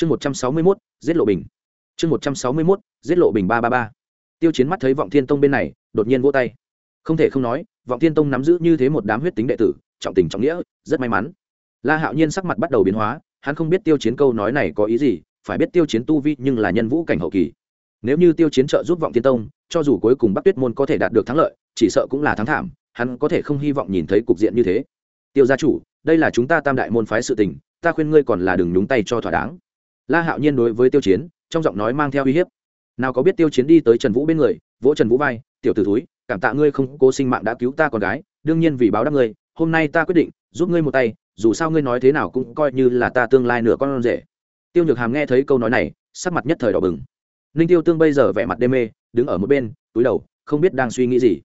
chương một trăm sáu mươi mốt, giết lộ bình. Chương một trăm sáu mươi mốt, giết lộ bình ba ba ba. Tiêu chiến mắt thấy vọng thiên tông bên này, đột nhiên vỗ tay. Không thể không nói, vọng thiên tông nắm giữ như thế một đám huyết tính đệ tử, trọng tình trọng nghĩa, rất may mắn. La hạo nhiên sắc mặt bắt đầu biến hóa, hắn không biết tiêu chiến câu nói này có ý gì, phải biết tiêu chiến tu vi nhưng là nhân vũ cảnh hậu kỳ. Nếu như tiêu chiến trợ giúp vọng thiên tông, cho dù cuối cùng bắc tuyết môn có thể đạt được thắng lợi, chỉ sợ cũng là thắng thảm, hắn có thể không hy vọng nhìn thấy cục diện như thế. Tiêu gia chủ, đây là chúng ta tam đại môn phái sự tình, ta khuyên ngươi còn là đừng nhúng tay cho thỏa đáng la hạo nhiên đối với tiêu chiến, trong giọng nói mang theo uy hiếp. Nào có biết tiêu chiến đi tới trần vũ bên người, vỗ trần vũ vai, tiểu t ử túi cảm tạ ngươi không cố sinh mạng đã cứu ta con gái, đương nhiên vì báo đáp ngươi, hôm nay ta quyết định giúp ngươi một tay, dù sao ngươi nói thế nào cũng coi như là ta tương lai nửa con rể. Tiêu nhược hàm nghe thấy câu nói này, sắc mặt nhất thời đỏ bừng. Ninh tiêu tương bây giờ vẻ mặt đê mê, đứng ở một bên, túi đầu, không biết đang suy nghĩ gì.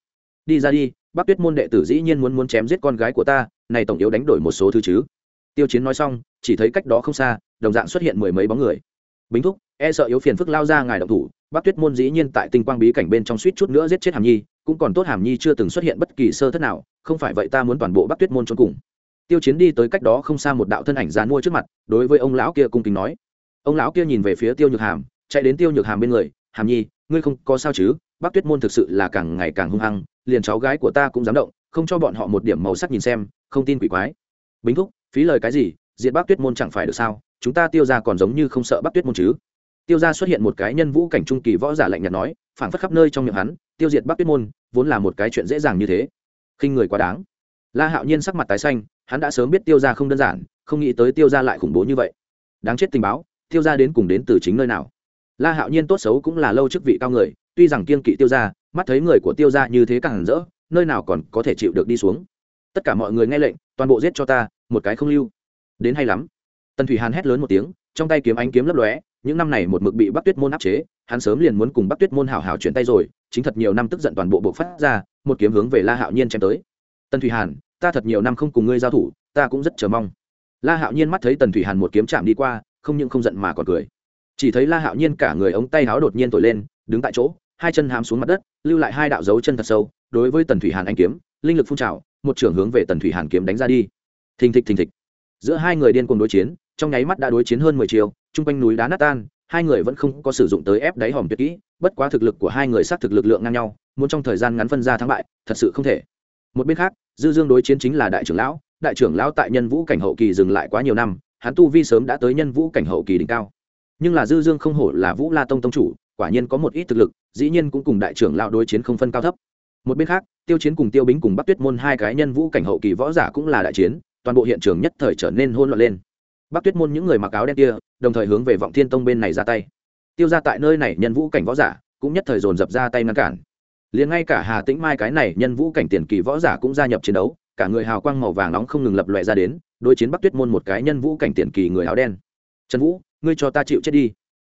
Đi ra đi bác tuyết môn đệ tử dĩ nhiên muốn muốn chém giết con gái của ta, này tổng yếu đánh đổi một số thứ chứ tiêu chiến nói xong, chỉ thấy cách đó không xa, đồng dạng xuất hiện mười mấy bóng người. Bính thúc e sợ yếu phiền phức lao ra ngài động thủ bác tuyết môn dĩ nhiên tại tinh quang bí cảnh bên trong suýt chút nữa giết chết hàm nhi, cũng còn tốt hàm nhi chưa từng xuất hiện bất kỳ sơ thất nào, không phải vậy ta muốn toàn bộ bác tuyết môn trốn cùng. Tiêu chiến đi tới cách đó không xa một đạo thân ảnh dán mua trước mặt, đối với ông lão kia cung kính nói. Ông lão kia nhìn về phía tiêu nhược hàm, chạy đến tiêu nhược hàm bên người, hàm nhi, ngươi không có sao chứ? Bác tuyết môn thực sự là càng ngày càng hung hăng, liền cháu gái của ta cũng dám động, không cho bọn họ một điểm màu sắc nhìn xem, không tin quỷ quái. Bính thúc phí lời cái gì, diệt bác tuyết môn chẳng phải được sao? Chúng ta tiêu ra còn giống như không sợ bác tuyết môn chứ? Tiêu ra xuất hiện một cái nhân vũ cảnh trung kỳ võ giả lạnh nhạt nói, phảng phất khắp nơi trong miệng hắn, tiêu diệt bác tuyết môn, vốn là một cái chuyện dễ dàng như thế. Khinh người quá đáng. La hạo nhiên sắc mặt tái xanh, hắn đã sớm biết tiêu ra không đơn giản, không nghĩ tới tiêu ra lại khủng bố như vậy. Đáng chết tình báo, tiêu ra đến cùng đến từ chính nơi nào? La hạo nhiên tốt xấu cũng là lâu chức vị cao người, tuy rằng kiên kỵ tiêu ra mắt thấy người của tiêu ra như thế càng rỡ, nơi nào còn có thể chịu được đi xuống? Tất cả mọi người nghe lệnh, toàn bộ giết cho ta, một cái không lưu. Đến hay lắm. Tần thủy hàn hét lớn một tiếng, trong tay kiếm ánh kiếm lấp lóe, những năm này một mực bị bắc tuyết môn áp chế, hắn sớm liền muốn cùng bắc tuyết môn hảo hảo chuyển tay rồi, chính thật nhiều năm tức giận toàn bộ buộc phát ra, một kiếm hướng về la hạo nhiên chém tới. Tần thủy hàn, ta thật nhiều năm không cùng ngươi giao thủ, ta cũng rất chờ mong. La hạo nhiên mắt thấy tần thủy hàn một kiếm chạm đi qua, không những không giận mà còn cười. Chỉ thấy la hạo nhiên cả người ống tay háo đột nhiên thổi lên, đứng tại chỗ, hai chân hám xuống mặt đất, lưu lại hai đạo dấu chân thật sâu, đối với tần thủy hàn anh kiếm, linh lực phun trào một trưởng hướng về tần thủy hàn kiếm đánh ra đi. Thình thịch thình thịch. Giữa hai người điên cuồng đối chiến, trong nháy mắt đã đối chiến hơn mười chiều chung quanh núi đá nát tan, hai người vẫn không có sử dụng tới ép đáy hòm tuyệt kỹ, bất quá thực lực của hai người xác thực lực lượng ngang nhau, muốn trong thời gian ngắn phân ra thắng bại, thật sự không thể. Một bên khác, dư dương đối chiến chính là đại trưởng lão, đại trưởng lão tại nhân vũ cảnh hậu kỳ dừng lại quá nhiều năm, hắn tu vi sớm đã tới nhân vũ cảnh hậu kỳ đỉnh cao. Nhưng là dư dương không hổ là vũ la tông tông chủ, quả nhiên có một ít thực lực, dĩ nhiên cũng cùng đại trưởng lão đối chiến không phân cao thấp một bên khác, tiêu chiến cùng tiêu bính cùng bắc tuyết môn hai cái nhân vũ cảnh hậu kỳ võ giả cũng là đại chiến, toàn bộ hiện trường nhất thời trở nên hôn loạn lên. Bắc tuyết môn những người mặc áo đen kia, đồng thời hướng về vọng thiên tông bên này ra tay. Tiêu ra tại nơi này nhân vũ cảnh võ giả cũng nhất thời dồn dập ra tay ngăn cản. Liền ngay cả hà tĩnh mai cái này nhân vũ cảnh tiền kỳ võ giả cũng gia nhập chiến đấu, cả người hào quang màu vàng nóng không ngừng lập lòe ra đến, đối chiến bắc tuyết môn một cái nhân vũ cảnh tiền kỳ người áo đen. Trần vũ, ngươi cho ta chịu chết đi.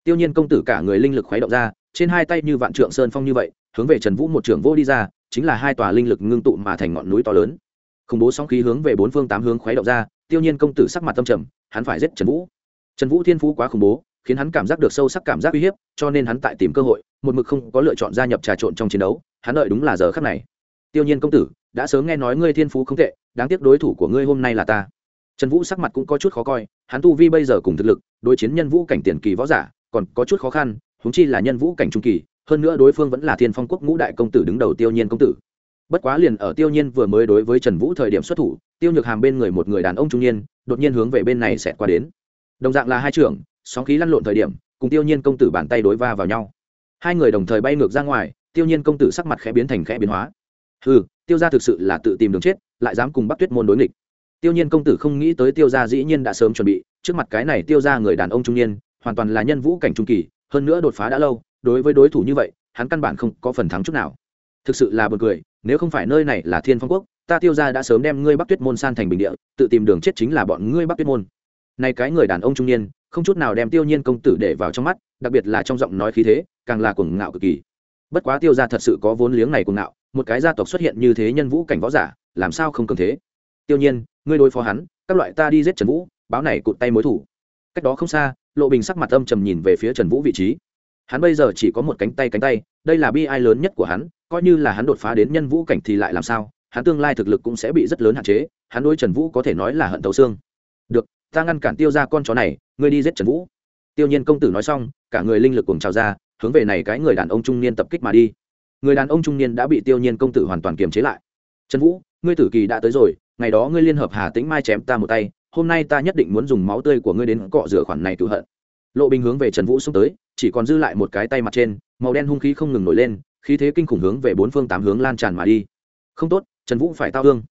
Tiêu nhiên công tử cả người linh lực khuấy động ra trên hai tay như vạn trượng sơn phong như vậy, hướng về trần vũ một trưởng vô đi ra, chính là hai tòa linh lực ngưng tụ mà thành ngọn núi to lớn. Khủng bố sóng khí hướng về bốn phương tám hướng khuấy động ra, tiêu nhiên công tử sắc mặt tâm trầm, hắn phải giết trần vũ. Trần vũ thiên phú quá khủng bố, khiến hắn cảm giác được sâu sắc cảm giác uy hiếp, cho nên hắn tại tìm cơ hội, một mực không có lựa chọn gia nhập trà trộn trong chiến đấu, hắn đợi đúng là giờ khắc này. Tiêu nhiên công tử, đã sớm nghe nói ngươi thiên phú không tệ, đáng tiếc đối thủ của ngươi hôm nay là ta. Trần vũ sắc mặt cũng có chút khó coi, hắn tu vi bây giờ cùng thực lực, đối chiến nhân vũ cảnh tiền kỳ võ giả, còn có chút khó khăn húng chi là nhân vũ cảnh trung kỳ, hơn nữa đối phương vẫn là thiên phong quốc ngũ đại công tử đứng đầu tiêu nhiên công tử. Bất quá liền ở tiêu nhiên vừa mới đối với trần vũ thời điểm xuất thủ, tiêu nhược hàm bên người một người đàn ông trung niên, đột nhiên hướng về bên này xẹt qua đến. Đồng dạng là hai trưởng, sóng khí lăn lộn thời điểm, cùng tiêu nhiên công tử bàn tay đối va vào nhau. Hai người đồng thời bay ngược ra ngoài, tiêu nhiên công tử sắc mặt khẽ biến thành khẽ biến hóa. Ừ tiêu gia thực sự là tự tìm đường chết, lại dám cùng bắc tuyết môn đối nghịch. Tiêu nhiên công tử không nghĩ tới tiêu gia dĩ nhiên đã sớm chuẩn bị, trước mặt cái này tiêu gia người đàn ông trung niên, hoàn toàn là nhân vũ cảnh trung kỳ hơn nữa đột phá đã lâu, đối với đối thủ như vậy, hắn căn bản không có phần thắng chút nào. Thực sự là buồn cười, nếu không phải nơi này là thiên phong quốc, ta tiêu gia đã sớm đem ngươi bắc tuyết môn san thành bình địa, tự tìm đường chết chính là bọn ngươi bắc tuyết môn. Này cái người đàn ông trung niên, không chút nào đem tiêu nhiên công tử để vào trong mắt, đặc biệt là trong giọng nói khí thế, càng là cuồng ngạo cực kỳ. Bất quá tiêu gia thật sự có vốn liếng này cuồng ngạo, một cái gia tộc xuất hiện như thế nhân vũ cảnh võ giả, làm sao không cường thế? Tiêu nhiên, ngươi đối phó hắn, các loại ta đi giết trần vũ, báo này cụt tay mối thủ. Cách đó không xa lộ bình sắc mặt âm trầm nhìn về phía trần vũ vị trí. Hắn bây giờ chỉ có một cánh tay cánh tay, đây là bi ai lớn nhất của hắn, coi như là hắn đột phá đến nhân vũ cảnh thì lại làm sao? Hắn tương lai thực lực cũng sẽ bị rất lớn hạn chế, hắn đối trần vũ có thể nói là hận tấu xương. Được, ta ngăn cản tiêu ra con chó này, ngươi đi giết trần vũ. Tiêu nhiên công tử nói xong, cả người linh lực cùng trào ra, hướng về này cái người đàn ông trung niên tập kích mà đi. Người đàn ông trung niên đã bị tiêu nhiên công tử hoàn toàn kiềm chế lại. Trần vũ, ngươi tử kỳ đã tới rồi, ngày đó ngươi liên hợp hà tĩnh mai chém ta một tay hôm nay ta nhất định muốn dùng máu tươi của ngươi đến cọ rửa khoản này cựu hận. Lộ bình hướng về trần vũ xông tới, chỉ còn dư lại một cái tay mặt trên, màu đen hung khí không ngừng nổi lên, khí thế kinh khủng hướng về bốn phương tám hướng lan tràn mà đi. Không tốt, trần vũ phải tao hương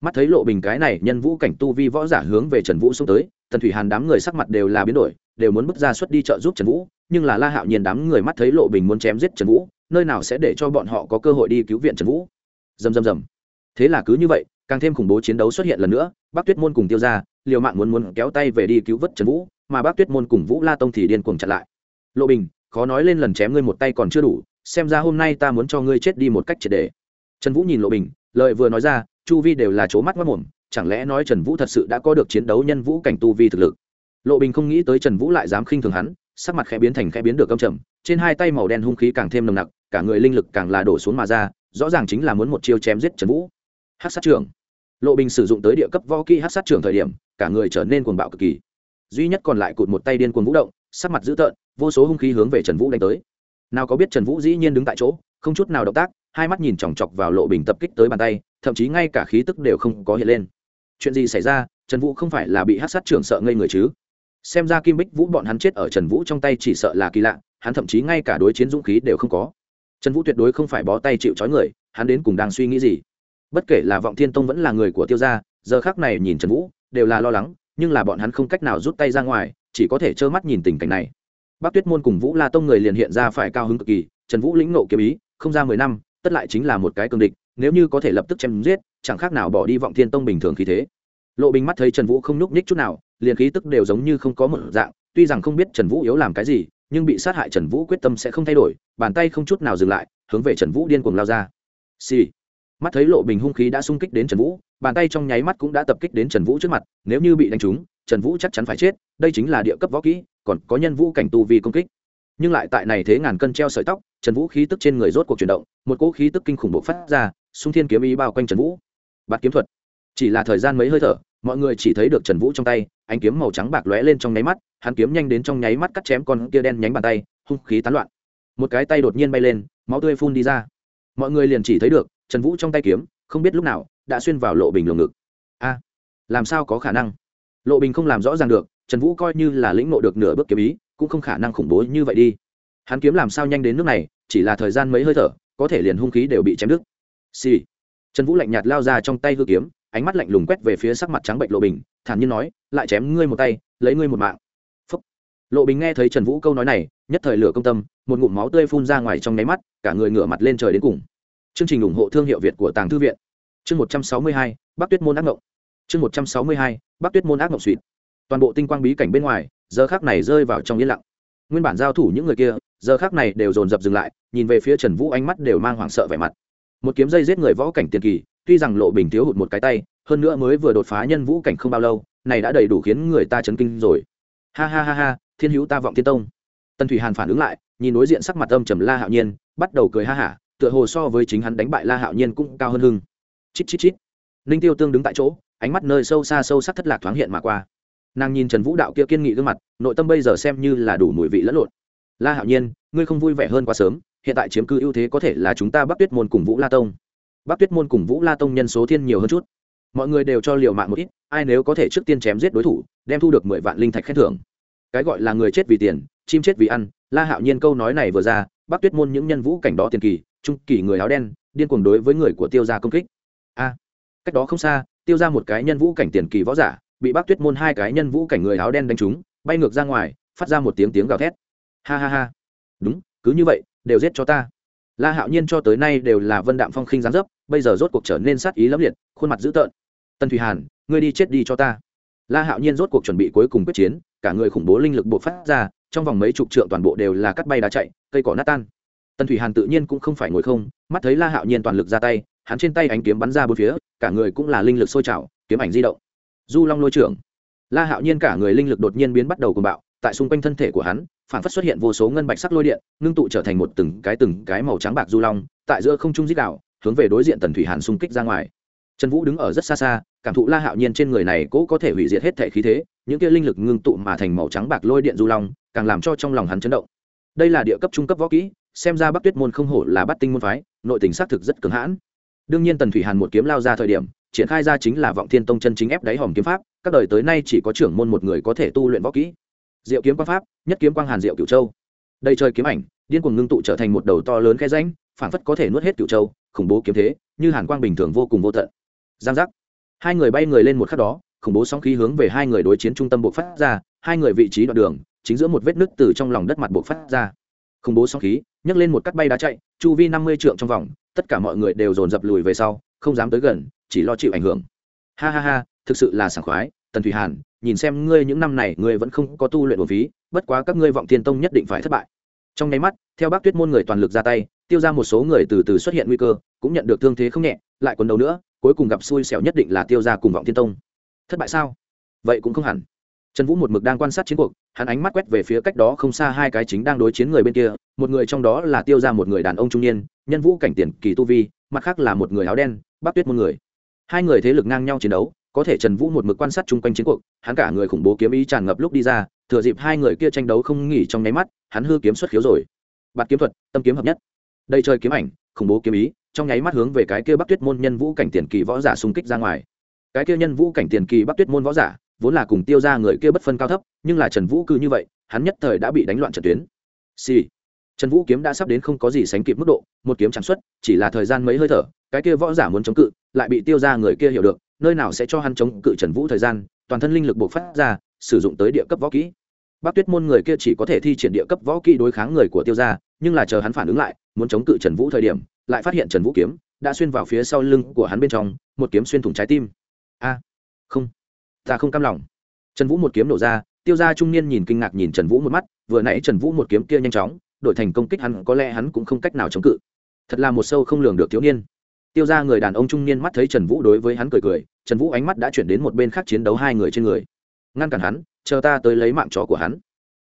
mắt thấy lộ bình cái này nhân vũ cảnh tu vi võ giả hướng về trần vũ xông tới, tần thủy hàn đám người sắc mặt đều là biến đổi, đều muốn bước ra xuất đi trợ giúp trần vũ, nhưng là la hạo nhiên đám người mắt thấy lộ bình muốn chém giết trần vũ, nơi nào sẽ để cho bọn họ có cơ hội đi cứu viện trần vũ. Dầm dầm dầm thế là cứ như vậy, càng thêm khủng bố chiến đấu xuất hiện lần nữa bác tuyết môn cùng tiêu ra liều mạng muốn muốn kéo tay về đi cứu vớt trần vũ, mà bác tuyết môn cùng vũ la tông thì điên cuồng chặn lại. Lộ bình, khó nói lên lần chém ngươi một tay còn chưa đủ, xem ra hôm nay ta muốn cho ngươi chết đi một cách triệt đề trần vũ nhìn lộ bình lợi vừa nói ra, chu vi đều là c mắt mất mồm, chẳng lẽ nói trần vũ thật sự đã có được chiến đấu nhân vũ cảnh tu vi thực lực? Lộ bình không nghĩ tới trần vũ lại dám khinh thường hắn, sắc mặt khẽ biến thành khẽ biến được âm trầm, trên hai tay màu đen hung khí càng thêm nồng nặc, cả người linh lực càng là đổ xuống mà ra, rõ ràng chính là muốn một chiêu chém giết trần vũ. Hát sát trưởng lộ bình sử dụng tới địa cấp võ kỹ hát sát trưởng thời điểm, cả người trở nên cuồng bạo cực kỳ. Duy nhất còn lại cụt một tay điên cuồng vũ động, sắc mặt dữ tợn, vô số hung khí hướng về trần vũ đánh tới. Nào có biết trần vũ dĩ nhiên đứng tại chỗ, không chút nào động tác, hai mắt nhìn chòng chọc vào lộ bình tập kích tới bàn tay, thậm chí ngay cả khí tức đều không có hiện lên. Chuyện gì xảy ra? Trần vũ không phải là bị hát sát trưởng sợ ngây người chứ? Xem ra kim bích vũ bọn hắn chết ở trần vũ trong tay chỉ sợ là kỳ lạ, hắn thậm chí ngay cả đối chiến dũng khí đều không có. Trần vũ tuyệt đối không phải bó tay chịu chói người, hắn đến cùng đang suy nghĩ gì? Bất kể là vọng thiên tông vẫn là người của tiêu gia, giờ khác này nhìn trần vũ, đều là lo lắng, nhưng là bọn hắn không cách nào rút tay ra ngoài, chỉ có thể trơ mắt nhìn tình cảnh này. Bác tuyết môn cùng vũ la tông người liền hiện ra phải cao hứng cực kỳ, trần vũ lĩnh nộ kiếm ý, không ra mười năm, tất lại chính là một cái cương địch, nếu như có thể lập tức chém giết, chẳng khác nào bỏ đi vọng thiên tông bình thường khí thế. Lộ bình mắt thấy trần vũ không nhúc nhích chút nào, liền khí tức đều giống như không có một dạng, tuy rằng không biết trần vũ yếu làm cái gì, nhưng bị sát hại trần vũ quyết tâm sẽ không thay đổi, bàn tay không chút nào dừng lại, hướng về trần vũ điên cuồng lao ra. Xì、sì mắt thấy lộ bình hung khí đã xung kích đến trần vũ, bàn tay trong nháy mắt cũng đã tập kích đến trần vũ trước mặt, nếu như bị đánh trúng, trần vũ chắc chắn phải chết, đây chính là địa cấp võ kỹ, còn có nhân vũ cảnh tu vi công kích. Nhưng lại tại này thế ngàn cân treo sợi tóc, trần vũ khí tức trên người rốt cuộc chuyển động, một cỗ khí tức kinh khủng bộc phát ra, xung thiên kiếm ý bao quanh trần vũ. Bạt kiếm thuật. Chỉ là thời gian mấy hơi thở, mọi người chỉ thấy được trần vũ trong tay, ánh kiếm màu trắng bạc lóe lên trong nháy mắt, hắn kiếm nhanh đến trong nháy mắt cắt chém con kia đen nhánh bàn tay, hung khí tán loạn. Một cái tay đột nhiên bay lên, máu tươi phun đi ra. Mọi người liền chỉ thấy được trần vũ trong tay kiếm, không biết lúc nào, đã xuyên vào lộ bình lồng ngực. A, làm sao có khả năng? Lộ bình không làm rõ ràng được, trần vũ coi như là lĩnh nộ được nửa bước kiếm ý, cũng không khả năng khủng bố như vậy đi. Hắn kiếm làm sao nhanh đến nước này, chỉ là thời gian mấy hơi thở, có thể liền hung khí đều bị chém đứt. Xì、sì. trần vũ lạnh nhạt lao ra trong tay hư kiếm, ánh mắt lạnh lùng quét về phía sắc mặt trắng bệnh lộ bình, thản nhiên nói, lại chém ngươi một tay, lấy ngươi một mạng. Phúc. lộ bình nghe thấy trần vũ câu nói này, nhất thời lửa công tâm, một ngụm máu tươi phun ra ngoài trong nháy mắt, cả người ngửa mặt lên trời đến cùng chương trình ủng hộ thương hiệu việt của tàng thư viện. Chương một trăm sáu mươi hai, bắc tuyết môn ác ngộng. Chương một trăm sáu mươi hai, bắc tuyết môn ác ngộng suỵt. Toàn bộ tinh quang bí cảnh bên ngoài, giờ khác này rơi vào trong yên lặng. Nguyên bản giao thủ những người kia, giờ khác này đều dồn dập dừng lại, nhìn về phía trần vũ ánh mắt đều mang hoảng sợ vẻ mặt. Một kiếm dây giết người võ cảnh tiền kỳ, tuy rằng lộ bình thiếu hụt một cái tay, hơn nữa mới vừa đột phá nhân vũ cảnh không bao lâu, này đã đầy đủ khiến người ta chấn kinh rồi. Ha ha ha ha, thiên hữu ta vọng thiên tông. Tần thủy hàn phản ứng lại, nhìn đối diện sắc mặt âm trầm la hạo nhiên, bắt đầu cười ha hả tựa hồ so với chính hắn đánh bại la hạo nhiên cũng cao hơn hưng. Chít chít chít. Ninh tiêu tương đứng tại chỗ, ánh mắt nơi sâu xa sâu sắc thất lạc thoáng hiện mà qua. Nàng nhìn trần vũ đạo kia kiên nghị gương mặt, nội tâm bây giờ xem như là đủ mùi vị lẫn lộn. La hạo nhiên, ngươi không vui vẻ hơn quá sớm, hiện tại chiếm cứ ưu thế có thể là chúng ta bắc tuyết môn cùng vũ la tông. Bắc tuyết môn cùng vũ la tông nhân số thiên nhiều hơn chút. Mọi người đều cho liều mạng một ít, ai nếu có thể trước tiên chém giết đối thủ, đem thu được mười vạn linh thạch khen thưởng. Cái gọi là người chết vì tiền, chim chết vì ăn, la hạo nhiên câu nói này vừa ra, bắc tuyết môn những nhân vũ cảnh đó tiền kỳ trung kỳ người áo đen, điên cuồng đối với người của tiêu gia công kích. A, cách đó không xa, tiêu ra một cái nhân vũ cảnh tiền kỳ võ giả, bị bác tuyết môn hai cái nhân vũ cảnh người áo đen đánh trúng, bay ngược ra ngoài, phát ra một tiếng tiếng gào thét. Ha ha ha. Đúng, cứ như vậy, đều giết cho ta. La hạo nhiên cho tới nay đều là vân đạm phong khinh gián dấp, bây giờ rốt cuộc trở nên sát ý lẫm liệt, khuôn mặt dữ tợn. Tân thủy hàn, ngươi đi chết đi cho ta. La hạo nhiên rốt cuộc chuẩn bị cuối cùng quyết chiến, cả người khủng bố linh lực buộc phát ra, trong vòng mấy chục trượng toàn bộ đều là cắt bay đá chạy, cây cỏ nát tan tần thủy hàn tự nhiên cũng không phải ngồi không, mắt thấy la hạo nhiên toàn lực ra tay, hắn trên tay ánh kiếm bắn ra bốn phía, cả người cũng là linh lực sôi trào, kiếm ảnh di động. Du long lôi trưởng. La hạo nhiên cả người linh lực đột nhiên biến bắt đầu cùng bạo, tại xung quanh thân thể của hắn, phản phất xuất hiện vô số ngân bạch sắc lôi điện, ngưng tụ trở thành một từng cái từng cái màu trắng bạc du long, tại giữa không trung dít đạo hướng về đối diện tần thủy hàn xung kích ra ngoài. Trần vũ đứng ở rất xa xa, cảm thụ la hạo nhiên trên người này cũng có thể hủy diệt hết thể khí thế, những kia linh lực ngưng tụ mà thành màu trắng bạc lôi điện du long, càng làm cho trong lòng hắn chấn động. Đây là địa cấp trung cấp võ kỹ xem ra bắc tuyết môn không hổ là bắt tinh môn phái, nội tình xác thực rất cứng hãn. Đương nhiên tần thủy hàn một kiếm lao ra thời điểm, triển khai ra chính là vọng thiên tông chân chính ép đáy hòm kiếm pháp, các đời tới nay chỉ có trưởng môn một người có thể tu luyện võ kỹ. Diệu kiếm quang pháp, nhất kiếm quang hàn diệu cửu châu. Đây chơi kiếm ảnh, điên cuồng ngưng tụ trở thành một đầu to lớn khe ránh phản phất có thể nuốt hết cửu châu, khủng bố kiếm thế, như hàn quang bình thường vô cùng vô tận. Giang giác. Hai người bay người lên một khắc đó, khủng bố sóng khí hướng về hai người đối chiến trung tâm buộc phát ra, hai người vị trí đoạn đường, chính giữa một vết nứt từ trong lòng đất mặt buộc phát ra khủng bố sóng khí, nhấc lên một cắt bay đá chạy, chu vi năm mươi trượng trong vòng, tất cả mọi người đều dồn dập lùi về sau, không dám tới gần, chỉ lo chịu ảnh hưởng. Ha ha ha, thực sự là sảng khoái, tần thủy hàn, nhìn xem ngươi những năm này, ngươi vẫn không có tu luyện bổn phí, bất quá các ngươi vọng thiên tông nhất định phải thất bại. Trong nháy mắt, theo bác tuyết môn người toàn lực ra tay, tiêu ra một số người từ từ xuất hiện nguy cơ, cũng nhận được thương thế không nhẹ, lại còn đầu nữa, cuối cùng gặp xui xẻo nhất định là tiêu ra cùng vọng thiên tông. Thất bại sao? Vậy cũng không hẳn trần vũ một mực đang quan sát chiến cuộc, hắn ánh mắt quét về phía cách đó không xa hai cái chính đang đối chiến người bên kia, một người trong đó là tiêu ra một người đàn ông trung niên, nhân vũ cảnh tiền kỳ tu vi, mặt khác là một người áo đen bắc tuyết một người. Hai người thế lực ngang nhau chiến đấu, có thể trần vũ một mực quan sát chung quanh chiến cuộc, hắn cả người khủng bố kiếm ý tràn ngập lúc đi ra, thừa dịp hai người kia tranh đấu không nghỉ trong nháy mắt, hắn hư kiếm xuất khiếu rồi. Bạt kiếm thuật, tâm kiếm hợp nhất. Đây chơi kiếm ảnh, khủng bố kiếm ý, trong nháy mắt hướng về cái kia bắc tuyết môn nhân vũ cảnh tiền kỳ võ giả xung kích ra ngoài. Cái kia nhân vũ cảnh tiền kỳ bắc tuyết môn võ giả vốn là cùng tiêu ra người kia bất phân cao thấp, nhưng là trần vũ cư như vậy, hắn nhất thời đã bị đánh loạn trận tuyến. Xì、sì. trần vũ kiếm đã sắp đến không có gì sánh kịp mức độ, một kiếm sản xuất, chỉ là thời gian mấy hơi thở, cái kia võ giả muốn chống cự, lại bị tiêu ra người kia hiểu được, nơi nào sẽ cho hắn chống cự trần vũ thời gian, toàn thân linh lực buộc phát ra, sử dụng tới địa cấp võ kỹ. Bác tuyết môn người kia chỉ có thể thi triển địa cấp võ kỹ đối kháng người của tiêu gia, nhưng là chờ hắn phản ứng lại, muốn chống cự trần vũ thời điểm, lại phát hiện trần vũ kiếm đã xuyên vào phía sau lưng của hắn bên trong, một kiếm xuyên thủng trái tim. A. Không ta không cam lòng. Trần vũ một kiếm nổ ra, tiêu gia trung niên nhìn kinh ngạc nhìn trần vũ một mắt, vừa nãy trần vũ một kiếm kia nhanh chóng đổi thành công kích hắn, có lẽ hắn cũng không cách nào chống cự. Thật là một sâu không lường được thiếu niên. Tiêu ra người đàn ông trung niên mắt thấy trần vũ đối với hắn cười cười, trần vũ ánh mắt đã chuyển đến một bên khác chiến đấu hai người trên người. Ngăn cản hắn, chờ ta tới lấy mạng chó của hắn.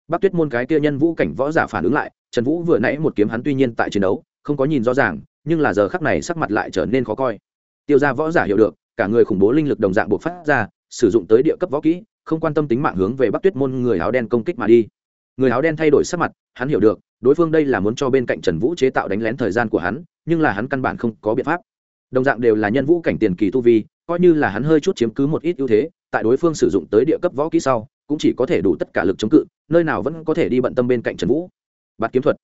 Bác tuyết môn cái kia nhân vũ cảnh võ giả phản ứng lại, trần vũ vừa nãy một kiếm hắn tuy nhiên tại chiến đấu, không có nhìn rõ ràng, nhưng là giờ khắc này sắc mặt lại trở nên khó coi. Tiêu ra võ giả hiểu được, cả người khủng bố linh lực đồng dạng buộc phát ra sử dụng tới địa cấp võ kỹ, không quan tâm tính mạng hướng về bắc tuyết môn người áo đen công kích mà đi. Người áo đen thay đổi sắc mặt, hắn hiểu được, đối phương đây là muốn cho bên cạnh trần vũ chế tạo đánh lén thời gian của hắn, nhưng là hắn căn bản không có biện pháp. Đồng dạng đều là nhân vũ cảnh tiền kỳ tu vi, coi như là hắn hơi chút chiếm cứ một ít ưu thế, tại đối phương sử dụng tới địa cấp võ kỹ sau, cũng chỉ có thể đủ tất cả lực chống cự, nơi nào vẫn có thể đi bận tâm bên cạnh trần vũ. Bạt kiếm thuật.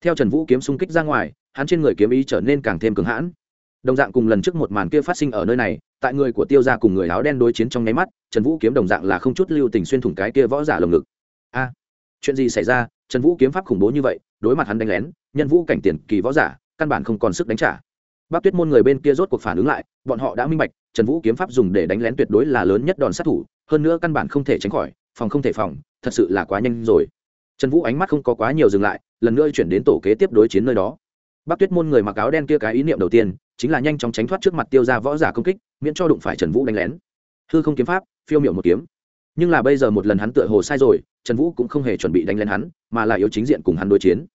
Theo trần vũ kiếm xung kích ra ngoài, hắn trên người kiếm ý trở nên càng thêm cứng hãn đồng dạng cùng lần trước một màn kia phát sinh ở nơi này, tại người của tiêu gia cùng người áo đen đối chiến trong nháy mắt, trần vũ kiếm đồng dạng là không chút lưu tình xuyên thủng cái kia võ giả lồng ngực. A, chuyện gì xảy ra? Trần vũ kiếm pháp khủng bố như vậy, đối mặt hắn đánh lén, nhân vũ cảnh tiền kỳ võ giả, căn bản không còn sức đánh trả. Bác tuyết môn người bên kia rốt cuộc phản ứng lại, bọn họ đã minh bạch, trần vũ kiếm pháp dùng để đánh lén tuyệt đối là lớn nhất đòn sát thủ, hơn nữa căn bản không thể tránh khỏi, phòng không thể phòng, thật sự là quá nhanh rồi. Trần vũ ánh mắt không có quá nhiều dừng lại, lần nữa chuyển đến tổ kế tiếp đối chiến nơi đó. Bác tuyết môn người mặc áo đen kia cái ý niệm đầu tiên chính là nhanh chóng tránh thoát trước mặt tiêu ra võ giả công kích, miễn cho đụng phải trần vũ đánh lén. Hư không kiếm pháp, phiêu miệu một kiếm. Nhưng là bây giờ một lần hắn tựa hồ sai rồi, trần vũ cũng không hề chuẩn bị đánh lén hắn, mà là yếu chính diện cùng hắn đối chiến.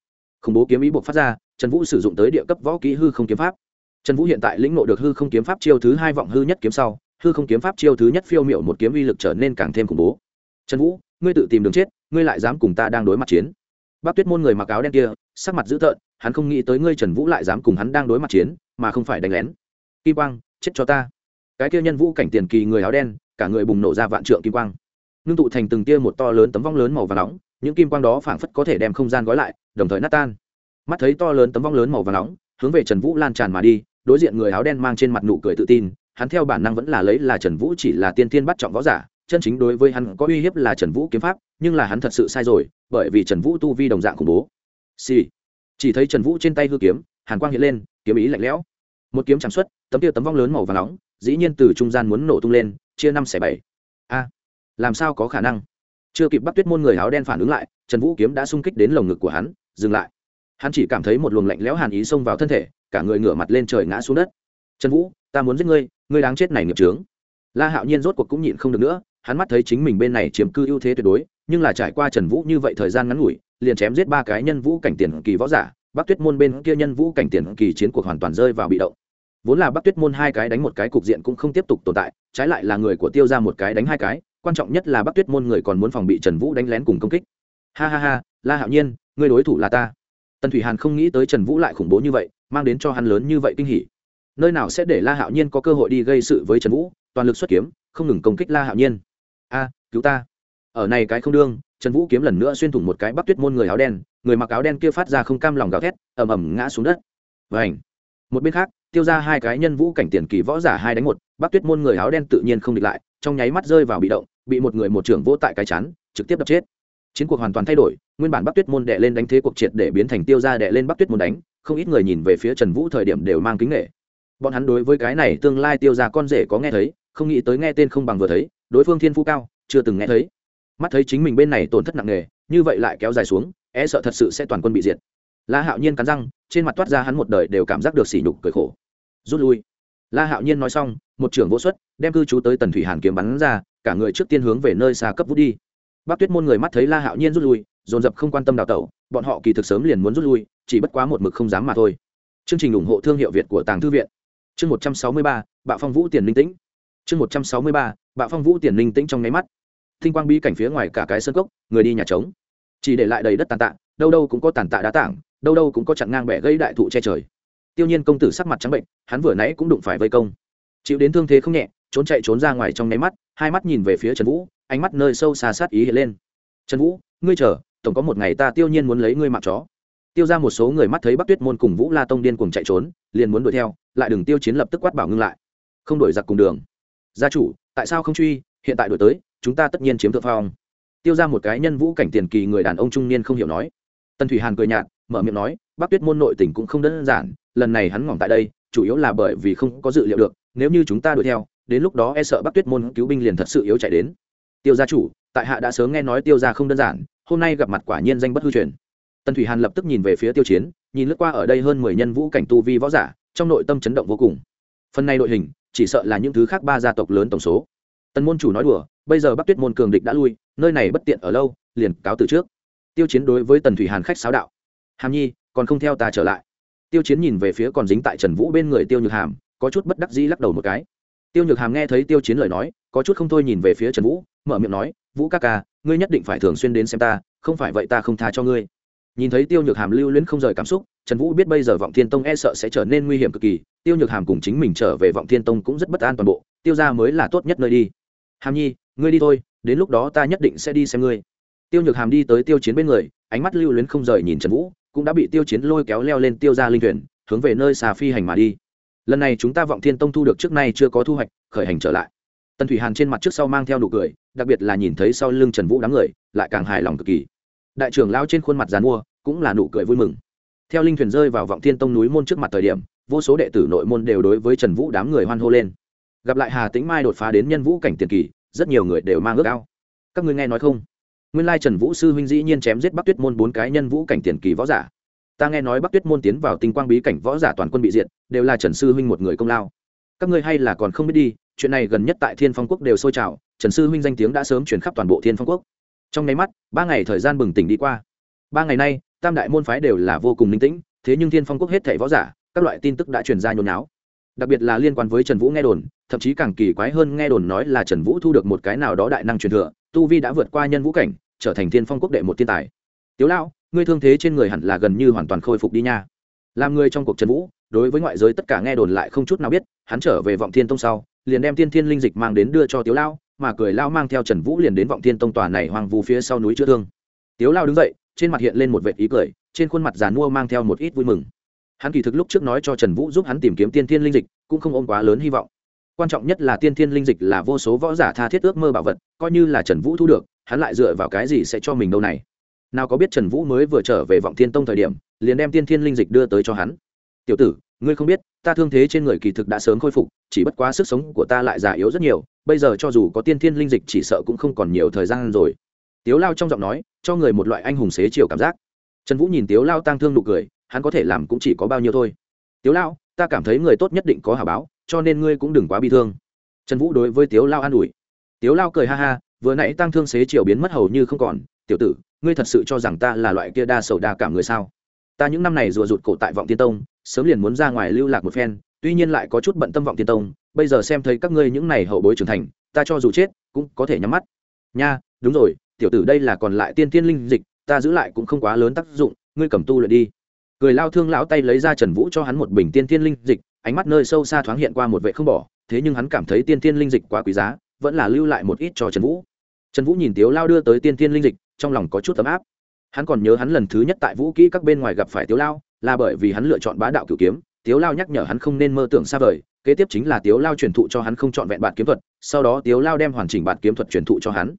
Khủng bố kiếm ý buộc phát ra, trần vũ sử dụng tới địa cấp võ kỹ hư không kiếm pháp. Trần vũ hiện tại lĩnh nộ được hư không kiếm pháp chiêu thứ hai vọng hư nhất kiếm sau, hư không kiếm pháp chiêu thứ nhất phiêu miệu một kiếm uy lực trở nên càng thêm khủng bố. Trần vũ, ngươi tự tìm đường chết, ngươi lại dám cùng ta đang đối mặt chiến. Bác tuyết môn người mặc áo đen kia, sắc mặt dữ tợn, hắn không nghĩ tới ngươi trần vũ lại dám cùng hắn đang đối mặt chiến mà không phải đánh lén. Kim quang, chết cho ta. Cái kia nhân vũ cảnh tiền kỳ người áo đen, cả người bùng nổ ra vạn trượng kim quang. Ngưng tụ thành từng tia một to lớn tấm vong lớn màu và nóng, những kim quang đó phảng phất có thể đem không gian gói lại, đồng thời nát tan. Mắt thấy to lớn tấm vong lớn màu và nóng, hướng về trần vũ lan tràn mà đi, đối diện người áo đen mang trên mặt nụ cười tự tin, hắn theo bản năng vẫn là lấy là trần vũ chỉ là tiên tiên bắt trọng võ giả, chân chính đối với hắn có uy hiếp là trần vũ kiếm pháp, nhưng là hắn thật sự sai rồi, bởi vì trần vũ tu vi đồng dạng khủng bố. Xì、sì. chỉ thấy trần vũ trên tay hư kiếm, hàn quang hiện lên kiếm ý lạnh lẽo. Một kiếm chẳng xuất, tấm tiêu tấm vong lớn màu và nóng, dĩ nhiên từ trung gian muốn nổ tung lên, chia năm xẻ bảy. A, làm sao có khả năng? Chưa kịp bắt tuyết môn người áo đen phản ứng lại, trần vũ kiếm đã xung kích đến lồng ngực của hắn, dừng lại. Hắn chỉ cảm thấy một luồng lạnh lẽo hàn ý xông vào thân thể, cả người ngửa mặt lên trời ngã xuống đất. Trần vũ, ta muốn giết ngươi ngươi đáng chết này nghiệp trướng la hạo nhiên rốt cuộc cũng nhịn không được nữa, hắn mắt thấy chính mình bên này chiếm cư ưu thế tuyệt đối, nhưng là trải qua trần vũ như vậy thời gian ngắn ngủi, liền chém giết ba cái nhân vũ cảnh tiền kỳ võ giả bắc tuyết môn bên kia nhân vũ cảnh tiền kỳ chiến cuộc hoàn toàn rơi vào bị động. Vốn là bắc tuyết môn hai cái đánh một cái cục diện cũng không tiếp tục tồn tại, trái lại là người của tiêu ra một cái đánh hai cái, quan trọng nhất là bắc tuyết môn người còn muốn phòng bị trần vũ đánh lén cùng công kích. Ha ha ha, la hạo nhiên, người đối thủ là ta. Tần thủy hàn không nghĩ tới trần vũ lại khủng bố như vậy, mang đến cho hắn lớn như vậy kinh hỉ. Nơi nào sẽ để la hạo nhiên có cơ hội đi gây sự với trần vũ, toàn lực xuất kiếm, không ngừng công kích la hạo nhiên. A, cứu ta. Ở này cái không đương trần vũ kiếm lần nữa xuyên thủng một cái bắc tuyết môn người áo đen người mặc áo đen kia phát ra không cam lòng gào thét ầm ầm ngã xuống đất. Vảnh một bên khác tiêu ra hai cái nhân vũ cảnh tiền kỳ võ giả hai đánh một bắc tuyết môn người áo đen tự nhiên không địch lại trong nháy mắt rơi vào bị động bị một người một trưởng vỗ tại cái chán, trực tiếp đập chết. Chiến cuộc hoàn toàn thay đổi nguyên bản bắc tuyết môn đệ lên đánh thế cuộc triệt để biến thành tiêu ra đệ lên bắc tuyết môn đánh không ít người nhìn về phía trần vũ thời điểm đều mang kính nghệ. Bọn hắn đối với cái này tương lai tiêu ra con rể có nghe thấy không nghĩ tới nghe tên không bằng vừa thấy đối phương thiên phú cao chưa từng nghe thấy mắt thấy chính mình bên này tổn thất nặng nề, như vậy lại kéo dài xuống e sợ thật sự sẽ toàn quân bị diệt. La hạo nhiên cắn răng, trên mặt toát ra hắn một đời đều cảm giác được sỉ nhục cười khổ. Rút lui. La hạo nhiên nói xong, một trưởng vô xuất, đem cư trú tới tần thủy hàn kiếm bắn ra, cả người trước tiên hướng về nơi xa cấp vút đi. Bác tuyết môn người mắt thấy la hạo nhiên rút lui, dồn dập không quan tâm đào tẩu, bọn họ kỳ thực sớm liền muốn rút lui, chỉ bất quá một mực không dám mà thôi. Chương trình ủng hộ thương hiệu việt của tàng thư viện. Chương một trăm sáu mươi ba, bạo phong vũ tiền linh tĩnh. Chương một trăm sáu mươi ba, bạo phong vũ tiền linh tĩnh trong nháy mắt thinh quang bi cảnh phía ngoài cả cái sân cốc, người đi nhà trống. Chỉ để lại đầy đất tàn tạ, đâu đâu cũng có tàn tạ đá tảng, đâu đâu cũng có chặn ngang bẻ gây đại thụ che trời. Tiêu nhiên công tử sắc mặt trắng bệnh, hắn vừa nãy cũng đụng phải vây công. Chịu đến thương thế không nhẹ, trốn chạy trốn ra ngoài trong nháy mắt, hai mắt nhìn về phía trần vũ, ánh mắt nơi sâu xa sát ý hiện lên. Trần vũ, ngươi chờ, tổng có một ngày ta tiêu nhiên muốn lấy ngươi mặc chó. Tiêu ra một số người mắt thấy bắc tuyết môn cùng vũ la tông điên cùng chạy trốn, liền muốn đuổi theo, lại đừng tiêu chiến lập tức quát bảo ngưng lại. Không đuổi giặc cùng đường. Gia chủ, tại sao không truy? Hiện tại đuổi tới chúng ta tất nhiên chiếm thượng phong. Tiêu ra một cái nhân vũ cảnh tiền kỳ người đàn ông trung niên không hiểu nói. Tần thủy hàn cười nhạt, mở miệng nói, bắc tuyết môn nội tỉnh cũng không đơn giản, lần này hắn ngỏm tại đây, chủ yếu là bởi vì không có dự liệu được, nếu như chúng ta đuổi theo, đến lúc đó e sợ bắc tuyết môn cứu binh liền thật sự yếu chạy đến. Tiêu gia chủ, tại hạ đã sớm nghe nói tiêu gia không đơn giản, hôm nay gặp mặt quả nhiên danh bất hư truyền. Tần thủy hàn lập tức nhìn về phía tiêu chiến, nhìn lướt qua ở đây hơn mười nhân vũ cảnh tu vi võ giả, trong nội tâm chấn động vô cùng. Phần này đội hình, chỉ sợ là những thứ khác ba gia tộc lớn tổng số. Tần môn chủ nói đùa bây giờ bắc tuyết môn cường địch đã lui, nơi này bất tiện ở lâu, liền cáo từ trước. Tiêu chiến đối với tần thủy hàn khách sáo đạo. Hàm nhi, còn không theo ta trở lại. Tiêu chiến nhìn về phía còn dính tại trần vũ bên người tiêu nhược hàm, có chút bất đắc dĩ lắc đầu một cái. Tiêu nhược hàm nghe thấy tiêu chiến lời nói, có chút không thôi nhìn về phía trần vũ, mở miệng nói, vũ ca ca, ngươi nhất định phải thường xuyên đến xem ta, không phải vậy ta không tha cho ngươi. Nhìn thấy tiêu nhược hàm lưu luyến không rời cảm xúc, trần vũ biết bây giờ vọng thiên tông e sợ sẽ trở nên nguy hiểm cực kỳ, tiêu nhược hàm cùng chính mình trở về vọng thiên tông cũng rất bất an toàn bộ, tiêu ra mới là tốt nhất nơi đi. Hàm nhi ngươi đi thôi, đến lúc đó ta nhất định sẽ đi xem ngươi. Tiêu nhược hàm đi tới tiêu chiến bên người, ánh mắt lưu luyến không rời nhìn trần vũ, cũng đã bị tiêu chiến lôi kéo leo lên tiêu ra linh thuyền, hướng về nơi xà phi hành mà đi. Lần này chúng ta vọng thiên tông thu được trước nay chưa có thu hoạch, khởi hành trở lại. Tần thủy hàn trên mặt trước sau mang theo nụ cười, đặc biệt là nhìn thấy sau lưng trần vũ đám người, lại càng hài lòng cực kỳ. Đại trưởng lao trên khuôn mặt dàn mua, cũng là nụ cười vui mừng. Theo linh thuyền rơi vào vọng thiên tông núi môn trước mặt thời điểm, vô số đệ tử nội môn đều đối với trần vũ đám người hoan hô lên. Gặp lại hà tĩnh mai đột phá đến nhân vũ cảnh tiền kỳ rất nhiều người đều mang ước ao. Các ngươi nghe nói không? Nguyên lai trần vũ sư huynh dĩ nhiên chém giết bắc tuyết môn bốn cái nhân vũ cảnh tiền kỳ võ giả. Ta nghe nói bắc tuyết môn tiến vào tinh quang bí cảnh võ giả toàn quân bị diệt, đều là trần sư huynh một người công lao. Các ngươi hay là còn không biết đi, chuyện này gần nhất tại thiên phong quốc đều sôi trào, trần sư huynh danh tiếng đã sớm chuyển khắp toàn bộ thiên phong quốc. Trong nháy mắt, ba ngày thời gian bừng tỉnh đi qua. Ba ngày nay, tam đại môn phái đều là vô cùng ninh tĩnh, thế nhưng thiên phong quốc hết thảy võ giả, các loại tin tức đã truyền ra nhốn náo đặc biệt là liên quan với trần vũ nghe đồn, thậm chí càng kỳ quái hơn nghe đồn nói là trần vũ thu được một cái nào đó đại năng truyền thừa, tu vi đã vượt qua nhân vũ cảnh, trở thành thiên phong quốc đệ một thiên tài. Tiếu lão, ngươi thương thế trên người hẳn là gần như hoàn toàn khôi phục đi nha. Làm người trong cuộc trần vũ, đối với ngoại giới tất cả nghe đồn lại không chút nào biết, hắn trở về vọng thiên tông sau, liền đem tiên thiên linh dịch mang đến đưa cho tiếu lao mà cười lao mang theo trần vũ liền đến vọng thiên tông tòa này hoang vu phía sau núi chữa thương. Tiếu lao đứng dậy, trên mặt hiện lên một vệ ý cười, trên khuôn mặt giàn mua mang theo một ít vui mừng hắn kỳ thực lúc trước nói cho trần vũ giúp hắn tìm kiếm tiên thiên linh dịch, cũng không ôm quá lớn hy vọng. Quan trọng nhất là tiên thiên linh dịch là vô số võ giả tha thiết ước mơ bảo vật, coi như là trần vũ thu được, hắn lại dựa vào cái gì sẽ cho mình đâu này? Nào có biết trần vũ mới vừa trở về vọng thiên tông thời điểm, liền đem tiên thiên linh dịch đưa tới cho hắn. Tiểu tử, ngươi không biết, ta thương thế trên người kỳ thực đã sớm khôi phục, chỉ bất quá sức sống của ta lại già yếu rất nhiều, bây giờ cho dù có tiên thiên linh dịch chỉ sợ cũng không còn nhiều thời gian rồi. Tiếu lao trong giọng nói, cho người một loại anh hùng xế chiều cảm giác. Trần vũ nhìn tiếu lao tăng thương nụ cười hắn có thể làm cũng chỉ có bao nhiêu thôi. Tiếu lao ta cảm thấy người tốt nhất định có hà báo, cho nên ngươi cũng đừng quá bi thương. Trần vũ đối với tiếu lao an ủi. Tiếu lao cười ha ha, vừa nãy tăng thương xế chiều biến mất hầu như không còn. Tiểu tử, ngươi thật sự cho rằng ta là loại kia đa sầu đa cảm người sao? Ta những năm này rùa rụt cổ tại vọng tiên tông, sớm liền muốn ra ngoài lưu lạc một phen, tuy nhiên lại có chút bận tâm vọng tiên tông. Bây giờ xem thấy các ngươi những này hậu bối trưởng thành, ta cho dù chết, cũng có thể nhắm mắt. Nha, đúng rồi, tiểu tử đây là còn lại tiên tiên linh dịch, ta giữ lại cũng không quá lớn tác dụng, ngươi cầm tu luyện đi cười lao thương lão tay lấy ra trần vũ cho hắn một bình tiên tiên linh dịch, ánh mắt nơi sâu xa thoáng hiện qua một vệ không bỏ, thế nhưng hắn cảm thấy tiên tiên linh dịch quá quý giá, vẫn là lưu lại một ít cho trần vũ. Trần vũ nhìn tiếu lao đưa tới tiên tiên linh dịch, trong lòng có chút tấm áp. Hắn còn nhớ hắn lần thứ nhất tại vũ kỹ các bên ngoài gặp phải tiếu lao, là bởi vì hắn lựa chọn bá đạo cửu kiếm, tiếu lao nhắc nhở hắn không nên mơ tưởng xa vời, kế tiếp chính là tiếu lao truyền thụ cho hắn không chọn vẹn bản kiếm thuật, sau đó tiếu lao đem hoàn chỉnh bản kiếm thuật truyền thụ cho hắn.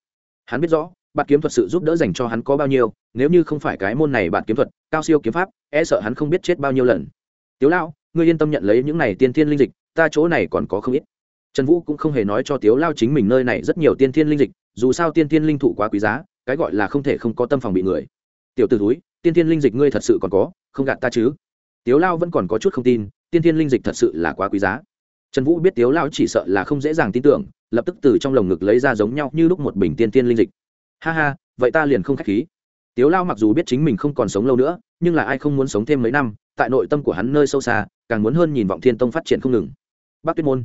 Hắn biết rõ bản kiếm thuật sự giúp đỡ dành cho hắn có bao nhiêu, nếu như không phải cái môn này bản kiếm thuật, cao siêu kiếm pháp e sợ hắn không biết chết bao nhiêu lần. Tiếu lao ngươi yên tâm nhận lấy những này tiên thiên linh dịch, ta chỗ này còn có không ít. Trần vũ cũng không hề nói cho tiếu lao chính mình nơi này rất nhiều tiên thiên linh dịch, dù sao tiên thiên linh thụ quá quý giá, cái gọi là không thể không có tâm phòng bị người. Tiểu t ử túi tiên thiên linh dịch ngươi thật sự còn có, không gạt ta chứ? Tiếu lao vẫn còn có chút không tin, tiên thiên linh dịch thật sự là quá quý giá. Trần vũ biết tiếu lao chỉ sợ là không dễ dàng tin tưởng, lập tức từ trong lồng ngực lấy ra giống nhau như lúc một bình tiên thiên linh dịch ha ha, vậy ta liền không k h á c h khí. Tiếu lao mặc dù biết chính mình không còn sống lâu nữa, nhưng là ai không muốn sống thêm mấy năm, tại nội tâm của hắn nơi sâu xa, càng muốn hơn nhìn vọng thiên tông phát triển không ngừng. Bắc tuyết môn.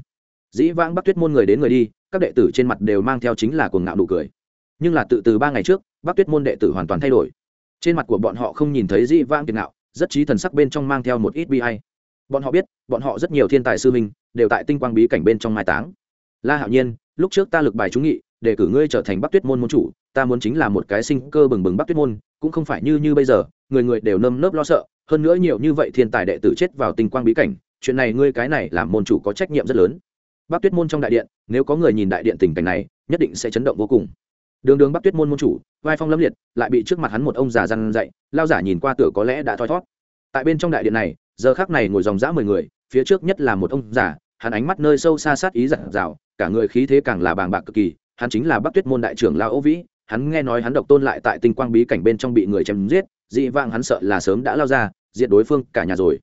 Dĩ vãng bắc tuyết môn người đến người đi, các đệ tử trên mặt đều mang theo chính là cuồng ngạo nụ cười. Nhưng là tự từ ba ngày trước, bắc tuyết môn đệ tử hoàn toàn thay đổi. Trên mặt của bọn họ không nhìn thấy dĩ vãng kiệt ngạo, rất trí thần sắc bên trong mang theo một ít bi hay bọn họ biết, bọn họ rất nhiều thiên tài sư minh đều tại tinh quang bí cảnh bên trong mai táng. La hạo nhiên, lúc trước ta lực bài trúng nghị để cử ngươi trở thành bắc tuyết môn môn chủ, ta muốn chính là một cái sinh cơ bừng bừng bắc tuyết môn, cũng không phải như như bây giờ, người người đều nơm nớp lo sợ, hơn nữa nhiều như vậy thiên tài đệ tử chết vào tình quang bí cảnh, chuyện này ngươi cái này làm môn chủ có trách nhiệm rất lớn. Bắc tuyết môn trong đại điện, nếu có người nhìn đại điện tình cảnh này, nhất định sẽ chấn động vô cùng. Đường đường bắc tuyết môn môn chủ, vai phong lâm liệt, lại bị trước mặt hắn một ông già răn dậy lao giả nhìn qua tựa có lẽ đã thoi thót. Tại bên trong đại điện này, giờ khác này ngồi dòng dã mười người, phía trước nhất là một ông già, hắn ánh mắt nơi sâu xa sát ý giặt rào cả người khí thế càng là bàng bạc cực kỳ hắn chính là bắc tuyết môn đại trưởng lão âu vĩ, hắn nghe nói hắn độc tôn lại tại tinh quang bí cảnh bên trong bị người chém giết, dị vang hắn sợ là sớm đã lao ra, diệt đối phương cả nhà rồi.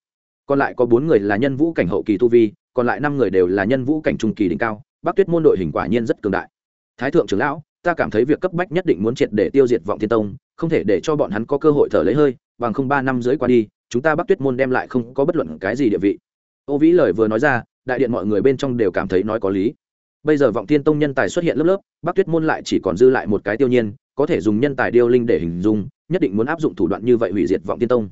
Còn lại có bốn người là nhân vũ cảnh hậu kỳ tu vi, còn lại năm người đều là nhân vũ cảnh trung kỳ đỉnh cao, bắc tuyết môn đội hình quả nhiên rất cường đại. Thái thượng trưởng lão, ta cảm thấy việc cấp bách nhất định muốn triệt để tiêu diệt vọng thiên tông, không thể để cho bọn hắn có cơ hội thở lấy hơi, bằng không ba năm dưới qua đi, chúng ta bắc tuyết môn đem lại không có bất luận cái gì địa vị. Ô vĩ lời vừa nói ra, đại điện mọi người bên trong đều cảm thấy nói có lý bây giờ vọng thiên tông nhân tài xuất hiện lớp lớp, bắc tuyết môn lại chỉ còn dư lại một cái tiêu nhiên, có thể dùng nhân tài điêu linh để hình dung, nhất định muốn áp dụng thủ đoạn như vậy hủy diệt vọng thiên tông.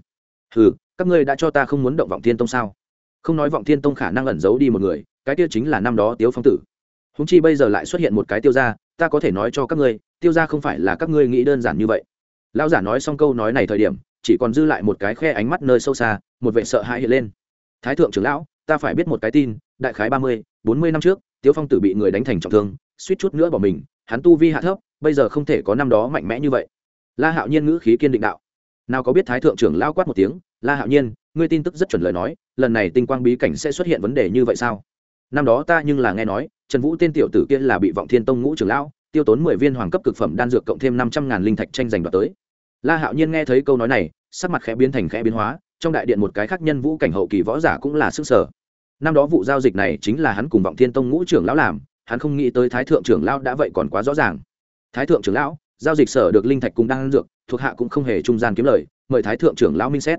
Ừ các ngươi đã cho ta không muốn động vọng thiên tông sao? Không nói vọng thiên tông khả năng ẩn giấu đi một người, cái tiêu chính là năm đó tiếu phong tử. Húng chi bây giờ lại xuất hiện một cái tiêu ra ta có thể nói cho các ngươi, tiêu ra không phải là các ngươi nghĩ đơn giản như vậy. Lão giả nói xong câu nói này thời điểm, chỉ còn dư lại một cái khe ánh mắt nơi sâu xa, một vệ sợ hãi hiện lên. Thái thượng trưởng lão, ta phải biết một cái tin, đại khái ba mươi, bốn mươi năm trước tiếu phong tử bị người đánh thành trọng thương, suýt chút nữa bỏ mình, hắn tu vi hạ thấp, bây giờ không thể có năm đó mạnh mẽ như vậy. La hạo nhiên ngữ khí kiên định đạo. Nào có biết thái thượng trưởng lao quát một tiếng, la hạo nhiên, ngươi tin tức rất chuẩn lời nói, lần này tinh quang bí cảnh sẽ xuất hiện vấn đề như vậy sao? Năm đó ta nhưng là nghe nói, trần vũ tên tiểu tử kia là bị vọng thiên tông ngũ trưởng lão, tiêu tốn mười viên hoàng cấp cực phẩm đan dược cộng thêm năm trăm ngàn linh thạch tranh giành đoạt tới. La hạo nhiên nghe thấy câu nói này, sắc mặt khẽ biến thành khẽ biến hóa, trong đại điện một cái khác nhân vũ cảnh hậu kỳ võ giả cũng là sức sở năm đó vụ giao dịch này chính là hắn cùng vọng thiên tông ngũ trưởng lão làm, hắn không nghĩ tới thái thượng trưởng lão đã vậy còn quá rõ ràng. Thái thượng trưởng lão, giao dịch sở được linh thạch cùng đang dược, thuộc hạ cũng không hề trung gian kiếm lời, mời thái thượng trưởng lão minh xét.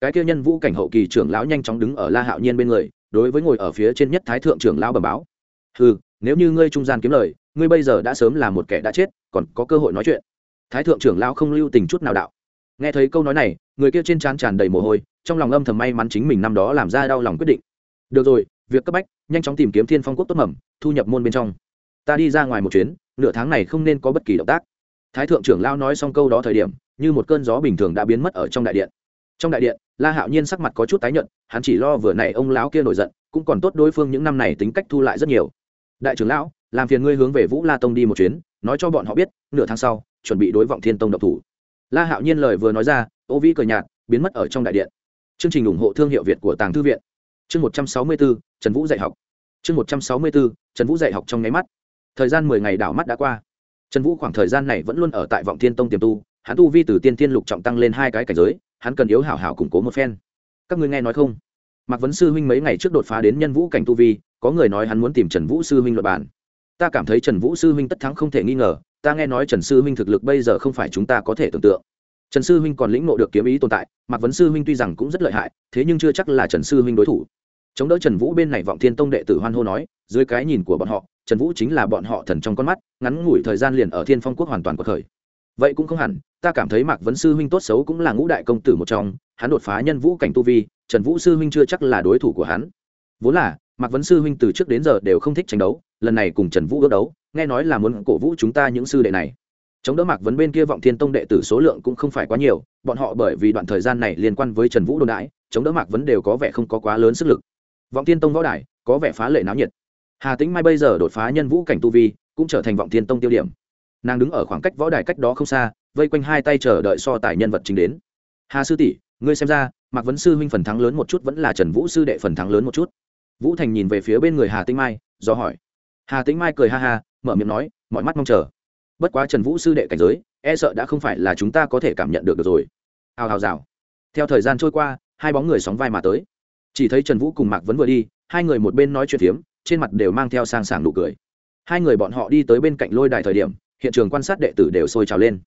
Cái kia nhân vũ cảnh hậu kỳ trưởng lão nhanh chóng đứng ở la hạo nhiên bên người, đối với ngồi ở phía trên nhất thái thượng trưởng lão bẩm báo. Ừ nếu như ngươi trung gian kiếm lời, ngươi bây giờ đã sớm là một kẻ đã chết, còn có cơ hội nói chuyện. Thái thượng trưởng lão không lưu tình chút nào đạo. Nghe thấy câu nói này, người kia trên trán tràn đầy mồ hôi, trong lòng âm thầm may mắn chính mình năm đó làm ra đau lòng quyết định được rồi, việc cấp bách, nhanh chóng tìm kiếm thiên phong quốc tốt mầm, thu nhập môn bên trong. Ta đi ra ngoài một chuyến, nửa tháng này không nên có bất kỳ động tác. Thái thượng trưởng lao nói xong câu đó thời điểm, như một cơn gió bình thường đã biến mất ở trong đại điện. Trong đại điện, la hạo nhiên sắc mặt có chút tái nhợt, hắn chỉ lo vừa này ông lão kia nổi giận, cũng còn tốt đối phương những năm này tính cách thu lại rất nhiều. Đại trưởng lão, làm phiền ngươi hướng về vũ la tông đi một chuyến, nói cho bọn họ biết, nửa tháng sau, chuẩn bị đối vọng thiên tông độc thủ. La hạo nhiên lời vừa nói ra, ô vĩ cờ nhạt, biến mất ở trong đại điện. Chương trình ủng hộ thương hiệu việt của tàng thư viện chương một trăm sáu mươi bốn trần vũ dạy học. Chương một trăm sáu mươi bốn trần vũ dạy học trong nháy mắt. Thời gian mười ngày đảo mắt đã qua. Trần vũ khoảng thời gian này vẫn luôn ở tại vọng thiên tông tiềm tu, hắn tu vi từ tiên tiên lục trọng tăng lên hai cái cảnh giới, hắn cần yếu hảo hảo củng cố một phen. Các ngươi nghe nói không? Mạc vấn sư huynh mấy ngày trước đột phá đến nhân vũ cảnh tu vi, có người nói hắn muốn tìm trần vũ sư huynh luật bản ta cảm thấy trần vũ sư huynh tất thắng không thể nghi ngờ, ta nghe nói trần sư huynh thực lực bây giờ không phải chúng ta có thể tưởng tượng. Trần sư huynh còn lĩnh ngộ được kiếm ý tồn tại, mạc vấn sư huynh tuy rằng cũng rất lợi hại, thế nhưng chưa chắc là trần sư huynh đối thủ chống đỡ trần vũ bên này vọng thiên tông đệ tử hoan hô nói, dưới cái nhìn của bọn họ, trần vũ chính là bọn họ thần trong con mắt, ngắn ngủi thời gian liền ở thiên phong quốc hoàn toàn cuộc khởi vậy cũng không hẳn, ta cảm thấy mạc vấn sư huynh tốt xấu cũng là ngũ đại công tử một trong, hắn đột phá nhân vũ cảnh tu vi, trần vũ sư huynh chưa chắc là đối thủ của hắn. Vốn là, mạc vấn sư huynh từ trước đến giờ đều không thích tranh đấu, lần này cùng trần vũ ước đấu, nghe nói là muốn cổ vũ chúng ta những sư đệ này. Chống đỡ mạc vấn bên kia vọng thiên tông đệ tử số lượng cũng không phải quá nhiều, bọn họ bởi vì đoạn thời gian này liên quan với trần vũ đồn đãi chống đỡ mạc vấn đều có vẻ không có quá lớn sức lực vọng thiên tông võ đài có vẻ phá lệ náo nhiệt. Hà tĩnh mai bây giờ đột phá nhân vũ cảnh tu vi cũng trở thành vọng thiên tông tiêu điểm. Nàng đứng ở khoảng cách võ đài cách đó không xa vây quanh hai tay chờ đợi so tài nhân vật chính đến. Hà sư tỷ ngươi xem ra mạc vấn sư huynh phần thắng lớn một chút vẫn là trần vũ sư đệ phần thắng lớn một chút. Vũ thành nhìn về phía bên người hà tĩnh mai do hỏi. Hà tĩnh mai cười ha ha mở miệng nói mọi mắt mong chờ. Bất quá trần vũ sư đệ cảnh giới e sợ đã không phải là chúng ta có thể cảm nhận được, được rồi. Hào hào rào. Theo thời gian trôi qua hai bóng người sóng vai mà tới chỉ thấy trần vũ cùng mạc vấn vừa đi hai người một bên nói chuyện phiếm trên mặt đều mang theo sang sảng nụ cười. Hai người bọn họ đi tới bên cạnh lôi đài thời điểm hiện trường quan sát đệ tử đều sôi trào lên.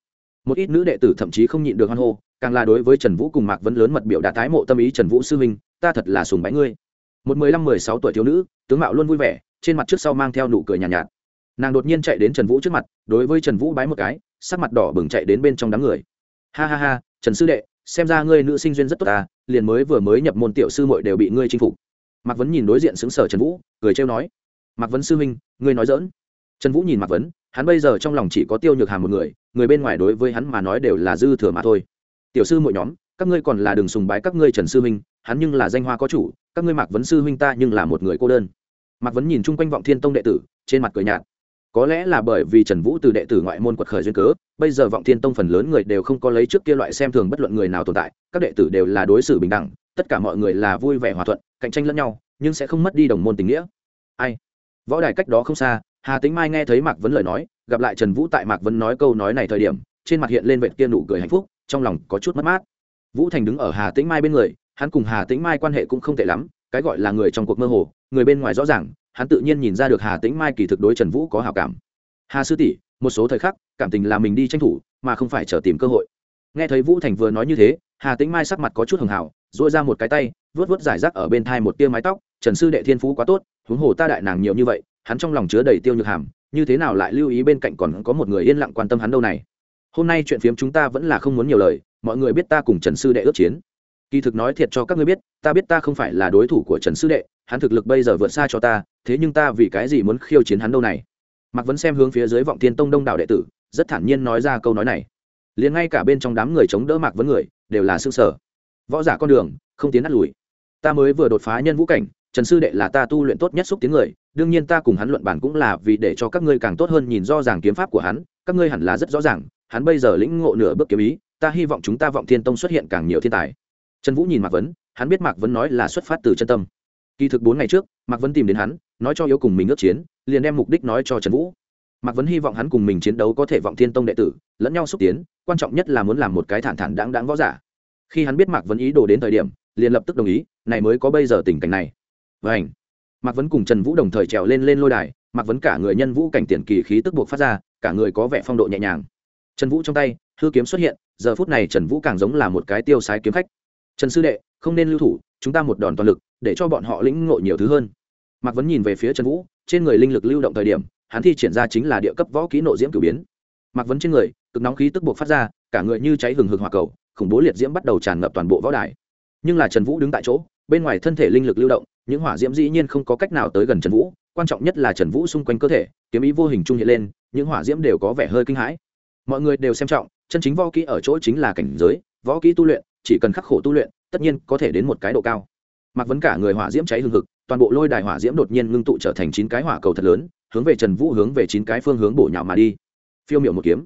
Một ít nữ đệ tử thậm chí không nhịn được hoan hô càng là đối với trần vũ cùng mạc vấn lớn mật biểu đã tái mộ tâm ý trần vũ sư huynh ta thật là sùng bái ngươi. Một mười lăm mười sáu tuổi thiếu nữ tướng mạo luôn vui vẻ trên mặt trước sau mang theo nụ cười nhàn nhạt, nhạt. Nàng đột nhiên chạy đến trần vũ trước mặt đối với trần vũ bái một cái sắc mặt đỏ bừng chạy đến bên trong đám người. Ha ha ha trần sư đệ xem ra ngươi nữ sinh duyên rất tốt ta liền mới vừa mới nhập môn tiểu sư muội đều bị ngươi chinh phục. Mạc vấn nhìn đối diện xứng sở trần vũ, cười trêu nói, mạc vấn sư huynh, ngươi nói dỡn trần vũ nhìn mạc vấn, hắn bây giờ trong lòng chỉ có tiêu nhược hàm một người người bên ngoài đối với hắn mà nói đều là dư thừa mà thôi. Tiểu sư mỗi nhóm, các ngươi còn là đường sùng bái các ngươi trần sư huynh, hắn nhưng là danh hoa có chủ, các ngươi mạc vấn sư huynh ta nhưng là một người cô đơn. Mạc vấn nhìn chung quanh vọng thiên tông đệ tử, trên mặt cười nhạt có lẽ là bởi vì trần vũ từ đệ tử ngoại môn quật khởi duyên cớ, bây giờ vọng thiên tông phần lớn người đều không có lấy trước kia loại xem thường bất luận người nào tồn tại, các đệ tử đều là đối xử bình đẳng, tất cả mọi người là vui vẻ hòa thuận, cạnh tranh lẫn nhau, nhưng sẽ không mất đi đồng môn tình nghĩa. Ai? Võ đài cách đó không xa, hà tính mai nghe thấy mạc vấn lời nói, gặp lại trần vũ tại mạc vấn nói câu nói này thời điểm, trên mặt hiện lên vệ kia nụ cười hạnh phúc, trong lòng có chút mất mát. Vũ thành đứng ở hà tĩnh mai bên người, hắn cùng hà tĩnh mai quan hệ cũng không tệ lắm, cái gọi là người trong cuộc mơ hồ, người bên ngoài rõ ràng hắn tự nhiên nhìn ra được hà tĩnh mai kỳ thực đối trần vũ có hào cảm. Hà sư tỷ, một số thời khắc, cảm tình là mình đi tranh thủ, mà không phải chờ tìm cơ hội. Nghe thấy vũ thành vừa nói như thế, hà tĩnh mai sắc mặt có chút hường hào dội ra một cái tay vớt vớt giải rác ở bên thai một tia mái tóc, trần sư đệ thiên phú quá tốt, huống hồ ta đại nàng nhiều như vậy, hắn trong lòng chứa đầy tiêu nhược hàm, như thế nào lại lưu ý bên cạnh còn có một người yên lặng quan tâm hắn đâu này? Hôm nay chuyện phiếm chúng ta vẫn là không muốn nhiều lời, mọi người biết ta cùng trần sư đệ ước chiến kỳ thực nói thiệt cho các ngươi biết, ta biết ta không phải là đối thủ của trần sư đệ, hắn thực lực bây giờ vượt xa cho ta, thế nhưng ta vì cái gì muốn khiêu chiến hắn đâu này? Mạc vấn xem hướng phía dưới vọng thiên tông đông đảo đệ tử, rất thản nhiên nói ra câu nói này. Liền ngay cả bên trong đám người chống đỡ mạc vấn người, đều là xương sở võ giả con đường, không tiến nát lùi. Ta mới vừa đột phá nhân vũ cảnh, trần sư đệ là ta tu luyện tốt nhất xúc tiếng người, đương nhiên ta cùng hắn luận bản cũng là vì để cho các ngươi càng tốt hơn nhìn do ràng kiếm pháp của hắn, các ngươi hẳn là rất rõ ràng, hắn bây giờ lĩnh ngộ nửa bước kiếm ý, ta hy vọng chúng ta vọng thiên tông xuất hiện càng nhiều thiên tài trần vũ nhìn mạc vấn, hắn biết mạc vấn nói là xuất phát từ chân tâm. Kỳ thực bốn ngày trước, mạc vấn tìm đến hắn, nói cho yếu cùng mình ước chiến, liền đem mục đích nói cho trần vũ. Mạc vấn hy vọng hắn cùng mình chiến đấu có thể vọng thiên tông đệ tử, lẫn nhau xúc tiến, quan trọng nhất là muốn làm một cái thản thản đáng đáng võ giả. Khi hắn biết mạc vấn ý đồ đến thời điểm, liền lập tức đồng ý, này mới có bây giờ tình cảnh này. Vảnh mạc vấn cùng trần vũ đồng thời trèo lên lên lôi đài, mạc vấn cả người nhân vũ cảnh tiền kỳ khí tức buộc phát ra, cả người có vẻ phong độ nhẹ nhàng. Trần vũ trong tay, hư kiếm xuất hiện, giờ phút này trần vũ càng giống là một cái tiêu sái kiếm khách trần sư đệ, không nên lưu thủ, chúng ta một đòn toàn lực, để cho bọn họ lĩnh ngộ nhiều thứ hơn. Mạc vấn nhìn về phía trần vũ, trên người linh lực lưu động thời điểm, hắn thi triển ra chính là địa cấp võ kỹ nộ diễm cử biến. Mạc vấn trên người, cực nóng khí tức buộc phát ra, cả người như cháy hừng hực hòa cầu, khủng bố liệt diễm bắt đầu tràn ngập toàn bộ võ đài. Nhưng là trần vũ đứng tại chỗ, bên ngoài thân thể linh lực lưu động, những hỏa diễm dĩ nhiên không có cách nào tới gần trần vũ, quan trọng nhất là trần vũ xung quanh cơ thể, kiếm ý vô hình trung hiện lên, những hỏa diễm đều có vẻ hơi kinh hãi. Mọi người đều xem trọng, chân chính võ kỹ ở chỗ chính là cảnh giới, võ kỹ tu luyện chỉ cần khắc khổ tu luyện, tất nhiên có thể đến một cái độ cao. Mặc vấn cả người hỏa diễm cháy hương hực, toàn bộ lôi đài hỏa diễm đột nhiên ngưng tụ trở thành chín cái hỏa cầu thật lớn, hướng về trần vũ hướng về chín cái phương hướng bổ nhào mà đi. Phiêu miệu một kiếm.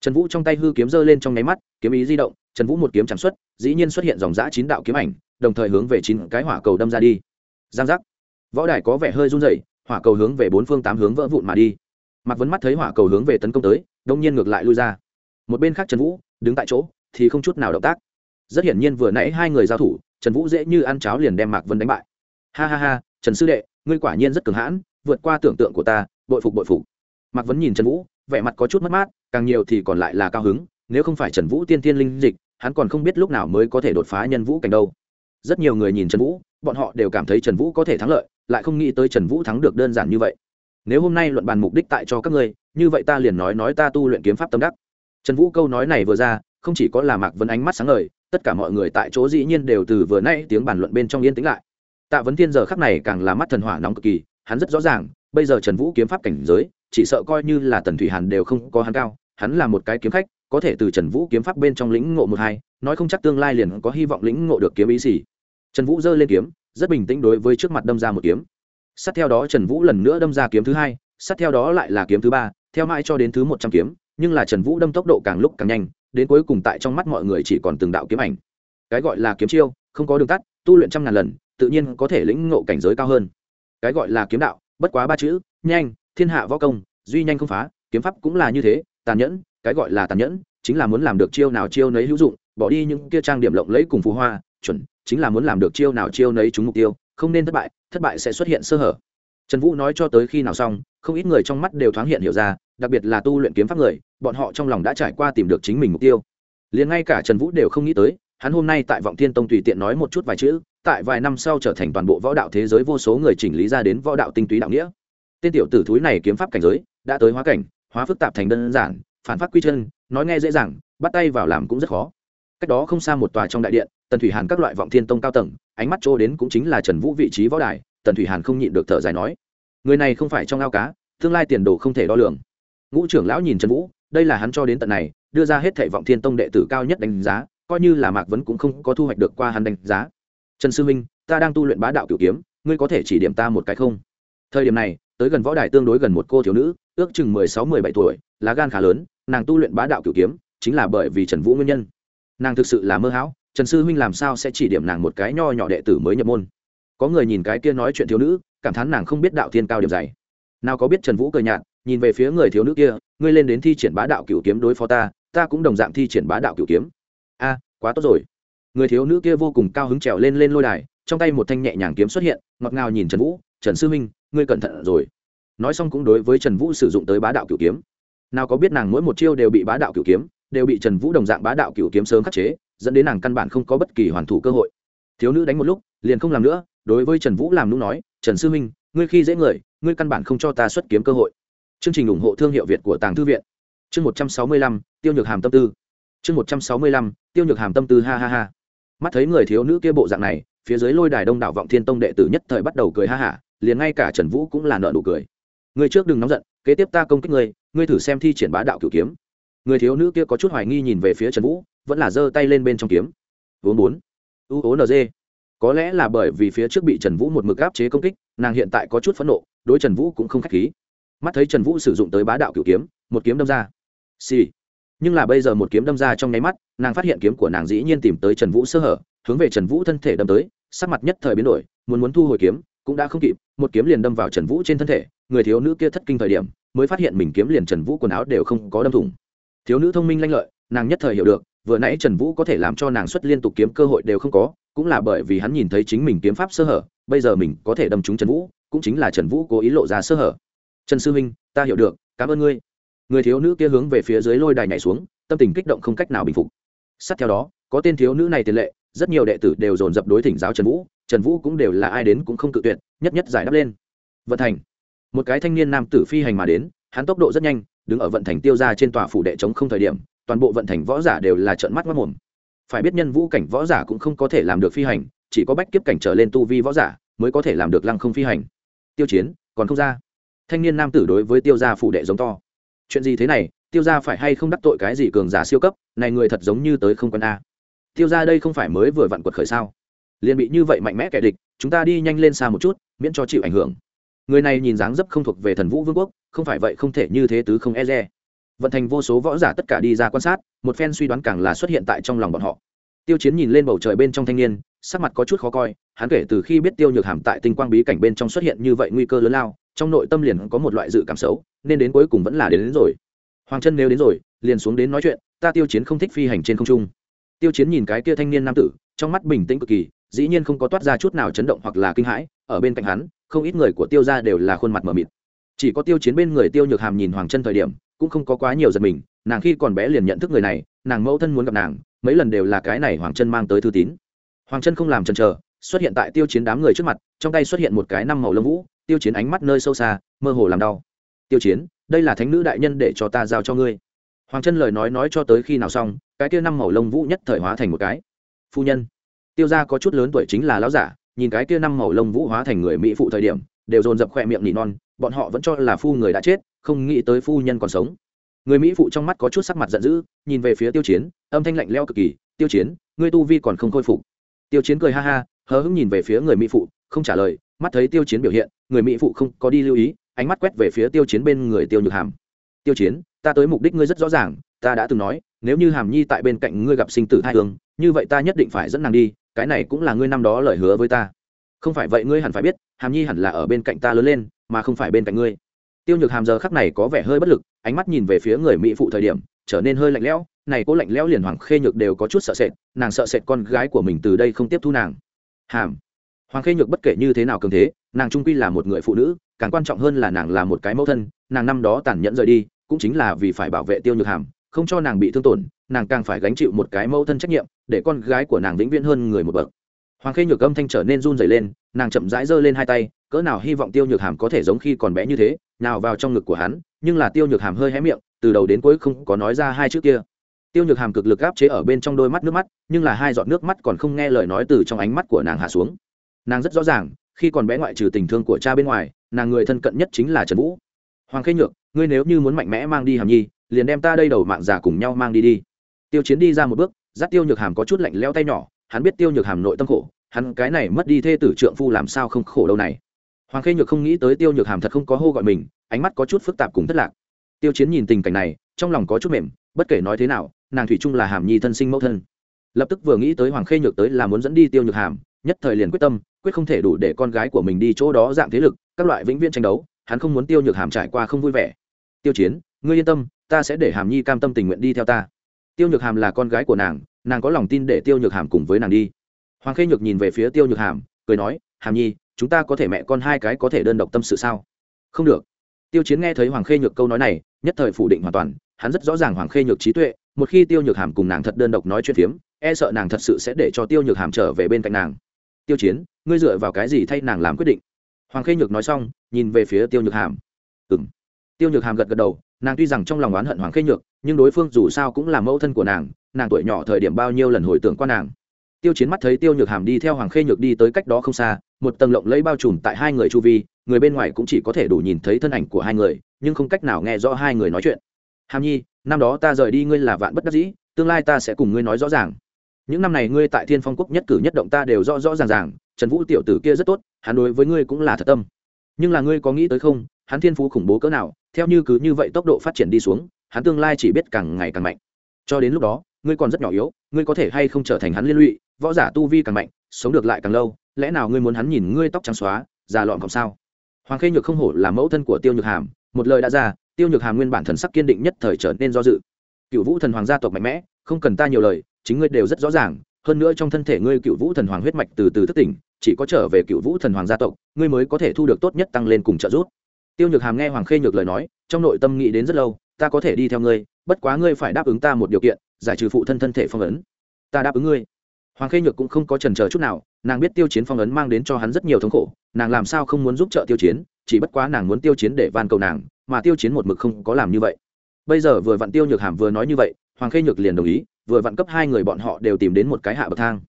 Trần vũ trong tay hư kiếm giơ lên trong nháy mắt, kiếm ý di động, trần vũ một kiếm chẳng xuất, dĩ nhiên xuất hiện dòng giã chín đạo kiếm ảnh, đồng thời hướng về chín cái hỏa cầu đâm ra đi. Giang giác. Võ đài có vẻ hơi run rẩy, hỏa cầu hướng về bốn phương tám hướng vỡ vụn mà đi. Mặc vấn mắt thấy hỏa cầu hướng về tấn công tới, đông nhiên ngược lại lui ra. Một bên khác trần vũ, đứng tại chỗ, thì không chút nào động tác rất hiển nhiên vừa nãy hai người giao thủ, trần vũ dễ như ăn cháo liền đem mạc vân đánh bại. Ha ha ha, trần sư đệ, ngươi quả nhiên rất cường hãn, vượt qua tưởng tượng của ta, bội phục bội phục. Mạc vấn nhìn trần vũ, vẻ mặt có chút mất mát, càng nhiều thì còn lại là cao hứng, nếu không phải trần vũ tiên tiên linh dịch, hắn còn không biết lúc nào mới có thể đột phá nhân vũ cảnh đâu. Rất nhiều người nhìn trần vũ, bọn họ đều cảm thấy trần vũ có thể thắng lợi, lại không nghĩ tới trần vũ thắng được đơn giản như vậy. Nếu hôm nay luận bàn mục đích tại cho các ngươi, như vậy ta liền nói nói ta tu luyện kiếm pháp tâm đắc. Trần vũ câu nói này vừa ra, không chỉ có là mạc vấn ánh mắt sáng ngời tất cả mọi người tại chỗ dĩ nhiên đều từ vừa nay tiếng bàn luận bên trong yên tĩnh lại. Tạ vấn thiên giờ khắc này càng là mắt thần hỏa nóng cực kỳ, hắn rất rõ ràng, bây giờ trần vũ kiếm pháp cảnh giới, chỉ sợ coi như là tần thủy hàn đều không có hắn cao, hắn là một cái kiếm khách, có thể từ trần vũ kiếm pháp bên trong lĩnh ngộ một hai, nói không chắc tương lai liền có hy vọng lĩnh ngộ được kiếm ý gì. Trần vũ giơ lên kiếm, rất bình tĩnh đối với trước mặt đâm ra một kiếm. Sát theo đó trần vũ lần nữa đâm ra kiếm thứ hai, sát theo đó lại là kiếm thứ ba, theo mãi cho đến thứ một trăm kiếm, nhưng là trần vũ đâm tốc độ càng lúc càng nhanh đến cuối cùng tại trong mắt mọi người chỉ còn từng đạo kiếm ảnh. Cái gọi là kiếm chiêu, không có đường tắt, tu luyện trăm ngàn lần, tự nhiên có thể lĩnh ngộ cảnh giới cao hơn. Cái gọi là kiếm đạo, bất quá ba chữ, nhanh, thiên hạ võ công, duy nhanh không phá, kiếm pháp cũng là như thế, tàn nhẫn, cái gọi là tàn nhẫn, chính là muốn làm được chiêu nào chiêu nấy hữu dụng, bỏ đi những kia trang điểm lộng lẫy cùng phù hoa, chuẩn, chính là muốn làm được chiêu nào chiêu nấy trúng mục tiêu, không nên thất bại thất bại sẽ xuất hiện sơ hở trần vũ nói cho tới khi nào xong, không ít người trong mắt đều thoáng hiện hiểu ra, đặc biệt là tu luyện kiếm pháp người, bọn họ trong lòng đã trải qua tìm được chính mình mục tiêu. Liền ngay cả trần vũ đều không nghĩ tới, hắn hôm nay tại vọng thiên tông tùy tiện nói một chút vài chữ, tại vài năm sau trở thành toàn bộ võ đạo thế giới vô số người chỉnh lý ra đến võ đạo tinh túy đạo nghĩa. Tên tiểu tử thúi này kiếm pháp cảnh giới, đã tới hóa cảnh, hóa phức tạp thành đơn giản, phản phát quy chân, nói nghe dễ dàng, bắt tay vào làm cũng rất khó. Cách đó không xa một tòa trong đại điện, tần thủy hàn các loại vọng thiên tông cao tầng, ánh mắt trô đến cũng chính là trần vũ vị trí võ đài tần thủy hàn không nhịn được thở dài nói, người này không phải trong ao cá, tương lai tiền đồ không thể đo lường. Ngũ trưởng lão nhìn trần vũ, đây là hắn cho đến tận này, đưa ra hết thệ vọng thiên tông đệ tử cao nhất đánh giá, coi như là mạc vấn cũng không có thu hoạch được qua hắn đánh giá. Trần sư minh, ta đang tu luyện bá đạo cửu kiếm, ngươi có thể chỉ điểm ta một cái không? Thời điểm này, tới gần võ đài tương đối gần một cô thiếu nữ, ước chừng mười sáu, mười bảy tuổi, lá gan khá lớn, nàng tu luyện bá đạo cửu kiếm, chính là bởi vì trần vũ nguyên nhân. Nàng thực sự là mơ hão, trần sư huynh làm sao sẽ chỉ điểm nàng một cái nho nhỏ đệ tử mới nhập môn? Có người nhìn cái kia nói chuyện thiếu nữ cảm thán nàng không biết đạo thiên cao điểm dày. Nào có biết trần vũ cười nhạt nhìn về phía người thiếu nữ kia ngươi lên đến thi triển bá đạo cửu kiếm đối phó ta ta cũng đồng dạng thi triển bá đạo cửu kiếm. A quá tốt rồi. Người thiếu nữ kia vô cùng cao hứng trèo lên lên lôi đài trong tay một thanh nhẹ nhàng kiếm xuất hiện ngọt ngào nhìn trần vũ trần sư minh, ngươi cẩn thận rồi. Nói xong cũng đối với trần vũ sử dụng tới bá đạo cửu kiếm. Nào có biết nàng mỗi một chiêu đều bị bá đạo cửu kiếm đều bị trần vũ đồng dạng bá đạo cửu kiếm sớm khắc chế dẫn đến nàng căn bản không có bất kỳ hoàn thủ cơ hội. Thiếu nữ đánh một lúc liền không làm nữa đối với trần vũ làm nũng nói, trần sư huynh, ngươi khi dễ người, ngươi căn bản không cho ta xuất kiếm cơ hội. Chương trình ủng hộ thương hiệu việt của tàng thư viện. Chương một trăm sáu mươi lăm, tiêu nhược hàm tâm tư. Chương một trăm sáu mươi lăm, tiêu nhược hàm tâm tư, ha ha ha. Mắt thấy người thiếu nữ kia bộ dạng này, phía dưới lôi đài đông đảo vọng thiên tông đệ tử nhất thời bắt đầu cười ha hả, liền ngay cả trần vũ cũng là nợ nụ cười. Người trước đừng nóng giận, kế tiếp ta công kích ngươi ngươi thử xem thi triển bá đạo cửu kiếm. Người thiếu nữ kia có chút hoài nghi nhìn về phía trần vũ, vẫn là giơ tay lên bên trong kiếm. Vốn bốn, u ố nd có lẽ là bởi vì phía trước bị trần vũ một mực áp chế công kích, nàng hiện tại có chút phẫn nộ, đối trần vũ cũng không k h á c h khí. Mắt thấy trần vũ sử dụng tới bá đạo cửu kiếm, một kiếm đâm ra. Xì、sì. nhưng là bây giờ một kiếm đâm ra trong nháy mắt, nàng phát hiện kiếm của nàng dĩ nhiên tìm tới trần vũ sơ hở, hướng về trần vũ thân thể đâm tới, sắc mặt nhất thời biến đổi, muốn muốn thu hồi kiếm, cũng đã không kịp, một kiếm liền đâm vào trần vũ trên thân thể, người thiếu nữ kia thất kinh thời điểm, mới phát hiện mình kiếm liền trần vũ quần áo đều không có đâm thủng. Thiếu nữ thông minh lanh lợi, nàng nhất thời hiểu được, vừa nãy trần vũ có thể làm cho nàng xuất liên tục kiếm cơ hội đều không có cũng là bởi vì hắn nhìn thấy chính mình kiếm pháp sơ hở, bây giờ mình có thể đâm trúng trần vũ, cũng chính là trần vũ cố ý lộ ra sơ hở. Trần sư huynh ta hiểu được, cảm ơn ngươi. Người thiếu nữ kia hướng về phía dưới lôi đài nhảy xuống, tâm tình kích động không cách nào bình phục. Sát theo đó, có tên thiếu nữ này tiền lệ, rất nhiều đệ tử đều dồn dập đối thỉnh giáo trần vũ trần vũ cũng đều là ai đến cũng không cự tuyệt, nhất nhất giải đáp lên. Vận thành. Một cái thanh niên nam tử phi hành mà đến, hắn tốc độ rất nhanh, đứng ở vận thành tiêu ra trên tòa phủ đệ chống không thời điểm, toàn bộ vận thành võ giả đều là trợn mắt mất mồm phải biết nhân vũ cảnh võ giả cũng không có thể làm được phi hành, chỉ có bách kiếp cảnh trở lên tu vi võ giả mới có thể làm được lăng không phi hành. Tiêu chiến, còn không ra. Thanh niên nam tử đối với tiêu gia phủ đệ giống to. Chuyện gì thế này? Tiêu gia phải hay không đắc tội cái gì cường giả siêu cấp? Này người thật giống như tới không quân a. Tiêu gia đây không phải mới vừa vặn quật khởi sao? Liền bị như vậy mạnh mẽ kẻ địch, chúng ta đi nhanh lên xa một chút, miễn cho chịu ảnh hưởng. Người này nhìn dáng dấp không thuộc về thần vũ vương quốc, không phải vậy không thể như thế tứ không e re vận thành vô số võ giả tất cả đi ra quan sát một phen suy đoán càng là xuất hiện tại trong lòng bọn họ. Tiêu chiến nhìn lên bầu trời bên trong thanh niên sắc mặt có chút khó coi hắn kể từ khi biết tiêu nhược hàm tại tinh quang bí cảnh bên trong xuất hiện như vậy nguy cơ lớn lao trong nội tâm liền có một loại dự cảm xấu nên đến cuối cùng vẫn là đến, đến rồi. Hoàng chân nếu đến rồi liền xuống đến nói chuyện ta tiêu chiến không thích phi hành trên không trung. Tiêu chiến nhìn cái kia thanh niên nam tử trong mắt bình tĩnh cực kỳ dĩ nhiên không có toát ra chút nào chấn động hoặc là kinh hãi ở bên cạnh hắn không ít người của tiêu gia đều là khuôn mặt mờ mịt. Chỉ có tiêu chiến bên người tiêu nhược hàm nhìn hoàng chân thời điểm cũng không có quá nhiều giật mình, nàng khi còn bé liền nhận thức người này, nàng mẫu thân muốn gặp nàng, mấy lần đều là cái này hoàng chân mang tới thư tín. Hoàng chân không làm chần chờ, xuất hiện tại tiêu chiến đám người trước mặt, trong tay xuất hiện một cái năm màu lông vũ, tiêu chiến ánh mắt nơi sâu xa, mơ hồ làm đau. Tiêu chiến, đây là thánh nữ đại nhân để cho ta giao cho ngươi. Hoàng chân lời nói nói cho tới khi nào xong, cái kia năm màu lông vũ nhất thời hóa thành một cái. Phu nhân. Tiêu gia có chút lớn tuổi chính là lão giả, nhìn cái kia năm màu lông vũ hóa thành người mỹ phụ thời điểm, đều dồn dập khỏe miệng nỉ non bọn họ vẫn cho là phu người đã chết, không nghĩ tới phu nhân còn sống. Người mỹ phụ trong mắt có chút sắc mặt giận dữ, nhìn về phía tiêu chiến, âm thanh lạnh leo cực kỳ, tiêu chiến, ngươi tu vi còn không khôi phục. Tiêu chiến cười ha ha, hờ hững nhìn về phía người mỹ phụ, không trả lời, mắt thấy tiêu chiến biểu hiện, người mỹ phụ không có đi lưu ý, ánh mắt quét về phía tiêu chiến bên người tiêu nhược hàm. Tiêu chiến, ta tới mục đích ngươi rất rõ ràng, ta đã từng nói, nếu như hàm nhi tại bên cạnh ngươi gặp sinh tử thai hương, như vậy ta nhất định phải dẫn nàng đi, cái này cũng là ngươi năm đó lời hứa với ta. Không phải vậy ngươi hẳn phải biết, hàm nhi hẳn là ở bên cạnh ta lớn lên mà không phải bên cạnh ngươi. Tiêu nhược hàm giờ khắc này có vẻ hơi bất lực, ánh mắt nhìn về phía người mỹ phụ thời điểm, trở nên hơi lạnh lẽo, này cố lạnh lẽo liền hoàng khê nhược đều có chút sợ sệt, nàng sợ sệt con gái của mình từ đây không tiếp thu nàng. Hàm. Hoàng khê nhược bất kể như thế nào cường thế, nàng trung quy là một người phụ nữ, càng quan trọng hơn là nàng là một cái mẫu thân, nàng năm đó tàn nhẫn rời đi, cũng chính là vì phải bảo vệ tiêu nhược hàm, không cho nàng bị thương tổn, nàng càng phải gánh chịu một cái mẫu thân trách nhiệm, để con gái của nàng vĩnh viễn hơn người một bậc hoàng khê nhược âm thanh trở nên run dày lên, nàng chậm rãi giơ lên hai tay, cỡ nào hy vọng tiêu nhược hàm có thể giống khi còn bé như thế, nào vào trong ngực của hắn, nhưng là tiêu nhược hàm hơi hé miệng, từ đầu đến cuối không có nói ra hai chữ kia. Tiêu nhược hàm cực lực áp chế ở bên trong đôi mắt nước mắt, nhưng là hai giọt nước mắt còn không nghe lời nói từ trong ánh mắt của nàng hạ xuống. Nàng rất rõ ràng, khi còn bé ngoại trừ tình thương của cha bên ngoài, nàng người thân cận nhất chính là trần vũ. Hoàng khê nhược, ngươi nếu như muốn mạnh mẽ mang đi hàm nhi, liền đem ta đây đầu mạng già cùng nhau mang đi đi. Tiêu chiến đi ra một bước, dắt tiêu nhược hàm có chút lạnh leo tay nhỏ hắn biết tiêu nhược hàm nội tâm khổ, hắn cái này mất đi thê tử trượng phu làm sao không khổ đâu này. Hoàng khê nhược không nghĩ tới tiêu nhược hàm thật không có hô gọi mình, ánh mắt có chút phức tạp cùng thất lạc. Tiêu chiến nhìn tình cảnh này, trong lòng có chút mềm, bất kể nói thế nào, nàng thủy chung là hàm nhi thân sinh mẫu thân. Lập tức vừa nghĩ tới hoàng khê nhược tới là muốn dẫn đi tiêu nhược hàm, nhất thời liền quyết tâm, quyết không thể đủ để con gái của mình đi chỗ đó dạng thế lực, các loại vĩnh viễn tranh đấu, hắn không muốn tiêu nhược hàm trải qua không vui vẻ. Tiêu chiến, ngươi yên tâm, ta sẽ để hàm nhi cam tâm tình nguyện đi theo ta. Tiêu nhược hàm là con gái của nàng nàng có lòng tin để tiêu nhược hàm cùng với nàng đi. Hoàng khê nhược nhìn về phía tiêu nhược hàm, cười nói, hàm nhi, chúng ta có thể mẹ con hai cái có thể đơn độc tâm sự sao? Không được. Tiêu chiến nghe thấy hoàng khê nhược câu nói này, nhất thời phủ định hoàn toàn, hắn rất rõ ràng hoàng khê nhược trí tuệ, một khi tiêu nhược hàm cùng nàng thật đơn độc nói chuyện phiếm e sợ nàng thật sự sẽ để cho tiêu nhược hàm trở về bên cạnh nàng. Tiêu chiến, ngươi dựa vào cái gì thay nàng làm quyết định? Hoàng khê nhược nói xong, nhìn về phía tiêu nhược hàm. Ừng tiêu nhược hàm gật gật đầu, nàng tuy rằng trong lòng oán hận hoàng khê nhược, nhưng đối phương dù sao cũng là mẫu thân của nàng nàng tuổi nhỏ thời điểm bao nhiêu lần hồi tưởng qua nàng. Tiêu chiến mắt thấy tiêu nhược hàm đi theo hoàng khê nhược đi tới cách đó không xa, một tầng lộng lấy bao trùm tại hai người chu vi, người bên ngoài cũng chỉ có thể đủ nhìn thấy thân ảnh của hai người, nhưng không cách nào nghe rõ hai người nói chuyện. Hàm nhi, năm đó ta rời đi ngươi là vạn bất đắc dĩ, tương lai ta sẽ cùng ngươi nói rõ ràng. Những năm này ngươi tại thiên phong quốc nhất cử nhất động ta đều rõ rõ ràng ràng, trần vũ tiểu tử kia rất tốt, hắn đối với ngươi cũng là thật tâm. Nhưng là ngươi có nghĩ tới không, hắn thiên phú khủng bố cỡ nào, theo như cứ như vậy tốc độ phát triển đi xuống, hắn tương lai chỉ biết càng ngày càng mạnh. Cho đến lúc đó ngươi còn rất nhỏ yếu, ngươi có thể hay không trở thành hắn liên lụy, võ giả tu vi càng mạnh, sống được lại càng lâu, lẽ nào ngươi muốn hắn nhìn ngươi tóc trắng xóa, già lọn còn sao? Hoàng khê nhược không hổ là mẫu thân của tiêu nhược hàm, một lời đã ra, tiêu nhược hàm nguyên bản thần sắc kiên định nhất thời trở nên do dự. Cựu vũ thần hoàng gia tộc mạnh mẽ, không cần ta nhiều lời, chính ngươi đều rất rõ ràng, hơn nữa trong thân thể ngươi cựu vũ thần hoàng huyết mạch từ từ thức tỉnh, chỉ có trở về cựu vũ thần hoàng gia tộc, ngươi mới có thể thu được tốt nhất tăng lên cùng trợ giúp. Tiêu nhược hàm nghe hoàng khê nhược lời nói, trong nội tâm nghĩ đến rất lâu, ta có thể đi theo ngươi, bất quá ngươi phải đáp ứng ta một điều kiện giải trừ phụ thân thân thể phong ấn. Ta đáp ứng ngươi. Hoàng khê nhược cũng không có trần chờ chút nào, nàng biết tiêu chiến phong ấn mang đến cho hắn rất nhiều thống khổ, nàng làm sao không muốn giúp trợ tiêu chiến, chỉ bất quá nàng muốn tiêu chiến để van cầu nàng, mà tiêu chiến một mực không có làm như vậy. Bây giờ vừa vặn tiêu nhược hàm vừa nói như vậy, hoàng khê nhược liền đồng ý, vừa vặn cấp hai người bọn họ đều tìm đến một cái hạ bậc thang.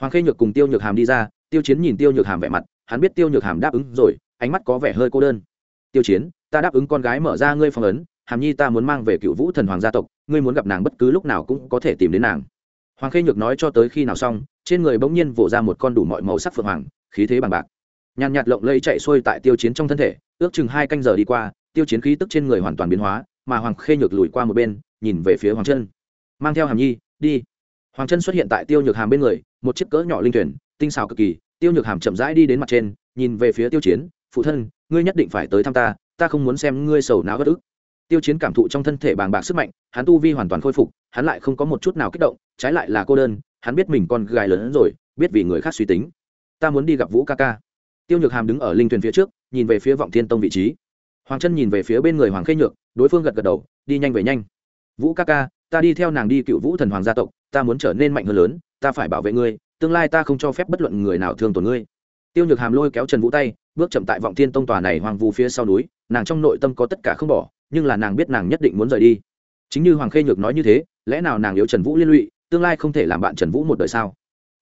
Hoàng khê nhược cùng tiêu nhược hàm đi ra, tiêu chiến nhìn tiêu nhược hàm vẻ mặt, hắn biết tiêu nhược hàm đáp ứng rồi, ánh mắt có vẻ hơi cô đơn. Tiêu chiến, ta đáp ứng con gái mở ra ngươi phong ấn, hàm nhi ta muốn mang về cựu vũ thần hoàng gia tộc ngươi muốn gặp nàng bất cứ lúc nào cũng có thể tìm đến nàng. Hoàng khê nhược nói cho tới khi nào xong, trên người bỗng nhiên vỗ ra một con đủ mọi màu sắc phượng hoàng, khí thế bằng bạc. Nhàn nhạt lộng lẫy chạy xuôi tại tiêu chiến trong thân thể, ước chừng hai canh giờ đi qua, tiêu chiến khí tức trên người hoàn toàn biến hóa, mà hoàng khê nhược lùi qua một bên, nhìn về phía hoàng chân mang theo hàm nhi, đi. Hoàng chân xuất hiện tại tiêu nhược hàm bên người, một chiếc cỡ nhỏ linh thuyền, tinh xào cực kỳ, tiêu nhược hàm chậm rãi đi đến mặt trên, nhìn về phía tiêu chiến, phụ thân, ngươi nhất định phải tới thăm ta ta không muốn xem ngươi sầu não bất ức tiêu chiến cảm thụ trong thân thể bàng bạc sức mạnh, hắn tu vi hoàn toàn khôi phục, hắn lại không có một chút nào kích động, trái lại là cô đơn, hắn biết mình con gái lớn hơn rồi, biết vì người khác suy tính. Ta muốn đi gặp vũ ca ca. Tiêu nhược hàm đứng ở linh thuyền phía trước, nhìn về phía vọng thiên tông vị trí. Hoàng chân nhìn về phía bên người hoàng khê nhược, đối phương gật gật đầu, đi nhanh về nhanh. Vũ ca ca, ta đi theo nàng đi cựu vũ thần hoàng gia tộc, ta muốn trở nên mạnh hơn lớn, ta phải bảo vệ ngươi, tương lai ta không cho phép bất luận người nào thương tổn ngươi. Tiêu nhược hàm lôi kéo trần vũ tay, bước chậm tại vọng thiên tông tòa này hoàng vu phía sau núi, nàng trong nội tâm có tất cả không bỏ nhưng là nàng biết nàng nhất định muốn rời đi. Chính như hoàng khê nhược nói như thế, lẽ nào nàng yếu trần vũ liên lụy, tương lai không thể làm bạn trần vũ một đời sao?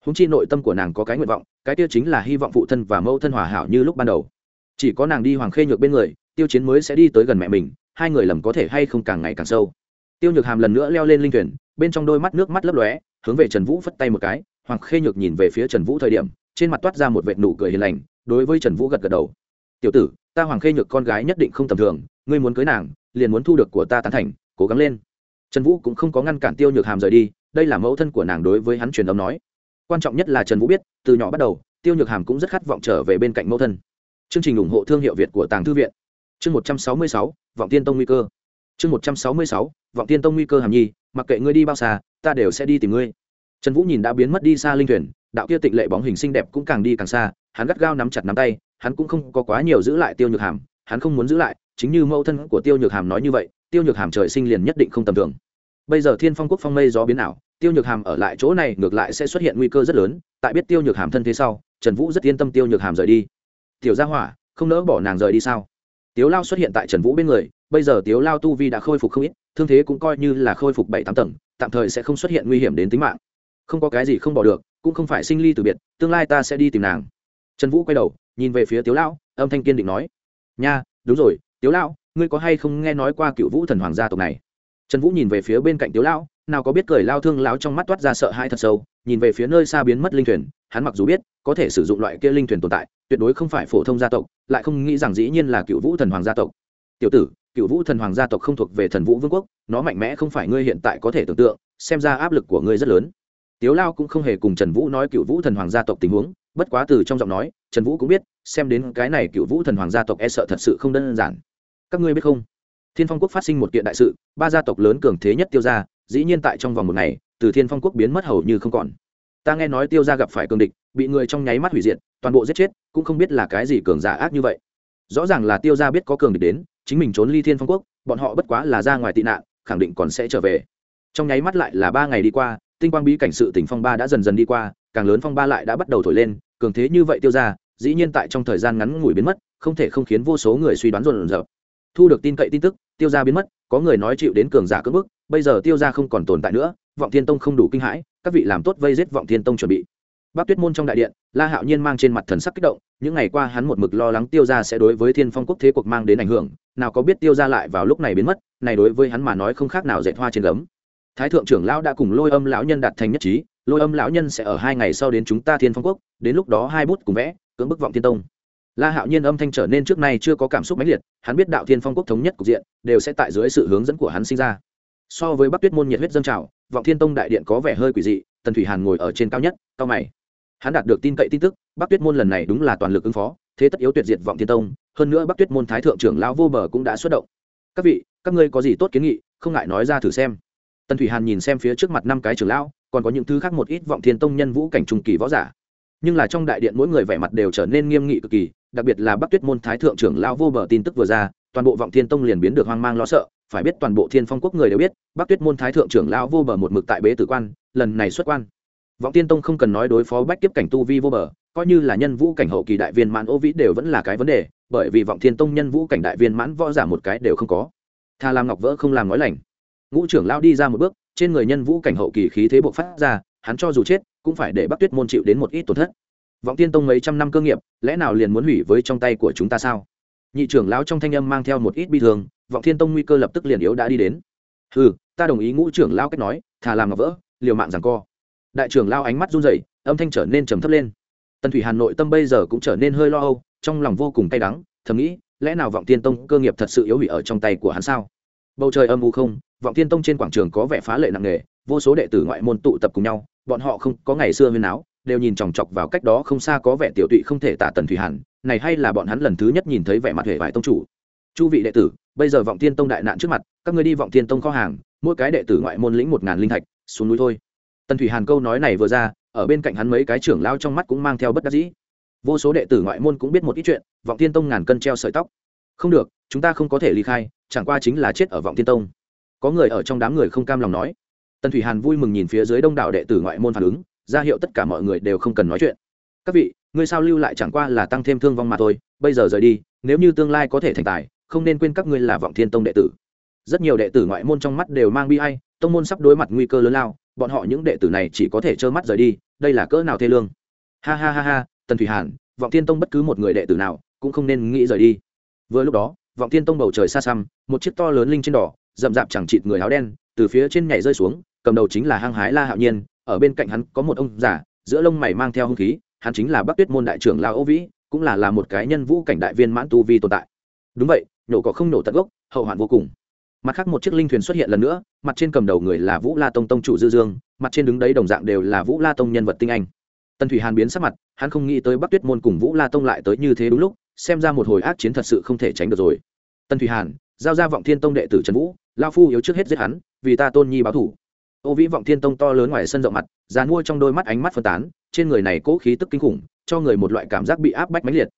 Húng chi nội tâm của nàng có cái nguyện vọng, cái tiêu chính là hy vọng phụ thân và mẫu thân hòa hảo như lúc ban đầu. Chỉ có nàng đi hoàng khê nhược bên người, tiêu chiến mới sẽ đi tới gần mẹ mình, hai người lầm có thể hay không càng ngày càng sâu. Tiêu nhược hàm lần nữa leo lên linh thuyền, bên trong đôi mắt nước mắt lấp lóe, hướng về trần vũ phất tay một cái, hoàng khê nhược nhìn về phía trần vũ thời điểm, trên mặt toát ra một vệt nụ cười hiền lành, đối với trần vũ gật gật đầu. Tiểu tử, ta hoàng khê nhược con gái nhất định không tầm thường ngươi muốn cưới nàng, liền muốn thu được của ta tán thành, cố gắng lên. Trần vũ cũng không có ngăn cản tiêu nhược hàm rời đi, đây là mẫu thân của nàng đối với hắn truyền âm nói. Quan trọng nhất là trần vũ biết, từ nhỏ bắt đầu, tiêu nhược hàm cũng rất khát vọng trở về bên cạnh mẫu thân. Chương trình ủng hộ thương hiệu việt của tàng thư viện. Chương một trăm sáu mươi sáu, vọng tiên tông nguy cơ. Chương một trăm sáu mươi sáu, vọng tiên tông nguy cơ hàm nhi, mặc kệ ngươi đi bao xa, ta đều sẽ đi tìm ngươi. Trần vũ nhìn đã biến mất đi xa linh thuyền, đạo kia tịnh lệ bóng hình xinh đẹp cũng càng đi càng xa, hắn gắt gao nắm chặt nắm tay, hắn cũng không có quá nhiều giữ lại tiêu nhược hàm, hắn không muốn giữ lại chính như mẫu thân của tiêu nhược hàm nói như vậy, tiêu nhược hàm trời sinh liền nhất định không tầm thường. Bây giờ thiên phong quốc phong mây gió biến ảo, tiêu nhược hàm ở lại chỗ này ngược lại sẽ xuất hiện nguy cơ rất lớn, tại biết tiêu nhược hàm thân thế sau, trần vũ rất yên tâm tiêu nhược hàm rời đi. Tiểu gia hỏa, không nỡ bỏ nàng rời đi sao? Tiếu lao xuất hiện tại trần vũ bên người, bây giờ tiếu lao tu vi đã khôi phục không ít, thương thế cũng coi như là khôi phục bảy tám tầng, tạm thời sẽ không xuất hiện nguy hiểm đến tính mạng. Không có cái gì không bỏ được, cũng không phải sinh ly từ biệt, tương lai ta sẽ đi tìm nàng. Trần vũ quay đầu, nhìn về phía tiếu lão âm thanh kiên định nói, nha, đúng rồi tiếu lão, ngươi có hay không nghe nói qua cựu vũ thần hoàng gia tộc này? Trần vũ nhìn về phía bên cạnh tiếu lão, nào có biết cười lao thương lão trong mắt toát ra sợ hãi thật sâu, nhìn về phía nơi xa biến mất linh thuyền, hắn mặc dù biết, có thể sử dụng loại kia linh thuyền tồn tại, tuyệt đối không phải phổ thông gia tộc, lại không nghĩ rằng dĩ nhiên là cựu vũ thần hoàng gia tộc. Tiểu tử, cựu vũ thần hoàng gia tộc không thuộc về thần vũ vương quốc, nó mạnh mẽ không phải ngươi hiện tại có thể tưởng tượng, xem ra áp lực của ngươi rất lớn. Tiếu lao cũng không hề cùng trần vũ nói cựu vũ thần hoàng gia tộc tình huống, bất quá từ trong giọng nói, trần vũ cũng biết, xem đến cái này cựu vũ thần hoàng gia tộc e sợ thật sự không đơn giản các ngươi biết không? Thiên phong quốc phát sinh một kiện đại sự ba gia tộc lớn cường thế nhất tiêu gia, dĩ nhiên tại trong vòng một ngày từ thiên phong quốc biến mất hầu như không còn. Ta nghe nói tiêu gia gặp phải cường địch bị người trong nháy mắt hủy diệt toàn bộ giết chết cũng không biết là cái gì cường giả ác như vậy. Rõ ràng là tiêu gia biết có cường địch đến chính mình trốn ly thiên phong quốc bọn họ bất quá là ra ngoài tị nạn khẳng định còn sẽ trở về. Trong nháy mắt lại là ba ngày đi qua tinh quang bí cảnh sự tỉnh phong ba đã dần dần đi qua càng lớn phong ba lại đã bắt đầu thổi lên cường thế như vậy tiêu ra dĩ nhiên tại trong thời gian ngắn ngủi biến mất không thể không khiến vô số người suy đoán rộn rợp thu được tin cậy tin tức, tiêu gia biến mất, có người nói chịu đến cường giả cưỡng bức, bây giờ tiêu gia không còn tồn tại nữa, vọng thiên tông không đủ kinh hãi, các vị làm tốt vây giết vọng thiên tông chuẩn bị. Bác tuyết môn trong đại điện, la hạo nhiên mang trên mặt thần sắc kích động, những ngày qua hắn một mực lo lắng tiêu ra sẽ đối với thiên phong quốc thế cuộc mang đến ảnh hưởng, nào có biết tiêu ra lại vào lúc này biến mất, này đối với hắn mà nói không khác nào dạy hoa trên gấm. Thái thượng trưởng lão đã cùng lôi âm lão nhân đạt thành nhất trí, lôi âm lão nhân sẽ ở hai ngày sau đến chúng ta thiên phong quốc, đến lúc đó hai bút cùng vẽ, cưỡng bức vọng thiên tông la hạo nhiên âm thanh trở nên trước nay chưa có cảm xúc mãnh liệt, hắn biết đạo thiên phong quốc thống nhất cục diện, đều sẽ tại dưới sự hướng dẫn của hắn sinh ra. So với bắc tuyết môn nhiệt huyết dân trào, vọng thiên tông đại điện có vẻ hơi quỷ dị, tần thủy hàn ngồi ở trên cao nhất, cao mày. Hắn đạt được tin cậy tin tức, bắc tuyết môn lần này đúng là toàn lực ứng phó, thế tất yếu tuyệt diệt vọng thiên tông, hơn nữa bắc tuyết môn thái thượng trưởng lão vô bờ cũng đã xuất động. Các vị, các ngươi có gì tốt kiến nghị, không ngại nói ra thử xem. Tần thủy hàn nhìn xem phía trước mặt năm cái trưởng lão, còn có những thứ khác một ít vọng thiên tông nhân vũ cảnh trung kỳ võ giả. Nhưng là trong đại điện mỗi người vẻ mặt đều trở nên nghiêm nghị cực kỳ đặc biệt là bắc tuyết môn thái thượng trưởng lão vô bờ tin tức vừa ra, toàn bộ vọng thiên tông liền biến được hoang mang lo sợ, phải biết toàn bộ thiên phong quốc người đều biết, bắc tuyết môn thái thượng trưởng lão vô bờ một mực tại bế tử quan, lần này xuất quan. Vọng tiên tông không cần nói đối phó bách kiếp cảnh tu vi vô bờ, coi như là nhân vũ cảnh hậu kỳ đại viên mãn ô vĩ đều vẫn là cái vấn đề, bởi vì vọng thiên tông nhân vũ cảnh đại viên mãn võ giả một cái đều không có. Tha làm ngọc vỡ không làm nói lành. Ngũ trưởng lão đi ra một bước, trên người nhân vũ cảnh hậu kỳ khí thế bộc phát ra, hắn cho dù chết, cũng phải để bắc tuyết môn chịu đến một ít tổn thất vọng tiên tông mấy trăm năm cơ nghiệp, lẽ nào liền muốn hủy với trong tay của chúng ta sao? Nhị trưởng lão trong thanh âm mang theo một ít bi thường vọng thiên tông nguy cơ lập tức liền yếu đã đi đến. Ừ ta đồng ý ngũ trưởng lão cách nói, thà làm ngọc vỡ, liều mạng rằng co. Đại trưởng lao ánh mắt run rẩy, âm thanh trở nên trầm thấp lên. Tần thủy hà nội tâm bây giờ cũng trở nên hơi lo âu, trong lòng vô cùng cay đắng, thầm nghĩ, lẽ nào vọng tiên tông cơ nghiệp thật sự yếu hủy ở trong tay của hắn sao? Bầu trời âm u không, vọng tiên tông trên quảng trường có vẻ phá lệ nặng nề, vô số đệ tử ngoại môn tụ tập cùng nhau, bọn họ không có ngày xưa huyên áo đều nhìn chòng chọc vào cách đó không xa có vẻ tiểu tụy không thể tả tần thủy hàn, này hay là bọn hắn lần thứ nhất nhìn thấy vẻ mặt hệ vải tông chủ. Chu vị đệ tử, bây giờ vọng tiên tông đại nạn trước mặt, các ngươi đi vọng tiên tông kho hàng, mỗi cái đệ tử ngoại môn lĩnh một ngàn linh thạch, xuống núi thôi. Tần thủy hàn câu nói này vừa ra, ở bên cạnh hắn mấy cái trưởng lao trong mắt cũng mang theo bất đắc dĩ. Vô số đệ tử ngoại môn cũng biết một ít chuyện, vọng tiên tông ngàn cân treo sợi tóc. Không được, chúng ta không có thể ly khai, chẳng qua chính là chết ở vọng tiên tông. Có người ở trong đám người không cam lòng nói. Tần thủy hàn vui mừng nhìn phía dưới đông đảo đệ tử ngoại môn phản ứng ra hiệu tất cả mọi người đều không cần nói chuyện. Các vị, ngươi sao lưu lại chẳng qua là tăng thêm thương vong mà thôi, bây giờ rời đi, nếu như tương lai có thể thành tài, không nên quên các ngươi là vọng thiên tông đệ tử. Rất nhiều đệ tử ngoại môn trong mắt đều mang bi hay tông môn sắp đối mặt nguy cơ lớn lao, bọn họ những đệ tử này chỉ có thể trơ mắt rời đi, đây là cỡ nào thê lương. Ha ha ha ha, tần thủy hàn, vọng thiên tông bất cứ một người đệ tử nào cũng không nên nghĩ rời đi. Vừa lúc đó, vọng thiên tông bầu trời xa xăm, một chiếc to lớn linh trên đỏ, rậm rạp chẳng chịt người áo đen, từ phía trên nhảy rơi xuống, cầm đầu chính là hăng hái la hạo nhiên ở bên cạnh hắn có một ông già, giữa lông mày mang theo hung khí, hắn chính là bắc tuyết môn đại trưởng lao âu vĩ, cũng là là một cái nhân vũ cảnh đại viên mãn tu vi tồn tại. Đúng vậy, nhổ cỏ không nổ tận gốc, hậu hoạn vô cùng. Mặt khác một chiếc linh thuyền xuất hiện lần nữa, mặt trên cầm đầu người là vũ la tông tông chủ dư dương, mặt trên đứng đấy đồng dạng đều là vũ la tông nhân vật tinh anh. Tần thủy hàn biến sắc mặt, hắn không nghĩ tới bắc tuyết môn cùng vũ la tông lại tới như thế đúng lúc, xem ra một hồi ác chiến thật sự không thể tránh được rồi. Tần thủy hàn, giao ra vọng thiên tông đệ tử trần vũ, lao phu yếu trước hết giết hắn, vì ta tôn nhi báo thủ ô vĩ vọng thiên tông to lớn ngoài sân rộng mặt dàn mua trong đôi mắt ánh mắt phân tán, trên người này cố khí tức kinh khủng, cho người một loại cảm giác bị áp bách mãnh liệt.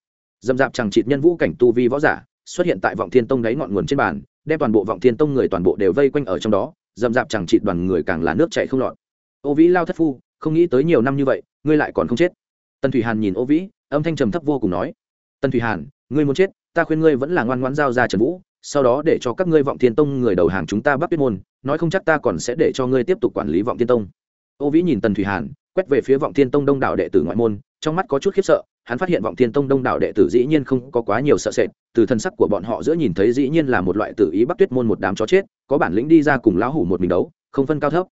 Dầm dạp chẳng chịt nhân vũ cảnh tu vi võ giả, xuất hiện tại vọng thiên tông đáy ngọn nguồn trên bàn, đem toàn bộ vọng thiên tông người toàn bộ đều vây quanh ở trong đó dầm dạp chẳng chịt đoàn người càng là nước chạy không lọt. Ô vĩ lao thất phu, không nghĩ tới nhiều năm như vậy, ngươi lại còn không chết. Tần thủy hàn nhìn ô vĩ, âm thanh trầm thấp vô cùng nói, tần thủy hàn, ngươi muốn chết, ta khuyên ngươi vẫn là ngoan ngoãn giao ra trần vũ, sau đó để cho các ngươi vọng thiên tông người đầu hàng chúng ta bắt tuyết môn nói không chắc ta còn sẽ để cho ngươi tiếp tục quản lý vọng thiên tông. Ô vĩ nhìn tần thủy hàn, quét về phía vọng thiên tông đông đảo đệ tử ngoại môn, trong mắt có chút khiếp sợ, hắn phát hiện vọng thiên tông đông đảo đệ tử dĩ nhiên không có quá nhiều sợ sệt, từ thân sắc của bọn họ giữa nhìn thấy dĩ nhiên là một loại tự ý bắc tuyết môn một đám chó chết, có bản lĩnh đi ra cùng lão hủ một mình đấu, không phân cao thấp.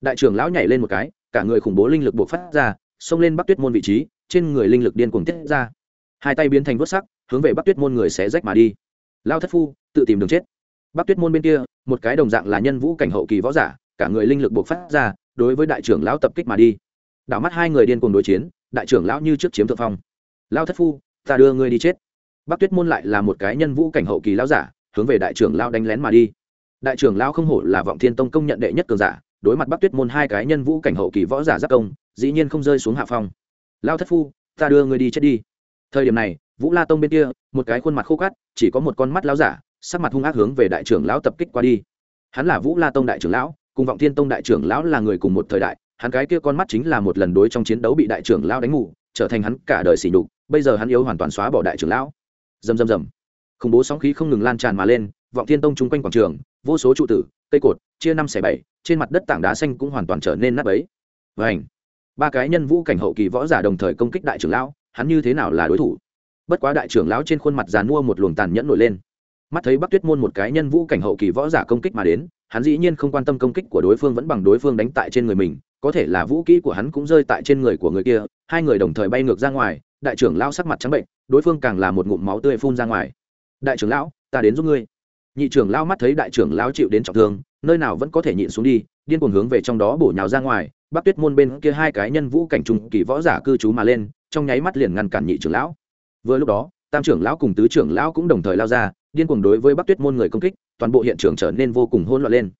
Đại trưởng lão nhảy lên một cái, cả người khủng bố linh lực buộc phát ra, xông lên bắc tuyết môn vị trí, trên người linh lực điên cuồng tiết ra. Hai tay biến thành vớt sắc, hướng về bắc tuyết môn người xé rách mà đi. Lao thất phu, tự tìm đường chết. Bắc tuyết môn bên kia một cái đồng dạng là nhân vũ cảnh hậu kỳ võ giả, cả người linh lực buộc phát ra, đối với đại trưởng lão tập kích mà đi. Đảo mắt hai người điên cuồng đối chiến, đại trưởng lão như trước chiếm thượng phong. Lao thất phu, ta đưa ngươi đi chết. Bắc tuyết môn lại là một cái nhân vũ cảnh hậu kỳ lão giả, hướng về đại trưởng lão đánh lén mà đi. Đại trưởng lão không hổ là vọng thiên tông công nhận đệ nhất cường giả, đối mặt bắc tuyết môn hai cái nhân vũ cảnh hậu kỳ võ giả giác công, dĩ nhiên không rơi xuống hạ phong. Lao thất phu, ta đưa ngươi đi chết đi. Thời điểm này, vũ la tông bên kia, một cái khuôn mặt khô cát, chỉ có một con mắt lão giả sắc mặt hung ác hướng về đại trưởng lão tập kích qua đi. Hắn là vũ la tông đại trưởng lão, cùng vọng thiên tông đại trưởng lão là người cùng một thời đại, hắn cái kia con mắt chính là một lần đối trong chiến đấu bị đại trưởng lão đánh ngủ, trở thành hắn cả đời xỉ nhục, bây giờ hắn yếu hoàn toàn xóa bỏ đại trưởng lão. Dầm dầm dầm khủng bố sóng khí không ngừng lan tràn mà lên, vọng thiên tông chung quanh quảng trường, vô số trụ tử, cây cột, chia năm xẻ bảy, trên mặt đất tảng đá xanh cũng hoàn toàn trở nên nắp ấy vảnh ba cái nhân vũ cảnh hậu kỳ võ giả đồng thời công kích đại trưởng lão, hắn như thế nào là đối thủ? Bất quá đại trưởng lão trên khuôn mặt giàn mua một luồng tàn nhẫn nổi lên mắt thấy bắc tuyết môn một cái nhân vũ cảnh hậu kỳ võ giả công kích mà đến, hắn dĩ nhiên không quan tâm công kích của đối phương vẫn bằng đối phương đánh tại trên người mình, có thể là vũ kỹ của hắn cũng rơi tại trên người của người kia, hai người đồng thời bay ngược ra ngoài, đại trưởng lão sắc mặt trắng bệnh, đối phương càng là một ngụm máu tươi phun ra ngoài. Đại trưởng lão, ta đến giúp ngươi. Nhị trưởng lão mắt thấy đại trưởng lão chịu đến trọng thương, nơi nào vẫn có thể nhịn xuống đi, điên cuồng hướng về trong đó bổ nhào ra ngoài, bắc tuyết môn bên kia hai cái nhân vũ cảnh trùng kỳ võ giả cư trú mà lên, trong nháy mắt liền ngăn cản nhị trưởng lão. Vừa lúc đó, tam trưởng lão cùng tứ trưởng lão cũng đồng thời lao ra điên cuồng đối với bắc tuyết môn người công kích, toàn bộ hiện trường trở nên vô cùng hỗn loạn lên.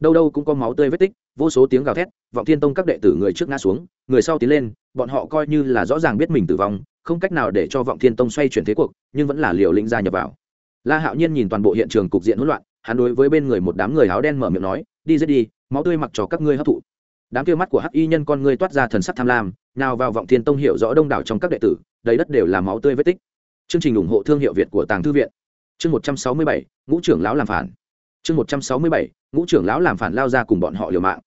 Đâu đâu cũng có máu tươi vết tích, vô số tiếng gào thét, vọng thiên tông các đệ tử người trước ngã xuống, người sau tiến lên, bọn họ coi như là rõ ràng biết mình tử vong, không cách nào để cho vọng thiên tông xoay chuyển thế cuộc, nhưng vẫn là liều lĩnh gia nhập vào. La hạo nhiên nhìn toàn bộ hiện trường cục diện hỗn loạn, hắn đối với bên người một đám người áo đen mở miệng nói, đi giết đi, máu tươi mặc cho các ngươi hấp thụ. Đám kia mắt của hắc y nhân con ngươi toát ra thần sắc tham lam, nào vào vọng thiên tông hiểu rõ đông đảo trong các đệ tử, đầy đất đều là máu tươi vết tích. Chương trình ủng hộ thương hiệu việt của tàng thư viện chương một trăm sáu mươi bảy, ngũ trưởng lão làm phản. chương một trăm sáu mươi bảy, ngũ trưởng lão làm phản lao ra cùng bọn họ liều mạng.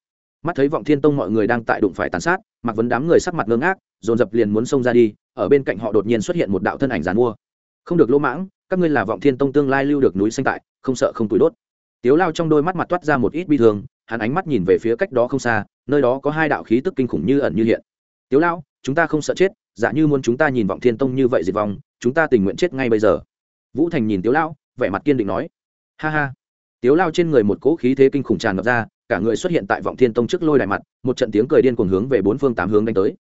Mắt thấy vọng thiên tông mọi người đang tại đụng phải tàn sát mặc vấn đám người sắc mặt ngơ ngác, dồn dập liền muốn xông ra đi, ở bên cạnh họ đột nhiên xuất hiện một đạo thân ảnh giàn mua. Không được lỗ mãng, các ngươi là vọng thiên tông tương lai lưu được núi xanh tại, không sợ không tuổi đốt. Tiếu lao trong đôi mắt mặt toát ra một ít bi thương, hắn ánh mắt nhìn về phía cách đó không xa, nơi đó có hai đạo khí tức kinh khủng như ẩn như hiện. Tiếu lao, chúng ta không sợ chết giả như muốn chúng ta nhìn vọng thiên tông như vậy diệt vong, chúng ta tình nguyện chết ngay bây giờ vũ thành nhìn tiếu lao, vẻ mặt kiên định nói, ha ha. Tiếu lao trên người một cỗ khí thế kinh khủng tràn ngập ra, cả người xuất hiện tại vọng thiên tông trước lôi đài mặt, một trận tiếng cười điên cuồng hướng về bốn phương tám hướng đánh tới.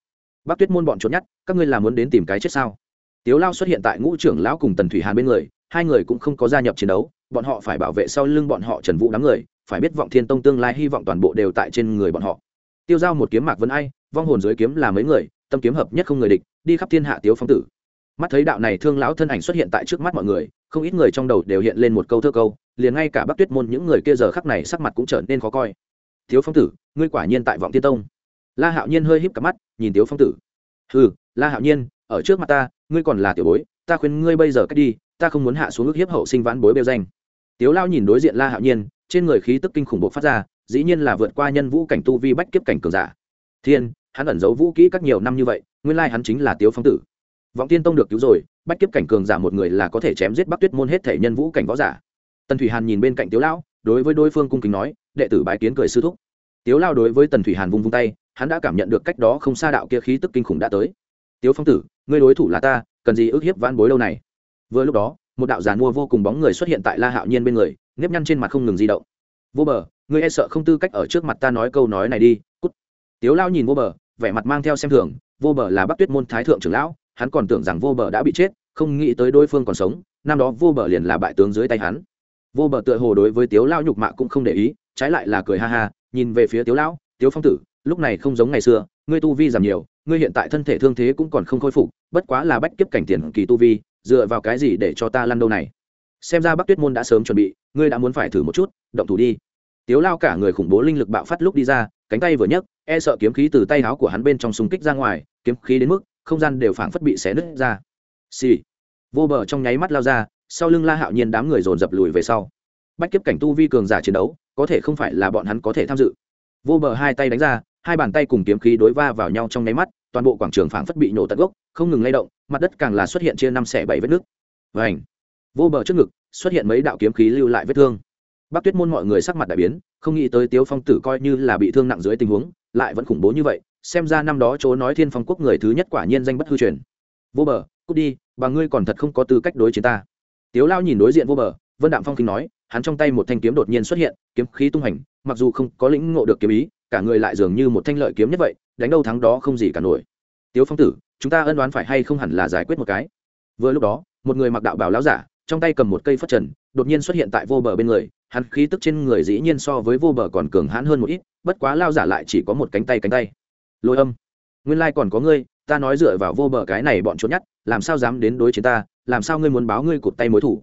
Bác tuyết môn bọn trốn nhát, các ngươi là muốn đến tìm cái chết sao? Tiếu lao xuất hiện tại ngũ trưởng lão cùng tần thủy hàn bên người, hai người cũng không có gia nhập chiến đấu, bọn họ phải bảo vệ sau lưng bọn họ trần vũ đám người, phải biết vọng thiên tông tương lai hy vọng toàn bộ đều tại trên người bọn họ. Tiêu giao một kiếm mạc vân ai, vong hồn dưới kiếm là mấy người, tâm kiếm hợp nhất không người địch, đi khắp thiên hạ tiếu phong tử mắt thấy đạo này thương lão thân ảnh xuất hiện tại trước mắt mọi người, không ít người trong đầu đều hiện lên một câu thơ câu, liền ngay cả bắc tuyết môn những người kia giờ khắc này sắc mặt cũng trở nên khó coi. Thiếu phong tử, ngươi quả nhiên tại vọng thiên tông. La hạo nhiên hơi híp cặp mắt, nhìn Thiếu phong tử. Ừ la hạo nhiên, ở trước mặt ta, ngươi còn là tiểu bối, ta khuyên ngươi bây giờ cách đi, ta không muốn hạ xuống ước hiếp hậu sinh vãn bối bêu danh. Tiếu lao nhìn đối diện la hạo nhiên, trên người khí tức kinh khủng bộ phát ra, dĩ nhiên là vượt qua nhân vũ cảnh tu vi bách kiếp cảnh cường giả. Thiên, hắn ẩn giấu vũ kỹ các nhiều năm như vậy, nguyên lai hắn chính là tiếu phong tử vọng tiên tông được cứu rồi, bách kiếp cảnh cường giả một người là có thể chém giết bắc tuyết môn hết thể nhân vũ cảnh võ giả. Tần thủy hàn nhìn bên cạnh tiếu lão, đối với đối phương cung kính nói, đệ tử bái kiến cười sư thúc. Tiếu lao đối với tần thủy hàn vung vung tay, hắn đã cảm nhận được cách đó không xa đạo kia khí tức kinh khủng đã tới. Tiếu phong tử, ngươi đối thủ là ta, cần gì ức hiếp van bối lâu này? Vừa lúc đó, một đạo giàn mua vô cùng bóng người xuất hiện tại la hạo nhiên bên người, nếp nhăn trên mặt không ngừng di động. Vô bờ, ngươi e sợ không tư cách ở trước mặt ta nói câu nói này đi, cút. Tiếu lao nhìn vô bờ, vẻ mặt mang theo xem thường, vô bờ là bắc tuyết môn thái thượng trưởng lão hắn còn tưởng rằng vô bờ đã bị chết, không nghĩ tới đối phương còn sống, năm đó vô bờ liền là bại tướng dưới tay hắn. Vô bờ tựa hồ đối với tiếu lao nhục mạ cũng không để ý, trái lại là cười ha ha, nhìn về phía tiếu lão, tiếu phong tử, lúc này không giống ngày xưa, ngươi tu vi giảm nhiều, ngươi hiện tại thân thể thương thế cũng còn không khôi phục, bất quá là bách kiếp cảnh tiền kỳ tu vi, dựa vào cái gì để cho ta lăn đâu này? Xem ra bắc tuyết môn đã sớm chuẩn bị, ngươi đã muốn phải thử một chút, động thủ đi. Tiếu lao cả người khủng bố linh lực bạo phát lúc đi ra, cánh tay vừa nhấc e sợ kiếm khí từ tay áo của hắn bên trong súng kích ra ngoài, kiếm khí đến mức không gian đều phảng phất bị xé nứt ra. Xì. Vô bờ trong nháy mắt lao ra, sau lưng la hạo nhiên đám người dồn dập lùi về sau. Bách kiếp cảnh tu vi cường giả chiến đấu, có thể không phải là bọn hắn có thể tham dự. Vô bờ hai tay đánh ra, hai bàn tay cùng kiếm khí đối va vào nhau trong nháy mắt, toàn bộ quảng trường phảng phất bị nổ tận gốc, không ngừng lay động, mặt đất càng là xuất hiện chia năm xẻ bảy vết nước vảnh vô bờ trước ngực, xuất hiện mấy đạo kiếm khí lưu lại vết thương. Bác tuyết môn mọi người sắc mặt đại biến, không nghĩ tới tiếu phong tử coi như là bị thương nặng dưới tình huống, lại vẫn khủng bố như vậy xem ra năm đó chỗ nói thiên phong quốc người thứ nhất quả nhiên danh bất hư truyền. Vô bờ, cút đi và ngươi còn thật không có tư cách đối chiến ta. Tiếu lao nhìn đối diện vô bờ, vân đạm phong kinh nói, hắn trong tay một thanh kiếm đột nhiên xuất hiện, kiếm khí tung hành, mặc dù không có lĩnh ngộ được kiếm ý, cả người lại dường như một thanh lợi kiếm nhất vậy, đánh đâu thắng đó không gì cả nổi. Tiếu phong tử, chúng ta ân đoán phải hay không hẳn là giải quyết một cái. Vừa lúc đó, một người mặc đạo bào láo giả, trong tay cầm một cây phất trần, đột nhiên xuất hiện tại vô bờ bên người, hắn khí tức trên người dĩ nhiên so với vô bờ còn cường hãn hơn một ít, bất quá lao giả lại chỉ có một cánh tay cánh tay lôi âm. Nguyên lai còn có ngươi, ta nói dựa vào vô bờ cái này bọn trốn nhát, làm sao dám đến đối chiến ta, làm sao ngươi muốn báo ngươi cụt tay mối thủ?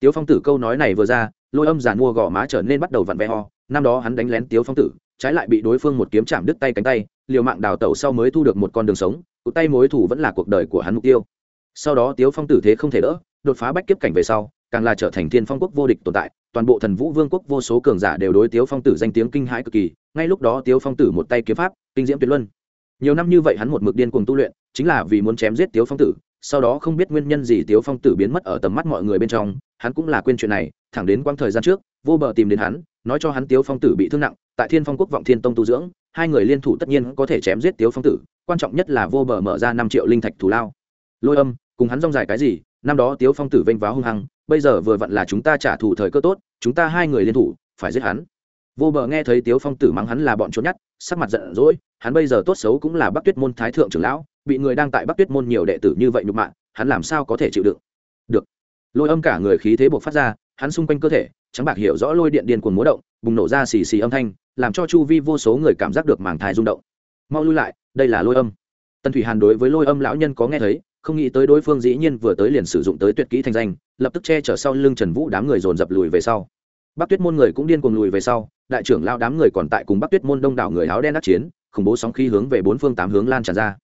Tiếu phong tử câu nói này vừa ra, lôi âm giàn mua gò má trở nên bắt đầu vặn vẹ ho năm đó hắn đánh lén tiếu phong tử, trái lại bị đối phương một kiếm chạm đứt tay cánh tay, liều mạng đào tẩu sau mới thu được một con đường sống, cụt tay mối thủ vẫn là cuộc đời của hắn mục tiêu. Sau đó tiếu phong tử thế không thể đỡ, đột phá bách kiếp cảnh về sau, càng là trở thành thiên phong quốc vô địch tồn tại, toàn bộ thần vũ vương quốc vô số cường giả đều đối tiếu phong tử danh tiếng kinh hãi cực kỳ, ngay lúc đó tiếu phong tử một tay kiếm pháp, kinh diễm tuyệt luân nhiều năm như vậy hắn một mực điên cuồng tu luyện, chính là vì muốn chém giết tiếu phong tử, sau đó không biết nguyên nhân gì tiếu phong tử biến mất ở tầm mắt mọi người bên trong, hắn cũng là quên chuyện này, thẳng đến quãng thời gian trước, vô bờ tìm đến hắn, nói cho hắn tiếu phong tử bị thương nặng, tại thiên phong quốc vọng thiên tông tu dưỡng, hai người liên thủ tất nhiên có thể chém giết tiếu phong tử, quan trọng nhất là vô bờ mở ra năm triệu linh thạch thù lao. Lôi âm, cùng hắn rong dài cái gì, năm đó tiếu phong tử vênh váo hung hăng, bây giờ vừa vặn là chúng ta trả thù thời cơ tốt, chúng ta hai người liên thủ, phải giết hắn. Vô bờ nghe thấy tiếu phong tử mắng hắn là bọn trốn nhất sắc mặt giận dỗi, hắn bây giờ tốt xấu cũng là bắc tuyết môn thái thượng trưởng lão, bị người đang tại bắc tuyết môn nhiều đệ tử như vậy nhục mạ, hắn làm sao có thể chịu đựng? Được. Lôi âm cả người khí thế buộc phát ra, hắn xung quanh cơ thể, trắng bạc hiểu rõ lôi điện điên cuồng múa động, bùng nổ ra xì xì âm thanh, làm cho chu vi vô số người cảm giác được màng thai rung động. Mau lui lại, đây là lôi âm. Tần thủy hàn đối với lôi âm lão nhân có nghe thấy, không nghĩ tới đối phương dĩ nhiên vừa tới liền sử dụng tới tuyệt kỹ thành danh, lập tức che chở sau lưng trần vũ đám người dồn dập lùi về sau. Bắc tuyết môn người cũng điên cuồng lùi về sau đại trưởng lao đám người còn tại cùng bắc tuyết môn đông đảo người áo đen đắc chiến, khủng bố sóng khí hướng về bốn phương tám hướng lan tràn ra.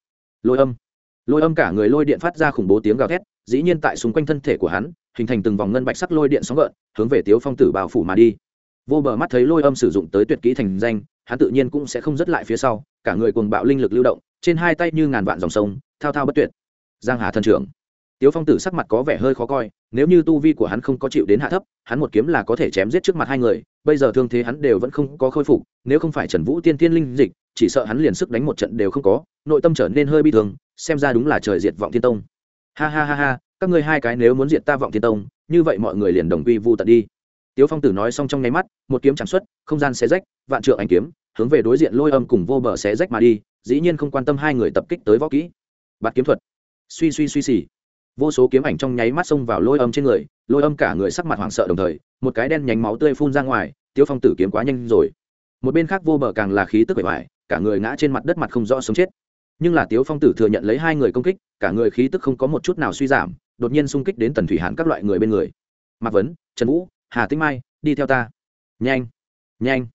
Lôi âm. Lôi âm cả người lôi điện phát ra khủng bố tiếng gào thét, dĩ nhiên tại xung quanh thân thể của hắn, hình thành từng vòng ngân bạch sắc lôi điện sóng gợn, hướng về tiếu phong tử bào phủ mà đi. Vô bờ mắt thấy lôi âm sử dụng tới tuyệt kỹ thành danh, hắn tự nhiên cũng sẽ không dứt lại phía sau, cả người cùng bạo linh lực lưu động, trên hai tay như ngàn vạn dòng sông, thao thao bất tuyệt. Giang hà thân trưởng. Tiếu phong tử sắc mặt có vẻ hơi khó coi, nếu như tu vi của hắn không có chịu đến hạ thấp, hắn một kiếm là có thể chém giết trước mặt hai người bây giờ thương thế hắn đều vẫn không có khôi phục, nếu không phải trần vũ tiên tiên linh dịch, chỉ sợ hắn liền sức đánh một trận đều không có, nội tâm trở nên hơi bi thương, xem ra đúng là trời diệt vọng thiên tông. Ha ha ha ha, các ngươi hai cái nếu muốn diệt ta vọng thiên tông, như vậy mọi người liền đồng quy vu tận đi. Tiếu phong tử nói xong trong nháy mắt, một kiếm chẳng xuất, không gian xé rách, vạn trượng anh kiếm, hướng về đối diện lôi âm cùng vô bờ xé rách mà đi, dĩ nhiên không quan tâm hai người tập kích tới võ kỹ. Bạt kiếm thuật. Suy suy suy xì vô số kiếm ảnh trong nháy mắt xông vào lôi âm trên người, lôi âm cả người sắc mặt hoảng sợ đồng thời, một cái đen nhánh máu tươi phun ra ngoài tiêu phong tử kiếm quá nhanh rồi. Một bên khác vô bờ càng là khí tức bể hoài cả người ngã trên mặt đất mặt không rõ sống chết. Nhưng là tiếu phong tử thừa nhận lấy hai người công kích, cả người khí tức không có một chút nào suy giảm, đột nhiên xung kích đến tần thủy hàn các loại người bên người. Mạc vấn, trần vũ, hà tĩnh mai, đi theo ta. Nhanh nhanh.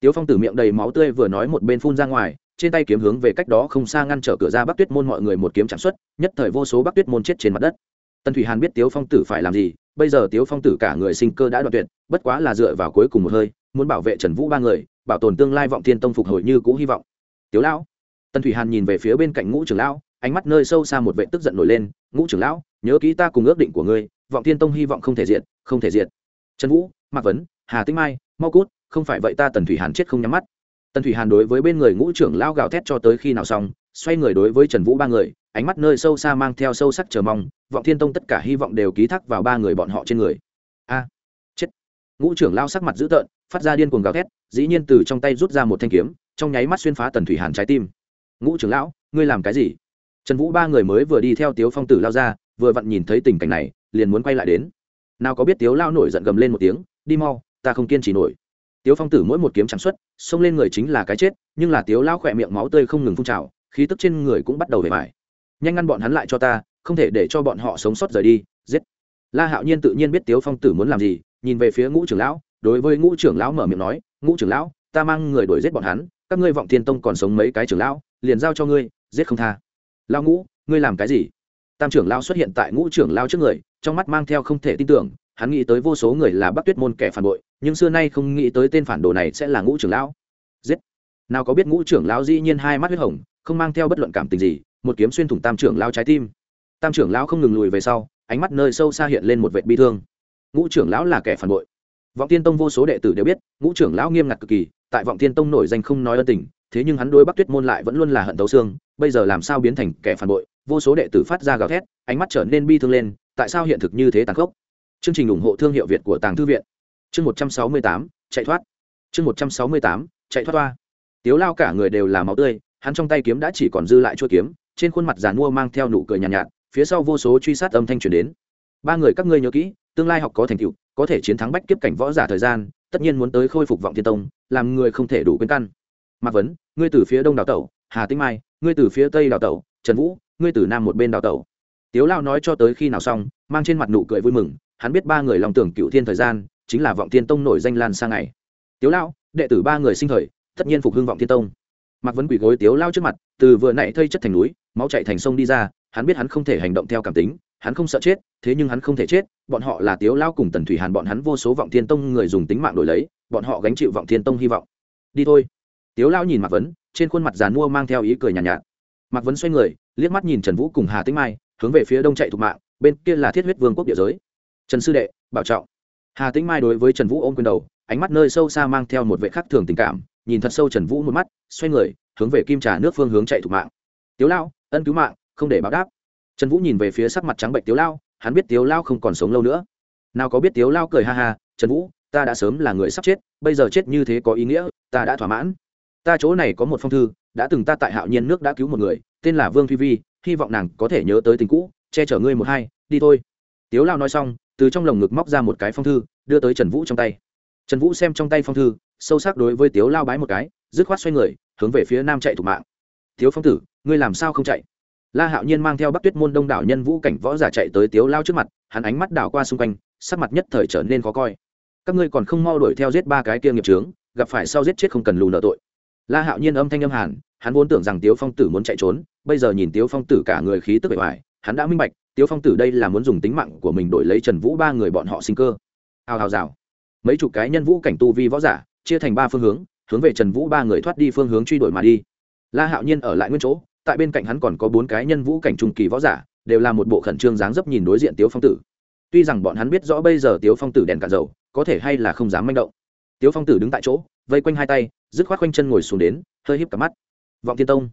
Tiếu phong tử miệng đầy máu tươi vừa nói một bên phun ra ngoài trên tay kiếm hướng về cách đó không xa ngăn trở cửa ra bắc tuyết môn mọi người một kiếm chạm xuất, nhất thời vô số bắc tuyết môn chết trên mặt đất. Tần thủy hàn biết tiếu phong tử phải làm gì, bây giờ tiếu phong tử cả người sinh cơ đã đoạn tuyệt, bất quá là dựa vào cuối cùng một hơi, muốn bảo vệ trần vũ ba người, bảo tồn tương lai vọng thiên tông phục hồi như cũ hy vọng. Tiếu lão. Tần thủy hàn nhìn về phía bên cạnh ngũ trưởng lão, ánh mắt nơi sâu xa một vệ tức giận nổi lên, ngũ trưởng lão, nhớ kỹ ta cùng ước định của ngươi, vọng thiên tông hy vọng không thể diện không thể diện trần vũ, mạc vấn, hà tĩnh mai, mau cút, không phải vậy ta tần thủy hàn chết không nhắm mắt tần thủy hàn đối với bên người ngũ trưởng lao gào thét cho tới khi nào xong, xoay người đối với trần vũ ba người, ánh mắt nơi sâu xa mang theo sâu sắc chờ mong, vọng thiên tông tất cả hy vọng đều ký thác vào ba người bọn họ trên người. A, chết. Ngũ trưởng lao sắc mặt dữ tợn, phát ra điên cuồng gào thét, dĩ nhiên từ trong tay rút ra một thanh kiếm, trong nháy mắt xuyên phá tần thủy hàn trái tim. Ngũ trưởng lão, ngươi làm cái gì? Trần vũ ba người mới vừa đi theo tiếu phong tử lao ra, vừa vặn nhìn thấy tình cảnh này, liền muốn quay lại đến. Nào có biết tiếu lao nổi giận gầm lên một tiếng, đi mau, ta không kiên trì nổi tiếu phong tử mỗi một kiếm chẳng xuất, xông lên người chính là cái chết, nhưng là tiếu lao khỏe miệng máu tươi không ngừng phun trào, khí tức trên người cũng bắt đầu về vải nhanh ngăn bọn hắn lại cho ta, không thể để cho bọn họ sống sót rời đi, giết. La hạo nhiên tự nhiên biết tiếu phong tử muốn làm gì, nhìn về phía ngũ trưởng lão, đối với ngũ trưởng lão mở miệng nói, ngũ trưởng lão, ta mang người đuổi giết bọn hắn, các ngươi vọng thiên tông còn sống mấy cái trưởng lão, liền giao cho ngươi, giết không tha. Lao ngũ, ngươi làm cái gì? Tam trưởng lão xuất hiện tại ngũ trưởng lão trước người, trong mắt mang theo không thể tin tưởng hắn nghĩ tới vô số người là bắc tuyết môn kẻ phản bội, nhưng xưa nay không nghĩ tới tên phản đồ này sẽ là ngũ trưởng lão. Giết! Nào có biết ngũ trưởng lão dĩ nhiên hai mắt huyết hồng, không mang theo bất luận cảm tình gì, một kiếm xuyên thủng tam trưởng lão trái tim. Tam trưởng lão không ngừng lùi về sau, ánh mắt nơi sâu xa hiện lên một vệt bi thương. Ngũ trưởng lão là kẻ phản bội. Vọng tiên tông vô số đệ tử đều biết, ngũ trưởng lão nghiêm ngặt cực kỳ, tại vọng tiên tông nổi danh không nói ân tình, thế nhưng hắn đối bắc tuyết môn lại vẫn luôn là hận tấu xương, bây giờ làm sao biến thành kẻ phản bội, vô số đệ tử phát ra gào thét, ánh mắt trở nên bi thương lên, tại sao hiện thực như thế tàn khốc? Chương trình ủng hộ thương hiệu việt của tàng thư viện. Chương một trăm sáu mươi tám chạy thoát. Chương một trăm sáu mươi tám chạy thoát toa. Tiếu lao cả người đều là máu tươi hắn trong tay kiếm đã chỉ còn dư lại chuôi kiếm trên khuôn mặt giàn mua mang theo nụ cười nhàn nhạt, nhạt phía sau vô số truy sát âm thanh truyền đến. Ba người các ngươi nhớ kỹ tương lai học có thành tựu có thể chiến thắng bách kiếp cảnh võ giả thời gian tất nhiên muốn tới khôi phục vọng thiên tông làm người không thể đủ quên căn. Mạc vấn ngươi từ phía đông đào tẩu hà tĩnh mai ngươi từ phía tây đào tẩu trần vũ ngươi từ nam một bên đào tẩu. Tiếu lao nói cho tới khi nào xong mang trên mặt nụ cười vui mừng hắn biết ba người lòng tưởng cựu thiên thời gian chính là vọng thiên tông nổi danh lan sang ngày. Tiếu lao đệ tử ba người sinh thời tất nhiên phục hưng vọng thiên tông. Mạc vấn quỷ gối tiếu lao trước mặt từ vừa nãy thây chất thành núi máu chạy thành sông đi ra hắn biết hắn không thể hành động theo cảm tính hắn không sợ chết thế nhưng hắn không thể chết bọn họ là tiếu lao cùng tần thủy hàn bọn hắn vô số vọng thiên tông người dùng tính mạng đổi lấy bọn họ gánh chịu vọng thiên tông hy vọng. Đi thôi. Tiếu lao nhìn mạc vấn trên khuôn mặt giàn mua mang theo ý cười nhàn nhạt, nhạt. Mạc vấn xoay người liếc mắt nhìn trần vũ cùng hà tĩnh mai hướng về phía đông chạy thục mạng bên kia là thiết huyết vương quốc địa giới trần sư đệ, bảo trọng. Hà tĩnh mai đối với trần vũ ôm quyền đầu, ánh mắt nơi sâu xa mang theo một vệ khắc thường tình cảm, nhìn thật sâu trần vũ một mắt, xoay người, hướng về kim trà nước phương hướng chạy thục mạng. Tiếu lao, ân cứu mạng, không để báo đáp. Trần vũ nhìn về phía sắc mặt trắng bệnh tiếu lao, hắn biết tiếu lao không còn sống lâu nữa. Nào có biết tiếu lao cười ha ha, trần vũ, ta đã sớm là người sắp chết, bây giờ chết như thế có ý nghĩa, ta đã thỏa mãn. Ta chỗ này có một phong thư, đã từng ta tại hạo nhiên nước đã cứu một người, tên là vương phi vi, hy vọng nàng có thể nhớ tới tình cũ, che chở ngươi một hai, đi thôi. Tiếu lao nói xong từ trong lồng ngực móc ra một cái phong thư, đưa tới trần vũ trong tay. Trần vũ xem trong tay phong thư, sâu sắc đối với tiếu lao bái một cái, dứt khoát xoay người, hướng về phía nam chạy thủ mạng. Tiếu phong tử, ngươi làm sao không chạy? La hạo nhiên mang theo bắc tuyết môn đông đảo nhân vũ cảnh võ giả chạy tới tiếu lao trước mặt, hắn ánh mắt đảo qua xung quanh, sắc mặt nhất thời trở nên khó coi. Các ngươi còn không mau đuổi theo giết ba cái kia nghiệp trướng gặp phải sau giết chết không cần lù nợ tội. La hạo nhiên âm thanh âm hàn, hắn vốn tưởng rằng tiếu phong tử muốn chạy trốn, bây giờ nhìn tiếu phong tử cả người khí tức bề ngoài hắn đã minh bạch tiếu phong tử đây là muốn dùng tính mạng của mình đổi lấy trần vũ ba người bọn họ sinh cơ. Hào hào rào. Mấy chục cái nhân vũ cảnh tu vi võ giả, chia thành ba phương hướng hướng về trần vũ ba người thoát đi phương hướng truy đuổi mà đi. La hạo nhiên ở lại nguyên chỗ, tại bên cạnh hắn còn có bốn cái nhân vũ cảnh trung kỳ võ giả, đều là một bộ khẩn trương dáng dấp nhìn đối diện tiếu phong tử. Tuy rằng bọn hắn biết rõ bây giờ tiếu phong tử đèn cạn dầu, có thể hay là không dám manh động. Tiếu phong tử đứng tại chỗ, vây quanh hai tay, dứt khoát quanh chân ngồi xuống đến, hơi híp cả mắt. Vọng tiên tông,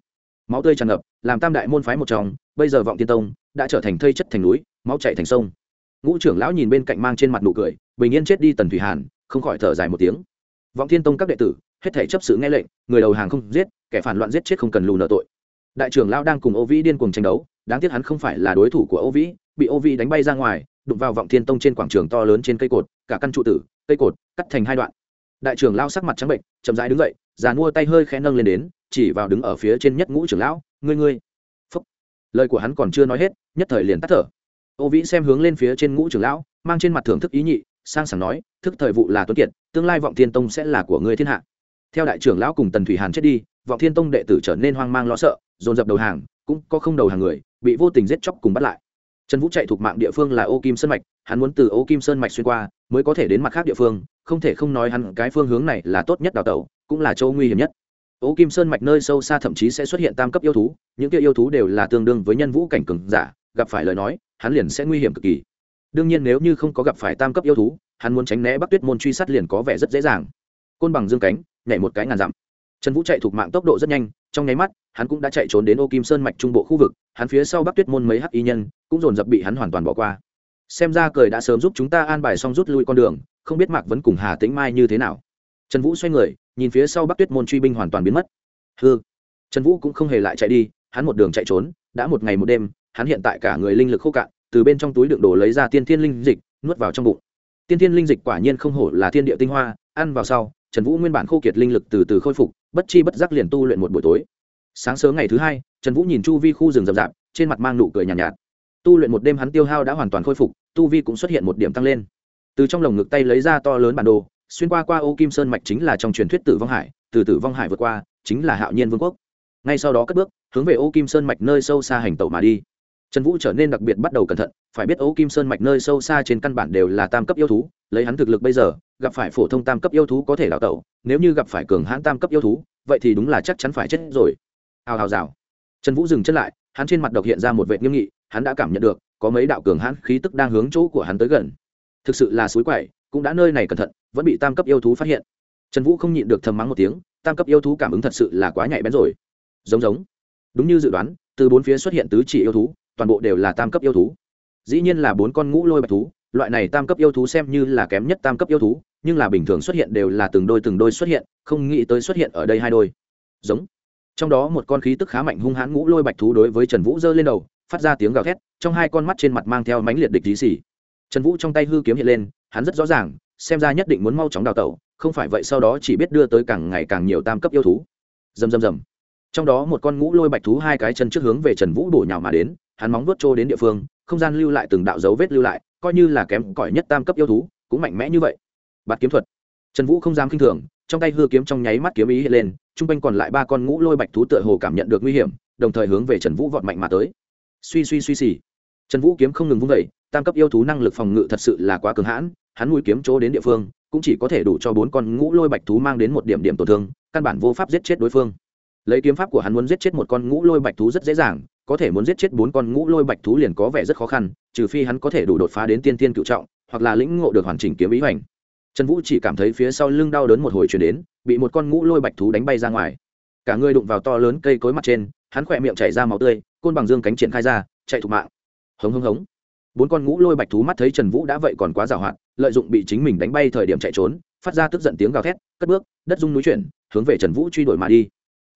máu tươi tràn ngập, làm tam đại môn phái một trong bây giờ vọng tiên tông đã trở thành thây chất thành núi, máu chạy thành sông. Ngũ trưởng lão nhìn bên cạnh mang trên mặt nụ cười, bình yên chết đi tần thủy hàn, không khỏi thở dài một tiếng. Vọng thiên tông các đệ tử, hết thể chấp sự nghe lệnh, người đầu hàng không giết, kẻ phản loạn giết chết không cần lù nợ tội. Đại trưởng lão đang cùng ô vĩ điên cuồng tranh đấu, đáng tiếc hắn không phải là đối thủ của ô vĩ, bị ô vĩ đánh bay ra ngoài, đụng vào vọng thiên tông trên quảng trường to lớn trên cây cột, cả căn trụ tử, cây cột, cắt thành hai đoạn. Đại trưởng lão sắc mặt trắng bệnh, chậm rãi đứng dậy, già mua tay hơi khẽ nâng lên đến, chỉ vào đứng ở phía trên nhất ngũ trưởng lão, ngươi ngươi lời của hắn còn chưa nói hết, nhất thời liền tắt thở. Ô vĩ xem hướng lên phía trên ngũ trưởng lão, mang trên mặt thưởng thức ý nhị, sang sảng nói, thức thời vụ là tuấn kiệt, tương lai vọng thiên tông sẽ là của ngươi thiên hạ. Theo đại trưởng lão cùng tần thủy hàn chết đi, vọng thiên tông đệ tử trở nên hoang mang lo sợ, dồn dập đầu hàng, cũng có không đầu hàng người, bị vô tình giết chóc cùng bắt lại. Trần vũ chạy thuộc mạng địa phương là ô kim sơn mạch, hắn muốn từ ô kim sơn mạch xuyên qua, mới có thể đến mặt khác địa phương, không thể không nói hắn cái phương hướng này là tốt nhất đào tẩu, cũng là chỗ nguy hiểm nhất ô kim sơn mạch nơi sâu xa thậm chí sẽ xuất hiện tam cấp yêu thú, những kia yêu thú đều là tương đương với nhân vũ cảnh cường giả, gặp phải lời nói, hắn liền sẽ nguy hiểm cực kỳ. Đương nhiên nếu như không có gặp phải tam cấp yêu thú, hắn muốn tránh né bắc tuyết môn truy sát liền có vẻ rất dễ dàng. Côn bằng dương cánh, nhảy một cái ngàn dặm. Trần vũ chạy thuộc mạng tốc độ rất nhanh, trong nháy mắt, hắn cũng đã chạy trốn đến ô kim sơn mạch trung bộ khu vực, hắn phía sau bắc tuyết môn mấy hắc y nhân, cũng dồn dập bị hắn hoàn toàn bỏ qua. Xem ra cười đã sớm giúp chúng ta an bài xong rút lui con đường, không biết mạc vẫn cùng hà tĩnh mai như thế nào. Trần vũ xoay người nhìn phía sau bắc tuyết môn truy binh hoàn toàn biến mất. Hư trần vũ cũng không hề lại chạy đi hắn một đường chạy trốn đã một ngày một đêm hắn hiện tại cả người linh lực khô cạn từ bên trong túi đựng đồ lấy ra tiên thiên linh dịch nuốt vào trong bụng. Tiên thiên linh dịch quả nhiên không hổ là thiên địa tinh hoa ăn vào sau trần vũ nguyên bản khô kiệt linh lực từ từ khôi phục bất chi bất giác liền tu luyện một buổi tối. Sáng sớm ngày thứ hai trần vũ nhìn chu vi khu rừng rậm rạp trên mặt mang nụ cười nhàn nhạt, nhạt. Tu luyện một đêm hắn tiêu hao đã hoàn toàn khôi phục tu vi cũng xuất hiện một điểm tăng lên. Từ trong lồng ngực tay lấy ra to lớn bản đồ xuyên qua qua ô kim sơn mạch chính là trong truyền thuyết tử vong hải, từ tử vong hải vượt qua, chính là hạo nhiên vương quốc. Ngay sau đó cất bước, hướng về ô kim sơn mạch nơi sâu xa hành tẩu mà đi. Trần vũ trở nên đặc biệt bắt đầu cẩn thận, phải biết ô kim sơn mạch nơi sâu xa trên căn bản đều là tam cấp yêu thú, lấy hắn thực lực bây giờ, gặp phải phổ thông tam cấp yêu thú có thể đào tẩu, nếu như gặp phải cường hãn tam cấp yêu thú, vậy thì đúng là chắc chắn phải chết rồi. Hào hào rào. Trần vũ dừng chân lại, hắn trên mặt độc hiện ra một vệ nghiêm nghị, hắn đã cảm nhận được, có mấy đạo cường hãn khí tức đang hướng chỗ của hắn tới gần. Thực sự là suối quậy, cũng đã nơi này cẩn thận vẫn bị tam cấp yêu thú phát hiện. Trần vũ không nhịn được thầm mắng một tiếng, tam cấp yêu thú cảm ứng thật sự là quá nhạy bén rồi. Giống giống. Đúng như dự đoán, từ bốn phía xuất hiện tứ chỉ yêu thú, toàn bộ đều là tam cấp yêu thú. Dĩ nhiên là bốn con ngũ lôi bạch thú, loại này tam cấp yêu thú xem như là kém nhất tam cấp yêu thú, nhưng là bình thường xuất hiện đều là từng đôi từng đôi xuất hiện, không nghĩ tới xuất hiện ở đây hai đôi. Giống. Trong đó một con khí tức khá mạnh hung hãn ngũ lôi bạch thú đối với trần vũ giơ lên đầu, phát ra tiếng gào thét, trong hai con mắt trên mặt mang theo mánh liệt địch tí xỉ trần vũ trong tay hư kiếm hiện lên, hắn rất rõ ràng xem ra nhất định muốn mau chóng đào tẩu, không phải vậy sau đó chỉ biết đưa tới càng ngày càng nhiều tam cấp yêu thú. Dầm dầm dầm trong đó một con ngũ lôi bạch thú hai cái chân trước hướng về trần vũ bổ nhào mà đến, hắn móng vuốt trô đến địa phương, không gian lưu lại từng đạo dấu vết lưu lại, coi như là kém cỏi nhất tam cấp yêu thú, cũng mạnh mẽ như vậy. Bạt kiếm thuật. Trần vũ không dám k i n h thường, trong tay hư kiếm trong nháy mắt kiếm ý hiện lên t r u n g quanh còn lại ba con ngũ lôi bạch thú tựa hồ cảm nhận được nguy hiểm, đồng thời hướng về trần vũ vọt mạnh mà tới. Suy suy suy xì. Trần vũ kiếm không ngừng vung vẩy tam cấp yêu thú năng lực phòng ngự thật sự là quá cường hãn hắn mũi kiếm chỗ đến địa phương, cũng chỉ có thể đủ cho bốn con ngũ lôi bạch thú mang đến một điểm điểm tổn thương, căn bản vô pháp giết chết đối phương. Lấy kiếm pháp của hắn muốn giết chết một con ngũ lôi bạch thú rất dễ dàng, có thể muốn giết chết bốn con ngũ lôi bạch thú liền có vẻ rất khó khăn, trừ phi hắn có thể đủ đột phá đến tiên tiên cựu trọng, hoặc là lĩnh ngộ được hoàn chỉnh kiếm ý hoành. Trần vũ chỉ cảm thấy phía sau lưng đau đớn một hồi chuyển đến, bị một con ngũ lôi bạch thú đánh bay ra ngoài. Cả người đụng vào to lớn cây cối mặt trên, hắn khỏe miệng chảy ra máu tươi, côn bằng dương cánh triển khai ra, chạy thục mạng. Hống hống hống. Bốn con ngũ lôi bạch thú mắt thấy trần vũ đã vậy còn quá giàu hạn lợi dụng bị chính mình đánh bay thời điểm chạy trốn, phát ra tức giận tiếng gào thét, cất bước, đất dung núi chuyển, hướng về trần vũ truy đuổi mà đi.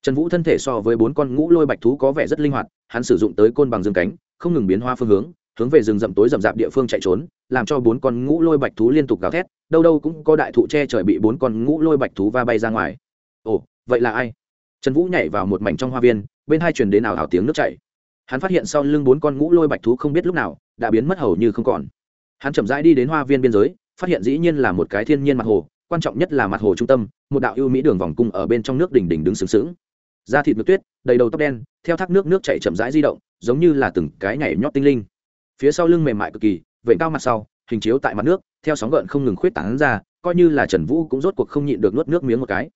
Trần vũ thân thể so với bốn con ngũ lôi bạch thú có vẻ rất linh hoạt, hắn sử dụng tới côn bằng dương cánh, không ngừng biến hoa phương hướng hướng về rừng rậm tối rậm rạp địa phương chạy trốn, làm cho bốn con ngũ lôi bạch thú liên tục gào thét, đâu đâu cũng có đại thụ che trời bị bốn con ngũ lôi bạch thú va bay ra ngoài. Ồ, vậy là ai? Trần vũ nhảy vào một mảnh trong hoa viên, bên hai truyền đến nào ảo tiếng nước chảy. Hắn phát hiện sau lưng bốn con ngũ lôi bạch thú không biết lúc nào, đã biến mất hầu như không còn hắn chậm rãi đi đến hoa viên biên giới, phát hiện dĩ nhiên là một cái thiên nhiên mặt hồ, quan trọng nhất là mặt hồ trung tâm, một đạo ưu mỹ đường vòng cung ở bên trong nước đỉnh đỉnh đứng sướng sướng da thịt nước tuyết, đầy đầu tóc đen, theo thác nước nước chảy chậm rãi di động, giống như là từng cái nhảy nhót tinh linh. Phía sau lưng mềm mại cực kỳ vẩy cao mặt sau, hình chiếu tại mặt nước, theo sóng gợn không ngừng khuyết tán ra, coi như là trần vũ cũng rốt cuộc không nhịn được nuốt nước miếng một cái.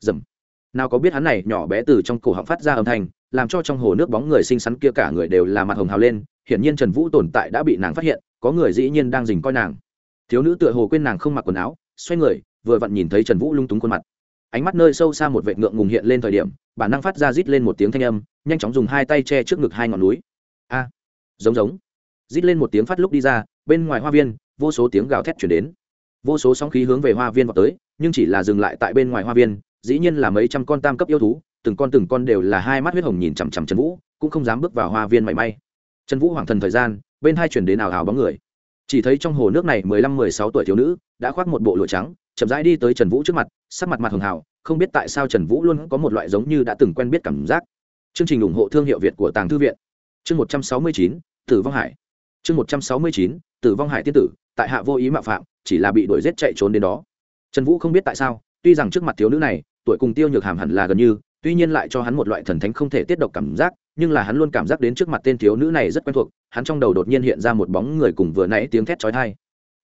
Dầm nào có biết hắn này nhỏ bé từ trong cổ họng phát ra âm thanh, làm cho trong hồ nước bóng người xinh xắn kia cả người đều là mặt hồng hào lên, hiển nhiên trần vũ tồn tại đã bị nàng phát hiện có người dĩ nhiên đang dình coi nàng. Thiếu nữ tựa hồ quên nàng không mặc quần áo, xoay người, vừa vặn nhìn thấy trần vũ lung túng khuôn mặt. Ánh mắt nơi sâu xa một vệ ngượng ngùng hiện lên thời điểm, bản năng phát ra rít lên một tiếng thanh âm, nhanh chóng dùng hai tay che trước ngực hai ngọn núi. A! Giống giống. Rít lên một tiếng phát lúc đi ra, bên ngoài hoa viên, vô số tiếng gào thét chuyển đến. Vô số sóng khí hướng về hoa viên vào tới, nhưng chỉ là dừng lại tại bên ngoài hoa viên, dĩ nhiên là mấy trăm con tam cấp yêu thú, từng con từng con đều là hai mắt huyết hồng nhìn chằm chằm trần vũ, cũng không dám bước vào hoa viên mảy may. Trần vũ hoàng thần thời gian bên hai chuyển đến ảo ảo bóng người. Chỉ thấy trong hồ nước này mười lăm, mười sáu tuổi thiếu nữ đã khoác một bộ lụa trắng, chậm rãi đi tới trần vũ trước mặt, sắc mặt mặt hường hào, không biết tại sao trần vũ luôn có một loại giống như đã từng quen biết cảm giác. Chương trình ủng hộ thương hiệu việt của tàng thư viện. Chương một trăm sáu mươi chín, tử vong hải. Chương một trăm sáu mươi chín, tử vong hải tiên tử, tại hạ vô ý mạo phạm, chỉ là bị đuổi giết chạy trốn đến đó. Trần vũ không biết tại sao, tuy rằng trước mặt thiếu nữ này, tuổi cùng tiêu nhược hàm hẳn là gần như tuy nhiên lại cho hắn một loại thần thánh không thể tiết độc cảm giác, nhưng là hắn luôn cảm giác đến trước mặt tên thiếu nữ này rất quen thuộc, hắn trong đầu đột nhiên hiện ra một bóng người cùng vừa nãy tiếng thét trói thai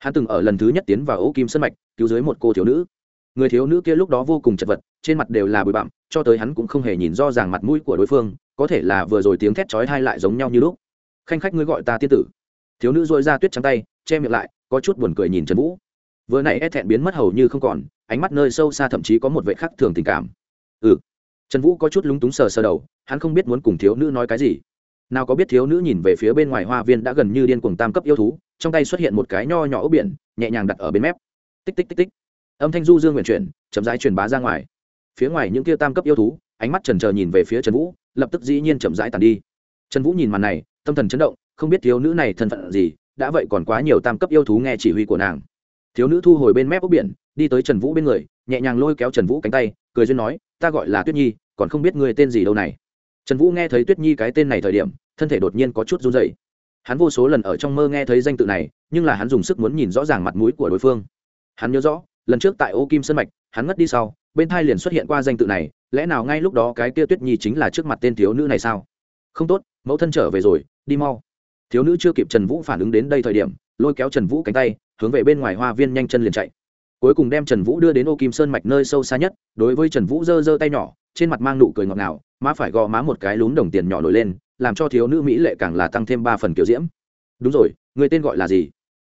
hắn từng ở lần thứ nhất tiến vào ô kim sân mạch, cứu dưới một cô thiếu nữ. Người thiếu nữ kia lúc đó vô cùng chật vật, trên mặt đều là bụi bặm, cho tới hắn cũng không hề nhìn do ràng mặt mũi của đối phương, có thể là vừa rồi tiếng thét chói thai lại giống nhau như lúc. Khanh khách ngươi gọi ta tiên tử. Thiếu nữ dôi ra tuyết trắng tay, che miệng lại, có chút buồn cười nhìn trần vũ. Vừa nãy ép thẹn biến mất hầu như không còn, ánh mắt nơi sâu xa thậm chí có một vệ khắc thường tình cảm. Ừ trần vũ có chút lúng túng sờ sờ đầu, hắn không biết muốn cùng thiếu nữ nói cái gì. Nào có biết thiếu nữ nhìn về phía bên ngoài hoa viên đã gần như điên cuồng tam cấp yêu thú, trong tay xuất hiện một cái nho nhỏ ốc biển, nhẹ nhàng đặt ở bên mép. Tích tích tích tích. Âm thanh du dương nguyện chuyển, chậm rãi truyền bá ra ngoài. Phía ngoài những kia tam cấp yêu thú, ánh mắt trần trờ nhìn về phía trần vũ, lập tức dĩ nhiên chậm rãi tàn đi. Trần vũ nhìn màn này, tâm thần chấn động, không biết thiếu nữ này thân phận gì, đã vậy còn quá nhiều tam cấp yêu thú nghe chỉ huy của nàng. Thiếu nữ thu hồi bên mép ốc biển đi tới trần vũ bên người, nhẹ nhàng lôi kéo trần vũ cánh tay, cười duyên nói, ta gọi là tuyết nhi, còn không biết người tên gì đâu này. Trần vũ nghe thấy tuyết nhi cái tên này thời điểm, thân thể đột nhiên có chút run dậy hắn vô số lần ở trong mơ nghe thấy danh tự này, nhưng là hắn dùng sức muốn nhìn rõ ràng mặt mũi của đối phương. Hắn nhớ rõ, lần trước tại ô kim sân mạch, hắn ngất đi sau, bên thai liền xuất hiện qua danh tự này, lẽ nào ngay lúc đó cái kia tuyết nhi chính là trước mặt tên thiếu nữ này sao? Không tốt, mẫu thân trở về rồi, đi mau. Thiếu nữ chưa kịp trần vũ phản ứng đến đây thời điểm, lôi kéo trần vũ cánh tay, hướng về bên ngoài hoa viên nhanh chân liền chạy cuối cùng đem trần vũ đưa đến ô kim sơn mạch nơi sâu xa nhất, đối với trần vũ giơ giơ tay nhỏ, trên mặt mang nụ cười ngọt ngào, má phải gò má một cái lún đồng tiền nhỏ nổi lên, làm cho thiếu nữ mỹ lệ càng là tăng thêm ba phần kiểu diễm. Đúng rồi, người tên gọi là gì?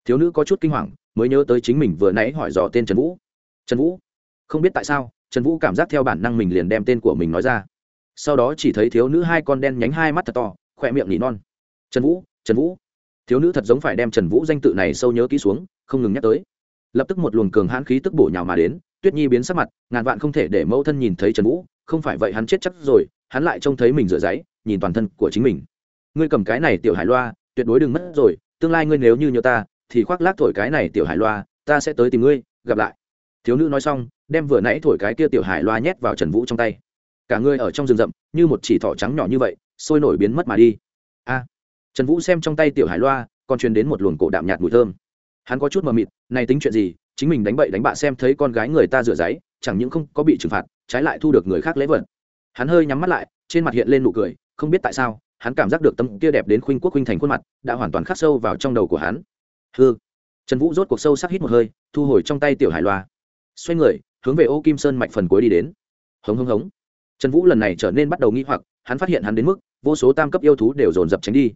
Thiếu nữ có chút kinh hoàng, mới nhớ tới chính mình vừa nãy hỏi dò tên trần vũ. Trần vũ? Không biết tại sao, trần vũ cảm giác theo bản năng mình liền đem tên của mình nói ra. Sau đó chỉ thấy thiếu nữ hai con đen nhánh hai mắt thật to, khỏe miệng nỉ non. Trần vũ trần vũ. Thiếu nữ thật giống phải đem trần vũ danh tự này sâu nhớ kỹ xuống, không ngừng nhắc tới lập tức một luồng cường hãn khí tức bổ nhào mà đến, tuyết nhi biến sắc mặt, ngàn vạn không thể để mẫu thân nhìn thấy trần vũ, không phải vậy hắn chết chắc rồi, hắn lại trông thấy mình rửa giấy, nhìn toàn thân của chính mình. Ngươi cầm cái này tiểu hải loa, tuyệt đối đừng mất rồi, tương lai ngươi nếu như nhớ ta, thì khoác lác thổi cái này tiểu hải loa, ta sẽ tới tìm ngươi, gặp lại. Thiếu nữ nói xong, đem vừa nãy thổi cái kia tiểu hải loa nhét vào trần vũ trong tay. Cả ngươi ở trong rừng rậm, như một chỉ thỏ trắng nhỏ như vậy, sôi nổi biến mất mà đi. A. Trần vũ xem trong tay tiểu hải loa, còn truyền đến một luồng cổ đạm nhạt mùi thơm hắn có chút mờ mịt, này tính chuyện gì? Chính mình đánh bậy đánh bạ xem thấy con gái người ta rửa giấy, chẳng những không có bị trừng phạt, trái lại thu được người khác lễ vật. Hắn hơi nhắm mắt lại, trên mặt hiện lên nụ cười, không biết tại sao, hắn cảm giác được tâm kia đẹp đến khuynh quốc khuynh thành khuôn mặt đã hoàn toàn khắc sâu vào trong đầu của hắn. Hư trần vũ rốt cuộc sâu sắc hít một hơi, thu hồi trong tay tiểu hải loa. Xoay người, hướng về ô kim sơn mạch phần cuối đi đến. Hống hống hống. Trần vũ lần này trở nên bắt đầu nghi hoặc, hắn phát hiện hắn đến mức vô số tam cấp yêu thú đều dồn dập tránh đi.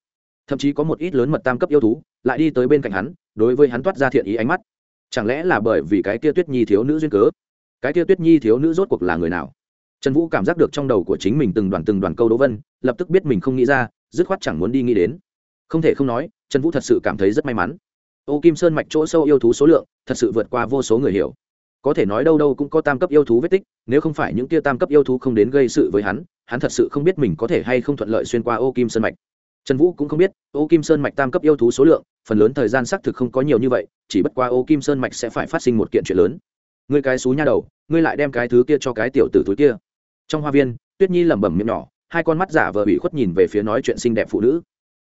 Thậm chí có một ít lớn mật tam cấp yêu thú lại đi tới bên cạnh hắn đối với hắn toát ra thiện ý ánh mắt. Chẳng lẽ là bởi vì cái kia tuyết nhi thiếu nữ duyên cớ? Cái kia tuyết nhi thiếu nữ rốt cuộc là người nào? Trần vũ cảm giác được trong đầu của chính mình từng đoàn từng đoàn câu đố vân, lập tức biết mình không nghĩ ra, dứt khoát chẳng muốn đi nghĩ đến. Không thể không nói, trần vũ thật sự cảm thấy rất may mắn. Ô kim sơn mạch chỗ sâu yêu thú số lượng, thật sự vượt qua vô số người hiểu. Có thể nói đâu đâu cũng có tam cấp yêu thú vết tích, nếu không phải những tia tam cấp yêu thú không đến gây sự với hắn hắn thật sự không biết mình có thể hay không thuận lợi xuyên qua ô kim sơn mạch trần vũ cũng không biết, ô kim sơn mạch tam cấp yêu thú số lượng, phần lớn thời gian xác thực không có nhiều như vậy, chỉ bất qua ô kim sơn mạch sẽ phải phát sinh một kiện chuyện lớn. Ngươi cái xú nha đầu, ngươi lại đem cái thứ kia cho cái tiểu tử túi kia. Trong hoa viên, tuyết nhi lẩm bẩm miệng nhỏ, hai con mắt giả vờ bị khuất nhìn về phía nói chuyện xinh đẹp phụ nữ.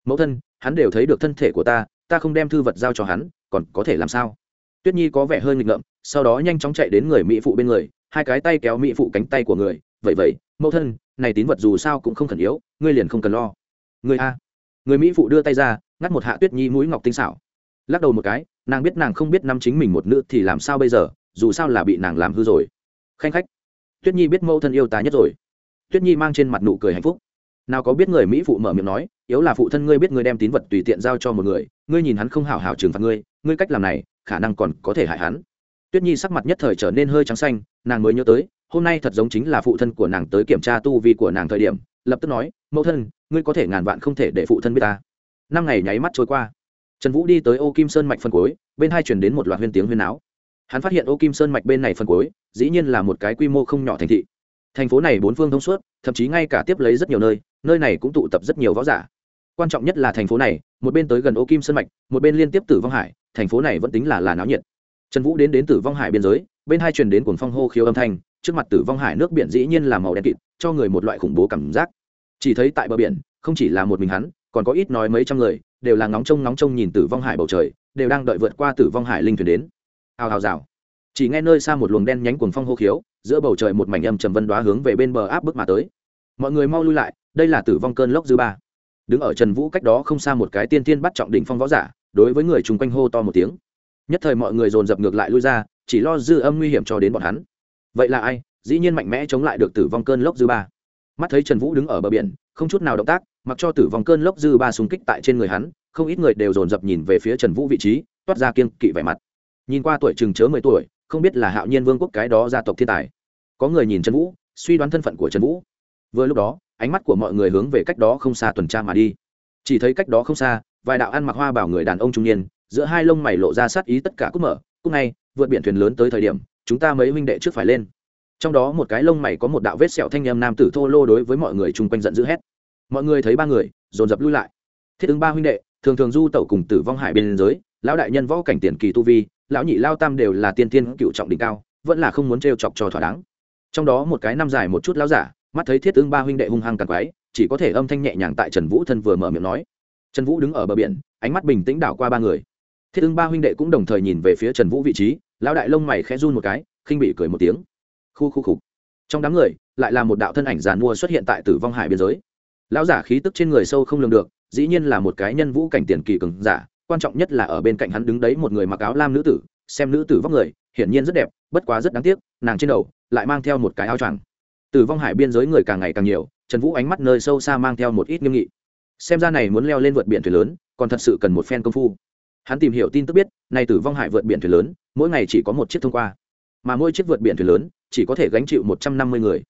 Mẫu thân, hắn đều thấy được thân thể của ta ta không đem thư vật giao cho hắn, còn có thể làm sao? Tuyết nhi có vẻ hơi nghịch ngợm, sau đó nhanh chóng chạy đến người mỹ phụ bên người, hai cái tay kéo mỹ phụ cánh tay của người. Vậy vậy, mẫu thân, này tín vật dù sao cũng không khẩn yếu, ngươi liền không cần lo. Ngươi a người mỹ phụ đưa tay ra, ngắt một hạ tuyết nhi mũi ngọc tinh xảo. Lắc đầu một cái, nàng biết nàng không biết năm chính mình một nữ thì làm sao bây giờ, dù sao là bị nàng làm hư rồi. Khanh khách, tuyết nhi biết mẫu thân yêu ta nhất rồi. Tuyết nhi mang trên mặt nụ cười hạnh phúc. Nào có biết người mỹ phụ mở miệng nói, yếu là phụ thân ngươi biết ngươi đem tín vật tùy tiện giao cho một người, ngươi nhìn hắn không hảo hảo trừng phạt ngươi ngươi cách làm này, khả năng còn có thể hại hắn. Tuyết nhi sắc mặt nhất thời trở nên hơi trắng xanh, nàng mới nhớ tới hôm nay thật giống chính là phụ thân của nàng tới kiểm tra tu vi của nàng thời điểm, lập tức nói, mẫu thân, ngươi có thể ngàn vạn không thể để phụ thân biết ta. Năm ngày nháy mắt trôi qua. Trần vũ đi tới ô kim sơn mạch phân cối bên hai chuyển đến một loạt huyên tiếng huyên áo hắn phát hiện ô kim sơn mạch bên này phân cối dĩ nhiên là một cái quy mô không nhỏ thành thị. Thành phố này bốn phương thông suốt, thậm chí ngay cả tiếp lấy rất nhiều nơi nơi này cũng tụ tập rất nhiều võ giả. Quan trọng nhất là thành phố này, một bên tới gần ô kim sơn mạch, một bên liên tiếp tử vong hải, thành phố này vẫn tính là là náo nhiệt. Trần vũ đến đến tử vong hải biên giới, bên hai truyền đến cuồng phong hô khiếu âm thanh trước mặt tử vong hải nước biển dĩ nhiên là màu đen kịt, cho người một loại khủng bố cảm giác. Chỉ thấy tại bờ biển, không chỉ là một mình hắn, còn có ít nói mấy trăm người, đều là ngóng trông ngóng trông nhìn tử vong hải bầu trời, đều đang đợi vượt qua tử vong hải linh thuyền đến. Hào hào rào. Chỉ nghe nơi xa một luồng đen nhánh cuồng phong hô khiếu, giữa bầu trời một mảnh âm trầm vân đoá hướng về bên bờ áp bước mà tới. Mọi người mau lui lại, đây là tử vong cơn lốc dư ba. Đứng ở trần vũ cách đó không xa một cái tiên tiên bắt trọng đỉnh phong võ giả, đối với người chung quanh hô to một tiếng. Nhất thời mọi người dồn dập ngược lại lui ra, chỉ lo dư âm nguy hiểm cho đến bọn hắn vậy là ai? Dĩ nhiên mạnh mẽ chống lại được tử vong cơn lốc dư ba. Mắt thấy trần vũ đứng ở bờ biển, không chút nào động tác, mặc cho tử vong cơn lốc dư ba xung kích tại trên người hắn, không ít người đều dồn dập nhìn về phía trần vũ vị trí, toát ra kiên kỵ vẻ mặt. Nhìn qua tuổi chừng chớ mười tuổi, không biết là hạo nhiên vương quốc cái đó gia tộc thiên tài. Có người nhìn trần vũ, suy đoán thân phận của trần vũ. Vừa lúc đó, ánh mắt của mọi người hướng về cách đó không xa tuần tra mà đi. Chỉ thấy cách đó không xa, vài đạo ăn mặc hoa bảo người đàn ông trung niên, giữa hai lông mày lộ ra sát ý tất cả cúc mở. Cúc ngay vượt biển thuyền lớn tới thời điểm chúng ta mấy huynh đệ trước phải lên. Trong đó một cái lông mày có một đạo vết sẹo thanh em nam tử thô lô đối với mọi người chung quanh giận dữ hét. Mọi người thấy ba người, dồn dập lui lại. Thiết ứng ba huynh đệ, thường thường du tẩu cùng tử vong hải bên giới lão đại nhân võ cảnh tiền kỳ tu vi, lão nhị lao tam đều là tiên tiên cựu trọng đỉnh cao, vẫn là không muốn t chọc cho thỏa đáng. Trong đó một cái năm dài một chút lão giả, mắt thấy thiết ứng ba huynh đệ hung hăng càng quái, chỉ có thể âm thanh nhẹ nhàng tại trần vũ thân vừa mở miệng nói. Trần vũ đứng ở bờ biển, ánh mắt bình tĩnh đảo qua ba người. Thiết ứng ba huynh đệ cũng đồng thời nhìn về phía trần vũ vị trí lão đại lông mày khẽ run một cái, khinh bị cười một tiếng. Khu khu khục. Trong đám người, lại là một đạo thân ảnh giàn mua xuất hiện tại tử vong hải biên giới. Lão giả khí tức trên người sâu không lường được, dĩ nhiên là một cái nhân vũ cảnh tiền kỳ cường giả, quan trọng nhất là ở bên cạnh hắn đứng đấy một người mặc áo lam nữ tử, xem nữ tử vóc người, hiển nhiên rất đẹp, bất quá rất đáng tiếc, nàng trên đầu lại mang theo một cái áo choàng. Tử vong hải biên giới người càng ngày càng nhiều, trần vũ ánh mắt nơi sâu xa mang theo một ít nghiêm nghị. Xem ra này muốn leo lên vượt biển thuyền lớn, còn thật sự cần một phen công phu hắn tìm hiểu tin tức biết này tử vong hải vượt biển thuyền lớn, mỗi ngày chỉ có một chiếc thông qua. Mà mỗi chiếc vượt biển thuyền lớn, chỉ có thể gánh chịu một trăm năm mươi người.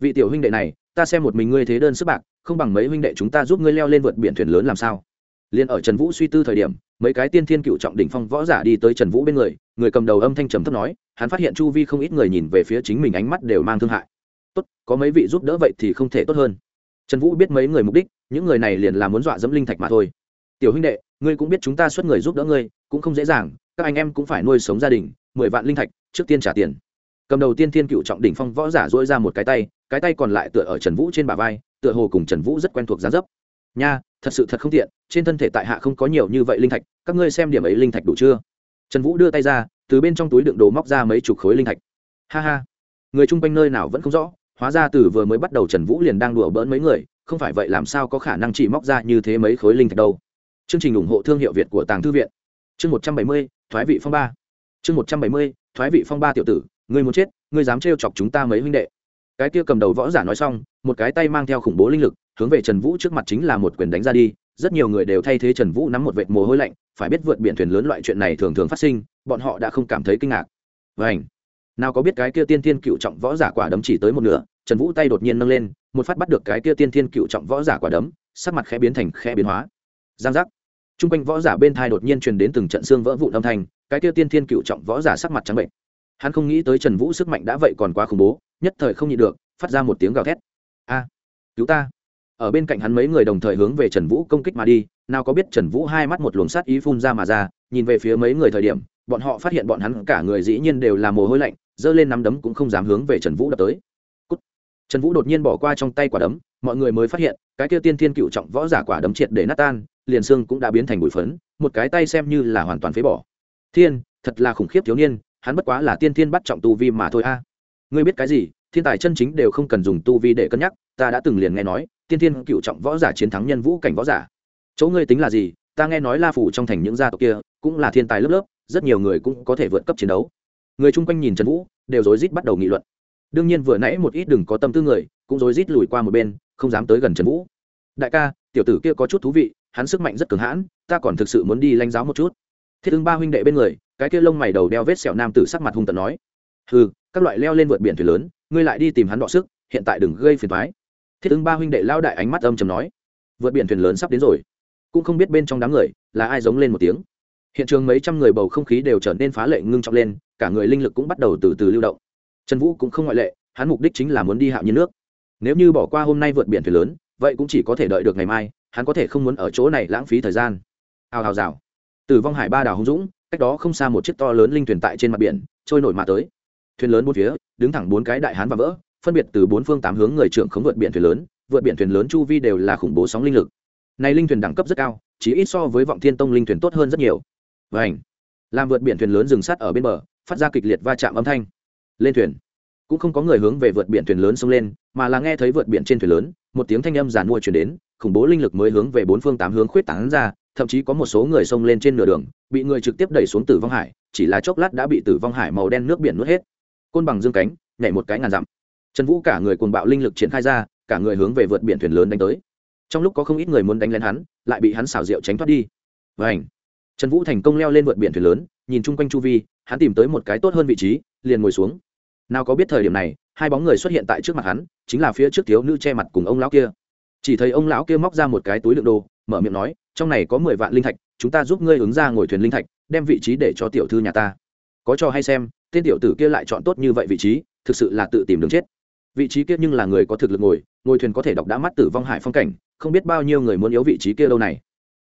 Vị tiểu huynh đệ này, ta xem một mình ngươi thế đơn sức bạc, không bằng mấy huynh đệ chúng ta giúp ngươi leo lên vượt biển thuyền lớn làm sao? Liền ở trần vũ suy tư thời điểm, mấy cái tiên thiên cựu trọng đỉnh phong võ giả đi tới trần vũ bên người người cầm đầu âm thanh trầm thấp nói, hắn phát hiện chu vi không ít người nhìn về phía chính mình ánh mắt đều mang thương hại. Tốt, có mấy vị giúp đỡ vậy thì không thể tốt hơn. Trần vũ biết mấy người mục đích, những người này liền là muốn dọa dẫm linh thạch mà thôi. Tiểu huynh đệ ngươi cũng biết chúng ta xuất người giúp đỡ ngươi, cũng không dễ dàng, các anh em cũng phải nuôi sống gia đình, mười vạn linh thạch, trước tiên trả tiền. Cầm đầu tiên thiên cựu trọng đỉnh phong võ giả dỗi ra một cái tay cái tay còn lại tựa ở trần vũ trên bả vai, tựa hồ cùng trần vũ rất quen thuộc giá dấp. Nha, thật sự thật không tiện, trên thân thể tại hạ không có nhiều như vậy linh thạch, các ngươi xem điểm ấy linh thạch đủ chưa? Trần vũ đưa tay ra, từ bên trong túi đựng đồ móc ra mấy chục khối linh thạch. Ha ha. Người chung quanh nơi nào vẫn không rõ, hóa ra từ vừa mới bắt đầu trần vũ liền đang đùa bỡn mấy người, không phải vậy làm sao có khả năng chỉ móc ra như thế mấy khối linh thạch đâu chương trình ủng hộ thương hiệu việt của tàng thư viện. Chương một trăm bảy mươi, thoái vị phong ba. Chương một trăm bảy mươi, thoái vị phong ba tiểu tử, ngươi muốn chết, ngươi dám trêu chọc chúng ta mấy huynh đệ. Cái kia cầm đầu võ giả nói xong, một cái tay mang theo khủng bố linh lực, hướng về trần vũ trước mặt chính là một quyền đánh ra đi. Rất nhiều người đều thay thế trần vũ nắm một vệt mồ hôi lạnh, phải biết vượt biển thuyền lớn loại chuyện này thường thường phát sinh, bọn họ đã không cảm thấy kinh ngạc. Vảnh nào có biết cái kia tiên thiên cựu trọng võ giả quả đấm chỉ tới một nửa, trần vũ tay đột nhiên nâng lên, một phát bắt được cái kia tiên thiên cựu trọng võ giả quả đấm, sắc mặt khẽ biến thành khẽ biến hóa. Giang giác t r u n g quanh võ giả bên thai đột nhiên truyền đến từng trận xương vỡ vụn âm thanh, cái kia tiên thiên cựu trọng võ giả sắc mặt trắng bệnh. Hắn không nghĩ tới trần vũ sức mạnh đã vậy còn quá khủng bố, nhất thời không nhịn được, phát ra một tiếng gào thét. A, cứu ta! Ở bên cạnh hắn mấy người đồng thời hướng về trần vũ công kích mà đi, nào có biết trần vũ hai mắt một luồng sát ý phun ra mà ra, nhìn về phía mấy người thời điểm, bọn họ phát hiện bọn hắn cả người dĩ nhiên đều là mồ hôi lạnh, giơ lên nắm đấm cũng không dám hướng về trần vũ đập tới. Cút. trần vũ đột nhiên bỏ qua trong tay quả đấm, mọi người mới phát hiện cái kia tiên thiên cựu trọng võ giả quả đấm triệt để nát tan, liền xương cũng đã biến thành bụi phấn, một cái tay xem như là hoàn toàn phế bỏ. Thiên, thật là khủng khiếp thiếu niên, hắn bất quá là tiên thiên bắt trọng tu vi mà thôi a. Ngươi biết cái gì, thiên tài chân chính đều không cần dùng tu vi để cân nhắc, ta đã từng liền nghe nói, tiên thiên cựu trọng võ giả chiến thắng nhân vũ cảnh võ giả. Chỗ ngươi tính là gì, ta nghe nói la phủ trong thành những gia tộc kia, cũng là thiên tài lớp lớp, rất nhiều người cũng có thể vượt cấp chiến đấu. Người chung quanh nhìn trần vũ, đều rối rít bắt đầu nghị luận. Đương nhiên vừa nãy một ít đừng có tâm tư người, cũng rối rít lùi qua một bên không dám tới gần trần vũ. Đại ca, tiểu tử kia có chút thú vị, hắn sức mạnh rất cường hãn, ta còn thực sự muốn đi lãnh giáo một chút. Thiết ứng ba huynh đệ bên người, cái kia lông mày đầu đeo vết sẹo nam tử sắc mặt hung tận nói ừ các loại leo lên vượt biển thuyền lớn, ngươi lại đi tìm hắn đọ sức, hiện tại đừng gây phiền thoái thiết ứng ba huynh đệ lao đại ánh mắt âm chầm nói, vượt biển thuyền lớn sắp đến rồi. Cũng không biết bên trong đám người là ai giống lên một tiếng. Hiện trường mấy trăm người bầu không khí đều trở nên phá lệ ngưng trọng lên, cả người linh lực cũng bắt đầu từ từ lưu động. Trần vũ cũng không ngoại lệ, hắn mục đích chính là muốn đi hạo nhiên nước nếu như bỏ qua hôm nay vượt biển thuyền lớn, vậy cũng chỉ có thể đợi được ngày mai, hắn có thể không muốn ở chỗ này lãng phí thời gian. Hào hào rào. Từ vong hải ba đảo hùng dũng, cách đó không xa một chiếc to lớn linh thuyền tại trên mặt biển, trôi nổi mà tới. Thuyền lớn bốn phía, đứng thẳng bốn cái đại hán và vỡ, phân biệt từ bốn phương tám hướng người trưởng khống vượt biển thuyền lớn, vượt biển thuyền lớn chu vi đều là khủng bố sóng linh lực. Này linh thuyền đẳng cấp rất cao chỉ ít so với vọng thiên tông linh thuyền tốt hơn rất nhiều. Và ảnh làm vượt biển thuyền lớn dừng sát ở bên bờ, phát ra kịch liệt va chạm âm thanh. Lên thuyền cũng không có người hướng về vượt biển thuyền lớn xông lên, mà là nghe thấy vượt biển trên thuyền lớn, một tiếng thanh âm giàn mua chuyển đến, khủng bố linh lực mới hướng về bốn phương tám hướng khuyết tán ra, thậm chí có một số người xông lên trên nửa đường, bị người trực tiếp đẩy xuống tử vong hải, chỉ là chốc lát đã bị tử vong hải màu đen nước biển nuốt hết. Côn bằng dương cánh, nhảy một cái ngàn dặm. Trần vũ cả người cuồng bạo linh lực triển khai ra, cả người hướng về vượt biển thuyền lớn đánh tới. Trong lúc có không ít người muốn đánh lên hắn, lại bị hắn xảo diệu tránh thoát đi. Vảnh trần vũ thành công leo lên vượt biển thuyền lớn, nhìn chung quanh chu vi, hắn tìm tới một cái tốt hơn vị trí, liền ngồi xuống nào có biết thời điểm này, hai bóng người xuất hiện tại trước mặt hắn, chính là phía trước thiếu nữ che mặt cùng ông lão kia. Chỉ thấy ông lão kia móc ra một cái túi đựng đồ, mở miệng nói, trong này có mười vạn linh thạch, chúng ta giúp ngươi ứng ra ngồi thuyền linh thạch, đem vị trí để cho tiểu thư nhà ta. Có cho hay xem, tên tiểu tử kia lại chọn tốt như vậy vị trí, thực sự là tự tìm đường chết. Vị trí kia nhưng là người có thực lực ngồi ngồi thuyền có thể đọc đã mắt tử vong hải phong cảnh, không biết bao nhiêu người muốn yếu vị trí kia lâu này.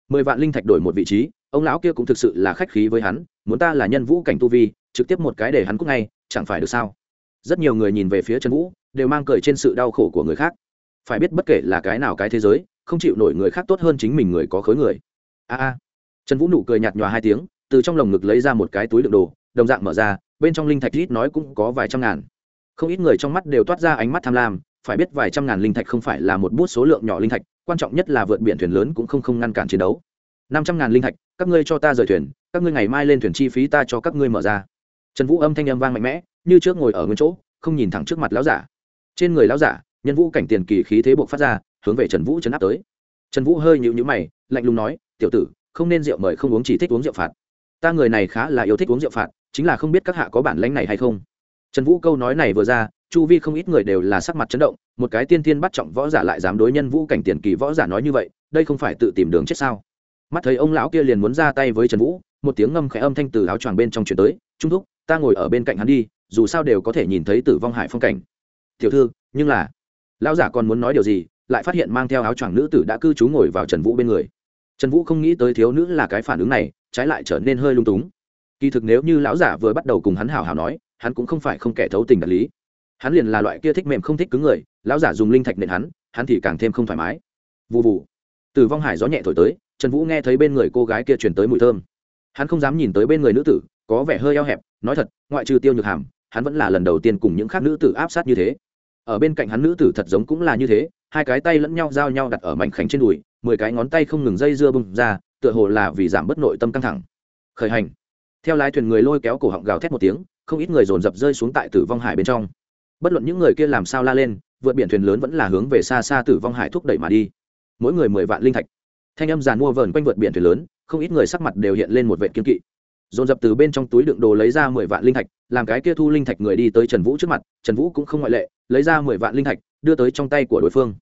Mười vạn linh thạch đổi một vị trí, ông lão kia cũng thực sự là khách khí với hắn, muốn ta là nhân vũ cảnh tu vi, trực tiếp một cái để hắn cúc ngay, chẳng phải được sao? Rất nhiều người nhìn về phía trần vũ, đều mang cười trên sự đau khổ của người khác. Phải biết bất kể là cái nào cái thế giới, không chịu nổi người khác tốt hơn chính mình người có khối người. A a. Trần vũ nụ cười nhạt nhòa hai tiếng, từ trong lồng ngực lấy ra một cái túi đựng đồ, đồng dạng mở ra, bên trong linh thạch ít nói cũng có vài trăm ngàn. Không ít người trong mắt đều toát ra ánh mắt tham lam, phải biết vài trăm ngàn linh thạch không phải là một bút số lượng nhỏ linh thạch, quan trọng nhất là vượt biển thuyền lớn cũng không không ngăn cản chiến đấu. Năm trăm ngàn linh thạch, các ngươi cho ta rời thuyền, các ngươi ngày mai lên thuyền chi phí ta cho các ngươi mở ra trần vũ âm thanh âm vang mạnh mẽ, như trước ngồi ở nguyên chỗ, không nhìn thẳng trước mặt lão giả. Trên người lão giả, nhân vũ cảnh tiền kỳ khí thế buộc phát ra, hướng về trần vũ chấn áp tới. Trần vũ hơi nhịu nhữ mày, lạnh lùng nói, tiểu tử, không nên rượu mời không uống chỉ thích uống rượu phạt. Ta người này khá là yêu thích uống rượu phạt, chính là không biết các hạ có bản lãnh này hay không. Trần vũ câu nói này vừa ra, chu vi không ít người đều là sắc mặt chấn động, một cái tiên tiên bắt trọng võ giả lại dám đối nhân vũ cảnh tiền kỳ võ giả nói như vậy, đây không phải tự tìm đường chết sao? Mắt thấy ông lão kia liền muốn ra tay với trần vũ, một tiếng ngâm khẽ âm thanh từ áo choàng bên trong chuyển tới, trung thúc ta ngồi ở bên cạnh hắn đi, dù sao đều có thể nhìn thấy tử vong hải phong cảnh. Tiểu thư, nhưng là, lão giả còn muốn nói điều gì, lại phát hiện mang theo áo choàng nữ tử đã cư trú ngồi vào trần vũ bên người. Trần vũ không nghĩ tới thiếu nữ là cái phản ứng này, trái lại trở nên hơi lung túng. Kỳ thực nếu như lão giả vừa bắt đầu cùng hắn hào hào nói, hắn cũng không phải không kẻ thấu tình đạt lý. Hắn liền là loại kia thích mềm không thích cứng người, lão giả dùng linh thạch nện hắn hắn thì càng thêm không thoải mái. Vụ vụ từ vong hải gió nhẹ thổi tới, trần vũ nghe thấy bên người cô gái kia truyền tới mùi thơm. Hắn không dám nhìn tới bên người nữ tử, có vẻ hơi eo hẹp nói thật, ngoại trừ tiêu nhược hàm, hắn vẫn là lần đầu tiên cùng những khác nữ tử áp sát như thế. Ở bên cạnh hắn nữ tử thật giống cũng là như thế, hai cái tay lẫn nhau giao nhau đặt ở mảnh khảnh trên đùi, mười cái ngón tay không ngừng dây dưa bung ra, tựa hồ là vì giảm bớt nội tâm căng thẳng. Khởi hành. Theo lái thuyền người lôi kéo cổ họng gào thét một tiếng, không ít người dồn dập rơi xuống tại tử vong hải bên trong. Bất luận những người kia làm sao la lên, vượt biển thuyền lớn vẫn là hướng về xa xa tử vong hải thúc đẩy mà đi. Mỗi người mười vạn linh thạch. Thanh âm giàn mua vờn quanh vượt biển thuyền lớn, không ít người sắc mặt đều hiện lên một vệ kiên kỵ dồn dập từ bên trong túi đựng đồ lấy ra mười vạn linh thạch, làm cái kia thu linh thạch người đi tới trần vũ trước mặt, trần vũ cũng không ngoại lệ, lấy ra mười vạn linh thạch, đưa tới trong tay của đối phương.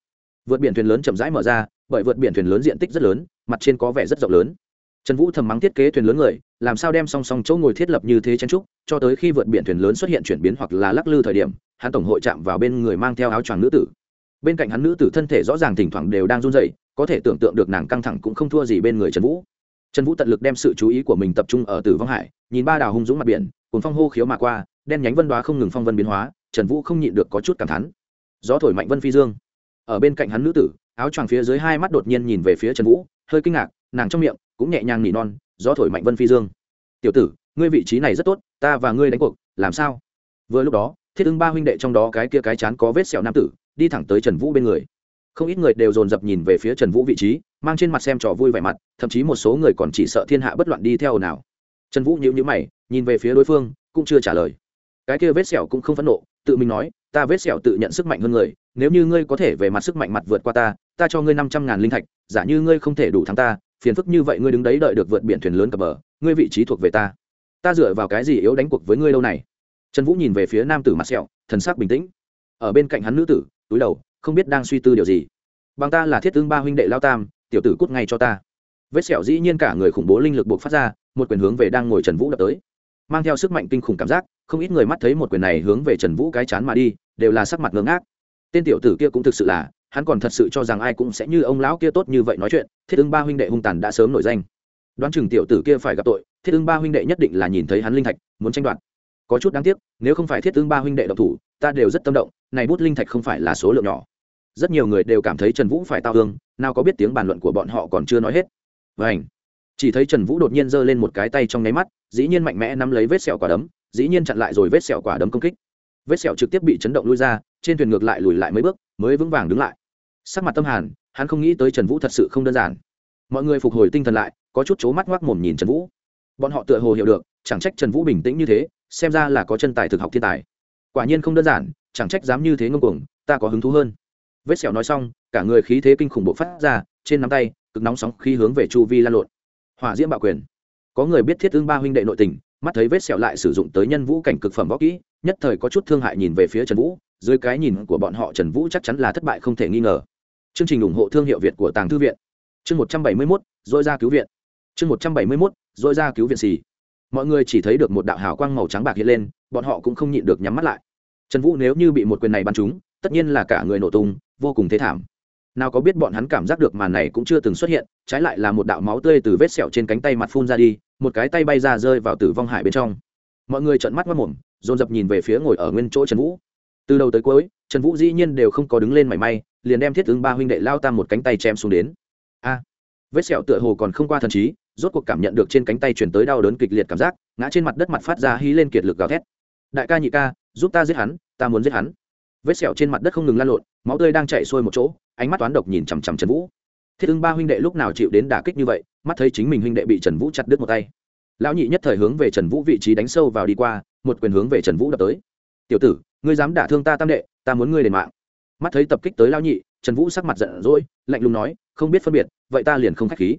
Vượt biển thuyền lớn chậm rãi mở ra, bởi vượt biển thuyền lớn diện tích rất lớn, mặt trên có vẻ rất rộng lớn. Trần vũ thầm mắng thiết kế thuyền lớn người, làm sao đem song song chỗ ngồi thiết lập như thế chen trúc cho tới khi vượt biển thuyền lớn xuất hiện chuyển biến hoặc là lắc lư thời điểm, hắn tổng hội chạm vào bên người mang theo áo choàng nữ tử. Bên cạnh hắn nữ tử thân thể rõ ràng thỉnh thoảng đều đang run dậy có thể tưởng tượng được nàng căng thẳng cũng không thua gì bên người trần vũ trần vũ tận lực đem sự chú ý của mình tập trung ở tử vong hải, nhìn ba đào hung dũng mặt biển cùng phong hô khiếu mà qua, đen nhánh vân đoá không ngừng phong vân biến hóa, trần vũ không nhịn được có chút cảm thán. Gió thổi mạnh vân phi dương. Ở bên cạnh hắn nữ tử, áo choàng phía dưới hai mắt đột nhiên nhìn về phía trần vũ, hơi kinh ngạc, nàng trong miệng cũng nhẹ nhàng nỉ non, gió thổi mạnh vân phi dương. Tiểu tử, ngươi vị trí này rất tốt, ta và ngươi đánh cuộc, làm sao? Vừa lúc đó, thiết ưng ba huynh đệ trong đó cái kia cái chán có vết sẹo nam tử, đi thẳng tới trần vũ bên người. Không ít người đều dồn dập nhìn về phía trần vũ vị trí mang trên mặt xem trò vui vẻ mặt, thậm chí một số người còn chỉ sợ thiên hạ bất loạn đi theo nào. Trần vũ nhíu nhíu mày, nhìn về phía đối phương, cũng chưa trả lời. Cái kia vết sẹo cũng không phẫn nộ, tự mình nói, ta vết sẹo tự nhận sức mạnh hơn người, nếu như ngươi có thể về mặt sức mạnh mặt vượt qua ta ta cho ngươi năm trăm ngàn linh thạch, giả như ngươi không thể đủ thắng ta, phiền phức như vậy ngươi đứng đấy đợi được vượt biển thuyền lớn cập bờ, ngươi vị trí thuộc về ta. Ta dựa vào cái gì yếu đánh cuộc với ngươi lâu này? Trần vũ nhìn về phía nam tử mặt sẹo, thần sắc bình tĩnh. Ở bên cạnh hắn nữ tử, túi đầu, không biết đang suy tư điều gì. Bằng ta là thiết tương ba huynh đệ lao tam tiểu tử cút ngay cho ta. Vết sẹo dĩ nhiên cả người khủng bố linh lực buộc phát ra, một quyền hướng về đang ngồi trần vũ đập tới. Mang theo sức mạnh kinh khủng cảm giác, không ít người mắt thấy một quyền này hướng về trần vũ cái chán mà đi, đều là sắc mặt ngưỡng ngác. Tên tiểu tử kia cũng thực sự là, hắn còn thật sự cho rằng ai cũng sẽ như ông lão kia tốt như vậy nói chuyện, thiết ưng ba huynh đệ hung tàn đã sớm nổi danh. Đoán chừng tiểu tử kia phải gặp tội, thiết ưng ba huynh đệ nhất định là nhìn thấy hắn linh thạch, muốn tranh đoạt. Có chút đáng tiếc, nếu không phải thiết ưng ba huynh đệ độc thủ, ta đều rất tâm động, này bút linh thạch không phải là số lượng nhỏ rất nhiều người đều cảm thấy trần vũ phải tao hương, nào có biết tiếng bàn luận của bọn họ còn chưa nói hết. Vảnh chỉ thấy trần vũ đột nhiên giơ lên một cái tay trong nháy mắt, dĩ nhiên mạnh mẽ nắm lấy vết sẹo quả đấm, dĩ nhiên chặn lại rồi vết sẹo quả đấm công kích. Vết sẹo trực tiếp bị chấn động lui ra, trên thuyền ngược lại lùi lại mấy bước, mới vững vàng đứng lại. Sắc mặt tâm hàn, hắn không nghĩ tới trần vũ thật sự không đơn giản. Mọi người phục hồi tinh thần lại, có chút c mắt ngoác mồm nhìn trần vũ. Bọn họ tựa hồ hiểu được, chẳng trách trần vũ bình tĩnh như thế, xem ra là có chân tài thực học thiên tài. Quả nhiên không đơn giản, chẳng trách dám như thế ngông cuồng, ta có hứng thú hơn vết sẹo nói xong, cả người khí thế kinh khủng bộ phát ra, trên nắm tay, cực nóng sóng khí hướng về chu vi lan lộn. Hỏa diễm bạo quyền. Có người biết thiết ương ba huynh đệ nội tình, mắt thấy vết sẹo lại sử dụng tới nhân vũ cảnh cực phẩm võ kỹ, nhất thời có chút thương hại nhìn về phía trần vũ, dưới cái nhìn của bọn họ trần vũ chắc chắn là thất bại không thể nghi ngờ. Chương trình ủng hộ thương hiệu việt của tàng thư viện. Chương một trăm bảy mươi mốt dội ra cứu viện. Chương một trăm bảy mươi mốt dội ra cứu viện xì. Mọi người chỉ thấy được một đạo hào quang màu trắng bạc hiện lên, bọn họ cũng không nhịn được nhắm mắt lại. Trần vũ nếu như bị một quyền này bắn trúng, tất nhiên là cả người nổ tung vô cùng thế thảm. Nào có biết bọn hắn cảm giác được màn này cũng chưa từng xuất hiện, trái lại là một đạo máu tươi từ vết sẹo trên cánh tay mặt phun ra đi, một cái tay bay ra rơi vào tử vong hải bên trong. Mọi người trợn mắt mất mồm dồn dập nhìn về phía ngồi ở nguyên chỗ trần vũ. Từ đầu tới cuối, trần vũ dĩ nhiên đều không có đứng lên mảy may, liền đem thiết ứng ba huynh đệ lao tam một cánh tay chém xuống đến. A! Vết sẹo tựa hồ còn không qua thần trí, rốt cuộc cảm nhận được trên cánh tay chuyển tới đau đớn kịch liệt cảm giác, ngã trên mặt đất mặt phát ra hí lên kiệt lực gào thét. Đại ca nhị ca, giúp ta giết hắn, ta muốn giết hắn vết sẹo trên mặt đất không ngừng lan lộn, máu tươi đang chạy xuôi một chỗ, ánh mắt toán độc nhìn chằm chằm trần vũ. Thiết ưng ba huynh đệ lúc nào chịu đến đả kích như vậy, mắt thấy chính mình huynh đệ bị trần vũ chặt đứt một tay. Lão nhị nhất thời hướng về trần vũ vị trí đánh sâu vào đi qua, một quyền hướng về trần vũ đập tới. Tiểu tử, ngươi dám đả thương ta tam đệ, ta muốn ngươi đền mạng. Mắt thấy tập kích tới lão nhị, trần vũ sắc mặt giận dỗi, lạnh lùng nói, không biết phân biệt, vậy ta liền không k h á c h khí.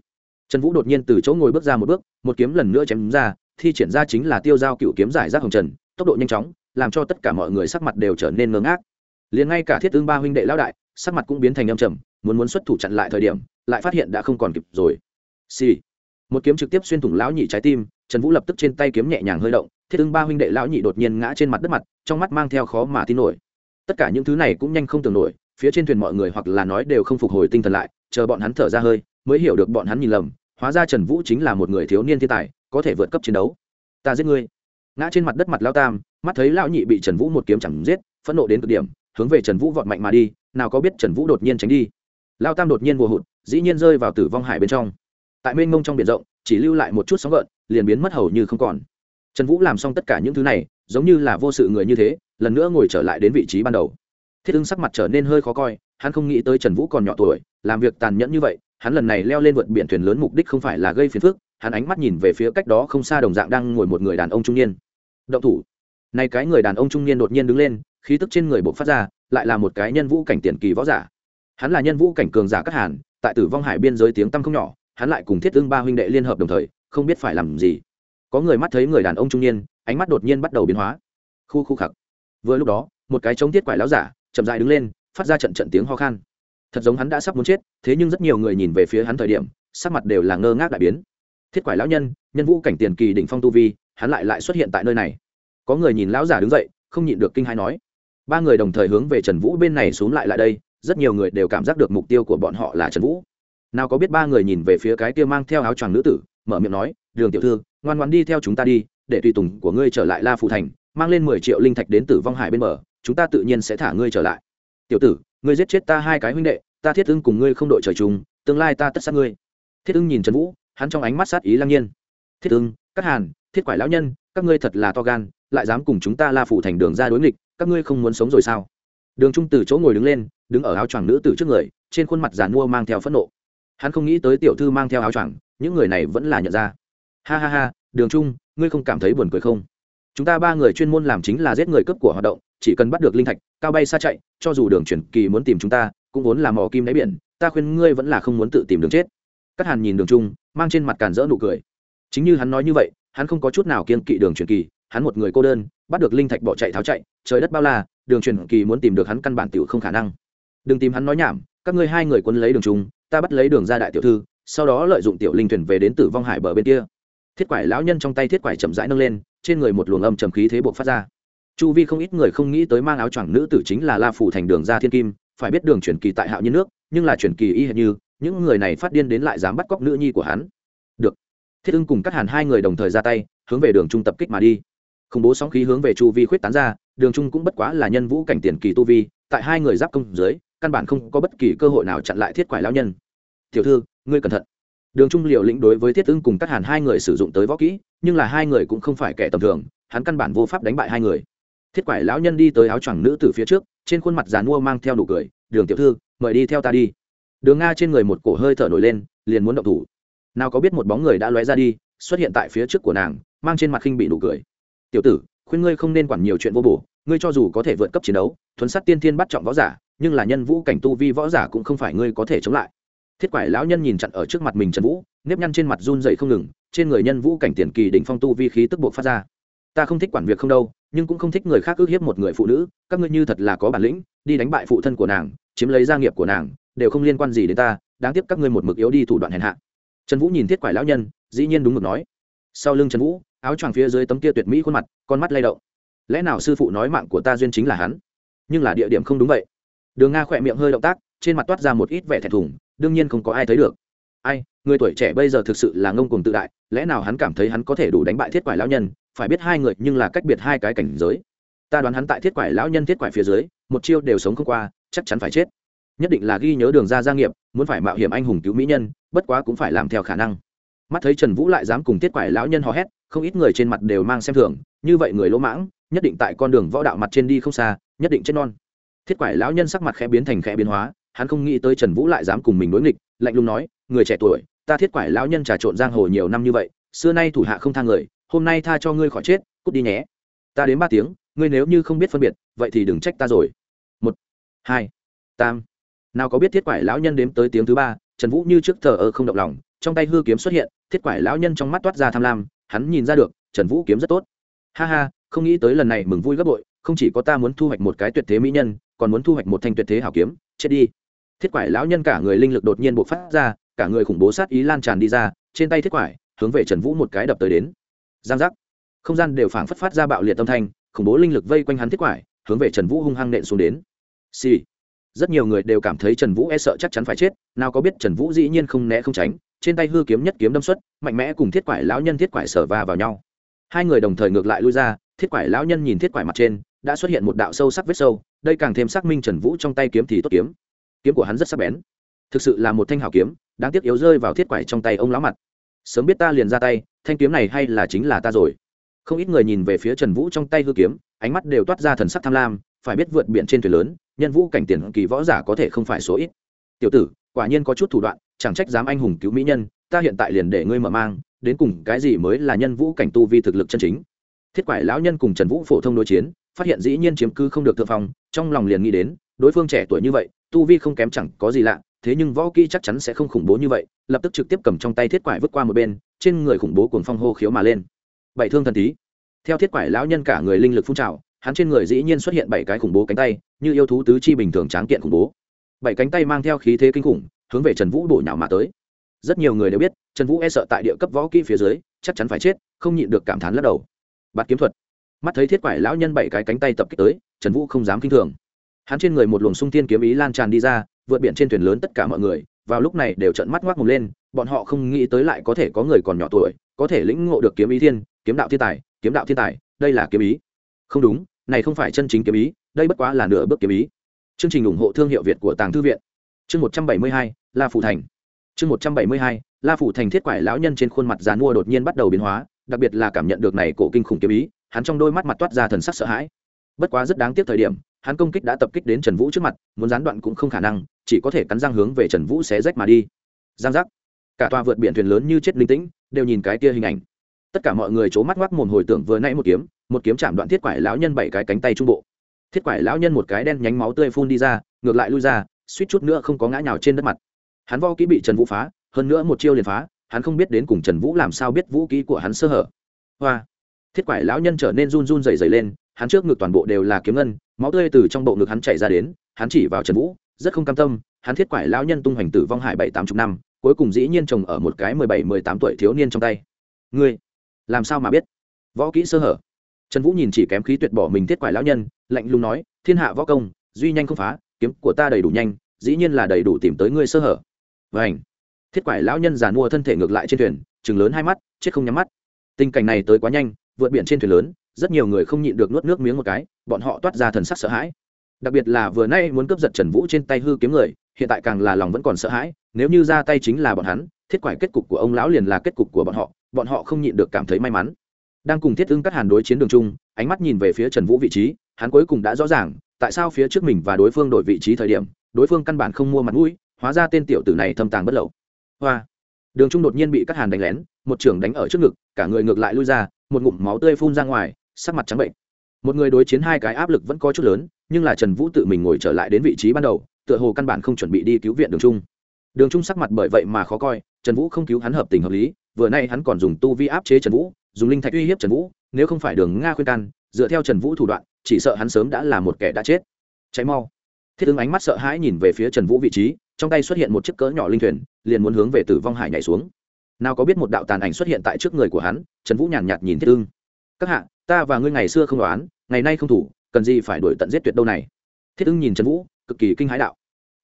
Trần vũ đột nhiên từ chỗ ngồi bước ra một bước, một kiếm lần nữa chém ra, thi triển ra chính là tiêu dao cựu kiếm giải rác hồng trần, tốc độ nhanh chóng, làm cho tất cả mọi người sắc mặt đều trở nên ngơ ngác liền ngay cả thiết tương ba huynh đệ lão đại, sắc mặt cũng biến thành âm trầm, muốn muốn xuất thủ chặn lại thời điểm, lại phát hiện đã không còn kịp rồi. Xì、sì. một kiếm trực tiếp xuyên thủng lão nhị trái tim, trần vũ lập tức trên tay kiếm nhẹ nhàng hơi động, thiết tướng ba huynh đệ lão nhị đột nhiên ngã trên mặt đất mặt, trong mắt mang theo khó mà tin nổi. Tất cả những thứ này cũng nhanh không tưởng nổi, phía trên thuyền mọi người hoặc là nói đều không phục hồi tinh thần lại, chờ bọn hắn thở ra hơi, mới hiểu được bọn hắn nhìn lầm, hóa ra trần vũ chính là một người thiếu niên thiên tài, có thể vượt cấp chiến đấu. Ta giết ngươi. Ngã trên mặt đất mặt lao tam, mắt thấy lão nhị bị trần vũ một kiếm chẳng giết, phẫn nộ đến cực điểm hướng về trần vũ vọt mạnh mà đi, nào có biết trần vũ đột nhiên tránh đi. Lao tam đột nhiên vô hụt, dĩ nhiên rơi vào tử vong hải bên trong. Tại mênh mông trong biển rộng, chỉ lưu lại một chút sóng gợn, liền biến mất hầu như không còn. Trần vũ làm xong tất cả những thứ này, giống như là vô sự người như thế, lần nữa ngồi trở lại đến vị trí ban đầu. Thiết ưng sắc mặt trở nên hơi khó coi, hắn không nghĩ tới trần vũ còn nhỏ tuổi, làm việc tàn nhẫn như vậy, hắn lần này leo lên vượt biển thuyền lớn mục đích không phải là gây phiền phức, hắn ánh mắt nhìn về phía cách đó không xa đồng dạng đang ngồi một người đàn ông trung niên. Động thủ. Nay cái người đàn ông trung niên đột nhiên đứng lên khí tức trên người bộc phát ra, lại là một cái nhân vũ cảnh tiền kỳ võ giả. Hắn là nhân vũ cảnh cường giả các hàn, tại tử vong hải biên giới tiếng tăm không nhỏ, hắn lại cùng thiết ương ba huynh đệ liên hợp đồng thời, không biết phải làm gì. Có người mắt thấy người đàn ông trung niên, ánh mắt đột nhiên bắt đầu biến hóa. Khu khu khặc. Vừa lúc đó, một cái chống thiết quải láo giả, chậm dại đứng lên, phát ra trận trận tiếng ho khan. Thật giống hắn đã sắp muốn chết, thế nhưng rất nhiều người nhìn về phía hắn thời điểm, sắc mặt đều là ngơ ngác đại biến. Thiết quải lão nhân nhân vũ cảnh tiền kỳ đỉnh phong tu vi, hắn lại lại xuất hiện tại nơi này. Có người nhìn lão giả đứng dậy, không nhịn được kinh hai nói ba người đồng thời hướng về trần vũ bên này xuống lại lại đây, rất nhiều người đều cảm giác được mục tiêu của bọn họ là trần vũ. Nào có biết ba người nhìn về phía cái kia mang theo áo choàng nữ tử, mở miệng nói, đường tiểu thư, ngoan ngoan đi theo chúng ta đi, để tùy tùng của ngươi trở lại la phụ thành, mang lên mười triệu linh thạch đến tử vong hải bên bờ, chúng ta tự nhiên sẽ thả ngươi trở lại. Tiểu tử, ngươi giết chết ta hai cái huynh đệ, ta thiết ưng cùng ngươi không đội trời chung, tương lai ta tất sát ngươi. Thiết ưng nhìn trần vũ, hắn trong ánh mắt sát ý lăng nhiên. Thiết ưng các hàn, thiết quải lão nhân, các ngươi thật là to gan, lại dám cùng chúng ta la phủ thành đường ra đối nghịch các ngươi không muốn sống rồi sao? Đường trung từ chỗ ngồi đứng lên, đứng ở áo choàng nữ tử trước người, trên khuôn mặt giàn mua mang theo phẫn nộ. Hắn không nghĩ tới tiểu thư mang theo áo choàng, những người này vẫn là nhận ra. Ha ha ha, đường trung, ngươi không cảm thấy buồn cười không? Chúng ta ba người chuyên môn làm chính là giết người cấp của hoạt động, chỉ cần bắt được linh thạch, cao bay xa chạy, cho dù đường chuyển kỳ muốn tìm chúng ta, cũng vốn là mò kim đáy biển, ta khuyên ngươi vẫn là không muốn tự tìm đường chết. Các hàn nhìn đường trung, mang trên mặt càn rỡ nụ cười. Chính như hắn nói như vậy, hắn không có chút nào kiên kỵ đường chuyển kỳ, hắn một người cô đơn bắt được linh thạch bỏ chạy tháo chạy, trời đất bao la, đường truyền kỳ muốn tìm được hắn căn bản tiểu không khả năng. Đừng tìm hắn nói nhảm, các ngươi hai người quân lấy đường trung, ta bắt lấy đường ra đại tiểu thư, sau đó lợi dụng tiểu linh thuyền về đến tử vong hải bờ bên kia. Thiết quải lão nhân trong tay thiết quải chậm rãi nâng lên, trên người một luồng âm trầm khí thế buộc phát ra. Chu vi không ít người không nghĩ tới mang áo choàng nữ tử chính là la phủ thành đường ra thiên kim, phải biết đường truyền kỳ tại hạo nhiên nước, nhưng là truyền kỳ y hệt như, những người này phát điên đến lại dám bắt cóc nữ nhi của hắn. Được. Thiết ưng cùng các hàn hai người đồng thời ra tay, hướng về đường trung tập kích mà đi khủng bố sóng khí hướng về chu vi khuyết tán ra, đường trung cũng bất quá là nhân vũ cảnh tiền kỳ tu vi, tại hai người giáp công dưới, căn bản không có bất kỳ cơ hội nào chặn lại thiết quải lão nhân. Tiểu thư, ngươi cẩn thận. Đường trung liều lĩnh đối với thiết ưng cùng các hàn hai người sử dụng tới võ kỹ, nhưng là hai người cũng không phải kẻ tầm thường, hắn căn bản vô pháp đánh bại hai người. Thiết quải lão nhân đi tới áo choàng nữ từ phía trước, trên khuôn mặt dàn mua mang theo nụ cười, đường tiểu thư, mời đi theo ta đi. Đường nga trên người một cổ hơi thở nổi lên, liền muốn động thủ. Nào có biết một bóng người đã lóe ra đi, xuất hiện tại phía trước của nàng, mang trên mặt khinh bị nụ cười tiểu tử, khuyên ngươi không nên quản nhiều chuyện vô bổ, ngươi cho dù có thể vượt cấp chiến đấu thuấn sát tiên thiên bắt trọng võ giả, nhưng là nhân vũ cảnh tu vi võ giả cũng không phải ngươi có thể chống lại. Thiết quải lão nhân nhìn chặn ở trước mặt mình trần vũ, nếp nhăn trên mặt run dậy không ngừng, trên người nhân vũ cảnh tiền kỳ đỉnh phong tu vi khí tức buộc phát ra. Ta không thích quản việc không đâu, nhưng cũng không thích người khác ước hiếp một người phụ nữ, các ngươi như thật là có bản lĩnh, đi đánh bại phụ thân của nàng, chiếm lấy gia nghiệp của nàng, đều không liên quan gì đến ta, đáng tiếc các ngươi một mực yếu đi thủ đoạn hèn hạ. Trần vũ nhìn thiết quải lão nhân, dĩ nhiên đúng mực nói. Sau lưng trần vũ áo choàng phía dưới tấm kia tuyệt mỹ khuôn mặt, con mắt lay động. Lẽ nào sư phụ nói mạng của ta duyên chính là hắn? Nhưng là địa điểm không đúng vậy. Đường nga khỏe miệng hơi động tác, trên mặt toát ra một ít vẻ thẹn thùng, đương nhiên không có ai thấy được. Ai, người tuổi trẻ bây giờ thực sự là ngông cùng tự đại, lẽ nào hắn cảm thấy hắn có thể đủ đánh bại thiết quải lão nhân, phải biết hai người nhưng là cách biệt hai cái cảnh giới. Ta đoán hắn tại thiết quải lão nhân thiết quải phía dưới, một chiêu đều sống không qua, chắc chắn phải chết. Nhất định là ghi nhớ đường ra gia nghiệp, muốn phải mạo hiểm anh hùng cứu mỹ nhân, bất quá cũng phải làm theo khả năng. Mắt thấy trần vũ lại dám cùng thiết quải lão nhân hò hét không ít người trên mặt đều mang xem thường, như vậy người lỗ mãng, nhất định tại con đường võ đạo mặt trên đi không xa, nhất định chết non. Thiết quải lão nhân sắc mặt khẽ biến thành khẽ biến hóa, hắn không nghĩ tới trần vũ lại dám cùng mình đối nghịch, lạnh lùng nói, người trẻ tuổi, ta thiết quải lão nhân trà trộn giang hồ nhiều năm như vậy, xưa nay thủ hạ không tha người, hôm nay tha cho ngươi khỏi chết, cút đi nhé. Ta đến ba tiếng, ngươi nếu như không biết phân biệt, vậy thì đừng trách ta rồi. Một, hai tam nào có biết thiết quải lão nhân đếm tới tiếng thứ ba, trần vũ như trước thờ ơ không động lòng, trong tay hư kiếm xuất hiện, thiết quải lão nhân trong mắt toát ra tham lam hắn nhìn ra được, trần vũ kiếm rất tốt. Ha ha, không nghĩ tới lần này mừng vui gấp bội, không chỉ có ta muốn thu hoạch một cái tuyệt thế mỹ nhân, còn muốn thu hoạch một thanh tuyệt thế hảo kiếm, chết đi. Thiết quải lão nhân cả người linh lực đột nhiên bộc phát ra, cả người khủng bố sát ý lan tràn đi ra, trên tay thiết quải, hướng về trần vũ một cái đập tới đến. Giang giác. Không gian đều phảng phất phát ra bạo liệt tâm thanh, khủng bố linh lực vây quanh hắn thiết quải, hướng về trần vũ hung hăng nện xuống đến. Xì、sì. rất nhiều người đều cảm thấy trần vũ e sợ chắc chắn phải chết, nào có biết trần vũ dĩ nhiên không né không tránh trên tay hư kiếm nhất kiếm đâm xuất, mạnh mẽ cùng thiết quải lão nhân thiết quải sở va vào nhau. Hai người đồng thời ngược lại lui ra, thiết quải lão nhân nhìn thiết quải mặt trên, đã xuất hiện một đạo sâu sắc vết sâu, đây càng thêm xác minh trần vũ trong tay kiếm thì tốt kiếm. Kiếm của hắn rất sắc bén. Thực sự là một thanh hảo kiếm, đáng tiếc yếu rơi vào thiết quải trong tay ông lão mặt. Sớm biết ta liền ra tay, thanh kiếm này hay là chính là ta rồi. Không ít người nhìn về phía trần vũ trong tay hư kiếm, ánh mắt đều toát ra thần sắc tham lam, phải biết vượt biển trên thuyền lớn, nhân vũ cảnh tiền kỳ võ giả có thể không phải số ít. Tiểu tử, quả nhiên có chút thủ đoạn chẳng trách dám anh hùng cứu mỹ nhân, ta hiện tại liền để ngươi mở mang, đến cùng cái gì mới là nhân vũ cảnh tu vi thực lực chân chính. Thiết quải lão nhân cùng trần vũ phổ thông đối chiến, phát hiện dĩ nhiên chiếm cư không được thượng phong, trong lòng liền nghĩ đến, đối phương trẻ tuổi như vậy, tu vi không kém chẳng có gì lạ, thế nhưng võ kỹ chắc chắn sẽ không khủng bố như vậy, lập tức trực tiếp cầm trong tay thiết quải vứt qua một bên, trên người khủng bố cuồng phong hô khiếu mà lên. Bảy thương thần tí theo thiết quải lão nhân cả người linh lực phun trào, hắn trên người dĩ nhiên xuất hiện bảy cái khủng bố cánh tay, như yêu thú tứ chi bình thường tráng kiện khủng bố. Bảy cánh tay mang theo khí thế kinh khủng hướng về trần vũ bổ nhào mà tới. Rất nhiều người đều biết, trần vũ e sợ tại địa cấp võ kỹ phía dưới, chắc chắn phải chết, không nhịn được cảm thán lắc đầu. Bạt kiếm thuật. Mắt thấy thiết quải lão nhân bảy cái cánh tay tập kích tới, trần vũ không dám k i n h thường. Hắn trên người một luồng sung tiên kiếm ý lan tràn đi ra, vượt biển trên thuyền lớn tất cả mọi người, vào lúc này đều trận mắt ngoác mồm lên, bọn họ không nghĩ tới lại có thể có người còn nhỏ tuổi, có thể lĩnh ngộ được kiếm ý thiên, kiếm đạo thiên tài, kiếm đạo thiên tài, đây là kiếm ý. Không đúng, này không phải chân chính kiếm ý, đây bất quá là nửa bước kiếm ý. Chương trình ủng hộ thương hiệu việt của tàng thư viện chương một trăm bảy mươi hai, la phủ thành. Chương một trăm bảy mươi hai, la phủ thành thiết quải lão nhân trên khuôn mặt dàn mua đột nhiên bắt đầu biến hóa, đặc biệt là cảm nhận được này cổ kinh khủng kiếm ý, hắn trong đôi mắt mặt toát ra thần sắc sợ hãi. Bất quá rất đáng tiếc thời điểm, hắn công kích đã tập kích đến trần vũ trước mặt, muốn gián đoạn cũng không khả năng, chỉ có thể cắn răng hướng về trần vũ xé rách mà đi. Giang giác. Cả tòa vượt biển thuyền lớn như chết linh tĩnh, đều nhìn cái kia hình ảnh. Tất cả mọi người c h ố mắt ngoác mồm hồi tưởng vừa nãy một kiếm một kiếm chạm đoạn thiết quải lão nhân bảy cái cánh tay trung bộ. Thiết quải lão nhân một cái đen nhánh máu tươi phun đi ra, ngược lại lui ra suýt chút nữa không có ngã nhào trên đất mặt. Hắn vo kỹ bị trần vũ phá, hơn nữa một chiêu liền phá, hắn không biết đến cùng trần vũ làm sao biết vũ kỹ của hắn sơ hở. Hoa. Thiết quải lão nhân trở nên run run dày dày lên, hắn trước ngực toàn bộ đều là kiếm ngân, máu tươi từ trong bộ ngực hắn chạy ra đến, hắn chỉ vào trần vũ, rất không cam tâm, hắn thiết quải lão nhân tung hoành tử vong hải bảy tám chục năm, cuối cùng dĩ nhiên chồng ở một cái mười bảy mười tám tuổi thiếu niên trong tay. Ngươi, làm sao mà biết? Võ kỹ sơ hở. Trần vũ nhìn chỉ kém khí tuyệt bỏ mình thiết quải lão nhân, lạnh lùng nói, thiên hạ võ công, duy nhanh không phá kiếm của ta đầy đủ nhanh, dĩ nhiên là đầy đủ tìm tới ngươi sơ hở. Vảnh thiết quải lão nhân giàn mua thân thể ngược lại trên thuyền chừng lớn hai mắt, chết không nhắm mắt. Tình cảnh này tới quá nhanh, vượt biển trên thuyền lớn, rất nhiều người không nhịn được nuốt nước miếng một cái, bọn họ toát ra thần sắc sợ hãi. Đặc biệt là vừa nay muốn cướp giật trần vũ trên tay hư kiếm người, hiện tại càng là lòng vẫn còn sợ hãi, nếu như ra tay chính là bọn hắn, thiết quải kết cục của ông lão liền là kết cục của bọn họ bọn họ không nhịn được cảm thấy may mắn. Đang cùng thiết ưng các hàn đối chiến đường chung, ánh mắt nhìn về phía trần vũ vị trí, hắn cuối cùng đã rõ ràng tại sao phía trước mình và đối phương đổi vị trí thời điểm, đối phương căn bản không mua mặt mũi, hóa ra tên tiểu tử này thâm tàng bất lậu. Hoa. Đường trung đột nhiên bị các hàn đánh lén, một trưởng đánh ở trước ngực, cả người ngược lại lui ra, một ngụm máu tươi phun ra ngoài, sắc mặt trắng bệnh. Một người đối chiến hai cái áp lực vẫn có chút lớn, nhưng là trần vũ tự mình ngồi trở lại đến vị trí ban đầu, tựa hồ căn bản không chuẩn bị đi cứu viện đường trung. Đường trung sắc mặt bởi vậy mà khó coi, trần vũ không cứu hắn hợp tình hợp lý, vừa nay hắn còn dùng tu vi áp chế trần vũ, dùng linh thạch uy hiếp trần vũ, nếu không phải đường nga khuyên can, dựa theo trần vũ thủ đoạn chỉ sợ hắn sớm đã là một kẻ đã chết. Cháy mau. Thiết ứng ánh mắt sợ hãi nhìn về phía trần vũ vị trí, trong tay xuất hiện một chiếc cỡ nhỏ linh thuyền, liền muốn hướng về tử vong hải nhảy xuống. Nào có biết một đạo tàn ảnh xuất hiện tại trước người của hắn, trần vũ nhàn nhạt nhìn thiết ưng các hạ, ta và ngươi ngày xưa không đoán, ngày nay không thủ, cần gì phải đổi tận giết tuyệt đâu này? Thiết ưng nhìn trần vũ, cực kỳ kinh hãi đạo.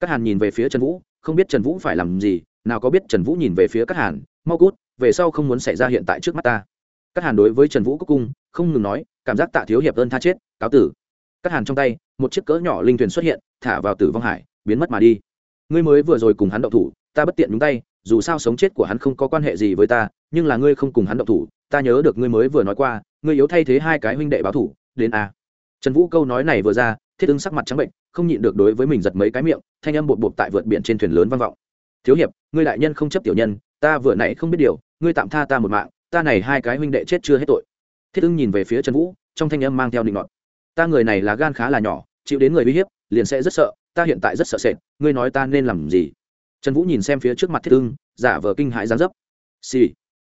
Các hàn nhìn về phía trần vũ, không biết trần vũ phải làm gì, nào có biết trần vũ nhìn về phía các hàn, mau cút, về sau không muốn xảy ra hiện tại trước mắt ta. Các hàn đối với trần vũ cúc cung, không ngừng nói cảm giác tạ thiếu hiệp ơn tha chết, cáo tử. Cắt hàn trong tay, một chiếc cỡ nhỏ linh thuyền xuất hiện, thả vào tử vong hải, biến mất mà đi. Ngươi mới vừa rồi cùng hắn động thủ, ta bất tiện nhúng tay, dù sao sống chết của hắn không có quan hệ gì với ta, nhưng là ngươi không cùng hắn động thủ, ta nhớ được ngươi mới vừa nói qua, ngươi yếu thay thế hai cái huynh đệ báo thủ, đến a. Trần vũ câu nói này vừa ra, thiết ứng sắc mặt trắng bệnh, không nhịn được đối với mình giật mấy cái miệng, thanh âm bột bột tại vượt biển trên thuyền lớn vang vọng. Thiếu hiệp, ngươi đại nhân không chấp tiểu nhân, ta vừa nãy không biết điều, ngươi tạm tha ta một mạng, ta này hai cái huynh đệ chết chưa hết tội thiết ưng nhìn về phía trần vũ, trong thanh âm mang theo định ngọn ta người này là gan khá là nhỏ, chịu đến người uy hiếp, liền sẽ rất sợ, ta hiện tại rất sợ sệt, ngươi nói ta nên làm gì? Trần vũ nhìn xem phía trước mặt thiết ưng, giả vờ kinh hãi gián dấp. Xì、sì.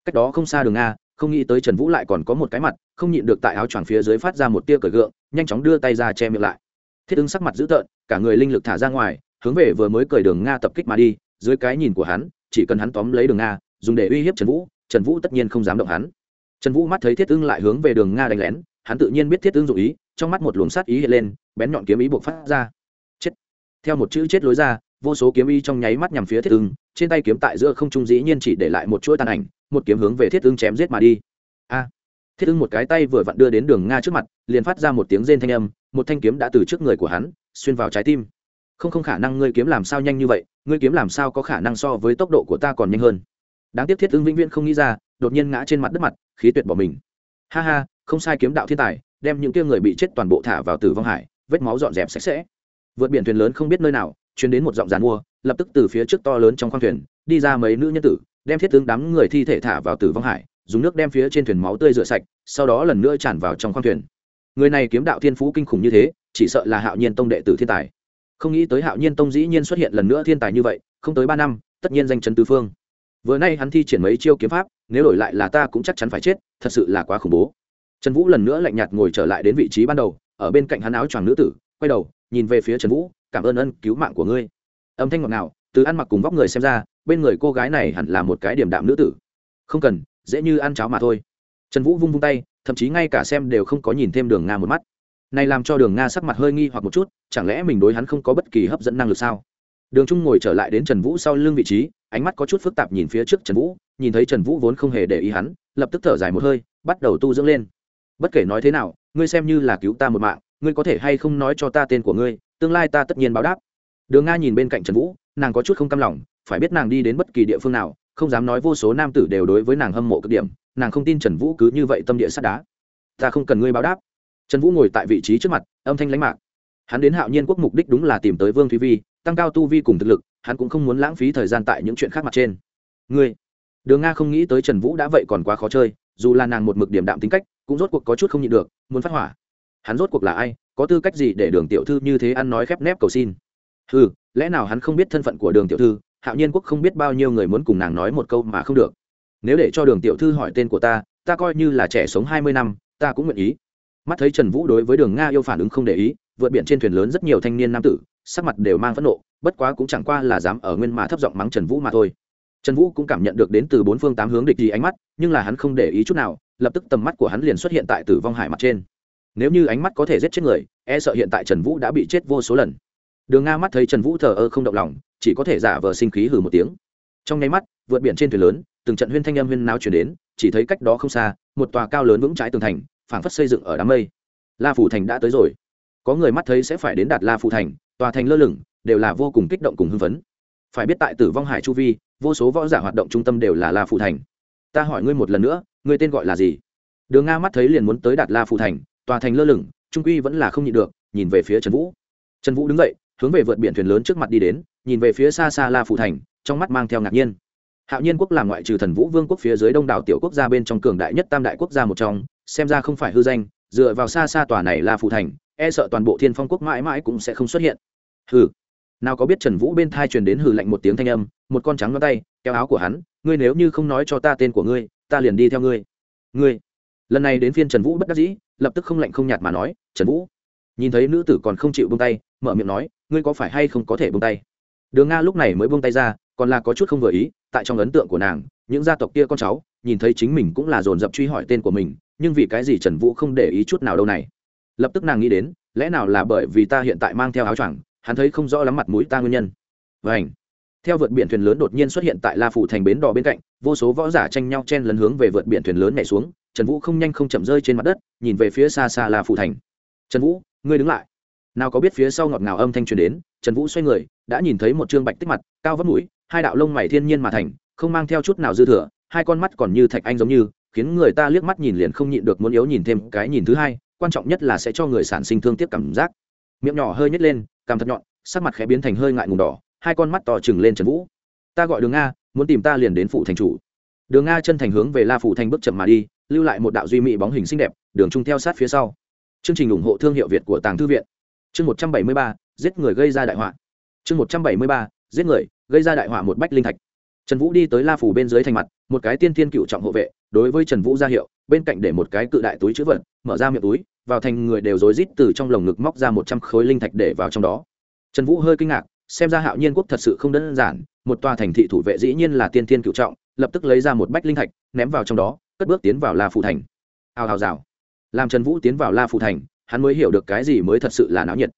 cách đó không xa đường a, không nghĩ tới trần vũ lại còn có một cái mặt, không nhịn được tại áo choàng phía dưới phát ra một tia cởi gượng, nhanh chóng đưa tay ra che miệng lại. Thiết ưng sắc mặt dữ tợn, cả người linh lực thả ra ngoài, hướng về vừa mới cởi đường nga tập kích mà đi, dưới cái nhìn của hắn, chỉ cần hắn tóm lấy đường nga dùng để uy hiếp trần vũ trần vũ tất nhiên không dám động hắn trần vũ mắt thấy thiết ưng lại hướng về đường nga đánh lén, hắn tự nhiên biết thiết ưng dụ ý, trong mắt một luồng sát ý hiện lên, bén nhọn kiếm ý buộc phát ra. Chết. Theo một chữ chết lối ra, vô số kiếm ý trong nháy mắt nhằm phía thiết ưng, trên tay kiếm tại giữa không trung dĩ nhiên chỉ để lại một chuỗi tàn ảnh, một kiếm hướng về thiết ưng chém giết mà đi. A. Thiết ưng một cái tay vừa vặn đưa đến đường nga trước mặt, liền phát ra một tiếng rên thanh âm, một thanh kiếm đã từ trước người của hắn, xuyên vào trái tim. Không không khả năng ngươi kiếm làm sao nhanh như vậy, ngươi kiếm làm sao có khả năng so với tốc độ của ta còn nhanh hơn. Đáng tiếc thiết ưng vĩnh viễn không nghĩ ra đột nhiên ngã trên mặt đất mặt, khí tuyệt bỏ mình. Ha ha, không sai kiếm đạo thiên tài, đem những kia người bị chết toàn bộ thả vào tử vong hải, vết máu dọn dẹp sạch sẽ. Vượt biển thuyền lớn không biết nơi nào, chuyến đến một giọng giàn mua, lập tức từ phía trước to lớn trong khoang thuyền, đi ra mấy nữ nhân tử, đem thiết tướng đám người thi thể thả vào tử vong hải, dùng nước đem phía trên thuyền máu tươi rửa sạch, sau đó lần nữa tràn vào trong khoang thuyền. Người này kiếm đạo thiên phú kinh khủng như thế, chỉ sợ là hạo nhiên tông đệ tử thiên tài. Không nghĩ tới hạo nhiên tông dĩ nhiên xuất hiện lần nữa thiên tài như vậy, không tới ba năm, tất nhiên danh chấn tứ phương vừa nay hắn thi triển mấy chiêu kiếm pháp, nếu đổi lại là ta cũng chắc chắn phải chết, thật sự là quá khủng bố. Trần vũ lần nữa lạnh nhạt ngồi trở lại đến vị trí ban đầu, ở bên cạnh hắn áo choàng nữ tử, quay đầu, nhìn về phía trần vũ, cảm ơn ân cứu mạng của ngươi. Âm thanh ngọt ngào, từ ăn mặc cùng vóc người xem ra, bên người cô gái này hẳn là một cái điểm đạm nữ tử. Không cần, dễ như ăn cháo mà thôi. Trần vũ vung vung tay, thậm chí ngay cả xem đều không có nhìn thêm đường nga một mắt. Này làm cho đường nga sắc mặt hơi nghi hoặc một chút, chẳng lẽ mình đối hắn không có bất kỳ hấp dẫn năng lực sao? Đường trung ngồi trở lại đến trần vũ sau lưng vị trí, ánh mắt có chút phức tạp nhìn phía trước trần vũ, nhìn thấy trần vũ vốn không hề để ý hắn, lập tức thở dài một hơi, bắt đầu tu dưỡng lên. Bất kể nói thế nào, ngươi xem như là cứu ta một mạng, ngươi có thể hay không nói cho ta tên của ngươi, tương lai ta tất nhiên báo đáp. Đường nga nhìn bên cạnh trần vũ, nàng có chút không cam lòng, phải biết nàng đi đến bất kỳ địa phương nào, không dám nói vô số nam tử đều đối với nàng hâm mộ cực điểm, nàng không tin trần vũ cứ như vậy tâm địa sắt đá. Ta không cần ngươi báo đáp. Trần vũ ngồi tại vị trí trước mặt, âm thanh lãnh mạc. Hắn đến hạo nhiên quốc mục đích đúng là tìm tới vương thúy vi tăng cao tu vi cùng thực lực, hắn cũng không muốn lãng phí thời gian tại những chuyện khác mặt trên. Ngươi, đường nga không nghĩ tới trần vũ đã vậy còn quá khó chơi, dù là nàng một mực điểm đạm tính cách, cũng rốt cuộc có chút không nhịn được, muốn phát hỏa. Hắn rốt cuộc là ai, có tư cách gì để đường tiểu thư như thế ăn nói khép nép cầu xin? Ừ lẽ nào hắn không biết thân phận của đường tiểu thư, hạo nhiên quốc không biết bao nhiêu người muốn cùng nàng nói một câu mà không được. Nếu để cho đường tiểu thư hỏi tên của ta ta coi như là trẻ sống hai mươi năm, ta cũng nguyện ý. Mắt thấy trần vũ đối với đường nga yêu phản ứng không để ý, vượt biển trên thuyền lớn rất nhiều thanh niên nam tử sắc mặt đều mang phẫn nộ, bất quá cũng chẳng qua là dám ở nguyên mà thấp giọng mắng trần vũ mà thôi. Trần vũ cũng cảm nhận được đến từ bốn phương tám hướng địch gì ánh mắt, nhưng là hắn không để ý chút nào, lập tức tầm mắt của hắn liền xuất hiện tại tử vong hải mặt trên. Nếu như ánh mắt có thể giết chết người e sợ hiện tại trần vũ đã bị chết vô số lần. Đường nga mắt thấy trần vũ thờ ơ không động lòng, chỉ có thể giả vờ sinh khí hừ một tiếng. Trong nháy mắt, vượt biển trên thuyền lớn, từng trận huyên thanh âm huyên náo chuyển đến, chỉ thấy cách đó không xa, một tòa cao lớn vững trái tường thành, phảng phất xây dựng ở đám mây. La phủ thành đã tới rồi. Có người mắt thấy sẽ phải đến đạt la phủ thành tòa thành lơ lửng, đều là vô cùng kích động cùng hưng phấn. Phải biết tại tử vong hải chu vi, vô số võ giả hoạt động trung tâm đều là la phụ thành. Ta hỏi ngươi một lần nữa, ngươi tên gọi là gì? Đường nga mắt thấy liền muốn tới đạt la phụ thành, tòa thành lơ lửng, trung quy vẫn là không nhịn được, nhìn về phía trần vũ. Trần vũ đứng dậy, hướng về vượt biển thuyền lớn trước mặt đi đến, nhìn về phía xa xa la phụ thành, trong mắt mang theo ngạc nhiên. Hạo nhiên quốc làm ngoại trừ thần vũ vương quốc phía dưới đông đảo tiểu quốc gia bên trong cường đại nhất tam đại quốc gia một trong, xem ra không phải hư danh, dựa vào xa xa tòa này la phụ thành e sợ toàn bộ thiên phong quốc mãi mãi cũng sẽ không xuất hiện hừ. Nào có biết trần vũ bên thai truyền đến hừ lạnh một tiếng thanh âm, một con trắng ngón tay, kéo áo của hắn, ngươi nếu như không nói cho ta tên của ngươi, ta liền đi theo ngươi. Ngươi? Lần này đến phiên trần vũ bất đắc dĩ, lập tức không lạnh không nhạt mà nói, trần vũ. Nhìn thấy nữ tử còn không chịu bông tay, mở miệng nói, ngươi có phải hay không có thể bông tay? Đường nga lúc này mới bông tay ra, còn là có chút không vừa ý, tại trong ấn tượng của nàng, những gia tộc kia con cháu, nhìn thấy chính mình cũng là dồn dập truy hỏi tên của mình, nhưng vì cái gì trần vũ không để ý chút nào đâu này? Lập tức nàng nghĩ đến, lẽ nào là bởi vì ta hiện tại mang theo áo choàng hắn thấy không rõ lắm mặt mũi ta nguyên nhân. Vảnh theo vượt biển thuyền lớn đột nhiên xuất hiện tại la phủ thành bến đò bên cạnh, vô số võ giả tranh nhau chen lấn hướng về vượt biển thuyền lớn nhảy xuống, trần vũ không nhanh không chậm rơi trên mặt đất, nhìn về phía xa xa la phủ thành. Trần vũ, ngươi đứng lại. Nào có biết phía sau ngọt ngào âm thanh truyền đến, trần vũ xoay người, đã nhìn thấy một trương bạch tích mặt, cao vấp mũi, hai đạo lông mày thiên nhiên mà thành, không mang theo chút nào dư thừa, hai con mắt còn như thạch anh giống như, khiến người ta liếc mắt nhìn liền không nhịn được muốn yếu nhìn thêm cái nhìn thứ hai, quan trọng nhất là sẽ cho người sản sinh thương tiếc cảm giác miệng nhỏ hơi nhếch lên, cằm thật nhọn, sắc mặt khẽ biến thành hơi ngại ngùng đỏ, hai con mắt to trừng lên trần vũ. Ta gọi đường nga, muốn tìm ta liền đến phụ thành chủ. Đường nga chân thành hướng về la phụ thành bước chậm mà đi, lưu lại một đạo duy mỹ bóng hình xinh đẹp, đường trung theo sát phía sau. Chương trình ủng hộ thương hiệu việt của tàng thư viện. Chương một trăm bảy mươi ba, giết người gây ra đại họa. Chương một trăm bảy mươi ba, giết người gây ra đại họa một bách linh thạch. Trần vũ đi tới la phủ bên dưới thành mặt, một cái tiên thiên cựu trọng hộ vệ, đối với trần vũ ra hiệu, bên cạnh để một cái cự đại túi chữ vật, mở ra miệng túi vào thành người đều rối rít từ trong lồng ngực móc ra một trăm khối linh thạch để vào trong đó. Trần vũ hơi kinh ngạc, xem ra hạo nhiên quốc thật sự không đơn giản, một tòa thành thị thủ vệ dĩ nhiên là tiên thiên cựu trọng, lập tức lấy ra một bách linh thạch, ném vào trong đó, cất bước tiến vào la phủ thành. Hào hào rào. Làm trần vũ tiến vào la phủ thành, hắn mới hiểu được cái gì mới thật sự là náo nhiệt.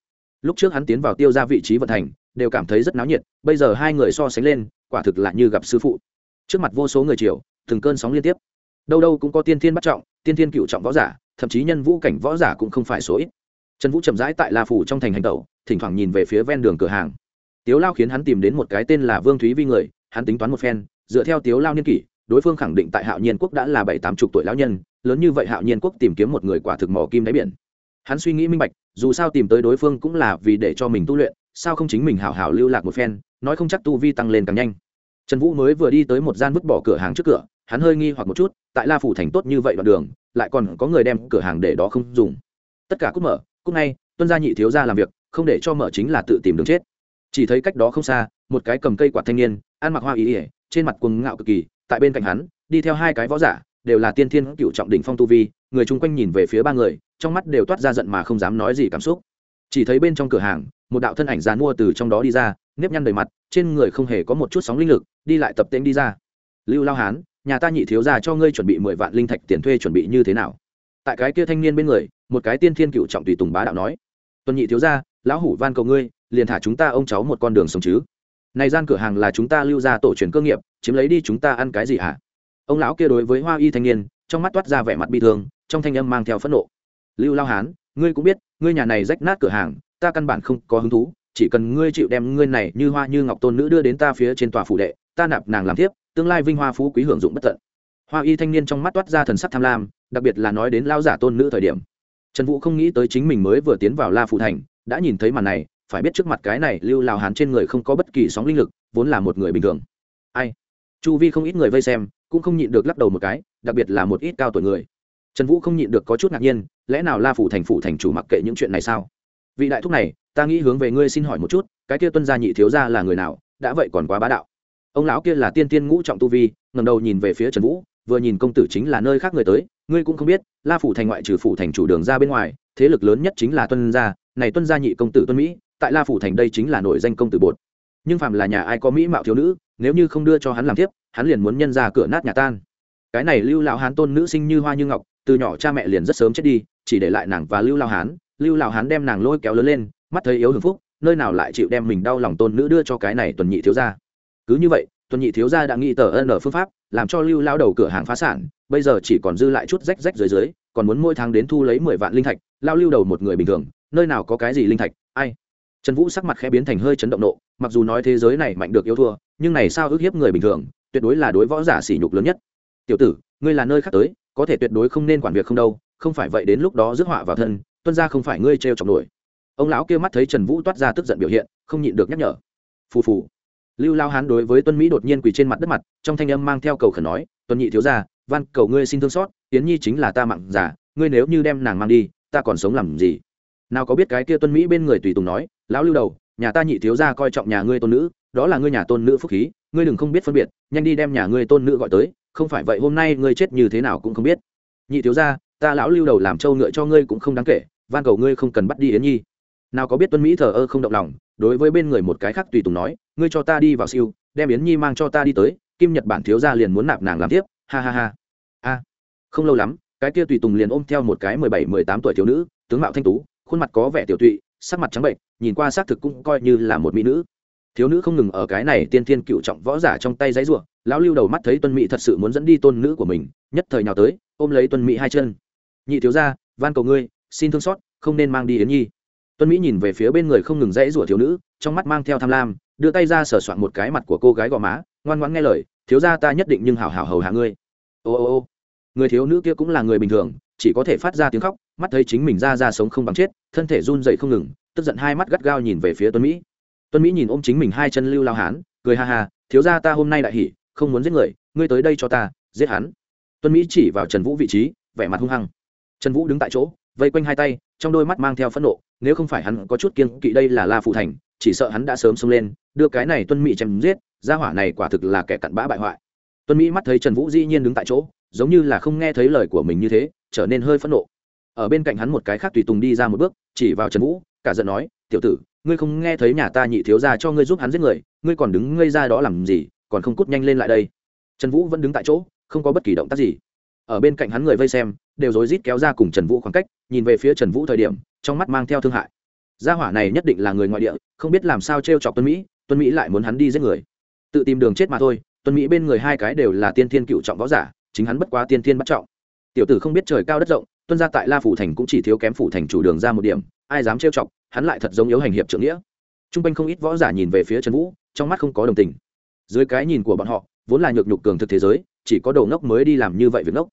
Lúc trước hắn tiến vào tiêu ra vị trí vận thành, đều cảm thấy rất náo nhiệt, bây giờ hai người so sánh lên, quả thực là như gặp sư phụ. Trước mặt vô số người triều, từng cơn sóng liên tiếp. Đâu đâu cũng có tiên thiên bắt trọng, tiên thiên cựu trọng võ giả thậm chí nhân vũ cảnh võ giả cũng không phải số ít. Trần vũ chậm rãi tại la phủ trong thành hành tẩu, thỉnh thoảng nhìn về phía ven đường cửa hàng. Tiếu lao khiến hắn tìm đến một cái tên là vương thúy vi người, hắn tính toán một phen, dựa theo tiếu lao niên kỷ, đối phương khẳng định tại hạo nhiên quốc đã là bảy tám chục tuổi lão nhân, lớn như vậy hạo nhiên quốc tìm kiếm một người quả thực mỏ kim đáy biển. Hắn suy nghĩ minh bạch, dù sao tìm tới đối phương cũng là vì để cho mình tu luyện, sao không chính mình hảo hảo lưu lạc một phen, nói không chắc tu vi tăng lên càng nhanh. Trần vũ mới vừa đi tới một gian vứt bỏ cửa hàng trước cửa hắn hơi nghi hoặc một chút, tại la phủ thành tốt như vậy đoạn đường, lại còn có người đem cửa hàng để đó không dùng. Tất cả cúc mở cúc ngay, tuân gia nhị thiếu ra làm việc, không để cho mở chính là tự tìm đường chết. Chỉ thấy cách đó không xa, một cái cầm cây quạt thanh niên, ăn mặc hoa ý ỉa trên mặt quần ngạo cực kỳ, tại bên cạnh hắn, đi theo hai cái võ giả, đều là tiên thiên cựu trọng đỉnh phong tu vi, người chung quanh nhìn về phía ba người, trong mắt đều toát ra giận mà không dám nói gì cảm xúc. Chỉ thấy bên trong cửa hàng, một đạo thân ảnh dàn mua từ trong đó đi ra, nếp nhăn đầy mặt, trên người không hề có một chút sóng linh lực, đi lại tập tễnh đi ra. Lưu lao hán nhà ta nhị thiếu gia cho ngươi chuẩn bị mười vạn linh thạch tiền thuê chuẩn bị như thế nào? Tại cái kia thanh niên bên người một cái tiên thiên cựu trọng tùy tùng bá đạo nói tuần nhị thiếu gia, lão hủ van cầu ngươi liền thả chúng ta ông cháu một con đường sống chứ. Này gian cửa hàng là chúng ta lưu ra tổ truyền cơ nghiệp chiếm lấy đi chúng ta ăn cái gì hả? Ông lão kia đối với hoa y thanh niên trong mắt toát ra vẻ mặt bi thương trong thanh âm mang theo phẫn nộ. Lưu lao hán ngươi cũng biết ngươi nhà này rách nát cửa hàng ta căn bản không có hứng thú chỉ cần ngươi chịu đem ngươi này như hoa như ngọc tôn nữ đưa đến ta phía trên tòa phủ đệ ta nạp nàng làm tiếp tương lai vinh hoa phú quý hưởng dụng bất tận. Hoa y thanh niên trong mắt toát ra thần sắc tham lam, đặc biệt là nói đến lao giả tôn nữ thời điểm. Trần vũ không nghĩ tới chính mình mới vừa tiến vào la phủ thành, đã nhìn thấy màn này, phải biết trước mặt cái này lưu lào hán trên người không có bất kỳ sóng linh lực, vốn là một người bình thường. Ai? Chu vi không ít người vây xem, cũng không nhịn được lắc đầu một cái, đặc biệt là một ít cao tuổi người. Trần vũ không nhịn được có chút ngạc nhiên, lẽ nào la phủ thành phủ thành chủ mặc kệ những chuyện này sao? Vị đại thúc này, ta nghĩ hướng về ngươi xin hỏi một chút, cái kia tuân gia nhị thiếu gia là người nào, đã vậy còn quá bá đạo ông lão kia là tiên tiên ngũ trọng tu vi ngầm đầu nhìn về phía trần vũ, vừa nhìn công tử chính là nơi khác người tới, ngươi cũng không biết, la phủ thành ngoại trừ phủ thành chủ đường ra bên ngoài, thế lực lớn nhất chính là tuân gia, này tuân gia nhị công tử tuân mỹ, tại la phủ thành đây chính là nổi danh công tử bột. Nhưng phạm là nhà ai có mỹ mạo thiếu nữ, nếu như không đưa cho hắn làm tiếp hắn liền muốn nhân ra cửa nát nhà tan. Cái này lưu lão hán tôn nữ sinh như hoa như ngọc, từ nhỏ cha mẹ liền rất sớm chết đi, chỉ để lại nàng và lưu lão hán, lưu lão hán đem nàng lôi kéo lớn lên, mắt thấy yếu hưởng phúc, nơi nào lại chịu đem mình đau lòng tôn nữ đưa cho cái này tuần nhị thiếu gia cứ như vậy, tuần nhị thiếu gia đã nghĩ tờ ân ở phương pháp, làm cho lưu lao đầu cửa hàng phá sản, bây giờ chỉ còn dư lại chút rách rách dưới dưới, còn muốn mỗi tháng đến thu lấy mười vạn linh thạch, lao lưu đầu một người bình thường, nơi nào có cái gì linh thạch, ai? Trần vũ sắc mặt khẽ biến thành hơi chấn động nộ, mặc dù nói thế giới này mạnh được yêu thua, nhưng này sao ức hiếp người bình thường, tuyệt đối là đối võ giả sỉ nhục lớn nhất. Tiểu tử, ngươi là nơi khác tới, có thể tuyệt đối không nên quản việc không đâu, không phải vậy đến lúc đó rước họa vào thân, tuân ra không phải ngươi trêu chọc nổi. Ông lão kia mắt thấy trần vũ toát ra tức giận biểu hiện, không nhịn được nhắc nhở. Phù phù lưu lao hán đối với tuân mỹ đột nhiên quỳ trên mặt đất mặt, trong thanh âm mang theo cầu khẩn nói, tuân nhị thiếu gia, van cầu ngươi xin thương xót tiến nhi chính là ta mặn giả, ngươi nếu như đem nàng mang đi, ta còn sống làm gì? Nào có biết cái kia tuân mỹ bên người tùy tùng nói, lão lưu đầu, nhà ta nhị thiếu gia coi trọng nhà ngươi tôn nữ, đó là ngươi nhà tôn nữ phúc khí, ngươi đừng không biết phân biệt, nhanh đi đem nhà ngươi tôn nữ gọi tới, không phải vậy hôm nay ngươi chết như thế nào cũng không biết. Nhị thiếu gia, ta lão lưu đầu làm trâu ngựa cho ngươi cũng không đáng kể, van cầu ngươi không cần bắt đi yến nhi. Nào có biết tuân mỹ thờ ơ không động lòng đối với bên người một cái khác tùy tùng nói, ngươi cho ta đi vào siêu, đem yến nhi mang cho ta đi tới, kim nhật bản thiếu gia liền muốn nạp nàng làm tiếp. Ha ha ha. A. Không lâu lắm, cái kia tùy tùng liền ôm theo một cái mười bảy, mười tám tuổi thiếu nữ, tướng mạo thanh tú, khuôn mặt có vẻ tiểu tụy, sắc mặt trắng bệnh, nhìn qua xác thực cũng coi như là một mỹ nữ. Thiếu nữ không ngừng ở cái này tiên thiên cựu trọng võ giả trong tay giấy ruộng lão lưu đầu mắt thấy tuân mỹ thật sự muốn dẫn đi tôn nữ của mình, nhất thời nào tới, ôm lấy tuân mỹ hai chân. Nhị thiếu gia, van cầu ngươi, xin thương xót, không nên mang đi yến nhi tuân mỹ nhìn về phía bên người không ngừng dãy rủa thiếu nữ, trong mắt mang theo tham lam, đưa tay ra sờ soạn một cái mặt của cô gái gò má, ngoan ngoãn nghe lời, thiếu gia ta nhất định nhưng hảo hảo hầu hạ ngươi. Ô ô ô. Người thiếu nữ kia cũng là người bình thường, chỉ có thể phát ra tiếng khóc, mắt thấy chính mình ra ra sống không bằng chết, thân thể run dậy không ngừng, tức giận hai mắt gắt gao nhìn về phía tuân mỹ. Tuân mỹ nhìn ôm chính mình hai chân lưu lao hán, cười ha ha, thiếu gia ta hôm nay đại hỉ, không muốn giết người, ngươi tới đây cho ta, giết hắn. Tuân mỹ chỉ vào trần vũ vị trí, vẻ mặt hung hăng. Trần vũ đứng tại chỗ, vây quanh hai tay, trong đôi mắt mang theo phẫn nộ nếu không phải hắn có chút kiên kỵ đây là la phụ thành, chỉ sợ hắn đã sớm xông lên, đưa cái này tuân mỹ chém giết, gia hỏa này quả thực là kẻ cặn bã bại hoại. Tuân mỹ mắt thấy trần vũ dĩ nhiên đứng tại chỗ, giống như là không nghe thấy lời của mình như thế, trở nên hơi phẫn nộ. Ở bên cạnh hắn một cái khác tùy tùng đi ra một bước, chỉ vào trần vũ, cả giận nói, tiểu tử, ngươi không nghe thấy nhà ta nhị thiếu ra cho ngươi giúp hắn giết người, ngươi còn đứng ngây ra đó làm gì, còn không cút nhanh lên lại đây. Trần vũ vẫn đứng tại chỗ, không có bất kỳ động tác gì. Ở bên cạnh hắn người vây xem đều rối rít kéo ra cùng trần vũ khoảng cách, nhìn về phía trần vũ thời điểm, trong mắt mang theo thương hại. Gia hỏa này nhất định là người ngoại địa, không biết làm sao t r e o chọc tuân mỹ tuân mỹ lại muốn hắn đi giết người. Tự tìm đường chết mà thôi tuân mỹ bên người hai cái đều là tiên thiên cựu trọng võ giả, chính hắn bất quá tiên thiên bắt trọng. Tiểu tử không biết trời cao đất rộng, tuân ra tại la phủ thành cũng chỉ thiếu kém phủ thành chủ đường ra một điểm, ai dám trêu chọc, hắn lại thật giống yếu hành hiệp trưởng nghĩa. T r u n g quanh không ít võ giả nhìn về phía trần vũ, trong mắt không có đồng tình. Dưới cái nhìn của bọn họ, vốn là nhược nhục cường thực thế giới, chỉ có đầu ngốc mới đi làm như vậy việc ngốc.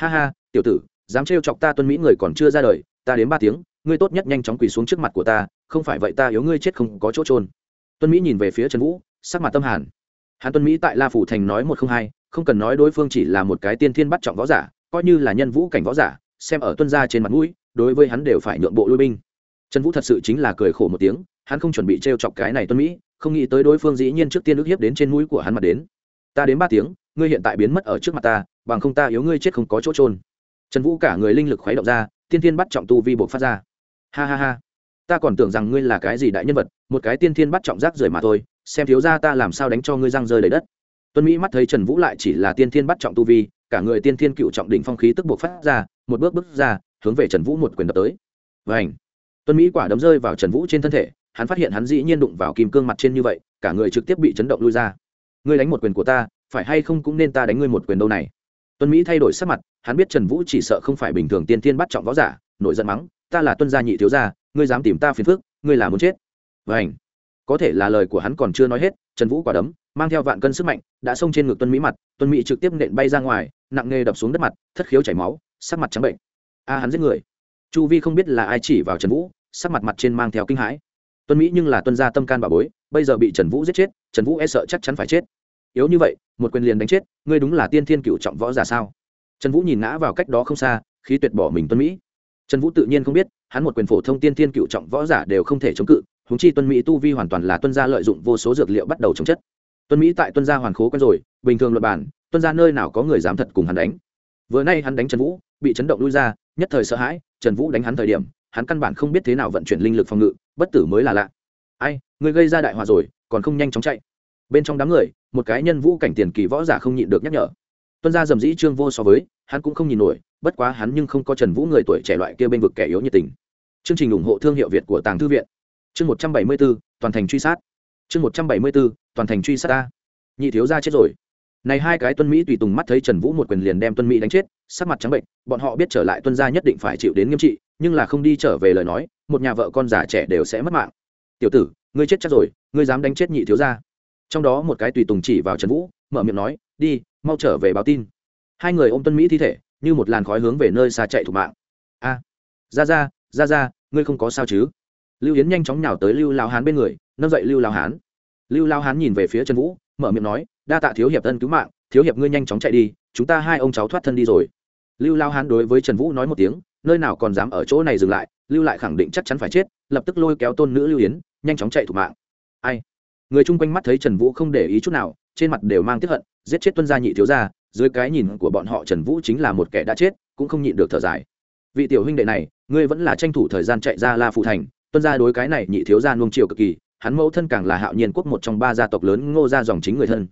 Ha ha tiểu tử, dám trêu chọc ta tuân mỹ người còn chưa ra đời, ta đến ba tiếng, ngươi tốt nhất nhanh chóng quỳ xuống trước mặt của ta, không phải vậy ta yếu ngươi chết không có chỗ trôn tuân mỹ nhìn về phía trần vũ, sắc mặt tâm hàn. Hắn tuân mỹ tại la phủ thành nói một không hai, không cần nói đối phương chỉ là một cái tiên thiên bắt trọng võ giả, coi như là nhân vũ cảnh võ giả, xem ở tuân gia trên mặt mũi, đối với hắn đều phải nhượng bộ lui binh. Trần vũ thật sự chính là cười khổ một tiếng, hắn không chuẩn bị t r e o chọc cái này tuân mỹ, không nghĩ tới đối phương dĩ nhiên trước tiên ức hiếp đến trên mũi của hắn mặt đến. Ta đến ba tiếng, ngươi hiện tại biến mất ở trước mặt ta, bằng không ta yếu ngươi chết không có chỗ trôn trần vũ cả người linh lực khuấy động ra, tiên thiên bắt trọng tu vi buộc phát ra. Ha ha ha. Ta còn tưởng rằng ngươi là cái gì đại nhân vật, một cái tiên thiên bắt trọng rác rưởi mà thôi, xem thiếu ra ta làm sao đánh cho ngươi răng rơi đầy đất. Tuân mỹ mắt thấy trần vũ lại chỉ là tiên thiên bắt trọng tu vi, cả người tiên thiên cựu trọng đỉnh phong khí tức buộc phát ra, một bước bước ra, hướng về trần vũ một quyền đập tới. Và ảnh tuân mỹ quả đấm rơi vào trần vũ trên thân thể, hắn phát hiện hắn dĩ nhiên đụng vào kim cương mặt trên như vậy, cả người trực tiếp bị chấn động lui ra. Ngươi đánh một quyền của ta, phải hay không cũng nên ta đánh ngươi một quyền đâu này? Tuân mỹ thay đổi sắc mặt, hắn biết trần vũ chỉ sợ không phải bình thường tiên thiên bắt trọng võ giả, nổi giận mắng, ta là tuân gia nhị thiếu gia, ngươi dám tìm ta phiền phức, ngươi là muốn chết. Và có thể là lời của hắn còn chưa nói hết, trần vũ quả đấm, mang theo vạn cân sức mạnh, đã xông trên ngực tuân mỹ mặt, tuân mỹ trực tiếp nện bay ra ngoài, nặng nghề đập xuống đất mặt, thất khiếu chảy máu, sắc mặt trắng bệnh. A, hắn giết người. Chu vi không biết là ai chỉ vào trần vũ, sắc mặt mặt trên mang theo kinh hãi. Tuân mỹ nhưng là tuân gia tâm can bà bối, bây giờ bị trần vũ giết chết, trần vũ e sợ chắc chắn phải chết. Yếu như vậy một quyền liền đánh chết, ngươi đúng là tiên thiên cựu trọng võ giả sao? Trần vũ nhìn ngã vào cách đó không xa, khí tuyệt bỏ mình tuân mỹ. Trần vũ tự nhiên không biết, hắn một quyền phổ thông tiên thiên cựu trọng võ giả đều không thể chống cự húng chi tuân mỹ tu vi hoàn toàn là tuân gia lợi dụng vô số dược liệu bắt đầu chống chất. Tuân mỹ tại tuân gia hoàn khố quen rồi, bình thường luật bản tuân gia nơi nào có người dám thật cùng hắn đánh. Vừa nay hắn đánh trần vũ, bị chấn động lui ra, nhất thời sợ hãi, trần vũ đánh hắn thời điểm, hắn căn bản không biết thế nào vận chuyển linh lực phòng ngự, bất tử mới là lạ. Ai người gây ra đại họa rồi, còn không nhanh chóng chạy bên trong đám người, một cái nhân vũ cảnh tiền kỳ võ giả không nhịn được nhắc nhở. Tuân gia dầm dĩ trương vô so với, hắn cũng không nhìn nổi, bất quá hắn nhưng không có trần vũ người tuổi trẻ loại kia bên vực kẻ yếu nhiệt tình. Chương trình ủng hộ thương hiệu việt của tàng thư viện. Chương một trăm bảy mươi b toàn thành truy sát. Chương một trăm bảy mươi b toàn thành truy sát ta. Nhị thiếu gia chết rồi. Này hai cái tuân mỹ tùy tùng mắt thấy trần vũ một quyền liền đem tuân mỹ đánh chết, sắc mặt trắng bệnh, bọn họ biết trở lại tuân gia nhất định phải chịu đến nghiêm trị, nhưng là không đi trở về lời nói, một nhà vợ con già trẻ đều sẽ mất mạng. Tiểu tử, ngươi chết chắc rồi, ngươi dám đánh chết nhị thiếu gia trong đó một cái tùy tùng chỉ vào trần vũ, mở miệng nói, đi, mau trở về báo tin. Hai người ôm tuân mỹ thi thể, như một làn khói hướng về nơi xa chạy thủ mạng. A, ra ra ra ra, ngươi không có sao chứ? Lưu yến nhanh chóng nhào tới lưu lao hán bên người, nâng dậy lưu lao hán. Lưu lao hán nhìn về phía trần vũ, mở miệng nói, đa tạ thiếu hiệp ân cứu mạng, thiếu hiệp ngươi nhanh chóng chạy đi, chúng ta hai ông cháu thoát thân đi rồi. Lưu lao hán đối với trần vũ nói một tiếng, nơi nào còn dám ở chỗ này dừng lại, lưu lại khẳng định chắc chắn phải chết, lập tức lôi kéo tôn nữ lưu yến, nhanh chóng chạy thủ mạng. Ai người chung quanh mắt thấy trần vũ không để ý chút nào, trên mặt đều mang tiếp hận, giết chết tuân gia nhị thiếu gia, dưới cái nhìn của bọn họ trần vũ chính là một kẻ đã chết, cũng không nhịn được thở dài. Vị tiểu huynh đệ này, ngươi vẫn là tranh thủ thời gian chạy ra la phụ thành, tuân gia đối cái này nhị thiếu gia nuông chiều cực kỳ, hắn mẫu thân càng là hạo nhiên quốc một trong ba gia tộc lớn ngô gia dòng chính người thân.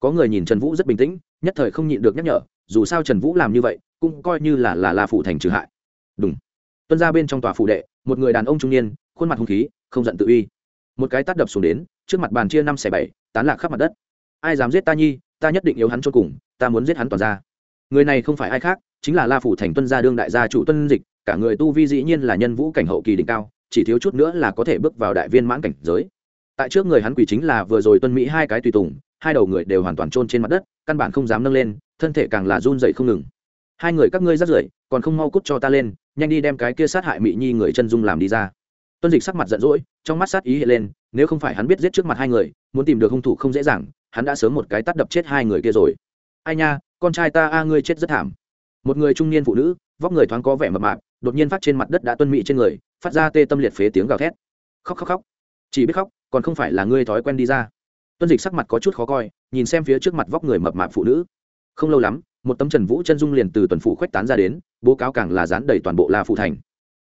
Có người nhìn trần vũ rất bình tĩnh, nhất thời không nhịn được nhắc nhở, dù sao trần vũ làm như vậy, cũng coi như là là la phụ thành trừ hại. Đúng tuân ra bên trong tòa phụ đệ, một người đàn ông trung niên, khuôn mặt hung khí, không giận tự uy. Một cái tắt đập xuống đến trước mặt bàn chia năm xẻ bảy, tán lạc khắp mặt đất. Ai dám giết ta nhi, ta nhất định yếu hắn cho cùng, ta muốn giết hắn toàn ra người này không phải ai khác, chính là la phủ thành tuân gia đương đại gia chủ tuân dịch, cả người tu vi dĩ nhiên là nhân vũ cảnh hậu kỳ đỉnh cao, chỉ thiếu chút nữa là có thể bước vào đại viên mãn cảnh giới. Tại trước người hắn quỷ chính là vừa rồi tuân mỹ hai cái tùy tùng, hai đầu người đều hoàn toàn trôn trên mặt đất, căn bản không dám nâng lên, thân thể càng là run dậy không ngừng. Hai người các ngươi rắt rưởi, còn không mau cút cho ta lên, nhanh đi đem cái kia sát hại mỹ nhi người chân dung làm đi ra. Tuân dịch sắc mặt giận dỗi, trong mắt sát ý hiện lên nếu không phải hắn biết giết trước mặt hai người, muốn tìm được hung thủ không dễ dàng, hắn đã sớm một cái tắt đập chết hai người kia rồi. Ai nha, con trai ta a, ngươi chết rất thảm. Một người trung niên phụ nữ, vóc người thoáng có vẻ mập mạp, đột nhiên phát trên mặt đất đã tuân mị trên người, phát ra tê tâm liệt phế tiếng gào thét. Khóc khóc khóc. Chỉ biết khóc, còn không phải là ngươi thói quen đi ra. Tuân dịch sắc mặt có chút khó coi, nhìn xem phía trước mặt vóc người mập mạp phụ nữ. Không lâu lắm, một tấm trần vũ chân dung liền từ tuần phủ khuếch tán ra đến, bố cáo càng là dán đầy toàn bộ la phụ thành.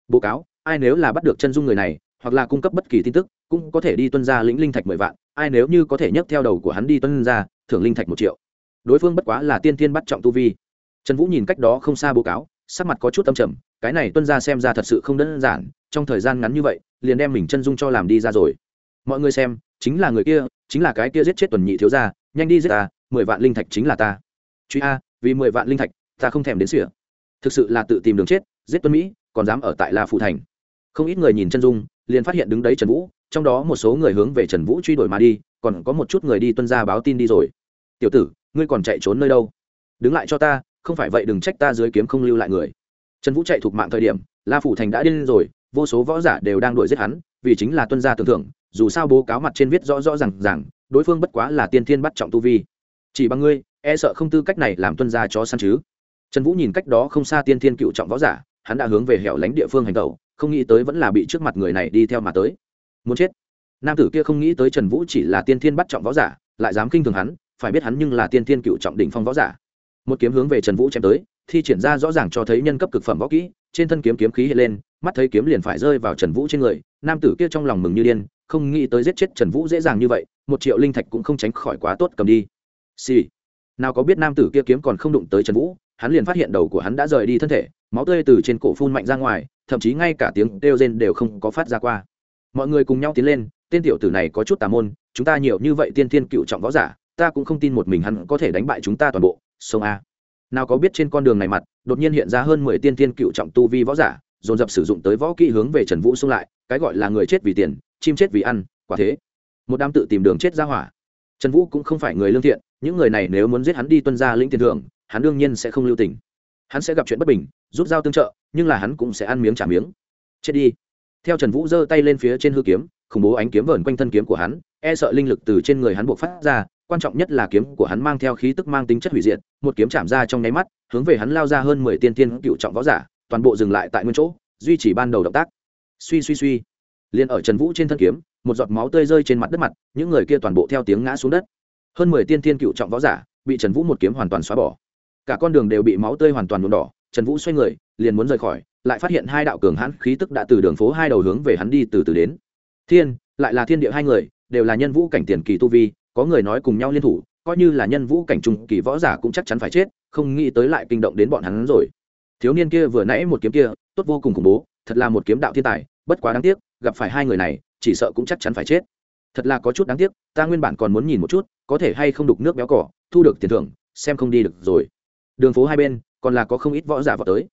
Bố cáo, ai nếu là bắt được chân dung người này, hoặc là cung cấp bất kỳ tin tức cũng có thể đi tuân ra lĩnh linh thạch mười vạn, ai nếu như có thể nhấc theo đầu của hắn đi tuân ra, thưởng linh thạch một triệu. Đối phương bất quá là tiên tiên bắt trọng tu vi. Trần vũ nhìn cách đó không xa bố cáo, sắc mặt có chút tâm trầm, cái này tuân ra xem ra thật sự không đơn giản, trong thời gian ngắn như vậy, liền đem mình chân dung cho làm đi ra rồi. Mọi người xem, chính là người kia, chính là cái kia giết chết tuần nhị thiếu gia, nhanh đi giết ta, mười vạn linh thạch chính là ta. Truy a, vì mười vạn linh thạch, ta không thèm đến sỉa thực sự là tự tìm đường chết, giết tuân mỹ, còn dám ở tại la phụ thành. Không ít người nhìn chân dung, liền phát hiện đứng đấy trần vũ trong đó một số người hướng về trần vũ truy đuổi mà đi, còn có một chút người đi tuân ra báo tin đi rồi. Tiểu tử, ngươi còn chạy trốn nơi đâu? Đứng lại cho ta, không phải vậy đừng trách ta dưới kiếm không lưu lại người. Trần vũ chạy thuộc mạng thời điểm, la phủ thành đã điên rồi, vô số võ giả đều đang đuổi giết hắn, vì chính là tuân gia tưởng thưởng, dù sao bố cáo mặt trên viết rõ rõ r à n g rằng đối phương bất quá là tiên thiên bắt trọng tu vi. Chỉ bằng ngươi e sợ không tư cách này làm tuân gia cho săn chứ. Trần vũ nhìn cách đó không xa tiên thiên cựu trọng võ giả, hắn đã hướng về hẻo lánh địa phương hành tẩu, không nghĩ tới vẫn là bị trước mặt người này đi theo mà tới muốn chết. Nam tử kia không nghĩ tới trần vũ chỉ là tiên thiên bắt trọng võ giả, lại dám kinh thường hắn, phải biết hắn nhưng là tiên thiên cựu trọng đỉnh phong võ giả. Một kiếm hướng về trần vũ chém tới, thi triển ra rõ ràng cho thấy nhân cấp cực phẩm võ kỹ, trên thân kiếm kiếm khí hiện lên, mắt thấy kiếm liền phải rơi vào trần vũ trên người, nam tử kia trong lòng mừng như điên, không nghĩ tới giết chết trần vũ dễ dàng như vậy, một triệu linh thạch cũng không tránh khỏi quá tốt cầm đi. Xì、sì. nào có biết nam tử kia kiếm còn không đụng tới trần vũ, hắn liền phát hiện đầu của hắn đã rời đi thân thể, máu tươi từ trên cổ phun mạnh ra ngoài, thậm chí ngay cả tiếng kêu rên đều không có phát ra qua mọi người cùng nhau tiến lên, tên tiểu tử này có chút tà môn, chúng ta nhiều như vậy tiên thiên cựu trọng võ giả, ta cũng không tin một mình hắn có thể đánh bại chúng ta toàn bộ, sông a. Nào có biết trên con đường này mặt, đột nhiên hiện ra hơn mười tiên tiên cựu trọng tu vi võ giả, dồn dập sử dụng tới võ kỹ hướng về trần vũ xung lại, cái gọi là người chết vì tiền, chim chết vì ăn, quả thế. Một đám tự tìm đường chết ra hỏa. Trần vũ cũng không phải người lương thiện, những người này nếu muốn giết hắn đi tuân ra lĩnh tiền thưởng, hắn đương nhiên sẽ không lưu tình. Hắn sẽ gặp chuyện bất bình, rút dao tương trợ, nhưng là hắn cũng sẽ ăn miếng trả miếng. Chết đi theo trần vũ giơ tay lên phía trên hư kiếm, khủng bố ánh kiếm vờn quanh thân kiếm của hắn e sợ linh lực từ trên người hắn buộc phát ra, quan trọng nhất là kiếm của hắn mang theo khí tức mang tính chất hủy diệt, một kiếm chạm ra trong nháy mắt, hướng về hắn lao ra hơn mười tiên tiên cựu trọng võ giả, toàn bộ dừng lại tại nguyên chỗ, duy trì ban đầu động tác. Suy suy suy. Liền ở trần vũ trên thân kiếm, một giọt máu tươi rơi trên mặt đất mặt, những người kia toàn bộ theo tiếng ngã xuống đất. Hơn mười tiên tiên cựu trọng võ giả bị trần vũ một kiếm hoàn toàn xóa bỏ. Cả con đường đều bị máu tươi hoàn toàn nhuộm đỏ trần vũ xoay người, liền muốn rời khỏi, lại phát hiện hai đạo cường hãn khí tức đã từ đường phố hai đầu hướng về hắn đi từ từ đến. Thiên, lại là thiên địa hai người, đều là nhân vũ cảnh tiền kỳ tu vi, có người nói cùng nhau liên thủ, coi như là nhân vũ cảnh trung kỳ võ giả cũng chắc chắn phải chết, không nghĩ tới lại kinh động đến bọn hắn rồi. Thiếu niên kia vừa nãy một kiếm kia, tốt vô cùng khủng bố, thật là một kiếm đạo thiên tài, bất quá đáng tiếc, gặp phải hai người này, chỉ sợ cũng chắc chắn phải chết. Thật là có chút đáng tiếc, ta nguyên bản còn muốn nhìn một chút, có thể hay không đục nước béo cỏ, thu được tiền thưởng, xem không đi được rồi. Đường phố hai bên còn là có không ít võ giả vào tới.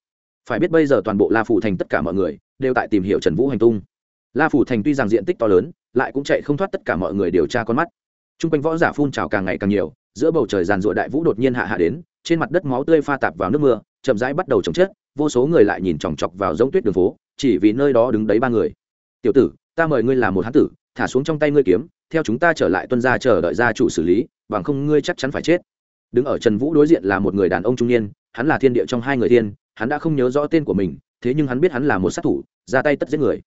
Phải biết bây giờ toàn bộ la phủ thành tất cả mọi người đều tại tìm hiểu trần vũ hành tung. La phủ thành tuy rằng diện tích to lớn, lại cũng chạy không thoát tất cả mọi người điều tra con mắt. T r u n g quanh võ giả phun trào càng ngày càng nhiều, giữa bầu trời giàn rụa đại vũ đột nhiên hạ hạ đến, trên mặt đất máu tươi pha tạp vào nước mưa, chậm rãi bắt đầu chồng chết, vô số người lại nhìn chòng chọc vào giống tuyết đường phố, chỉ vì nơi đó đứng đấy ba người. Tiểu tử, ta mời ngươi làm một hán tử, thả xuống trong tay ngươi kiếm, theo chúng ta trở lại tuân ra chờ đợi gia chủ xử lý, bằng không ngươi chắc chắn phải chết. Đứng ở trần vũ đối diện là một người đàn ông trung niên hắn là thiên địa trong hai người thiên, hắn đã không nhớ rõ tên của mình, thế nhưng hắn biết hắn là một sát thủ, ra tay tất giết người.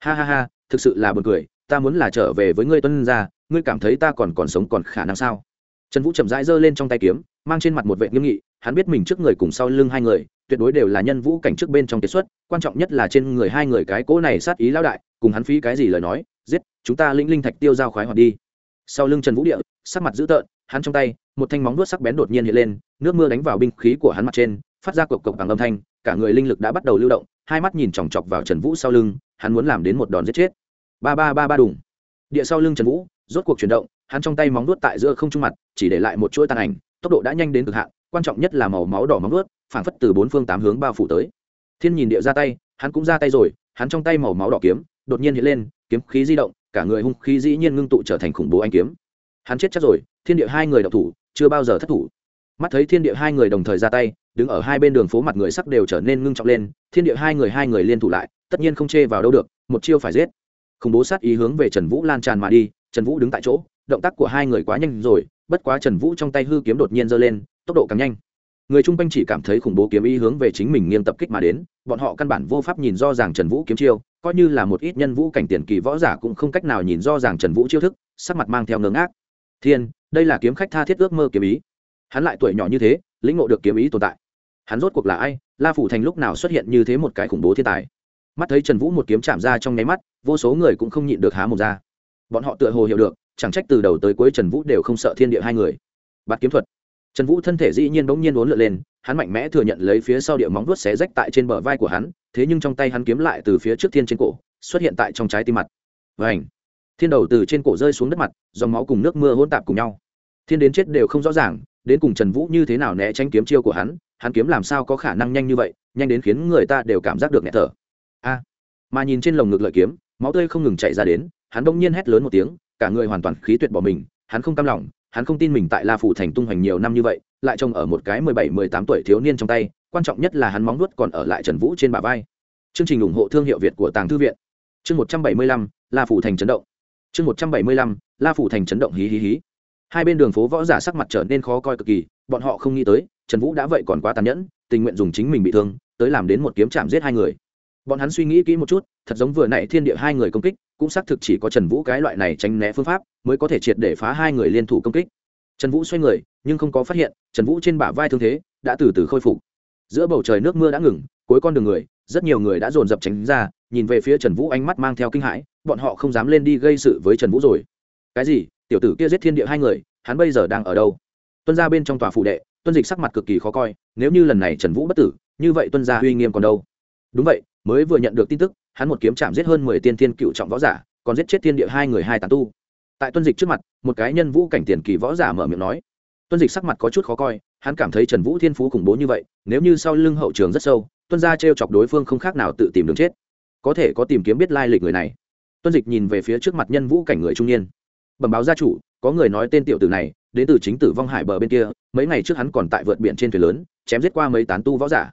Ha ha ha, thực sự là b u ồ n cười, ta muốn là trở về với ngươi tuân ra ngươi cảm thấy ta còn còn sống còn khả năng sao? Trần vũ chậm rãi giơ lên trong tay kiếm, mang trên mặt một vệ nghiêm nghị, hắn biết mình trước người cùng sau lưng hai người, tuyệt đối đều là nhân vũ cảnh trước bên trong kiệt xuất, quan trọng nhất là trên người hai người cái cỗ này sát ý lao đại, cùng hắn phí cái gì lời nói, giết, chúng ta linh linh thạch tiêu dao khoái hoạt đi sau lưng trần vũ địa, sắc mặt dữ tợn, hắn trong tay, một thanh móng vuốt sắc bén đột nhiên hiện lên, nước mưa đánh vào binh khí của hắn mặt trên, phát ra cộc cộc bằng âm thanh, cả người linh lực đã bắt đầu lưu động, hai mắt nhìn chòng chọc vào trần vũ sau lưng, hắn muốn làm đến một đòn giết chết. Ba ba ba ba đùng. Địa sau lưng trần vũ, rốt cuộc chuyển động, hắn trong tay móng nuốt tại giữa không trung mặt, chỉ để lại một chuỗi tàn ảnh, tốc độ đã nhanh đến cực hạn, quan trọng nhất là màu máu đỏ móng nuốt phảng phất từ bốn phương tám hướng bao phủ tới. Thiên nhìn địa ra tay, hắn cũng ra tay rồi, hắn trong tay màu máu đỏ kiếm, đột nhiên hiện lên, kiếm khí di động cả người hung khí dĩ nhiên ngưng tụ trở thành khủng bố anh kiếm. Hắn chết chắc rồi, thiên địa hai người độc thủ, chưa bao giờ thất thủ. Mắt thấy thiên địa hai người đồng thời ra tay, đứng ở hai bên đường phố mặt người sắc đều trở nên ngưng trọng lên, thiên địa hai người hai người liên thủ lại, tất nhiên không chê vào đâu được, một chiêu phải giết. Khủng bố sát ý hướng về trần vũ lan tràn mà đi, trần vũ đứng tại chỗ, động tác của hai người quá nhanh rồi, bất quá trần vũ trong tay hư kiếm đột nhiên giơ lên, tốc độ càng nhanh người chung quanh chỉ cảm thấy khủng bố kiếm ý hướng về chính mình nghiêng tập kích mà đến, bọn họ căn bản vô pháp nhìn do ràng trần vũ kiếm chiêu, coi như là một ít nhân vũ cảnh tiền kỳ võ giả cũng không cách nào nhìn do ràng trần vũ chiêu thức, sắc mặt mang theo ngưỡng ác thiên, đây là kiếm khách tha thiết ước mơ kiếm ý. Hắn lại tuổi nhỏ như thế, lĩnh ngộ được kiếm ý tồn tại. Hắn rốt cuộc là ai? La phủ thành lúc nào xuất hiện như thế một cái khủng bố thiên tài? Mắt thấy trần vũ một kiếm chạm ra trong nháy mắt, vô số người cũng không nhịn được há một ra. Bọn họ tựa hồ hiểu được, chẳng trách từ đầu tới cuối trần vũ đều không sợ thiên địa hai người. Bạt kiếm thuật trần vũ thân thể dĩ nhiên bỗng nhiên uốn lượn lên, hắn mạnh mẽ thừa nhận lấy phía sau địa móng vuốt xé rách tại trên bờ vai của hắn, thế nhưng trong tay hắn kiếm lại từ phía trước thiên trên cổ, xuất hiện tại trong trái tim mặt. Vảnh thiên đầu từ trên cổ rơi xuống đất mặt, dòng máu cùng nước mưa hỗn tạp cùng nhau. Thiên đến chết đều không rõ ràng, đến cùng trần vũ như thế nào né tránh kiếm chiêu của hắn hắn kiếm làm sao có khả năng nhanh như vậy, nhanh đến khiến người ta đều cảm giác được nhẹ thở. A! Mà nhìn trên lồng ngực lợi kiếm, máu tươi không ngừng chạy ra đến, hắn đông nhiên hét lớn một tiếng, cả người hoàn toàn khí tuyệt bỏ mình, hắn không cam lòng hắn không tin mình tại la phủ thành tung hoành nhiều năm như vậy, lại trông ở một cái mười bảy, mười tám tuổi thiếu niên trong tay, quan trọng nhất là hắn móng nuốt còn ở lại trần vũ trên bả vai. Chương trình ủng hộ thương hiệu việt của tàng thư viện. Chương một trăm bảy mươi lăm, la phủ thành chấn động. Chương một trăm bảy mươi lăm, la phủ thành chấn động hí hí hí. Hai bên đường phố võ giả sắc mặt trở nên khó coi cực kỳ, bọn họ không nghĩ tới, trần vũ đã vậy còn quá tàn nhẫn, tình nguyện dùng chính mình bị thương, tới làm đến một kiếm chạm giết hai người bọn hắn suy nghĩ kỹ một chút, thật giống vừa nãy thiên địa hai người công kích, cũng xác thực chỉ có trần vũ cái loại này tránh né phương pháp, mới có thể triệt để phá hai người liên thủ công kích. Trần vũ xoay người, nhưng không có phát hiện, trần vũ trên bả vai thương thế đã từ từ khôi phục. Giữa bầu trời nước mưa đã ngừng, cuối con đường người, rất nhiều người đã dồn dập tránh ra, nhìn về phía trần vũ ánh mắt mang theo kinh hãi, bọn họ không dám lên đi gây sự với trần vũ rồi. Cái gì? Tiểu tử kia giết thiên địa hai người, hắn bây giờ đang ở đâu? Tuân ra bên trong tòa phụ đệ, tuân dịch sắc mặt cực kỳ khó coi, nếu như lần này trần vũ bất tử, như vậy tuân gia uy nghiêm còn đâu? Đúng vậy mới vừa nhận được tin tức, hắn một kiếm chạm giết hơn mười tiên thiên cựu trọng võ giả, còn giết chết thiên địa hai người hai tàn tu. Tại tuân dịch trước mặt, một cái nhân vũ cảnh tiền kỳ võ giả mở miệng nói. Tuân dịch sắc mặt có chút khó coi, hắn cảm thấy trần vũ thiên phú khủng bố như vậy, nếu như sau lưng hậu trường rất sâu, tuân gia t r e o chọc đối phương không khác nào tự tìm đường chết. Có thể có tìm kiếm biết lai lịch người này. Tuân dịch nhìn về phía trước mặt nhân vũ cảnh người trung niên. Bẩm báo gia chủ, có người nói tên tiểu tử này, đến từ chính tử vong hải bờ bên kia, mấy ngày trước hắn còn tại vượt biển trên thuyền lớn, chém giết qua mấy tán tu võ giả.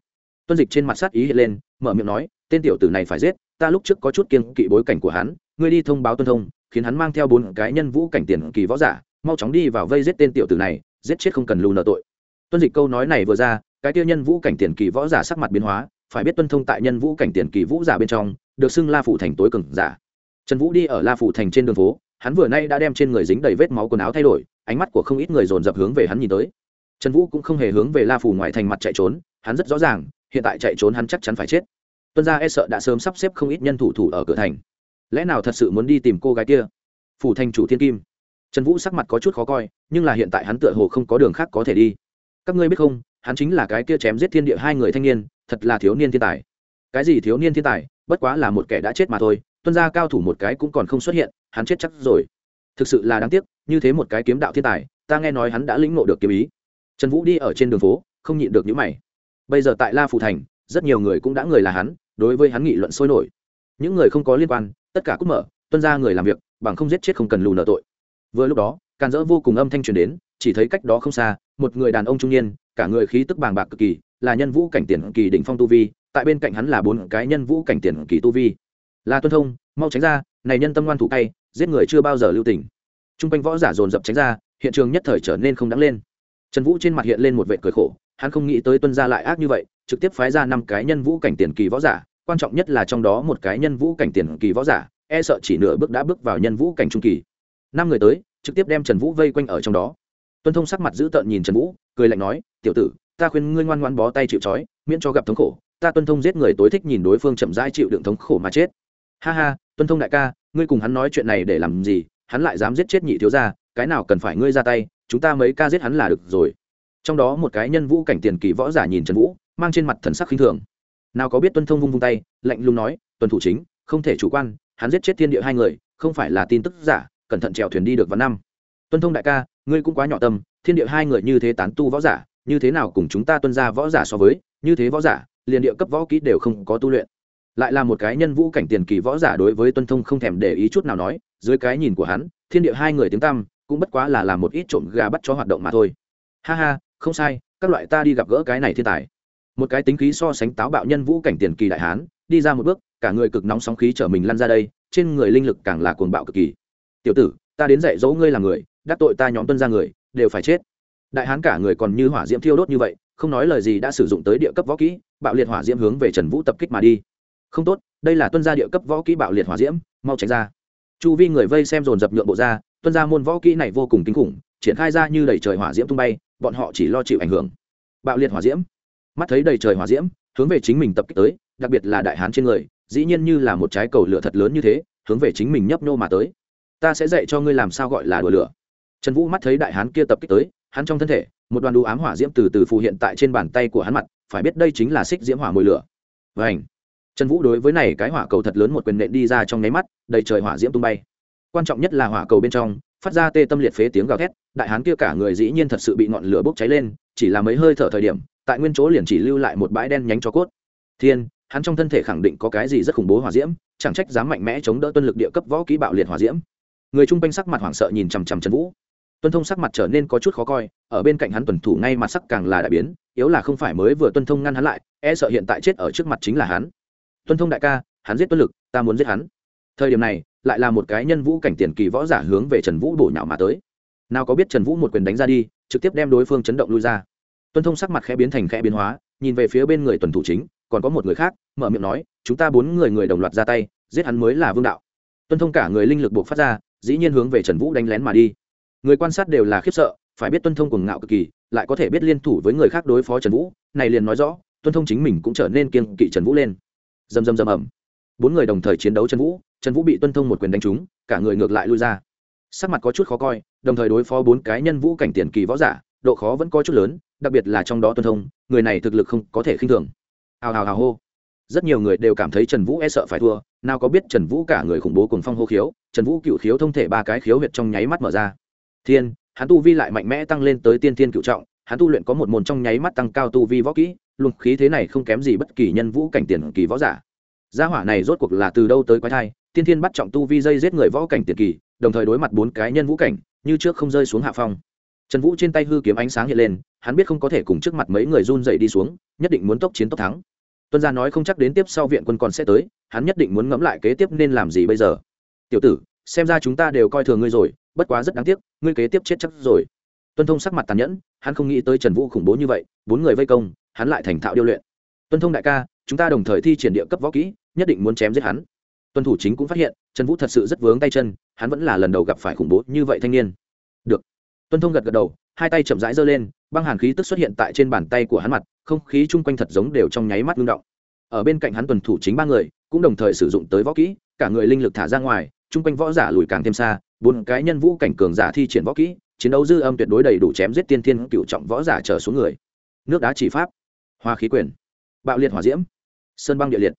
Tuân dịch trên mặt sát ý hiện lên, mở miệng nói tên tiểu tử này phải giết, ta lúc trước có chút kiên kỵ bối cảnh của hắn, ngươi đi thông báo tuân thông, khiến hắn mang theo bốn cái nhân vũ cảnh tiền kỳ võ giả, mau chóng đi vào vây giết tên tiểu tử này, giết chết không cần lù nợ tội. Tuân dịch câu nói này vừa ra, cái tiêu nhân vũ cảnh tiền kỳ võ giả sắc mặt biến hóa, phải biết tuân thông tại nhân vũ cảnh tiền kỳ vũ giả bên trong, được xưng la phủ thành tối cường giả. Trần vũ đi ở la phủ thành trên đường phố, hắn vừa nay đã đem trên người dính đầy vết máu quần áo thay đổi, ánh mắt của không ít người dồn dập hướng về hắn nhìn tới. Trần vũ cũng không hề hướng về la phủ ngoài thành mặt chạy trốn, hắn rất rõ ràng, hiện tại chạy trốn hắn chắc chắn phải chết tuân gia e sợ đã sớm sắp xếp không ít nhân thủ thủ ở cửa thành. Lẽ nào thật sự muốn đi tìm cô gái kia? Phủ thành chủ thiên kim. Trần vũ sắc mặt có chút khó coi, nhưng là hiện tại hắn tựa hồ không có đường khác có thể đi. Các ngươi biết không, hắn chính là cái kia chém giết thiên địa hai người thanh niên, thật là thiếu niên thiên tài. Cái gì thiếu niên thiên tài, bất quá là một kẻ đã chết mà thôi, tuân gia cao thủ một cái cũng còn không xuất hiện, hắn chết chắc rồi. Thực sự là đáng tiếc, như thế một cái kiếm đạo thiên tài, ta nghe nói hắn đã lĩnh ngộ được kiếm ý. Trần vũ đi ở trên đường phố, không nhịn được những mày. Bây giờ tại la phủ thành, rất nhiều người cũng đã người là hắn đối với hắn nghị luận sôi nổi. Những người không có liên quan, tất cả cút mở, tuân ra người làm việc, bằng không giết chết không cần lù nợ tội. Vừa lúc đó, càn dỡ vô cùng âm thanh truyền đến, chỉ thấy cách đó không xa, một người đàn ông trung niên, cả người khí tức bàng bạc cực kỳ, là nhân vũ cảnh tiền kỳ đỉnh phong tu vi, tại bên cạnh hắn là bốn cái nhân vũ cảnh tiền kỳ tu vi. Là tuân thông, mau tránh ra, này nhân tâm ngoan thủ tay giết người chưa bao giờ lưu tình. T r u n g quanh võ giả dồn dập tránh ra, hiện trường nhất thời trở nên không đáng lên. Trần vũ trên mặt hiện lên một vệ cười khổ, hắn không nghĩ tới tuân gia lại ác như vậy trực tiếp phái ra năm cái nhân vũ cảnh tiền kỳ võ giả, quan trọng nhất là trong đó một cái nhân vũ cảnh tiền kỳ võ giả e sợ chỉ nửa bước đã bước vào nhân vũ cảnh trung kỳ. Năm người tới, trực tiếp đem trần vũ vây quanh ở trong đó. Tuân thông sắc mặt giữ tợn nhìn trần vũ, cười lạnh nói, tiểu tử, ta khuyên ngươi ngoan ngoan bó tay chịu trói, miễn cho gặp thống khổ, ta tuân thông giết người tối thích nhìn đối phương chậm rãi chịu đựng thống khổ mà chết. Ha ha, tuân thông đại ca, ngươi cùng hắn nói chuyện này để làm gì, hắn lại dám giết chết nhị thiếu gia, cái nào cần phải ngươi ra tay, chúng ta mấy ca giết hắn là được rồi. Trong đó một cái nhân vũ cảnh tiền kỳ võ giả nhìn trần vũ mang trên mặt thần sắc khinh thường. Nào có biết tuân thông vung vung tay, lạnh lùng nói tuân thủ chính, không thể chủ quan, hắn giết chết thiên địa hai người, không phải là tin tức giả, cẩn thận trèo thuyền đi được vào năm. Tuân thông đại ca, ngươi cũng quá nhỏ tâm, thiên địa hai người như thế tán tu võ giả, như thế nào cùng chúng ta tuân ra võ giả so với, như thế võ giả, liền địa cấp võ kỹ đều không có tu luyện. Lại là một cái nhân vũ cảnh tiền kỳ võ giả đối với tuân thông không thèm để ý chút nào nói, dưới cái nhìn của hắn, thiên địa hai người tiếng tăm, cũng bất quá là làm một ít trộm gà bắt cho hoạt động mà thôi. Ha ha, không sai, các loại ta đi gặp gỡ cái này thiên tài một cái tính khí so sánh táo bạo nhân vũ cảnh tiền kỳ đại hán, đi ra một bước, cả người cực nóng sóng khí chở mình lăn ra đây, trên người linh lực càng là cuồng bạo cực kỳ. Tiểu tử, ta đến dạy dỗ ngươi là người, đắc tội ta nhóm tuân ra người, đều phải chết. Đại hán cả người còn như hỏa diễm thiêu đốt như vậy, không nói lời gì đã sử dụng tới địa cấp võ kỹ, bạo liệt hỏa diễm hướng về trần vũ tập kích mà đi. Không tốt, đây là tuân gia địa cấp võ kỹ bạo liệt hỏa diễm, mau tránh ra. Chu vi người vây xem dồn dập nhượng bộ ra, tuân gia môn võ kỹ này vô cùng kinh khủng, triển khai ra như đầy trời hỏa diễm tung bay, bọn họ chỉ lo chịu ảnh hưởng. Bạo liệt hỏa diễm mắt thấy đầy trời hỏa diễm, hướng về chính mình tập kích tới, đặc biệt là đại hán trên người, dĩ nhiên như là một trái cầu lửa thật lớn như thế, hướng về chính mình nhấp nô mà tới. Ta sẽ dạy cho ngươi làm sao gọi là đùa lửa. Trần vũ mắt thấy đại hán kia tập kích tới, hắn trong thân thể, một đoàn đũ ám hỏa diễm từ từ phù hiện tại trên bàn tay của hắn mặt, phải biết đây chính là xích diễm hỏa mồi lửa. Và ảnh trần vũ đối với này cái hỏa cầu thật lớn một quyền nện đi ra trong nháy mắt, đầy trời hỏa diễm tung bay. Quan trọng nhất là hỏa cầu bên trong, phát ra tê tâm liệt phế tiếng gào thét, đại hán kia cả người dĩ nhiên thật sự bị ngọn lửa bốc cháy lên, chỉ là mấy hơi thở thời điểm tại nguyên chỗ liền chỉ lưu lại một bãi đen nhánh cho cốt. Thiên, hắn trong thân thể khẳng định có cái gì rất khủng bố hỏa diễm, chẳng trách dám mạnh mẽ chống đỡ tuân lực địa cấp võ ký bạo liệt hỏa diễm. Người chung quanh sắc mặt hoảng sợ nhìn chằm chằm trần vũ. Tuân thông sắc mặt trở nên có chút khó coi, ở bên cạnh hắn tuần thủ ngay mặt sắc càng là đại biến, yếu là không phải mới vừa tuân thông ngăn hắn lại e sợ hiện tại chết ở trước mặt chính là hắn. Tuân thông đại ca, hắn giết tuân lực, ta muốn giết hắn. Thời điểm này, lại là một cái nhân vũ cảnh tiền kỳ võ giả hướng về trần vũ bổ nhạo mà tới. Nào có biết trần vũ một quyền đánh ra đi, trực tiếp đem đối phương chấn động lui ra tuân thông sắc mặt khẽ biến thành khẽ biến hóa, nhìn về phía bên người tuần thủ chính, còn có một người khác, mở miệng nói, chúng ta bốn người người đồng loạt ra tay, giết hắn mới là vương đạo. Tuân thông cả người linh lực buộc phát ra, dĩ nhiên hướng về trần vũ đánh lén mà đi. Người quan sát đều là khiếp sợ, phải biết tuân thông cùng ngạo cực kỳ, lại có thể biết liên thủ với người khác đối phó trần vũ, này liền nói rõ, tuân thông chính mình cũng trở nên kiên kỵ trần vũ lên. Dầm dầm dầm ẩm bốn người đồng thời chiến đấu trần vũ trần vũ bị tuân thông một quyền đánh trúng, cả người ngược lại lui ra. Sắc mặt có chút khó coi, đồng thời đối phó bốn cái nhân vũ cảnh tiền kỳ võ giả độ khó vẫn có chút lớn, đặc biệt là trong đó tuân thông, người này thực lực không có thể khinh thường. Hào hào hào hô. Rất nhiều người đều cảm thấy trần vũ e sợ phải thua, nào có biết trần vũ cả người khủng bố cùng phong hô khiếu, trần vũ cựu khiếu thông thể ba cái khiếu huyệt trong nháy mắt mở ra. Thiên, hắn tu vi lại mạnh mẽ tăng lên tới tiên tiên cựu trọng, hắn tu luyện có một môn trong nháy mắt tăng cao tu vi võ kỹ, luồng khí thế này không kém gì bất kỳ nhân vũ cảnh tiền kỳ võ giả. Gia hỏa này rốt cuộc là từ đâu tới quái thai, tiên thiên bắt trọng tu vi dây giết người võ cảnh tiền kỳ, đồng thời đối mặt bốn cái nhân vũ cảnh, như trước không rơi xuống hạ phong trần vũ trên tay hư kiếm ánh sáng hiện lên, hắn biết không có thể cùng trước mặt mấy người run dậy đi xuống, nhất định muốn tốc chiến tốc thắng. Tuân gia nói không chắc đến tiếp sau viện quân còn sẽ tới, hắn nhất định muốn ngẫm lại kế tiếp nên làm gì bây giờ. Tiểu tử, xem ra chúng ta đều coi thường ngươi rồi, bất quá rất đáng tiếc, ngươi kế tiếp chết chắc rồi. Tuân thông sắc mặt tàn nhẫn, hắn không nghĩ tới trần vũ khủng bố như vậy, bốn người vây công, hắn lại thành thạo điêu luyện. Tuân thông đại ca, chúng ta đồng thời thi triển địa cấp võ kỹ, nhất định muốn chém giết hắn. Tuân thủ chính cũng phát hiện, trần vũ thật sự rất vướng tay chân, hắn vẫn là lần đầu gặp phải khủng bố như vậy thanh niên. Được tuân thông gật gật đầu, hai tay chậm rãi giơ lên, băng hàn khí tức xuất hiện tại trên bàn tay của hắn mặt, không khí chung quanh thật giống đều trong nháy mắt ngưng động. Ở bên cạnh hắn tuần thủ chính ba người, cũng đồng thời sử dụng tới võ kỹ, cả người linh lực thả ra ngoài, chung quanh võ giả lùi càng thêm xa, bốn cái nhân vũ cảnh cường giả thi triển võ kỹ, chiến đấu dư âm tuyệt đối đầy đủ chém giết tiên thiên cựu trọng võ giả trở xuống người. Nước đá chỉ pháp, hoa khí quyền, bạo liệt hỏa diễm, sơn băng địa liệt.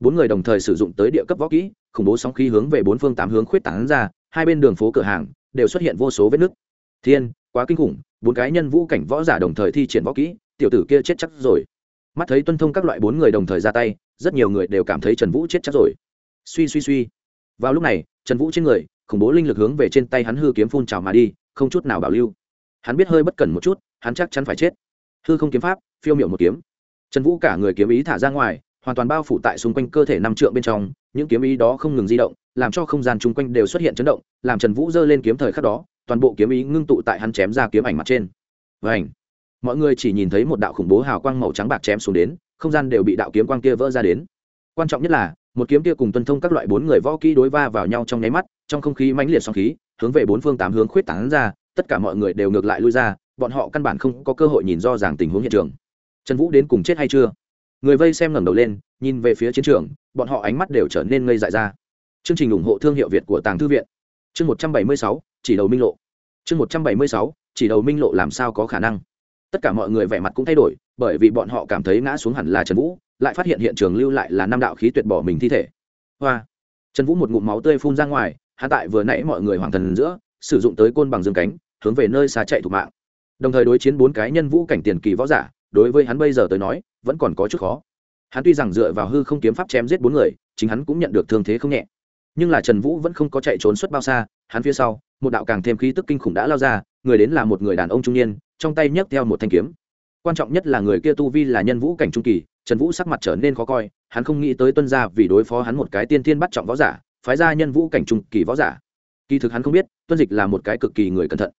Bốn người đồng thời sử dụng tới địa cấp võ kỹ, khủng bố sóng khí hướng về bốn phương tám hướng khuyết tảng ra, hai bên đường phố cửa hàng đều xuất hiện vô số vết nứt thiên, quá kinh khủng, bốn cái nhân vũ cảnh võ giả đồng thời thi triển võ kỹ, tiểu tử kia chết chắc rồi. Mắt thấy tuân thông các loại bốn người đồng thời ra tay, rất nhiều người đều cảm thấy trần vũ chết chắc rồi. Suy suy suy. Vào lúc này, trần vũ trên người, khủng bố linh lực hướng về trên tay hắn hư kiếm phun trào mà đi, không chút nào bảo lưu. Hắn biết hơi bất cẩn một chút, hắn chắc chắn phải chết. Hư không kiếm pháp, phiêu miệu một kiếm. Trần vũ cả người kiếm ý thả ra ngoài, hoàn toàn bao phủ tại xung quanh cơ thể năm trượng bên trong, những kiếm ý đó không ngừng di động, làm cho không gian chung quanh đều xuất hiện chấn động, làm trần vũ giơ lên kiếm thời khắc đó toàn bộ kiếm ý ngưng tụ tại hắn chém ra kiếm ảnh mặt trên. Và ảnh mọi người chỉ nhìn thấy một đạo khủng bố hào quang màu trắng bạc chém xuống đến, không gian đều bị đạo kiếm quang kia vỡ ra đến. Quan trọng nhất là, một kiếm kia cùng tuân thông các loại bốn người võ kỹ đối va vào nhau trong nháy mắt, trong không khí mãnh liệt song khí, hướng về bốn phương tám hướng khuyết tảng ra, tất cả mọi người đều ngược lại lui ra, bọn họ căn bản không có cơ hội nhìn do ràng tình huống hiện trường. Trần vũ đến cùng chết hay chưa? Người vây xem ngẩng đầu lên, nhìn về phía chiến trường, bọn họ ánh mắt đều trở nên ngây dại ra. Chương trình ủng hộ thương hiệu việt của tàng thư viện. Chương một trăm bảy mươi sáu chỉ đầu minh lộ. Chương một trăm bảy mươi sáu, chỉ đầu minh lộ làm sao có khả năng? Tất cả mọi người vẻ mặt cũng thay đổi, bởi vì bọn họ cảm thấy ngã xuống hẳn là trần vũ, lại phát hiện hiện trường lưu lại là năm đạo khí tuyệt bỏ mình thi thể. Hoa! Trần vũ một ngụm máu tươi phun ra ngoài hạ tại vừa nãy mọi người hoàng thần giữa, sử dụng tới côn bằng dương cánh, hướng về nơi xa chạy thủ mạng. Đồng thời đối chiến bốn cái nhân vũ cảnh tiền kỳ võ giả, đối với hắn bây giờ tới nói, vẫn còn có chút khó. Hắn tuy rằng dựa vào hư không kiếm pháp chém giết bốn người, chính hắn cũng nhận được thương thế không nhẹ. Nhưng là trần vũ vẫn không có chạy trốn suốt bao xa hắn phía sau, một đạo càng thêm khí tức kinh khủng đã lao ra, người đến là một người đàn ông trung niên, trong tay nhấc theo một thanh kiếm. Quan trọng nhất là người kia tu vi là nhân vũ cảnh trung kỳ, trần vũ sắc mặt trở nên khó coi, hắn không nghĩ tới tuân gia vì đối phó hắn một cái tiên thiên bắt trọng võ giả, phái ra nhân vũ cảnh trung kỳ võ giả. Kỳ thực hắn không biết, tuân dịch là một cái cực kỳ người cẩn thận.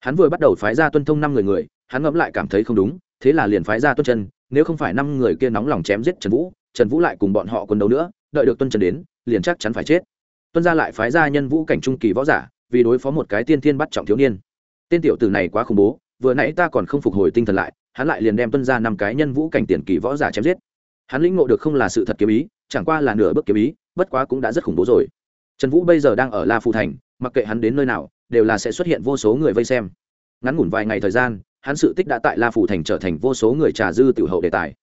Hắn vừa bắt đầu phái ra tuân thông năm người người, hắn ngẫm lại cảm thấy không đúng, thế là liền phái ra tuân chân, nếu không phải năm người kia nóng lòng chém giết trần vũ trần vũ lại cùng bọn họ quân đấu nữa, đợi được tuân trần đến, liền chắc chắn phải chết tuân gia lại phái ra nhân vũ cảnh trung kỳ võ giả, vì đối phó một cái tiên thiên bắt trọng thiếu niên. Tên tiểu tử này quá khủng bố, vừa nãy ta còn không phục hồi tinh thần lại, hắn lại liền đem tuân ra năm cái nhân vũ cảnh tiền kỳ võ giả chém giết. Hắn lĩnh ngộ được không là sự thật kiếm ý, chẳng qua là nửa bước kiếm ý, bất quá cũng đã rất khủng bố rồi. Trần vũ bây giờ đang ở la phù thành, mặc kệ hắn đến nơi nào, đều là sẽ xuất hiện vô số người vây xem. Ngắn ngủn vài ngày thời gian, hắn sự tích đã tại la phù thành trở thành vô số người trà dư tiểu hậu đề tài.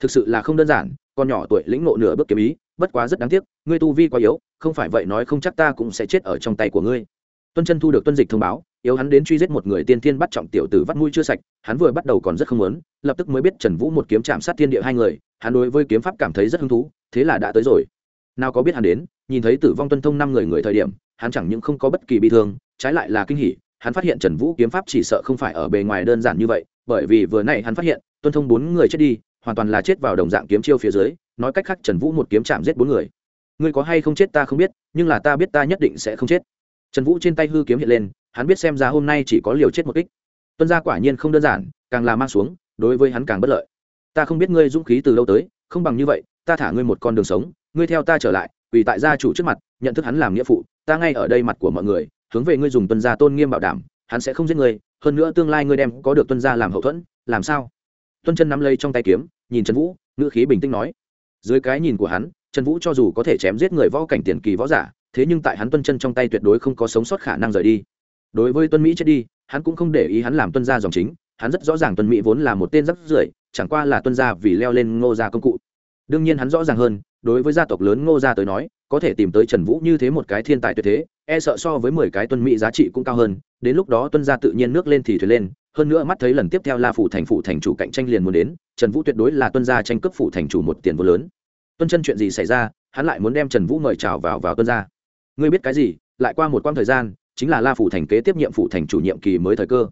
Thực sự là không đơn giản, con nhỏ tuổi lĩnh ngộ nửa bước kiếm ý bất quá rất đáng tiếc, ngươi tu vi quá yếu, không phải vậy nói không chắc ta cũng sẽ chết ở trong tay của ngươi. Tuân chân thu được tuân dịch thông báo, yếu hắn đến truy giết một người tiên thiên bắt trọng tiểu tử vắt mũi chưa sạch, hắn vừa bắt đầu còn rất không muốn, lập tức mới biết trần vũ một kiếm chạm sát thiên địa hai người, hắn đối với kiếm pháp cảm thấy rất hứng thú, thế là đã tới rồi. Nào có biết hắn đến, nhìn thấy tử vong tuân thông năm người người thời điểm, hắn chẳng những không có bất kỳ bị thương, trái lại là kinh hỉ, hắn phát hiện trần vũ kiếm pháp chỉ sợ không phải ở bề ngoài đơn giản như vậy, bởi vì vừa nãy hắn phát hiện, tuân thông bốn người chết đi, hoàn toàn là chết vào đồng dạng kiếm chiêu phía dưới nói cách khác trần vũ một kiếm chạm giết bốn người. Ngươi có hay không chết ta không biết, nhưng là ta biết ta nhất định sẽ không chết. Trần vũ trên tay hư kiếm hiện lên, hắn biết xem ra hôm nay chỉ có liều chết một kích. Tuân gia quả nhiên không đơn giản, càng là mang xuống, đối với hắn càng bất lợi. Ta không biết ngươi dũng khí từ lâu tới, không bằng như vậy, ta thả ngươi một con đường sống, ngươi theo ta trở lại vì tại gia chủ trước mặt, nhận thức hắn làm nghĩa phụ, ta ngay ở đây mặt của mọi người, hướng về ngươi dùng tuân gia tôn nghiêm bảo đảm, hắn sẽ không giết ngươi, hơn nữa tương lai ngươi đem có được tuân gia làm hậu thuẫn, làm sao? Tuân chân nắm lấy trong tay kiếm, nhìn trần vũ, ngữ khí bình tĩnh nói dưới cái nhìn của hắn, trần vũ cho dù có thể chém giết người võ cảnh tiền kỳ võ giả, thế nhưng tại hắn tuân chân trong tay tuyệt đối không có sống sót khả năng rời đi. Đối với tuân mỹ chết đi, hắn cũng không để ý hắn làm tuân gia dòng chính, hắn rất rõ ràng tuân mỹ vốn là một tên rắc rưởi, chẳng qua là tuân gia vì leo lên ngô gia công cụ. Đương nhiên hắn rõ ràng hơn, đối với gia tộc lớn ngô gia tới nói, có thể tìm tới trần vũ như thế một cái thiên tài tuyệt thế e sợ so với mười cái tuân mỹ giá trị cũng cao hơn, đến lúc đó tuân gia tự nhiên nước lên thì thuyền lên, hơn nữa mắt thấy lần tiếp theo là phủ thành phủ thành chủ cạnh tranh liền muốn đến, trần vũ tuyệt đối là tuân gia tranh cướp phủ thành chủ một tiền vô lớn tuân chân chuyện gì xảy ra, hắn lại muốn đem trần vũ mời chào vào vào tuân gia. Ngươi biết cái gì? Lại qua một quãng thời gian, chính là la phủ thành kế tiếp nhiệm phủ thành chủ nhiệm kỳ mới thời cơ.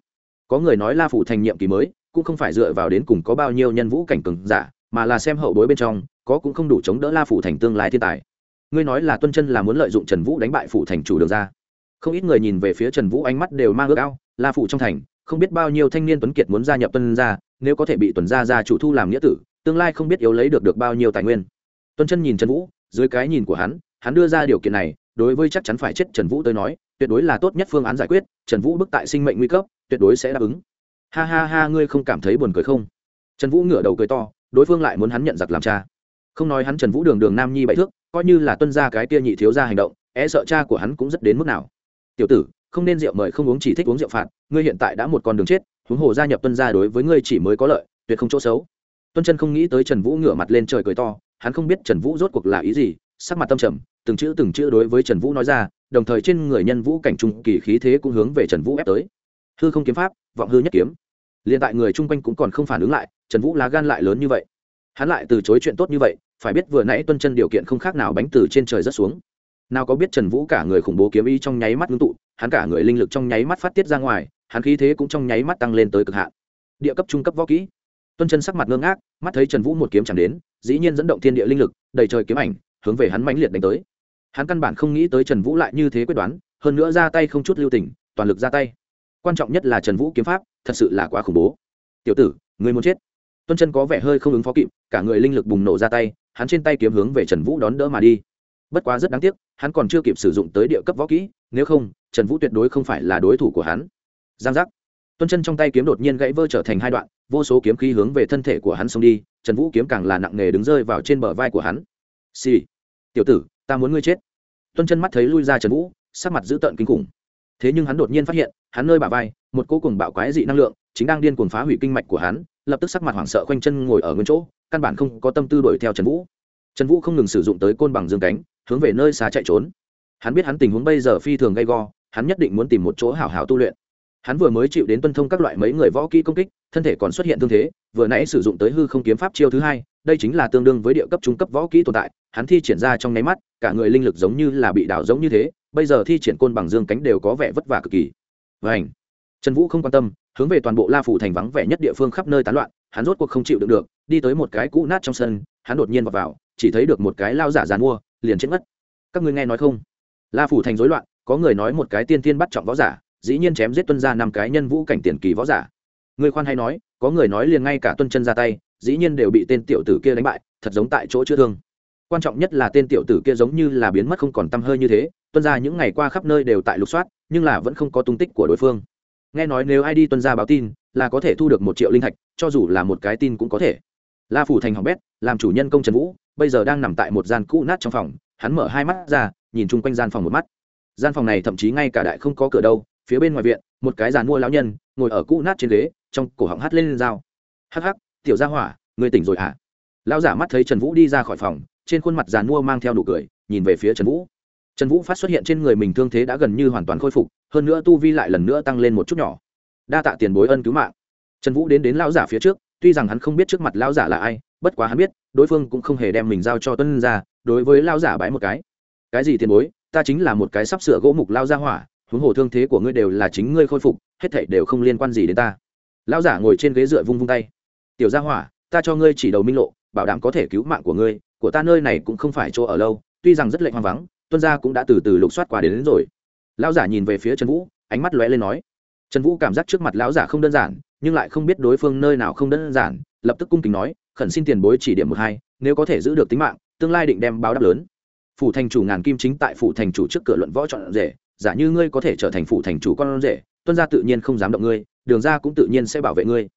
Có người nói la phủ thành nhiệm kỳ mới, cũng không phải dựa vào đến cùng có bao nhiêu nhân vũ cảnh cường giả, mà là xem hậu bối bên trong, có cũng không đủ chống đỡ la phủ thành tương lai thiên tài. Ngươi nói là tuân chân là muốn lợi dụng trần vũ đánh bại phủ thành chủ đường ra. Không ít người nhìn về phía trần vũ ánh mắt đều mang ước ao, la phủ trong thành, không biết bao nhiêu thanh niên tuấn kiệt muốn gia nhập tuân gia, nếu có thể bị tuần gia gia chủ thu làm nghĩa tử, tương lai không biết yếu lấy được được bao nhiêu tài nguyên tuân chân nhìn trần vũ, dưới cái nhìn của hắn hắn đưa ra điều kiện này, đối với chắc chắn phải chết trần vũ tới nói, tuyệt đối là tốt nhất phương án giải quyết, trần vũ bức tại sinh mệnh nguy cấp, tuyệt đối sẽ đáp ứng. Ha ha ha, ngươi không cảm thấy buồn cười không? Trần vũ ngửa đầu cười to, đối phương lại muốn hắn nhận giặc làm cha. Không nói hắn trần vũ đường đường nam nhi bậy thước, coi như là tuân ra cái tia nhị thiếu ra hành động e sợ cha của hắn cũng rất đến mức nào. Tiểu tử, không nên rượu mời không uống, chỉ thích uống rượu phạt, ngươi hiện tại đã một con đường chết, huống hồ gia nhập tuân gia đối với ngươi chỉ mới có lợi, tuyệt không chỗ xấu. Tuân chân không nghĩ tới trần vũ ngửa mặt lên trời cười to hắn không biết trần vũ rốt cuộc là ý gì, sắc mặt tâm trầm, từng chữ từng chữ đối với trần vũ nói ra, đồng thời trên người nhân vũ cảnh trung kỳ khí thế cũng hướng về trần vũ ép tới. Hư không kiếm pháp, vọng hư nhất kiếm. Liền tại người chung quanh cũng còn không phản ứng lại, trần vũ lá gan lại lớn như vậy. Hắn lại từ chối chuyện tốt như vậy, phải biết vừa nãy tuân chân điều kiện không khác nào bánh từ trên trời rất xuống. Nào có biết trần vũ cả người khủng bố kiếm ý trong nháy mắt ngưng tụ, hắn cả người linh lực trong nháy mắt phát tiết ra ngoài, hắn khí thế cũng trong nháy mắt tăng lên tới cực hạn. Địa cấp trung cấp võ kỹ tuân chân sắc mặt ngơ ngác, mắt thấy trần vũ một kiếm chẳng đến, dĩ nhiên dẫn động thiên địa linh lực, đầy trời kiếm ảnh, hướng về hắn mãnh liệt đánh tới. Hắn căn bản không nghĩ tới trần vũ lại như thế quyết đoán, hơn nữa ra tay không chút lưu tình, toàn lực ra tay. Quan trọng nhất là trần vũ kiếm pháp, thật sự là quá khủng bố. Tiểu tử người muốn chết? Tuân chân có vẻ hơi không ứng phó kịp, cả người linh lực bùng nổ ra tay, hắn trên tay kiếm hướng về trần vũ đón đỡ mà đi. Bất quá rất đáng tiếc, hắn còn chưa kịp sử dụng tới địa cấp võ kỹ, nếu không, trần vũ tuyệt đối không phải là đối thủ của hắn. Giang giác tuân chân trong tay kiếm đột nhiên gãy vơ trở thành hai đoạn, vô số kiếm khí hướng về thân thể của hắn xông đi, trần vũ kiếm càng là nặng nề đứng rơi vào trên bờ vai của hắn. Xì、sì. tiểu tử, ta muốn ngươi chết. Tuân chân mắt thấy lui ra trần vũ, sắc mặt dữ tợn kinh khủng. Thế nhưng hắn đột nhiên phát hiện, hắn nơi bà vai, một cô cùng bạo quái dị năng lượng, chính đang điên cuồng phá hủy kinh mạch của hắn, lập tức sắc mặt hoảng sợ khoanh chân ngồi ở nguyên chỗ, căn bản không có tâm tư đuổi theo trần vũ. Trần vũ không ngừng sử dụng tới côn bằng dương cánh, hướng về nơi xa chạy trốn. Hắn biết hắn tình huống bây giờ phi thường gay go, hắn nhất định muốn tìm một chỗ hảo hảo tu luyện hắn vừa mới chịu đến tuân thông các loại mấy người võ kỹ công kích thân thể còn xuất hiện thương thế vừa nãy sử dụng tới hư không kiếm pháp chiêu thứ hai đây chính là tương đương với địa cấp trung cấp võ kỹ tồn tại hắn thi triển ra trong nháy mắt cả người linh lực giống như là bị đảo giống như thế bây giờ thi triển côn bằng dương cánh đều có vẻ vất vả cực kỳ. Vảnh trần vũ không quan tâm hướng về toàn bộ la phủ thành vắng vẻ nhất địa phương khắp nơi tán loạn hắn rốt cuộc không chịu đựng được đi tới một cái cũ nát trong sân hắn đột nhiên vào, vào chỉ thấy được một cái lao giả dàn mua liền chết mất. Các ngươi nghe nói không? La phủ thành rối loạn có người nói một cái tiên tiên bắt trọng võ giả dĩ nhiên chém giết tuân ra năm cái nhân vũ cảnh tiền kỳ võ giả. Người khoan hay nói, có người nói liền ngay cả tuân chân ra tay, dĩ nhiên đều bị tên tiểu tử kia đánh bại, thật giống tại chỗ chữa thương. Quan trọng nhất là tên tiểu tử kia giống như là biến mất không còn t hơi như thế, tuân ra những ngày qua khắp nơi đều tại lục soát, nhưng là vẫn không có tung tích của đối phương. Nghe nói nếu ai đi tuân ra báo tin, là có thể thu được một triệu linh thạch, cho dù là một cái tin cũng có thể. La phủ thành hỏng bét, làm chủ nhân công trần vũ, bây giờ đang nằm tại một gian cũ nát trong phòng, hắn mở hai mắt ra, nhìn chung quanh gian phòng một mắt. Gian phòng này thậm chí ngay cả đại không có cửa đâu phía bên ngoài viện, một cái giàn mua lão nhân, ngồi ở cũ nát trên ghế, trong cổ họng hắt lên lên dao. Hắc hắc, tiểu gia hỏa người tỉnh rồi hả? À? lão giả mắt thấy trần vũ đi ra khỏi phòng, trên khuôn mặt giàn mua mang theo nụ cười, nhìn về phía trần vũ. Trần vũ phát xuất hiện trên người mình thương thế đã gần như hoàn toàn khôi phục, hơn nữa tu vi lại lần nữa tăng lên một chút nhỏ. Đa tạ tiền bối ân cứu mạng. Trần vũ đến đến lão giả phía trước, tuy rằng hắn không biết trước mặt lão giả là ai, bất quá hắn biết, đối phương cũng không hề đem mình giao cho tuân ra đối với lão giả bái một cái. Cái gì tiền bối, ta chính là một cái sắp sửa gỗ mục lao ra hỏa huống hồ thương thế của ngươi đều là chính ngươi khôi phục hết thảy đều không liên quan gì đến ta. Lão giả ngồi trên ghế dựa vung vung tay. Tiểu gia hỏa ta cho ngươi chỉ đầu minh lộ bảo đảm có thể cứu mạng của ngươi của ta nơi này cũng không phải chỗ ở lâu tuy rằng rất lệnh hoang vắng tuân gia cũng đã từ từ lục soát qua đến, đến rồi. Lão giả nhìn về phía trần vũ ánh mắt lóe lên nói. Trần vũ cảm giác trước mặt lão giả không đơn giản nhưng lại không biết đối phương nơi nào không đơn giản lập tức cung kính nói khẩn xin tiền bối chỉ điểm một hai nếu có thể giữ được tính mạng tương lai định đem báo đáp lớn. Phủ thành chủ ngàn kim chính tại phủ thành chủ trước cửa luận võ chọn rể giả như ngươi có thể trở thành phụ thành chủ con rể, tuân gia tự nhiên không dám động ngươi, đường ra cũng tự nhiên sẽ bảo vệ ngươi.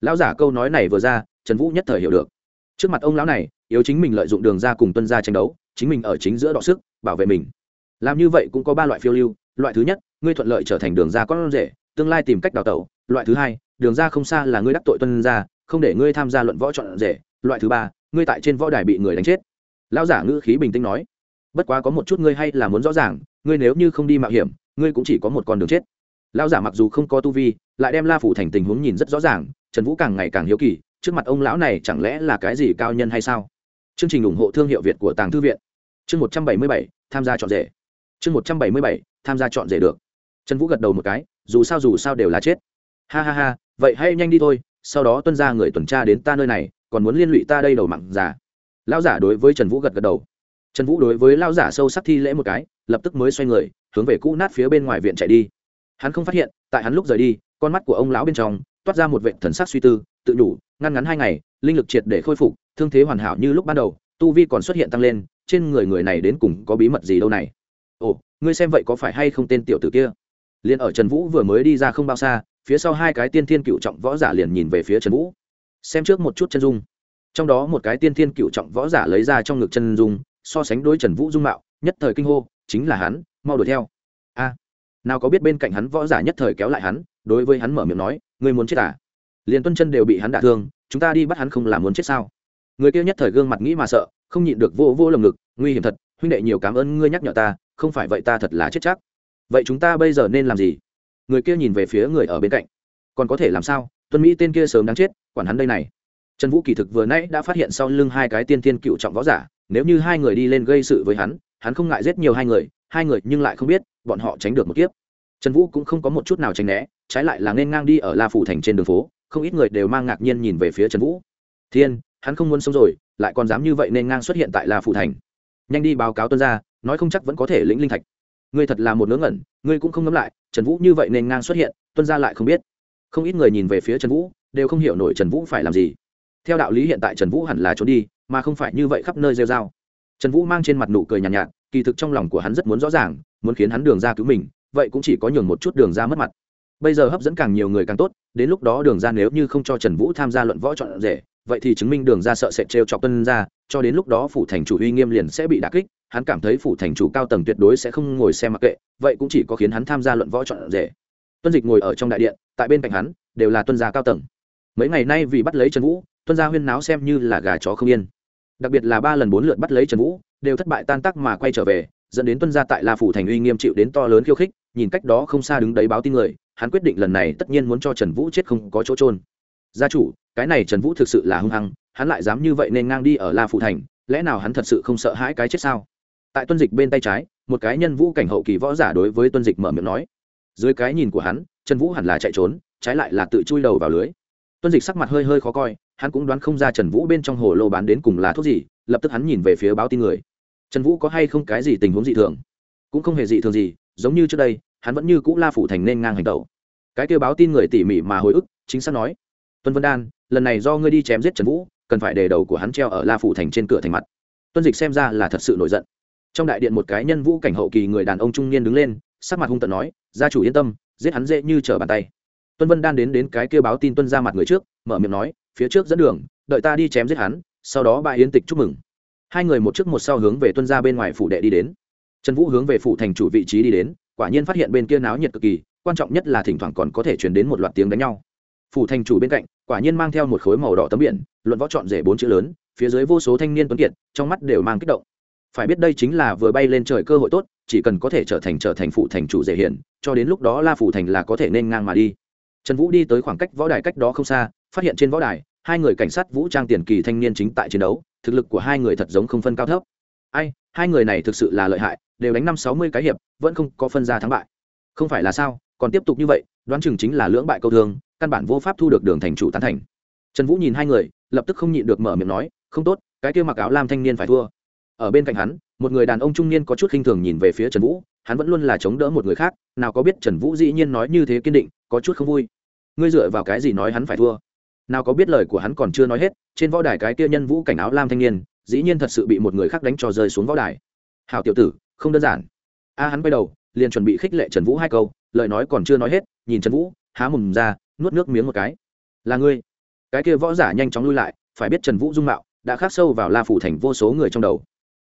Lão giả câu nói này vừa ra, trần vũ nhất thời hiểu được. Trước mặt ông lão này, yếu chính mình lợi dụng đường ra cùng tuân gia tranh đấu, chính mình ở chính giữa đọ sức, bảo vệ mình. Làm như vậy cũng có ba loại phiêu lưu, loại thứ nhất, ngươi thuận lợi trở thành đường ra con rể, tương lai tìm cách đào tẩu. Loại thứ hai, đường ra không xa là ngươi đắc tội tuân ra không để ngươi tham gia luận võ chọn rể. Loại thứ ba, ngươi tại trên võ đài bị người đánh chết. Lão giả ngữ khí bình tĩnh nói bất quá có một chút ngươi hay là muốn rõ ràng, ngươi nếu như không đi mạo hiểm, ngươi cũng chỉ có một con đường chết. Lão giả mặc dù không có tu vi, lại đem la phủ thành tình huống nhìn rất rõ ràng, trần vũ càng ngày càng hiếu kỳ, trước mặt ông lão này chẳng lẽ là cái gì cao nhân hay sao? Chương trình ủng hộ thương hiệu việt của tàng thư viện. Chương một trăm bảy mươi bảy, tham gia chọn rể. Chương một trăm bảy mươi bảy, tham gia chọn rể được. Trần vũ gật đầu một cái, dù sao dù sao đều là chết. Ha ha ha, vậy hãy nhanh đi thôi, sau đó tuân ra người tuần tra đến ta nơi này, còn muốn liên lụy ta đây đầu mặn giả lão giả đối với trần vũ gật gật đầu trần vũ đối với lão giả sâu sắc thi lễ một cái, lập tức mới xoay người, hướng về cũ nát phía bên ngoài viện chạy đi. Hắn không phát hiện, tại hắn lúc rời đi, con mắt của ông lão bên trong, toát ra một vệ thần sắc suy tư, tự nhủ ngăn ngắn hai ngày, linh lực triệt để khôi phục, thương thế hoàn hảo như lúc ban đầu, tu vi còn xuất hiện tăng lên, trên người người này đến cùng có bí mật gì đâu này. Ồ, ngươi xem vậy có phải hay không tên tiểu tử kia? Liền ở trần vũ vừa mới đi ra không bao xa, phía sau hai cái tiên thiên cựu trọng võ giả liền nhìn về phía trần vũ. Xem trước một chút chân dung. Trong đó một cái tiên thiên cựu trọng võ giả lấy ra trong ngực chân dung so sánh đối trần vũ dung mạo, nhất thời kinh hô, chính là hắn, mau đuổi theo. A, nào có biết bên cạnh hắn võ giả nhất thời kéo lại hắn, đối với hắn mở miệng nói, ngươi muốn chết à? Liền tuân chân đều bị hắn đả thương, chúng ta đi bắt hắn không là muốn chết sao? Người kia nhất thời gương mặt nghĩ mà sợ, không nhịn được vô vô lồng ngực, nguy hiểm thật, huynh đệ nhiều cảm ơn ngươi nhắc nhở ta, không phải vậy ta thật là chết chắc. Vậy chúng ta bây giờ nên làm gì? Người kia nhìn về phía người ở bên cạnh. Còn có thể làm sao? Tuân mỹ tên kia sớm đáng chết, quản hắn đây này. Trần vũ kỳ thực vừa nãy đã phát hiện sau lưng hai cái tiên tiên cựu trọng võ giả nếu như hai người đi lên gây sự với hắn hắn không ngại giết nhiều hai người hai người nhưng lại không biết, bọn họ tránh được một kiếp. Trần vũ cũng không có một chút nào tránh né, trái lại là nên ngang đi ở la phủ thành trên đường phố, không ít người đều mang ngạc nhiên nhìn về phía trần vũ. Thiên, hắn không muốn sống rồi, lại còn dám như vậy nên ngang xuất hiện tại la phủ thành. Nhanh đi báo cáo tuân ra nói không chắc vẫn có thể lĩnh linh thạch. Ngươi thật là một ngớ ngẩn, ngươi cũng không ngấm lại, trần vũ như vậy nên ngang xuất hiện, tuân ra lại không biết. Không ít người nhìn về phía trần vũ, đều không hiểu nổi trần vũ phải làm gì theo đạo lý hiện tại trần vũ hẳn là trốn đi mà không phải như vậy khắp nơi rêu r a o trần vũ mang trên mặt nụ cười nhàn nhạt, nhạt kỳ thực trong lòng của hắn rất muốn rõ ràng muốn khiến hắn đường ra cứu mình vậy cũng chỉ có nhường một chút đường ra mất mặt. Bây giờ hấp dẫn càng nhiều người càng tốt đến lúc đó đường ra nếu như không cho trần vũ tham gia luận võ chọn rể vậy thì chứng minh đường ra sợ sẽ trêu chọc tân ra cho đến lúc đó phủ thành chủ uy nghiêm liền sẽ bị đà kích hắn cảm thấy phủ thành chủ cao tầng tuyệt đối sẽ không ngồi xem mặc kệ vậy cũng chỉ có khiến hắn tham gia luận võ chọn rể. Tuân dịch ngồi ở trong đại điện tại bên cạnh hắn đều là tuân gia cao tầng mấy ngày nay vì bắt lấy trần vũ, tuân gia huyên náo xem như là gà chó không yên. Đặc biệt là ba lần bốn lượt bắt lấy trần vũ, đều thất bại tan tác mà quay trở về, dẫn đến tuân gia tại la phủ thành uy nghiêm chịu đến to lớn khiêu khích, nhìn cách đó không xa đứng đấy báo tin người, hắn quyết định lần này tất nhiên muốn cho trần vũ chết không có chỗ trôn gia chủ, cái này trần vũ thực sự là hung hăng, hắn lại dám như vậy nên ngang đi ở la phủ thành, lẽ nào hắn thật sự không sợ hãi cái chết sao? Tại tuân dịch bên tay trái, một cái nhân vũ cảnh hậu kỳ võ giả đối với tuân dịch mở miệng nói. Dưới cái nhìn của hắn, trần vũ hẳn là chạy trốn, trái lại là tự chui đầu vào lưới tuân dịch sắc mặt hơi hơi khó coi, hắn cũng đoán không ra trần vũ bên trong hồ lô bán đến cùng là thuốc gì, lập tức hắn nhìn về phía báo tin người. Trần vũ có hay không cái gì tình huống dị thường? Cũng không hề dị thường gì, giống như trước đây, hắn vẫn như cũ la phủ thành nên ngang hành tẩu. Cái kêu báo tin người tỉ mỉ mà hồi ức, chính xác nói, tuân vân đan, lần này do ngươi đi chém giết trần vũ, cần phải để đầu của hắn treo ở la phủ thành trên cửa thành mặt. Tuân dịch xem ra là thật sự nổi giận. Trong đại điện một cái nhân vũ cảnh hậu kỳ người đàn ông trung niên đứng lên, sắc mặt hung tận nói, gia chủ yên tâm, giết hắn dễ như trở bàn tay tuân vân đan đến đến cái kia báo tin tuân ra mặt người trước, mở miệng nói, phía trước dẫn đường, đợi ta đi chém giết hắn, sau đó bà yến tịch chúc mừng. Hai người một trước một sau hướng về tuân ra bên ngoài phủ đệ đi đến. Trần vũ hướng về phủ thành chủ vị trí đi đến, quả nhiên phát hiện bên kia náo nhiệt cực kỳ, quan trọng nhất là thỉnh thoảng còn có thể truyền đến một loạt tiếng đánh nhau. Phủ thành chủ bên cạnh, quả nhiên mang theo một khối màu đỏ tấm biển, luận võ trọn rể bốn chữ lớn, phía dưới vô số thanh niên tuấn kiệt, trong mắt đều mang kích động. Phải biết đây chính là vừa bay lên trời cơ hội tốt, chỉ cần có thể trở thành trở thành phụ thành chủ dễ hiển cho đến lúc đó la phủ thành là có thể nên ngang mà đi trần vũ đi tới khoảng cách võ đài cách đó không xa, phát hiện trên võ đài, hai người cảnh sát vũ trang tiền kỳ thanh niên chính tại chiến đấu, thực lực của hai người thật giống không phân cao thấp. Ai, hai người này thực sự là lợi hại, đều đánh năm sáu mươi cái hiệp, vẫn không có phân ra thắng bại. Không phải là sao, còn tiếp tục như vậy, đoán chừng chính là lưỡng bại câu thương, căn bản vô pháp thu được đường thành chủ tán thành. Trần vũ nhìn hai người, lập tức không nhịn được mở miệng nói, không tốt, cái kia mặc áo lam thanh niên phải thua. Ở bên cạnh hắn, một người đàn ông trung niên có chút khinh thường nhìn về phía trần vũ hắn vẫn luôn là chống đỡ một người khác, nào có biết trần vũ dĩ nhiên nói như thế kiên định, có chút không vui. Ngươi dựa vào cái gì nói hắn phải thua? Nào có biết lời của hắn còn chưa nói hết, trên võ đài cái kia nhân vũ cảnh áo lam thanh niên, dĩ nhiên thật sự bị một người khác đánh cho rơi xuống võ đài. Hào tiểu tử, không đơn giản. A hắn quay đầu, liền chuẩn bị khích lệ trần vũ hai câu, lời nói còn chưa nói hết, nhìn trần vũ, há mồm ra, nuốt nước miếng một cái. Là ngươi. Cái kia võ giả nhanh chóng lui lại, phải biết trần vũ dung mạo, đã khắc sâu vào la phủ thành vô số người trong đầu.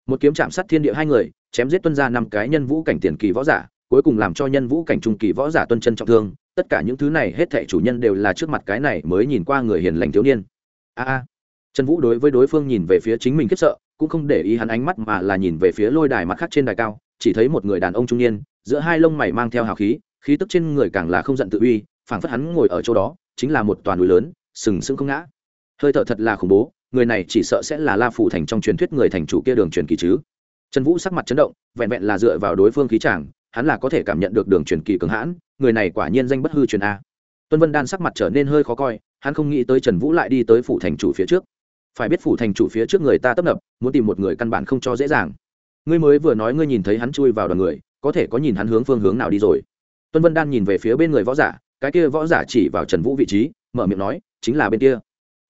Một kiếm chạm sát thiên địa hai người chém giết tuân ra năm cái nhân vũ cảnh tiền kỳ võ giả, cuối cùng làm cho nhân vũ cảnh trung kỳ võ giả tuân chân trọng thương. Tất cả những thứ này hết thệ chủ nhân đều là trước mặt cái này mới nhìn qua người hiền lành thiếu niên. A a. Trần vũ đối với đối phương nhìn về phía chính mình khiếp sợ, cũng không để ý hắn ánh mắt mà là nhìn về phía lôi đài mặt khác trên đài cao, chỉ thấy một người đàn ông trung niên, giữa hai lông mày mang theo hào khí khí tức trên người càng là không giận tự uy, phảng phất hắn ngồi ở chỗ đó, chính là một toàn núi lớn, sừng sững không ngã. Hơi thở thật là khủng bố, người này chỉ sợ sẽ là la phủ thành trong truyền thuyết người thành chủ kia đường truyền kỳ chứ trần vũ sắc mặt chấn động, vẹn vẹn là dựa vào đối phương khí tràng hắn là có thể cảm nhận được đường truyền kỳ cường hãn, người này quả nhiên danh bất hư truyền a. Tuân vân đan sắc mặt trở nên hơi khó coi, hắn không nghĩ tới trần vũ lại đi tới phủ thành chủ phía trước. Phải biết phủ thành chủ phía trước người ta tấp nập, muốn tìm một người căn bản không cho dễ dàng. Ngươi mới vừa nói ngươi nhìn thấy hắn chui vào đoàn người, có thể có nhìn hắn hướng phương hướng nào đi rồi. Tuân vân đan nhìn về phía bên người võ giả, cái kia võ giả chỉ vào trần vũ vị trí, mở miệng nói, chính là bên kia.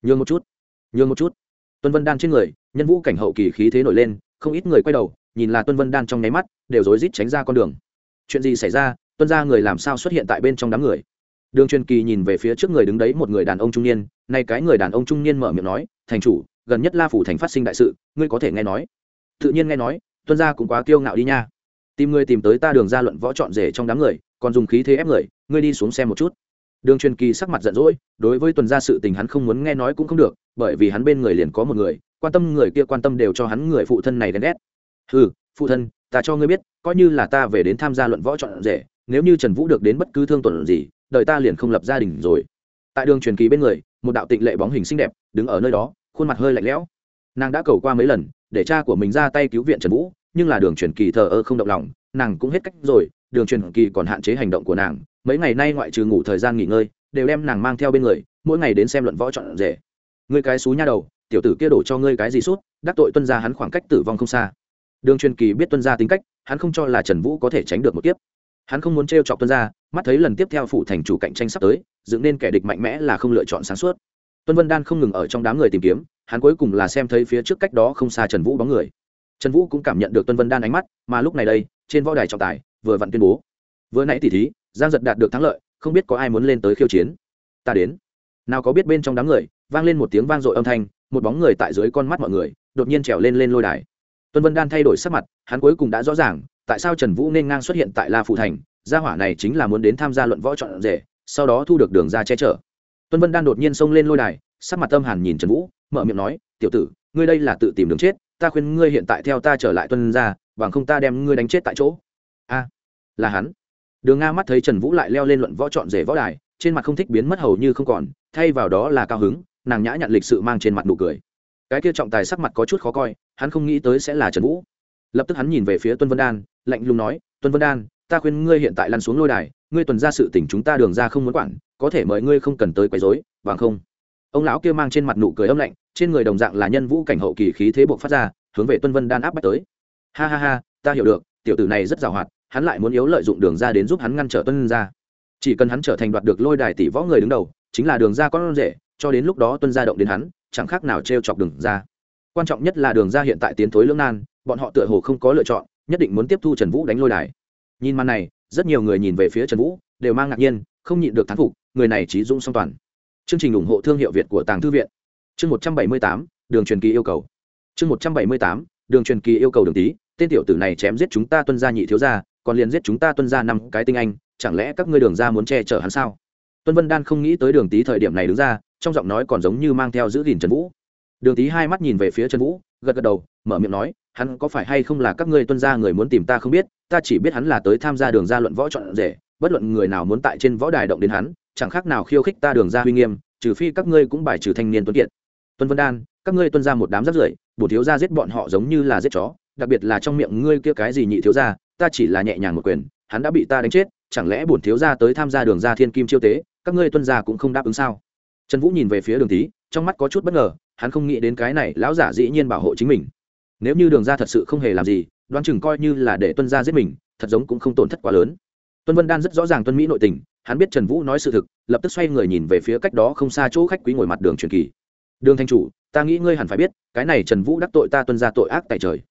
Nhường một chút, nhường một chút. Tuân vân đan trên người, nhân vũ cảnh hậu kỳ khí thế nổi lên không ít người quay đầu, nhìn là tuân vân đan trong nháy mắt, đều rối rít tránh ra con đường. Chuyện gì xảy ra? Tuân ra người làm sao xuất hiện tại bên trong đám người? Đường truyền kỳ nhìn về phía trước người đứng đấy một người đàn ông trung niên, nay cái người đàn ông trung niên mở miệng nói, thành chủ, gần nhất la phủ thành phát sinh đại sự, ngươi có thể nghe nói. Tự nhiên nghe nói, tuân gia cũng quá kiêu ngạo đi nha. Tìm người tìm tới ta đường ra luận võ trọn rể trong đám người, còn dùng khí thế ép người, ngươi đi xuống xem một chút. Đường truyền kỳ sắc mặt giận dỗi, đối với tuần gia sự tình hắn không muốn nghe nói cũng không được, bởi vì hắn bên người liền có một người quan tâm người kia quan tâm đều cho hắn người phụ thân này ghen ghét. Ừ phụ thân, ta cho ngươi biết, coi như là ta về đến tham gia luận võ chọn rể, nếu như trần vũ được đến bất cứ thương tuần gì, đời ta liền không lập gia đình rồi. Tại đường truyền kỳ bên người, một đạo tịnh lệ bóng hình xinh đẹp đứng ở nơi đó, khuôn mặt hơi lạnh lẽo. Nàng đã cầu qua mấy lần, để cha của mình ra tay cứu viện trần vũ, nhưng là đường truyền kỳ thờ ơ không động lòng, nàng cũng hết cách rồi, đường truyền kỳ còn hạn chế hành động của nàng, mấy ngày nay ngoại trừ ngủ thời gian nghỉ ngơi, đều đem nàng mang theo bên người, mỗi ngày đến xem luận võ chọn rể. Ngươi cái xú nha đầu tiểu tử kia đổ cho ngươi cái gì suốt, đắc tội tuân gia hắn khoảng cách tử vong không xa. Đường truyền kỳ biết tuân gia tính cách, hắn không cho là trần vũ có thể tránh được một kiếp. Hắn không muốn t chọc tuân gia, mắt thấy lần tiếp theo phụ thành chủ cạnh tranh sắp tới, dựng nên kẻ địch mạnh mẽ là không lựa chọn sáng suốt. Tuân vân đan không ngừng ở trong đám người tìm kiếm, hắn cuối cùng là xem thấy phía trước cách đó không xa trần vũ bóng người. Trần vũ cũng cảm nhận được tuân vân đan ánh mắt, mà lúc này đây, trên võ đài trọng tài vừa vặn tuyên bố. Vừa nãy tỉ thí, giang giật đạt được thắng lợi, không biết có ai muốn lên tới khiêu chiến. Ta đến. Nào có biết bên trong đám người, vang lên một tiếng vang dội âm thanh một bóng người tại dưới con mắt mọi người, đột nhiên trèo lên lên lôi đài. Tuân vân đan thay đổi sắc mặt, hắn cuối cùng đã rõ ràng, tại sao trần vũ nên ngang xuất hiện tại la phủ thành, gia hỏa này chính là muốn đến tham gia luận võ chọn rể, sau đó thu được đường ra che chở. Tuân vân đan đột nhiên xông lên lôi đài, sắc mặt tâm hàn nhìn trần vũ, mở miệng nói, tiểu tử, ngươi đây là tự tìm đường chết, ta khuyên ngươi hiện tại theo ta trở lại tuân ra bằng không ta đem ngươi đánh chết tại chỗ. A, là hắn. Đường nga mắt thấy trần vũ lại leo lên luận võ chọn rể võ đài, trên mặt không thích biến mất hầu như không còn, thay vào đó là cao hứng nàng nhã nhặn lịch sự mang trên mặt nụ cười. Cái kia trọng tài sắc mặt có chút khó coi, hắn không nghĩ tới sẽ là trần vũ. Lập tức hắn nhìn về phía tuân vân đan, lạnh lùng nói, tuân vân đan, ta khuyên ngươi hiện tại lăn xuống lôi đài, ngươi tuần ra sự tỉnh chúng ta đường ra không muốn quản, có thể mời ngươi không cần tới quấy rối, bằng không. Ông lão kia mang trên mặt nụ cười âm lạnh, trên người đồng dạng là nhân vũ cảnh hậu kỳ khí thế buộc phát ra, hướng về tuân vân đan áp bách tới. Ha ha ha, ta hiểu được, tiểu tử này rất giàu hoạt, hắn lại muốn yếu lợi dụng đường ra đến giúp hắn ngăn trở tuân ra. Chỉ cần hắn trở thành đoạt được lôi đài tỷ võ người đứng đầu, chính là đường ra con rể cho đến lúc đó tuân ra động đến hắn, chẳng khác nào t r e o chọc đường ra. Quan trọng nhất là đường ra hiện tại tiến thối lưỡng nan, bọn họ tựa hồ không có lựa chọn, nhất định muốn tiếp thu trần vũ đánh lôi đài. Nhìn màn này, rất nhiều người nhìn về phía trần vũ, đều mang ngạc nhiên, không nhịn được thán phục, người này trí dũng song toàn. Chương trình ủng hộ thương hiệu việt của tàng thư viện. Chương một trăm bảy mươi tám, đường truyền kỳ yêu cầu. Chương một trăm bảy mươi tám, đường truyền kỳ yêu cầu đường tý tên tiểu tử này chém giết chúng ta tuân gia nhị thiếu gia, còn liền giết chúng ta tuân gia năm cái tinh anh, chẳng lẽ các ngươi đường ra muốn che chở hắn sao? Tuân vân đan không nghĩ tới đường tý thời điểm này đứng ra trong giọng nói còn giống như mang theo giữ gìn trần vũ. Đường tý hai mắt nhìn về phía trần vũ, gật gật đầu, mở miệng nói, hắn có phải hay không là các ngươi tuân gia người muốn tìm ta không biết, ta chỉ biết hắn là tới tham gia đường ra luận võ chọn rể, bất luận người nào muốn tại trên võ đài động đến hắn, chẳng khác nào khiêu khích ta đường ra huy nghiêm, trừ phi các ngươi cũng bài trừ thanh niên tuấn kiệt. Tuân vân đan, các ngươi tuân ra một đám rác rưởi, bổ thiếu gia giết bọn họ giống như là giết chó, đặc biệt là trong miệng ngươi kia cái gì nhị thiếu gia, ta chỉ là nhẹ nhàng một quyền, hắn đã bị ta đánh chết, chẳng lẽ bổn thiếu gia tới tham gia đường ra thiên kim chiêu tế, các ngươi tuân gia cũng không đáp ứng sao? Trần vũ nhìn về phía đường tý trong mắt có chút bất ngờ, hắn không nghĩ đến cái này lão giả dĩ nhiên bảo hộ chính mình. Nếu như đường ra thật sự không hề làm gì, đoán chừng coi như là để tuân gia giết mình, thật giống cũng không tổn thất quá lớn. Tuân vân đan rất rõ ràng tuân mỹ nội tình, hắn biết trần vũ nói sự thực, lập tức xoay người nhìn về phía cách đó không xa chỗ khách quý ngồi mặt đường truyền kỳ. Đường thanh chủ, ta nghĩ ngươi hẳn phải biết, cái này trần vũ đắc tội ta tuân ra tội ác tại trời.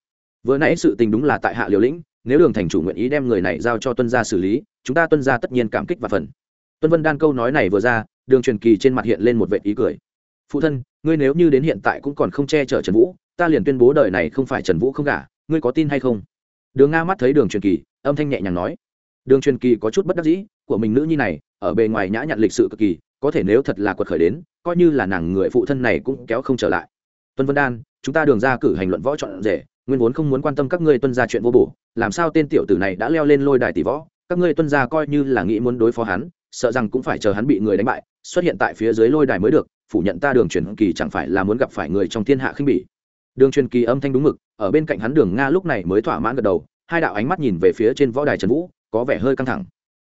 Vừa nãy sự tình đúng là tại hạ liều lĩnh, nếu đường thành chủ nguyện ý đem người này giao cho tuân gia xử lý, chúng ta tuân gia tất nhiên cảm kích và phần. Tuân vân đan câu nói này vừa ra đường truyền kỳ trên mặt hiện lên một vệ ý cười. Phụ thân, ngươi nếu như đến hiện tại cũng còn không che chở trần vũ, ta liền tuyên bố đời này không phải trần vũ không cả ngươi có tin hay không? Đường nga mắt thấy đường truyền kỳ, âm thanh nhẹ nhàng nói. Đường truyền kỳ có chút bất đắc dĩ, của mình nữ nhi này, ở bề ngoài nhã nhặn lịch sự cực kỳ, có thể nếu thật là quật khởi đến, coi như là nàng người phụ thân này cũng kéo không trở lại. Tuân vân đan, chúng ta đường ra cử hành luận võ chọn rể, nguyên vốn không muốn quan tâm các ngươi tuân ra chuyện vô bổ, làm sao tên tiểu tử này đã leo lên lôi đài tỷ võ, các ngươi tuân ra coi như là nghĩ muốn đối phó hắn sợ rằng cũng phải chờ hắn bị người đánh bại, xuất hiện tại phía dưới lôi đài mới được, phủ nhận ta đường truyền kỳ chẳng phải là muốn gặp phải người trong thiên hạ khinh bỉ. Đường truyền kỳ âm thanh đúng mực, ở bên cạnh hắn đường nga lúc này mới thỏa mãn gật đầu, hai đạo ánh mắt nhìn về phía trên võ đài trần vũ, có vẻ hơi căng thẳng.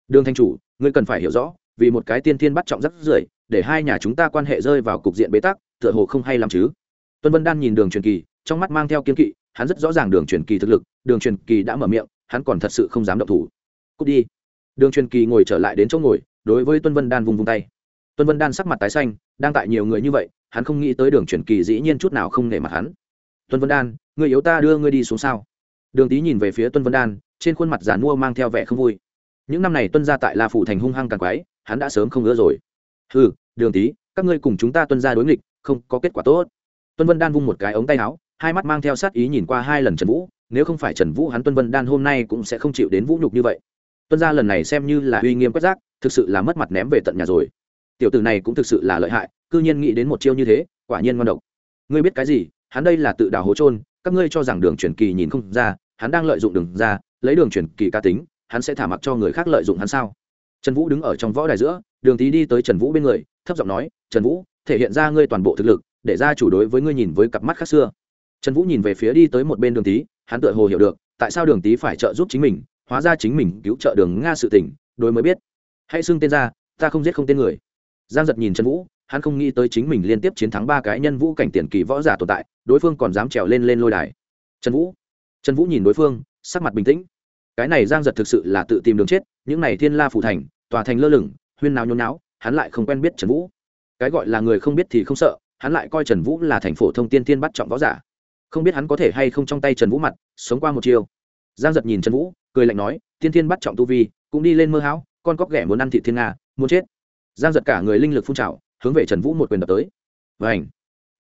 Đường thanh chủ, ngươi cần phải hiểu rõ, vì một cái tiên thiên bắt trọng rất rưởi, để hai nhà chúng ta quan hệ rơi vào cục diện bế tắc, tựa hồ không hay làm chứ. Tuân vân đan nhìn đường truyền kỳ, trong mắt mang theo kiên kỵ, hắn rất rõ ràng đường truyền kỳ thực lực, đường truyền kỳ đã mở miệng, hắn còn thật sự không dám động thủ. Cút đi. Đường truyền kỳ ngồi trở lại đến chỗ ngồi đối với tuân vân đan vùng vùng tay. Tuân vân đan sắc mặt tái xanh, đang tại nhiều người như vậy, hắn không nghĩ tới đường truyền kỳ dĩ nhiên chút nào không nể mặt hắn. Tuân vân đan, người yếu ta đưa ngươi đi xuống sao? Đường tý nhìn về phía tuân vân đan, trên khuôn mặt giả mua mang theo vẻ không vui. Những năm này tuân ra tại la phủ thành hung hăng càng quái, hắn đã sớm không ngỡ rồi. Ừ đường tý, các ngươi cùng chúng ta tuân ra đối nghịch, không có kết quả tốt. Tuân vân đan vung một cái ống tay áo, hai mắt mang theo sát ý nhìn qua hai lần trần vũ, nếu không phải trần vũ hắn tuân vân đan hôm nay cũng sẽ không chịu đến vũ nhục như vậy. Tuân ra lần này xem như là uy nghiêm quét rác thực sự là mất mặt ném về tận nhà rồi. Tiểu tử này cũng thực sự là lợi hại, cư nhiên nghĩ đến một chiêu như thế, quả nhiên ngon độc. Ngươi biết cái gì? Hắn đây là tự đào hố trôn các ngươi cho rằng đường truyền kỳ nhìn không ra, hắn đang lợi dụng đường ra, lấy đường truyền kỳ ca tính, hắn sẽ thả mặc cho người khác lợi dụng hắn sao? Trần vũ đứng ở trong võ đài giữa, đường tý đi tới trần vũ bên người, thấp giọng nói, trần vũ, thể hiện ra ngươi toàn bộ thực lực, để ra chủ đối với ngươi nhìn với cặp mắt khác xưa. Trần vũ nhìn về phía đi tới một bên đường tý hắn tựa hồ hiểu được, tại sao đường tý phải trợ giúp chính mình, hóa ra chính mình cứu trợ đường nga sự tỉnh đối mới biết hãy xưng tên ra, ta không giết không tên người. Giang giật nhìn trần vũ, hắn không nghĩ tới chính mình liên tiếp chiến thắng ba cái nhân vũ cảnh tiền kỳ võ giả tồn tại, đối phương còn dám trèo lên lên lôi đài. Trần vũ trần vũ nhìn đối phương, sắc mặt bình tĩnh. Cái này giang giật thực sự là tự tìm đường chết, những này thiên la phủ thành, tòa thành lơ lửng, huyên nào nhôn náo hắn lại không quen biết trần vũ. Cái gọi là người không biết thì không sợ, hắn lại coi trần vũ là thành phổ thông tiên tiên bắt trọng võ giả. Không biết hắn có thể hay không trong tay trần vũ mặt, sống qua một chiều giang giật nhìn trần vũ, cười lạnh nói, tiên tiên bắt trọng tu vi, cũng đi lên mơ hão con cóc ghẻ muốn ăn thị thiên nga, muốn chết. Giang giật cả người linh lực phun trào, hướng về trần vũ một quyền đập tới. Và ảnh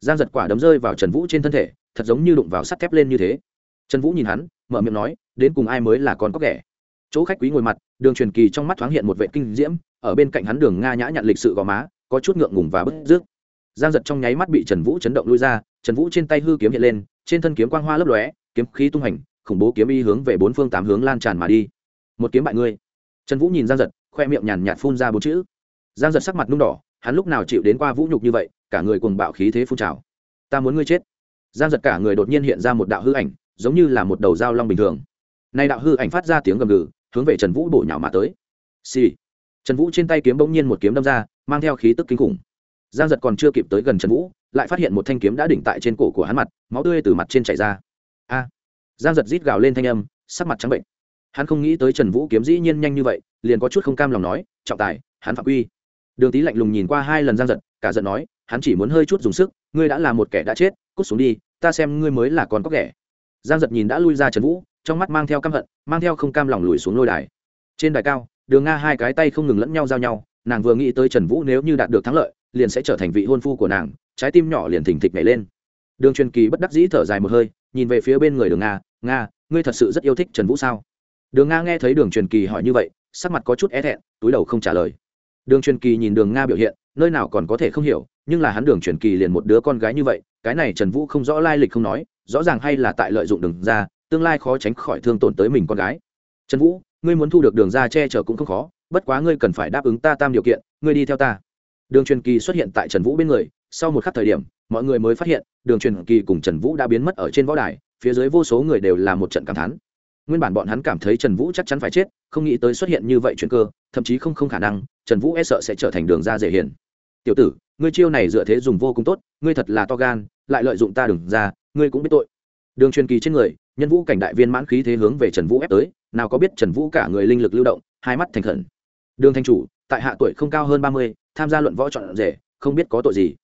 giang giật quả đấm rơi vào trần vũ trên thân thể, thật giống như đụng vào sắt thép lên như thế. Trần vũ nhìn hắn, mở miệng nói, đến cùng ai mới là con cóc ghẻ? Chỗ khách quý ngồi mặt, đường truyền kỳ trong mắt thoáng hiện một vệ kinh diễm, ở bên cạnh hắn đường nga nhã nhặn lịch sự gò má, có chút ngượng ngùng và bức rước. Giang giật trong nháy mắt bị trần vũ chấn động lui ra, trần vũ trên tay hư kiếm hiện lên, trên thân kiếm quang hoa lấp lóe, kiếm khí tung hành, khủng bố kiếm y hướng về bốn phương tám hướng lan tràn mà đi. Một kiếm bại ngươi trần vũ nhìn giang giật, khoe miệng nhàn nhạt phun ra bốn chữ. Giang giật sắc mặt nung đỏ, hắn lúc nào chịu đến qua vũ nhục như vậy, cả người cùng bạo khí thế phun trào. Ta muốn ngươi chết. Giang giật cả người đột nhiên hiện ra một đạo hư ảnh, giống như là một đầu dao long bình thường. Nay đạo hư ảnh phát ra tiếng gầm gừ, hướng về trần vũ bổ nhào mà tới. Xì、sì. trần vũ trên tay kiếm bỗng nhiên một kiếm đâm ra, mang theo khí tức kinh khủng. Giang giật còn chưa kịp tới gần trần vũ, lại phát hiện một thanh kiếm đã đỉnh tại trên cổ của hắn mặt, máu tươi từ mặt trên chảy ra. A. Giang giật rít gào lên thanh âm, sắc mặt trắng bệnh hắn không nghĩ tới trần vũ kiếm dĩ nhiên nhanh như vậy, liền có chút không cam lòng nói, trọng tài, hắn phạm quy. Đường tý lạnh lùng nhìn qua hai lần giang giật, cả giận nói, hắn chỉ muốn hơi chút dùng sức, ngươi đã là một kẻ đã chết, cút xuống đi, ta xem ngươi mới là con có kẻ giang giật nhìn đã lui ra trần vũ, trong mắt mang theo căm hận, mang theo không cam lòng lùi xuống lôi đài. Trên đài cao, đường nga hai cái tay không ngừng lẫn nhau giao nhau, nàng vừa nghĩ tới trần vũ nếu như đạt được thắng lợi, liền sẽ trở thành vị hôn phu của nàng, trái tim nhỏ liền thình thịch nhảy lên. Đường truyền kỳ bất đắc dĩ thở dài một hơi, nhìn về phía bên người đường nga nga, ngươi thật sự rất yêu thích trần vũ sao? Đường nga nghe thấy đường truyền kỳ hỏi như vậy, sắc mặt có chút é thẹn, túi đầu không trả lời. Đường truyền kỳ nhìn đường nga biểu hiện, nơi nào còn có thể không hiểu, nhưng là hắn đường truyền kỳ liền một đứa con gái như vậy, cái này trần vũ không rõ lai lịch không nói, rõ ràng hay là tại lợi dụng đường ra, tương lai khó tránh khỏi thương tổn tới mình con gái. Trần vũ, ngươi muốn thu được đường ra che chở cũng không khó, bất quá ngươi cần phải đáp ứng ta tam điều kiện, ngươi đi theo ta. Đường truyền kỳ xuất hiện tại trần vũ bên người, sau một khắc thời điểm, mọi người mới phát hiện, đường truyền kỳ cùng trần vũ đã biến mất ở trên võ đài, phía dưới vô số người đều là một trận cảm thán nguyên bản bọn hắn cảm thấy trần vũ chắc chắn phải chết, không nghĩ tới xuất hiện như vậy chuyện cơ, thậm chí không không khả năng, trần vũ e sợ sẽ trở thành đường ra dễ hiền. Tiểu tử, ngươi chiêu này dựa thế dùng vô cùng tốt, ngươi thật là to gan, lại lợi dụng ta đường ra, ngươi cũng biết tội. Đường truyền kỳ trên người, nhân vũ cảnh đại viên mãn khí thế hướng về trần vũ ép tới, nào có biết trần vũ cả người linh lực lưu động, hai mắt thành khẩn. Đường thanh chủ, tại hạ tuổi không cao hơn ba mươi, tham gia luận võ chọn rể, không biết có tội gì?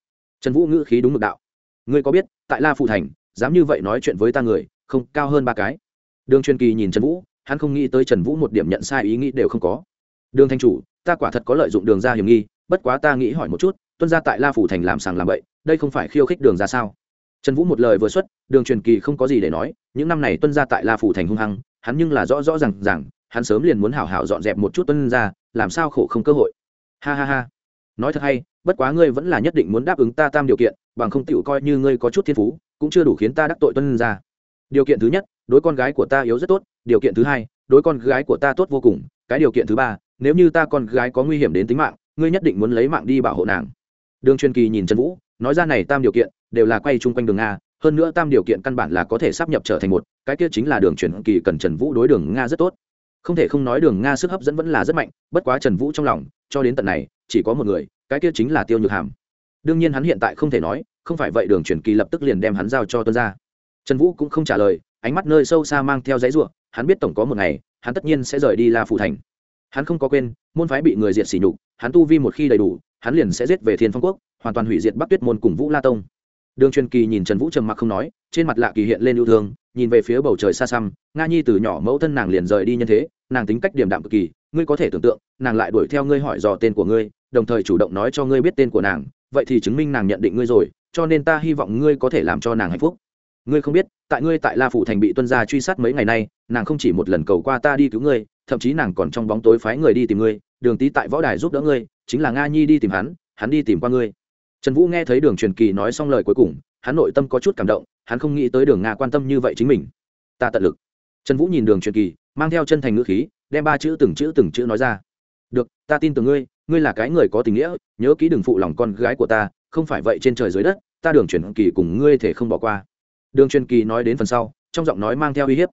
Trần vũ ngữ khí đúng mực đạo. Ngươi có biết, tại la phụ thành, dám như vậy nói chuyện với ta người, không cao hơn ba cái? Đường truyền kỳ nhìn trần vũ, hắn không nghĩ tới trần vũ một điểm nhận sai ý nghĩ đều không có. Đường thanh chủ, ta quả thật có lợi dụng đường ra hiểm nghi, bất quá ta nghĩ hỏi một chút, tuân ra tại la phủ thành làm sàng làm bậy, đây không phải khiêu khích đường ra sao? Trần vũ một lời vừa xuất, đường truyền kỳ không có gì để nói, những năm này tuân ra tại la phủ thành hung hăng, hắn nhưng là rõ rõ r à n g rằng hắn sớm liền muốn hảo hảo dọn dẹp một chút tuân ra làm sao khổ không cơ hội. Ha ha ha. Nói thật hay, bất quá ngươi vẫn là nhất định muốn đáp ứng ta tam điều kiện, bằng không tựu coi như ngươi có chút thiên phú, cũng chưa đủ khiến ta đắc tội tuân ra điều kiện thứ nhất đối con gái của ta yếu rất tốt, điều kiện thứ hai, đối con gái của ta tốt vô cùng, cái điều kiện thứ ba, nếu như ta con gái có nguy hiểm đến tính mạng, ngươi nhất định muốn lấy mạng đi bảo hộ nàng. Đường truyền kỳ nhìn trần vũ, nói ra này tam điều kiện, đều là quay chung quanh đường nga, hơn nữa tam điều kiện căn bản là có thể sắp nhập trở thành một, cái kia chính là đường truyền kỳ cần trần vũ đối đường nga rất tốt. Không thể không nói đường nga sức hấp dẫn vẫn là rất mạnh, bất quá trần vũ trong lòng, cho đến tận này, chỉ có một người, cái kia chính là tiêu nhược hàm. Đương nhiên hắn hiện tại không thể nói, không phải vậy đường truyền kỳ lập tức liền đem hắn giao cho tuân ra trần vũ cũng không trả lời ánh mắt nơi sâu xa mang theo giấy ruộng hắn biết tổng có một ngày, hắn tất nhiên sẽ rời đi la phủ thành. Hắn không có quên, môn phái bị người diệt sỉ nhục, hắn tu vi một khi đầy đủ, hắn liền sẽ giết về thiên phong quốc, hoàn toàn hủy diệt bắc tuyết môn cùng vũ la tông. Đường truyền kỳ nhìn trần vũ trầm mặc không nói, trên mặt lạ kỳ hiện lên yêu thương, nhìn về phía bầu trời xa xăm, nga nhi từ nhỏ mẫu thân nàng liền rời đi nhân thế, nàng tính cách điềm đạm cực kỳ, ngươi có thể tưởng tượng, nàng lại đuổi theo ngươi hỏi dò tên của ngươi, đồng thời chủ động nói cho ngươi biết tên của nàng, vậy thì chứng minh nàng nhận định ngươi rồi, cho nên ta hy vọng ngươi có thể làm cho nàng hạnh phúc. Ngươi không biết tại ngươi tại la phủ thành bị tuân gia truy sát mấy ngày nay, nàng không chỉ một lần cầu qua ta đi cứu ngươi, thậm chí nàng còn trong bóng tối phái người đi tìm ngươi, đường tý tại võ đài giúp đỡ ngươi, chính là nga nhi đi tìm hắn hắn đi tìm qua ngươi. Trần vũ nghe thấy đường truyền kỳ nói xong lời cuối cùng, hắn nội tâm có chút cảm động, hắn không nghĩ tới đường nga quan tâm như vậy chính mình. Ta tận lực. Trần vũ nhìn đường truyền kỳ, mang theo chân thành ngữ khí, đem ba chữ từng chữ từng chữ nói ra. Được, ta tin tưởng ngươi ngươi là cái người có tình nghĩa, nhớ kỹ đừng phụ lòng con gái của ta, không phải vậy trên trời dưới đất, ta đường truyền kỳ cùng ngươi thể không bỏ qua đường truyền kỳ nói đến phần sau, trong giọng nói mang theo uy hiếp.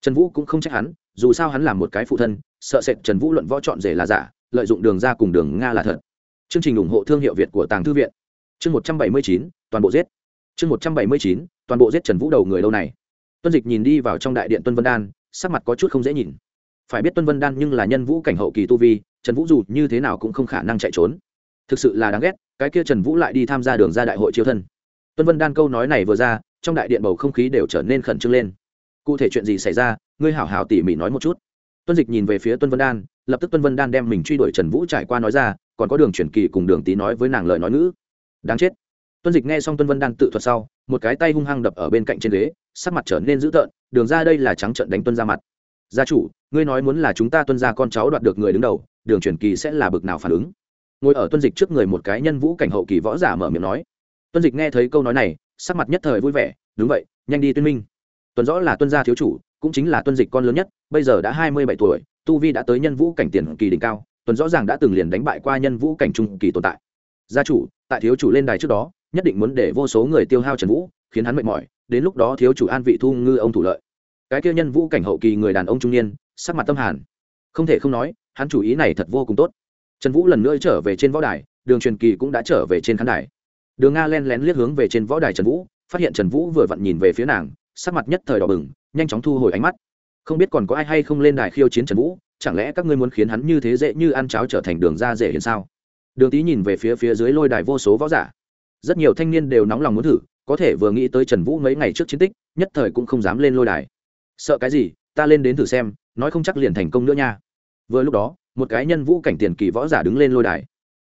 Trần vũ cũng không trách hắn, dù sao hắn là một cái phụ thân, sợ sệt trần vũ luận võ chọn rể là giả, lợi dụng đường ra cùng đường nga là thật. Chương trình ủng hộ thương hiệu việt của tàng thư viện. Chương một trăm bảy mươi chín, toàn bộ giết. Chương một trăm bảy mươi chín, toàn bộ giết trần vũ đầu người lâu này. Tuân dịch nhìn đi vào trong đại điện tuân vân đan, sắc mặt có chút không dễ nhìn. Phải biết tuân vân đan nhưng là nhân vũ cảnh hậu kỳ tu vi, trần vũ dù như thế nào cũng không khả năng chạy trốn. Thực sự là đáng ghét, cái kia trần vũ lại đi tham gia đường ra đại hội chiêu thân tuân vân đan câu nói này vừa ra, trong đại điện bầu không khí đều trở nên khẩn trương lên. Cụ thể chuyện gì xảy ra, ngươi hảo hảo tỉ mỉ nói một chút. Tuân dịch nhìn về phía tuân vân đan, lập tức tuân vân đan đem mình truy đuổi trần vũ trải qua nói ra, còn có đường chuyển kỳ cùng đường tý nói với nàng lời nói ngữ. Đáng chết. Tuân dịch nghe xong tuân vân đan tự thuật sau, một cái tay hung hăng đập ở bên cạnh trên ghế, sắc mặt trở nên dữ tợn, đường ra đây là trắng trận đánh tuân ra mặt. Gia chủ, ngươi nói muốn là chúng ta tuân ra con cháu đoạt được người đứng đầu, đường chuyển kỳ sẽ là bực nào phản ứng? Ngồi ở tuân dịch trước người một cái nhân vũ cảnh hậu kỳ võ giả mở miệng nói tuân dịch nghe thấy câu nói này, sắc mặt nhất thời vui vẻ, đúng vậy, nhanh đi tuyên minh. Tuần rõ là tuân gia thiếu chủ, cũng chính là tuân dịch con lớn nhất, bây giờ đã hai mươi bảy tuổi, tu vi đã tới nhân vũ cảnh tiền kỳ đỉnh cao, tuần rõ ràng đã từng liền đánh bại qua nhân vũ cảnh trung kỳ tồn tại. Gia chủ, tại thiếu chủ lên đài trước đó, nhất định muốn để vô số người tiêu hao trần vũ, khiến hắn mệt mỏi, đến lúc đó thiếu chủ an vị thu ngư ông thủ lợi. Cái kia nhân vũ cảnh hậu kỳ người đàn ông trung niên, sắc mặt tâm hàn. Không thể không nói, hắn chủ ý này thật vô cùng tốt. Trần vũ lần nữa trở về trên võ đài, đường truyền kỳ cũng đã trở về trên khán đài đường nga len lén liếc hướng về trên võ đài trần vũ, phát hiện trần vũ vừa vặn nhìn về phía nàng, sắc mặt nhất thời đỏ bừng, nhanh chóng thu hồi ánh mắt. Không biết còn có ai hay không lên đài khiêu chiến trần vũ, chẳng lẽ các ngươi muốn khiến hắn như thế dễ như ăn cháo trở thành đường ra dễ hiện sao? Đường tý nhìn về phía phía dưới lôi đài vô số võ giả. Rất nhiều thanh niên đều nóng lòng muốn thử, có thể vừa nghĩ tới trần vũ mấy ngày trước chiến tích, nhất thời cũng không dám lên lôi đài. Sợ cái gì, ta lên đến thử xem, nói không chắc liền thành công nữa nha. Vừa lúc đó, một cái nhân vũ cảnh tiền kỳ võ giả đứng lên lôi đài.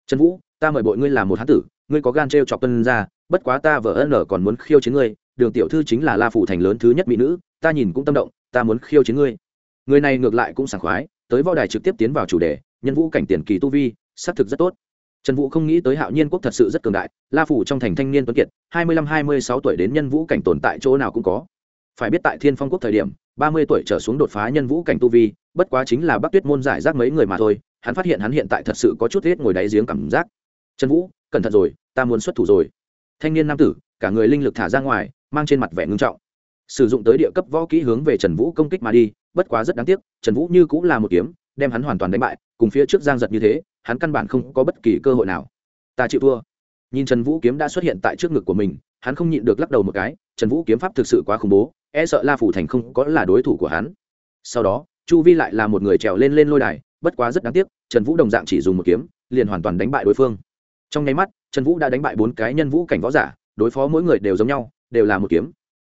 Trần vũ, ta mời bội ngươi làm một hán tử ngươi có gan trêu chọc tân ra, bất quá ta vợ ân ở còn muốn khiêu chiến ngươi, đường tiểu thư chính là la phủ thành lớn thứ nhất mỹ nữ, ta nhìn cũng tâm động, ta muốn khiêu chiến ngươi. Người này ngược lại cũng sảng khoái, tới võ đài trực tiếp tiến vào chủ đề, nhân vũ cảnh tiền kỳ tu vi, xác thực rất tốt. Trần vũ không nghĩ tới hạo nhiên quốc thật sự rất cường đại, la phủ trong thành thanh niên tuấn kiệt, hai mươi lăm, hai mươi sáu tuổi đến nhân vũ cảnh tồn tại chỗ nào cũng có. Phải biết tại thiên phong quốc thời điểm, ba mươi tuổi trở xuống đột phá nhân vũ cảnh tu vi, bất quá chính là bắc tuyết môn giải rác mấy người mà thôi, hắn phát hiện hắn hiện tại thật sự có chút hết ngồi đáy giếng cảm giác. Trần vũ cẩn thận rồi, ta muốn xuất thủ rồi. Thanh niên nam tử, cả người linh lực thả ra ngoài, mang trên mặt vẻ ngưng trọng. Sử dụng tới địa cấp võ kỹ hướng về trần vũ công kích mà đi, bất quá rất đáng tiếc, trần vũ như cũng là một kiếm, đem hắn hoàn toàn đánh bại, cùng phía trước giang giật như thế, hắn căn bản không có bất kỳ cơ hội nào. Ta chịu thua. Nhìn trần vũ kiếm đã xuất hiện tại trước ngực của mình, hắn không nhịn được lắc đầu một cái, trần vũ kiếm pháp thực sự quá khủng bố e sợ la phủ thành không có là đối thủ của hắn. Sau đó, chu vi lại là một người trèo lên lên lôi đài, bất quá rất đáng tiếc, trần vũ đồng dạng chỉ dùng một kiếm, liền hoàn toàn đánh bại đối phương trong nháy mắt, trần vũ đã đánh bại bốn cái nhân vũ cảnh võ giả, đối phó mỗi người đều giống nhau, đều là một kiếm.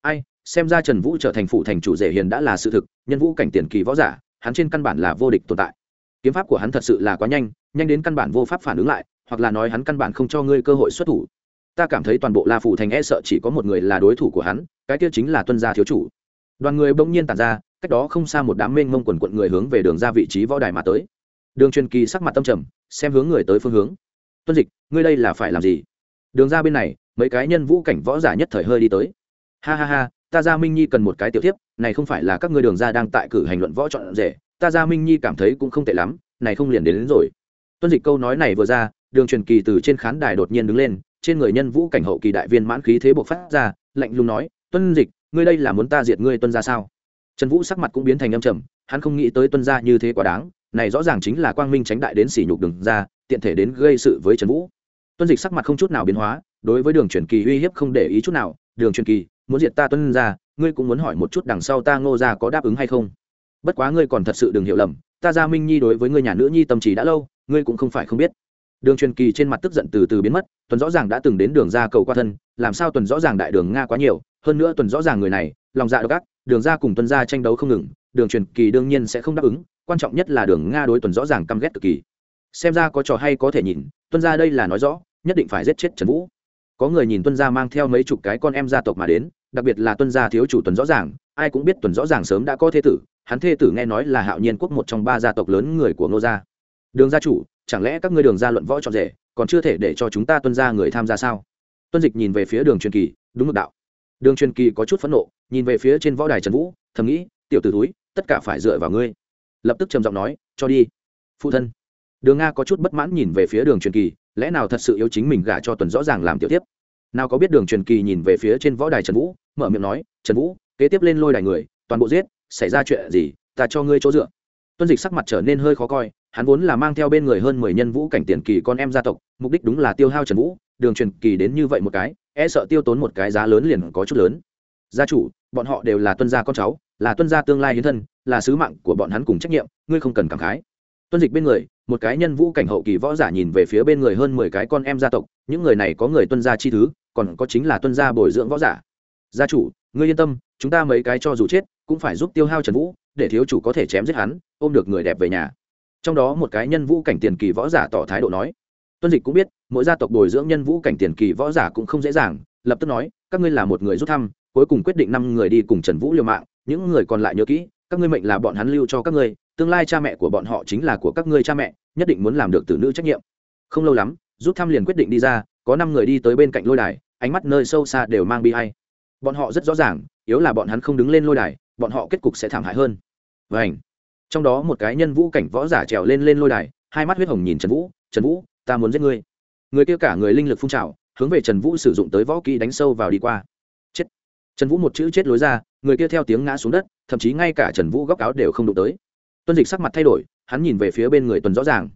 Ai, xem ra trần vũ trở thành phụ thành chủ rể hiền đã là sự thực, nhân vũ cảnh tiền kỳ võ giả, hắn trên căn bản là vô địch tồn tại. Kiếm pháp của hắn thật sự là quá nhanh nhanh đến căn bản vô pháp phản ứng lại, hoặc là nói hắn căn bản không cho ngươi cơ hội xuất thủ. Ta cảm thấy toàn bộ la phủ thành e sợ chỉ có một người là đối thủ của hắn, cái kia chính là tuân gia thiếu chủ. Đoàn người bỗng nhiên tàn ra, cách đó không xa một đám mênh mông quần quận người hướng về đường ra vị trí võ đài mà tới. Đường truyền kỳ sắc mặt tâm trầm, xem hướng người tới phương hướng tuân dịch ngươi đây là phải làm gì? Đường ra bên này mấy cái nhân vũ cảnh võ giả nhất thời hơi đi tới. Ha ha ha ta gia minh nhi cần một cái tiểu tiếp này không phải là các ngươi đường ra đang tại cử hành luận võ chọn rể ta gia minh nhi cảm thấy cũng không tệ lắm này không liền đến, đến rồi. Tuân dịch câu nói này vừa ra đường truyền kỳ từ trên khán đài đột nhiên đứng lên trên người nhân vũ cảnh hậu kỳ đại viên mãn khí thế bộc phát ra lạnh lùng nói tuân dịch ngươi đây là muốn ta diệt ngươi tuân ra sao? Trần vũ sắc mặt cũng biến thành âm trầm hắn không nghĩ tới tuân ra như thế quá đáng này rõ ràng chính là quang minh tránh đại đến sỉ nhục đường ra tiện thể đến gây sự với trần vũ. Tuân dịch sắc mặt không chút nào biến hóa, đối với đường truyền kỳ uy hiếp không để ý chút nào. Đường truyền kỳ, muốn diệt ta tuân ra, ngươi cũng muốn hỏi một chút đằng sau ta ngô ra có đáp ứng hay không? Bất quá ngươi còn thật sự đừng hiểu lầm, ta gia minh nhi đối với ngươi nhà nữ nhi tâm trí đã lâu, ngươi cũng không phải không biết. Đường truyền kỳ trên mặt tức giận từ từ biến mất, tuần rõ ràng đã từng đến đường ra cầu qua thân, làm sao tuần rõ ràng đại đường nga quá nhiều, hơn nữa tuần rõ ràng người này, lòng dạ độc ác, đường ra cùng tuần ra tranh đấu không ngừng, đường truyền kỳ đương nhiên sẽ không đáp ứng, quan trọng nhất là đường nga đối tuần rõ ràng căm ghét cực kỳ xem ra có trò hay có thể nhìn, tuân ra đây là nói rõ, nhất định phải giết chết trần vũ. Có người nhìn tuân gia mang theo mấy chục cái con em gia tộc mà đến, đặc biệt là tuân gia thiếu chủ tuần rõ ràng, ai cũng biết tuần rõ ràng sớm đã có thế tử, hắn thê tử nghe nói là hạo nhiên quốc một trong ba gia tộc lớn người của ngô gia. Đường gia chủ, chẳng lẽ các ngươi đường gia luận võ trọn rể, còn chưa thể để cho chúng ta tuân gia người tham gia sao? Tuân dịch nhìn về phía đường truyền kỳ, đúng mực đạo. Đường truyền kỳ có chút phẫn nộ, nhìn về phía trên võ đài trần vũ, thầm nghĩ, tiểu t ử túi tất cả phải dựa vào ngươi. Lập tức trầm giọng nói, cho đi, phụ thân đường nga có chút bất mãn nhìn về phía đường truyền kỳ, lẽ nào thật sự yếu chính mình gả cho tuần rõ ràng làm tiểu tiếp? Nào có biết đường truyền kỳ nhìn về phía trên võ đài trần vũ, mở miệng nói, trần vũ, kế tiếp lên lôi đài người, toàn bộ giết, xảy ra chuyện gì, ta cho ngươi chỗ dựa. Tuân dịch sắc mặt trở nên hơi khó coi, hắn vốn là mang theo bên người hơn mười nhân vũ cảnh tiền kỳ con em gia tộc, mục đích đúng là tiêu hao trần vũ, đường truyền kỳ đến như vậy một cái e sợ tiêu tốn một cái giá lớn liền có chút lớn. Gia chủ, bọn họ đều là tuân gia con cháu, là tuân gia tương lai hiến thân, là sứ mạng của bọn hắn cùng trách nhiệm, ngươi không cần cảm khái tuân dịch bên người, một cái nhân vũ cảnh hậu kỳ võ giả nhìn về phía bên người hơn mười cái con em gia tộc, những người này có người tuân gia chi thứ, còn có chính là tuân gia bồi dưỡng võ giả. Gia chủ, ngươi yên tâm, chúng ta mấy cái cho dù chết, cũng phải giúp tiêu hao trần vũ, để thiếu chủ có thể chém giết hắn, ôm được người đẹp về nhà. Trong đó một cái nhân vũ cảnh tiền kỳ võ giả tỏ thái độ nói, tuân dịch cũng biết, mỗi gia tộc bồi dưỡng nhân vũ cảnh tiền kỳ võ giả cũng không dễ dàng, lập tức nói, các ngươi là một người rút thăm, cuối cùng quyết định năm người đi cùng trần vũ liều mạng, những người còn lại nhớ kỹ, các ngươi mệnh là bọn hắn lưu cho các ngươi tương lai cha mẹ của bọn họ chính là của các ngươi cha mẹ, nhất định muốn làm được tử nữ trách nhiệm. Không lâu lắm, rút thăm liền quyết định đi ra, có năm người đi tới bên cạnh lôi đài, ánh mắt nơi sâu xa đều mang bi hay bọn họ rất rõ ràng, yếu là bọn hắn không đứng lên lôi đài, bọn họ kết cục sẽ thảm hại hơn. Và ảnh trong đó một cái nhân vũ cảnh võ giả trèo lên lên lôi đài, hai mắt huyết hồng nhìn trần vũ trần vũ, ta muốn giết ngươi. Người kia cả người linh lực phun trào, hướng về trần vũ sử dụng tới võ kỹ đánh sâu vào đi qua. Chết. Trần vũ một chữ chết lối ra, người kia theo tiếng ngã xuống đất, thậm chí ngay cả trần vũ góc áo đều không đụng tới tuân dịch sắc mặt thay đổi, hắn nhìn về phía bên người tuần rõ ràng.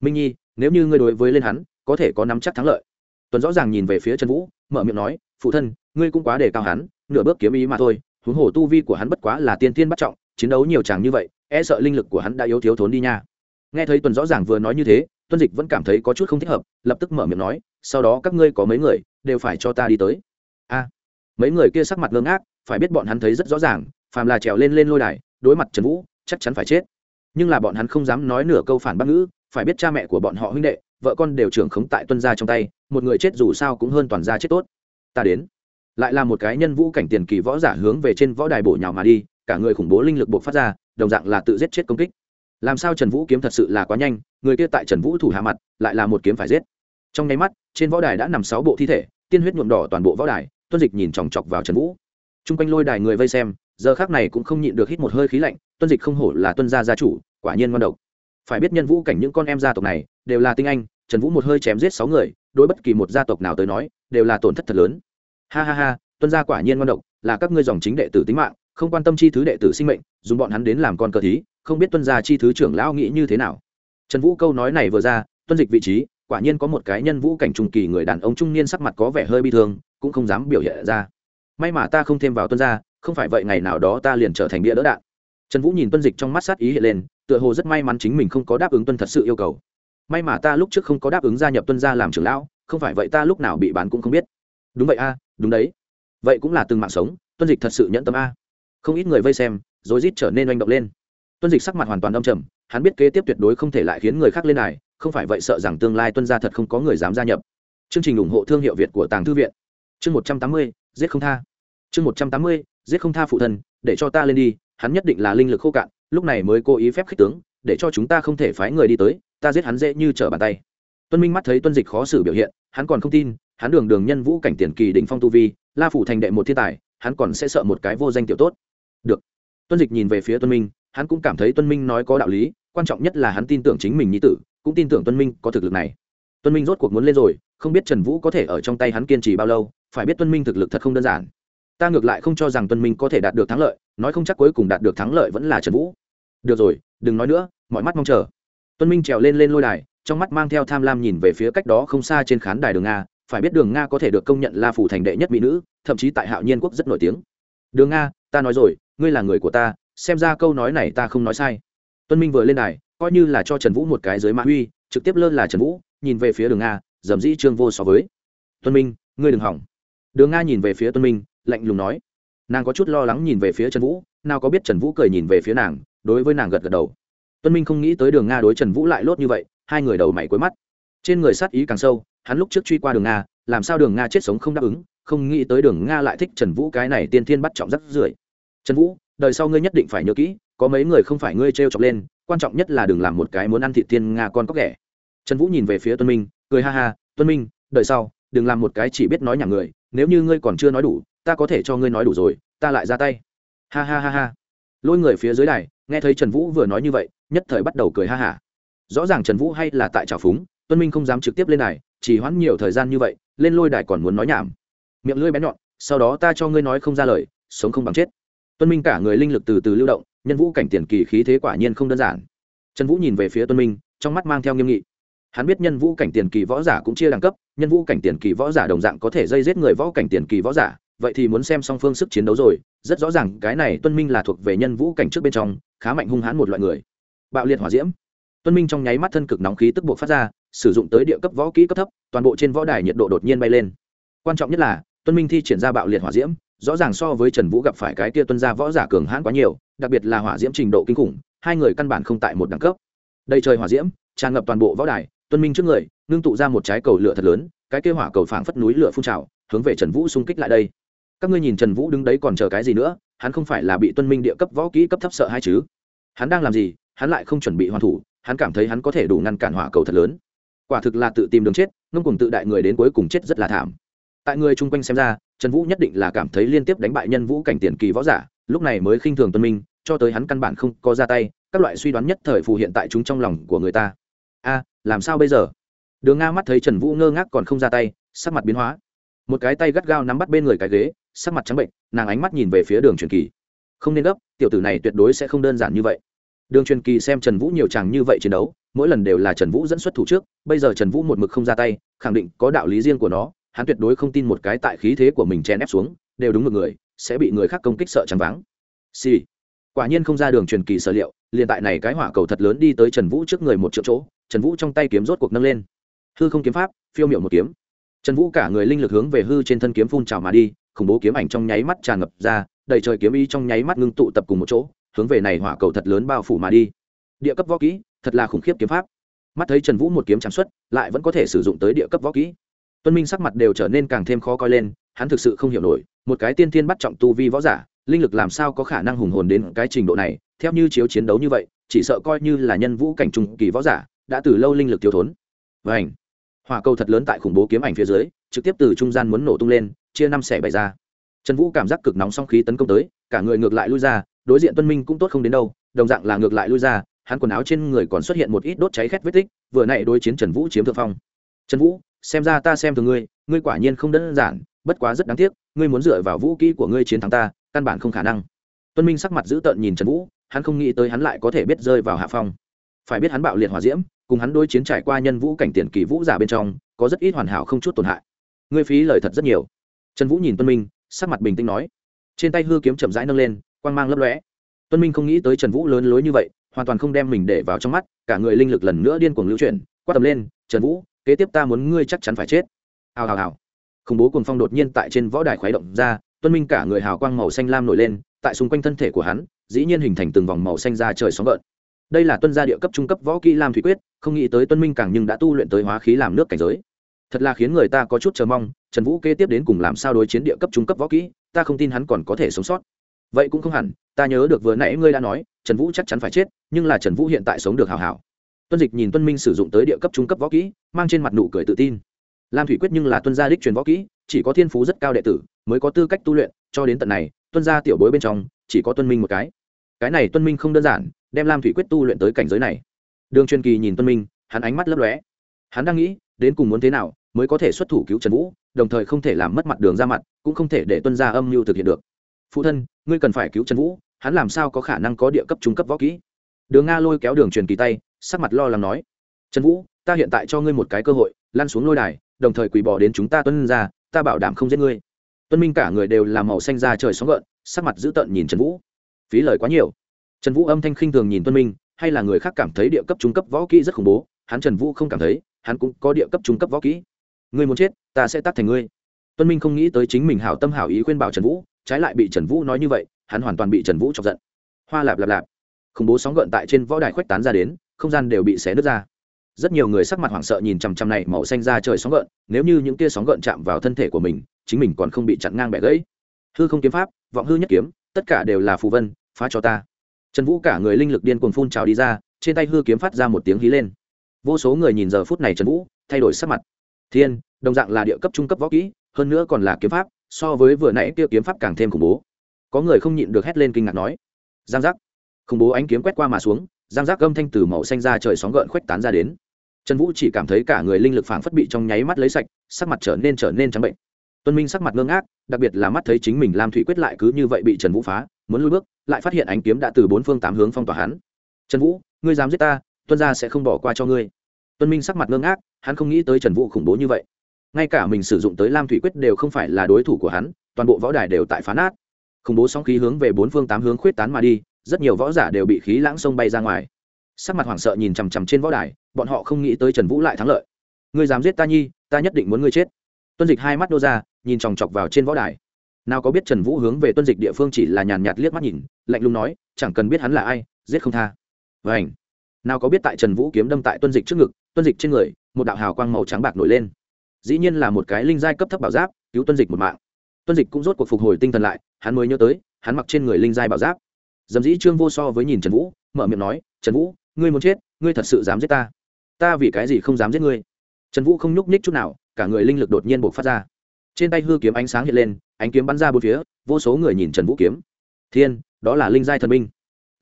Minh nhi, nếu như ngươi đối với lên hắn, có thể có nắm chắc thắng lợi. Tuần rõ ràng nhìn về phía trần vũ, mở miệng nói, phụ thân, ngươi cũng quá đề cao hắn, nửa bước kiếm ý mà thôi, huống hồ tu vi của hắn bất quá là tiên tiên bắt trọng, chiến đấu nhiều chàng như vậy e sợ linh lực của hắn đã yếu thiếu thốn đi nha. Nghe thấy tuần rõ ràng vừa nói như thế, tuân dịch vẫn cảm thấy có chút không thích hợp, lập tức mở miệng nói, sau đó các ngươi có mấy người, đều phải cho ta đi tới. A. Mấy người kia sắc mặt ngơ ngác, phải biết bọn hắn thấy rất rõ ràng, phàm là trèo lên lên lôi đài, đối mặt trần vũ, chắc chắn phải chết nhưng là bọn hắn không dám nói nửa câu phản bác ngữ, phải biết cha mẹ của bọn họ huynh đệ, vợ con đều trưởng khống tại tuân gia trong tay, một người chết dù sao cũng hơn toàn gia chết tốt. Ta đến. Lại là một cái nhân vũ cảnh tiền kỳ võ giả hướng về trên võ đài bổ nhào mà đi, cả người khủng bố linh lực buộc phát ra, đồng dạng là tự giết chết công kích. Làm sao trần vũ kiếm thật sự là quá nhanh, người kia tại trần vũ thủ hạ mặt, lại là một kiếm phải giết. Trong nháy mắt, trên võ đài đã nằm sáu bộ thi thể, tiên huyết nhuộm đỏ toàn bộ võ đài, tuân dịch nhìn chòng chọc vào trần vũ. T r u n g quanh lôi đài người vây xem giờ khác này cũng không nhịn được hít một hơi khí lạnh, tuân dịch không hổ là tuân gia gia chủ, quả nhiên ngon độc. Phải biết nhân vũ cảnh những con em gia tộc này, đều là tinh anh, trần vũ một hơi chém giết sáu người, đối bất kỳ một gia tộc nào tới nói, đều là tổn thất thật lớn. Ha ha ha, tuân gia quả nhiên ngon độc, là các ngươi dòng chính đệ tử tính mạng, không quan tâm chi thứ đệ tử sinh mệnh, dùng bọn hắn đến làm con cờ thí, không biết tuân gia chi thứ trưởng lão nghĩ như thế nào. Trần vũ câu nói này vừa ra, tuân dịch vị trí, quả nhiên có một cái nhân vũ cảnh trùng kỳ người đàn ông trung niên sắc mặt có vẻ hơi bi thương, cũng không dám biểu hiện ra. May mà ta không thêm vào tuân gia không phải vậy ngày nào đó ta liền trở thành bia đỡ đạn. Trần vũ nhìn tuân dịch trong mắt sát ý hiện lên, tựa hồ rất may mắn chính mình không có đáp ứng tuân thật sự yêu cầu. May mà ta lúc trước không có đáp ứng gia nhập tuân gia làm trưởng lão, không phải vậy ta lúc nào bị bán cũng không biết. Đúng vậy a, đúng đấy. Vậy cũng là từng mạng sống, tuân dịch thật sự nhẫn tâm a. Không ít người vây xem rồi rít trở nên oanh động lên. Tuân dịch sắc mặt hoàn toàn âm trầm, hắn biết kế tiếp tuyệt đối không thể lại khiến người khác lên này không phải vậy sợ rằng tương lai tuân gia thật không có người dám gia nhập. Chương trình ủng hộ thương hiệu việt của tàng thư viện. Chương một trăm tám mươi, giết không tha. Chương một trăm tám mươi giết không tha phụ thân, để cho ta lên đi, hắn nhất định là linh lực khô cạn, lúc này mới cố ý phép khích tướng, để cho chúng ta không thể phái người đi tới, ta giết hắn dễ như trở bàn tay. Tuân minh mắt thấy tuân dịch khó xử biểu hiện, hắn còn không tin, hắn đường đường nhân vũ cảnh tiền kỳ đỉnh phong tu vi, la phủ thành đệ một thiên tài, hắn còn sẽ sợ một cái vô danh tiểu tốt. Được. Tuân dịch nhìn về phía tuân minh, hắn cũng cảm thấy tuân minh nói có đạo lý, quan trọng nhất là hắn tin tưởng chính mình nhi tử, cũng tin tưởng tuân minh có thực lực này. Tuân minh rốt cuộc muốn lên rồi, không biết trần vũ có thể ở trong tay hắn kiên trì bao lâu, phải biết tuân minh thực lực thật không đơn giản ta ngược lại không cho rằng tuân minh có thể đạt được thắng lợi, nói không chắc cuối cùng đạt được thắng lợi vẫn là trần vũ. Được rồi, đừng nói nữa, mọi mắt mong chờ. Tuân minh trèo lên lên lôi đài, trong mắt mang theo tham lam nhìn về phía cách đó không xa trên khán đài đường nga, phải biết đường nga có thể được công nhận là phủ thành đệ nhất mỹ nữ, thậm chí tại hạo nhiên quốc rất nổi tiếng. Đường nga, ta nói rồi, ngươi là người của ta, xem ra câu nói này ta không nói sai. Tuân minh vừa lên đài, coi như là cho trần vũ một cái dưới mã huy trực tiếp lơn là trần vũ, nhìn về phía đường nga, dầm dĩ trương vô so với. Tuân minh, ngươi đừng hỏng. Đường nga nhìn về phía tuân minh lạnh lùng nói. Nàng có chút lo lắng nhìn về phía trần vũ, nào có biết trần vũ cười nhìn về phía nàng, đối với nàng gật gật đầu. Tuân minh không nghĩ tới đường nga đối trần vũ lại lốt như vậy, hai người đầu mày cuối mắt. Trên người sát ý càng sâu, hắn lúc trước truy qua đường nga, làm sao đường nga chết sống không đáp ứng, không nghĩ tới đường nga lại thích trần vũ cái này tiên thiên bắt trọng rất rưởi. Trần vũ, đời sau ngươi nhất định phải nhớ kỹ, có mấy người không phải ngươi t r e o chọc lên, quan trọng nhất là đừng làm một cái muốn ăn thị tiên nga con có ghẻ trần vũ nhìn về phía tuân minh, cười ha ha, tuân minh, đời sau, đừng làm một cái chỉ biết nói nhà người, nếu như ngươi còn chưa nói đủ ta có thể cho ngươi nói đủ rồi, ta lại ra tay. Ha ha ha ha. Lôi người phía dưới đài, nghe thấy trần vũ vừa nói như vậy, nhất thời bắt đầu cười ha hả. Rõ ràng trần vũ hay là tại trào phúng, tuân minh không dám trực tiếp lên đài, chỉ hoãn nhiều thời gian như vậy, lên lôi đài còn muốn nói nhảm. Miệng lưỡi bén nhọn, sau đó ta cho ngươi nói không ra lời, sống không bằng chết. Tuân minh cả người linh lực từ từ lưu động, nhân vũ cảnh tiền kỳ khí thế quả nhiên không đơn giản. Trần vũ nhìn về phía tuân minh, trong mắt mang theo nghiêm nghị. Hắn biết nhân vũ cảnh tiền kỳ võ giả cũng chia đẳng cấp, nhân vũ cảnh tiền kỳ võ giả đồng dạng có thể dây giết người võ cảnh tiền kỳ võ giả vậy thì muốn xem song phương sức chiến đấu rồi. Rất rõ ràng, cái này tuân minh là thuộc về nhân vũ cảnh trước bên trong, khá mạnh hung hãn một loại người. Bạo liệt hỏa diễm. Tuân minh trong nháy mắt thân cực nóng khí tức buộc phát ra, sử dụng tới địa cấp võ kỹ cấp thấp, toàn bộ trên võ đài nhiệt độ đột nhiên bay lên. Quan trọng nhất là, tuân minh thi triển ra bạo liệt hỏa diễm, rõ ràng so với trần vũ gặp phải cái kia tuân ra võ giả cường hãn quá nhiều, đặc biệt là hỏa diễm trình độ kinh khủng, hai người căn bản không tại một đẳng cấp. Đầy trời hỏa diễm, tràn ngập toàn bộ võ đài, tuân minh trước người, ngưng tụ ra một trái cầu lửa thật lớn, cái kia hỏa cầu phảng phất núi lửa phun trào, hướng về trần vũ xung kích lại đây các ngươi nhìn trần vũ đứng đấy còn chờ cái gì nữa, hắn không phải là bị tuân minh địa cấp võ kỹ cấp thấp sợ hay chứ? Hắn đang làm gì? Hắn lại không chuẩn bị hoàn thủ, hắn cảm thấy hắn có thể đủ ngăn cản hỏa cầu thật lớn. Quả thực là tự tìm đường chết, ngông cùng tự đại người đến cuối cùng chết rất là thảm. Tại người chung quanh xem ra, trần vũ nhất định là cảm thấy liên tiếp đánh bại nhân vũ cảnh tiền kỳ võ giả, lúc này mới khinh thường tuân minh, cho tới hắn căn bản không có ra tay, các loại suy đoán nhất thời phù hiện tại chúng trong lòng của người ta. A, làm sao bây giờ? Đường nga mắt thấy trần vũ ngơ ngác còn không ra tay, sắc mặt biến hóa. Một cái tay gắt gao nắm bắt bên người cái ghế sắc mặt trắng bệnh, nàng ánh mắt nhìn về phía đường truyền kỳ không nên gấp, tiểu tử này tuyệt đối sẽ không đơn giản như vậy đường truyền kỳ xem trần vũ nhiều chàng như vậy chiến đấu, mỗi lần đều là trần vũ dẫn xuất thủ trước, bây giờ trần vũ một mực không ra tay, khẳng định có đạo lý riêng của nó, hắn tuyệt đối không tin một cái tại khí thế của mình chen ép xuống, đều đúng một người, sẽ bị người khác công kích sợ chắn vắng. xì、sì. quả nhiên không ra đường truyền kỳ sở liệu, liền tại này cái hỏa cầu thật lớn đi tới trần vũ trước người một triệu chỗ, trần vũ trong tay kiếm rốt cuộc nâng lên hư không kiếm pháp, phiêu miệu một kiếm trần vũ cả người linh lực hướng về hư trên thân kiếm phun trào mà đi khủng bố kiếm ảnh trong nháy mắt tràn ngập ra, đầy trời kiếm ý trong nháy mắt ngưng tụ tập cùng một chỗ, hướng về này hỏa cầu thật lớn bao phủ mà đi. Địa cấp võ kỹ, thật là khủng khiếp kiếm pháp. Mắt thấy trần vũ một kiếm sản xuất, lại vẫn có thể sử dụng tới địa cấp võ kỹ. Tuân minh sắc mặt đều trở nên càng thêm khó coi lên, hắn thực sự không hiểu nổi, một cái tiên thiên bắt trọng tu vi võ giả, linh lực làm sao có khả năng hùng hồn đến cái trình độ này, theo như chiếu chiến đấu như vậy, chỉ sợ coi như là nhân vũ cảnh trung kỳ võ giả, đã từ lâu linh lực thiếu thốn. Và ảnh hỏa cầu thật lớn tại khủng bố kiếm ảnh phía dưới, trực tiếp từ trung gian muốn nổ tung lên chia năm xẻ bảy ra. Trần vũ cảm giác cực nóng song khí tấn công tới, cả người ngược lại lui ra, đối diện tuân minh cũng tốt không đến đâu, đồng dạng là ngược lại lui ra, hắn quần áo trên người còn xuất hiện một ít đốt cháy khét vết tích, vừa nãy đối chiến trần vũ chiếm thượng phong. Trần vũ, xem ra ta xem thường ngươi ngươi quả nhiên không đơn giản, bất quá rất đáng tiếc, ngươi muốn dựa vào vũ kỹ của ngươi chiến thắng ta, căn bản không khả năng. Tuân minh sắc mặt dữ tợn nhìn trần vũ, hắn không nghĩ tới hắn lại có thể biết rơi vào hạ phong. Phải biết hắn bạo liệt hỏa diễm, cùng hắn đối chiến trải qua nhân vũ cảnh tiền kỳ vũ giả bên trong, có rất ít hoàn hảo không chút tổn hại. Ngươi phí lời thật rất nhiều trần vũ nhìn tuân minh, sắc mặt bình tĩnh nói. Trên tay hư kiếm chậm rãi nâng lên, quang mang lấp lóe. Tuân minh không nghĩ tới trần vũ lớn lối như vậy, hoàn toàn không đem mình để vào trong mắt, cả người linh lực lần nữa điên cuồng lưu chuyển, quát tầm lên, trần vũ, kế tiếp ta muốn ngươi chắc chắn phải chết. Hào hào hào. Khủng bố cuồng phong đột nhiên tại trên võ đài khuấy động ra, tuân minh cả người hào quang màu xanh lam nổi lên, tại xung quanh thân thể của hắn, dĩ nhiên hình thành từng vòng màu xanh ra trời sóng gợn. Đây là tuân gia địa cấp trung cấp võ kỹ lam thủy quyết, không nghĩ tới tuân minh càng nhưng đã tu luyện tới hóa khí làm nước cảnh giới. Thật là khiến người ta có chút chờ mong trần vũ kế tiếp đến cùng làm sao đối chiến địa cấp trung cấp võ kỹ, ta không tin hắn còn có thể sống sót. Vậy cũng không hẳn, ta nhớ được vừa nãy ngươi đã nói, trần vũ chắc chắn phải chết, nhưng là trần vũ hiện tại sống được hào hảo. Tuân dịch nhìn tuân minh sử dụng tới địa cấp trung cấp võ kỹ, mang trên mặt nụ cười tự tin. Lam thủy quyết nhưng là tuân gia đích truyền võ kỹ, chỉ có thiên phú rất cao đệ tử, mới có tư cách tu luyện, cho đến tận này, tuân gia tiểu bối bên trong, chỉ có tuân minh một cái. Cái này tuân minh không đơn giản, đem lam thủy quyết tu luyện tới cảnh giới này. Đường truyền kỳ nhìn tuân minh, hắn ánh mắt lấp lóe. Hắn đang nghĩ, đến cùng muốn thế nào, mới có thể xuất thủ cứu trần vũ đồng thời không thể làm mất mặt đường ra mặt, cũng không thể để tuân gia âm mưu thực hiện được. Phụ thân, ngươi cần phải cứu trần vũ, hắn làm sao có khả năng có địa cấp trung cấp võ kỹ? Đường nga lôi kéo đường truyền kỳ tay, sắc mặt lo lắng nói, trần vũ, ta hiện tại cho ngươi một cái cơ hội, lăn xuống lôi đài, đồng thời quỳ bỏ đến chúng ta tuân ra ta bảo đảm không giết ngươi. Tuân minh cả người đều làm màu xanh ra trời sóng gợn, sắc mặt dữ tợn nhìn trần vũ. Phí lời quá nhiều. Trần vũ âm thanh khinh thường nhìn tuân minh, hay là người khác cảm thấy địa cấp trung cấp võ kỹ rất khủng bố, hắn trần vũ không cảm thấy, hắn cũng có địa cấp trung cấp võ kỹ ngươi muốn chết, ta sẽ tắt thành ngươi. Tuân minh không nghĩ tới chính mình hảo tâm hảo ý khuyên bảo trần vũ, trái lại bị trần vũ nói như vậy, hắn hoàn toàn bị trần vũ chọc giận. Hoa lạp lạp lạp. Khủng bố sóng gợn tại trên võ đài khuếch tán ra đến, không gian đều bị xé nứt ra. Rất nhiều người sắc mặt hoảng sợ nhìn chằm chằm này màu xanh ra trời sóng gợn, nếu như những tia sóng gợn chạm vào thân thể của mình, chính mình còn không bị chặn ngang bẻ gãy. Hư không kiếm pháp, vọng hư nhất kiếm, tất cả đều là phù vân, phá cho ta. Trần vũ cả người linh lực điên cuồng phun trào đi ra, trên tay hư kiếm phát ra một tiếng hí lên. Vô số người nhìn giờ phút này trần vũ, thay đổi sắc mặt thiên, đồng dạng là địa cấp trung cấp võ kỹ, hơn nữa còn là kiếm pháp, so với vừa nãy kia kiếm pháp càng thêm khủng bố. Có người không nhịn được hét lên kinh ngạc nói, giang giác. Khủng bố ánh kiếm quét qua mà xuống, giang giác gâm thanh từ màu xanh ra trời sóng gợn khuếch tán ra đến. Trần vũ chỉ cảm thấy cả người linh lực phảng phất bị trong nháy mắt lấy sạch, sắc mặt trở nên trở nên trắng bệnh. Tuân minh sắc mặt ngơ ngác, đặc biệt là mắt thấy chính mình lam thủy quyết lại cứ như vậy bị trần vũ phá, muốn lui bước, lại phát hiện ánh kiếm đã từ bốn phương tám hướng phong tỏa hắn. Trần vũ, ngươi dám giết ta, tuân gia sẽ không bỏ qua cho ngươi tuân minh sắc mặt ngơ ngác, hắn không nghĩ tới trần vũ khủng bố như vậy. Ngay cả mình sử dụng tới lam thủy quyết đều không phải là đối thủ của hắn, toàn bộ võ đài đều tại phá nát. Khủng bố sóng khí hướng về bốn phương tám hướng khuyết tán mà đi, rất nhiều võ giả đều bị khí lãng sông bay ra ngoài. Sắc mặt hoảng sợ nhìn chằm chằm trên võ đài, bọn họ không nghĩ tới trần vũ lại thắng lợi. Ngươi dám giết ta nhi, ta nhất định muốn ngươi chết. Tuân dịch hai mắt đô ra, nhìn chòng chọc vào trên võ đài. Nào có biết trần vũ hướng về tuân dịch địa phương chỉ là nhàn nhạt liếc mắt nhìn, lạnh lùng nói, chẳng cần biết hắn là ai, giết không tha. Vảnh nào có biết tại trần vũ kiếm đâm tại tuân dịch trước ngực tuân dịch trên người, một đạo hào quang màu trắng bạc nổi lên. Dĩ nhiên là một cái linh giai cấp thấp bảo giáp, cứu tuân dịch một mạng. Tuân dịch cũng rốt cuộc phục hồi tinh thần lại, hắn mới nhớ tới, hắn mặc trên người linh giai bảo giáp. Dầm dĩ trương vô so với nhìn trần vũ, mở miệng nói, trần vũ, ngươi muốn chết, ngươi thật sự dám giết ta? Ta vì cái gì không dám giết ngươi? Trần vũ không nhúc nhích chút nào, cả người linh lực đột nhiên buộc phát ra. Trên tay hư kiếm ánh sáng hiện lên, ánh kiếm bắn ra bốn phía, vô số người nhìn trần vũ kiếm. Thiên, đó là linh giai thần minh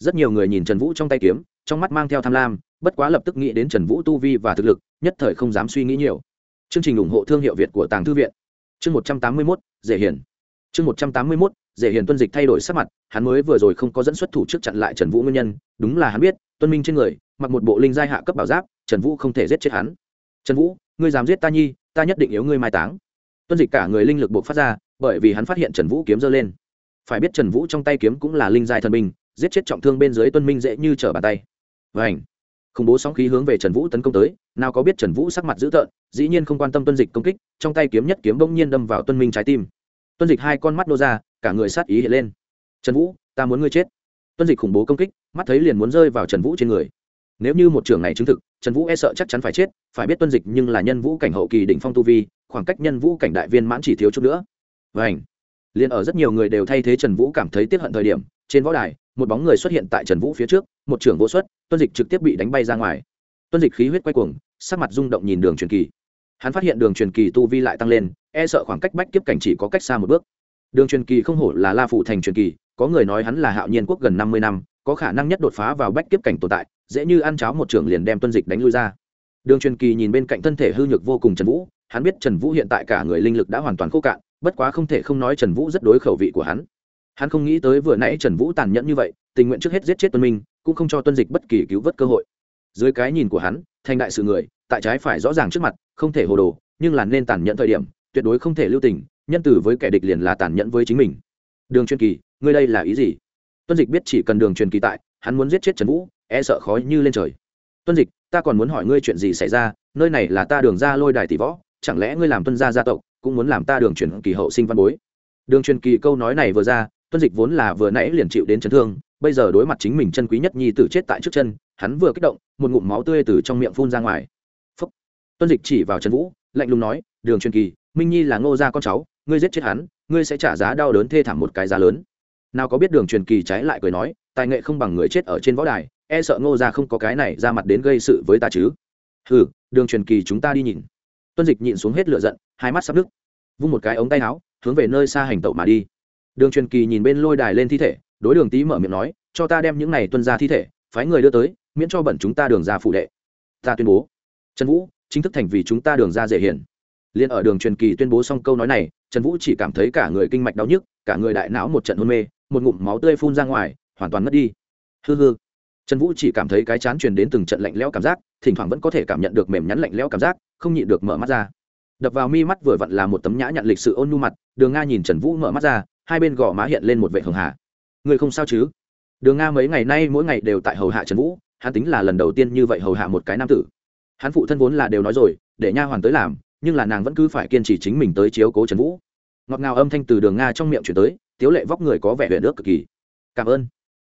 rất nhiều người nhìn trần vũ trong tay kiếm, trong mắt mang theo tham lam bất quá lập tức nghĩ đến trần vũ tu vi và thực lực, nhất thời không dám suy nghĩ nhiều. Chương trình ủng hộ thương hiệu việt của tàng thư viện. Chương một trăm tám mươi mốt, dễ hiển chương một trăm tám mươi mốt, dễ hiển tuân dịch thay đổi sắc mặt, hắn mới vừa rồi không có dẫn xuất thủ trước chặn lại trần vũ nguyên nhân, đúng là hắn biết, tuân minh trên người, mặc một bộ linh giai hạ cấp bảo giáp, trần vũ không thể giết chết hắn. Trần vũ, ngươi dám giết ta nhi, ta nhất định yếu ngươi mai táng. Tuân dịch cả người linh lực buộc phát ra, bởi vì hắn phát hiện trần vũ kiếm giơ lên. Phải biết trần vũ trong tay kiếm cũng là linh giai thần binh, giết chết trọng thương bên dưới tuân minh dễ như trở bàn tay. Và ảnh khủng bố sóng khí hướng về trần vũ tấn công tới, nào có biết trần vũ sắc mặt dữ tợn, dĩ nhiên không quan tâm tuân dịch công kích, trong tay kiếm nhất kiếm bỗng nhiên đâm vào tuân minh trái tim. Tuân dịch hai con mắt nô ra, cả người sát ý hiện lên. Trần vũ, ta muốn ngươi chết. Tuân dịch khủng bố công kích, mắt thấy liền muốn rơi vào trần vũ trên người. Nếu như một trường này chứng thực, trần vũ e sợ chắc chắn phải chết, phải biết tuân dịch nhưng là nhân vũ cảnh hậu kỳ đỉnh phong tu vi, khoảng cách nhân vũ cảnh đại viên mãn chỉ thiếu chút nữa. Vảnh liền ở rất nhiều người đều thay thế trần vũ cảm thấy tiếp hận thời điểm, trên võ đài một bóng người xuất hiện tại trần vũ phía trước, một trưởng vô xuất, tuân dịch trực tiếp bị đánh bay ra ngoài. Tuân dịch khí huyết quay cuồng, sắc mặt rung động nhìn đường truyền kỳ. Hắn phát hiện đường truyền kỳ tu vi lại tăng lên e sợ khoảng cách bách kiếp cảnh chỉ có cách xa một bước. Đường truyền kỳ không hổ là la phụ thành truyền kỳ, có người nói hắn là hạo nhiên quốc gần năm mươi năm, có khả năng nhất đột phá vào bách kiếp cảnh tồn tại, dễ như ăn cháo một trưởng liền đem tuân dịch đánh lui ra. Đường truyền kỳ nhìn bên cạnh thân thể hư nhược vô cùng trần vũ, hắn biết trần vũ hiện tại cả người linh lực đã hoàn toàn khô cạn, bất quá không thể không nói trần vũ rất đối khẩu vị của hắn hắn không nghĩ tới vừa nãy trần vũ tàn nhẫn như vậy, tình nguyện trước hết giết chết tuân minh, cũng không cho tuân dịch bất kỳ cứu vớt cơ hội. Dưới cái nhìn của hắn, thành đại sự người, tại trái phải rõ ràng trước mặt, không thể hồ đồ, nhưng là nên tàn nhẫn thời điểm, tuyệt đối không thể lưu tình, nhân tử với kẻ địch liền là tàn nhẫn với chính mình. Đường truyền kỳ, ngươi đây là ý gì? Tuân dịch biết chỉ cần đường truyền kỳ tại, hắn muốn giết chết trần vũ e sợ khó như lên trời. Tuân dịch, ta còn muốn hỏi ngươi chuyện gì xảy ra, nơi này là ta đường ra lôi đài tỷ võ, chẳng lẽ ngươi làm tuân gia gia tộc, cũng muốn làm ta đường truyền kỳ hậu sinh văn bối? Đường truyền kỳ câu nói này vừa ra tuân dịch vốn là vừa nãy liền chịu đến chấn thương, bây giờ đối mặt chính mình chân quý nhất nhi tử chết tại trước chân, hắn vừa kích động, một ngụm máu tươi từ trong miệng phun ra ngoài. Phúc. tuân dịch chỉ vào trần vũ, lạnh lùng nói, đường truyền kỳ, minh nhi là ngô gia con cháu, ngươi giết chết hắn, ngươi sẽ trả giá đau đớn thê thảm một cái giá lớn. Nào có biết đường truyền kỳ trái lại cười nói, tài nghệ không bằng người chết ở trên võ đài e sợ ngô gia không có cái này ra mặt đến gây sự với ta chứ. Ừ đường truyền kỳ chúng ta đi nhìn. Tuân dịch nhịn xuống hết lửa giận, hai mắt sắp nứt. Vung một cái ống tay áo, hướng về nơi xa hành tẩu mà đi đường truyền kỳ nhìn bên lôi đài lên thi thể, đối đường tý mở miệng nói, cho ta đem những này tuân ra thi thể, phái người đưa tới, miễn cho bẩn chúng ta đường ra phủ đệ. Ta tuyên bố. Trần vũ, chính thức thành vì chúng ta đường ra dễ hiển Liên ở đường truyền kỳ tuyên bố xong câu nói này, trần vũ chỉ cảm thấy cả người kinh mạch đau nhức, cả người đại não một trận hôn mê, một ngụm máu tươi phun ra ngoài, hoàn toàn mất đi. Hư hư trần vũ chỉ cảm thấy cái chán truyền đến từng trận lạnh lẽo cảm giác, thỉnh thoảng vẫn có thể cảm nhận được mềm nhắn lạnh lẽo cảm giác, không nhịn được mở mắt ra. Đập vào mi mắt vừa vặn là một tấm nhã nhận lịch sự ôn nhu mặt, đường nga nhìn trần vũ mở mắt ra hai bên gò má hiện lên một vệ hường hà. Người không sao chứ? Đường nga mấy ngày nay mỗi ngày đều tại hầu hạ trần vũ, hắn tính là lần đầu tiên như vậy hầu hạ một cái nam tử. Hắn phụ thân vốn là đều nói rồi, để nha hoàn tới làm, nhưng là nàng vẫn cứ phải kiên trì chính mình tới chiếu cố trần vũ. Ngọt ngào âm thanh từ đường nga trong miệng chuyển tới, tiếu lệ vóc người có vẻ huyền ước cực kỳ. Cảm ơn.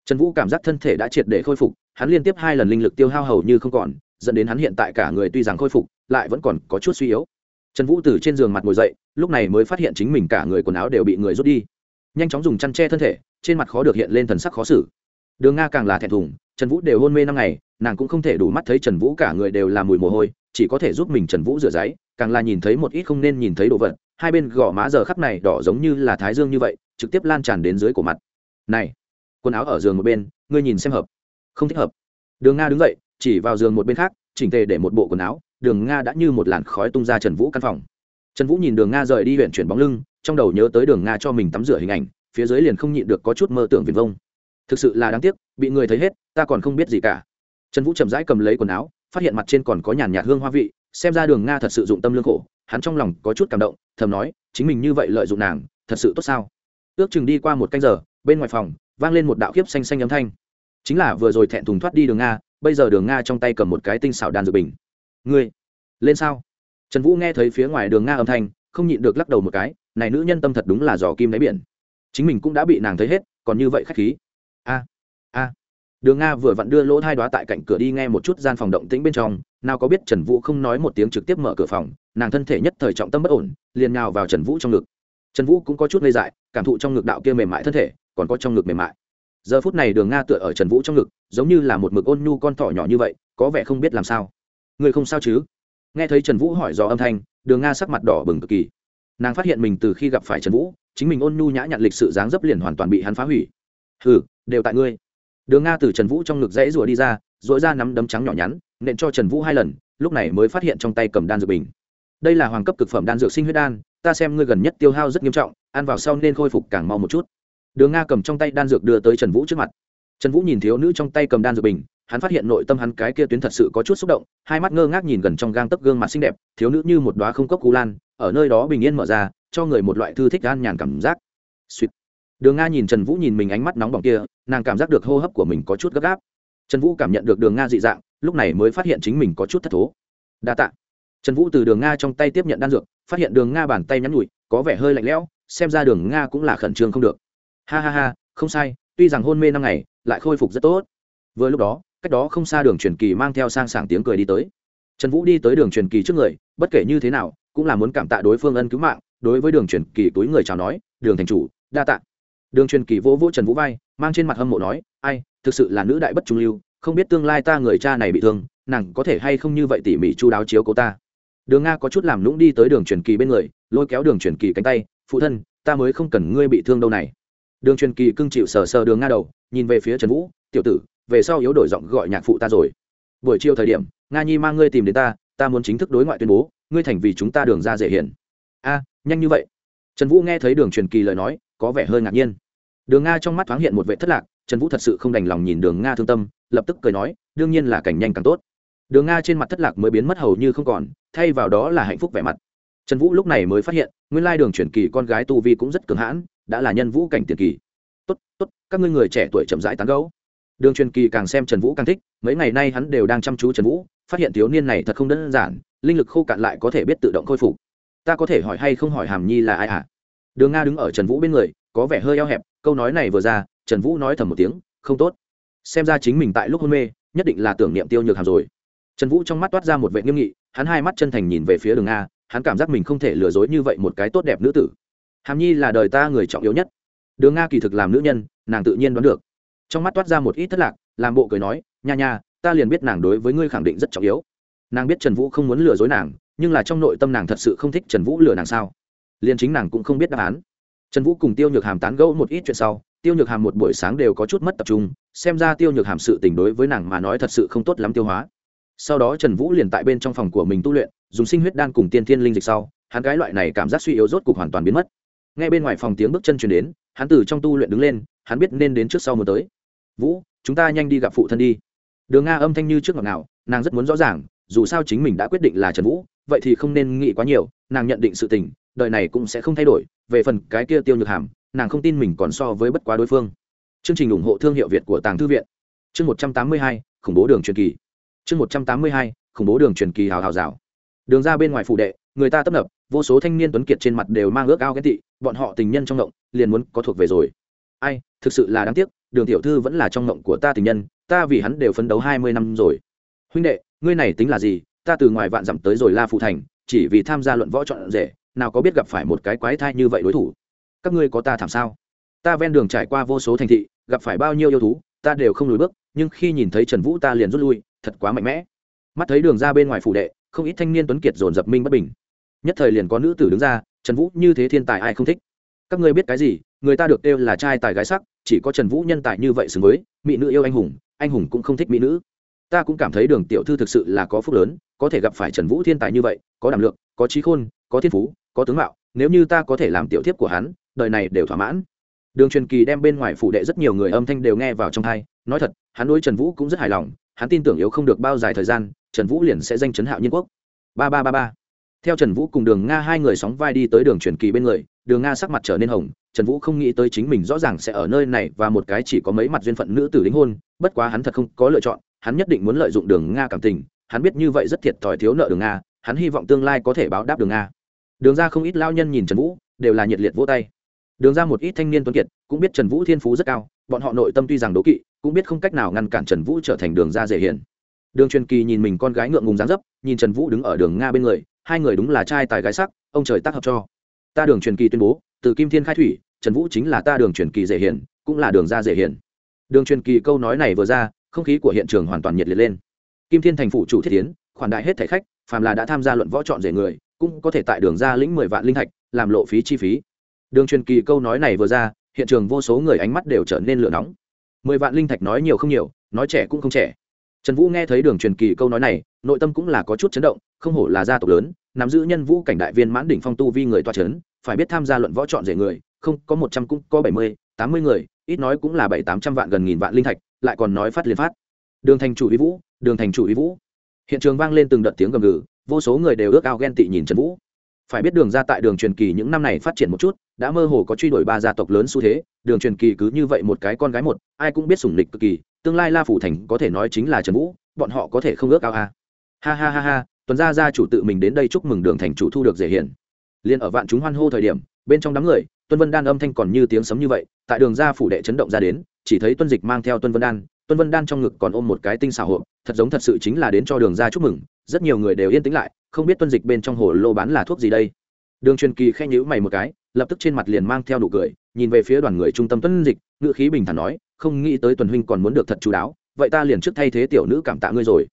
Trần vũ cảm giác thân thể đã triệt để khôi phục, hắn liên tiếp hai lần linh lực tiêu hao hầu như không còn, dẫn đến hắn hiện tại cả người tuy rằng khôi phục, lại vẫn còn có chút suy yếu. Trần vũ từ trên giường mặt ngồi dậy, lúc này mới phát hiện chính mình cả người quần áo đều bị người rút đi nhanh chóng dùng chăn che thân thể, trên mặt khó được hiện lên thần sắc khó xử. Đường nga càng là thẹn thùng, trần vũ đều hôn mê năm ngày, nàng cũng không thể đủ mắt thấy trần vũ, cả người đều là mùi mồ hôi, chỉ có thể giúp mình trần vũ rửa giấy, càng là nhìn thấy một ít không nên nhìn thấy đồ vật, hai bên gò má giờ khắp này đỏ giống như là thái dương như vậy, trực tiếp lan tràn đến dưới của mặt. Này, quần áo ở giường một bên, ngươi nhìn xem hợp. Không thích hợp. Đường nga đứng dậy, chỉ vào giường một bên khác, chỉnh tề để một bộ quần áo, đường nga đã như một làn khói tung ra trần vũ căn phòng. Trần vũ nhìn đường nga rời đi huyện chuyển bóng lưng trong đầu nhớ tới đường nga cho mình tắm rửa hình ảnh, phía dưới liền không nhịn được có chút mơ tưởng viền vông. Thực sự là đáng tiếc, bị người thấy hết, ta còn không biết gì cả. Trần vũ chậm rãi cầm lấy quần áo, phát hiện mặt trên còn có nhàn nhạt hương hoa vị, xem ra đường nga thật sự dụng tâm lương khổ, hắn trong lòng có chút cảm động, thầm nói, chính mình như vậy lợi dụng nàng, thật sự tốt sao? Ước chừng đi qua một canh giờ, bên ngoài phòng, vang lên một đạo khiếp xanh xanh âm thanh. Chính là vừa rồi thẹn thùng thoát đi đường nga, bây giờ đường nga trong tay cầm một cái tinh xảo đan dược bình. Ngươi, lên sao? Trần vũ nghe thấy phía ngoài đường nga âm thanh, không nhịn được lắc đầu một cái này nữ nhân tâm thật đúng là giò kim đáy biển. Chính mình cũng đã bị nàng thấy hết, còn như vậy khách khí. A a. Đường nga vừa vặn đưa lỗ thai đoá tại cạnh cửa đi nghe một chút gian phòng động tĩnh bên trong, nào có biết trần vũ không nói một tiếng trực tiếp mở cửa phòng, nàng thân thể nhất thời trọng tâm bất ổn, liền nhào vào trần vũ trong ngực. Trần vũ cũng có chút ngây dại, cảm thụ trong ngực đạo kia mềm mại thân thể, còn có trong ngực mềm mại. Giờ phút này đường nga tựa ở trần vũ trong ngực, giống như là một mực ôn nhu con thỏ nhỏ như vậy, có vẻ không biết làm sao. Người không sao chứ? Nghe thấy trần vũ hỏi dò âm thanh, đường nga sắc mặt đỏ bừng cực kỳ nàng phát hiện mình từ khi gặp phải trần vũ, chính mình ôn nhu nhã nhặn lịch sự dáng dấp liền hoàn toàn bị hắn phá hủy. Hừ, đều tại ngươi. Đường nga từ trần vũ trong ngực rẫy rùa đi ra dội ra nắm đấm trắng nhỏ nhắn, nện cho trần vũ hai lần, lúc này mới phát hiện trong tay cầm đan dược bình. Đây là hoàng cấp cực phẩm đan dược sinh huyết đan, ta xem ngươi gần nhất tiêu hao rất nghiêm trọng, ăn vào sau nên khôi phục càng mau một chút. Đường nga cầm trong tay đan dược đưa tới trần vũ trước mặt. Trần vũ nhìn thiếu nữ trong tay cầm đan dược bình, hắn phát hiện nội tâm hắn cái kia tuyến thật sự có chút xúc động, hai mắt ngơ ngác nhìn gần trong gang tấc gương mặt xinh đẹp, thiếu nữ như một đoá không cốc cú lan ở nơi đó bình yên mở ra, cho người một loại thư thích gan nhàn cảm giác. Sweet. đường nga nhìn trần vũ nhìn mình ánh mắt nóng bỏng kia, nàng cảm giác được hô hấp của mình có chút gấp gáp. Trần vũ cảm nhận được đường nga dị dạng, lúc này mới phát hiện chính mình có chút thất thố. Đa t ạ trần vũ từ đường nga trong tay tiếp nhận đan dược, phát hiện đường nga bàn tay nhắn nhủi, có vẻ hơi lạnh lẽo, xem ra đường nga cũng là khẩn trương không được. Ha ha ha, không sai, tuy rằng hôn mê năm ngày, lại khôi phục rất tốt. Vừa lúc đó, cách đó không xa đường truyền kỳ mang theo sang sảng tiếng cười đi tới. Trần vũ đi tới đường truyền kỳ trước người, bất kể như thế nào cũng là muốn cảm tạ đối phương ân cứu mạng, đối với đường truyền kỳ túi người chào nói, đường thành chủ, đa tạ. Đường truyền kỳ vỗ vỗ trần vũ vai, mang trên mặt hâm mộ nói, ai, thực sự là nữ đại bất trung lưu, không biết tương lai ta người cha này bị thương, nàng có thể hay không như vậy tỉ mỉ chu đáo chiếu cố ta? Đường nga có chút làm lũng đi tới đường truyền kỳ bên người, lôi kéo đường truyền kỳ cánh tay, phụ thân, ta mới không cần ngươi bị thương đâu này. Đường truyền kỳ cưng chịu sờ sờ đường nga đầu, nhìn về phía trần vũ, tiểu tử, về sau yếu đổi giọng gọi nhạc phụ ta rồi. Buổi chiều thời điểm, nga nhi mang ngươi tìm đến ta ta muốn chính thức đối ngoại tuyên bố, ngươi thành vì chúng ta đường ra dễ hiển. A, nhanh như vậy. Trần vũ nghe thấy đường truyền kỳ lời nói, có vẻ hơi ngạc nhiên. Đường nga trong mắt thoáng hiện một vệ thất lạc, trần vũ thật sự không đành lòng nhìn đường nga thương tâm, lập tức cười nói, đương nhiên là cảnh nhanh càng tốt. Đường nga trên mặt thất lạc mới biến mất hầu như không còn, thay vào đó là hạnh phúc vẻ mặt. Trần vũ lúc này mới phát hiện, nguyên lai đường truyền kỳ con gái tu vi cũng rất cường hãn, đã là nhân vũ cảnh tiền kỳ. Tốt tốt, các ngươi người trẻ tuổi chậm rãi tán gấu đường truyền kỳ càng xem trần vũ càng thích, mấy ngày nay hắn đều đang chăm chú trần vũ phát hiện thiếu niên này thật không đơn giản, linh lực khô cạn lại có thể biết tự động khôi phục. Ta có thể hỏi hay không hỏi hàm nhi là ai ạ à? đường nga đứng ở trần vũ bên người, có vẻ hơi eo hẹp, câu nói này vừa ra, trần vũ nói thầm một tiếng, không tốt. Xem ra chính mình tại lúc hôn mê, nhất định là tưởng niệm tiêu nhược hàm rồi. Trần vũ trong mắt toát ra một vệ nghiêm nghị, hắn hai mắt chân thành nhìn về phía đường nga, hắn cảm giác mình không thể lừa dối như vậy một cái tốt đẹp nữ tử. Hàm nhi là đời ta người trọng yếu nhất. Đường nga kỳ thực làm nữ nhân, nàng tự nhiên đoán được. Trong mắt toát ra một ít thất lạc, làm bộ cười nói, nha nha ta liền biết nàng đối với ngươi khẳng định rất trọng yếu. Nàng biết trần vũ không muốn lừa dối nàng, nhưng là trong nội tâm nàng thật sự không thích trần vũ lừa nàng sao? Liền chính nàng cũng không biết đáp án. Trần vũ cùng tiêu nhược hàm tán gẫu một ít chuyện sau, tiêu nhược hàm một buổi sáng đều có chút mất tập trung, xem ra tiêu nhược hàm sự tình đối với nàng mà nói thật sự không tốt lắm tiêu hóa. Sau đó trần vũ liền tại bên trong phòng của mình tu luyện, dùng sinh huyết đan cùng tiên thiên linh dịch sau, hắn cái loại này cảm giác suy yếu rốt cục hoàn toàn biến mất. Ngay bên ngoài phòng tiếng bước chân chuyển đến, hắn từ trong tu luyện đứng lên, hắn biết nên đến trước sau muốn tới. Vũ, chúng ta nhanh đi gặp phụ thân đi đường nga âm thanh như trước ngọt nào nàng rất muốn rõ ràng, dù sao chính mình đã quyết định là trần vũ, vậy thì không nên nghĩ quá nhiều, nàng nhận định sự tình, đời này cũng sẽ không thay đổi, về phần cái kia tiêu nhược hàm, nàng không tin mình còn so với bất quá đối phương. Chương trình ủng hộ thương hiệu việt của tàng thư viện. Chương một trăm tám mươi hai, khủng bố đường truyền kỳ. Chương một trăm tám mươi hai, khủng bố đường truyền kỳ hào hào rào. Đường ra bên ngoài phụ đệ, người ta tấp nập, vô số thanh niên tuấn kiệt trên mặt đều mang ước ao ghét tị, bọn họ tình nhân trong ngộng, liền muốn có thuộc về rồi. Ai, thực sự là đáng tiếc, đường tiểu thư vẫn là trong ngộng của ta tình nhân ta vì hắn đều phấn đấu hai mươi năm rồi. Huynh đệ, ngươi này tính là gì? Ta từ ngoài vạn dặm tới rồi la phụ thành, chỉ vì tham gia luận võ chọn rể, nào có biết gặp phải một cái quái thai như vậy đối thủ. Các ngươi có ta thảm sao? Ta ven đường trải qua vô số thành thị, gặp phải bao nhiêu yêu thú, ta đều không lùi bước, nhưng khi nhìn thấy trần vũ ta liền rút lui, thật quá mạnh mẽ. Mắt thấy đường ra bên ngoài phủ đệ, không ít thanh niên tuấn kiệt dồn dập minh bất bình. Nhất thời liền có nữ tử đứng ra, trần vũ, như thế thiên tài ai không thích? Các ngươi biết cái gì? Người ta được kêu là trai tài gái sắc, chỉ có trần vũ nhân tài như vậy xứng với, mỹ nữ yêu anh hùng anh hùng cũng không thích mỹ nữ. Ta cũng cảm thấy đường tiểu thư thực sự là có phúc lớn, có thể gặp phải trần vũ thiên tài như vậy, có đảm lượng, có trí khôn, có thiên phú, có tướng mạo, nếu như ta có thể làm tiểu thiếp của hắn, đời này đều thỏa mãn. Đường truyền kỳ đem bên ngoài phủ đệ rất nhiều người âm thanh đều nghe vào trong thai nói thật, hắn đối trần vũ cũng rất hài lòng, hắn tin tưởng yếu không được bao dài thời gian, trần vũ liền sẽ danh chấn hạo nhân quốc. Ba ba ba ba theo trần vũ cùng đường nga hai người sóng vai đi tới đường truyền kỳ bên người, đường nga sắc mặt trở nên hồng, trần vũ không nghĩ tới chính mình rõ ràng sẽ ở nơi này và một cái chỉ có mấy mặt duyên phận nữ tử đính hôn, bất quá hắn thật không có lựa chọn, hắn nhất định muốn lợi dụng đường nga cảm tình, hắn biết như vậy rất thiệt thòi thiếu nợ đường nga, hắn hy vọng tương lai có thể báo đáp đường nga. Đường ra không ít lao nhân nhìn trần vũ, đều là nhiệt liệt vỗ tay. Đường ra một ít thanh niên tuấn kiệt, cũng biết trần vũ thiên phú rất cao, bọn họ nội tâm tuy rằng đố kỵ, cũng biết không cách nào ngăn cản trần vũ trở thành đường ra dễ hiền. Đường truyền kỳ nhìn mình con gái ngượng ngùng dáng dấp, nhìn trần vũ đứng ở đường nga bên người hai người đúng là trai tài gái sắc, ông trời tác hợp cho. Ta đường truyền kỳ tuyên bố, từ kim thiên khai thủy, trần vũ chính là ta đường truyền kỳ dễ hiền cũng là đường ra dễ hiền đường truyền kỳ câu nói này vừa ra, không khí của hiện trường hoàn toàn nhiệt liệt lên. Kim thiên thành phủ chủ thiết tiến, khoản đại hết thẻ khách, phàm là đã tham gia luận võ chọn rể người, cũng có thể tại đường ra lĩnh mười vạn linh thạch, làm lộ phí chi phí. Đường truyền kỳ câu nói này vừa ra, hiện trường vô số người ánh mắt đều trở nên lửa nóng. Mười vạn linh thạch nói nhiều không nhiều, nói trẻ cũng không trẻ trần vũ nghe thấy đường truyền kỳ câu nói này, nội tâm cũng là có chút chấn động, không hổ là gia tộc lớn, nắm giữ nhân vũ cảnh đại viên mãn đỉnh phong tu vi người toa c h ấ n phải biết tham gia luận võ chọn rể người, không, có một trăm cũng có bảy mươi, tám mươi người, ít nói cũng là bảy, tám trăm vạn gần nghìn vạn linh thạch, lại còn nói phát liên phát. Đường thành chủ ý vũ, đường thành chủ ý vũ. Hiện trường vang lên từng đợt tiếng gầm gừ, vô số người đều ước ao ghen tị nhìn trần vũ. Phải biết đường ra tại đường truyền kỳ những năm này phát triển một chút, đã mơ hồ có truy đuổi ba gia tộc lớn xu thế, đường truyền kỳ cứ như vậy một cái con gái một, ai cũng biết sủng lịch cực kỳ tương lai la phủ thành có thể nói chính là trần vũ, bọn họ có thể không ước ao à. ha ha ha ha, tuần gia gia chủ tự mình đến đây chúc mừng đường thành chủ thu được dễ hiển liền ở vạn chúng hoan hô thời điểm, bên trong đám người, tuân vân đan âm thanh còn như tiếng sấm như vậy, tại đường ra phủ đệ chấn động ra đến, chỉ thấy tuân dịch mang theo tuân vân đan, tuân vân đan trong ngực còn ôm một cái tinh xảo hộp, thật giống thật sự chính là đến cho đường ra chúc mừng, rất nhiều người đều yên tĩnh lại, không biết tuân dịch bên trong hồ lô bán là thuốc gì đây đường truyền kỳ khen nhữ mày một cái, lập tức trên mặt liền mang theo nụ cười, nhìn về phía đoàn người trung tâm tuân dịch, ngữ khí bình thản nói không nghĩ tới tuần huynh còn muốn được thật chú đáo, vậy ta liền trước thay thế tiểu nữ cảm tạ ngươi rồi.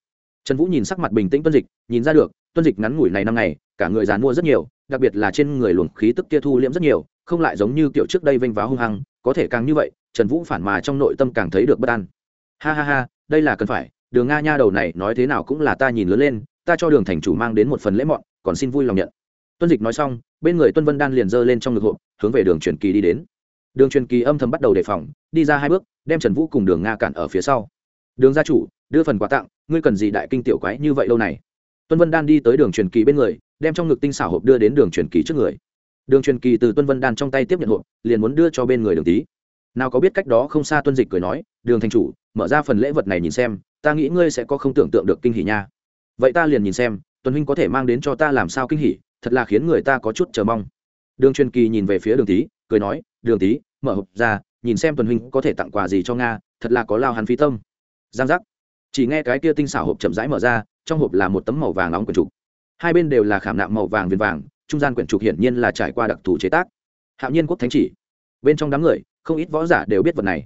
Trần vũ nhìn sắc mặt bình tĩnh tuân dịch, nhìn ra được, tuân dịch ngắn ngủi này năm ngày, cả người dàn mua rất nhiều, đặc biệt là trên người luồng khí tức kia thu liễm rất nhiều, không lại giống như kiểu trước đây vênh váo hung hăng, có thể càng như vậy, trần vũ phản mà trong nội tâm càng thấy được bất an. Ha ha ha, đây là cần phải, đường nga nha đầu này nói thế nào cũng là ta nhìn lớn lên, ta cho đường thành chủ mang đến một phần lễ mọn, còn xin vui lòng nhận. Tuân dịch nói xong, bên người tuân vân đan liền giơ lên trong ngực hộp, hướng về đường truyền kỳ đi đến đường truyền kỳ âm thầm bắt đầu đề phòng, đi ra hai bước, đem trần vũ cùng đường nga cản ở phía sau. Đường gia chủ, đưa phần quà tặng, ngươi cần gì đại kinh tiểu quái như vậy lâu này? Tuân vân đan đi tới đường truyền kỳ bên người, đem trong ngực tinh xảo hộp đưa đến đường truyền kỳ trước người. Đường truyền kỳ từ tuân vân đan trong tay tiếp nhận hộp, liền muốn đưa cho bên người đường tý. Nào có biết cách đó không xa tuân dịch cười nói, đường thành chủ, mở ra phần lễ vật này nhìn xem, ta nghĩ ngươi sẽ có không tưởng tượng được kinh hỉ nha. Vậy ta liền nhìn xem tuần huynh có thể mang đến cho ta làm sao kinh hỉ, thật là khiến người ta có chút chờ mong. Đường truyền kỳ nhìn về phía đường tý cười nói, đường tý mở hộp ra, nhìn xem tuần huynh có thể tặng quà gì cho nga, thật là có lao hắn phí tâm. Giang giác. Chỉ nghe cái kia tinh xảo hộp chậm rãi mở ra, trong hộp là một tấm màu vàng nóng quyển trục. Hai bên đều là khảm nạm màu vàng viền vàng, trung gian quyển trục hiển nhiên là trải qua đặc thù chế tác. Hạo nhiên quốc thánh chỉ. Bên trong đám người, không ít võ giả đều biết vật này.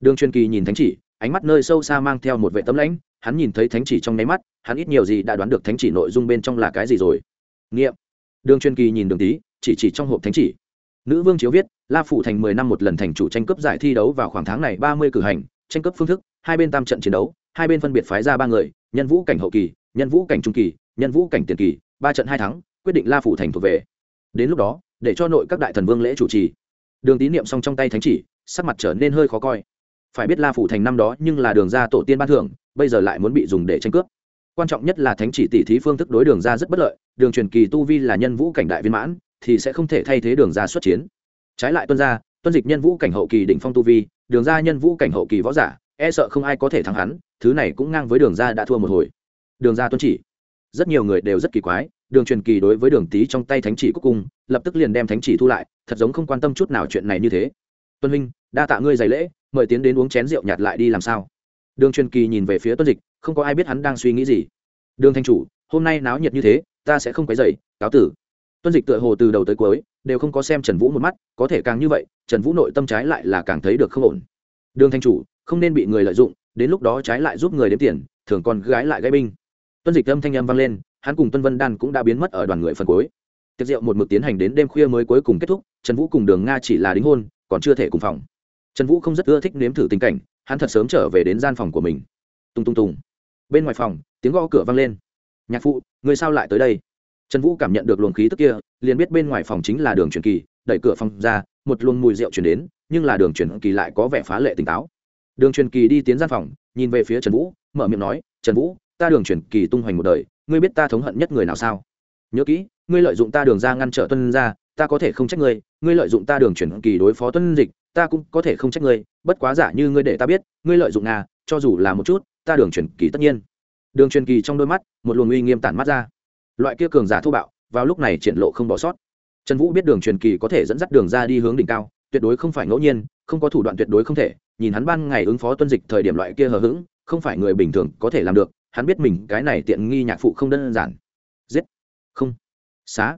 Đường truyền kỳ nhìn thánh chỉ, ánh mắt nơi sâu xa mang theo một vệ tấm lãnh, hắn nhìn thấy thánh chỉ trong nháy mắt, hắn ít nhiều gì đã đoán được thánh chỉ nội dung bên trong là cái gì rồi. Nghiệm. Đường truyền kỳ nhìn đường tí, chỉ chỉ trong hộp thánh chỉ nữ vương chiếu viết, la phủ thành mười năm một lần thành chủ tranh cướp giải thi đấu vào khoảng tháng này ba mươi cử hành, tranh cướp phương thức, hai bên tam trận chiến đấu, hai bên phân biệt phái ra ba người, nhân vũ cảnh hậu kỳ, nhân vũ cảnh trung kỳ, nhân vũ cảnh tiền kỳ, ba trận hai thắng, quyết định la phủ thành thuộc về. Đến lúc đó, để cho nội các đại thần vương lễ chủ trì. Đường tín niệm xong trong tay thánh chỉ, sắc mặt trở nên hơi khó coi. Phải biết la phủ thành năm đó nhưng là đường ra tổ tiên ban thưởng, bây giờ lại muốn bị dùng để tranh cướp. Quan trọng nhất là thánh chỉ tỷ thí phương thức đối đường ra rất bất lợi, đường truyền kỳ tu vi là nhân vũ cảnh đại viên mãn thì sẽ không thể thay thế đường ra xuất chiến. Trái lại tuân gia, tuân dịch nhân vũ cảnh hậu kỳ đỉnh phong tu vi, đường ra nhân vũ cảnh hậu kỳ võ giả e sợ không ai có thể thắng hắn, thứ này cũng ngang với đường ra đã thua một hồi. Đường ra tuân chỉ. Rất nhiều người đều rất kỳ quái, đường truyền kỳ đối với đường tý trong tay thánh chỉ cuối cùng, lập tức liền đem thánh chỉ thu lại, thật giống không quan tâm chút nào chuyện này như thế. Tuân huynh, đa tạ ngươi dày lễ, mời tiến đến uống chén rượu nhạt lại đi làm sao? Đường truyền kỳ nhìn về phía tuân dịch, không có ai biết hắn đang suy nghĩ gì. Đường thanh chủ, hôm nay náo nhiệt như thế, ta sẽ không quấy dày cáo tử tuân dịch tựa hồ từ đầu tới cuối đều không có xem trần vũ một mắt, có thể càng như vậy, trần vũ nội tâm trái lại là càng thấy được không ổn. Đường thanh chủ, không nên bị người lợi dụng, đến lúc đó trái lại giúp người đếm tiền, thường còn gái lại gãy binh. Tuân dịch âm thanh âm vang lên, hắn cùng tuân vân đan cũng đã biến mất ở đoàn người phần cuối. Tiệc rượu một mực tiến hành đến đêm khuya mới cuối cùng kết thúc, trần vũ cùng đường nga chỉ là đính hôn, còn chưa thể cùng phòng. Trần vũ không rất ưa thích nếm thử tình cảnh, hắn thật sớm trở về đến gian phòng của mình. Tung tung tùng. Bên ngoài phòng, tiếng gõ cửa vang lên. Nhạc phụ, người sao lại tới đây? Trần vũ cảm nhận được luồng khí tức kia, liền biết bên ngoài phòng chính là đường truyền kỳ, đẩy cửa phòng ra, một luồng mùi rượu chuyển đến, nhưng là đường truyền kỳ lại có vẻ phá lệ tỉnh táo. Đường truyền kỳ đi tiến gian phòng, nhìn về phía trần vũ, mở miệng nói, trần vũ, ta đường truyền kỳ tung hoành một đời, ngươi biết ta thống hận nhất người nào sao? Nhớ kỹ, ngươi lợi dụng ta đường ra ngăn trở tuân ra, ta có thể không trách ngươi ngươi lợi dụng ta đường truyền kỳ đối phó tuân dịch, ta cũng có thể không trách ngươi, bất quá giả như ngươi để ta biết, ngươi lợi dụng nga cho dù là một chút, ta đường truyền kỳ tất nhiên. Đường truyền kỳ trong đôi mắt, một luồng uy nghiêm tản mắt ra loại kia cường giả thô bạo, vào lúc này triển lộ không bỏ sót. Trần vũ biết đường truyền kỳ có thể dẫn dắt đường ra đi hướng đỉnh cao, tuyệt đối không phải ngẫu nhiên, không có thủ đoạn tuyệt đối không thể, nhìn hắn ban ngày ứng phó tuân dịch thời điểm loại kia hờ hững, không phải người bình thường có thể làm được, hắn biết mình cái này tiện nghi nhạc phụ không đơn giản. Giết. Không. Xá.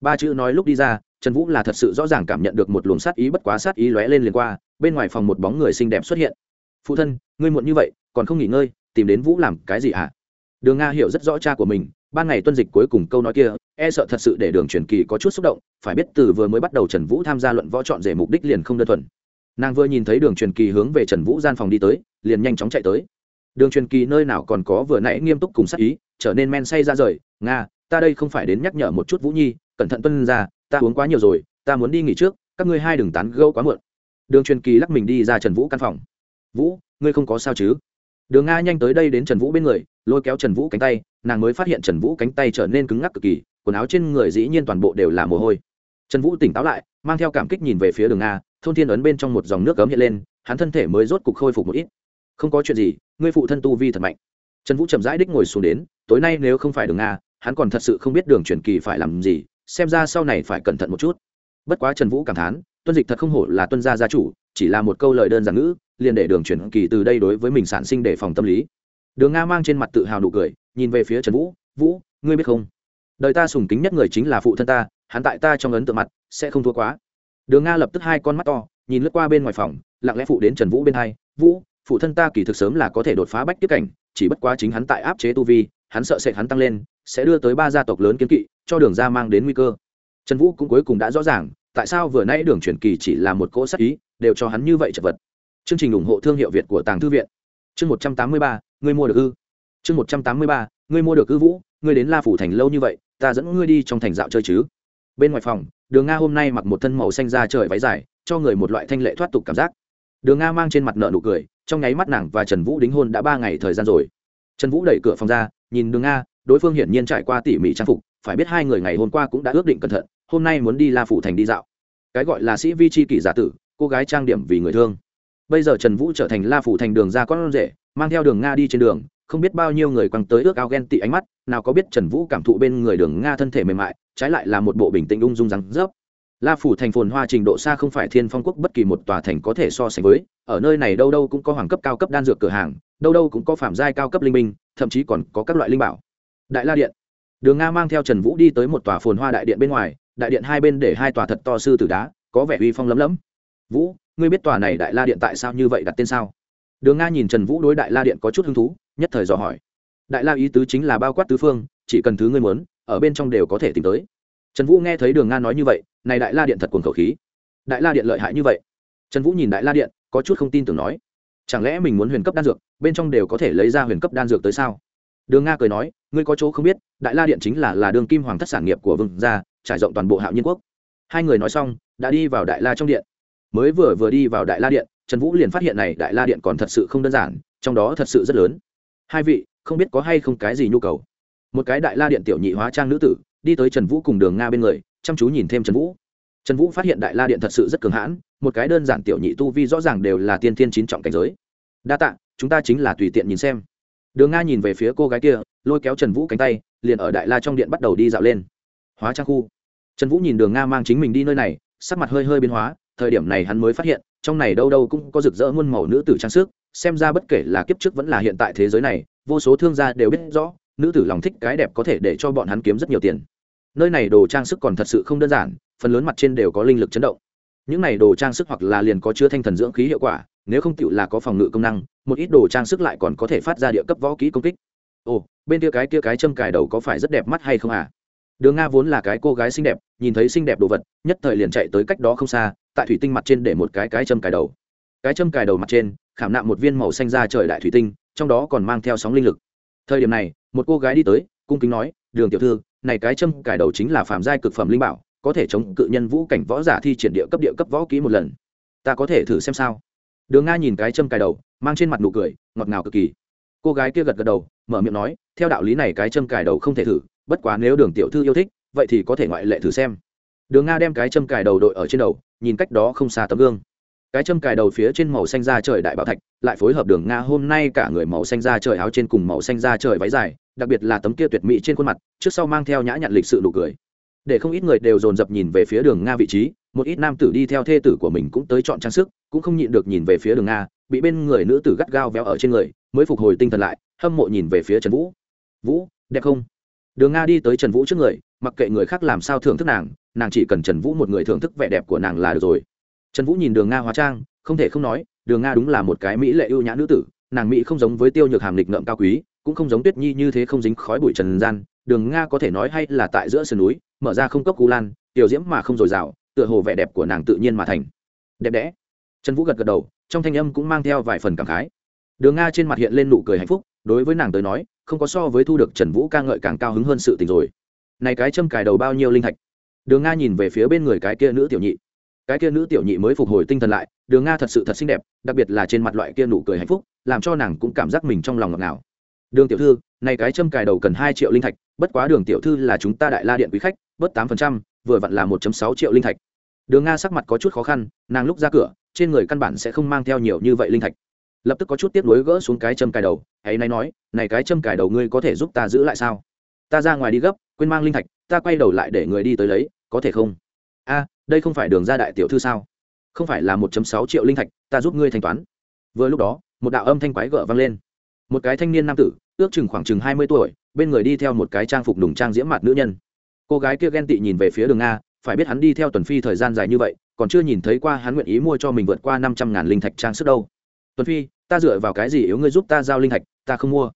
Ba chữ nói lúc đi ra, trần vũ là thật sự rõ ràng cảm nhận được một luồng sát ý bất quá sát ý lóe lên liền qua, bên ngoài phòng một bóng người xinh đẹp xuất hiện. Phụ thân, ngươi muộn như vậy, còn không nghỉ ngơi, tìm đến vũ làm cái gì à? đường nga hiểu rất rõ cha của mình ban ngày tuân dịch cuối cùng câu nói kia e sợ thật sự để đường truyền kỳ có chút xúc động, phải biết từ vừa mới bắt đầu trần vũ tham gia luận võ chọn rể mục đích liền không đơn thuần. Nàng vừa nhìn thấy đường truyền kỳ hướng về trần vũ gian phòng đi tới, liền nhanh chóng chạy tới. Đường truyền kỳ nơi nào còn có vừa nãy nghiêm túc cùng sắc ý, trở nên men say ra rời, nga, ta đây không phải đến nhắc nhở một chút vũ nhi, cẩn thận tuân ra, ta uống quá nhiều rồi, ta muốn đi nghỉ trước, các ngươi hai đừng tán gâu quá muộn. Đường truyền kỳ lắc mình đi ra trần vũ căn phòng. Vũ, ngươi không có sao chứ? Đường nga nhanh tới đây đến trần vũ bên người, lôi kéo trần vũ cánh tay nàng mới phát hiện trần vũ cánh tay trở nên cứng ngắc cực kỳ, quần áo trên người dĩ nhiên toàn bộ đều là mồ hôi. Trần vũ tỉnh táo lại, mang theo cảm kích nhìn về phía đường nga thôn thiên ấn bên trong một dòng nước cấm hiện lên, hắn thân thể mới rốt cục khôi phục một ít. Không có chuyện gì, ngươi phụ thân tu vi thật mạnh. Trần vũ chậm rãi đích ngồi xuống đến, tối nay nếu không phải đường nga hắn còn thật sự không biết đường truyền kỳ phải làm gì, xem ra sau này phải cẩn thận một chút. Bất quá trần vũ cảm thán, tuân dịch thật không hổ là tuân gia gia chủ, chỉ là một câu lời đơn giản ngữ, liền để đường truyền kỳ từ đây đối với mình sản sinh để phòng tâm lý đường nga mang trên mặt tự hào nụ cười, nhìn về phía trần vũ vũ, ngươi biết không? Đời ta sùng kính nhất người chính là phụ thân ta, hắn tại ta trong ấn tượng mặt sẽ không thua quá. Đường nga lập tức hai con mắt to, nhìn lướt qua bên ngoài phòng, lặng lẽ phụ đến trần vũ bên hai, vũ, phụ thân ta kỳ thực sớm là có thể đột phá bách tiếp cảnh, chỉ bất quá chính hắn tại áp chế tu vi, hắn sợ sẽ hắn tăng lên, sẽ đưa tới ba gia tộc lớn kiến kỵ, cho đường ra mang đến nguy cơ. Trần vũ cũng cuối cùng đã rõ ràng, tại sao vừa nãy đường truyền kỳ chỉ là một cỗ sắc ý, đều cho hắn như vậy chật vật. Chương trình ủng hộ thương hiệu việt của tàng thư viện chương một trăm tám mươi ba, ngươi mua được ư? Chương một trăm tám mươi ba, ngươi mua được ư vũ? Ngươi đến la phủ thành lâu như vậy, ta dẫn ngươi đi trong thành dạo chơi chứ? Bên ngoài phòng, đường nga hôm nay mặc một thân màu xanh da trời váy dài, cho người một loại thanh lệ thoát tục cảm giác. Đường nga mang trên mặt nợ nụ cười, trong nháy mắt nàng và trần vũ đính hôn đã ba ngày thời gian rồi. Trần vũ đẩy cửa phòng ra, nhìn đường nga, đối phương hiển nhiên trải qua tỉ mỉ trang phục, phải biết hai người ngày hôm qua cũng đã ước định cẩn thận, hôm nay muốn đi la phủ thành đi dạo. Cái gọi là sĩ vi chi kỷ giả tử, cô gái trang điểm vì người thương bây giờ trần vũ trở thành la phủ thành đường ra con rể, mang theo đường nga đi trên đường, không biết bao nhiêu người quăng tới ước ao ghen tị ánh mắt, nào có biết trần vũ cảm thụ bên người đường nga thân thể mềm mại, trái lại là một bộ bình tĩnh ung dung rắn rớp. La phủ thành phồn hoa trình độ xa không phải thiên phong quốc bất kỳ một tòa thành có thể so sánh với, ở nơi này đâu đâu cũng có hoàng cấp cao cấp đan dược cửa hàng, đâu đâu cũng có phạm giai cao cấp linh minh thậm chí còn có các loại linh bảo. Đại la điện. Đường nga mang theo trần vũ đi tới một tòa phồn hoa đại điện bên ngoài, đại điện hai bên để hai tòa thật to sư tử đá, có vẻ uy phong lấm lấm vũ ngươi biết tòa này đại la điện tại sao như vậy đặt tên sao? Đường nga nhìn trần vũ đối đại la điện có chút hứng thú, nhất thời dò hỏi. Đại la ý tứ chính là bao quát tứ phương, chỉ cần thứ ngươi muốn, ở bên trong đều có thể tìm tới. Trần vũ nghe thấy đường nga nói như vậy, này đại la điện thật cuồng khẩu khí. Đại la điện lợi hại như vậy. Trần vũ nhìn đại la điện, có chút không tin tưởng nói, chẳng lẽ mình muốn huyền cấp đan dược, bên trong đều có thể lấy ra huyền cấp đan dược tới sao? Đường nga cười nói, ngươi có chỗ không biết, đại la điện chính là là đường kim hoàng thất sản nghiệp của vương gia, trải rộng toàn bộ hạo nhiên quốc. Hai người nói xong, đã đi vào đại la trong điện mới vừa vừa đi vào đại la điện, trần vũ liền phát hiện này đại la điện còn thật sự không đơn giản, trong đó thật sự rất lớn. Hai vị, không biết có hay không cái gì nhu cầu? Một cái đại la điện tiểu nhị hóa trang nữ tử, đi tới trần vũ cùng đường nga bên người, chăm chú nhìn thêm trần vũ. Trần vũ phát hiện đại la điện thật sự rất cường hãn, một cái đơn giản tiểu nhị tu vi rõ ràng đều là tiên thiên chín trọng cảnh giới. Đa tạ, chúng ta chính là tùy tiện nhìn xem. Đường nga nhìn về phía cô gái kia, lôi kéo trần vũ cánh tay, liền ở đại la trong điện bắt đầu đi dạo lên. Hóa trang khu. Trần vũ nhìn đường nga mang chính mình đi nơi này, sắc mặt hơi hơi biến hóa thời điểm này hắn mới phát hiện, trong này đâu đâu cũng có rực rỡ muôn màu nữ tử trang sức, xem ra bất kể là kiếp trước vẫn là hiện tại thế giới này, vô số thương gia đều biết rõ, nữ tử lòng thích cái đẹp có thể để cho bọn hắn kiếm rất nhiều tiền. Nơi này đồ trang sức còn thật sự không đơn giản, phần lớn mặt trên đều có linh lực chấn động. Những này đồ trang sức hoặc là liền có chứa thanh thần dưỡng khí hiệu quả, nếu không tựu là có phòng ngự công năng, một ít đồ trang sức lại còn có thể phát ra địa cấp võ kỹ công kích. Ồ, bên kia cái kia cái châm cài đầu có phải rất đẹp mắt hay không à? Đường nga vốn là cái cô gái xinh đẹp, nhìn thấy xinh đẹp đồ vật, nhất thời liền chạy tới cách đó không xa, tại thủy tinh mặt trên để một cái cái châm cài đầu. Cái châm cài đầu mặt trên, khảm nạm một viên màu xanh ra trời đại thủy tinh, trong đó còn mang theo sóng linh lực. Thời điểm này, một cô gái đi tới, cung kính nói, đường tiểu thư, này cái châm cài đầu chính là phạm giai cực phẩm linh bảo, có thể chống cự nhân vũ cảnh võ giả thi triển địa cấp địa cấp võ kỹ một lần. Ta có thể thử xem sao? Đường nga nhìn cái châm cài đầu, mang trên mặt nụ cười, ngọt ngào cực kỳ. Cô gái kia gật gật đầu, mở miệng nói, theo đạo lý này cái châm cài đầu không thể thử bất quá nếu đường tiểu thư yêu thích, vậy thì có thể ngoại lệ thử xem. Đường nga đem cái châm cài đầu đội ở trên đầu, nhìn cách đó không xa tấm gương. Cái châm cài đầu phía trên màu xanh da trời đại bảo thạch, lại phối hợp đường nga hôm nay cả người màu xanh da trời áo trên cùng màu xanh da trời váy dài, đặc biệt là tấm kia tuyệt mỹ trên khuôn mặt, trước sau mang theo nhã nhặn lịch sự nụ cười. Để không ít người đều dồn dập nhìn về phía đường nga vị trí, một ít nam tử đi theo thê tử của mình cũng tới chọn trang sức, cũng không nhịn được nhìn về phía đường nga, bị bên người nữ tử gắt gao véo ở trên người, mới phục hồi tinh thần lại, hâm mộ nhìn về phía trần vũ. Vũ, đẹp không? Đường nga đi tới trần vũ trước người, mặc kệ người khác làm sao thưởng thức nàng nàng chỉ cần trần vũ một người thưởng thức vẻ đẹp của nàng là được rồi. Trần vũ nhìn đường nga hóa trang, không thể không nói, đường nga đúng là một cái mỹ lệ ưu nhã nữ tử, nàng mỹ không giống với tiêu nhược hàm lịch ngợm cao quý, cũng không giống tuyết nhi như thế không dính khói bụi trần gian. Đường nga có thể nói hay là tại giữa sườn núi, mở ra không cốc cú lan, tiểu diễm mà không dồi dào, tựa hồ vẻ đẹp của nàng tự nhiên mà thành. Đẹp đẽ. Trần vũ gật gật đầu, trong thanh âm cũng mang theo vài phần cảm khái. Đường nga trên mặt hiện lên nụ cười hạnh phúc, đối với nàng tới nói không có so với thu được trần vũ ca ngợi càng cao hứng hơn sự tình rồi. Này cái châm cài đầu bao nhiêu linh thạch? Đường nga nhìn về phía bên người cái kia nữ tiểu nhị. Cái kia nữ tiểu nhị mới phục hồi tinh thần lại, đường nga thật sự thật xinh đẹp, đặc biệt là trên mặt loại kia nụ cười hạnh phúc, làm cho nàng cũng cảm giác mình trong lòng ngọt ngào. Đường tiểu thư, này cái châm cài đầu cần hai triệu linh thạch, bất quá đường tiểu thư là chúng ta đại la điện quý khách, bớt tám phần trăm, vừa vặn là một sáu triệu linh thạch. Đường nga sắc mặt có chút khó khăn, nàng lúc ra cửa, trên người căn bản sẽ không mang theo nhiều như vậy linh thạch lập tức có chút tiếp nối gỡ xuống cái châm cài đầu, hãy nay nói, này cái châm cài đầu ngươi có thể giúp ta giữ lại sao? Ta ra ngoài đi gấp, quên mang linh thạch, ta quay đầu lại để người đi tới lấy, có thể không? A, đây không phải đường ra đại tiểu thư sao? Không phải là một sáu triệu linh thạch, ta giúp ngươi thanh toán. Vừa lúc đó, một đạo âm thanh quái gở vang lên. Một cái thanh niên nam tử, ước chừng khoảng chừng hai mươi tuổi, bên người đi theo một cái trang phục đùng trang diễm mặt nữ nhân. Cô gái kia ghen tị nhìn về phía đường nga phải biết hắn đi theo tuần phi thời gian dài như vậy, còn chưa nhìn thấy qua hắn nguyện ý mua cho mình vượt qua năm trăm ngàn linh thạch trang sức đâu. Tuần phi ta dựa vào cái gì yếu ngươi giúp ta giao linh thạch, ta không mua.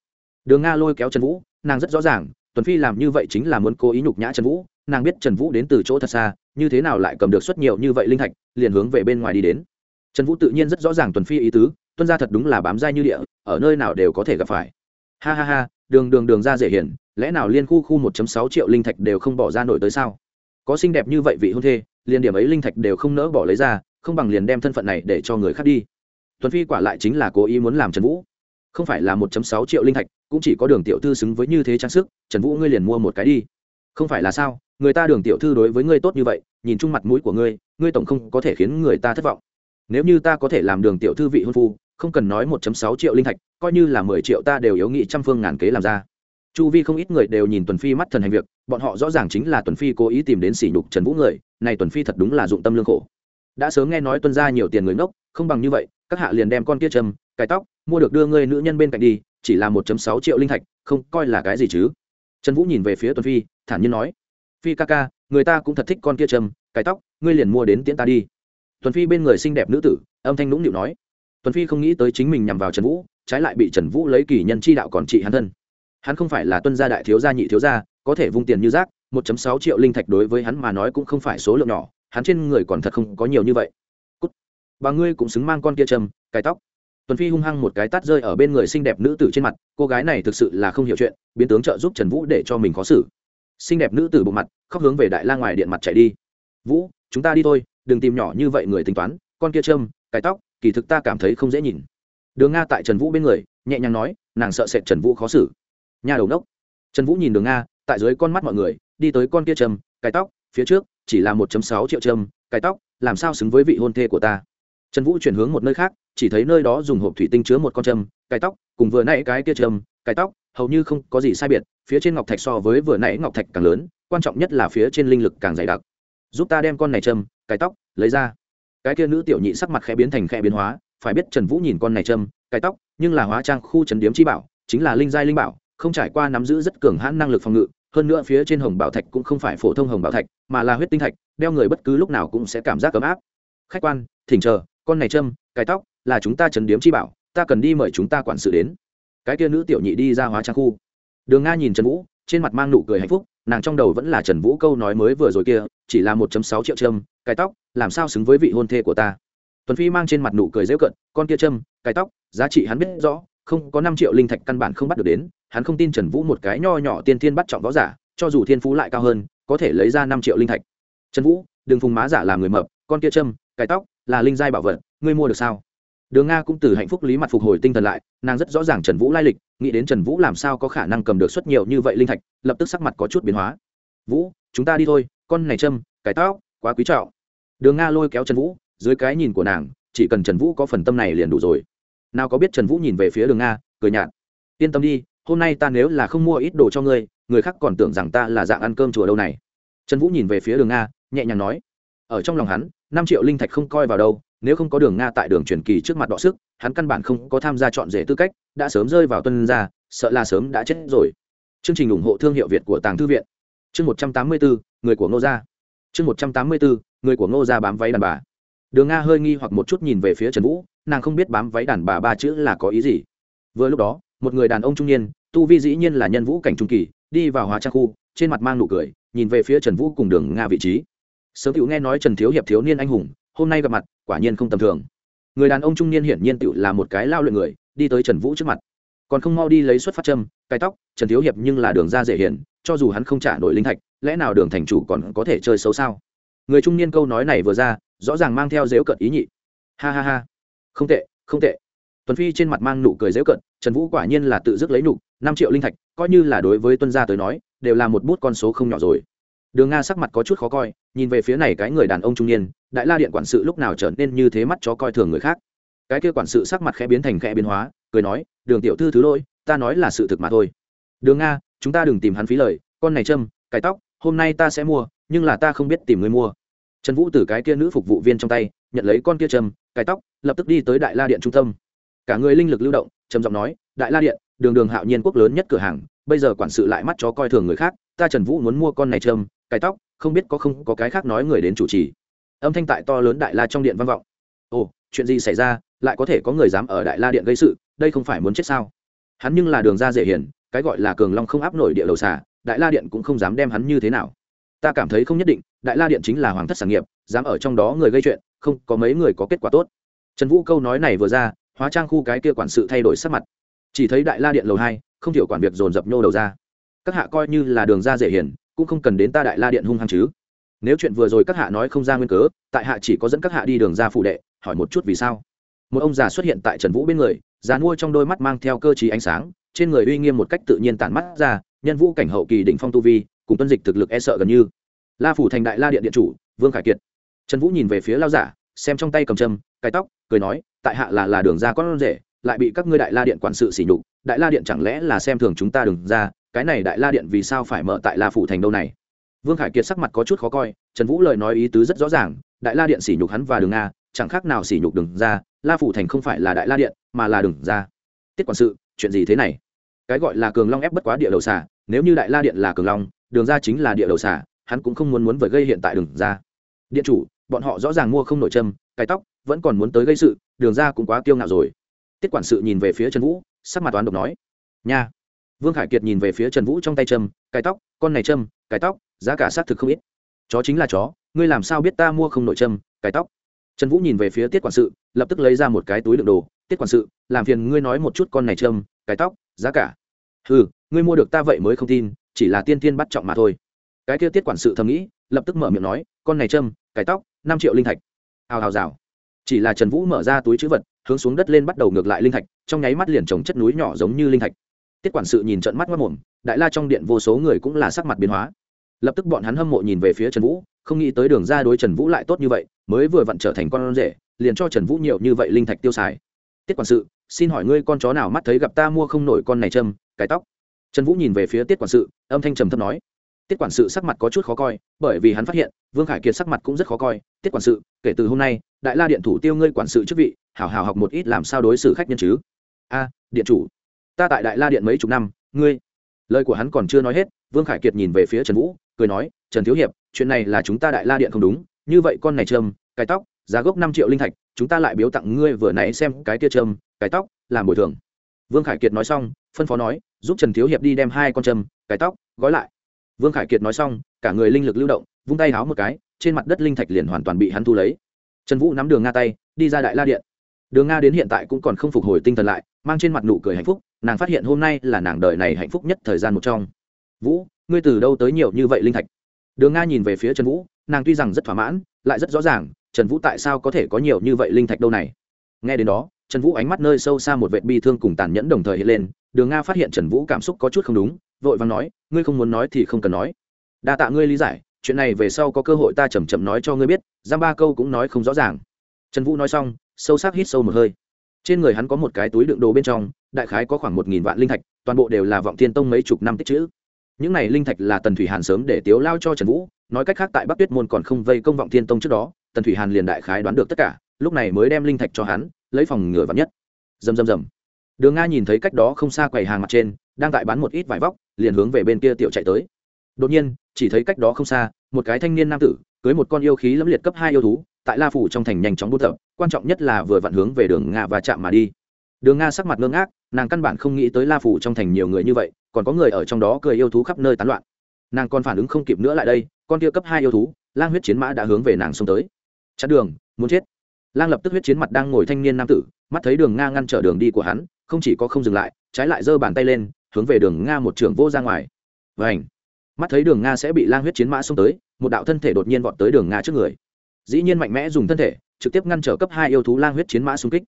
Đường nga lôi kéo trần vũ, nàng rất rõ ràng, tuần phi làm như vậy chính là muốn cố ý nhục nhã trần vũ, nàng biết trần vũ đến từ chỗ thật xa, như thế nào lại cầm được suất nhiều như vậy linh thạch, liền hướng về bên ngoài đi đến. Trần vũ tự nhiên rất rõ ràng tuần phi ý tứ, tuân ra thật đúng là bám dai như địa, ở nơi nào đều có thể gặp phải. Ha ha ha, đường đường đường ra dễ hiển, lẽ nào liên khu khu một sáu triệu linh thạch đều không bỏ ra nổi tới sao? Có xinh đẹp như vậy vị hôn thê, liền điểm ấy linh thạch đều không nỡ bỏ lấy ra, không bằng liền đem thân phận này để cho người khác đi tuần phi quả lại chính là cố ý muốn làm trần vũ. Không phải là một sáu triệu linh thạch, cũng chỉ có đường tiểu thư xứng với như thế trang sức, trần vũ ngươi liền mua một cái đi. Không phải là sao, người ta đường tiểu thư đối với ngươi tốt như vậy, nhìn chung mặt mũi của ngươi ngươi tổng không có thể khiến người ta thất vọng. Nếu như ta có thể làm đường tiểu thư vị hôn phu, không cần nói một sáu triệu linh thạch, coi như là mười triệu ta đều yếu nghị trăm phương ngàn kế làm ra. Chu vi không ít người đều nhìn tuần phi mắt thần hành việc, bọn họ rõ ràng chính là tuần phi cố ý tìm đến sỉ nhục trần vũ người, này tuần phi thật đúng là dụng tâm lương khổ. Đã sớm nghe nói tuân ra nhiều tiền người ngốc, không bằng như vậy các hạ liền đem con kia trầm cái tóc, mua được đưa người nữ nhân bên cạnh đi, chỉ là một sáu triệu linh thạch, không coi là cái gì chứ. Trần vũ nhìn về phía tuần phi, thản nhiên nói, phi ca ca, người ta cũng thật thích con kia trầm cái tóc, ngươi liền mua đến tiễn ta đi. Tuần phi bên người xinh đẹp nữ tử, âm thanh nũng nịu nói, tuần phi không nghĩ tới chính mình nhằm vào trần vũ, trái lại bị trần vũ lấy kỳ nhân chi đạo còn trị hắn thân. Hắn không phải là tuân gia đại thiếu gia, nhị thiếu gia, có thể vung tiền như rác 1.6 triệu linh thạch đối với hắn mà nói cũng không phải số lượng nhỏ, hắn trên người còn thật không có nhiều như vậy bà ngươi cũng xứng mang con kia trầm, cái tóc. Tuần phi hung hăng một cái tát rơi ở bên người xinh đẹp nữ tử trên mặt, cô gái này thực sự là không hiểu chuyện, biến tướng trợ giúp trần vũ để cho mình khó xử. Xinh đẹp nữ tử bộ mặt, khóc hướng về đại la ngoài điện mặt chạy đi. Vũ, chúng ta đi thôi, đừng tìm nhỏ như vậy người tính toán, con kia trâm cái tóc, kỳ thực ta cảm thấy không dễ nhìn. Đường nga tại trần vũ bên người, nhẹ nhàng nói, nàng sợ sệt trần vũ khó xử. Nhà đầu nốc trần vũ nhìn đường nga, tại dưới con mắt mọi người, đi tới con kia trâm cái tóc, phía trước, chỉ là một sáu triệu trâm cái tóc, làm sao xứng với vị hôn thê của ta? Trần vũ chuyển hướng một nơi khác, chỉ thấy nơi đó dùng hộp thủy tinh chứa một con trâm cái tóc, cùng vừa nãy cái kia trâm cái tóc, hầu như không có gì sai biệt, phía trên ngọc thạch so với vừa nãy ngọc thạch càng lớn, quan trọng nhất là phía trên linh lực càng dày đặc. Giúp ta đem con này trâm cái tóc, lấy ra. Cái kia nữ tiểu nhị sắc mặt khẽ biến thành khẽ biến hóa, phải biết trần vũ nhìn con này trâm cái tóc, nhưng là hóa trang khu trần điếm chi bảo, chính là linh giai linh bảo, không trải qua nắm giữ rất cường hãn năng lực phòng ngự, hơn nữa phía trên hồng bảo thạch cũng không phải phổ thông hồng bảo thạch, mà là huyết tinh thạch, đeo người bất cứ lúc nào cũng sẽ cảm giác ấm áp. Khách quan, thỉnh chờ con này trâm cái tóc, là chúng ta trần điếm chi bảo, ta cần đi mời chúng ta quản sự đến. Cái kia nữ tiểu nhị đi ra hóa trang khu. Đường nga nhìn trần vũ, trên mặt mang nụ cười hạnh phúc, nàng trong đầu vẫn là trần vũ câu nói mới vừa rồi kia, chỉ là một sáu triệu trâm cái tóc, làm sao xứng với vị hôn thê của ta. Tuần phi mang trên mặt nụ cười rêu cận, con kia trâm cái tóc, giá trị hắn biết rõ, không có năm triệu linh thạch căn bản không bắt được đến, hắn không tin trần vũ một cái nho nhỏ tiên thiên bắt trọng võ giả, cho dù thiên phú lại cao hơn, có thể lấy ra năm triệu linh thạch. Trần vũ, đừng phùng má giả làm người mập, con kia trâm cái tóc là linh giai bảo vật, ngươi mua được sao? Đường nga cũng từ hạnh phúc lý mặt phục hồi tinh thần lại, nàng rất rõ ràng trần vũ lai lịch, nghĩ đến trần vũ làm sao có khả năng cầm được suất nhiều như vậy linh thạch, lập tức sắc mặt có chút biến hóa. Vũ, chúng ta đi thôi, con này châm, cái tóc, quá quý trọng. Đường nga lôi kéo trần vũ, dưới cái nhìn của nàng, chỉ cần trần vũ có phần tâm này liền đủ rồi. Nào có biết trần vũ nhìn về phía đường nga, cười nhạt. Yên tâm đi, hôm nay ta nếu là không mua ít đồ cho ngươi, người khác còn tưởng rằng ta là dạng ăn cơm chùa đâu này. Trần vũ nhìn về phía đường nga, nhẹ nhàng nói. Ở trong lòng hắn năm triệu linh thạch không coi vào đâu, nếu không có đường nga tại đường truyền kỳ trước mặt đọ sức, hắn căn bản không có tham gia chọn rể tư cách, đã sớm rơi vào tuân ra sợ là sớm đã chết rồi. Chương trình ủng hộ thương hiệu việt của tàng thư viện. Chương một trăm tám mươi bốn người của ngô gia. Chương một trăm tám mươi bốn người của ngô gia bám váy đàn bà. Đường nga hơi nghi hoặc một chút nhìn về phía trần vũ, nàng không biết bám váy đàn bà ba chữ là có ý gì. Vừa lúc đó, một người đàn ông trung niên, tu vi dĩ nhiên là nhân vũ cảnh trung kỳ, đi vào hóa trang khu, trên mặt mang nụ cười, nhìn về phía trần vũ cùng đường nga vị trí sớm cựu nghe nói trần thiếu hiệp thiếu niên anh hùng, hôm nay gặp mặt, quả nhiên không tầm thường. Người đàn ông trung niên hiển nhiên tựu là một cái lao luyện người, đi tới trần vũ trước mặt. Còn không mau đi lấy xuất phát châm, cái tóc, trần thiếu hiệp nhưng là đường ra dễ hiển, cho dù hắn không trả nổi linh thạch, lẽ nào đường thành chủ còn có thể chơi xấu sao? Người trung niên câu nói này vừa ra, rõ ràng mang theo dếu cận ý nhị. Ha ha ha. Không tệ không tệ. Tuần phi trên mặt mang nụ cười dếu cận trần vũ quả nhiên là tự dứt lấy nụ, năm triệu linh thạch, coi như là đối với tuân gia tới nói, đều là một bút con số không nhỏ rồi. Đường nga sắc mặt có chút khó coi nhìn về phía này cái người đàn ông trung niên, đại la điện quản sự lúc nào trở nên như thế mắt chó coi thường người khác? Cái kia quản sự sắc mặt khẽ biến thành khẽ biến hóa, cười nói, đường tiểu thư thứ lỗi, ta nói là sự thực mà thôi. Đường nga chúng ta đừng tìm hắn phí lời, con này châm cái tóc, hôm nay ta sẽ mua, nhưng là ta không biết tìm người mua. Trần vũ từ cái kia nữ phục vụ viên trong tay, nhận lấy con kia châm cái tóc, lập tức đi tới đại la điện trung tâm. Cả người linh lực lưu động, trầm giọng nói, đại la điện, đường đường hạo nhiên quốc lớn nhất cửa hàng, bây giờ quản sự lại mắt chó coi thường người khác, ta trần vũ muốn mua con này trâm cái tóc không biết có không có cái khác nói người đến chủ trì. Âm thanh tại to lớn đại la trong điện vang vọng. Ồ, chuyện gì xảy ra? Lại có thể có người dám ở đại la điện gây sự, đây không phải muốn chết sao? Hắn nhưng là đường ra dễ hiền, cái gọi là cường long không áp nổi địa đầu xả đại la điện cũng không dám đem hắn như thế nào. Ta cảm thấy không nhất định, đại la điện chính là hoàng thất sản nghiệp, dám ở trong đó người gây chuyện, không, có mấy người có kết quả tốt. Trần vũ câu nói này vừa ra, hóa trang khu cái kia quản sự thay đổi sắc mặt. Chỉ thấy đại la điện lầu hai, không thiểu quản việc dồn dập nhô đầu ra. Các hạ coi như là đường ra dễ hiền cũng không cần đến ta đại la điện hung hăng chứ. Nếu chuyện vừa rồi các hạ nói không ra nguyên cớ, tại hạ chỉ có dẫn các hạ đi đường ra phụ đệ, hỏi một chút vì sao. Một ông già xuất hiện tại trần vũ bên người, già nuôi trong đôi mắt mang theo cơ chí ánh sáng, trên người uy nghiêm một cách tự nhiên tản mắt ra, nhân vũ cảnh hậu kỳ đỉnh phong tu vi, cùng tuân dịch thực lực e sợ gần như. La phủ thành đại la điện điện chủ, vương khải kiệt. Trần vũ nhìn về phía lao giả, xem trong tay cầm châm cái tóc, cười nói, tại hạ là là đường ra con rể, lại bị các ngươi đại la điện quản sự sỉ nhục, đại la điện chẳng lẽ là xem thường chúng ta đường ra cái này đại la điện vì sao phải mở tại la phủ thành đâu này? Vương khải kiệt sắc mặt có chút khó coi, trần vũ lời nói ý tứ rất rõ ràng, đại la điện sỉ nhục hắn và đường nga, chẳng khác nào sỉ nhục đường ra la phủ thành không phải là đại la điện, mà là đường ra tiết quản sự, chuyện gì thế này? Cái gọi là cường long ép bất quá địa đầu xả nếu như đại la điện là cường long, đường ra chính là địa đầu xả hắn cũng không muốn muốn với gây hiện tại đường ra điện chủ, bọn họ rõ ràng mua không nổi châm, cái tóc, vẫn còn muốn tới gây sự, đường ra cũng quá kiêu ngạo rồi. Tiết quản sự nhìn về phía trần vũ, sắc mặt toán độc nói, nha vương khải kiệt nhìn về phía trần vũ trong tay trâm, cái tóc con này trâm, cái tóc giá cả xác thực không ít. Chó chính là chó ngươi làm sao biết ta mua không nội trâm, cái tóc? Trần vũ nhìn về phía tiết quản sự lập tức lấy ra một cái túi đựng đồ. Tiết quản sự làm phiền ngươi nói một chút con này trâm, cái tóc giá cả. Ừ ngươi mua được ta vậy mới không tin chỉ là tiên tiên bắt trọng mà thôi. Cái kia tiết quản sự thầm nghĩ lập tức mở miệng nói con này trâm, cái tóc năm triệu linh thạch. Hào hào rào chỉ là trần vũ mở ra túi chữ vật hướng xuống đất lên bắt đầu ngược lại linh thạch trong nháy mắt liền trồng chất núi nhỏ giống như linh thạch tiết quản sự nhìn trận mắt mất mồm, đại la trong điện vô số người cũng là sắc mặt biến hóa. Lập tức bọn hắn hâm mộ nhìn về phía trần vũ, không nghĩ tới đường ra đối trần vũ lại tốt như vậy, mới vừa vặn trở thành con rể, liền cho trần vũ nhiều như vậy linh thạch tiêu xài. Tiết quản sự, xin hỏi ngươi con chó nào mắt thấy gặp ta mua không nổi con này châm, cái tóc? Trần vũ nhìn về phía tiết quản sự, âm thanh trầm thấp nói. Tiết quản sự sắc mặt có chút khó coi, bởi vì hắn phát hiện, vương khải kiệt sắc mặt cũng rất khó coi. Tiết quản sự, kể từ hôm nay, đại la điện thủ tiêu ngươi quản sự chức vị, hảo hảo học một ít làm sao đối xử khách nhân chứ? A, điện chủ ta tại đại la điện mấy chục năm, ngươi, lời của hắn còn chưa nói hết, vương khải kiệt nhìn về phía trần vũ, cười nói, trần thiếu hiệp, chuyện này là chúng ta đại la điện không đúng, như vậy con này trâm cái tóc, giá gốc năm triệu linh thạch, chúng ta lại biếu tặng ngươi vừa nãy xem cái tia trâm cái tóc, làm bồi thường. Vương khải kiệt nói xong, phân phó nói, giúp trần thiếu hiệp đi đem hai con trâm cái tóc, gói lại. Vương khải kiệt nói xong, cả người linh lực lưu động, vung tay háo một cái, trên mặt đất linh thạch liền hoàn toàn bị hắn thu lấy. Trần vũ nắm đường nga tay, đi ra đại la điện đường nga đến hiện tại cũng còn không phục hồi tinh thần lại, mang trên mặt nụ cười hạnh phúc, nàng phát hiện hôm nay là nàng đời này hạnh phúc nhất thời gian một trong. Vũ, ngươi từ đâu tới nhiều như vậy linh thạch? Đường nga nhìn về phía trần vũ, nàng tuy rằng rất thỏa mãn, lại rất rõ ràng, trần vũ tại sao có thể có nhiều như vậy linh thạch đâu này. Nghe đến đó, trần vũ ánh mắt nơi sâu xa một vệ bi thương cùng tàn nhẫn đồng thời hiện lên, đường nga phát hiện trần vũ cảm xúc có chút không đúng, vội vàng nói, ngươi không muốn nói thì không cần nói. Đa tạ ngươi lý giải, chuyện này về sau có cơ hội ta chầm chậm nói cho ngươi biết, giam ba câu cũng nói không rõ ràng. Trần vũ nói xong sâu sắc hít sâu một hơi. Trên người hắn có một cái túi đựng đồ bên trong, đại khái có khoảng một nghìn vạn linh thạch, toàn bộ đều là vọng thiên tông mấy chục năm tích chữ. Những này linh thạch là tần thủy hàn sớm để tiếu lao cho trần vũ, nói cách khác tại bắc tuyết môn còn không vây công vọng thiên tông trước đó, tần thủy hàn liền đại khái đoán được tất cả, lúc này mới đem linh thạch cho hắn, lấy phòng ngừa vắn nhất. Dầm dầm dầm đường nga nhìn thấy cách đó không xa quầy hàng mặt trên, đang tại bán một ít vải vóc, liền hướng về bên kia tiểu chạy tới. Đột nhiên, chỉ thấy cách đó không xa, một cái thanh niên nam tử, cưới một con yêu khí lẫm liệt cấp hai yêu thú tại la phủ trong thành nhanh chóng bút tập, quan trọng nhất là vừa vặn hướng về đường nga và chạm mà đi. Đường nga sắc mặt ngơ ngác, nàng căn bản không nghĩ tới la phủ trong thành nhiều người như vậy, còn có người ở trong đó cười yêu thú khắp nơi tán loạn. Nàng còn phản ứng không kịp nữa lại đây, con kia cấp hai yêu thú, lang huyết chiến mã đã hướng về nàng xông tới. Chặn đường, muốn chết. Lang lập tức huyết chiến mặt đang ngồi thanh niên nam tử, mắt thấy đường nga ngăn trở đường đi của hắn, không chỉ có không dừng lại, trái lại giơ bàn tay lên, hướng về đường nga một trường vô ra ngoài. Vảnh mắt thấy đường nga sẽ bị lang huyết chiến mã xông tới, một đạo thân thể đột nhiên vọt tới đường nga trước người dĩ nhiên mạnh mẽ dùng thân thể, trực tiếp ngăn trở cấp hai yêu thú lang huyết chiến mã xung kích.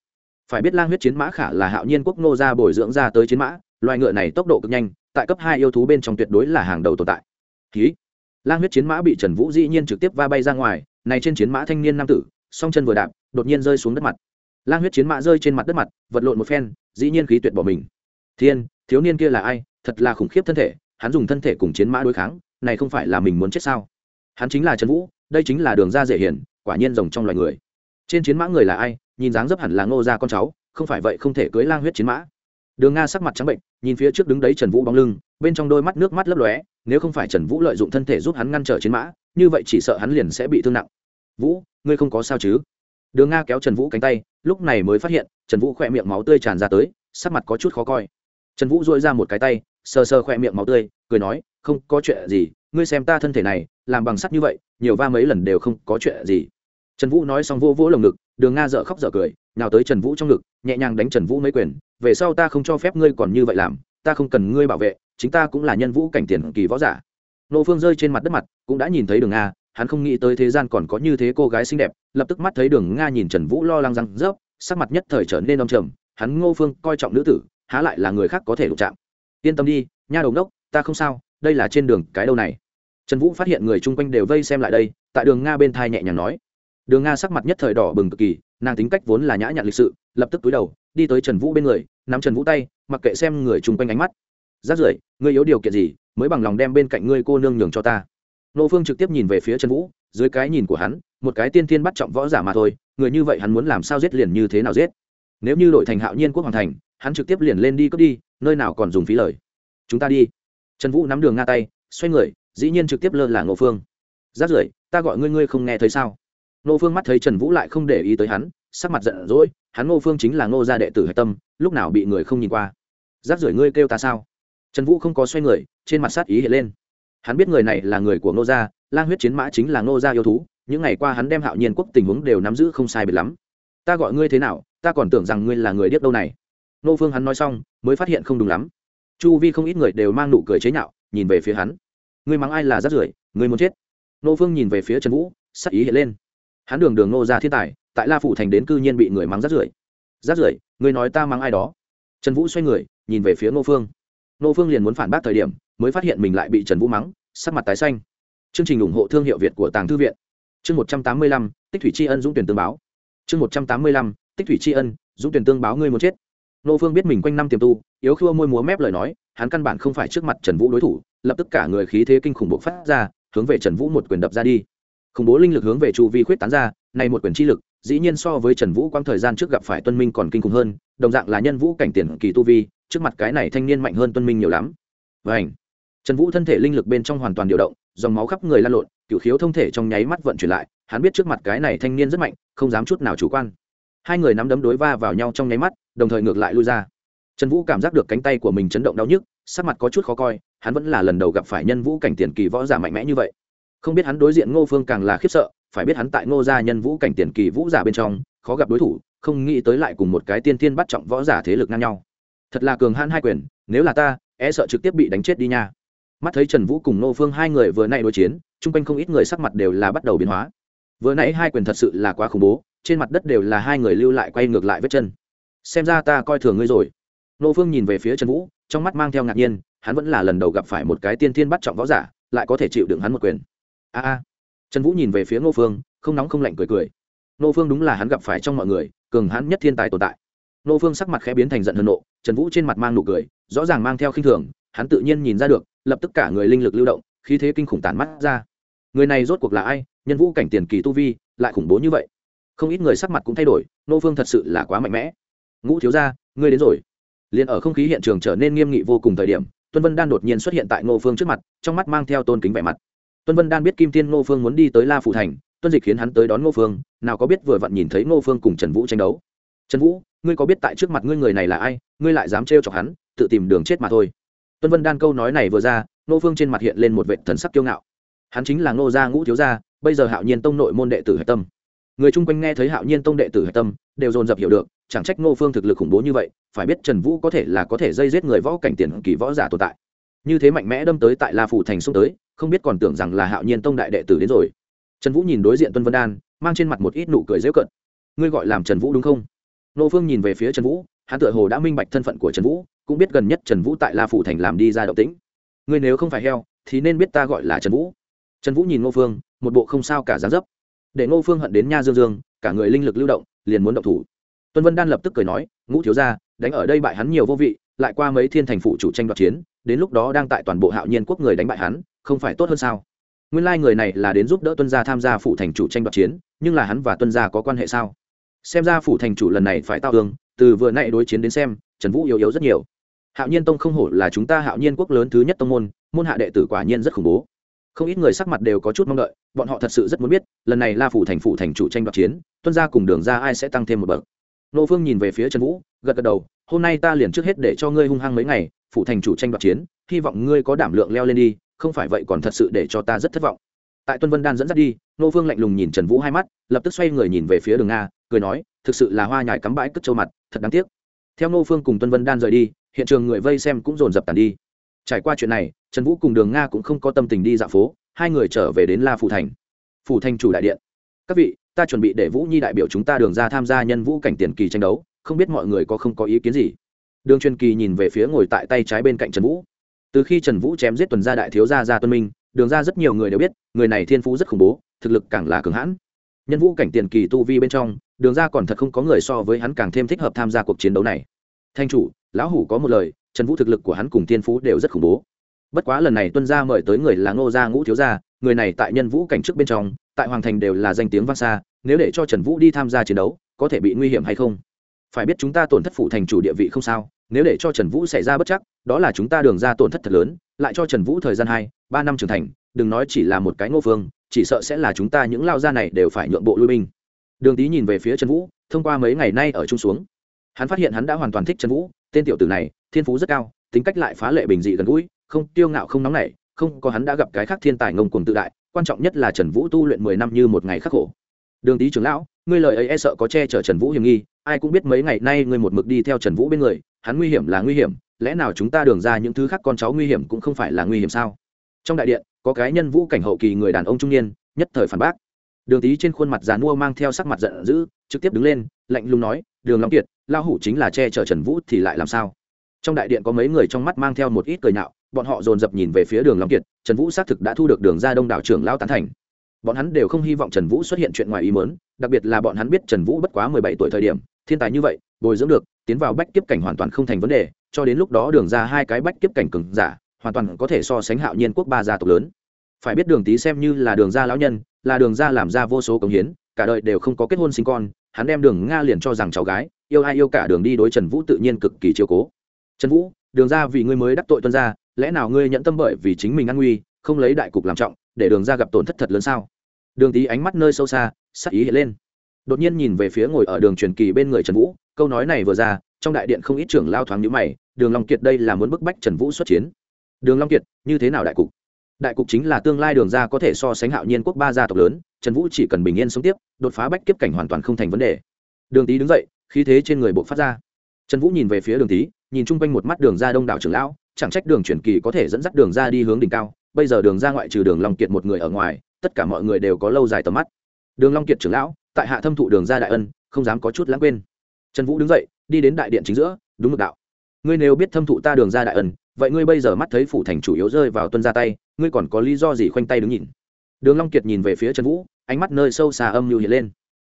Phải biết lang huyết chiến mã khả là hạo nhiên quốc nô ra bồi dưỡng ra tới chiến mã, loài ngựa này tốc độ cực nhanh, tại cấp hai yêu thú bên trong tuyệt đối là hàng đầu tồn tại. Ký lang huyết chiến mã bị trần vũ dĩ nhiên trực tiếp va bay ra ngoài, này trên chiến mã thanh niên nam tử, song chân vừa đạp, đột nhiên rơi xuống đất mặt. Lang huyết chiến mã rơi trên mặt đất mặt, vật lộn một phen, dĩ nhiên khí tuyệt bỏ mình. Thiên, thiếu niên kia là ai? Thật là khủng khiếp thân thể, hắn dùng thân thể cùng chiến mã đối kháng, này không phải là mình muốn chết sao? Hắn chính là trần vũ, đây chính là đường ra dễ hiển quả nhiên rồng trong loài người. Trên chiến mã người là ai, nhìn dáng dấp hẳn là ngô gia con cháu, không phải vậy không thể cưới lang huyết chiến mã. Đường nga sắc mặt trắng bệnh, nhìn phía trước đứng đấy trần vũ bóng lưng, bên trong đôi mắt nước mắt lấp lóe, nếu không phải trần vũ lợi dụng thân thể giúp hắn ngăn trở chiến mã, như vậy chỉ sợ hắn liền sẽ bị thương nặng. Vũ, ngươi không có sao chứ? Đường nga kéo trần vũ cánh tay, lúc này mới phát hiện, trần vũ khỏe miệng máu tươi tràn ra tới, sắc mặt có chút khó coi. Trần vũ dội ra một cái tay, sờ sờ khỏe miệng máu tươi, cười nói, không có chuyện gì ngươi xem ta thân thể này, làm bằng sắt như vậy, nhiều va mấy lần đều không có chuyện gì. Trần vũ nói xong vô vỗ lồng ngực, đường nga dợ khóc dợ cười nào tới trần vũ trong ngực, nhẹ nhàng đánh trần vũ mấy quyền, về sau ta không cho phép ngươi còn như vậy làm, ta không cần ngươi bảo vệ, chính ta cũng là nhân vũ cảnh tiền kỳ võ giả. Nô phương rơi trên mặt đất mặt, cũng đã nhìn thấy đường nga, hắn không nghĩ tới thế gian còn có như thế cô gái xinh đẹp, lập tức mắt thấy đường nga nhìn trần vũ lo lắng răng rớp, sắc mặt nhất thời trở nên đông trầm, hắn ngô phương coi trọng nữ tử, há lại là người khác có thể đụng chạm. Yên tâm đi, nha đầu đốc, ta không sao đây là trên đường cái đâu này? Trần vũ phát hiện người chung quanh đều vây xem lại đây, tại đường nga bên thai nhẹ nhàng nói. Đường nga sắc mặt nhất thời đỏ bừng cực kỳ, nàng tính cách vốn là nhã nhặn lịch sự, lập tức túi đầu, đi tới trần vũ bên người, nắm trần vũ tay, mặc kệ xem người chung quanh ánh mắt. Rát rưởi, ngươi yếu điều kiện gì, mới bằng lòng đem bên cạnh ngươi cô nương nhường cho ta. Nô phương trực tiếp nhìn về phía trần vũ, dưới cái nhìn của hắn, một cái tiên tiên bắt trọng võ giả mà thôi, người như vậy hắn muốn làm sao giết liền như thế nào giết. Nếu như đội thành hạo nhiên quốc hoàng thành, hắn trực tiếp liền lên đi cướp đi, nơi nào còn dùng phí lời. Chúng ta đi trần vũ nắm đường nga tay, xoay người, dĩ nhiên trực tiếp lơ là ngô phương. Rát rưởi, ta gọi ngươi ngươi không nghe thấy sao? Ngô phương mắt thấy trần vũ lại không để ý tới hắn, sắc mặt giận dỗi, hắn ngô phương chính là ngô gia đệ tử hạch tâm, lúc nào bị người không nhìn qua. Rát rưởi, ngươi kêu ta sao? Trần vũ không có xoay người, trên mặt sát ý hiện lên. Hắn biết người này là người của ngô gia, lang huyết chiến mã chính là ngô gia yêu thú, những ngày qua hắn đem hạo nhiên quốc tình huống đều nắm giữ không sai biệt lắm. Ta gọi ngươi thế nào, ta còn tưởng rằng ngươi là người điếc đâu này. Nô phương hắn nói xong, mới phát hiện không đúng lắm chu vi không ít người đều mang nụ cười chế nhạo, nhìn về phía hắn. Ngươi mắng ai là rát rưởi, ngươi muốn chết. Nô phương nhìn về phía trần vũ, sắc ý hiện lên. Hắn đường đường nô ra thiên tài, tại la phủ thành đến cư nhiên bị người mắng rát rưởi. Rát rưởi, ngươi nói ta mắng ai đó? Trần vũ xoay người, nhìn về phía nô phương. Nô phương liền muốn phản bác thời điểm, mới phát hiện mình lại bị trần vũ mắng, sắc mặt tái xanh. Chương trình ủng hộ thương hiệu việt của tàng thư viện. Chương một trăm tám mươi lăm, tích thủy tri ân dũng tuyển tương báo. Chương một trăm tám mươi lăm, tích thủy tri ân, dũng tuyển tương báo ngươi muốn chết nô phương biết mình quanh năm tiềm tu, yếu khua môi múa mép lời nói, hắn căn bản không phải trước mặt trần vũ đối thủ, lập tức cả người khí thế kinh khủng bộc phát ra, hướng về trần vũ một quyền đập ra đi. Khủng bố linh lực hướng về chu vi khuyết tán ra, này một quyền chi lực, dĩ nhiên so với trần vũ quang thời gian trước gặp phải tuân minh còn kinh khủng hơn, đồng dạng là nhân vũ cảnh tiền kỳ tu vi, trước mặt cái này thanh niên mạnh hơn tuân minh nhiều lắm. Và ảnh trần vũ thân thể linh lực bên trong hoàn toàn điều động, dòng máu khắp người lan lộn cựu khiếu thông thể trong nháy mắt vận chuyển lại, hắn biết trước mặt cái này thanh niên rất mạnh, không dám chút nào chủ quan hai người nắm đấm đối va vào nhau trong nháy mắt, đồng thời ngược lại lui ra. Trần vũ cảm giác được cánh tay của mình chấn động đau nhức, sắc mặt có chút khó coi, hắn vẫn là lần đầu gặp phải nhân vũ cảnh tiền kỳ võ giả mạnh mẽ như vậy. Không biết hắn đối diện ngô phương càng là khiếp sợ, phải biết hắn tại ngô gia nhân vũ cảnh tiền kỳ vũ giả bên trong, khó gặp đối thủ, không nghĩ tới lại cùng một cái tiên tiên bắt trọng võ giả thế lực ngang nhau. Thật là cường hãn hai quyền, nếu là ta e sợ trực tiếp bị đánh chết đi nha. Mắt thấy trần vũ cùng ngô phương hai người vừa nay đối chiến, chung quanh không ít người sắc mặt đều là bắt đầu biến hóa. Vừa nãy hai quyền thật sự là quá khủng bố trên mặt đất đều là hai người lưu lại quay ngược lại vết chân. Xem ra ta coi thường ngươi rồi. Nô phương nhìn về phía trần vũ, trong mắt mang theo ngạc nhiên, hắn vẫn là lần đầu gặp phải một cái tiên thiên bắt trọng võ giả, lại có thể chịu đựng hắn một quyền. A a. Trần vũ nhìn về phía ngô phương, không nóng không lạnh cười cười. Ngô phương đúng là hắn gặp phải trong mọi người, cường hắn nhất thiên tài tồn tại. Ngô phương sắc mặt khẽ biến thành giận hờn nộ, trần vũ trên mặt mang nụ cười, rõ ràng mang theo khinh thường, hắn tự nhiên nhìn ra được, lập tức cả người linh lực lưu động, khí thế kinh khủng tản mắt ra. Người này rốt cuộc là ai? Nhân vũ cảnh tiền kỳ tu vi, lại khủng bố như vậy không ít người sắc mặt cũng thay đổi Ngô phương thật sự là quá mạnh mẽ. Ngũ thiếu gia, ngươi đến rồi. Liền ở không khí hiện trường trở nên nghiêm nghị vô cùng thời điểm, tuân vân đan đột nhiên xuất hiện tại ngô phương trước mặt, trong mắt mang theo tôn kính vẻ mặt. Tuân vân đan biết kim tiên ngô phương muốn đi tới la phủ thành, tuân dịch khiến hắn tới đón ngô phương, nào có biết vừa vặn nhìn thấy ngô phương cùng trần vũ tranh đấu. Trần vũ, ngươi có biết tại trước mặt ngươi người này là ai, ngươi lại dám trêu chọc hắn, tự tìm đường chết mà thôi. Tuân vân đan câu nói này vừa ra ngô phương trên mặt hiện lên một vệ thần sắc kiêu ngạo. Hắn chính là ngô gia ngũ thiếu gia, bây giờ hạo nhiên tông nội môn đệ tử hạch tâm người chung quanh nghe thấy hạo nhiên tông đệ tử hạch tâm, đều dồn dập hiểu được, chẳng trách ngô phương thực lực khủng bố như vậy, phải biết trần vũ có thể là có thể dây giết người võ cảnh tiền kỳ võ giả tồn tại. Như thế mạnh mẽ đâm tới tại la phủ thành xung tới, không biết còn tưởng rằng là hạo nhiên tông đại đệ tử đến rồi. Trần vũ nhìn đối diện tuân vân đan, mang trên mặt một ít nụ cười dễu cận ngươi gọi làm trần vũ đúng không? Ngô phương nhìn về phía trần vũ, hắn tựa hồ đã minh bạch thân phận của trần vũ, cũng biết gần nhất trần vũ tại la phủ thành làm đi ra động tĩnh. Ngươi nếu không phải heo, thì nên biết ta gọi là trần vũ. Trần vũ nhìn ngô phương, một bộ không sao cả dáng dấp để ngô phương hận đến nha dương dương cả người linh lực lưu động liền muốn động thủ. Tuân vân đan lập tức cười nói ngũ thiếu gia đánh ở đây bại hắn nhiều vô vị lại qua mấy thiên thành phụ chủ tranh đoạt chiến đến lúc đó đang tại toàn bộ hạo nhiên quốc người đánh bại hắn không phải tốt hơn sao? Nguyên lai người này là đến giúp đỡ tuân gia tham gia phụ thành chủ tranh đoạt chiến nhưng là hắn và tuân gia có quan hệ sao? Xem ra phủ thành chủ lần này phải tao đường, từ vừa nãy đối chiến đến xem trần vũ yếu yếu rất nhiều. Hạo nhiên tông không hổ là chúng ta hạo nhiên quốc lớn thứ nhất tông môn môn hạ đệ tử quả nhiên rất khủng bố không ít người sắc mặt đều có chút mong đợi, bọn họ thật sự rất muốn biết, lần này la phủ thành phủ thành chủ tranh đoạt chiến, tuân gia cùng đường ra ai sẽ tăng thêm một bậc. Nô phương nhìn về phía trần vũ, gật gật đầu, hôm nay ta liền trước hết để cho ngươi hung hăng mấy ngày, phủ thành chủ tranh đoạt chiến, hy vọng ngươi có đảm lượng leo lên đi, không phải vậy còn thật sự để cho ta rất thất vọng. Tại tuân vân đan dẫn dắt đi, nô phương lạnh lùng nhìn trần vũ hai mắt, lập tức xoay người nhìn về phía đường nga, cười nói, thực sự là hoa nhài cắm bãi cất châu mặt, thật đáng tiếc. Theo nô phương cùng tuân vân đan rời đi, hiện trường người vây xem cũng dồn dập tàn đi trải qua chuyện này, trần vũ cùng đường nga cũng không có tâm tình đi dạo phố, hai người trở về đến la phủ thành. Phủ thành chủ đại điện. Các vị, ta chuẩn bị để vũ nhi đại biểu chúng ta đường ra tham gia nhân vũ cảnh tiền kỳ tranh đấu, không biết mọi người có không có ý kiến gì? Đường truyền kỳ nhìn về phía ngồi tại tay trái bên cạnh trần vũ. Từ khi trần vũ chém giết tuần gia đại thiếu gia gia tuân minh, đường ra rất nhiều người đều biết, người này thiên phú rất khủng bố, thực lực càng là cường hãn. Nhân vũ cảnh tiền kỳ tu vi bên trong, đường ra còn thật không có người so với hắn càng thêm thích hợp tham gia cuộc chiến đấu này. Thanh chủ, lão hủ có một lời trần vũ thực lực của hắn cùng thiên phú đều rất khủng bố. Bất quá lần này tuân gia mời tới người là ngô gia ngũ thiếu gia, người này tại nhân vũ cảnh trước bên trong, tại hoàng thành đều là danh tiếng vang xa, nếu để cho trần vũ đi tham gia chiến đấu, có thể bị nguy hiểm hay không? Phải biết chúng ta tổn thất phụ thành chủ địa vị không sao, nếu để cho trần vũ xảy ra bất chắc, đó là chúng ta đường ra tổn thất thật lớn, lại cho trần vũ thời gian hai, ba năm trưởng thành, đừng nói chỉ là một cái ngô phương, chỉ sợ sẽ là chúng ta những lao gia này đều phải nhượng bộ lui binh. Đường tý nhìn về phía trần vũ, thông qua mấy ngày nay ở chung xuống, hắn phát hiện hắn đã hoàn toàn thích trần vũ, tên tiểu tử này thiên phú rất cao, tính cách lại phá lệ bình dị gần gũi, không tiêu ngạo, không nóng nảy, không có hắn đã gặp cái khác thiên tài ngông cuồng tự đại, quan trọng nhất là trần vũ tu luyện mười năm như một ngày khắc khổ. Đường tý trưởng lão, ngươi lời ấy e sợ có che chở trần vũ hiểm nghi, ai cũng biết mấy ngày nay ngươi một mực đi theo trần vũ bên người, hắn nguy hiểm là nguy hiểm, lẽ nào chúng ta đường ra những thứ khác con cháu nguy hiểm cũng không phải là nguy hiểm sao? Trong đại điện, có cái nhân vũ cảnh hậu kỳ người đàn ông trung niên, nhất thời phản bác. Đường tý trên khuôn mặt già mua mang theo sắc mặt giận dữ, trực tiếp đứng lên, lạnh lùng nói, đường long kiệt lao hủ chính là che chở trần vũ thì lại làm sao? Trong đại điện có mấy người trong mắt mang theo một ít cười nhạo, bọn họ dồn dập nhìn về phía đường long kiệt, trần vũ xác thực đã thu được đường ra đông đảo trưởng lao tán thành. Bọn hắn đều không hy vọng trần vũ xuất hiện chuyện ngoài ý muốn, đặc biệt là bọn hắn biết trần vũ bất quá mười bảy tuổi thời điểm, thiên tài như vậy, bồi dưỡng được, tiến vào bách kiếp cảnh hoàn toàn không thành vấn đề, cho đến lúc đó đường ra hai cái bách kiếp cảnh cừng giả, hoàn toàn có thể so sánh hạo nhiên quốc ba gia tộc lớn. Phải biết đường tý xem như là đường gia lão nhân, là đường gia làm ra vô số công hiến, cả đời đều không có kết hôn sinh con, hắn đem đường nga liền cho rằng cháu gái, yêu ai yêu cả đường đi đối trần vũ tự nhiên cực kỳ chiều cố trần vũ, đường ra vì ngươi mới đắc tội tuân ra lẽ nào ngươi nhận tâm bởi vì chính mình an nguy, không lấy đại cục làm trọng, để đường ra gặp tổn thất thật lớn sao? Đường tý ánh mắt nơi sâu xa, sắc ý hiện lên. Đột nhiên nhìn về phía ngồi ở đường truyền kỳ bên người trần vũ, câu nói này vừa ra, trong đại điện không ít trưởng lao thoáng nhữ mày, đường long kiệt đây là muốn bức bách trần vũ xuất chiến. Đường long kiệt, như thế nào đại cục? Đại cục chính là tương lai đường ra có thể so sánh hạo nhiên quốc ba gia tộc lớn, trần vũ chỉ cần bình yên sống tiếp, đột phá bách kiếp cảnh hoàn toàn không thành vấn đề. Đường tý đứng dậy, khí thế trên người buộc phát ra. Trần vũ nhìn về phía đường tý nhìn chung quanh một mắt đường ra đông đảo trưởng lão, chẳng trách đường truyền kỳ có thể dẫn dắt đường ra đi hướng đỉnh cao, bây giờ đường ra ngoại trừ đường long kiệt một người ở ngoài, tất cả mọi người đều có lâu dài tầm mắt. Đường long kiệt trưởng lão, tại hạ thâm thụ đường gia đại ân, không dám có chút lãng quên. Trần vũ đứng dậy, đi đến đại điện chính giữa, đúng mực đạo. Ngươi nếu biết thâm thụ ta đường gia đại ân, vậy ngươi bây giờ mắt thấy phủ thành chủ yếu rơi vào tuân ra tay, ngươi còn có lý do gì khoanh tay đứng nhìn? Đường long kiệt nhìn về phía trần vũ, ánh mắt nơi sâu xa âm lưu hiện lên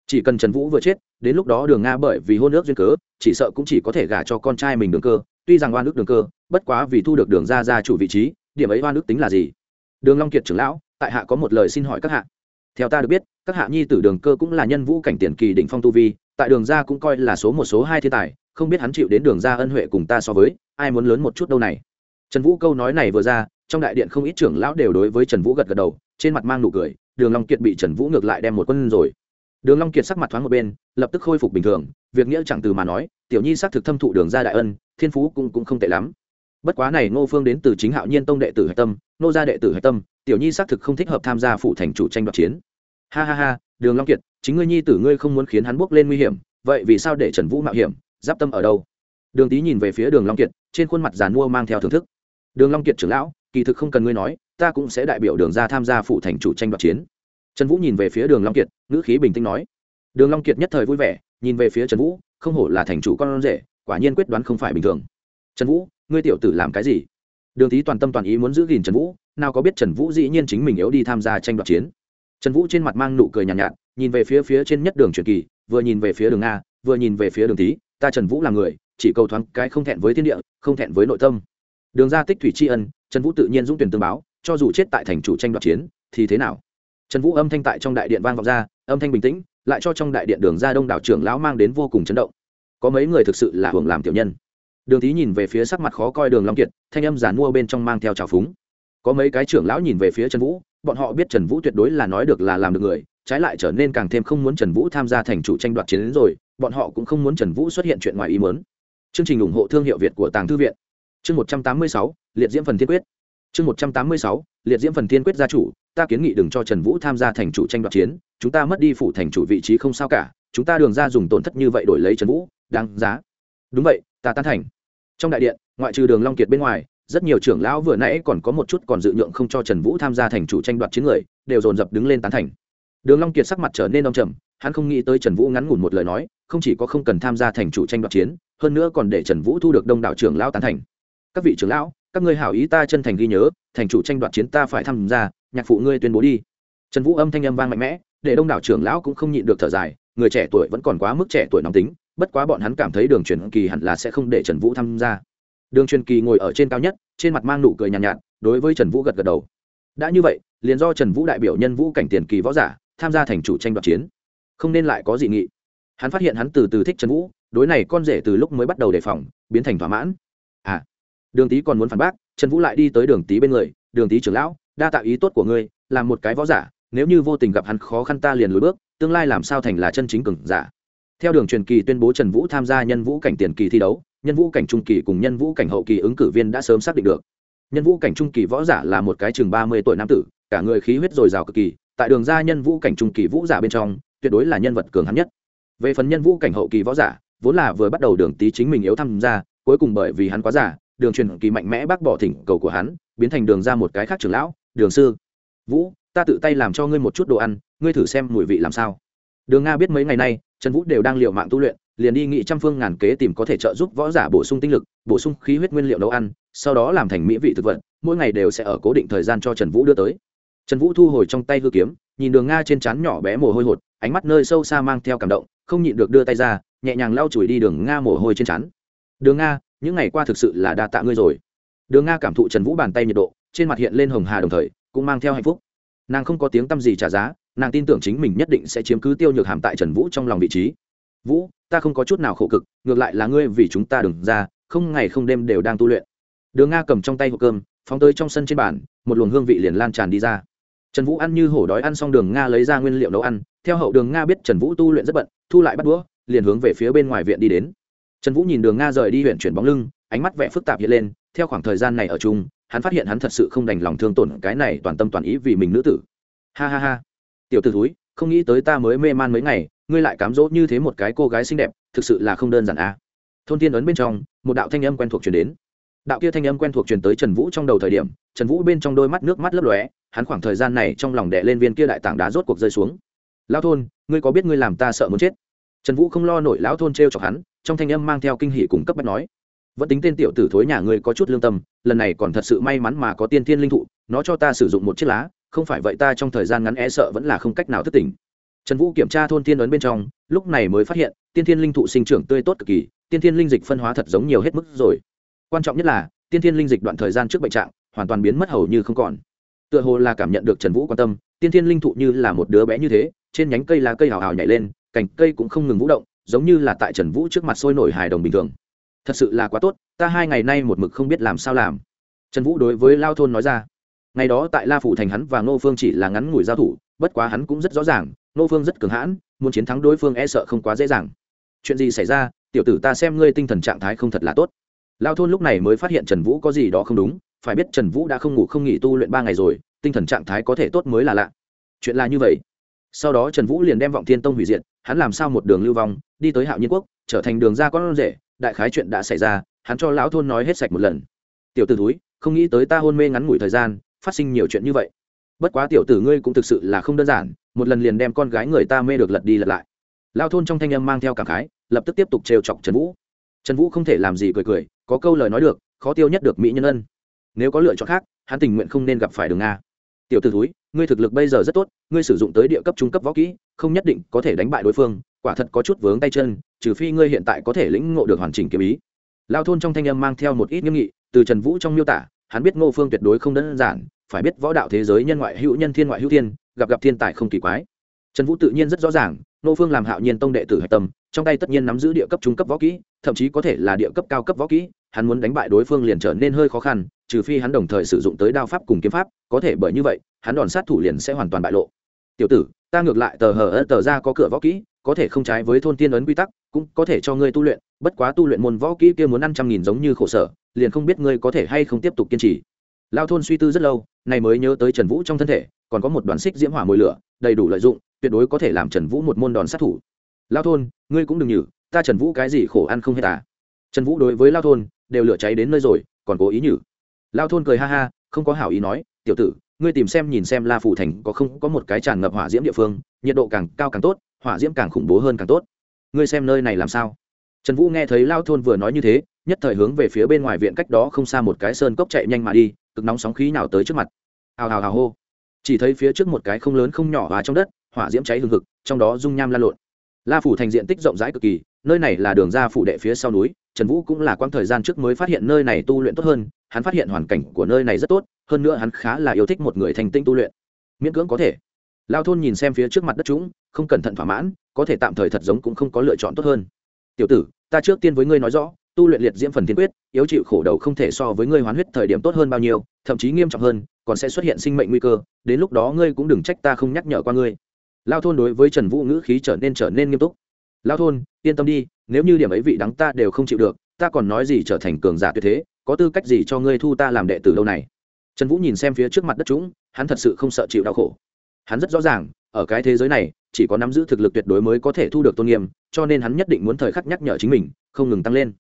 chỉ cần trần vũ vừa chết, đến lúc đó đường nga bởi vì hôn ước duyên cớ, chỉ sợ cũng chỉ có thể gả cho con trai mình đường cơ. Tuy rằng oan ước đường cơ, bất quá vì thu được đường ra ra chủ vị trí, điểm ấy oan ước tính là gì? Đường long kiệt trưởng lão, tại hạ có một lời xin hỏi các hạ. Theo ta được biết, các hạ nhi tử đường cơ cũng là nhân vũ cảnh tiền kỳ đỉnh phong tu vi, tại đường ra cũng coi là số một số hai thiên tài, không biết hắn chịu đến đường ra ân huệ cùng ta so với, ai muốn lớn một chút đâu này? Trần vũ câu nói này vừa ra, trong đại điện không ít trưởng lão đều đối với trần vũ gật gật đầu, trên mặt mang nụ cười, đường long kiệt bị trần vũ ngược lại đem một quân rồi đường long kiệt sắc mặt thoáng một bên, lập tức khôi phục bình thường, việc nghĩa chẳng từ mà nói, tiểu nhi xác thực thâm thụ đường gia đại ân, thiên phú cũng cũng không tệ lắm. Bất quá này ngô phương đến từ chính hạo nhiên tông đệ tử hạch tâm, nô gia đệ tử hạch tâm, tiểu nhi xác thực không thích hợp tham gia phụ thành chủ tranh đoạt chiến. Ha ha ha, đường long kiệt, chính ngươi nhi tử ngươi không muốn khiến hắn bước lên nguy hiểm, vậy vì sao để trần vũ mạo hiểm, giáp tâm ở đâu? Đường tý nhìn về phía đường long kiệt, trên khuôn mặt giàn mua mang theo thưởng thức. Đường long kiệt trưởng lão, kỳ thực không cần ngươi nói, ta cũng sẽ đại biểu đường ra tham gia phụ thành chủ tranh đoạt chiến trần vũ nhìn về phía đường long kiệt ngữ khí bình tĩnh nói. Đường long kiệt nhất thời vui vẻ nhìn về phía trần vũ không hổ là thành chủ con rể quả nhiên quyết đoán không phải bình thường. Trần vũ ngươi tiểu tử làm cái gì? Đường tý toàn tâm toàn ý muốn giữ gìn trần vũ nào có biết trần vũ dĩ nhiên chính mình yếu đi tham gia tranh đoạt chiến. Trần vũ trên mặt mang nụ cười nhàn nhạt, nhạt nhìn về phía phía trên nhất đường truyền kỳ vừa nhìn về phía đường nga vừa nhìn về phía đường tý ta trần vũ là người chỉ cầu thoáng cái không thẹn với thiên địa không thẹn với nội tâm. Đường ra tích thủy tri ân trần vũ tự nhiên dũng tuyển tương báo cho dù chết tại thành chủ tranh đoạt chiến thì thế nào? Trần vũ âm thanh tại trong đại điện vang vọng ra, âm thanh bình tĩnh, lại cho trong đại điện đường ra đông đảo trưởng lão mang đến vô cùng chấn động. Có mấy người thực sự là hưởng làm tiểu nhân. Đường tý nhìn về phía sắc mặt khó coi đường long kiệt, thanh âm giản mua bên trong mang theo trào phúng. Có mấy cái trưởng lão nhìn về phía trần vũ, bọn họ biết trần vũ tuyệt đối là nói được là làm được người, trái lại trở nên càng thêm không muốn trần vũ tham gia thành chủ tranh đoạt chiến đến rồi, bọn họ cũng không muốn trần vũ xuất hiện chuyện ngoài ý muốn. Chương trình ủng hộ thương hiệu việt của tàng thư viện. Chương một trăm tám mươi sáu, liệt diễm phần thiên quyết chương một trăm tám mươi sáu, liệt diễm phần thiên quyết gia chủ, ta kiến nghị đừng cho trần vũ tham gia thành chủ tranh đoạt chiến, chúng ta mất đi phủ thành chủ vị trí không sao cả, chúng ta đường ra dùng tổn thất như vậy đổi lấy trần vũ, đáng giá. Đúng vậy, ta tán thành. Trong đại điện, ngoại trừ đường long kiệt bên ngoài, rất nhiều trưởng lão vừa nãy còn có một chút còn dự nhượng không cho trần vũ tham gia thành chủ tranh đoạt chiến người, đều dồn dập đứng lên tán thành. Đường long kiệt sắc mặt trở nên đông trầm, hắn không nghĩ tới trần vũ ngắn ngủn một lời nói, không chỉ có không cần tham gia thành chủ tranh đoạt chiến, hơn nữa còn để trần vũ thu được đông đảo trưởng lão tán thành. Các vị trưởng lão các ngươi hảo ý ta chân thành ghi nhớ thành chủ tranh đoạt chiến ta phải tham gia nhạc phụ ngươi tuyên bố đi. Trần vũ âm thanh âm vang mạnh mẽ để đông đảo trưởng lão cũng không nhịn được thở dài người trẻ tuổi vẫn còn quá mức trẻ tuổi nóng tính bất quá bọn hắn cảm thấy đường truyền kỳ hẳn là sẽ không để trần vũ tham gia. Đường truyền kỳ ngồi ở trên cao nhất trên mặt mang nụ cười nhàn nhạt, nhạt đối với trần vũ gật gật đầu. Đã như vậy liền do trần vũ đại biểu nhân vũ cảnh tiền kỳ võ giả tham gia thành chủ tranh đoạt chiến. Không nên lại có dị nghị. Hắn phát hiện hắn từ từ thích trần vũ đối này con rể từ lúc mới bắt đầu đề phòng biến thành thỏa mãn. À đường tý còn muốn phản bác, trần vũ lại đi tới đường tý bên người, đường tý trưởng lão, đa tạo ý tốt của ngươi, làm một cái võ giả, nếu như vô tình gặp hắn khó khăn ta liền lùi bước, tương lai làm sao thành là chân chính cường giả. Theo đường truyền kỳ tuyên bố trần vũ tham gia nhân vũ cảnh tiền kỳ thi đấu, nhân vũ cảnh trung kỳ cùng nhân vũ cảnh hậu kỳ ứng cử viên đã sớm xác định được. Nhân vũ cảnh trung kỳ võ giả là một cái chừng ba mươi tuổi nam tử, cả người khí huyết dồi dào cực kỳ, tại đường ra nhân vũ cảnh trung kỳ vũ giả bên trong, tuyệt đối là nhân vật cường hắn nhất. Về phần nhân vũ cảnh hậu kỳ võ giả, vốn là vừa bắt đầu đường tý chính mình yếu tham gia, cuối cùng bởi vì hắn quá giả đường truyền kỳ mạnh mẽ bác bỏ thỉnh cầu của hắn, biến thành đường ra một cái khác trưởng lão, đường sư, vũ, ta tự tay làm cho ngươi một chút đồ ăn, ngươi thử xem mùi vị làm sao. Đường nga biết mấy ngày nay, trần vũ đều đang l i ề u mạng tu luyện, liền đi nghị trăm phương ngàn kế tìm có thể trợ giúp võ giả bổ sung tinh lực, bổ sung khí huyết nguyên liệu nấu ăn, sau đó làm thành mỹ vị thực vật, mỗi ngày đều sẽ ở cố định thời gian cho trần vũ đưa tới. Trần vũ thu hồi trong tay hư kiếm, nhìn đường nga trên trán nhỏ bé mồ hôi hột, ánh mắt nơi sâu xa mang theo cảm động, không nhịn được đưa tay ra, nhẹ nhàng lau chùi đi đường nga mồ hôi trên trán. Đường nga những ngày qua thực sự là đa tạ ngươi rồi. Đường nga cảm thụ trần vũ bàn tay nhiệt độ, trên mặt hiện lên hồng hà đồng thời, cũng mang theo hạnh phúc. Nàng không có tiếng t â m gì trả giá, nàng tin tưởng chính mình nhất định sẽ chiếm cứ tiêu nhược hàm tại trần vũ trong lòng vị trí. Vũ, ta không có chút nào khổ cực, ngược lại là ngươi vì chúng ta đừng ra, không ngày không đêm đều đang tu luyện. Đường nga cầm trong tay hộp cơm, phóng tới trong sân trên bàn, một luồng hương vị liền lan tràn đi ra. Trần vũ ăn như hổ đói ăn xong đường nga lấy ra nguyên liệu nấu ăn. Theo hậu đường nga biết trần vũ tu luyện rất bận, thu lại bắt đũa, liền hướng về phía bên ngoài viện đi đến trần vũ nhìn đường nga rời đi huyện chuyển bóng lưng, ánh mắt vẽ phức tạp hiện lên, theo khoảng thời gian này ở chung, hắn phát hiện hắn thật sự không đành lòng thương tổn cái này toàn tâm toàn ý vì mình nữ tử. Ha ha ha. Tiểu t ử không nghĩ tới ta mới mê man mấy ngày, ngươi lại cám dỗ như thế một cái cô gái xinh đẹp, thực sự là không đơn giản à. thôn tiên ấn bên trong, một đạo thanh âm quen thuộc truyền đến. Đạo kia thanh âm quen thuộc truyền tới trần vũ trong đầu thời điểm, trần vũ bên trong đôi mắt nước mắt lấp lóe, hắn khoảng thời gian này trong lòng đẻ lên viên kia đại tảng đá rốt cuộc rơi xuống. Lão thôn, ngươi có biết ngươi làm ta sợ muốn chết? Trần vũ không lo nổi lão thôn t r e o chọc hắn, trong thanh âm mang theo kinh hỷ cùng cấp bách nói, vẫn tính tên tiểu tử thối nhà ngươi có chút lương tâm, lần này còn thật sự may mắn mà có tiên thiên linh thụ, nó cho ta sử dụng một chiếc lá, không phải vậy ta trong thời gian ngắn e sợ vẫn là không cách nào thức tỉnh. Trần vũ kiểm tra thôn tiên ấn bên trong, lúc này mới phát hiện, tiên thiên linh thụ sinh trưởng tươi tốt cực kỳ, tiên thiên linh dịch phân hóa thật giống nhiều hết mức rồi. Quan trọng nhất là, tiên thiên linh dịch đoạn thời gian trước bệnh trạng, hoàn toàn biến mất hầu như không còn. Tựa hồ là cảm nhận được trần vũ quan tâm, tiên thiên linh thụ như là một đứa bé như thế, trên nhánh cây lá cây hào hào nhảy lên cành cây cũng không ngừng vũ động, giống như là tại trần vũ trước mặt sôi nổi hài đồng bình thường. Thật sự là quá tốt, ta hai ngày nay một mực không biết làm sao làm. Trần vũ đối với lao thôn nói ra. Ngày đó tại la phủ thành hắn và ngô phương chỉ là ngắn ngủi giao thủ, bất quá hắn cũng rất rõ ràng, ngô phương rất cường hãn, muốn chiến thắng đối phương e sợ không quá dễ dàng. Chuyện gì xảy ra, tiểu tử ta xem ngươi tinh thần trạng thái không thật là tốt. Lao thôn lúc này mới phát hiện trần vũ có gì đó không đúng, phải biết trần vũ đã không ngủ không nghỉ tu luyện ba ngày rồi, tinh thần trạng thái có thể tốt mới là lạ. Chuyện là như vậy. Sau đó trần vũ liền đem vọng thiên tông hủy diệt hắn làm sao một đường lưu vong, đi tới hạo nhiên quốc, trở thành đường ra con rể, đại khái chuyện đã xảy ra, hắn cho lão thôn nói hết sạch một lần. Tiểu t ử túi không nghĩ tới ta hôn mê ngắn ngủi thời gian, phát sinh nhiều chuyện như vậy. Bất quá tiểu tử ngươi cũng thực sự là không đơn giản, một lần liền đem con gái người ta mê được lật đi lật lại. Lao thôn trong thanh âm mang theo cảm khái, lập tức tiếp tục trêu chọc trần vũ. Trần vũ không thể làm gì cười cười, có câu lời nói được, khó tiêu nhất được mỹ nhân ân. Nếu có lựa chọn khác, hắn tình nguyện không nên gặp phải đường nga. Tiểu t ử túi ngươi thực lực bây giờ rất tốt, ngươi sử dụng tới địa cấp trung cấp võ kỹ, không nhất định có thể đánh bại đối phương, quả thật có chút vướng tay chân, trừ phi ngươi hiện tại có thể lĩnh ngộ được hoàn chỉnh kiếm ý. Lao thôn trong thanh âm mang theo một ít nghiêm nghị, từ trần vũ trong miêu tả, hắn biết ngô phương tuyệt đối không đơn giản, phải biết võ đạo thế giới nhân ngoại hữu nhân thiên ngoại hữu thiên, gặp gặp thiên tài không kỳ quái. Trần vũ tự nhiên rất rõ ràng, Ngô phương làm hạo nhiên tông đệ tử hạch tâm, trong tay tất nhiên nắm giữ địa cấp trung cấp võ kỹ, thậm chí có thể là địa cấp cao cấp võ kỹ hắn muốn đánh bại đối phương liền trở nên hơi khó khăn, trừ phi hắn đồng thời sử dụng tới đao pháp cùng kiếm pháp, có thể bởi như vậy, hắn đòn sát thủ liền sẽ hoàn toàn bại lộ. Tiểu tử, ta ngược lại tờ hờ tờ ra có cửa võ kỹ, có thể không trái với thôn tiên ấn quy tắc, cũng có thể cho ngươi tu luyện, bất quá tu luyện môn võ kỹ kia muốn năm trăm nghìn giống như khổ sở, liền không biết ngươi có thể hay không tiếp tục kiên trì. Lao thôn suy tư rất lâu, này mới nhớ tới trần vũ trong thân thể, còn có một đoàn xích diễm hỏa mồi lửa, đầy đủ lợi dụng, tuyệt đối có thể làm trần vũ một môn đòn sát thủ. Lao thôn, ngươi cũng đừng nhử, ta trần vũ cái gì khổ ăn không hết à? Trần vũ đối với lao thôn đều lửa cháy đến nơi rồi, còn cố ý nhử. Lao thôn cười ha ha, không có hảo ý nói, tiểu tử, ngươi tìm xem nhìn xem la phủ thành có không có một cái tràn ngập hỏa diễm địa phương, nhiệt độ càng cao càng tốt, hỏa diễm càng khủng bố hơn càng tốt. Ngươi xem nơi này làm sao? Trần vũ nghe thấy lao thôn vừa nói như thế, nhất thời hướng về phía bên ngoài viện cách đó không xa một cái sơn cốc chạy nhanh mà đi, cực nóng sóng khí nào tới trước mặt. Hào hào hào hô. Chỉ thấy phía trước một cái không lớn không nhỏ và trong đất, hỏa diễm cháy hừng hực, trong đó dung nham lan lộn. La phủ thành diện tích rộng rãi cực kỳ, nơi này là đường ra phủ đệ phía sau núi trần vũ cũng là quãng thời gian trước mới phát hiện nơi này tu luyện tốt hơn, hắn phát hiện hoàn cảnh của nơi này rất tốt, hơn nữa hắn khá là yêu thích một người thành tinh tu luyện. Miễn cưỡng có thể. Lao thôn nhìn xem phía trước mặt đất chúng, không cẩn thận thỏa mãn, có thể tạm thời thật giống cũng không có lựa chọn tốt hơn. Tiểu tử, ta trước tiên với ngươi nói rõ, tu luyện liệt diễm phần thiên quyết, yếu chịu khổ đầu không thể so với ngươi hoán huyết thời điểm tốt hơn bao nhiêu, thậm chí nghiêm trọng hơn, còn sẽ xuất hiện sinh mệnh nguy cơ, đến lúc đó ngươi cũng đừng trách ta không nhắc nhở qua ngươi. Lao thôn đối với trần vũ ngữ khí trở nên trở nên nghiêm túc lao thôn, yên tâm đi, nếu như điểm ấy vị đắng ta đều không chịu được, ta còn nói gì trở thành cường giả tuyệt thế, có tư cách gì cho ngươi thu ta làm đệ tử lâu này? Trần vũ nhìn xem phía trước mặt đất chúng hắn thật sự không sợ chịu đau khổ. Hắn rất rõ ràng, ở cái thế giới này, chỉ có nắm giữ thực lực tuyệt đối mới có thể thu được tôn nghiêm, cho nên hắn nhất định muốn thời khắc nhắc nhở chính mình, không ngừng tăng lên.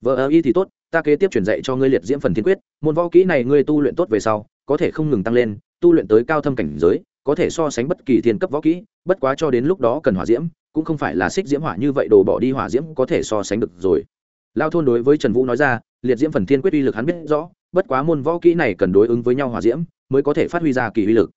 Vợ ơ y thì tốt, ta kế tiếp truyền dạy cho ngươi liệt diễm phần thiên quyết, môn võ kỹ này ngươi tu luyện tốt về sau, có thể không ngừng tăng lên, tu luyện tới cao thâm cảnh giới, có thể so sánh bất kỳ thiên cấp võ kỹ, bất quá cho đến lúc đó cần hỏa diễm cũng không phải là xích diễm hỏa như vậy, đồ bỏ đi hỏa diễm có thể so sánh được rồi. Lao thôn đối với trần vũ nói ra, liệt diễm phần thiên quyết uy lực hắn biết rõ, bất quá môn võ kỹ này cần đối ứng với nhau hỏa diễm mới có thể phát huy ra kỳ uy lực.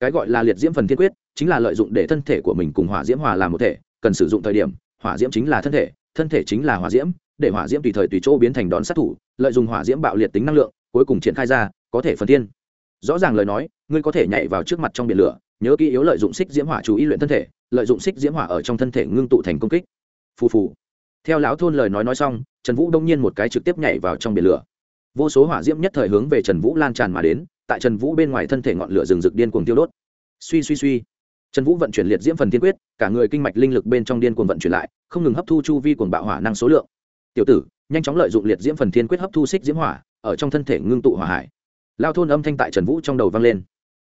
Cái gọi là liệt diễm phần thiên quyết chính là lợi dụng để thân thể của mình cùng hỏa diễm hòa làm một thể, cần sử dụng thời điểm, hỏa diễm chính là thân thể thân thể chính là hỏa diễm, để hỏa diễm tùy thời tùy chỗ biến thành đòn sát thủ, lợi dụng hỏa diễm bạo liệt tính năng lượng, cuối cùng triển khai ra, có thể phần thiên. Rõ ràng lời nói, ngươi có thể nhảy vào trước mặt trong biển lửa, nhớ kỹ yếu lợi dụng xích diễm hỏa chú ý luyện thân thể lợi dụng xích diễm hỏa ở trong thân thể ngưng tụ thành công kích. Phù phù. Theo lão thôn lời nói nói xong trần vũ đông nhiên một cái trực tiếp nhảy vào trong biển lửa. Vô số hỏa diễm nhất thời hướng về trần vũ lan tràn mà đến tại trần vũ bên ngoài thân thể ngọn lửa rừng rực điên cuồng tiêu đốt. Suy suy suy. Trần vũ vận chuyển liệt diễm phần tiên quyết cả người kinh mạch linh lực bên trong điên cuồng vận chuyển lại không ngừng hấp thu chu vi cuồng bạo hỏa năng số lượng. Tiểu tử nhanh chóng lợi dụng liệt diễm phần thiên quyết hấp thu xích diễm hỏa ở trong thân thể ngưng tụ hỏa hải. Lao thôn âm thanh tại trần vũ trong đầu vang lên.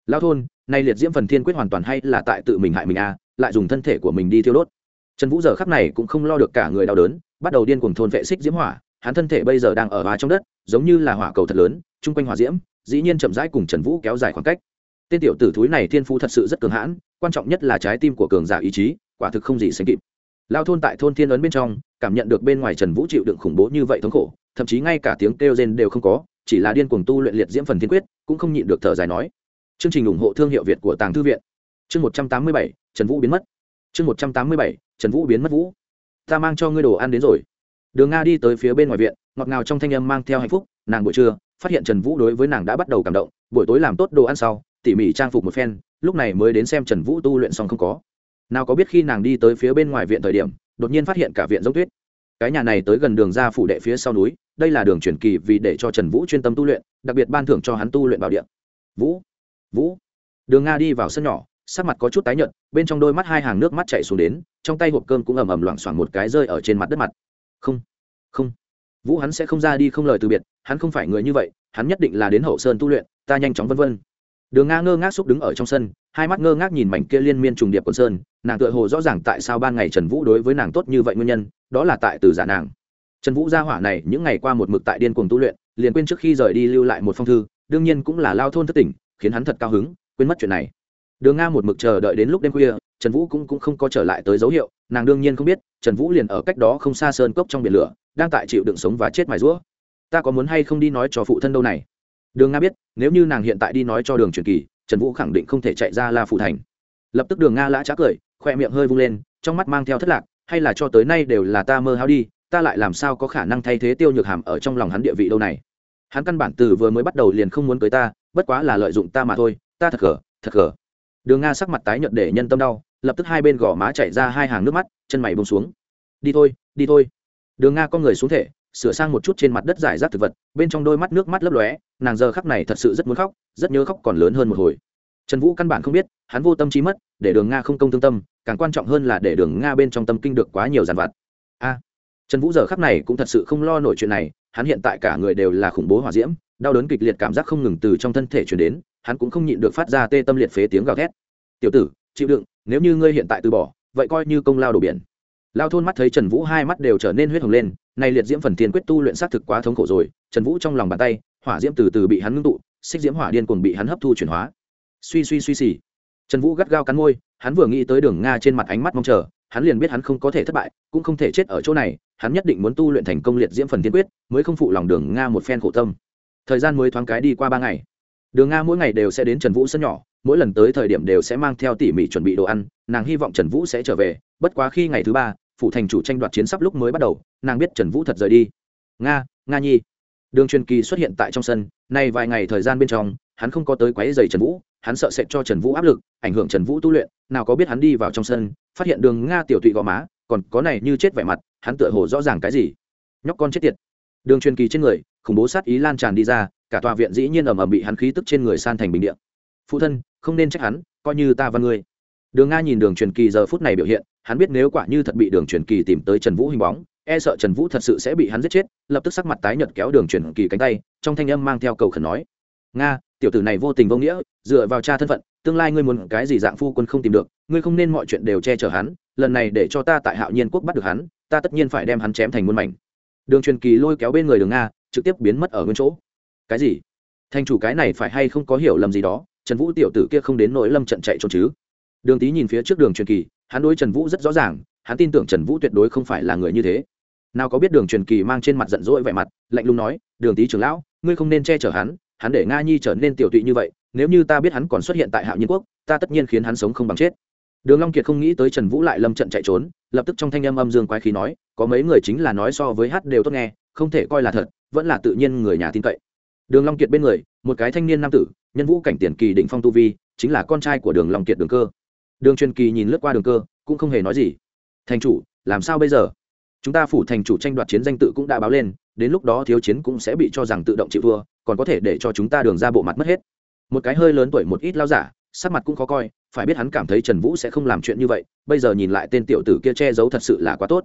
Lao thôn nay liệt diễm phần thiên quyết hoàn toàn hay là tại tự mình hại mình a à, lại dùng thân thể của mình đi thiêu đốt. Trần vũ giờ khắc này cũng không lo được cả người đau đớn, bắt đầu điên cuồng thôn vệ xích diễm hỏa. Hắn thân thể bây giờ đang ở hòa trong đất, giống như là hỏa cầu thật lớn, chung quanh hỏa diễm, dĩ nhiên chậm rãi cùng trần vũ kéo dài khoảng cách. Tên tiểu tử thúi này thiên phú thật sự rất cường hãn, quan trọng nhất là trái tim của cường giả ý chí, quả thực không gì sánh kịp. Lao thôn tại thôn thiên ấn bên trong, cảm nhận được bên ngoài trần vũ chịu đựng khủng bố như vậy thống khổ, thậm chí ngay cả tiếng kêu rên đều không có, chỉ là điên cuồng tu luyện liệt diễm phần thiên quyết, cũng không nhịn được thở dài nói. Chương trình ủng hộ thương hiệu việt của tàng thư viện. Chương một trăm tám mươi bảy trần vũ biến mất. Chương một trăm tám mươi bảy, trần vũ biến mất vũ. Ta mang cho ngươi đồ ăn đến rồi. Đường nga đi tới phía bên ngoài viện, ngọt ngào trong thanh âm mang theo hạnh phúc, nàng buổi trưa, phát hiện trần vũ đối với nàng đã bắt đầu cảm động, buổi tối làm tốt đồ ăn sau, tỉ mỉ trang phục một phen, lúc này mới đến xem trần vũ tu luyện xong không có. Nào có biết khi nàng đi tới phía bên ngoài viện thời điểm, đột nhiên phát hiện cả viện giống tuyết. Cái nhà này tới gần đường ra phủ đệ phía sau núi, đây là đường chuyển kỳ vì để cho trần vũ chuyên tâm tu luyện, đặc biệt ban thưởng cho hắn tu luyện bảo điện vũ vũ. Đường nga đi vào sân nhỏ sắc mặt có chút tái nhợt, bên trong đôi mắt hai hàng nước mắt chảy xuống đến, trong tay hộp cơm cũng ầm ầm loảng xoảng một cái rơi ở trên mặt đất mặt. Không không. Vũ hắn sẽ không ra đi không lời từ biệt, hắn không phải người như vậy, hắn nhất định là đến hậu sơn tu luyện, ta nhanh chóng vân vân. Đường nga ngơ ngác xúc đứng ở trong sân, hai mắt ngơ ngác nhìn mảnh kia liên miên trùng điệp quần sơn, nàng tựa hồ rõ ràng tại sao ban ngày trần vũ đối với nàng tốt như vậy nguyên nhân, đó là tại từ giả nàng. Trần vũ gia hỏa này những ngày qua một mực tại điên cuồng tu luyện, liền quên trước khi rời đi lưu lại một phong thư, đương nhiên cũng là lao thôn thất tỉnh, khiến hắn thật cao hứng, quên mất chuyện này đường nga một mực chờ đợi đến lúc đêm khuya trần vũ cũng, cũng không có trở lại tới dấu hiệu nàng đương nhiên không biết trần vũ liền ở cách đó không xa sơn cốc trong biển lửa đang tại chịu đựng sống và chết mài rũa. Ta có muốn hay không đi nói cho phụ thân đâu này? Đường nga biết nếu như nàng hiện tại đi nói cho đường truyền kỳ trần vũ khẳng định không thể chạy ra la phụ thành. Lập tức đường nga lã trá cười khoe miệng hơi vung lên trong mắt mang theo thất lạc hay là cho tới nay đều là ta mơ hao đi ta lại làm sao có khả năng thay thế tiêu nhược hàm ở trong lòng hắn địa vị đâu này? Hắn căn bản từ vừa mới bắt đầu liền không muốn cưới ta bất quá là lợi dụng ta mà thôi ta thật gở thật gở đường nga sắc mặt tái nhợt để nhân tâm đau, lập tức hai bên gò má chảy ra hai hàng nước mắt, chân mày bông xuống. Đi thôi đi thôi. Đường nga con người xuống thể, sửa sang một chút trên mặt đất giải rác thực vật, bên trong đôi mắt nước mắt lấp lóe, nàng giờ khắc này thật sự rất muốn khóc, rất nhớ khóc còn lớn hơn một hồi. Trần vũ căn bản không biết, hắn vô tâm trí mất, để đường nga không công thương tâm, càng quan trọng hơn là để đường nga bên trong tâm kinh được quá nhiều dàn vặt. A! Trần vũ giờ khắc này cũng thật sự không lo nổi chuyện này, hắn hiện tại cả người đều là khủng bố hỏa diễm, đau đớn kịch liệt cảm giác không ngừng từ trong thân thể chuyển đến hắn cũng không nhịn được phát ra tê tâm liệt phế tiếng gào thét. Tiểu tử, chịu đựng, nếu như ngươi hiện tại từ bỏ, vậy coi như công lao đổ biển. Lao thôn mắt thấy trần vũ hai mắt đều trở nên huyết hồng lên, nay liệt diễm phần tiền quyết tu luyện xác thực quá thống khổ rồi, trần vũ trong lòng bàn tay, hỏa diễm từ từ bị hắn ngưng tụ, xích diễm hỏa điên cuồng bị hắn hấp thu chuyển hóa. Suy suy suy xì. Trần vũ gắt gao cắn môi, hắn vừa nghĩ tới đường nga trên mặt ánh mắt mong chờ, hắn liền biết hắn không có thể thất bại, cũng không thể chết ở chỗ này, hắn nhất định muốn tu luyện thành công liệt diễm phần tiên quyết, mới không phụ lòng đường nga một phen khổ tâm. Thời gian mới thoáng cái đi qua ba ngày đường nga mỗi ngày đều sẽ đến trần vũ sân nhỏ, mỗi lần tới thời điểm đều sẽ mang theo tỉ mỉ chuẩn bị đồ ăn, nàng hy vọng trần vũ sẽ trở về, bất quá khi ngày thứ ba phụ thành chủ tranh đoạt chiến sắp lúc mới bắt đầu, nàng biết trần vũ thật rời đi. Nga nga nhi. Đường truyền kỳ xuất hiện tại trong sân, nay vài ngày thời gian bên trong, hắn không có tới quấy rầy trần vũ, hắn sợ sẽ cho trần vũ áp lực, ảnh hưởng trần vũ tu luyện, nào có biết hắn đi vào trong sân, phát hiện đường nga tiểu tụy gò má, còn có này như chết vẻ mặt, hắn tựa hồ rõ ràng cái gì. Nhóc con chết tiệt. Đường truyền kỳ trên người, khủng bố sát ý lan tràn đi ra cả tòa viện dĩ nhiên ầm ầm bị hắn khí tức trên người san thành bình địa. phụ thân, không nên trách hắn, coi như ta và ngươi. Đường nga nhìn đường truyền kỳ giờ phút này biểu hiện, hắn biết nếu quả như thật bị đường truyền kỳ tìm tới trần vũ hình bóng e sợ trần vũ thật sự sẽ bị hắn giết chết, lập tức sắc mặt tái nhợt kéo đường truyền kỳ cánh tay, trong thanh âm mang theo cầu khẩn nói, nga, tiểu tử này vô tình vô nghĩa, dựa vào cha thân phận, tương lai ngươi muốn cái gì dạng phu quân không tìm được, ngươi không nên mọi chuyện đều che chở hắn, lần này để cho ta tại hạo nhiên quốc bắt được hắn, ta tất nhiên phải đem hắn chém thành muôn mảnh. Đường truyền kỳ lôi kéo bên người đường nga, trực tiếp biến mất ở nguyên chỗ cái gì? Thành chủ cái này phải hay không có hiểu lầm gì đó, trần vũ tiểu tử kia không đến nỗi lâm trận chạy trốn chứ? Đường tý nhìn phía trước đường truyền kỳ, hắn đối trần vũ rất rõ ràng, hắn tin tưởng trần vũ tuyệt đối không phải là người như thế. Nào có biết đường truyền kỳ mang trên mặt giận dỗi vẻ mặt, lạnh lùng nói, đường tý trưởng lão, ngươi không nên che chở hắn hắn để nga nhi trở nên tiểu tụy như vậy, nếu như ta biết hắn còn xuất hiện tại hạo nhiên quốc, ta tất nhiên khiến hắn sống không bằng chết. Đường long kiệt không nghĩ tới trần vũ lại lâm trận chạy trốn, lập tức trong thanh âm âm dương quái khí nói, có mấy người chính là nói so với hát đều tốt nghe, không thể coi là thật, vẫn là tự nhiên người nhà tin cậy đường long kiệt bên người, một cái thanh niên nam tử, nhân vũ cảnh tiền kỳ đỉnh phong tu vi, chính là con trai của đường long kiệt đường cơ. Đường truyền kỳ nhìn lướt qua đường cơ, cũng không hề nói gì. Thành chủ, làm sao bây giờ? Chúng ta phủ thành chủ tranh đoạt chiến danh tự cũng đã báo lên, đến lúc đó thiếu chiến cũng sẽ bị cho rằng tự động chịu thua, còn có thể để cho chúng ta đường ra bộ mặt mất hết. Một cái hơi lớn tuổi một ít lao giả, sắc mặt cũng khó coi, phải biết hắn cảm thấy trần vũ sẽ không làm chuyện như vậy, bây giờ nhìn lại tên tiểu tử kia che giấu thật sự là quá tốt.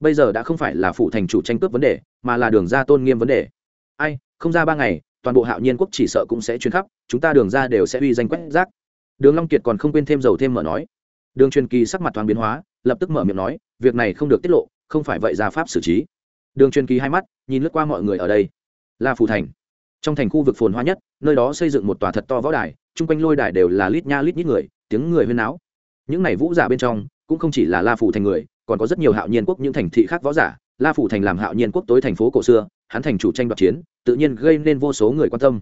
Bây giờ đã không phải là phủ thành chủ tranh cướp vấn đề, mà là đường ra tôn nghiêm vấn đề. Ai, không ra ba ngày toàn bộ hạo nhiên quốc chỉ sợ cũng sẽ chuyến khắp, chúng ta đường ra đều sẽ uy danh quét rác. Đường long kiệt còn không quên thêm dầu thêm mở nói. Đường truyền kỳ sắc mặt thoáng biến hóa, lập tức mở miệng nói, việc này không được tiết lộ, không phải vậy ra pháp xử trí. Đường truyền kỳ hai mắt, nhìn lướt qua mọi người ở đây. Là phù thành. Trong thành khu vực phồn hoa nhất, nơi đó xây dựng một tòa thật to võ đài, chung quanh lôi đài đều là lít nha lít nhít người, tiếng người huyên náo. Những này vũ giả bên trong, cũng không chỉ là la phủ thành người, còn có rất nhiều hạo nhiên quốc những thành thị khác võ giả la phủ thành làm hạo nhiên quốc tối thành phố cổ xưa, hắn thành chủ tranh đoạt chiến, tự nhiên gây nên vô số người quan tâm.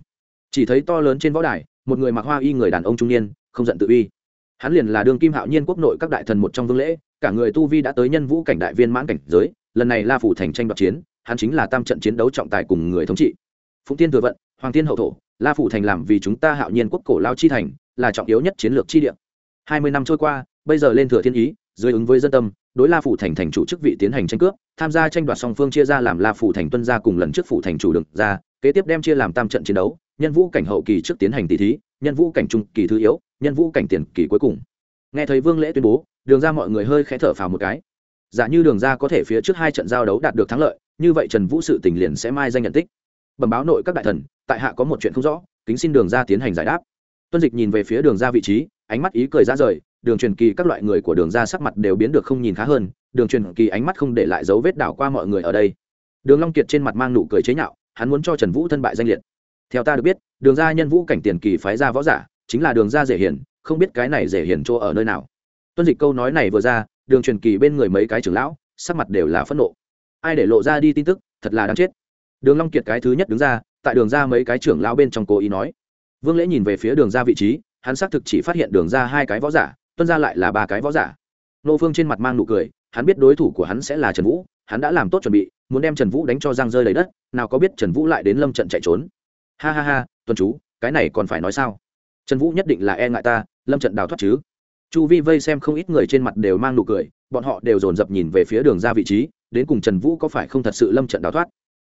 Chỉ thấy to lớn trên võ đài, một người mặc hoa y người đàn ông trung niên, không giận tự uy. Hắn liền là đương kim hạo nhiên quốc nội các đại thần một trong vương lễ, cả người tu vi đã tới nhân vũ cảnh đại viên mãn cảnh giới, lần này la phủ thành tranh đoạt chiến, hắn chính là tam trận chiến đấu trọng tài cùng người thống trị. Phụng tiên thừa vận, hoàng tiên hậu thổ, la phủ thành làm vì chúng ta hạo nhiên quốc cổ lao chi thành, là trọng yếu nhất chiến lược chi địa. Hai mươi năm trôi qua, bây giờ lên thừa thiên ý dưới ứng với dân tâm, đối la phủ thành thành chủ chức vị tiến hành tranh cướp, tham gia tranh đoạt song phương chia ra làm la phủ thành tuân gia cùng lần trước phủ thành chủ được ra, kế tiếp đem chia làm tam trận chiến đấu, nhân vũ cảnh hậu kỳ trước tiến hành tỷ thí, nhân vũ cảnh trung kỳ thứ yếu, nhân vũ cảnh tiền kỳ cuối cùng. Nghe thấy vương lễ tuyên bố, đường ra mọi người hơi khẽ thở phào một cái. Giả như đường ra có thể phía trước hai trận giao đấu đạt được thắng lợi, như vậy trần vũ sự tình liền sẽ mai danh nhận tích. Bẩm báo nội các đại thần, tại hạ có một chuyện không rõ, kính xin đường ra tiến hành giải đáp. Tuân dịch nhìn về phía đường ra vị trí, ánh mắt ý cười ra rời đường truyền kỳ các loại người của đường ra sắc mặt đều biến được không nhìn khá hơn, đường truyền kỳ ánh mắt không để lại dấu vết đảo qua mọi người ở đây. Đường long kiệt trên mặt mang nụ cười chế nhạo, hắn muốn cho trần vũ thân bại danh liệt. Theo ta được biết, đường ra nhân vũ cảnh tiền kỳ phái ra võ giả, chính là đường ra dễ hiển, không biết cái này dễ hiển chỗ ở nơi nào. Tuân dịch câu nói này vừa ra, đường truyền kỳ bên người mấy cái trưởng lão, sắc mặt đều là phẫn nộ. Ai để lộ ra đi tin tức, thật là đáng chết. Đường long kiệt cái thứ nhất đứng ra, tại đường ra mấy cái trưởng lão bên trong cố ý nói. Vương lễ nhìn về phía đường ra vị trí, hắn xác thực chỉ phát hiện đường ra hai cái võ giả tuân ra lại là ba cái võ giả. Nô phương trên mặt mang nụ cười, hắn biết đối thủ của hắn sẽ là trần vũ, hắn đã làm tốt chuẩn bị, muốn đem trần vũ đánh cho giang rơi lấy đất, nào có biết trần vũ lại đến lâm trận chạy trốn. Ha ha ha tuân chú, cái này còn phải nói sao? Trần vũ nhất định là e ngại ta, lâm trận đào thoát chứ. Chu vi vây xem không ít người trên mặt đều mang nụ cười, bọn họ đều dồn dập nhìn về phía đường ra vị trí, đến cùng trần vũ có phải không thật sự lâm trận đào thoát?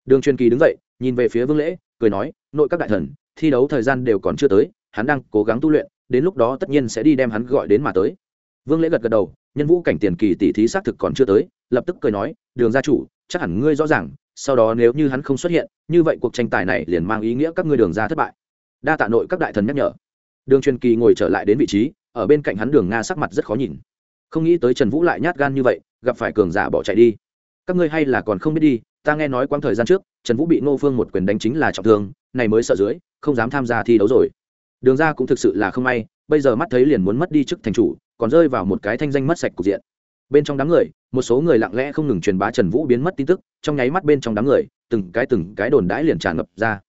Đường truyền kỳ đứng dậy, nhìn về phía vương lễ, cười nói, nội các đại thần, thi đấu thời gian đều còn chưa tới, hắn đang cố gắng tu luyện đến lúc đó tất nhiên sẽ đi đem hắn gọi đến mà tới. Vương lễ gật gật đầu, nhân vũ cảnh tiền kỳ tỷ thí xác thực còn chưa tới, lập tức cười nói, đường gia chủ, chắc hẳn ngươi rõ ràng, sau đó nếu như hắn không xuất hiện, như vậy cuộc tranh tài này liền mang ý nghĩa các ngươi đường ra thất bại. Đa tạ nội các đại thần nhắc nhở. Đường truyền kỳ ngồi trở lại đến vị trí, ở bên cạnh hắn đường nga sắc mặt rất khó nhìn. Không nghĩ tới trần vũ lại nhát gan như vậy, gặp phải cường giả bỏ chạy đi. Các ngươi hay là còn không biết đi, ta nghe nói quãng thời gian trước, trần vũ bị ngô phương một quyền đánh chính là trọng thương, này mới sợ dưới, không dám tham gia thi đấu rồi đường ra cũng thực sự là không may, bây giờ mắt thấy liền muốn mất đi chức thành chủ, còn rơi vào một cái thanh danh mất sạch cục diện. Bên trong đám người, một số người lặng lẽ không ngừng truyền bá trần vũ biến mất tin tức, trong nháy mắt bên trong đám người, từng cái từng cái đồn đãi liền tràn ngập ra.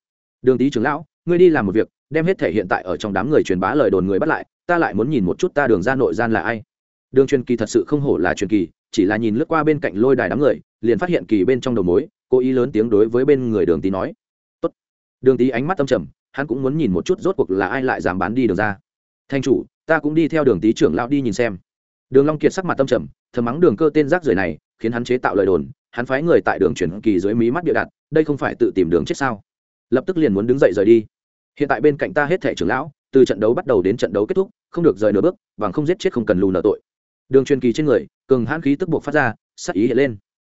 Đường tý trưởng lão, ngươi đi làm một việc, đem hết thể hiện tại ở trong đám người truyền bá lời đồn người bắt lại, ta lại muốn nhìn một chút ta đường ra nội gian là ai. Đường truyền kỳ thật sự không hổ là truyền kỳ, chỉ là nhìn lướt qua bên cạnh lôi đài đám người, liền phát hiện kỳ bên trong đầu mối, cố ý lớn tiếng đối với bên người đường tý nói. Tốt. đường tý ánh mắt tâm trầm hắn cũng muốn nhìn một chút rốt cuộc là ai lại dám bán đi đường ra. Thanh chủ, ta cũng đi theo đường tý trưởng lão đi nhìn xem. Đường long kiệt sắc mặt tâm trầm, thầm mắng đường cơ tên rác rưởi này, khiến hắn chế tạo lời đồn, hắn phái người tại đường chuyển kỳ dưới mí mắt địa đặt, đây không phải tự tìm đường chết sao? Lập tức liền muốn đứng dậy rời đi. Hiện tại bên cạnh ta hết thẻ trưởng lão, từ trận đấu bắt đầu đến trận đấu kết thúc, không được rời nửa bước và không giết chết không cần lù nợ tội. Đường truyền kỳ trên người, cường hãn khí tức buộc phát ra sắc ý hiện lên.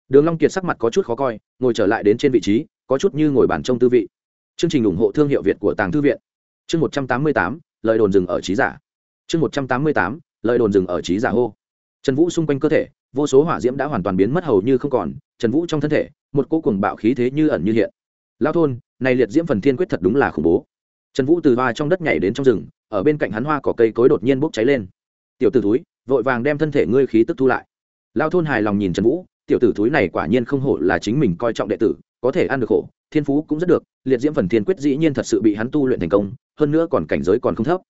Đường long kiệt sắc mặt có chút khó coi, ngồi trở lại đến trên vị trí, có chút như ngồi bàn trông tư vị chương trình ủng hộ thương hiệu việt của tàng thư viện. Chương một trăm tám mươi tám, lời đồn rừng ở trí giả. Chương một trăm tám mươi tám, lời đồn rừng ở trí giả hô. Trần vũ xung quanh cơ thể, vô số hỏa diễm đã hoàn toàn biến mất hầu như không còn. Trần vũ trong thân thể, một cô cùng bạo khí thế như ẩn như hiện. Lao thôn, này liệt diễm phần thiên quyết thật đúng là khủng bố. Trần vũ từ hoa trong đất nhảy đến trong rừng, ở bên cạnh hắn hoa cỏ cây cối đột nhiên bốc cháy lên. Tiểu t ử túi vội vàng đem thân thể ngươi khí tức thu lại. Lao thôn hài lòng nhìn trần vũ, tiểu tử túi này quả nhiên không hổ là chính mình coi trọng đệ tử, có thể ăn được khổ thiên phú cũng rất được, liệt diễm phần thiên quyết dĩ nhiên thật sự bị hắn tu luyện thành công, hơn nữa còn cảnh giới còn không thấp.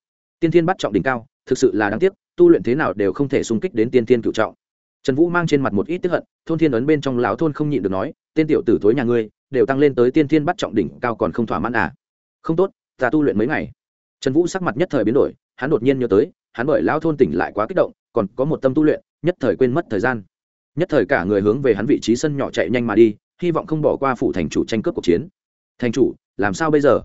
Tiên thiên bắt trọng đỉnh cao, thực sự là đáng tiếc, tu luyện thế nào đều không thể xung kích đến tiên thiên cựu trọng. Trần vũ mang trên mặt một ít tức hận, thôn thiên ấn bên trong lão thôn không nhịn được nói, tên tiểu tử thối nhà ngươi, đều tăng lên tới tiên thiên bắt trọng đỉnh cao còn không thỏa mãn à? Không tốt, ta tu luyện mấy ngày. Trần vũ sắc mặt nhất thời biến đổi, hắn đột nhiên nhớ tới, hắn bởi lão thôn tỉnh lại quá kích động, còn có một tâm tu luyện, nhất thời quên mất thời gian. Nhất thời cả người hướng về hắn vị trí sân nhỏ chạy nhanh mà đi hy vọng không bỏ qua phủ thành chủ tranh cướp cuộc chiến. Thành chủ, làm sao bây giờ?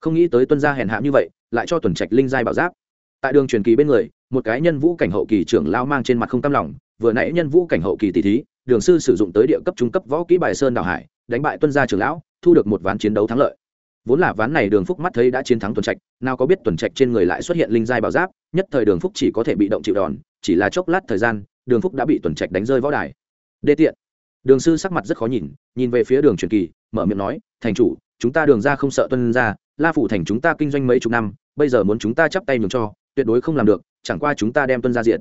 Không nghĩ tới tuân gia hèn hạ như vậy, lại cho tuần trạch linh giai bảo giáp. Tại đường truyền kỳ bên người, một cái nhân vũ cảnh hậu kỳ trưởng lao mang trên mặt không tam lòng, vừa nãy nhân vũ cảnh hậu kỳ tỷ thí, đường sư sử dụng tới địa cấp trung cấp võ kỹ bài sơn đào hải, đánh bại tuân gia trưởng lão, thu được một ván chiến đấu thắng lợi. Vốn là ván này đường phúc mắt thấy đã chiến thắng tuần trạch, nào có biết tuần trạch trên người lại xuất hiện linh giai bảo giáp, nhất thời đường phúc chỉ có thể bị động chịu đòn, chỉ là chốc lát thời gian, đường phúc đã bị tuần trạch đánh rơi võ đài. Đê tiện đường sư sắc mặt rất khó nhìn nhìn về phía đường truyền kỳ, mở miệng nói, thành chủ, chúng ta đường ra không sợ tuân ra, la phủ thành chúng ta kinh doanh mấy chục năm, bây giờ muốn chúng ta chắp tay nhường cho, tuyệt đối không làm được, chẳng qua chúng ta đem tuân ra diện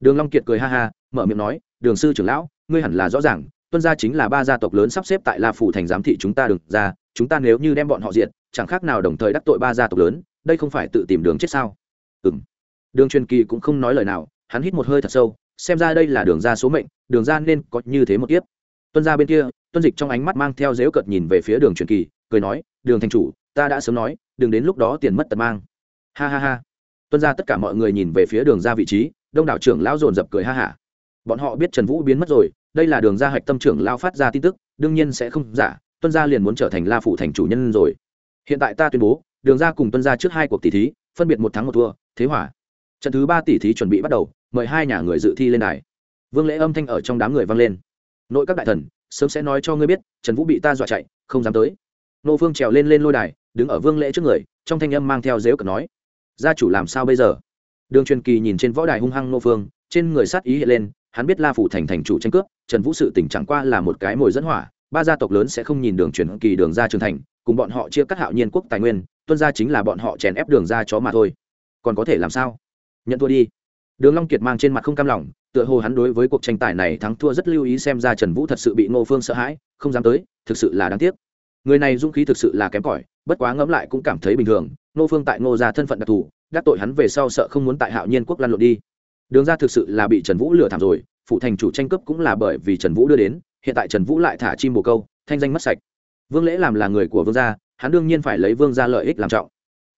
đường long kiệt cười ha ha, mở miệng nói, đường sư trưởng lão, ngươi hẳn là rõ ràng, tuân gia chính là ba gia tộc lớn sắp xếp tại la phủ thành giám thị chúng ta Đường ra, chúng ta nếu như đem bọn họ diệt, chẳng khác nào đồng thời đắc tội ba gia tộc lớn, đây không phải tự tìm đường chết sao? Ừm. Đường truyền kỳ cũng không nói lời nào, hắn hít một hơi thật sâu, xem ra đây là đường ra số mệnh, đường ra nên có như thế một tiếp tuân gia bên kia, tuân dịch trong ánh mắt mang theo dếu cợt nhìn về phía đường truyền kỳ, cười nói, đường thành chủ, ta đã sớm nói, đừng đến lúc đó tiền mất tật mang. Ha ha ha. Tuân ra tất cả mọi người nhìn về phía đường ra vị trí, đông đảo trưởng lão dồn dập cười ha hả. Bọn họ biết trần vũ biến mất rồi, đây là đường ra hạch tâm trưởng lao phát ra tin tức, đương nhiên sẽ không giả, tuân gia liền muốn trở thành la phụ thành chủ nhân rồi. Hiện tại ta tuyên bố, đường ra cùng tuân gia trước hai cuộc tỷ thí, phân biệt một thắng một thua, thế hỏa trận thứ ba tỷ thí chuẩn bị bắt đầu, mời hai nhà người dự thi lên đài. Vương lễ âm thanh ở trong đám người vang lên nội các đại thần, sớm sẽ nói cho ngươi biết, trần vũ bị ta dọa chạy, không dám tới. Nô phương trèo lên lên lôi đài, đứng ở vương lễ trước người, trong thanh âm mang theo dếu cờ nói, gia chủ làm sao bây giờ? Đường truyền kỳ nhìn trên võ đài hung hăng nô phương, trên người sát ý hiện lên, hắn biết la phủ thành thành chủ tranh cướp, trần vũ sự tỉnh chẳng qua là một cái mồi dẫn hỏa, ba gia tộc lớn sẽ không nhìn đường truyền kỳ đường ra trưởng thành, cùng bọn họ chia cắt hạo nhiên quốc tài nguyên, tuân ra chính là bọn họ chèn ép đường ra chó mà thôi. Còn có thể làm sao? Nhận thua đi. Đường long kiệt mang trên mặt không cam lòng tựa hồ hắn đối với cuộc tranh tài này thắng thua rất lưu ý xem ra trần vũ thật sự bị ngô phương sợ hãi, không dám tới, thực sự là đáng tiếc. Người này dung khí thực sự là kém cỏi, bất quá ngẫm lại cũng cảm thấy bình thường, ngô phương tại ngô gia thân phận đặc thù, đắc tội hắn về sau sợ không muốn tại hạo nhiên quốc lăn lộn đi. Đường ra thực sự là bị trần vũ lừa thảm rồi, phụ thành chủ tranh cướp cũng là bởi vì trần vũ đưa đến, hiện tại trần vũ lại thả chim bồ câu, thanh danh mất sạch. Vương lễ làm là người của vương gia, hắn đương nhiên phải lấy vương gia lợi ích làm trọng.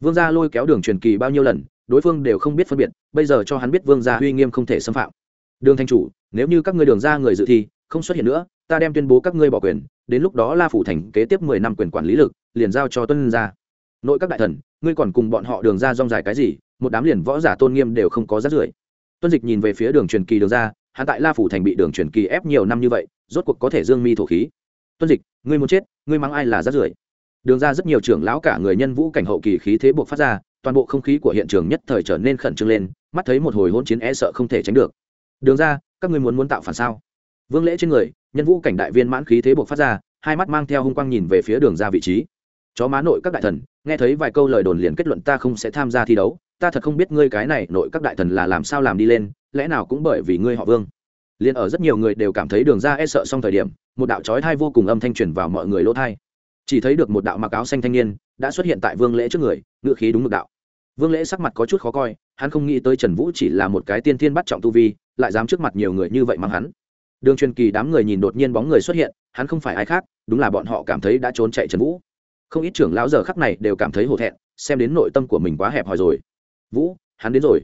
Vương gia lôi kéo đường truyền kỳ bao nhiêu lần, đối phương đều không biết phân biệt, bây giờ cho hắn biết vương gia uy nghiêm không thể xâm phạm đường thanh chủ, nếu như các ngươi đường ra người dự thi, không xuất hiện nữa, ta đem tuyên bố các ngươi bỏ quyền, đến lúc đó la phủ thành kế tiếp mười năm quyền quản lý lực, liền giao cho tuân gia. Nội các đại thần, ngươi còn cùng bọn họ đường ra rong dài cái gì, một đám liền võ giả tôn nghiêm đều không có rát rưởi. Tuân dịch nhìn về phía đường truyền kỳ đường ra, hắn tại la phủ thành bị đường truyền kỳ ép nhiều năm như vậy, rốt cuộc có thể dương mi thổ khí. Tuân dịch, ngươi muốn chết, ngươi mắng ai là rát rưởi? Đường ra rất nhiều trưởng lão cả người nhân vũ cảnh hậu kỳ khí thế buộc phát ra, toàn bộ không khí của hiện trường nhất thời trở nên khẩn trương lên, mắt thấy một hồi hỗn chiến e sợ không thể tránh được đường ra, các ngươi muốn muốn tạo phản sao? Vương lễ trên người, nhân vũ cảnh đại viên mãn khí thế buộc phát ra, hai mắt mang theo hung quang nhìn về phía đường ra vị trí. Chó má nội các đại thần, nghe thấy vài câu lời đồn liền kết luận ta không sẽ tham gia thi đấu, ta thật không biết ngươi cái này nội các đại thần là làm sao làm đi lên, lẽ nào cũng bởi vì ngươi họ vương. Liền ở rất nhiều người đều cảm thấy đường ra e sợ xong thời điểm, một đạo trói thai vô cùng âm thanh truyền vào mọi người lỗ thai chỉ thấy được một đạo mặc áo xanh thanh niên, đã xuất hiện tại vương lễ trước người ngự khí đúng mực đạo vương lễ sắc mặt có chút khó coi, hắn không nghĩ tới trần vũ chỉ là một cái tiên thiên bắt trọng tu vi, lại dám trước mặt nhiều người như vậy mang hắn. Đường truyền kỳ đám người nhìn đột nhiên bóng người xuất hiện, hắn không phải ai khác, đúng là bọn họ cảm thấy đã trốn chạy trần vũ. Không ít trưởng lão giờ khắc này đều cảm thấy hổ thẹn, xem đến nội tâm của mình quá hẹp hòi rồi. Vũ, hắn đến rồi.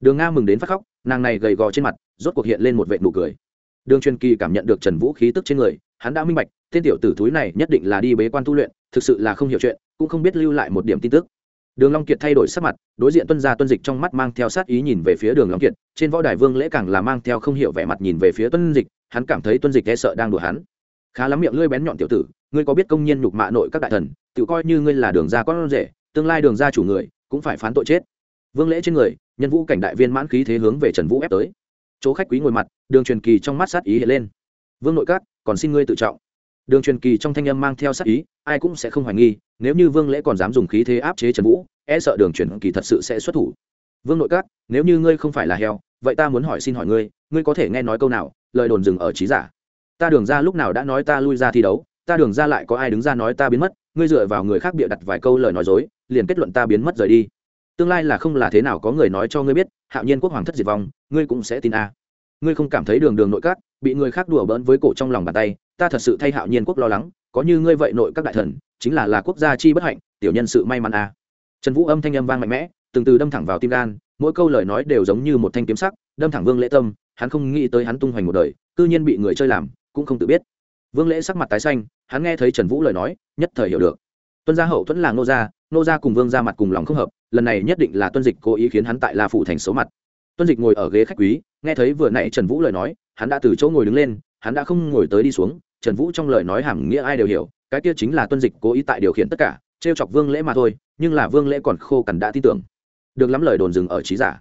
Đường nga mừng đến phát khóc, nàng này gầy gò trên mặt, rốt cuộc hiện lên một vệ nụ cười. Đường truyền kỳ cảm nhận được trần vũ khí tức trên người, hắn đã minh bạch, tên tiểu tử túi này nhất định là đi bế quan tu luyện, thực sự là không hiểu chuyện, cũng không biết lưu lại một điểm tin tức đường long kiệt thay đổi sắc mặt, đối diện tuân gia tuân dịch trong mắt mang theo sát ý nhìn về phía đường long kiệt, trên võ đài vương lễ càng là mang theo không hiểu vẻ mặt nhìn về phía tuân dịch, hắn cảm thấy tuân dịch e sợ đang đùa hắn. Khá lắm miệng lưỡi bén nhọn tiểu tử, ngươi có biết công nhân nhục mạ nội các đại thần, tự coi như ngươi là đường gia con rể, tương lai đường gia chủ người, cũng phải phán tội chết. Vương lễ trên người, nhân vũ cảnh đại viên mãn khí thế hướng về trần vũ ép tới. Chỗ khách quý ngồi mặt, đường truyền kỳ trong mắt sát ý hiện lên. Vương nội các, còn xin ngươi tự trọng. Đường truyền kỳ trong thanh âm mang theo sát ý ai cũng sẽ không hoài nghi, nếu như vương lễ còn dám dùng khí thế áp chế trần vũ e sợ đường truyền kỳ thật sự sẽ xuất thủ. Vương nội các, nếu như ngươi không phải là heo, vậy ta muốn hỏi xin hỏi ngươi ngươi có thể nghe nói câu nào, lời đồn dừng ở trí giả. Ta đường ra lúc nào đã nói ta lui ra thi đấu, ta đường ra lại có ai đứng ra nói ta biến mất, ngươi dựa vào người khác bịa đặt vài câu lời nói dối, liền kết luận ta biến mất rời đi. Tương lai là không là thế nào có người nói cho ngươi biết, hạo nhiên quốc hoàng thất diệt vong, ngươi cũng sẽ tin a. Ngươi không cảm thấy đường đường nội các bị người khác đùa bỡn với cổ trong lòng bàn tay, ta thật sự thay hạo nhiên quốc lo lắng có như ngươi vậy nội các đại thần, chính là là quốc gia chi bất hạnh, tiểu nhân sự may mắn à? trần vũ âm thanh âm vang mạnh mẽ, từng từ đâm thẳng vào tim gan, mỗi câu lời nói đều giống như một thanh kiếm sắc, đâm thẳng vương lễ tâm, hắn không nghĩ tới hắn tung hoành một đời, cư nhiên bị người chơi làm, cũng không tự biết. Vương lễ sắc mặt tái xanh, hắn nghe thấy trần vũ lời nói, nhất thời hiểu được. Tuân gia hậu thuẫn là nô gia nô gia cùng vương ra mặt cùng lòng không hợp, lần này nhất định là tuân dịch cố ý khiến hắn tại la phủ thành số mặt. Tuân dịch ngồi ở ghế khách quý, nghe thấy vừa nãy trần vũ lời nói, hắn đã từ chỗ ngồi đứng lên, hắn đã không ngồi tới đi xuống trần vũ trong lời nói hàm nghĩa ai đều hiểu, cái kia chính là tuân dịch cố ý tại điều khiển tất cả t r e o chọc vương lễ mà thôi, nhưng là vương lễ còn khô cằn đã tin tưởng. Được lắm lời đồn dừng ở trí giả.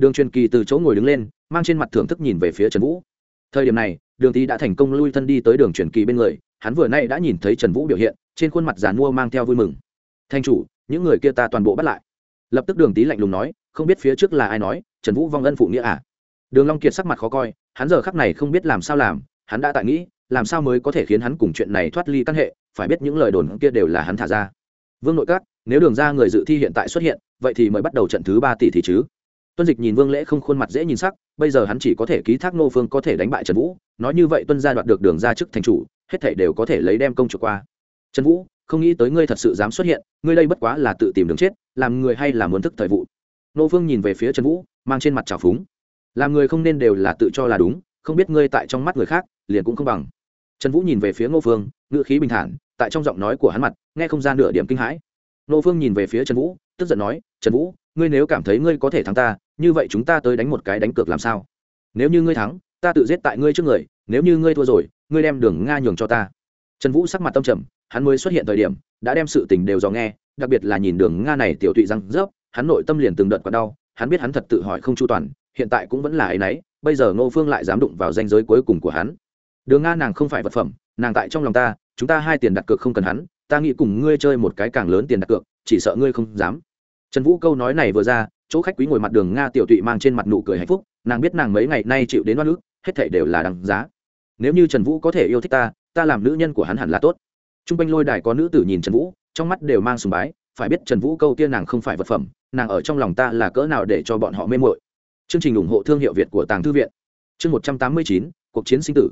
Đường truyền kỳ từ chỗ ngồi đứng lên, mang trên mặt thưởng thức nhìn về phía trần vũ. Thời điểm này, đường tý đã thành công lui thân đi tới đường truyền kỳ bên người, hắn vừa nay đã nhìn thấy trần vũ biểu hiện, trên khuôn mặt giàn mua mang theo vui mừng. Thanh chủ, những người kia ta toàn bộ bắt lại. Lập tức đường tý lạnh lùng nói, không biết phía trước là ai nói, trần vũ vong ân phụ nghĩa à? Đường long kiệt sắc mặt khó coi, hắn giờ khắc này không biết làm sao làm, hắn đã tại nghĩ làm sao mới có thể khiến hắn cùng chuyện này thoát ly căn hệ, phải biết những lời đồn kia đều là hắn thả ra. Vương nội các, nếu đường ra người dự thi hiện tại xuất hiện, vậy thì mới bắt đầu trận thứ ba tỷ thì chứ. Tuân dịch nhìn vương lễ không khuôn mặt dễ nhìn sắc, bây giờ hắn chỉ có thể ký thác nô phương có thể đánh bại trần vũ, nói như vậy tuân gia đoạt được đường ra chức thành chủ, hết thảy đều có thể lấy đem công chủ qua. Trần vũ, không nghĩ tới ngươi thật sự dám xuất hiện, ngươi đây bất quá là tự tìm đường chết, làm người hay là muốn thức thời vụ. Nô phương nhìn về phía trần vũ, mang trên mặt trào phúng. Làm người không nên đều là tự cho là đúng, không biết ngươi tại trong mắt người khác, liền cũng không bằng trần vũ nhìn về phía ngô phương, ngữ khí bình thản, tại trong giọng nói của hắn mặt, nghe không ra nửa điểm kinh hãi. Ngô phương nhìn về phía trần vũ, tức giận nói, trần vũ, ngươi nếu cảm thấy ngươi có thể thắng ta, như vậy chúng ta tới đánh một cái đánh cược làm sao? Nếu như ngươi thắng, ta tự giết tại ngươi trước người, nếu như ngươi thua rồi, ngươi đem đường nga nhường cho ta. Trần vũ sắc mặt tâm trầm, hắn mới xuất hiện thời điểm, đã đem sự tình đều dò nghe, đặc biệt là nhìn đường nga này tiểu tụy răng rớp, hắn nội tâm liền từng đợt quá đau, hắn biết hắn thật tự hỏi không chu toàn, hiện tại cũng vẫn là ấy nấy, bây giờ ngô phương lại dám đụng vào danh giới cuối cùng của hắn đường nga nàng không phải vật phẩm, nàng tại trong lòng ta, chúng ta hai tiền đặt cược không cần hắn, ta nghĩ cùng ngươi chơi một cái càng lớn tiền đặt cược, chỉ sợ ngươi không dám. Trần vũ câu nói này vừa ra, chỗ khách quý ngồi mặt đường nga tiểu tụy mang trên mặt nụ cười hạnh phúc, nàng biết nàng mấy ngày nay chịu đến oan ức, hết thể đều là đằng giá. Nếu như trần vũ có thể yêu thích ta ta làm nữ nhân của hắn hẳn là tốt. T r u n g quanh lôi đài có nữ tử nhìn trần vũ, trong mắt đều mang sùng bái, phải biết trần vũ câu tiên nàng không phải vật phẩm, nàng ở trong lòng ta là cỡ nào để cho bọn họ mê mội chương trình ủng hộ thương hiệu việt của tàng thư viện. Chương một trăm tám mươi chín, cuộc chiến sinh tử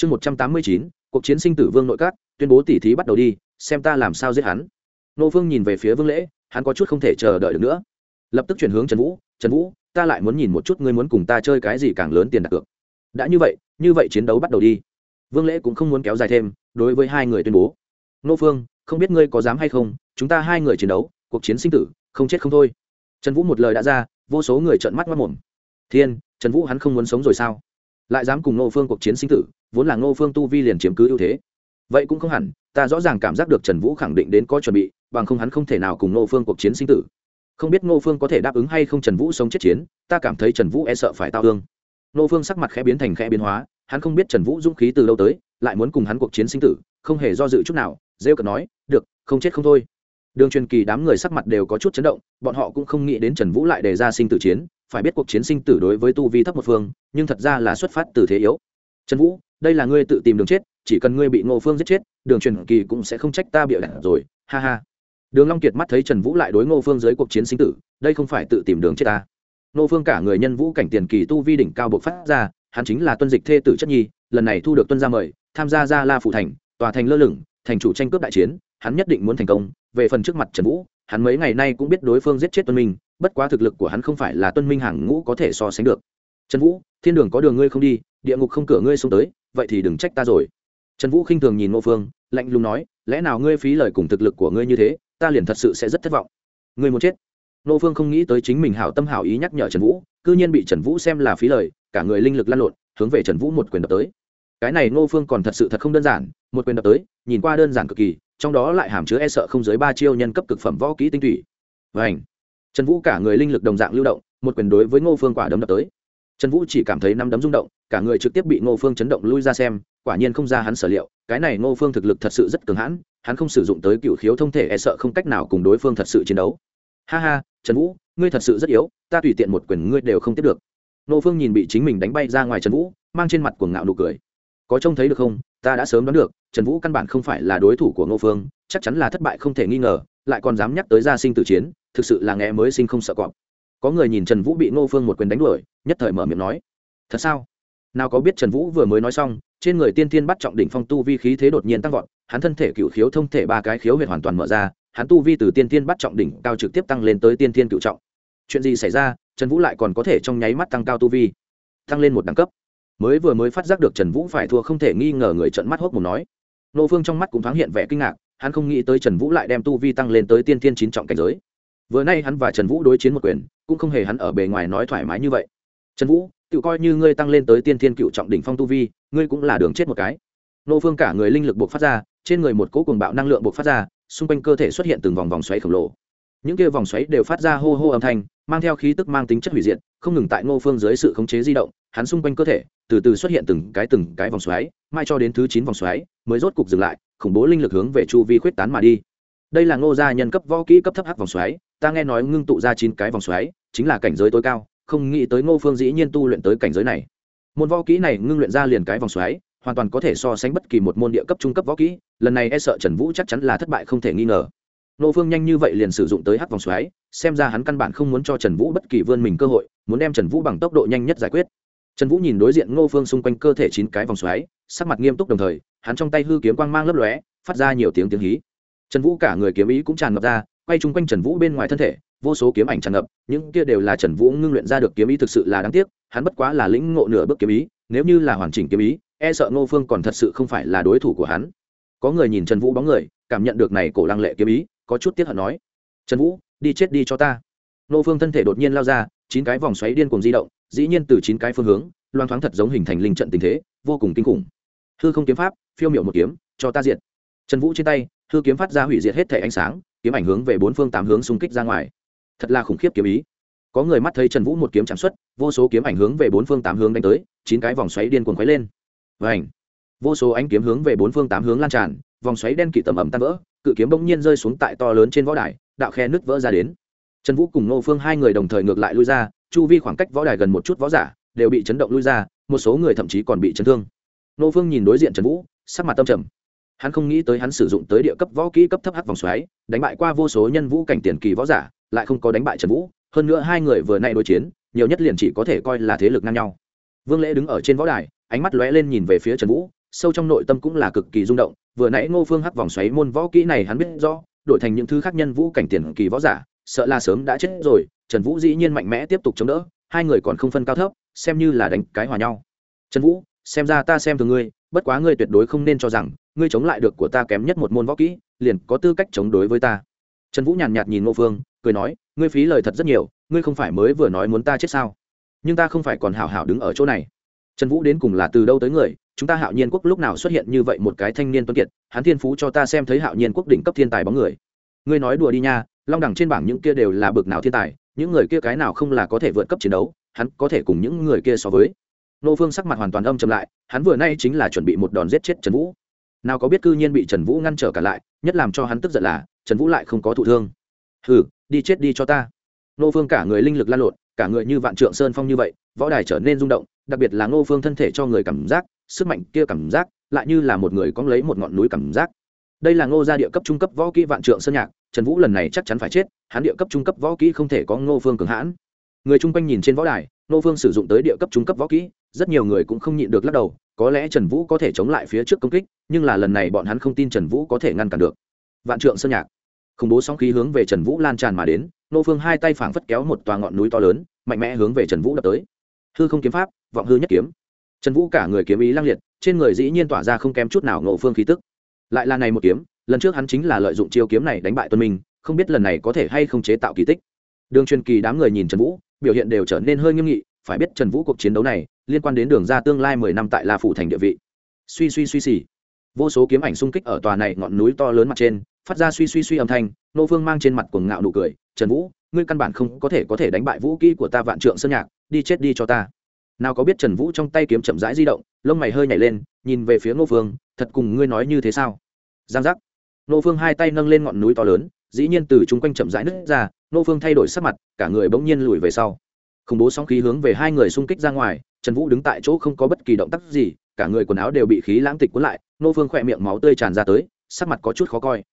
chương một trăm tám mươi chín, cuộc chiến sinh tử vương nội các, tuyên bố tỉ thí bắt đầu đi, xem ta làm sao giết hắn. Nô phương nhìn về phía vương lễ, hắn có chút không thể chờ đợi được nữa. Lập tức chuyển hướng trần vũ trần vũ, ta lại muốn nhìn một chút ngươi muốn cùng ta chơi cái gì càng lớn tiền đặt cược. Đã như vậy như vậy chiến đấu bắt đầu đi. Vương lễ cũng không muốn kéo dài thêm, đối với hai người tuyên bố. Nô phương không biết ngươi có dám hay không, chúng ta hai người chiến đấu, cuộc chiến sinh tử, không chết không thôi. Trần vũ một lời đã ra, vô số người trợn mắt mất mồm. Thiên, trần vũ hắn không muốn sống rồi sao? Lại dám cùng nô phương cuộc chiến sinh tử vốn là Ngô phương tu vi liền chiếm cứ ưu thế. Vậy cũng không hẳn, ta rõ ràng cảm giác được trần vũ khẳng định đến có chuẩn bị, bằng không hắn không thể nào cùng Ngô phương cuộc chiến sinh tử. Không biết ngô phương có thể đáp ứng hay không trần vũ sống chết chiến, ta cảm thấy trần vũ e sợ phải tao thương. Ngô phương sắc mặt khẽ biến thành khẽ biến hóa, hắn không biết trần vũ dũng khí từ lâu tới, lại muốn cùng hắn cuộc chiến sinh tử, không hề do dự chút nào, rêu cợt nói, được, không chết không thôi. Đường truyền kỳ đám người sắc mặt đều có chút chấn động, bọn họ cũng không nghĩ đến trần vũ lại đề ra sinh tử chiến, phải biết cuộc chiến sinh tử đối với tu vi thấp một phương, nhưng thật ra là xuất phát từ thế yếu. Trần vũ đây là ngươi tự tìm đường chết, chỉ cần ngươi bị ngô phương giết chết, đường truyền kỳ cũng sẽ không trách ta bịa đặt rồi, ha ha. Đường long kiệt mắt thấy trần vũ lại đối ngô phương dưới cuộc chiến sinh tử, đây không phải tự tìm đường chết ta. Ngô phương cả người nhân vũ cảnh tiền kỳ tu vi đỉnh cao bộc phát ra, hắn chính là tuân dịch thê tử chất nhi, lần này thu được tuân gia mời, tham gia gia la phủ thành, tòa thành lơ lửng, thành chủ tranh cướp đại chiến, hắn nhất định muốn thành công. Về phần trước mặt trần vũ, hắn mấy ngày nay cũng biết đối phương giết chết tuân minh, bất quá thực lực của hắn không phải là tuân minh hàng ngũ có thể so sánh được. Trần vũ, thiên đường có đường ngươi không đi, địa ngục không cửa ngươi xuống tới vậy thì đừng trách ta rồi. Trần vũ khinh thường nhìn ngô phương, lạnh lùng nói, lẽ nào ngươi phí lời cùng thực lực của ngươi như thế, ta liền thật sự sẽ rất thất vọng. Ngươi muốn chết. Nô phương không nghĩ tới chính mình hảo tâm hảo ý nhắc nhở trần vũ, cư nhiên bị trần vũ xem là phí lời, cả người linh lực lăn lộn, hướng về trần vũ một quyền đập tới. Cái này nô phương còn thật sự thật không đơn giản, một quyền đập tới, nhìn qua đơn giản cực kỳ, trong đó lại hàm chứa e sợ không dưới ba chiêu nhân cấp cực phẩm võ kỹ tinh thủy vảnh trần vũ cả người linh lực đồng dạng lưu động, một quyền đối với ngô phương quả đấm đập tới trần vũ chỉ cảm thấy năm đấm rung động, cả người trực tiếp bị ngô phương chấn động lui ra xem, quả nhiên không ra hắn sở liệu, cái này ngô phương thực lực thật sự rất cường hãn, hắn không sử dụng tới cựu khiếu thông thể e sợ không cách nào cùng đối phương thật sự chiến đấu. Ha ha, trần vũ, ngươi thật sự rất yếu, ta tùy tiện một quyền ngươi đều không tiếp được. Ngô phương nhìn bị chính mình đánh bay ra ngoài trần vũ, mang trên mặt cuồng ngạo nụ cười. Có trông thấy được không? Ta đã sớm đoán được, trần vũ căn bản không phải là đối thủ của ngô phương, chắc chắn là thất bại không thể nghi ngờ, lại còn dám nhắc tới gia sinh tử chiến, thực sự là nghe mới sinh không sợ cọp có người nhìn trần vũ bị ngô phương một quyền đánh đuổi, nhất thời mở miệng nói, thật sao? Nào có biết trần vũ vừa mới nói xong, trên người tiên tiên bắt trọng đỉnh phong tu vi khí thế đột nhiên tăng vọt, hắn thân thể cựu khiếu thông thể ba cái khiếu huyệt hoàn toàn mở ra, hắn tu vi từ tiên tiên bắt trọng đỉnh cao trực tiếp tăng lên tới tiên tiên cựu trọng. Chuyện gì xảy ra? Trần vũ lại còn có thể trong nháy mắt tăng cao tu vi, tăng lên một đẳng cấp. Mới vừa mới phát giác được trần vũ phải thua không thể nghi ngờ người trận mắt hốc một nói. Nô phương trong mắt cũng thoáng hiện vẻ kinh ngạc, hắn không nghĩ tới trần vũ lại đem tu vi tăng lên tới tiên tiên chín trọng cảnh giới. Vừa nay hắn và trần vũ đối chiến một quyền cũng không hề hắn ở bề ngoài nói thoải mái như vậy. Trần vũ tự coi như ngươi tăng lên tới tiên thiên cựu trọng đỉnh phong tu vi, ngươi cũng là đường chết một cái. Nô phương cả người linh lực buộc phát ra, trên người một cỗ cuồng bạo năng lượng buộc phát ra, xung quanh cơ thể xuất hiện từng vòng vòng xoáy khổng lồ. Những kia vòng xoáy đều phát ra hô hô âm thanh, mang theo khí tức mang tính chất hủy diệt, không ngừng tại ngô phương dưới sự khống chế di động, hắn xung quanh cơ thể, từ từ xuất hiện từng cái từng cái vòng xoáy, mai cho đến thứ chín vòng xoáy, mới rốt cục dừng lại, khủng bố linh lực hướng về chu vi khuyết tán mà đi. Đây là ngô gia nhân cấp võ kỹ cấp thấp hắc vòng xoáy, ta nghe nói ngưng tụ ra chín cái vòng xoáy chính là cảnh giới tối cao, không nghĩ tới ngô phương dĩ nhiên tu luyện tới cảnh giới này. Môn võ kỹ này ngưng luyện ra liền cái vòng xoáy, hoàn toàn có thể so sánh bất kỳ một môn địa cấp trung cấp võ kỹ, lần này e sợ trần vũ chắc chắn là thất bại không thể nghi ngờ. Ngô phương nhanh như vậy liền sử dụng tới hắc vòng xoáy, xem ra hắn căn bản không muốn cho trần vũ bất kỳ vươn mình cơ hội, muốn đem trần vũ bằng tốc độ nhanh nhất giải quyết. Trần vũ nhìn đối diện ngô phương xung quanh cơ thể chín cái vòng xoáy, sắc mặt nghiêm túc đồng thời, hắn trong tay hư kiếm quang mang lấp lóe, phát ra nhiều tiếng tiếng hí. Trần vũ cả người kiếm ý cũng tràn ngập ra, quay chung quanh trần vũ bên ngoài thân thể vô số kiếm ảnh tràn ngập, những kia đều là trần vũ ngưng luyện ra được kiếm ý thực sự là đáng tiếc, hắn bất quá là lĩnh ngộ nửa bước kiếm ý, nếu như là hoàn chỉnh kiếm ý e sợ ngô phương còn thật sự không phải là đối thủ của hắn. Có người nhìn trần vũ bóng người, cảm nhận được này cổ lăng lệ kiếm ý, có chút tiếc hận nói, trần vũ, đi chết đi cho ta. Ngô phương thân thể đột nhiên lao ra, chín cái vòng xoáy điên cuồng di động, dĩ nhiên từ chín cái phương hướng loan thoáng thật giống hình thành linh trận tình thế, vô cùng kinh khủng. Hư không kiếm pháp, phiêu miệu một kiếm, cho ta diện trần vũ trên tay, hư kiếm phát ra hủy diệt hết thể ánh sáng, kiếm ảnh hướng về bốn phương tám hướng xung kích ra ngoài thật là khủng khiếp kiếm ý. Có người mắt thấy trần vũ một kiếm chạm xuất, vô số kiếm ảnh hướng về bốn phương tám hướng đánh tới, chín cái vòng xoáy điên cuồng khuấy lên. Và ảnh vô số ánh kiếm hướng về bốn phương tám hướng lan tràn, vòng xoáy đen kỵ tầm ẩm tan vỡ, cự kiếm bỗng nhiên rơi xuống tại to lớn trên võ đài, đạo khe nứt vỡ ra đến. Trần vũ cùng nô phương hai người đồng thời ngược lại lui ra, chu vi khoảng cách võ đài gần một chút võ giả đều bị chấn động lui ra, một số người thậm chí còn bị chấn thương. Nô phương nhìn đối diện trần vũ, sắc mặt tâm trầm. Hắn không nghĩ tới hắn sử dụng tới địa cấp võ kỹ cấp thấp hắc vòng xoáy, đánh bại qua vô số nhân vũ cảnh tiền kỳ võ giả lại không có đánh bại trần vũ, hơn nữa hai người vừa nay đối chiến, nhiều nhất liền chỉ có thể coi là thế lực ngang nhau. Vương lễ đứng ở trên võ đài, ánh mắt lóe lên nhìn về phía trần vũ, sâu trong nội tâm cũng là cực kỳ rung động, vừa nãy ngô phương hắc vòng xoáy môn võ kỹ này hắn biết rõ, đổi thành những thứ khác nhân vũ cảnh tiền kỳ võ giả, sợ là sớm đã chết rồi, trần vũ dĩ nhiên mạnh mẽ tiếp tục chống đỡ, hai người còn không phân cao thấp, xem như là đánh cái hòa nhau. Trần vũ, xem ra ta xem thường ngươi, bất quá ngươi tuyệt đối không nên cho rằng, ngươi chống lại được của ta kém nhất một môn võ kỹ, liền có tư cách chống đối với ta. Trần vũ nhàn nhạt nhìn ngô phương cười nói, ngươi phí lời thật rất nhiều, ngươi không phải mới vừa nói muốn ta chết sao? Nhưng ta không phải còn hảo hảo đứng ở chỗ này. Trần vũ đến cùng là từ đâu tới người, chúng ta hạo nhiên quốc lúc nào xuất hiện như vậy một cái thanh niên tuấn kiệt, hắn thiên phú cho ta xem thấy hạo nhiên quốc đỉnh cấp thiên tài bóng người. Ngươi nói đùa đi nha, long đẳng trên bảng những kia đều là bực nào thiên tài, những người kia cái nào không là có thể vượt cấp chiến đấu, hắn có thể cùng những người kia so với. Nô phương sắc mặt hoàn toàn âm chậm lại, hắn vừa nay chính là chuẩn bị một đòn giết chết trần vũ. Nào có biết cư nhiên bị trần vũ ngăn trở cả lại, nhất làm cho hắn tức giận là, trần vũ lại không có thụ thương hừ, đi chết đi cho ta. Nô phương cả người linh lực lan lộn, cả người như vạn trượng sơn phong như vậy, võ đài trở nên rung động, đặc biệt là nô phương thân thể cho người cảm giác, sức mạnh kia cảm giác, lại như là một người có lấy một ngọn núi cảm giác. Đây là ngô gia địa cấp trung cấp võ kỹ vạn trượng sơn nhạc, trần vũ lần này chắc chắn phải chết, hắn địa cấp trung cấp võ kỹ không thể có ngô phương cường hãn. Người chung quanh nhìn trên võ đài, ngô phương sử dụng tới địa cấp trung cấp võ kỹ, rất nhiều người cũng không nhịn được lắc đầu, có lẽ trần vũ có thể chống lại phía trước công kích, nhưng là lần này bọn hắn không tin trần vũ có thể ngăn cản được. Vạn trượng sơn nhạc khủng bố sóng khí hướng về trần vũ lan tràn mà đến, nô phương hai tay phảng phất kéo một tòa ngọn núi to lớn, mạnh mẽ hướng về trần vũ đập tới. Hư không kiếm pháp, vọng hư nhất kiếm. Trần vũ cả người kiếm ý lăng liệt, trên người dĩ nhiên tỏa ra không kém chút nào nộ phương khí tức. Lại là này một kiếm, lần trước hắn chính là lợi dụng chiêu kiếm này đánh bại tuân minh, không biết lần này có thể hay không chế tạo kỳ tích. Đường truyền kỳ đám người nhìn trần vũ, biểu hiện đều trở nên hơi nghiêm nghị, phải biết trần vũ cuộc chiến đấu này, liên quan đến đường ra tương lai mười năm tại la phủ thành địa vị. Suy suy suy xì. Vô số kiếm ảnh xung kích ở tòa này ngọn núi to lớn mặt trên phát ra suy suy suy âm thanh, nô vương mang trên mặt cuồng ngạo nụ cười, trần vũ, ngươi căn bản không có thể có thể đánh bại vũ kỹ của ta vạn trượng sơn nhạc, đi chết đi cho ta. Nào có biết trần vũ trong tay kiếm chậm rãi di động, lông mày hơi nhảy lên, nhìn về phía nô vương thật cùng ngươi nói như thế sao? Giang giác. Nô vương hai tay nâng lên ngọn núi to lớn, dĩ nhiên từ chung quanh chậm rãi nứt ra, nô vương thay đổi sắc mặt, cả người bỗng nhiên lùi về sau. Khủng bố sóng khí hướng về hai người xung kích ra ngoài, trần vũ đứng tại chỗ không có bất kỳ động tác gì, cả người quần áo đều bị khí lãng tịch cuốn lại, nô phương khỏe miệng máu tươi tràn ra tới, sắc mặt có chút khó coi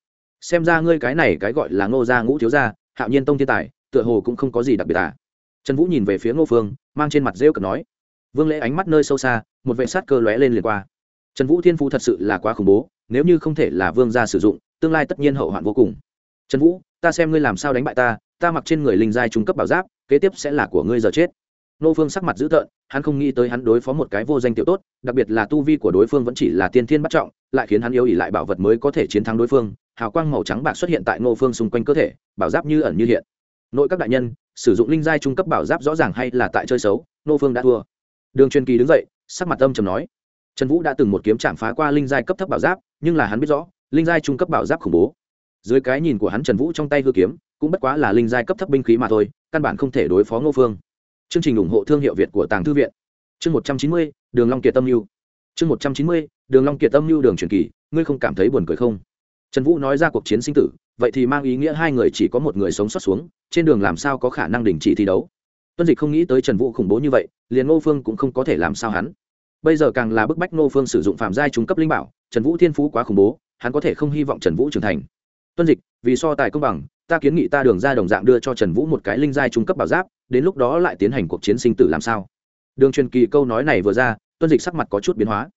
xem ra ngươi cái này cái gọi là ngô gia ngũ thiếu gia, hạo nhiên tông thiên tài, tựa hồ cũng không có gì đặc biệt à. Trần vũ nhìn về phía ngô phương, mang trên mặt rêu cực nói. Vương lễ ánh mắt nơi sâu xa, một vệ sát cơ lóe lên liền qua. Trần vũ thiên phú thật sự là quá khủng bố, nếu như không thể là vương gia sử dụng, tương lai tất nhiên hậu hoạn vô cùng. Trần vũ, ta xem ngươi làm sao đánh bại ta ta mặc trên người linh giai trung cấp bảo giáp, kế tiếp sẽ là của ngươi giờ chết. Nô phương sắc mặt dữ tợn, hắn không nghĩ tới hắn đối phó một cái vô danh tiểu tốt, đặc biệt là tu vi của đối phương vẫn chỉ là tiên thiên bắt trọng, lại khiến hắn yếu ỉ lại bảo vật mới có thể chiến thắng đối phương hào quang màu trắng bạc xuất hiện tại Ngô phương xung quanh cơ thể, bảo giáp như ẩn như hiện. Nội các đại nhân, sử dụng linh giai trung cấp bảo giáp rõ ràng hay là tại chơi xấu, Ngô phương đã thua. Đường truyền kỳ đứng dậy, sắc mặt âm trầm nói. Trần vũ đã từng một kiếm chạm phá qua linh giai cấp thấp bảo giáp, nhưng là hắn biết rõ, linh giai trung cấp bảo giáp khủng bố. Dưới cái nhìn của hắn trần vũ trong tay hư kiếm, cũng bất quá là linh giai cấp thấp binh khí mà thôi, căn bản không thể đối phó ngô phương. Chương trình ủng hộ thương hiệu việt của tàng thư viện. Chương một trăm chín mươi, đường long kiệt tâm lưu chương một trăm chín mươi, đường long kiệt tâm lưu đường truyền kỳ, ngươi không cảm thấy buồn cười không? Trần vũ nói ra cuộc chiến sinh tử, vậy thì mang ý nghĩa hai người chỉ có một người sống sót xuống, trên đường làm sao có khả năng đình chỉ thi đấu? Tuân dịch không nghĩ tới trần vũ khủng bố như vậy, liền ngô phương cũng không có thể làm sao hắn. Bây giờ càng là bức bách ngô phương sử dụng phạm giai trung cấp linh bảo, trần vũ thiên phú quá khủng bố, hắn có thể không hy vọng trần vũ trưởng thành. Tuân dịch, vì so tài công bằng, ta kiến nghị ta đường ra đồng dạng đưa cho trần vũ một cái linh giai trung cấp bảo giáp, đến lúc đó lại tiến hành cuộc chiến sinh tử làm sao? Đường truyền kỳ câu nói này vừa ra, tuân dịch sắc mặt có chút biến hóa.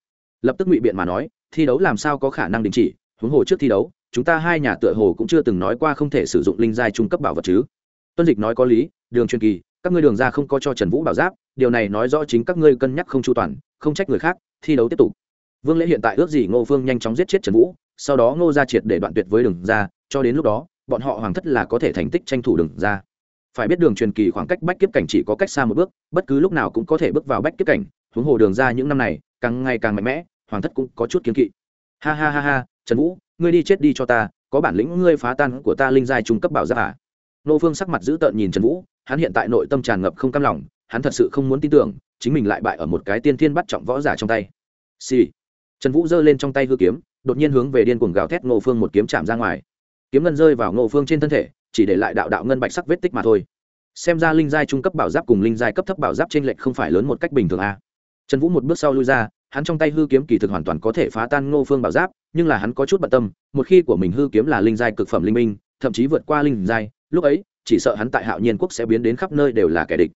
Lập tức ngụy biện mà nói, thi đấu làm sao có khả năng đình chỉ huống hồ trước thi đấu, chúng ta hai nhà tựa hồ cũng chưa từng nói qua không thể sử dụng linh giai trung cấp bảo vật chứ. Tuân dịch nói có lý, đường truyền kỳ, các ngươi đường ra không có cho trần vũ bảo giáp, điều này nói rõ chính các ngươi cân nhắc không chu toàn, không trách người khác, thi đấu tiếp tục. Vương lễ hiện tại ước gì ngô phương nhanh chóng giết chết trần vũ, sau đó ngô ra triệt để đoạn tuyệt với đường ra, cho đến lúc đó, bọn họ hoàng thất là có thể thành tích tranh thủ đường ra. Phải biết đường truyền kỳ khoảng cách bách kiếp cảnh chỉ có cách xa một bước, bất cứ lúc nào cũng có thể bước vào bách kiếp cảnh, huống hồ đường ra những năm này, càng ngày càng mạnh mẽ, hoàng thất cũng có chút kiến kỵ. Ha ha ha ha trần vũ, ngươi đi chết đi cho ta, có bản lĩnh ngươi phá tan của ta linh giai trung cấp bảo giáp à nô phương sắc mặt dữ tợn nhìn trần vũ, hắn hiện tại nội tâm tràn ngập không cam lòng, hắn thật sự không muốn tin tưởng, chính mình lại bại ở một cái tiên thiên bắt trọng võ giả trong tay xì、sì. trần vũ giơ lên trong tay hư kiếm, đột nhiên hướng về điên cuồng gào thét ngô phương một kiếm chạm ra ngoài kiếm ngân rơi vào ngô phương trên thân thể, chỉ để lại đạo đạo ngân bạch sắc vết tích mà thôi xem ra linh giai trung cấp bảo giáp cùng linh giai cấp thấp bảo giáp trên lệch không phải lớn một cách bình thường a à. trần vũ một bước sau lui ra hắn trong tay hư kiếm kỳ thực hoàn toàn có thể phá tan ngô phương bảo giáp, nhưng là hắn có chút bận tâm, một khi của mình hư kiếm là linh giai cực phẩm linh minh, thậm chí vượt qua linh giai, lúc ấy, chỉ sợ hắn tại hạo nhiên quốc sẽ biến đến khắp nơi đều là kẻ địch.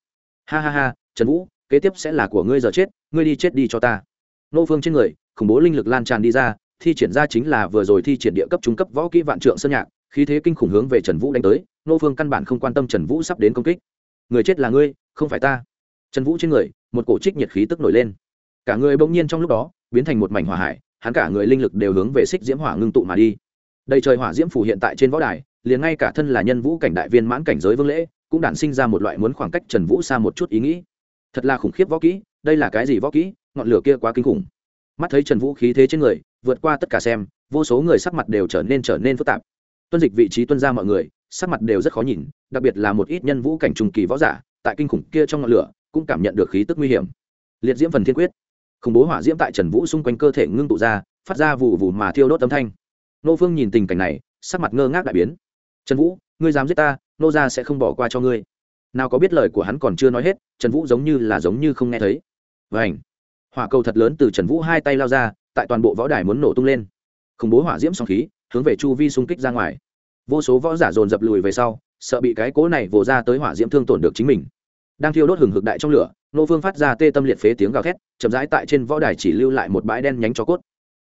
Ha ha ha, trần vũ, kế tiếp sẽ là của ngươi giờ chết, ngươi đi chết đi cho ta. Ngô phương trên người, khủng bố linh lực lan tràn đi ra, thi triển ra chính là vừa rồi thi triển địa cấp trung cấp võ kỹ vạn trượng sơn nhạc, khí thế kinh khủng hướng về trần vũ đánh tới, ngô phương căn bản không quan tâm trần vũ sắp đến công kích. Người chết là ngươi, không phải ta. Trần vũ trên người, một cổ trích nhiệt khí tức nổi lên cả người bỗng nhiên trong lúc đó, biến thành một mảnh hỏa hải, hắn cả người linh lực đều hướng về xích diễm hỏa ngưng tụ mà đi. Đầy trời hỏa diễm phủ hiện tại trên võ đài, liền ngay cả thân là nhân vũ cảnh đại viên mãn cảnh giới vương lễ, cũng đản sinh ra một loại muốn khoảng cách trần vũ xa một chút ý nghĩ. Thật là khủng khiếp võ kỹ, đây là cái gì võ kỹ? Ngọn lửa kia quá kinh khủng. Mắt thấy trần vũ khí thế trên người, vượt qua tất cả xem, vô số người sắc mặt đều trở nên trở nên phức tạp. Tuân dịch vị trí tuân ra mọi người, sắc mặt đều rất khó nhìn, đặc biệt là một ít nhân vũ cảnh trùng kỳ võ giả, tại kinh khủng kia trong ngọn lửa, cũng cảm nhận được khí tức nguy hiểm. Liệt diễm phần thiên quyết khủng bố hỏa diễm tại trần vũ xung quanh cơ thể ngưng tụ ra, phát ra vụ vụ mà thiêu đốt âm thanh. Nô phương nhìn tình cảnh này, sắc mặt ngơ ngác đại biến. Trần vũ, ngươi dám giết ta, nô ra sẽ không bỏ qua cho ngươi. Nào có biết lời của hắn còn chưa nói hết, trần vũ giống như là giống như không nghe thấy. Vảnh hỏa cầu thật lớn từ trần vũ hai tay lao ra, tại toàn bộ võ đài muốn nổ tung lên. Khủng bố hỏa diễm song khí, hướng về chu vi xung kích ra ngoài. Vô số võ giả dồn dập lùi về sau, sợ bị cái cố này vồ ra tới hỏa diễm thương tổn được chính mình. Đang thiêu đốt hừng hực đại trong lửa nô phương phát ra tê tâm liệt phế tiếng gào thét, chậm rãi tại trên võ đài chỉ lưu lại một bãi đen nhánh cho cốt.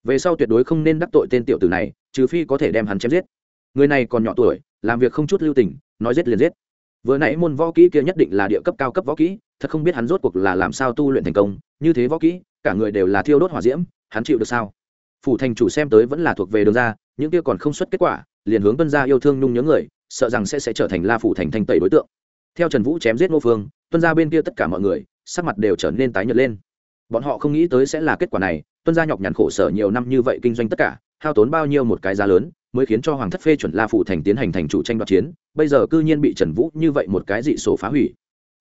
Về sau tuyệt đối không nên đắc tội tên tiểu tử này, trừ phi có thể đem hắn chém giết. Người này còn nhỏ tuổi, làm việc không chút lưu tình, nói giết liền giết. Vừa nãy môn võ kỹ kia nhất định là địa cấp cao cấp võ kỹ, thật không biết hắn rốt cuộc là làm sao tu luyện thành công, như thế võ kỹ, cả người đều là thiêu đốt hỏa diễm, hắn chịu được sao? Phủ thành chủ xem tới vẫn là thuộc về đường ra những kia còn không xuất kết quả, liền hướng tuân gia yêu thương nhung nhớ người, sợ rằng sẽ sẽ trở thành la phủ thành thanh tẩy đối tượng. Theo trần vũ chém giết ngô phương tuân gia bên kia tất cả mọi người, sắc mặt đều trở nên tái nhợt lên. Bọn họ không nghĩ tới sẽ là kết quả này, tuân gia nhọc nhằn khổ sở nhiều năm như vậy kinh doanh tất cả, hao tốn bao nhiêu một cái giá lớn, mới khiến cho hoàng thất phê chuẩn la phủ thành tiến hành thành chủ tranh đoạt chiến, bây giờ cư nhiên bị trần vũ như vậy một cái dị sổ phá hủy.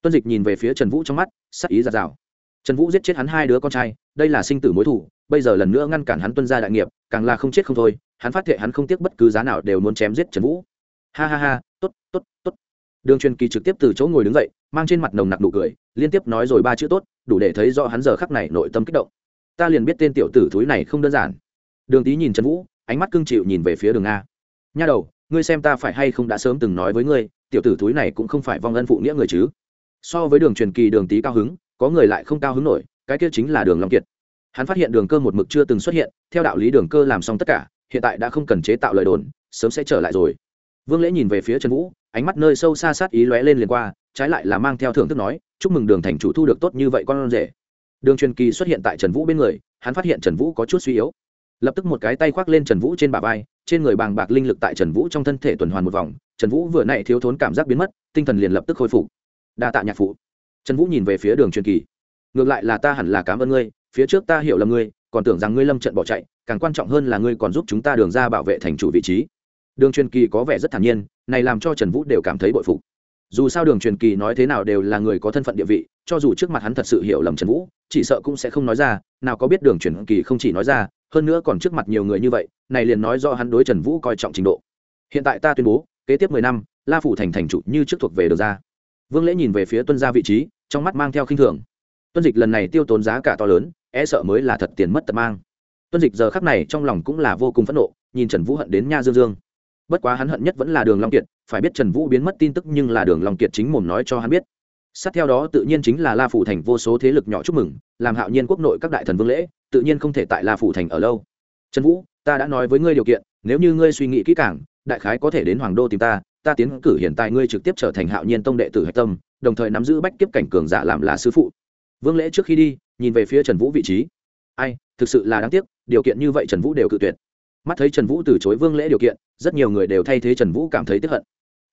Tuân dịch nhìn về phía trần vũ trong mắt, sắc ý ra rào. Trần vũ giết chết hắn hai đứa con trai, đây là sinh tử mối thủ bây giờ lần nữa ngăn cản hắn tuân gia đại nghiệp, càng là không chết không thôi, hắn phát thệ hắn không tiếc bất cứ giá nào đều muốn chém giết trần vũ. Ha ha ha t ố t t ố t t ố t đường truyền kỳ trực tiếp từ chỗ ngồi đứng dậy, mang trên mặt nồng nặc nụ cười, liên tiếp nói rồi ba chữ tốt, đủ để thấy rõ hắn giờ khắc này nội tâm kích động. Ta liền biết tên tiểu tử thúi này không đơn giản. Đường tý nhìn trần vũ, ánh mắt cưng chịu nhìn về phía đường nga nha đầu, ngươi xem ta phải hay không đã sớm từng nói với ngươi, tiểu tử thúi này cũng không phải vong ân phụ nghĩa người chứ. So với đường truyền kỳ đường tý cao hứng, có người lại không cao hứng nổi, cái kia chính là đường long kiệt. Hắn phát hiện đường cơ một mực chưa từng xuất hiện, theo đạo lý đường cơ làm xong tất cả, hiện tại đã không cần chế tạo lời đồn, sớm sẽ trở lại rồi vương lễ nhìn về phía trần vũ, ánh mắt nơi sâu xa sát ý lóe lên liền qua, trái lại là mang theo thưởng thức nói, chúc mừng đường thành chủ thu được tốt như vậy con rể. Đường truyền kỳ xuất hiện tại trần vũ bên người, hắn phát hiện trần vũ có chút suy yếu. Lập tức một cái tay khoác lên trần vũ trên bả vai, trên người bàng bạc linh lực tại trần vũ trong thân thể tuần hoàn một vòng, trần vũ vừa nãy thiếu thốn cảm giác biến mất, tinh thần liền lập tức khôi phục. Đa tạ nhạc phụ. Trần vũ nhìn về phía đường truyền kỳ. Ngược lại là ta hẳn là cảm ơn ngươi, phía trước ta hiểu lầm ngươi, còn tưởng rằng ngươi lâm trận bỏ chạy, càng quan trọng hơn là ngươi còn giúp chúng ta đường ra bảo vệ thành chủ vị trí đường truyền kỳ có vẻ rất thản nhiên, này làm cho trần vũ đều cảm thấy bội phục. Dù sao đường truyền kỳ nói thế nào đều là người có thân phận địa vị, cho dù trước mặt hắn thật sự hiểu lầm trần vũ, chỉ sợ cũng sẽ không nói ra, nào có biết đường truyền kỳ không chỉ nói ra, hơn nữa còn trước mặt nhiều người như vậy, này liền nói do hắn đối trần vũ coi trọng trình độ. Hiện tại ta tuyên bố, kế tiếp mười năm, la phủ thành thành chủ như trước thuộc về được ra vương lễ nhìn về phía tuân gia vị trí, trong mắt mang theo khinh thường. Tuân dịch lần này tiêu tốn giá cả to lớn e sợ mới là thật tiền mất tật mang. Tuân dịch giờ khắc này trong lòng cũng là vô cùng phẫn nộ, nhìn trần vũ hận đến nha dương dương bất quá hắn hận nhất vẫn là đường long kiệt, phải biết trần vũ biến mất tin tức nhưng là đường long kiệt chính mồm nói cho hắn biết. Sát theo đó tự nhiên chính là la phủ thành vô số thế lực nhỏ chúc mừng, làm hạo nhiên quốc nội các đại thần vương lễ, tự nhiên không thể tại la phủ thành ở lâu. Trần vũ, ta đã nói với ngươi điều kiện, nếu như ngươi suy nghĩ kỹ càng, đại khái có thể đến hoàng đô tìm ta ta tiến cử hiện tại ngươi trực tiếp trở thành hạo nhiên tông đệ tử hạch tâm, đồng thời nắm giữ bách kiếp cảnh cường giả làm là sư phụ. Vương lễ trước khi đi, nhìn về phía trần vũ vị trí. Ai, thực sự là đáng tiếc, điều kiện như vậy trần vũ đều cự tuyệt mắt thấy trần vũ từ chối vương lễ điều kiện, rất nhiều người đều thay thế trần vũ cảm thấy tiếp hận.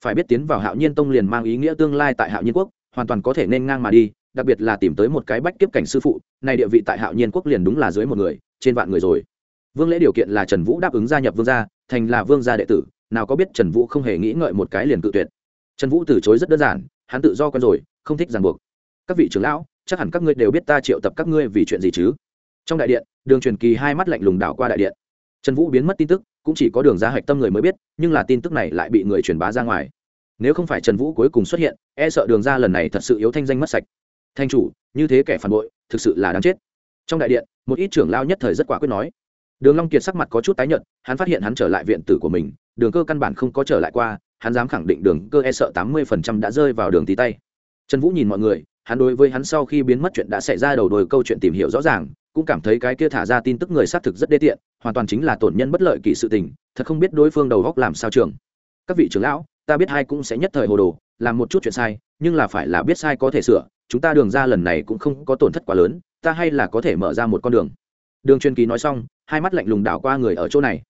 Phải biết tiến vào hạo nhiên tông liền mang ý nghĩa tương lai tại hạo nhiên quốc, hoàn toàn có thể nên ngang mà đi, đặc biệt là tìm tới một cái bách kiếp cảnh sư phụ, này địa vị tại hạo nhiên quốc liền đúng là dưới một người, trên vạn người rồi. Vương lễ điều kiện là trần vũ đáp ứng gia nhập vương gia, thành là vương gia đệ tử, nào có biết trần vũ không hề nghĩ ngợi một cái liền cự tuyệt. Trần vũ từ chối rất đơn giản, hắn tự do quen rồi, không thích ràng buộc. Các vị trưởng lão, chắc hẳn các ngươi đều biết ta triệu tập các ngươi vì chuyện gì chứ? Trong đại điện, đường truyền kỳ hai mắt lạnh lùng đảo qua đại điện trần vũ biến mất tin tức, cũng chỉ có đường ra hạch tâm người mới biết, nhưng là tin tức này lại bị người truyền bá ra ngoài. Nếu không phải trần vũ cuối cùng xuất hiện e sợ đường ra lần này thật sự yếu thanh danh mất sạch. Thanh chủ, như thế kẻ phản bội, thực sự là đáng chết. Trong đại điện, một ít trưởng lao nhất thời rất quả quyết nói. Đường long kiệt sắc mặt có chút tái nhợt, hắn phát hiện hắn trở lại viện tử của mình, đường cơ căn bản không có trở lại qua, hắn dám khẳng định đường cơ e sợ tám mươi phần trăm đã rơi vào đường tí tay. Trần vũ nhìn mọi người, hắn đối với hắn sau khi biến mất chuyện đã xảy ra đầu đuôi câu chuyện tìm hiểu rõ ràng cũng cảm thấy cái kia thả ra tin tức người xác thực rất đê tiện, hoàn toàn chính là tổn nhân bất lợi kỳ sự tình, thật không biết đối phương đầu góc làm sao trường. Các vị trưởng lão, ta biết hai cũng sẽ nhất thời hồ đồ, làm một chút chuyện sai, nhưng là phải là biết sai có thể sửa, chúng ta đường ra lần này cũng không có tổn thất quá lớn, ta hay là có thể mở ra một con đường. Đường truyền kỳ nói xong, hai mắt lạnh lùng đảo qua người ở chỗ này.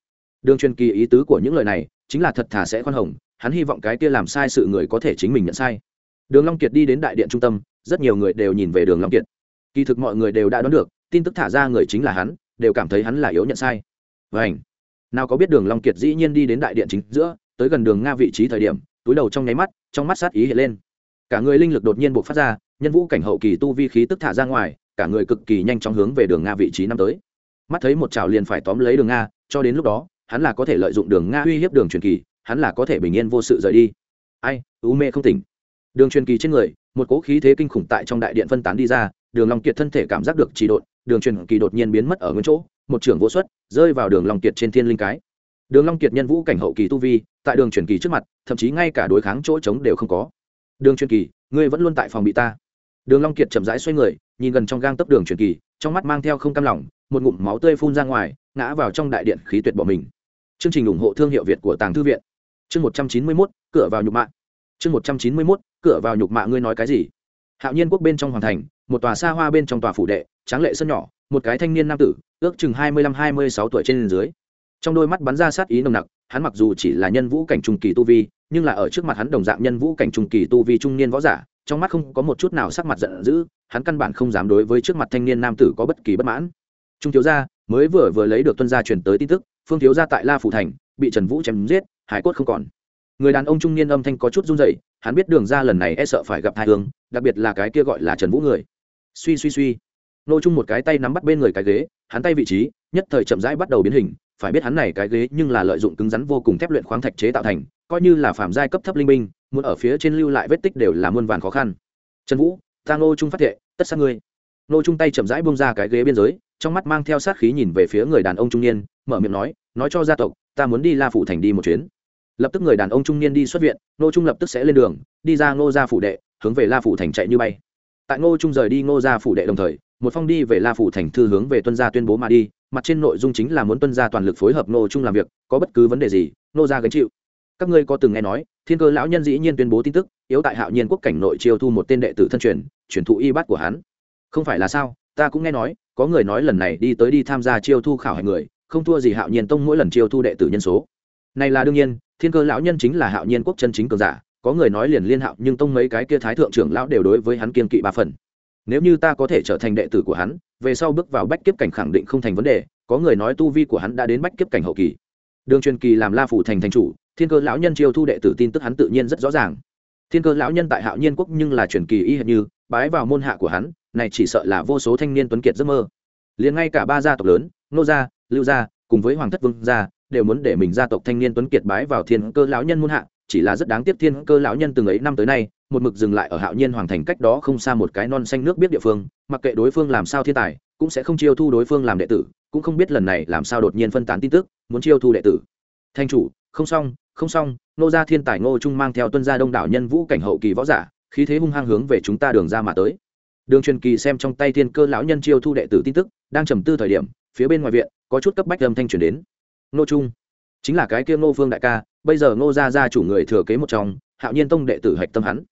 Đường truyền kỳ ý tứ của những lời này, chính là thật thà sẽ khoan hồng, hắn hy vọng cái kia làm sai sự người có thể chính mình nhận sai. Đường long kiệt đi đến đại điện trung tâm, rất nhiều người đều nhìn về đường long kiệt. Kỳ thực mọi người đều đã đoán được tin tức thả ra người chính là hắn, đều cảm thấy hắn là yếu nhận sai. Vảnh nào có biết đường long kiệt dĩ nhiên đi đến đại điện chính giữa, tới gần đường nga vị trí thời điểm, túi đầu trong nháy mắt, trong mắt sát ý hiện lên. Cả người linh lực đột nhiên bộc phát ra, nhân vũ cảnh hậu kỳ tu vi khí tức thả ra ngoài, cả người cực kỳ nhanh chóng hướng về đường nga vị trí năm tới. Mắt thấy một chảo liền phải tóm lấy đường nga, cho đến lúc đó, hắn là có thể lợi dụng đường nga uy hiếp đường truyền kỳ, hắn là có thể bình yên vô sự rời đi. Ai, u mê không tỉnh. Đường truyền kỳ trên người, một cỗ khí thế kinh khủng tại trong đại điện phân tán đi ra, đường long kiệt thân thể cảm giác được trì độn đường truyền kỳ đột nhiên biến mất ở nguyên chỗ một trưởng vô xuất rơi vào đường long kiệt trên thiên linh cái. Đường long kiệt nhân vũ cảnh hậu kỳ tu vi tại đường truyền kỳ trước mặt thậm chí ngay cả đối kháng chỗ trống đều không có. Đường truyền kỳ ngươi vẫn luôn tại phòng bị ta. Đường long kiệt chậm rãi xoay người nhìn gần trong gang tấp đường truyền kỳ trong mắt mang theo không cam lòng một ngụm máu tươi phun ra ngoài ngã vào trong đại điện khí tuyệt bỏ mình. Chương trình ủng hộ thương hiệu việt của tàng thư viện. Chương một trăm chín mươi 191, cửa vào nhục mạ. Chương một trăm chín mươi 191, cửa vào nhục mạ ngươi nói cái gì? Hạo nhiên quốc bên trong hoàng thành một tòa xa hoa bên trong tòa phủ đệ tráng lệ sân nhỏ, một cái thanh niên nam tử, ước chừng hai mươi lăm, hai mươi sáu tuổi trên dưới. Trong đôi mắt bắn ra sát ý nồng nặc, hắn mặc dù chỉ là nhân vũ cảnh trung kỳ tu vi, nhưng là ở trước mặt hắn đồng dạng nhân vũ cảnh trung kỳ tu vi trung niên võ giả, trong mắt không có một chút nào sắc mặt giận dữ, hắn căn bản không dám đối với trước mặt thanh niên nam tử có bất kỳ bất mãn. Trung thiếu gia, mới vừa vừa lấy được tuân gia truyền tới tin tức, phương thiếu gia tại la phủ thành, bị trần vũ chém giết, hải cốt không còn. Người đàn ông trung niên âm thanh có chút run rẩy, hắn biết đường ra lần này e sợ phải gặp hai hướng đặc biệt là cái kia gọi là trần vũ người. Suy suy suy nô chung một cái tay nắm bắt bên người cái ghế hắn tay vị trí nhất thời chậm rãi bắt đầu biến hình phải biết hắn này cái ghế nhưng là lợi dụng cứng rắn vô cùng thép luyện khoáng thạch chế tạo thành coi như là phạm giai cấp thấp linh minh muốn ở phía trên lưu lại vết tích đều là muôn vàn khó khăn. Trần vũ ta Nô trung phát hiện, tất sát ngươi. Nô chung tay chậm rãi bông ra cái ghế biên giới trong mắt mang theo sát khí nhìn về phía người đàn ông trung niên mở miệng nói nói cho gia tộc ta muốn đi la phủ thành đi một chuyến. Lập tức người đàn ông trung niên đi xuất viện nô trung lập tức sẽ lên đường đi ra ngô gia phủ đệ hướng về la phủ thành chạy như bay. Tại ngô trung rời đi ngô gia phủ đệ đồng thời một phong đi về la phủ thành thư hướng về tuân gia tuyên bố mà đi, mặt trên nội dung chính là muốn tuân gia toàn lực phối hợp nô trung làm việc, có bất cứ vấn đề gì, nô gia gánh chịu. Các ngươi có từng nghe nói, thiên cơ lão nhân dĩ nhiên tuyên bố tin tức, yếu tại hạo nhiên quốc cảnh nội chiêu thu một tên đệ tử thân truyền truyền thụ y bát của hắn. Không phải là sao, ta cũng nghe nói, có người nói lần này đi tới đi tham gia chiêu thu khảo hạch người, không thua gì hạo nhiên tông mỗi lần chiêu thu đệ tử nhân số. Này là đương nhiên, thiên cơ lão nhân chính là hạo nhiên quốc chân chính cường giả, có người nói liền liên hạo, nhưng tông mấy cái kia thái thượng trưởng lão đều đối với hắn kiên kỵ ba phần nếu như ta có thể trở thành đệ tử của hắn, về sau bước vào bách kiếp cảnh khẳng định không thành vấn đề, có người nói tu vi của hắn đã đến bách kiếp cảnh hậu kỳ. Đường truyền kỳ làm la phủ thành thành chủ, thiên cơ lão nhân chiêu thu đệ tử tin tức hắn tự nhiên rất rõ ràng. Thiên cơ lão nhân tại hạo nhiên quốc nhưng là truyền kỳ y hệt như, bái vào môn hạ của hắn, này chỉ sợ là vô số thanh niên tuấn kiệt giấc mơ. Liền ngay cả ba gia tộc lớn, nô gia, lưu gia, cùng với hoàng thất vương gia, đều muốn để mình gia tộc thanh niên tuấn kiệt bái vào thiên cơ lão nhân môn hạ, chỉ là rất đáng tiếc thiên cơ lão nhân từng ấy năm tới nay một mực dừng lại ở hạo nhiên hoàng thành cách đó không xa một cái non xanh nước biết địa phương, mặc kệ đối phương làm sao thiên tài, cũng sẽ không chiêu thu đối phương làm đệ tử, cũng không biết lần này làm sao đột nhiên phân tán tin tức, muốn chiêu thu đệ tử. Thanh chủ, không xong không xong nô gia thiên tài ngô trung mang theo tuân gia đông đảo nhân vũ cảnh hậu kỳ võ giả, khí thế hung hăng hướng về chúng ta đường ra mà tới. Đường truyền kỳ xem trong tay thiên cơ lão nhân chiêu thu đệ tử tin tức, đang trầm tư thời điểm, phía bên ngoài viện, có chút cấp bách âm thanh truyền đến. Ngô trung, chính là cái kia ngô phương đại ca, bây giờ ngô gia gia chủ người thừa kế một trong, hạo nhiên tông đệ tử hạch tâm hắn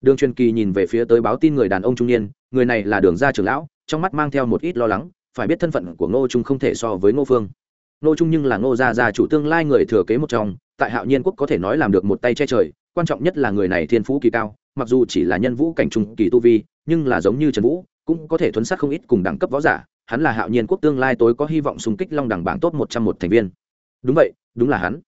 đường truyền kỳ nhìn về phía tới báo tin người đàn ông trung niên, người này là đường gia trưởng lão, trong mắt mang theo một ít lo lắng, phải biết thân phận của ngô trung không thể so với ngô phương. Ngô trung nhưng là ngô gia gia chủ tương lai người thừa kế một trong, tại hạo nhiên quốc có thể nói làm được một tay che trời, quan trọng nhất là người này thiên phú kỳ cao, mặc dù chỉ là nhân vũ cảnh trung kỳ tu vi, nhưng là giống như trần vũ, cũng có thể thuấn sát không ít cùng đẳng cấp võ giả, hắn là hạo nhiên quốc tương lai tối có hy vọng xung kích long đẳng bảng tốt một trăm một thành viên. Đúng vậy, đúng là hắn.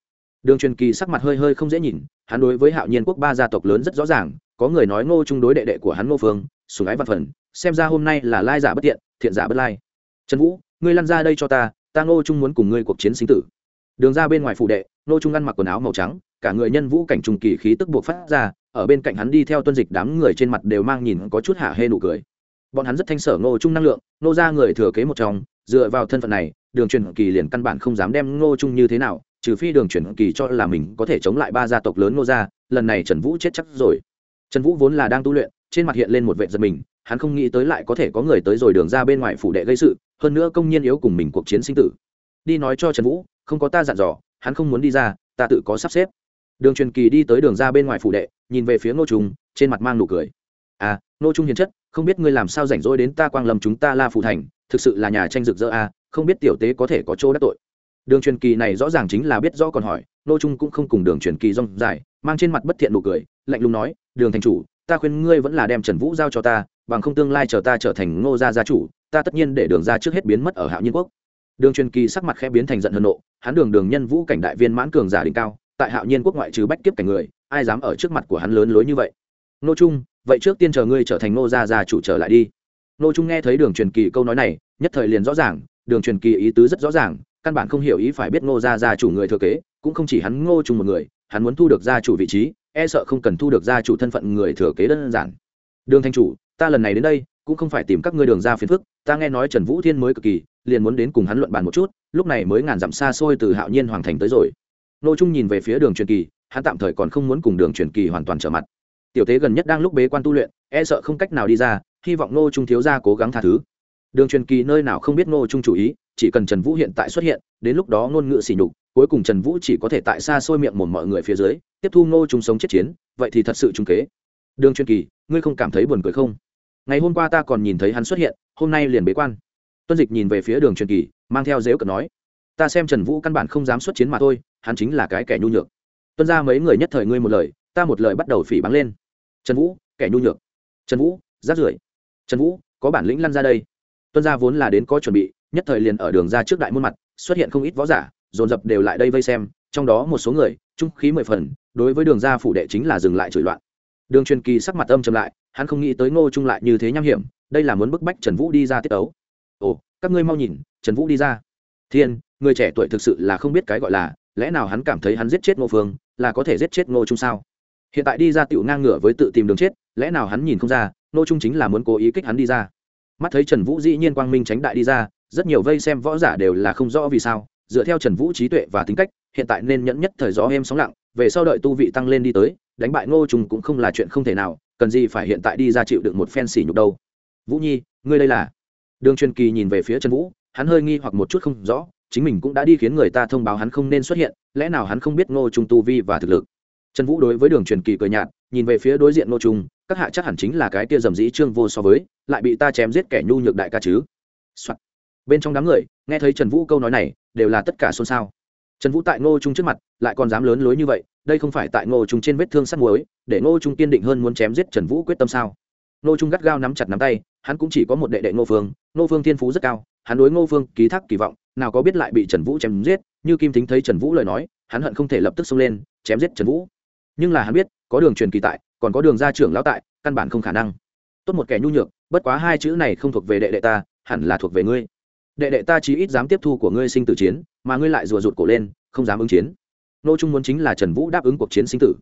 Đường truyền kỳ sắc mặt hơi hơi không dễ nhìn, hắn đối với hạo nhiên quốc ba gia tộc lớn rất rõ ràng có người nói ngô trung đối đệ đệ của hắn ngô phương sùng ái văn phần, xem ra hôm nay là lai giả bất tiện, thiện giả bất lai. Trần vũ, ngươi lăn ra đây cho ta ta ngô trung muốn cùng ngươi cuộc chiến sinh tử. Đường ra bên ngoài phụ đệ, ngô trung ăn mặc quần áo màu trắng, cả người nhân vũ cảnh trùng kỳ khí tức buộc phát ra, ở bên cạnh hắn đi theo tuân dịch đám người trên mặt đều mang nhìn có chút hạ hê nụ cười. Bọn hắn rất thanh sở ngô trung năng lượng nô ra người thừa kế một trong, dựa vào thân phận này, đường truyền kỳ liền căn bản không dám đem ngô trung như thế nào, trừ phi đường truyền kỳ cho là mình có thể chống lại ba gia tộc lớn ngô gia, lần này trần vũ chết chắc rồi trần vũ vốn là đang tu luyện, trên mặt hiện lên một vệ giật mình, hắn không nghĩ tới lại có thể có người tới rồi đường ra bên ngoài phủ đệ gây sự, hơn nữa công nhiên yếu cùng mình cuộc chiến sinh tử. Đi nói cho trần vũ, không có ta dặn dò, hắn không muốn đi ra, ta tự có sắp xếp. Đường truyền kỳ đi tới đường ra bên ngoài phủ đệ, nhìn về phía ngô trung, trên mặt mang nụ cười. À ngô trung hiền chất, không biết ngươi làm sao rảnh rỗi đến ta quang lâm chúng ta la phủ thành, thực sự là nhà tranh rực rỡ à không biết tiểu tế có thể có chỗ đắc tội. Đường truyền kỳ này rõ ràng chính là biết rõ còn hỏi, ngô trung cũng không cùng đường truyền kỳ rong dài mang trên mặt bất thiện nụ cười, lạnh lùng nói, đường thành chủ, ta khuyên ngươi vẫn là đem trần vũ giao cho ta, bằng không tương lai chờ ta trở thành ngô gia gia chủ, ta tất nhiên để đường ra trước hết biến mất ở hạo nhiên quốc. Đường truyền kỳ sắc mặt khẽ biến thành giận hờn nộ, hắn đường đường nhân vũ cảnh đại viên mãn cường giả đỉnh cao, tại hạo nhiên quốc ngoại trừ bách kiếp cảnh người, ai dám ở trước mặt của hắn lớn lối như vậy? Nô trung, vậy trước tiên chờ ngươi trở thành nô gia gia chủ trở lại đi. Nô trung nghe thấy đường truyền kỳ câu nói này, nhất thời liền rõ ràng, đường truyền kỳ ý tứ rất rõ ràng, căn bản không hiểu ý phải biết ngô gia gia chủ người thừa kế, cũng không chỉ hắn ngô trung một người hắn muốn thu được gia chủ vị trí e sợ không cần thu được gia chủ thân phận người thừa kế đơn giản. Đường thanh chủ, ta lần này đến đây, cũng không phải tìm các ngươi đường ra phiền phức, ta nghe nói trần vũ thiên mới cực kỳ, liền muốn đến cùng hắn luận bàn một chút, lúc này mới ngàn dặm xa xôi từ hạo nhiên hoàng thành tới rồi. Nô trung nhìn về phía đường truyền kỳ, hắn tạm thời còn không muốn cùng đường truyền kỳ hoàn toàn trở mặt. Tiểu tế gần nhất đang lúc bế quan tu luyện e sợ không cách nào đi ra, hy vọng nô trung thiếu gia cố gắng tha thứ. Đường truyền kỳ nơi nào không biết nô trung chủ ý, chỉ cần trần vũ hiện tại xuất hiện, đến lúc đó ngôn ngữ xỉ nhục cuối cùng trần vũ chỉ có thể tại xa xôi miệng một mọi người phía dưới, tiếp thu nô trung sống chết chiến, vậy thì thật sự trung kế. Đường truyền kỳ, ngươi không cảm thấy buồn cười không? Ngày hôm qua ta còn nhìn thấy hắn xuất hiện, hôm nay liền bế quan. Tuân dịch nhìn về phía đường truyền kỳ, mang theo dếu cợt nói, ta xem trần vũ căn bản không dám xuất chiến mà thôi, hắn chính là cái kẻ nhu nhược. Tuân ra mấy người nhất thời ngươi một lời, ta một lời bắt đầu phỉ bắn lên. Trần vũ, kẻ nhu nhược. Trần vũ, rát rưởi. Trần vũ, có bản lĩnh lăn ra đây. Tuân gia vốn là đến có chuẩn bị, nhất thời liền ở đường ra trước đại môn mặt, xuất hiện không ít võ giả dồn dập đều lại đây vây xem, trong đó một số người, trung khí mười phần, đối với đường ra phủ đệ chính là dừng lại chửi loạn. Đường truyền kỳ sắc mặt âm chậm lại, hắn không nghĩ tới ngô trung lại như thế nham hiểm, đây là muốn bức bách trần vũ đi ra tiết ấu. Ồ, các ngươi mau nhìn, trần vũ đi ra. Thiên, người trẻ tuổi thực sự là không biết cái gọi là, lẽ nào hắn cảm thấy hắn giết chết ngô phương, là có thể giết chết ngô trung sao? Hiện tại đi ra tiểu ngang ngửa với tự tìm đường chết, lẽ nào hắn nhìn không ra, ngô trung chính là muốn cố ý kích hắn đi ra? Mắt thấy trần vũ dĩ nhiên quang minh tránh đại đi ra, rất nhiều vây xem võ giả đều là không rõ vì sao dựa theo trần vũ trí tuệ và tính cách, hiện tại nên nhẫn nhất thời gió êm sóng lặng, về sau đợi tu vị tăng lên đi tới, đánh bại ngô trung cũng không là chuyện không thể nào, cần gì phải hiện tại đi ra chịu được một phen xỉ nhục đâu. Vũ nhi, ngươi đây là? Đường truyền kỳ nhìn về phía trần vũ, hắn hơi nghi hoặc một chút không rõ, chính mình cũng đã đi khiến người ta thông báo hắn không nên xuất hiện, lẽ nào hắn không biết ngô trung tu vi và thực lực? Trần vũ đối với đường truyền kỳ cười nhạt, nhìn về phía đối diện ngô trung các hạ chắc hẳn chính là cái kia dầm dĩ trương vô so với, lại bị ta chém giết kẻ nhu nhược đại ca chứ、Soạn. bên trong đám người, nghe thấy trần vũ câu nói này đều là tất cả xôn xao. Trần vũ tại ngô trung trước mặt, lại còn dám lớn lối như vậy, đây không phải tại ngô trung trên vết thương sắt muối, để ngô trung kiên định hơn muốn chém giết trần vũ quyết tâm sao? Ngô trung gắt gao nắm chặt nắm tay, hắn cũng chỉ có một đệ đệ ngô phương ngô phương thiên phú rất cao, hắn đối ngô phương ký thác kỳ vọng, nào có biết lại bị trần vũ chém giết, như kim thính thấy trần vũ lời nói, hắn hận không thể lập tức xông lên, chém giết trần vũ. Nhưng là hắn biết, có đường truyền kỳ tại, còn có đường gia trưởng lão tại, căn bản không khả năng. Tốt một kẻ nhu nhược, bất quá hai chữ này không thuộc về đệ đệ ta, hẳn là thuộc về ngươi đệ đệ ta chí ít dám tiếp thu của ngươi sinh tử chiến, mà ngươi lại rùa rụt cổ lên, không dám ứng chiến. Nô trung muốn chính là trần vũ đáp ứng cuộc chiến sinh tử.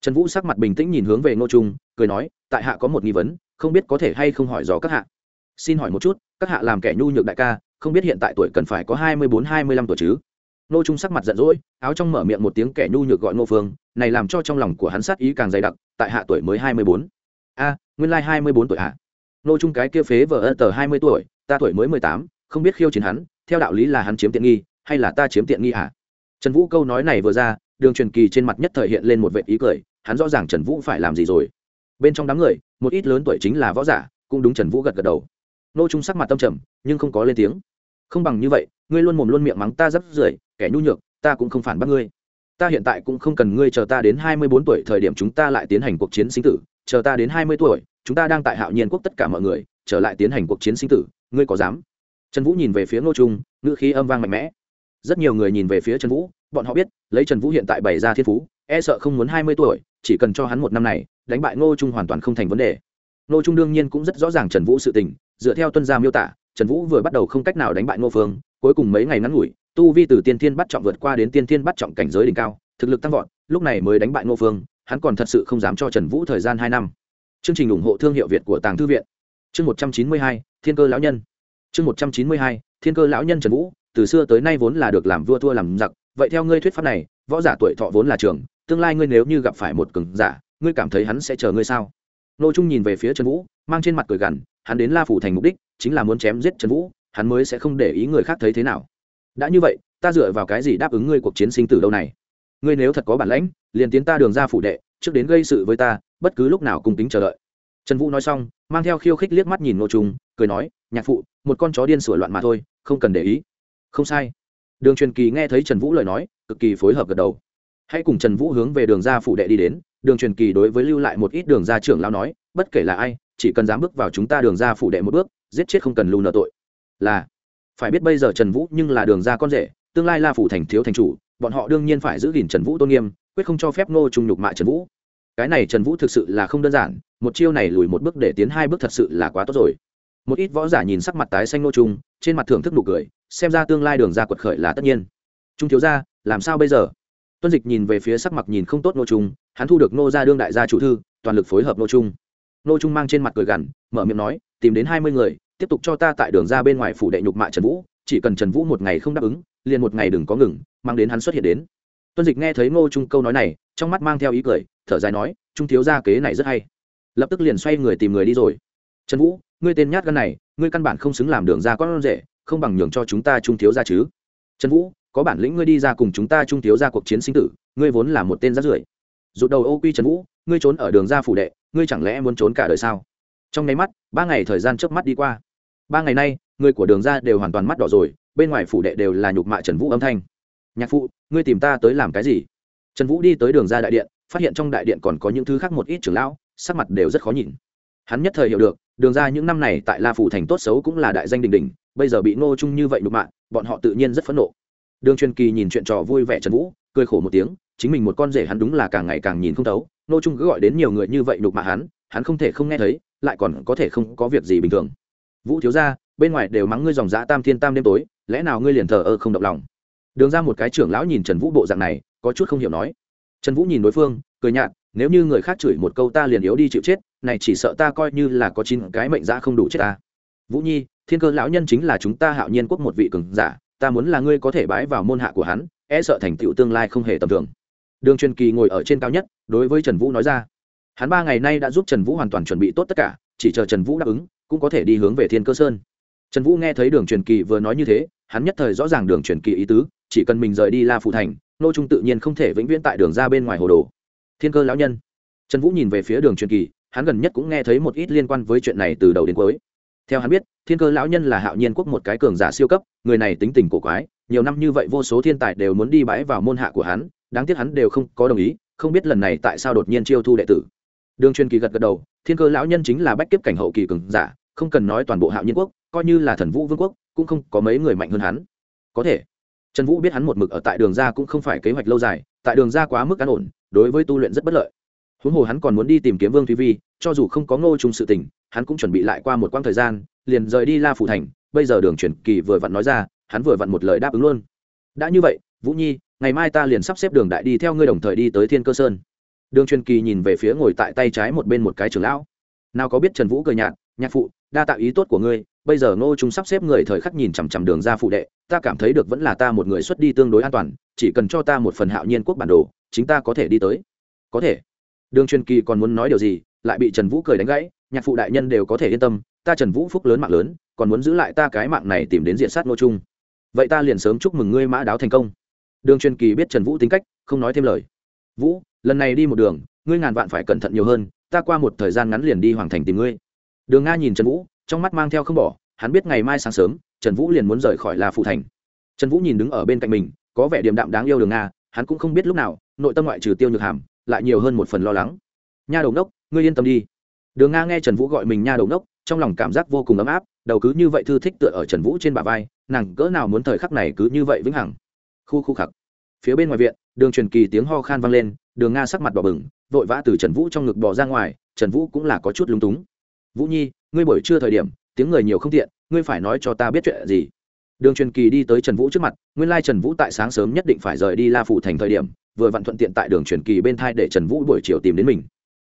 Trần vũ sắc mặt bình tĩnh nhìn hướng về Nô trung, cười nói, tại hạ có một nghi vấn, không biết có thể hay không hỏi dò các hạ. Xin hỏi một chút, các hạ làm kẻ nhu nhược đại ca, không biết hiện tại tuổi cần phải có hai mươi bốn, hai mươi lăm tuổi chứ? Nô trung sắc mặt giận dỗi, áo trong mở miệng một tiếng kẻ nhu nhược gọi ngô phương, này làm cho trong lòng của hắn sát ý càng dày đặc, tại hạ tuổi mới hai mươi bốn. A, nguyên lai hai mươi bốn tuổi hạ Nô trung cái kia phế vờ ân tờ hai mươi tuổi, ta tuổi mới mười tám không biết khiêu chiến hắn, theo đạo lý là hắn chiếm tiện nghi, hay là ta chiếm tiện nghi hả? Trần vũ câu nói này vừa ra, đường truyền kỳ trên mặt nhất thời hiện lên một vệ ý cười, hắn rõ ràng trần vũ phải làm gì rồi. Bên trong đám người, một ít lớn tuổi chính là võ giả, cũng đúng trần vũ gật gật đầu. Nô trung sắc mặt tâm trầm, nhưng không có lên tiếng. Không bằng như vậy, ngươi luôn mồm luôn miệng mắng ta rất rưởi, kẻ nhu nhược, ta cũng không phản bác ngươi. Ta hiện tại cũng không cần ngươi chờ ta đến hai mươi bốn tuổi thời điểm chúng ta lại tiến hành cuộc chiến sinh tử, chờ ta đến hai mươi tuổi, chúng ta đang tại hạo nhiên quốc tất cả mọi người, trở lại tiến hành cuộc chiến sinh tử, ngươi có dám? Trần vũ nhìn về phía ngô trung, ngữ khí âm vang mạnh mẽ. Rất nhiều người nhìn về phía trần vũ, bọn họ biết, lấy trần vũ hiện tại bày ra thiên phú e sợ không muốn hai mươi tuổi, chỉ cần cho hắn một năm này, đánh bại ngô trung hoàn toàn không thành vấn đề. Ngô trung đương nhiên cũng rất rõ ràng trần vũ sự tình, dựa theo tuân gia miêu tả, trần vũ vừa bắt đầu không cách nào đánh bại ngô phương, cuối cùng mấy ngày ngắn ngủi, tu vi từ tiên thiên bắt trọng vượt qua đến tiên thiên bắt trọng cảnh giới đỉnh cao, thực lực tăng vọt, lúc này mới đánh bại ngô phương, hắn còn thật sự không dám cho trần vũ thời gian hai năm. Chương trình ủng hộ thương hiệu việt của tàng thư viện. Chương một trăm chín mươi hai, thiên cơ lão nhân chương một trăm chín mươi hai, thiên cơ lão nhân trần vũ, từ xưa tới nay vốn là được làm vua thua làm giặc, vậy theo ngươi thuyết pháp này, võ giả tuổi thọ vốn là trường, tương lai ngươi nếu như gặp phải một cường giả, ngươi cảm thấy hắn sẽ chờ ngươi sao? Nô trung nhìn về phía trần vũ, mang trên mặt cười gằn, hắn đến la phủ thành mục đích, chính là muốn chém giết trần vũ, hắn mới sẽ không để ý người khác thấy thế nào. Đã như vậy, ta dựa vào cái gì đáp ứng ngươi cuộc chiến sinh tử đâu này? Ngươi nếu thật có bản lãnh, liền tiến ta đường ra phủ đệ, trước đến gây sự với ta, bất cứ lúc nào cùng tính chờ đợi trần vũ nói xong, mang theo khiêu khích liếc mắt nhìn Ngô trung, cười nói, nhạc phụ, một con chó điên sửa loạn mà thôi, không cần để ý. Không sai. Đường truyền kỳ nghe thấy trần vũ lời nói, cực kỳ phối hợp gật đầu. Hãy cùng trần vũ hướng về đường ra phủ đệ đi đến, đường truyền kỳ đối với lưu lại một ít đường ra trưởng lao nói, bất kể là ai, chỉ cần dám bước vào chúng ta đường ra phủ đệ một bước, giết chết không cần lưu nợ tội. Là, phải biết bây giờ trần vũ nhưng là đường ra con rể, tương lai la phủ thành thiếu thành chủ, bọn họ đương nhiên phải giữ gìn trần vũ tôn nghiêm, quyết không cho phép ngô trung nhục mạ trần vũ. Cái này trần vũ thực sự là không đơn giản một chiêu này lùi một bước để tiến hai bước thật sự là quá tốt rồi. Một ít võ giả nhìn sắc mặt tái xanh nô trung, trên mặt thưởng thức nụ cười, xem ra tương lai đường ra quật khởi là tất nhiên. Trung thiếu ra làm sao bây giờ? Tuân dịch nhìn về phía sắc mặt nhìn không tốt nô trung, hắn thu được nô ra đương đại gia chủ thư, toàn lực phối hợp nô trung. Nô trung mang trên mặt cười gằn, mở miệng nói, tìm đến hai mươi người, tiếp tục cho ta tại đường ra bên ngoài phủ đệ nhục mạ trần vũ, chỉ cần trần vũ một ngày không đáp ứng, liền một ngày đừng có ngừng, mang đến hắn xuất hiện đến. Tuân dịch nghe thấy ngô trung câu nói này, trong mắt mang theo ý cười, thở dài nói, trung thiếu gia kế này rất hay lập tức liền xoay người tìm người đi rồi. Trần vũ, ngươi tên nhát gan này, ngươi căn bản không xứng làm đường ra con rể, không bằng nhường cho chúng ta trung thiếu ra chứ. Trần vũ, có bản lĩnh ngươi đi ra cùng chúng ta trung thiếu ra cuộc chiến sinh tử, ngươi vốn là một tên rát rưởi. Rụt đầu ô quy trần vũ, ngươi trốn ở đường ra phủ đệ, ngươi chẳng lẽ muốn trốn cả đời sao? Trong nháy mắt, ba ngày thời gian trước mắt đi qua. Ba ngày nay, người của đường ra đều hoàn toàn mắt đỏ rồi, bên ngoài phủ đệ đều là nhục mạ trần vũ âm thanh. Nhạc phụ, ngươi tìm ta tới làm cái gì? Trần vũ đi tới đường ra đại điện, phát hiện trong đại điện còn có những thứ khác một ít trưởng lão sắc mặt đều rất khó nhìn. Hắn nhất thời hiểu được, đường ra những năm này tại la phủ thành tốt xấu cũng là đại danh đình đình bây giờ bị ngô trung như vậy nhục mạ bọn họ tự nhiên rất phẫn nộ. Đường truyền kỳ nhìn chuyện trò vui vẻ trần vũ, cười khổ một tiếng, chính mình một con rể hắn đúng là càng ngày càng nhìn không thấu, ngô trung cứ gọi đến nhiều người như vậy nhục mạ hắn hắn không thể không nghe thấy, lại còn có thể không có việc gì bình thường. Vũ thiếu ra bên ngoài đều mắng ngươi dòng dã tam thiên tam đêm tối, lẽ nào ngươi liền thờ ơ không động lòng? Đường ra một cái trưởng lão nhìn trần vũ bộ dạng này, có chút không hiểu nói. Trần vũ nhìn đối phương, cười nhạt nếu như người khác chửi một câu ta liền yếu đi chịu chết, này chỉ sợ ta coi như là có chín cái mệnh ra không đủ chết ta. Vũ nhi, thiên cơ lão nhân chính là chúng ta hạo nhiên quốc một vị cường giả, ta muốn là ngươi có thể bái vào môn hạ của hắn e sợ thành tựu tương lai không hề tầm thường. Đường truyền kỳ ngồi ở trên cao nhất, đối với trần vũ nói ra. Hắn ba ngày nay đã giúp trần vũ hoàn toàn chuẩn bị tốt tất cả, chỉ chờ trần vũ đáp ứng, cũng có thể đi hướng về thiên cơ sơn. Trần vũ nghe thấy đường truyền kỳ vừa nói như thế, hắn nhất thời rõ ràng đường truyền kỳ ý tứ, chỉ cần mình rời đi la phụ thành, nô trung tự nhiên không thể vĩnh viễn tại đường ra bên ngoài hồ đồ thiên cơ lão nhân. Trần vũ nhìn về phía đường truyền kỳ, hắn gần nhất cũng nghe thấy một ít liên quan với chuyện này từ đầu đến cuối. Theo hắn biết, thiên cơ lão nhân là hạo nhiên quốc một cái cường giả siêu cấp, người này tính tình cổ quái, nhiều năm như vậy vô số thiên tài đều muốn đi bãi vào môn hạ của hắn, đáng tiếc hắn đều không có đồng ý, không biết lần này tại sao đột nhiên chiêu thu đệ tử. Đường truyền kỳ gật gật đầu, thiên cơ lão nhân chính là bách kiếp cảnh hậu kỳ cường giả, không cần nói toàn bộ hạo nhiên quốc, coi như là thần vũ vương quốc, cũng không có mấy người mạnh hơn hắn. Có thể. Trần vũ biết hắn một mực ở tại đường ra cũng không phải kế hoạch lâu dài, tại đường ra quá mức an ổn đối với tu luyện rất bất lợi. Huống hồ hắn còn muốn đi tìm kiếm vương thúy vi, cho dù không có ngô trung sự tình, hắn cũng chuẩn bị lại qua một quãng thời gian, liền rời đi la phủ thành, bây giờ đường truyền kỳ vừa vặn nói ra, hắn vừa vặn một lời đáp ứng luôn. Đã như vậy, vũ nhi, ngày mai ta liền sắp xếp đường đại đi theo ngươi đồng thời đi tới thiên cơ sơn. Đường truyền kỳ nhìn về phía ngồi tại tay trái một bên một cái trưởng lão. Nào có biết trần vũ cười nhạt, nhạc phụ đa tạo ý tốt của ngươi, bây giờ ngô chúng sắp xếp người thời khắc nhìn chằm chằm đường ra phụ đệ, ta cảm thấy được vẫn là ta một người xuất đi tương đối an toàn, chỉ cần cho ta một phần hạo nhiên quốc bản đồ, chính ta có thể đi tới. Có thể. Đường truyền kỳ còn muốn nói điều gì, lại bị trần vũ cười đánh gãy, nhạc phụ đại nhân đều có thể yên tâm, ta trần vũ phúc lớn mạng lớn, còn muốn giữ lại ta cái mạng này tìm đến diện sát ngô trung. Vậy ta liền sớm chúc mừng ngươi mã đáo thành công. Đường truyền kỳ biết trần vũ tính cách, không nói thêm lời. Vũ, lần này đi một đường, ngươi ngàn vạn phải cẩn thận nhiều hơn, ta qua một thời gian ngắn liền đi hoàng thành tìm ngươi đường nga nhìn trần vũ, trong mắt mang theo không bỏ, hắn biết ngày mai sáng sớm, trần vũ liền muốn rời khỏi la phụ thành. Trần vũ nhìn đứng ở bên cạnh mình, có vẻ điềm đạm đáng yêu đường nga, hắn cũng không biết lúc nào, nội tâm ngoại trừ tiêu nhược hàm, lại nhiều hơn một phần lo lắng. Nha đầu đốc ngươi yên tâm đi. Đường nga nghe trần vũ gọi mình nha đầu đốc trong lòng cảm giác vô cùng ấm áp, đầu cứ như vậy thư thích tựa ở trần vũ trên bả vai, nàng cỡ nào muốn thời khắc này cứ như vậy vĩnh hằng. Khu khu khặc. Phía bên ngoài viện, đường truyền kỳ tiếng ho khan vang lên, đường nga sắc mặt đỏ bừng, vội vã từ trần vũ trong ngực bò ra ngoài, trần vũ cũng là có chút lúng túng vũ nhi, ngươi buổi trưa thời điểm, tiếng người nhiều không tiện, ngươi phải nói cho ta biết chuyện gì? Đường truyền kỳ đi tới trần vũ trước mặt, nguyên lai trần vũ tại sáng sớm nhất định phải rời đi la phủ thành thời điểm, vừa vặn thuận tiện tại đường truyền kỳ bên thai để trần vũ buổi chiều tìm đến mình.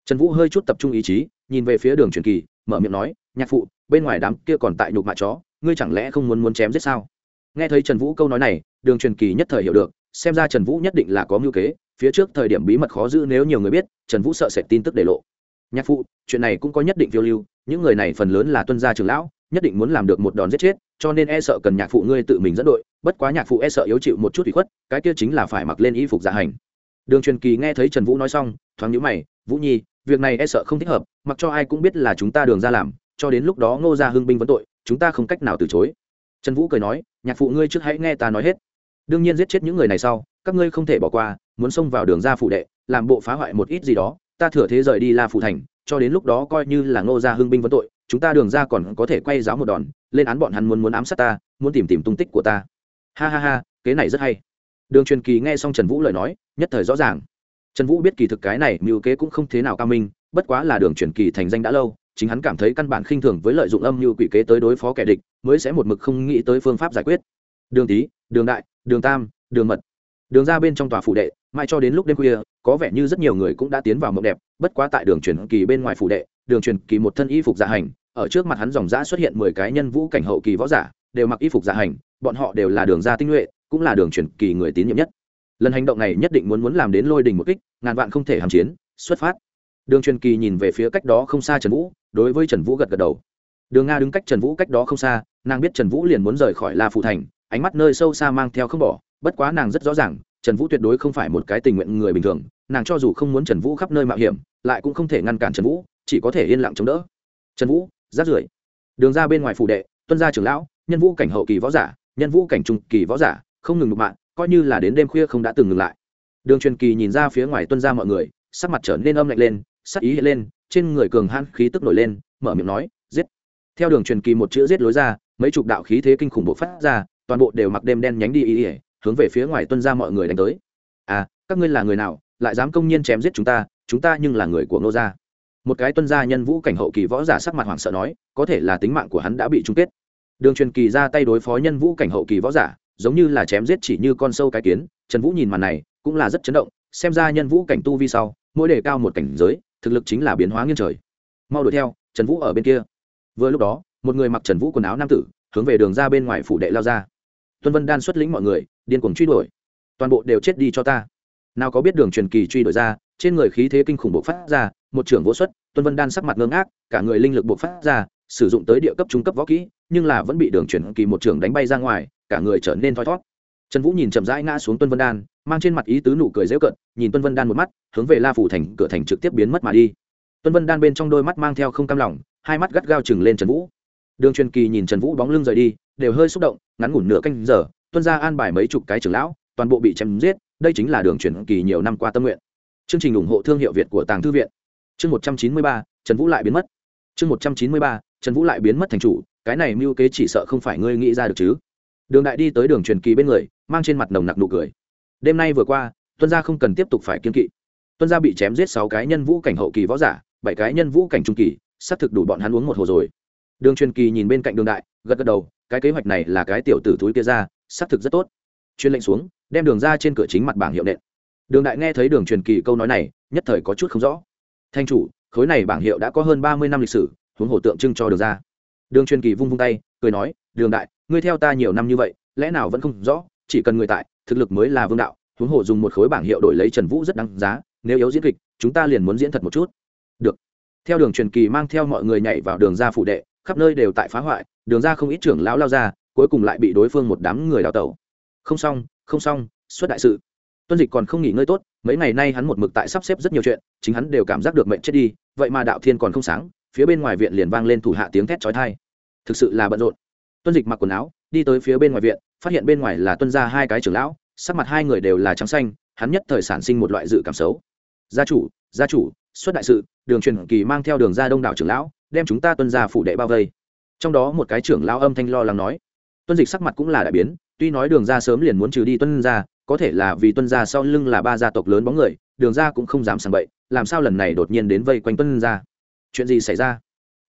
Trần vũ hơi chút tập trung ý chí, nhìn về phía đường truyền kỳ, mở miệng nói, nhạc phụ, bên ngoài đám kia còn tại nhục mạ chó, ngươi chẳng lẽ không muốn muốn chém giết sao? Nghe thấy trần vũ câu nói này, đường truyền kỳ nhất thời hiểu được, xem ra trần vũ nhất định là có mưu kế, phía trước thời điểm bí mật khó giữ nếu nhiều người biết, trần vũ sợ sệt tin tức để lộ nhạc phụ, chuyện này cũng có nhất định phiêu lưu, những người này phần lớn là tuân gia trường lão, nhất định muốn làm được một đòn giết chết, cho nên e sợ cần nhạc phụ ngươi tự mình dẫn đội, bất quá nhạc phụ e sợ yếu chịu một chút bị khuất, cái kia chính là phải mặc lên y phục giả hành. Đường truyền kỳ nghe thấy trần vũ nói xong, thoáng nhữ mày, vũ nhi, việc này e sợ không thích hợp, mặc cho ai cũng biết là chúng ta đường ra làm, cho đến lúc đó ngô ra hưng binh vấn tội, chúng ta không cách nào từ chối. Trần vũ cười nói, nhạc phụ ngươi trước hãy nghe ta nói hết. Đương nhiên giết chết những người này sau, các ngươi không thể bỏ qua, muốn xông vào đường ra phụ đệ, làm bộ phá hoại một ít gì đó ta thừa thế rời đi la phủ thành, cho đến lúc đó coi như là ngô gia hưng binh vấn tội, chúng ta đường ra còn có thể quay giáo một đòn, lên án bọn hắn muốn muốn ám sát ta, muốn tìm tìm tung tích của ta. Ha ha ha, kế này rất hay. Đường truyền kỳ nghe xong trần vũ lời nói, nhất thời rõ ràng. Trần vũ biết kỳ thực cái này mưu kế cũng không thế nào cao minh, bất quá là đường truyền kỳ thành danh đã lâu, chính hắn cảm thấy căn bản khinh thường với lợi dụng âm mưu quỷ kế tới đối phó kẻ địch, mới sẽ một mực không nghĩ tới phương pháp giải quyết. Đường tý, đường đại, đường tam, đường mật. Đường ra bên trong tòa phủ đệ mai cho đến lúc đêm khuya, có vẻ như rất nhiều người cũng đã tiến vào mộng đẹp, bất quá tại đường truyền kỳ bên ngoài phủ đệ, đường truyền kỳ một thân y phục giả hành, ở trước mặt hắn dòng giã xuất hiện mười cái nhân vũ cảnh hậu kỳ võ giả, đều mặc y phục giả hành, bọn họ đều là đường gia tinh nhuệ, cũng là đường truyền kỳ người tín nhiệm nhất. Lần hành động này nhất định muốn muốn làm đến lôi đình một kích, ngàn vạn không thể hàm chiến, xuất phát. Đường truyền kỳ nhìn về phía cách đó không xa trần vũ, đối với trần vũ gật gật đầu. Đường nga đứng cách trần vũ cách đó không xa, nàng biết trần vũ liền muốn rời khỏi la phụ thành, ánh mắt nơi sâu xa mang theo không bỏ, bất quá nàng rất rõ ràng trần vũ tuyệt đối không phải một cái tình nguyện người bình thường, nàng cho dù không muốn trần vũ khắp nơi mạo hiểm, lại cũng không thể ngăn cản trần vũ, chỉ có thể yên lặng chống đỡ. Trần vũ rát rưởi. Đường ra bên ngoài phủ đệ, tuân gia trưởng lão, nhân vũ cảnh hậu kỳ võ giả, nhân vũ cảnh trung kỳ võ giả, không ngừng đục mạng, coi như là đến đêm khuya không đã từng ngừng lại. Đường truyền kỳ nhìn ra phía ngoài tuân ra mọi người, sắc mặt trở nên âm lạnh lên, sắc ý hiện lên, trên người cường han khí tức nổi lên, mở miệng nói, giết. Theo đường truyền kỳ một chữ giết lối ra, mấy chục đạo khí thế kinh khủng bộ phát ra, toàn bộ đều mặc đêm đen nhánh đi ý ỉa hướng về phía ngoài tuân ra mọi người đánh tới. À các ngươi là người nào, lại dám công nhiên chém giết chúng ta chúng ta nhưng là người của ngô gia. Một cái tuân gia nhân vũ cảnh hậu kỳ võ giả sắc mặt hoảng sợ nói, có thể là tính mạng của hắn đã bị chung kết. Đường truyền kỳ ra tay đối phó nhân vũ cảnh hậu kỳ võ giả, giống như là chém giết chỉ như con sâu cái kiến, trần vũ nhìn màn này, cũng là rất chấn động, xem ra nhân vũ cảnh tu vi sau, mỗi đề cao một cảnh giới, thực lực chính là biến hóa nghiêng trời. Mau đuổi theo, trần vũ ở bên kia. Vừa lúc đó, một người mặc trần vũ quần áo nam tử, hướng về đường ra bên ngoài phủ đệ lao ra tuân vân đan xuất lĩnh mọi người, điên cuồng truy đuổi. Toàn bộ đều chết đi cho ta. Nào có biết đường truyền kỳ truy đuổi ra, trên người khí thế kinh khủng bộc phát ra, một trưởng vô xuất, tuân vân đan sắc mặt ngơ ngác cả người linh lực bộc phát ra, sử dụng tới địa cấp trung cấp võ kỹ, nhưng là vẫn bị đường truyền kỳ một trưởng đánh bay ra ngoài, cả người trở nên thoi thót. Trần vũ nhìn chậm rãi ngã xuống tuân vân đan, mang trên mặt ý tứ nụ cười dễu cận nhìn tuân vân đan một mắt, hướng về la phủ thành, cửa thành trực tiếp biến mất mà đi. Tuân vân đan bên trong đôi mắt mang theo không cam lòng, hai mắt gắt gao chừng lên trần vũ. Đường truyền kỳ nhìn trần vũ bóng lưng rời đi, đều hơi xúc động ngắn ngủn nửa canh giờ, tuân ra an bài mấy chục cái trưởng lão, toàn bộ bị chém giết, đây chính là đường truyền kỳ nhiều năm qua tâm nguyện. Chương trình ủng hộ thương hiệu việt của tàng thư viện. Chương một trăm chín mươi ba, trần vũ lại biến mất. Chương một trăm chín mươi ba, trần vũ lại biến mất thành chủ, cái này mưu kế chỉ sợ không phải ngươi nghĩ ra được chứ. Đường đại đi tới đường truyền kỳ bên người, mang trên mặt nồng nặc nụ cười. Đêm nay vừa qua, tuân gia không cần tiếp tục phải kiên kỵ. Tuân gia bị chém giết sáu cái nhân vũ cảnh hậu kỳ võ giả, bảy cái nhân vũ cảnh trung kỳ, xác thực đủ bọn hắn uống một hồ rồi. Đường truyền kỳ nhìn bên cạnh đường đại gật gật đầu, cái kế hoạch này là cái tiểu tử túi kia ra, xác thực rất tốt. Chuyên lệnh xuống, đem đường ra trên cửa chính mặt bảng hiệu nện. Đường đại nghe thấy đường truyền kỳ câu nói này, nhất thời có chút không rõ. Thanh chủ, khối này bảng hiệu đã có hơn ba mươi năm lịch sử, huống hồ tượng trưng cho đường ra. Đường truyền kỳ vung vung tay, cười nói, đường đại, ngươi theo ta nhiều năm như vậy, lẽ nào vẫn không rõ, chỉ cần người tại, thực lực mới là vương đạo, huống hồ dùng một khối bảng hiệu đổi lấy trần vũ rất đáng giá, nếu yếu diễn kịch, chúng ta liền muốn diễn thật một chút. Được. Theo đường truyền kỳ mang theo mọi người nhảy vào đường ra phủ đệ khắp nơi đều tại phá hoại, đường ra không ít trưởng lão lao ra, cuối cùng lại bị đối phương một đám người đào tẩu. Không xong không xong, xuất đại sự. Tuân dịch còn không nghỉ ngơi tốt, mấy ngày nay hắn một mực tại sắp xếp rất nhiều chuyện, chính hắn đều cảm giác được mệnh chết đi, vậy mà đạo thiên còn không sáng, phía bên ngoài viện liền vang lên thủ hạ tiếng thét trói thai thực sự là bận rộn. Tuân dịch mặc quần áo, đi tới phía bên ngoài viện, phát hiện bên ngoài là tuân ra hai cái trưởng lão, sắc mặt hai người đều là trắng xanh, hắn nhất thời sản sinh một loại dự cảm xấu. Gia chủ gia chủ, xuất đại sự, đường truyền kỳ mang theo đường ra đông đảo trưởng lão đem chúng ta tuân ra phủ đệ bao vây. Trong đó một cái trưởng lão âm thanh lo lắng nói, tuân dịch sắc mặt cũng là đại biến, tuy nói đường ra sớm liền muốn trừ đi tuân ra có thể là vì tuân ra sau lưng là ba gia tộc lớn bóng người, đường ra cũng không dám sàng bậy, làm sao lần này đột nhiên đến vây quanh tuân ra chuyện gì xảy ra?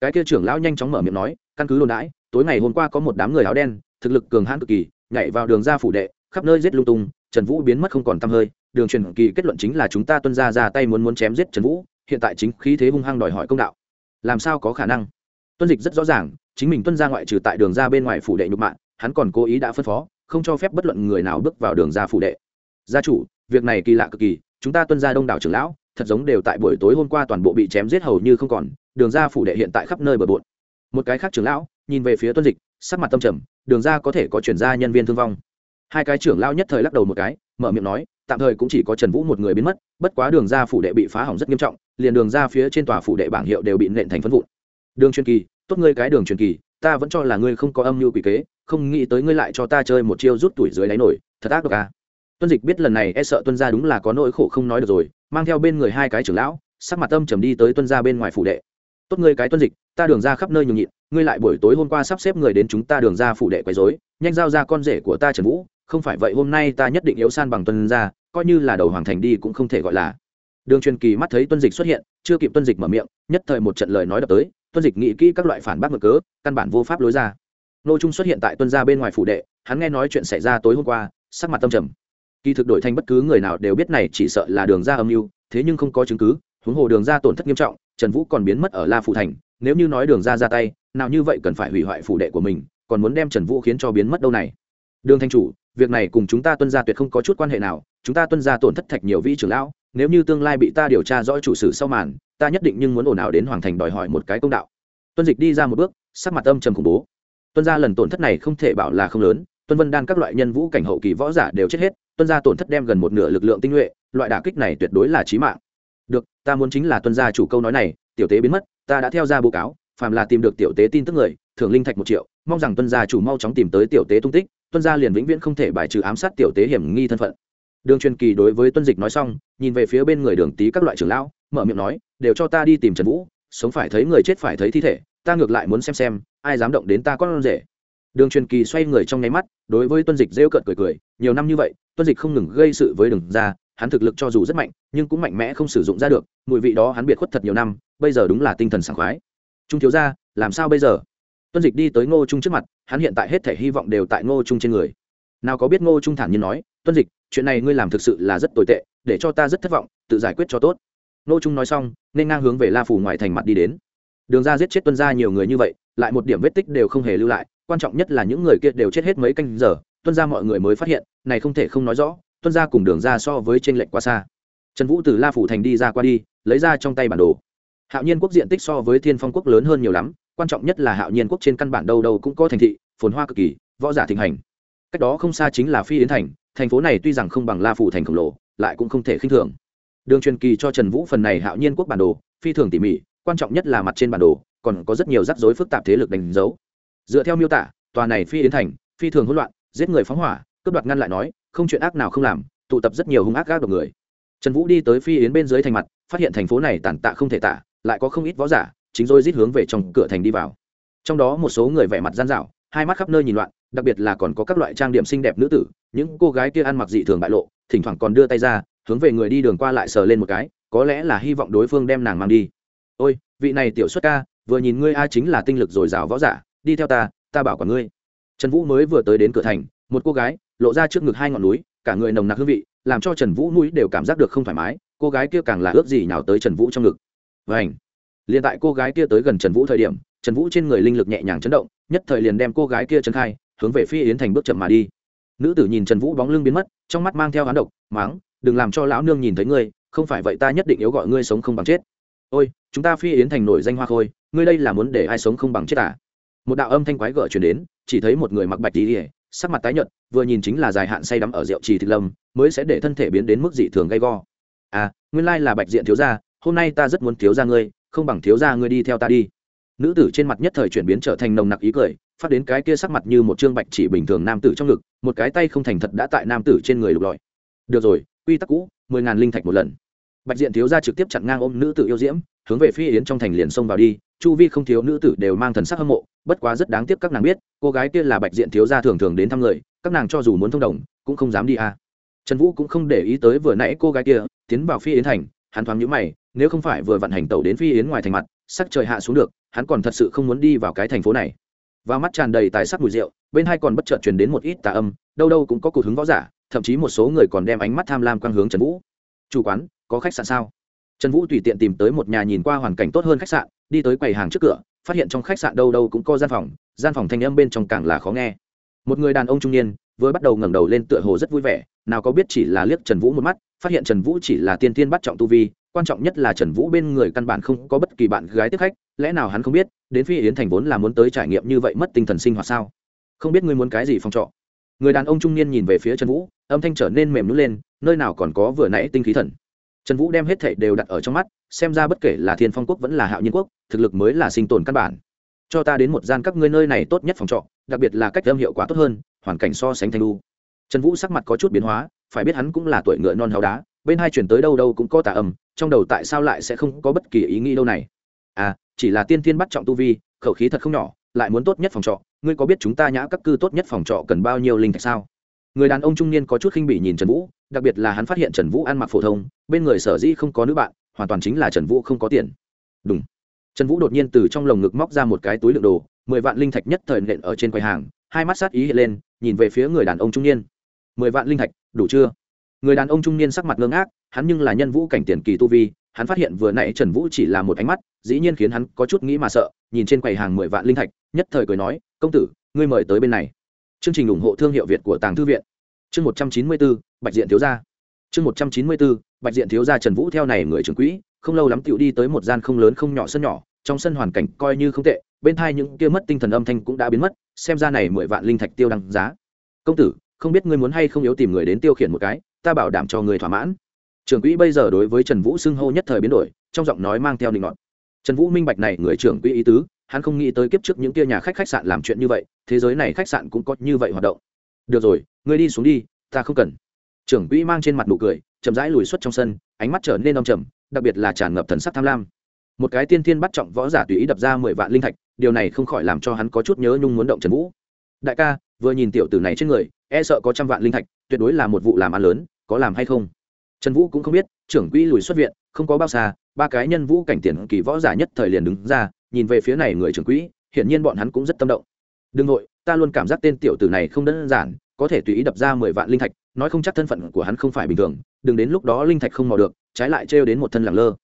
Cái kia trưởng lão nhanh chóng mở miệng nói, căn cứ đồn đãi, tối ngày hôm qua có một đám người áo đen, thực lực cường hãn cực kỳ, nhảy vào đường ra phủ đệ, khắp nơi giết lung tung, trần vũ biến mất không còn t hơi, đường truyền kỳ kết luận chính là chúng ta tuân ra ra tay muốn muốn chém giết trần vũ, hiện tại chính khí thế hung hăng đòi hỏi công đạo làm sao có khả năng? Tuân dịch rất rõ ràng, chính mình tuân ra ngoại trừ tại đường ra bên ngoài phủ đệ nhục mạng hắn còn cố ý đã phân phó, không cho phép bất luận người nào bước vào đường ra phủ đệ. Gia chủ, việc này kỳ lạ cực kỳ, chúng ta tuân ra đông đảo trưởng lão, thật giống đều tại buổi tối hôm qua toàn bộ bị chém giết hầu như không còn, đường ra phủ đệ hiện tại khắp nơi bờ bộn. Một cái khác trưởng lão, nhìn về phía tuân dịch, sắc mặt tâm trầm, đường ra có thể có chuyển ra nhân viên thương vong. Hai cái trưởng lão nhất thời lắc đầu một cái, mở miệng nói tạm thời cũng chỉ có trần vũ một người biến mất, bất quá đường ra phủ đệ bị phá hỏng rất nghiêm trọng, liền đường ra phía trên tòa phủ đệ bảng hiệu đều bị nện thành phân vụn đường truyền kỳ, tốt ngươi cái đường truyền kỳ, ta vẫn cho là ngươi không có âm mưu quỷ kế, không nghĩ tới ngươi lại cho ta chơi một chiêu rút tuổi dưới đáy nổi, thật ác độc à. tuân dịch biết lần này e sợ tuân ra đúng là có nỗi khổ không nói được rồi, mang theo bên người hai cái trưởng lão, sắc mặt tâm trầm đi tới tuân ra bên ngoài phủ đệ tốt ngươi cái tuân dịch, ta đường ra khắp nơi nhường nhịn, ngươi lại buổi tối hôm qua sắp xếp người đến chúng ta đường ra phủ đệ quấy rối, nhanh giao ra con rể của ta trần vũ không phải vậy hôm nay ta nhất định yếu san bằng tuân ra, coi như là đầu hoàng thành đi cũng không thể gọi là. Đường truyền kỳ mắt thấy tuân dịch xuất hiện, chưa kịp tuân dịch mở miệng, nhất thời một trận lời nói đập tới, tuân dịch nghĩ kỹ các loại phản bác mở cớ, căn bản vô pháp lối ra. Nô trung xuất hiện tại tuân gia bên ngoài phủ đệ, hắn nghe nói chuyện xảy ra tối hôm qua, sắc mặt tâm trầm. Kỳ thực đổi thành bất cứ người nào đều biết này chỉ sợ là đường ra âm mưu, thế nhưng không có chứng cứ, huống hồ đường ra tổn thất nghiêm trọng, trần vũ còn biến mất ở la phủ thành, nếu như nói đường ra ra tay, nào như vậy cần phải hủy hoại phủ đệ của mình, còn muốn đem trần vũ khiến cho biến mất đâu này. Đường thanh chủ việc này cùng chúng ta tuân gia tuyệt không có chút quan hệ nào, chúng ta tuân gia tổn thất thạch nhiều vị trưởng lão, nếu như tương lai bị ta điều tra rõ chủ sử sau màn, ta nhất định nhưng muốn ồn ào đến hoàng thành đòi hỏi một cái công đạo. Tuân dịch đi ra một bước, sắc mặt âm trầm khủng bố. Tuân gia lần tổn thất này không thể bảo là không lớn, tuân vân đan các loại nhân vũ cảnh hậu kỳ võ giả đều chết hết, tuân gia tổn thất đem gần một nửa lực lượng tinh nhuệ, loại đả kích này tuyệt đối là chí mạng. Được, ta muốn chính là tuân gia chủ câu nói này, tiểu tế biến mất, ta đã theo ra báo cáo, phàm là tìm được tiểu tế tin tức người, thưởng linh thạch một triệu, mong rằng tuân gia chủ mau chóng tìm tới tiểu tế tung tích tuân gia liền vĩnh viễn không thể bài trừ ám sát tiểu tế hiểm nghi thân phận. Đường truyền kỳ đối với tuân dịch nói xong, nhìn về phía bên người đường tý các loại trưởng lão, mở miệng nói, đều cho ta đi tìm trần vũ, sống phải thấy người chết phải thấy thi thể, ta ngược lại muốn xem xem, ai dám động đến ta con rể. Đường truyền kỳ xoay người trong nháy mắt, đối với tuân dịch rêu cợt cười cười, nhiều năm như vậy, tuân dịch không ngừng gây sự với đường ra hắn thực lực cho dù rất mạnh, nhưng cũng mạnh mẽ không sử dụng ra được, mùi vị đó hắn biệt khuất thật nhiều năm, bây giờ đúng là tinh thần sảng khoái. Trung thiếu ra làm sao bây giờ? Tuân dịch đi tới ngô trung trước mặt, hắn hiện tại hết thể hy vọng đều tại ngô trung trên người. Nào có biết ngô trung thản nhiên nói, tuân dịch, chuyện này ngươi làm thực sự là rất tồi tệ, để cho ta rất thất vọng, tự giải quyết cho tốt. Ngô trung nói xong, nên ngang hướng về la phủ ngoài thành mặt đi đến. Đường ra giết chết tuân ra nhiều người như vậy, lại một điểm vết tích đều không hề lưu lại, quan trọng nhất là những người kia đều chết hết mấy canh giờ, tuân ra mọi người mới phát hiện, này không thể không nói rõ, tuân ra cùng đường ra so với t r ê n lệch quá xa. Trần vũ từ la phủ thành đi ra qua đi, lấy ra trong tay bản đồ. Hạo nhiên quốc diện tích so với thiên phong quốc lớn hơn nhiều lắm quan trọng nhất là hạo nhiên quốc trên căn bản đâu đâu cũng có thành thị, phồn hoa cực kỳ, võ giả thịnh hành. Cách đó không xa chính là phi yến thành thành phố này tuy rằng không bằng la phủ thành khổng lồ, lại cũng không thể khinh thường. Đường truyền kỳ cho trần vũ phần này hạo nhiên quốc bản đồ, phi thường tỉ mỉ, quan trọng nhất là mặt trên bản đồ, còn có rất nhiều rắc rối phức tạp thế lực đánh dấu. Dựa theo miêu tả, tòa này phi yến thành, phi thường hỗn loạn, giết người phóng hỏa, cướp đoạt ngăn lại nói, không chuyện ác nào không làm, tụ tập rất nhiều hung ác gác độc người. Trần vũ đi tới phi yến bên dưới thành mặt, phát hiện thành phố này tàn tạ không thể tả, lại có không ít võ giả chính rồi rít hướng về trong cửa thành đi vào. Trong đó một số người vẻ mặt gian dảo, hai mắt khắp nơi nhìn loạn, đặc biệt là còn có các loại trang điểm xinh đẹp nữ tử, những cô gái kia ăn mặc dị thường bại lộ, thỉnh thoảng còn đưa tay ra, hướng về người đi đường qua lại sờ lên một cái, có lẽ là hy vọng đối phương đem nàng mang đi. Ôi, vị này tiểu xuất ca, vừa nhìn ngươi a chính là tinh lực dồi dào võ giả, đi theo ta ta bảo quản ngươi. Trần vũ mới vừa tới đến cửa thành, một cô gái lộ ra trước ngực hai ngọn núi, cả người nồng nặc hương vị, làm cho trần vũ mũi đều cảm giác được không thoải mái, cô gái kia càng là ước gì nào tới trần vũ trong ngực. Và liền tại cô gái kia tới gần trần vũ thời điểm, trần vũ trên người linh lực nhẹ nhàng chấn động, nhất thời liền đem cô gái kia trấn khai, hướng về Phi yến thành bước chậm mà đi. Nữ tử nhìn trần vũ bóng lưng biến mất, trong mắt mang theo hán độc, máng, đừng làm cho lão nương nhìn thấy ngươi, không phải vậy ta nhất định yếu gọi ngươi sống không bằng chết. Ôi, chúng ta phi yến thành nổi danh hoa khôi, ngươi đây là muốn để ai sống không bằng chết à? Một đạo âm thanh quái gở chuyển đến, chỉ thấy một người mặc bạch tí ỉa sắc mặt tái nhợt, vừa nhìn chính là dài hạn say đắm ở rượu trì thịt lâm mới sẽ để thân thể biến đến mức dị thường gay go. À nguyên lai là bạch diện thiếu gia, hôm nay ta rất muốn thiếu gia ngươi không bằng thiếu gia ngươi đi theo ta đi. Nữ tử trên mặt nhất thời chuyển biến trở thành nồng nặc ý cười, phát đến cái kia sắc mặt như một trương bạch chỉ bình thường nam tử trong ngực, một cái tay không thành thật đã tại nam tử trên người lục lọi. Được rồi, quy tắc cũ, mười ngàn linh thạch một lần. Bạch diện thiếu gia trực tiếp chặn ngang ôm nữ tử yêu diễm, hướng về phi yến trong thành liền xông vào đi, chu vi không thiếu nữ tử đều mang thần sắc hâm mộ, bất quá rất đáng tiếc các nàng biết, cô gái kia là bạch diện thiếu gia thường thường đến thăm người, các nàng cho dù muốn thông đồng, cũng không dám đi a. À. trần vũ cũng không để ý tới vừa nãy cô gái kia, tiến vào phi yến thành hắn thoáng nhíu mày, nếu không phải vừa vận hành tàu đến phi yến ngoài thành mặt, sắc trời hạ xuống được, hắn còn thật sự không muốn đi vào cái thành phố này. Và mắt tràn đầy tài sắc mùi rượu, bên hai còn bất chợt truyền đến một ít tà âm, đâu đâu cũng có cột hứng võ giả, thậm chí một số người còn đem ánh mắt tham lam quang hướng trần vũ. Chủ quán, có khách sạn sao? Trần vũ tùy tiện tìm tới một nhà nhìn qua hoàn cảnh tốt hơn khách sạn, đi tới quầy hàng trước cửa, phát hiện trong khách sạn đâu đâu cũng có gian phòng gian phòng thanh âm bên trong càng là khó nghe. Một người đàn ông trung niên, vừa bắt đầu ngẩng đầu lên tựa hồ rất vui vẻ nào có biết chỉ là liếc trần vũ một mắt, phát hiện trần vũ chỉ là tiên tiên bắt trọng tu vi, quan trọng nhất là trần vũ bên người căn bản không có bất kỳ bạn gái tiếp khách, lẽ nào hắn không biết, đến phi yến thành vốn là muốn tới trải nghiệm như vậy mất tinh thần sinh hoạt sao? Không biết ngươi muốn cái gì phòng trọ? Người đàn ông trung niên nhìn về phía trần vũ, âm thanh trở nên mềm nhún lên, nơi nào còn có vừa nãy tinh khí thần. Trần vũ đem hết thảy đều đặt ở trong mắt, xem ra bất kể là thiên phong quốc vẫn là hạo nhiên quốc, thực lực mới là sinh tồn căn bản. Cho ta đến một gian các ngươi nơi này tốt nhất phòng trọ, đặc biệt là cách âm hiệu quả tốt hơn, hoàn cảnh so sánh thanh lu trần vũ sắc mặt có chút biến hóa, phải biết hắn cũng là tuổi ngựa non háo đá, bên hai chuyển tới đâu đâu cũng có tà âm, trong đầu tại sao lại sẽ không có bất kỳ ý nghĩ đâu này? À chỉ là tiên tiên bắt trọng tu vi, khẩu khí thật không nhỏ, lại muốn tốt nhất phòng trọ, ngươi có biết chúng ta nhã các cư tốt nhất phòng trọ cần bao nhiêu linh thạch sao? Người đàn ông trung niên có chút khinh bỉ nhìn trần vũ, đặc biệt là hắn phát hiện trần vũ ăn mặc phổ thông, bên người sở dĩ không có nữ bạn, hoàn toàn chính là trần vũ không có tiền. Đúng trần vũ đột nhiên từ trong lồng ngực móc ra một cái túi lượng đồ, mười vạn linh thạch nhất thời nện ở trên quầy hàng, hai mắt sát ý hiện lên, nhìn về phía người đàn ông trung niên mười vạn linh thạch, đủ chưa? Người đàn ông trung niên sắc mặt ngơ ngác, hắn nhưng là nhân vũ cảnh tiền kỳ tu vi, hắn phát hiện vừa nãy trần vũ chỉ là một ánh mắt, dĩ nhiên khiến hắn có chút nghĩ mà sợ, nhìn trên quầy hàng mười vạn linh thạch, nhất thời cười nói, công tử, ngươi mời tới bên này. Chương trình ủng hộ thương hiệu việt của tàng thư viện. Chương một trăm chín mươi bốn bạch diện thiếu gia. Chương một trăm chín mươi bốn bạch diện thiếu gia trần vũ theo này người trưởng quỹ, không lâu lắm tựu đi tới một gian không lớn không nhỏ sân nhỏ, trong sân hoàn cảnh coi như không tệ, bên thai những kia mất tinh thần âm thanh cũng đã biến mất, xem ra này mười vạn linh thạch tiêu đăng giá. Công tử không biết ngươi muốn hay không yếu tìm người đến tiêu khiển một cái, ta bảo đảm cho người thỏa mãn. Trưởng quỹ bây giờ đối với trần vũ xưng hô nhất thời biến đổi, trong giọng nói mang theo định ngọn trần vũ minh bạch này người trưởng quỹ ý tứ, hắn không nghĩ tới kiếp trước những kia nhà khách khách sạn làm chuyện như vậy, thế giới này khách sạn cũng có như vậy hoạt động. Được rồi, ngươi đi xuống đi, ta không cần. Trưởng quỹ mang trên mặt nụ cười, chậm rãi lùi xuất trong sân, ánh mắt trở nên đông trầm, đặc biệt là tràn ngập thần sắc tham lam. Một cái tiên thiên bắt trọng võ giả tùy ý đập ra mười vạn linh thạch, điều này không khỏi làm cho hắn có chút nhớ nhung muốn động trần vũ. Đại ca vừa nhìn tiểu tử này trên người e sợ có trăm vạn linh thạch, tuyệt đối là một vụ làm ăn lớn, có làm hay không? Trần vũ cũng không biết, trưởng quỹ lùi xuất viện, không có bao xa, ba cái nhân vũ cảnh tiền kỳ võ giả nhất thời liền đứng ra, nhìn về phía này người trưởng quỹ, hiển nhiên bọn hắn cũng rất tâm động. Đừng nội ta luôn cảm giác tên tiểu tử này không đơn giản, có thể tùy ý đập ra mười vạn linh thạch, nói không chắc thân phận của hắn không phải bình thường, đừng đến lúc đó linh thạch không mò được, trái lại trêu đến một thân làng lơ.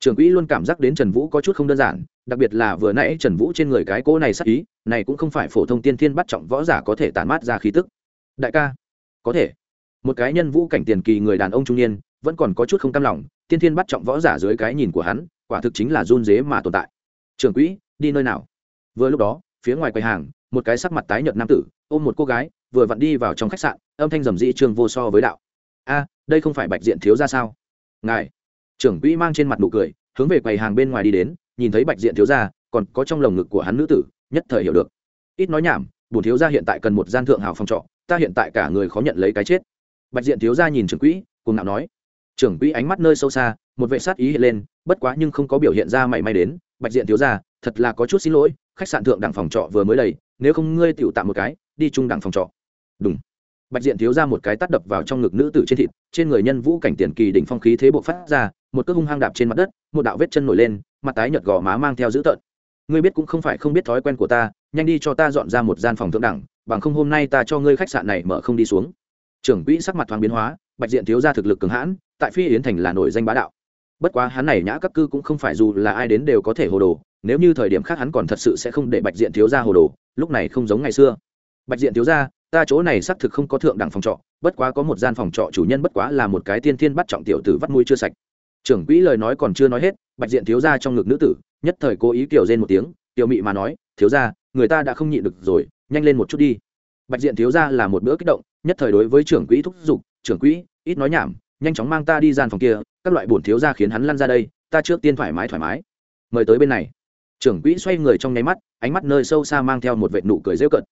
Trưởng quỹ luôn cảm giác đến trần vũ có chút không đơn giản, đặc biệt là vừa nãy trần vũ trên người cái cỗ này sắc ý này cũng không phải phổ thông tiên thiên bắt trọng võ giả có thể tản mát ra khí tức. Đại ca, có thể. Một cái nhân vũ cảnh tiền kỳ người đàn ông trung niên, vẫn còn có chút không cam lòng, tiên thiên bắt trọng võ giả dưới cái nhìn của hắn, quả thực chính là run dế mà tồn tại. Trưởng quỹ, đi nơi nào? Vừa lúc đó, phía ngoài quầy hàng, một cái sắc mặt tái nhợt nam tử, ôm một cô gái, vừa vặn đi vào trong khách sạn, âm thanh rầm rĩ trương vô so với đạo. A, đây không phải bạch diện thiếu ra sao? Ngài. Trưởng quỹ mang trên mặt nụ cười, hướng về quầy hàng bên ngoài đi đến, nhìn thấy bạch diện thiếu ra còn có trong lồng ngực của hắn nữ tử nhất thời hiểu được. Ít nói nhảm, bổn thiếu gia hiện tại cần một gian thượng hào phòng trọ, ta hiện tại cả người khó nhận lấy cái chết. Bạch diện thiếu gia nhìn trưởng quỹ cùng nào nói. Trưởng quỹ ánh mắt nơi sâu xa, một vệ sát ý hiện lên, bất quá nhưng không có biểu hiện ra mảy may đến. Bạch diện thiếu gia, thật là có chút xin lỗi, khách sạn thượng đẳng phòng trọ vừa mới đầy, nếu không ngươi tiểu tạm một cái, đi chung đẳng phòng trọ. Đúng bạch diện thiếu ra một cái tắt đập vào trong ngực nữ tử trên thịt, trên người nhân vũ cảnh tiền kỳ đỉnh phong khí thế bộ phát ra, một cước hung hăng đạp trên mặt đất, một đạo vết chân nổi lên, mặt tái nhợt gò má mang theo dữ tợn ngươi biết cũng không phải không biết thói quen của ta, nhanh đi cho ta dọn ra một gian phòng thượng đẳng, bằng không hôm nay ta cho ngươi khách sạn này mở không đi xuống. Trưởng quỹ sắc mặt thoáng biến hóa, bạch diện thiếu ra thực lực cường hãn, tại phi yến thành là nổi danh bá đạo. Bất quá hắn này nhã các cư cũng không phải dù là ai đến đều có thể hồ đồ, nếu như thời điểm khác hắn còn thật sự sẽ không để bạch diện thiếu ra hồ đồ, lúc này không giống ngày xưa. Bạch diện thiếu ra ta chỗ này xác thực không có thượng đẳng phòng trọ, bất quá có một gian phòng trọ chủ nhân bất quá là một cái tiên thiên bắt trọng tiểu tử vắt mũi chưa sạch. Trưởng quỹ lời nói còn chưa nói hết, bạch diện thiếu ra trong ngực nữ tử nhất thời cố ý kiểu rên một tiếng, tiểu mị mà nói, thiếu ra người ta đã không nhịn được rồi, nhanh lên một chút đi. Bạch diện thiếu ra là một bữa kích động, nhất thời đối với trưởng quỹ thúc giục, trưởng quỹ, ít nói nhảm, nhanh chóng mang ta đi gian phòng kia, các loại bổn thiếu ra khiến hắn lăn ra đây, ta trước tiên thoải mái thoải mái. Mời tới bên này. Trưởng quỹ xoay người trong nháy mắt, ánh mắt nơi sâu xa mang theo một vệ nụ cười rêu cận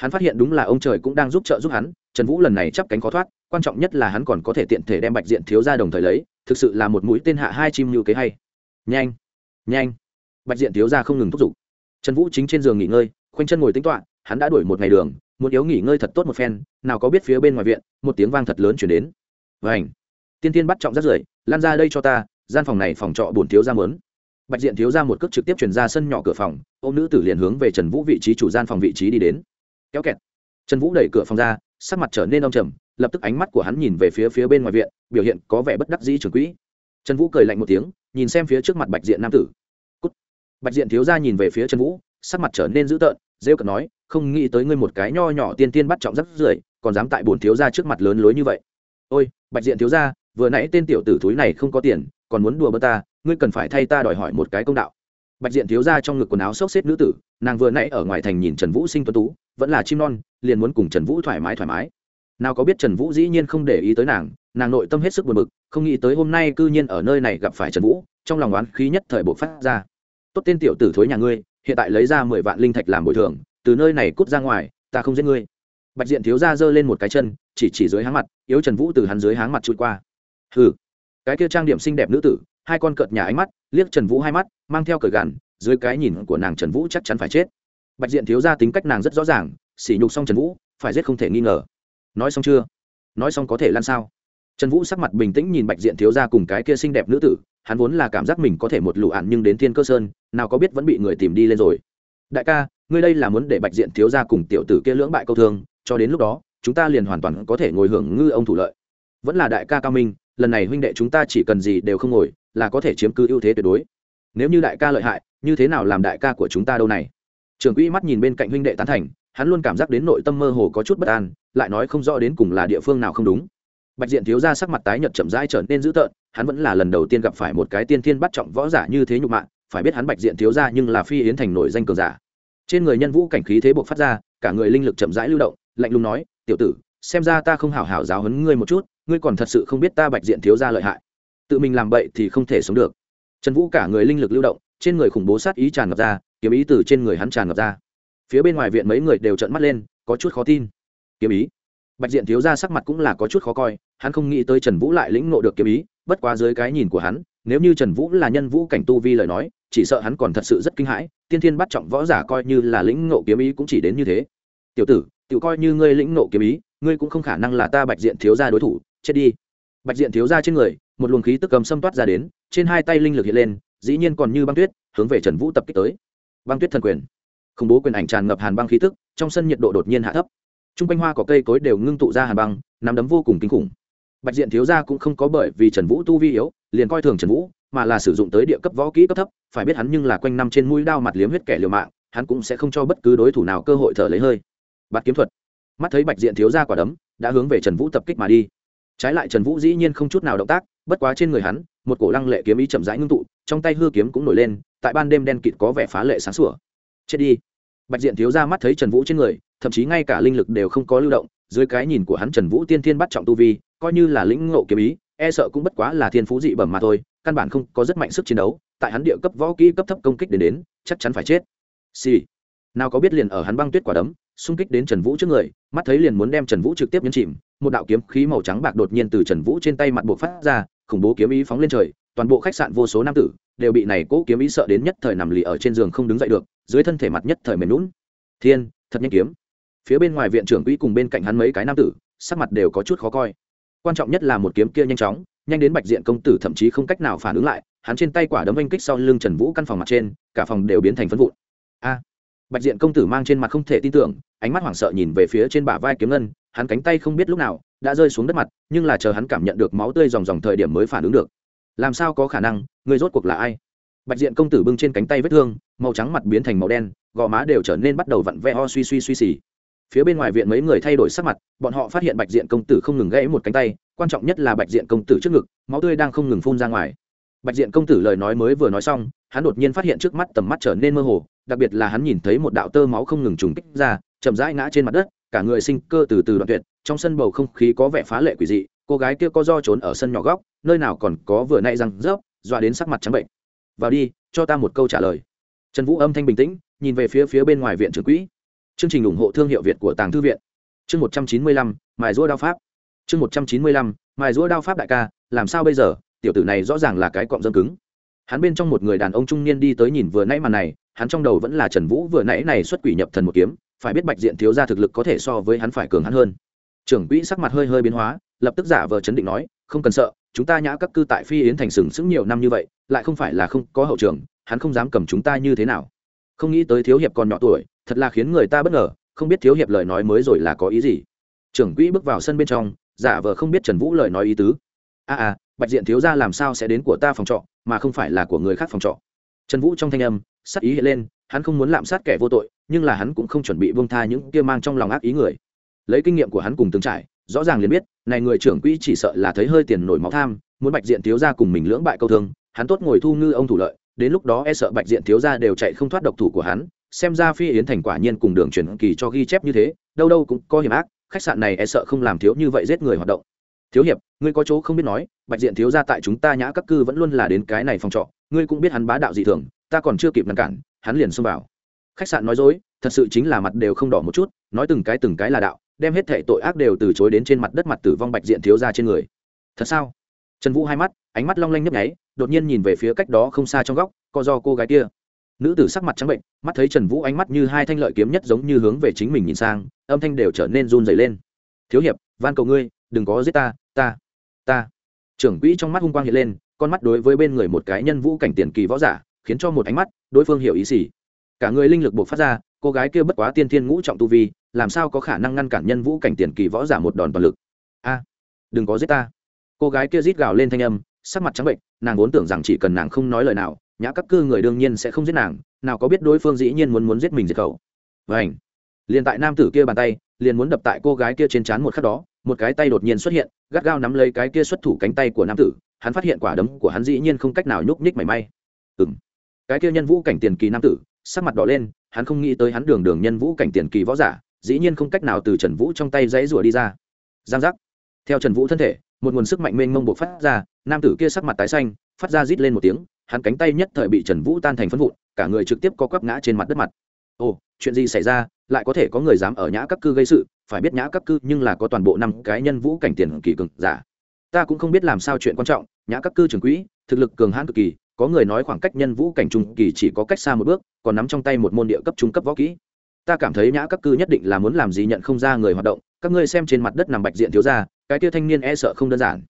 hắn phát hiện đúng là ông trời cũng đang giúp trợ giúp hắn, trần vũ lần này chắp cánh khó thoát, quan trọng nhất là hắn còn có thể tiện thể đem bạch diện thiếu ra đồng thời lấy, thực sự là một mũi tên hạ hai chim như kế hay. Nhanh nhanh bạch diện thiếu ra không ngừng thúc giục. Trần vũ chính trên giường nghỉ ngơi, khoanh chân ngồi tính toạ hắn đã đuổi một ngày đường, muốn yếu nghỉ ngơi thật tốt một phen, nào có biết phía bên ngoài viện, một tiếng vang thật lớn chuyển đến. Vảnh tiên tiên bắt trọng rất rưởi, lan ra đây cho ta, gian phòng này phòng trọ bổn thiếu ra mớn bạch diện thiếu ra một cước trực tiếp chuyển ra sân nhỏ cửa phòng ô nữ tử liền hướng về trần vũ vị trí chủ gian phòng vị trí đi đến. Kéo kẹt. Trần vũ đẩy cửa phòng ra, sắc mặt trở nên đông trầm, lập tức ánh mắt của hắn nhìn về phía phía bên ngoài viện, biểu hiện có vẻ bất đắc dĩ trường quỹ. Trần vũ cười lạnh một tiếng, nhìn xem phía trước mặt bạch diện nam tử bạch diện thiếu ra nhìn về phía trần vũ, sắc mặt trở nên dữ tợn, rêu cợt nói, không nghĩ tới ngươi một cái nho nhỏ tiên tiên bắt trọng rất rưởi, còn dám tại bổn thiếu ra trước mặt lớn lối như vậy. Ôi, bạch diện thiếu ra vừa nãy tên tiểu tử thúi này không có tiền, còn muốn đùa bơ ta, ngươi cần phải thay ta đòi hỏi một cái công đạo. Bạch diện thiếu ra trong ngực quần áo xốc xếp nữ tử, nàng vừa nãy ở ngoài thành nhìn trần vũ sinh tuấn tú, vẫn là chim non, liền muốn cùng trần vũ thoải mái thoải mái. Nào có biết trần vũ dĩ nhiên không để ý tới nàng nàng nội tâm hết sức buồn bực, không nghĩ tới hôm nay cư nhiên ở nơi này gặp phải trần vũ, trong lòng oán khí nhất thời bộ phát ra tốt tên tiểu tử thối nhà ngươi, hiện tại lấy ra mười vạn linh thạch làm bồi thường, từ nơi này cút ra ngoài, ta không giết ngươi. Bạch diện thiếu ra giơ lên một cái chân, chỉ chỉ dưới háng mặt, yếu trần vũ từ hắn dưới háng mặt trôi qua. Hừ. Cái kia trang điểm xinh đẹp nữ tử, hai con cợt nhà ánh mắt, liếc trần vũ hai mắt, mang theo cởi gằn, dưới cái nhìn của nàng trần vũ chắc chắn phải chết. Bạch diện thiếu ra tính cách nàng rất rõ ràng, sỉ nhục xong trần vũ, phải giết không thể nghi ngờ. Nói xong chưa? Nói xong có thể lan sao? Trần vũ sắc mặt bình tĩnh nhìn bạch diện thiếu ra cùng cái kia xinh đẹp nữ tử hắn vốn là cảm giác mình có thể một lũ ạn nhưng đến thiên cơ sơn, nào có biết vẫn bị người tìm đi lên rồi. Đại ca, ngươi đây là muốn để bạch diện thiếu ra cùng tiểu tử kia lưỡng bại câu thương, cho đến lúc đó, chúng ta liền hoàn toàn có thể ngồi hưởng ngư ông thủ lợi. Vẫn là đại ca cao minh, lần này huynh đệ chúng ta chỉ cần gì đều không ngồi, là có thể chiếm cứ ưu thế tuyệt đối. Nếu như đại ca lợi hại, như thế nào làm đại ca của chúng ta đâu này? Trường quỹ mắt nhìn bên cạnh huynh đệ tán thành, hắn luôn cảm giác đến nội tâm mơ hồ có chút bất an, lại nói không rõ đến cùng là địa phương nào không đúng bạch diện thiếu ra sắc mặt tái nhợt chậm rãi trở nên dữ tợn, hắn vẫn là lần đầu tiên gặp phải một cái tiên thiên bắt trọng võ giả như thế nhục mạ, phải biết hắn bạch diện thiếu ra nhưng là phi yến thành nổi danh cường giả. Trên người nhân vũ cảnh khí thế buộc phát ra, cả người linh lực chậm rãi lưu động, lạnh lùng nói, tiểu tử, xem ra ta không hảo hảo giáo hấn ngươi một chút, ngươi còn thật sự không biết ta bạch diện thiếu ra lợi hại. Tự mình làm bậy thì không thể sống được. Trần vũ cả người linh lực lưu động, trên người khủng bố sát ý tràn ngập ra, kiếm ý từ trên người hắn tràn ngập ra. Phía bên ngoài viện mấy người đều trợn mắt lên, có chút khó tin. Kiếm ý bạch diện thiếu ra sắc mặt cũng là có chút khó coi, hắn không nghĩ tới trần vũ lại lĩnh nộ được kiếm ý, bất quá dưới cái nhìn của hắn, nếu như trần vũ là nhân vũ cảnh tu vi lời nói, chỉ sợ hắn còn thật sự rất kinh hãi, tiên thiên bắt trọng võ giả coi như là lĩnh nộ kiếm ý cũng chỉ đến như thế. Tiểu tử tự coi như ngươi lĩnh nộ kiếm ý, ngươi cũng không khả năng là ta bạch diện thiếu ra đối thủ, chết đi. Bạch diện thiếu ra trên người, một luồng khí tức cầm xâm toát ra đến, trên hai tay linh lực hiện lên, dĩ nhiên còn như băng tuyết, hướng về trần vũ tập kích tới. Băng tuyết thần quyền. Khủng bố quyền ảnh tràn ngập hàn băng khí tức, trong sân nhiệt độ đột nhiên hạ thấp t r u n g quanh hoa có cây cối đều ngưng tụ ra hàn băng, nắm đấm vô cùng kinh khủng. Bạch diện thiếu gia cũng không có bởi vì trần vũ tu vi yếu, liền coi thường trần vũ, mà là sử dụng tới địa cấp võ kỹ cấp thấp, phải biết hắn nhưng là quanh năm trên mũi đao mặt liếm huyết kẻ liều mạng, hắn cũng sẽ không cho bất cứ đối thủ nào cơ hội thở lấy hơi. Bạt kiếm thuật. Mắt thấy bạch diện thiếu gia quả đấm, đã hướng về trần vũ tập kích mà đi. Trái lại trần vũ dĩ nhiên không chút nào động tác, bất quá trên người hắn, một cổ lăng lệ kiếm ý chậm rãi ngưng tụ, trong tay hư kiếm cũng nổi lên, tại ban đêm đen kịt có vẻ phá lệ sáng sủa. Chết đi. Bạch diện thiếu ra mắt thấy trần vũ trên người thậm chí ngay cả linh lực đều không có lưu động, dưới cái nhìn của hắn trần vũ tiên thiên bắt trọng tu vi, coi như là lĩnh ngộ kiếm ý e sợ cũng bất quá là thiên phú dị bẩm mà thôi, căn bản không có rất mạnh sức chiến đấu, tại hắn địa cấp võ kỹ cấp thấp công kích đến đến, chắc chắn phải chết. Xì、sì. nào có biết liền ở hắn băng tuyết quả đấm, xung kích đến trần vũ trước người, mắt thấy liền muốn đem trần vũ trực tiếp nhấn chìm, một đạo kiếm khí màu trắng bạc đột nhiên từ trần vũ trên tay mặt buộc phát ra, khủng bố kiếm ý phóng lên trời, toàn bộ khách sạn vô số nam tử đều bị này cố kiếm ý sợ đến nhất thời nằm lì ở trên giường không đứng dậy được, dưới thân thể mặt nhất thời mềm lún thiên, thật nhanh kiếm phía bên ngoài viện trưởng quỹ cùng bên cạnh hắn mấy cái nam tử, sắc mặt đều có chút khó coi. Quan trọng nhất là một kiếm kia nhanh chóng, nhanh đến bạch diện công tử thậm chí không cách nào phản ứng lại, hắn trên tay quả đấm anh kích sau lưng trần vũ căn phòng mặt trên, cả phòng đều biến thành phân vụn. A! Bạch diện công tử mang trên mặt không thể tin tưởng, ánh mắt hoảng sợ nhìn về phía trên bả vai kiếm ngân, hắn cánh tay không biết lúc nào đã rơi xuống đất mặt, nhưng là chờ hắn cảm nhận được máu tươi dòng dòng thời điểm mới phản ứng được. Làm sao có khả năng, người rốt cuộc là ai? Bạch diện công tử bưng trên cánh tay vết thương, màu trắng mặt biến thành màu đen, gò má đều trở nên bắt đầu vặn ve ho suy suy suy. xì phía bên ngoài viện mấy người thay đổi sắc mặt, bọn họ phát hiện bạch diện công tử không ngừng gãy một cánh tay, quan trọng nhất là bạch diện công tử trước ngực, máu tươi đang không ngừng phun ra ngoài. Bạch diện công tử lời nói mới vừa nói xong, hắn đột nhiên phát hiện trước mắt tầm mắt trở nên mơ hồ, đặc biệt là hắn nhìn thấy một đạo tơ máu không ngừng trùng kích ra, chậm rãi ngã trên mặt đất, cả người sinh cơ từ từ đoạn tuyệt, trong sân bầu không khí có vẻ phá lệ quỷ dị, cô gái kia có do trốn ở sân nhỏ góc, nơi nào còn có vừa nay răng rớp, dọa đến sắc mặt trắng bệnh. Vào đi, cho ta một câu trả lời. Trần vũ âm thanh bình tĩnh, nhìn về phía phía bên ngoài viện trưởng quỹ chương trình ủng hộ thương hiệu việt của tàng thư viện. Chương một trăm chín mươi lăm, mài rũa đao pháp. Chương một trăm chín mươi lăm, mài rũa đao pháp đại ca, làm sao bây giờ? Tiểu tử này rõ ràng là cái cọng dâm cứng. Hắn bên trong một người đàn ông trung niên đi tới nhìn vừa nãy màn này, hắn trong đầu vẫn là trần vũ vừa nãy này xuất quỷ nhập thần một kiếm, phải biết bạch diện thiếu ra thực lực có thể so với hắn phải cường hắn hơn. Trưởng quỹ sắc mặt hơi hơi biến hóa, lập tức giả vờ chấn định nói, không cần sợ, chúng ta nhã các cư tại phi yến thành sừng sững nhiều năm như vậy, lại không phải là không có hậu trường, hắn không dám cầm chúng ta như thế nào. Không nghĩ tới thiếu hiệp còn nhỏ tuổi thật là khiến người ta bất ngờ không biết thiếu hiệp lời nói mới rồi là có ý gì. Trưởng quỹ bước vào sân bên trong giả vờ không biết trần vũ lời nói ý tứ. A à, à bạch diện thiếu ra làm sao sẽ đến của ta phòng trọ mà không phải là của người khác phòng trọ. Trần vũ trong thanh âm sắc ý hiện lên hắn không muốn lạm sát kẻ vô tội nhưng là hắn cũng không chuẩn bị vương tha những kia mang trong lòng ác ý người. Lấy kinh nghiệm của hắn cùng từng trải rõ ràng liền biết này người trưởng quỹ chỉ sợ là thấy hơi tiền nổi máu tham muốn bạch diện thiếu ra cùng mình lưỡng bại câu thương hắn tốt ngồi thu ngư ông thủ lợi đến lúc đó e sợ bạch diện thiếu ra đều chạy không thoát độc thủ của hắn xem ra phi yến thành quả nhiên cùng đường truyền kỳ cho ghi chép như thế, đâu đâu cũng có hiểm ác, khách sạn này e sợ không làm thiếu như vậy giết người hoạt động. Thiếu hiệp, ngươi có chỗ không biết nói, bạch diện thiếu ra tại chúng ta nhã các cư vẫn luôn là đến cái này phòng trọ, ngươi cũng biết hắn bá đạo dị thường, ta còn chưa kịp ngăn cản, hắn liền xông vào. Khách sạn nói dối, thật sự chính là mặt đều không đỏ một chút, nói từng cái từng cái là đạo, đem hết thệ tội ác đều từ chối đến trên mặt đất mặt tử vong bạch diện thiếu ra trên người. Thật sao? Trần vũ hai mắt, ánh mắt long lanh nhấp nháy, đột nhiên nhìn về phía cách đó không xa trong góc, co do cô gái kia nữ tử sắc mặt trắng bệnh, mắt thấy trần vũ ánh mắt như hai thanh lợi kiếm nhất giống như hướng về chính mình nhìn sang, âm thanh đều trở nên run dày lên. Thiếu hiệp, van cầu ngươi, đừng có giết ta ta ta. Trưởng quỹ trong mắt hung quang hiện lên, con mắt đối với bên người một cái nhân vũ cảnh tiền kỳ võ giả, khiến cho một ánh mắt, đối phương hiểu ý gì. Cả người linh lực buộc phát ra, cô gái kia bất quá tiên thiên ngũ trọng tu vi, làm sao có khả năng ngăn cản nhân vũ cảnh tiền kỳ võ giả một đòn toàn lực? A, đừng có giết ta. Cô gái kia rít gào lên thanh âm, sắc mặt trắng bệnh, nàng vốn tưởng rằng chỉ cần nàng không nói lời nào nhã các cư người đương nhiên sẽ không giết nàng, nào có biết đối phương dĩ nhiên muốn muốn giết mình diệt khẩu. Vảnh liền tại nam tử kia bàn tay, liền muốn đập tại cô gái kia trên trán một khắc đó, một cái tay đột nhiên xuất hiện, gắt gao nắm lấy cái kia xuất thủ cánh tay của nam tử, hắn phát hiện quả đấm của hắn dĩ nhiên không cách nào nhúc nhích mảy may. Ừng cái kia nhân vũ cảnh tiền kỳ nam tử, sắc mặt đỏ lên, hắn không nghĩ tới hắn đường đường nhân vũ cảnh tiền kỳ võ giả, dĩ nhiên không cách nào từ trần vũ trong tay dãy rủa đi ra. Giang giác. Theo trần vũ thân thể, một nguồn sức mạnh mênh mông buộc phát ra, nam tử kia sắc mặt tái xanh, phát ra rít lên một tiếng hắn cánh tay nhất thời bị trần vũ tan thành phân vụn, cả người trực tiếp có quắp ngã trên mặt đất mặt. Ồ, chuyện gì xảy ra? Lại có thể có người dám ở nhã các cư gây sự? Phải biết nhã các cư nhưng là có toàn bộ năm cái nhân vũ cảnh tiền kỳ cực giả. Ta cũng không biết làm sao chuyện quan trọng, nhã các cư trường quỹ, thực lực cường hãn cực kỳ, có người nói khoảng cách nhân vũ cảnh trung kỳ chỉ có cách xa một bước, còn nắm trong tay một môn địa cấp trung cấp võ kỹ. Ta cảm thấy nhã các cư nhất định là muốn làm gì nhận không ra người hoạt động, các ngươi xem trên mặt đất nằm bạch diện thiếu ra cái tia thanh niên e sợ không đơn giản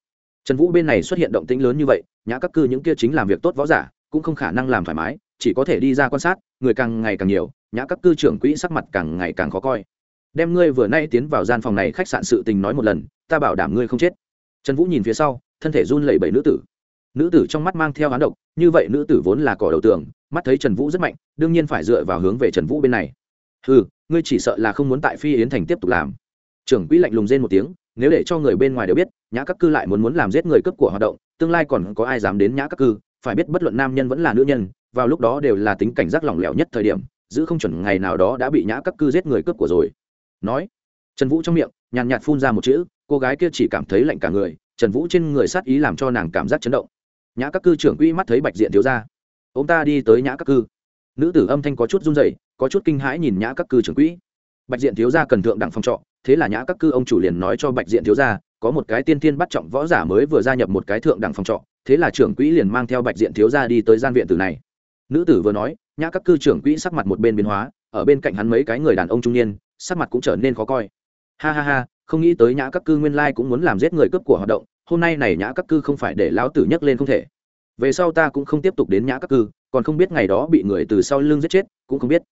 trần vũ bên này xuất hiện động tĩnh lớn như vậy, nhã các cư những kia chính làm việc tốt võ giả, cũng không khả năng làm thoải mái, chỉ có thể đi ra quan sát, người càng ngày càng nhiều, nhã các cư trưởng quỹ sắc mặt càng ngày càng khó coi. Đem ngươi vừa nay tiến vào gian phòng này khách sạn sự tình nói một lần, ta bảo đảm ngươi không chết. Trần vũ nhìn phía sau, thân thể run lẩy bẩy nữ tử. Nữ tử trong mắt mang theo hán độc, như vậy nữ tử vốn là cỏ đầu tường, mắt thấy trần vũ rất mạnh, đương nhiên phải dựa vào hướng về trần vũ bên này. Ừ ngươi chỉ sợ là không muốn tại phi yến thành tiếp tục làm. Trưởng quỹ lạnh lùng rên một tiếng nếu để cho người bên ngoài đều biết, nhã các cư lại muốn muốn làm giết người cấp của hoạt động, tương lai còn có ai dám đến nhã các cư? Phải biết bất luận nam nhân vẫn là nữ nhân, vào lúc đó đều là tính cảnh giác lỏng lẻo nhất thời điểm, giữ không chuẩn ngày nào đó đã bị nhã các cư giết người cướp của rồi. Nói, trần vũ trong miệng, nhàn nhạt phun ra một chữ, cô gái kia chỉ cảm thấy lạnh cả người, trần vũ trên người sát ý làm cho nàng cảm giác chấn động. Nhã các cư trưởng quỹ mắt thấy bạch diện thiếu ra. Ông ta đi tới nhã các cư. Nữ tử âm thanh có chút run dày có chút kinh hãi nhìn nhã các cư trưởng quỹ. Bạch diện thiếu ra cần thượng đẳng phòng trọ thế là nhã các cư ông chủ liền nói cho bạch diện thiếu gia, có một cái tiên tiên bắt trọng võ giả mới vừa gia nhập một cái thượng đẳng phòng trọ, thế là trưởng quỹ liền mang theo bạch diện thiếu gia đi tới gian viện tử này. Nữ tử vừa nói, nhã các cư trưởng quỹ sắc mặt một bên biến hóa, ở bên cạnh hắn mấy cái người đàn ông trung niên, sắc mặt cũng trở nên khó coi. Ha ha ha, không nghĩ tới nhã các cư nguyên lai cũng muốn làm giết người cướp của hoạt động, hôm nay này nhã các cư không phải để lão tử nhấc lên không thể. Về sau ta cũng không tiếp tục đến nhã các cư, còn không biết ngày đó bị người từ sau lưng giết chết, cũng không biết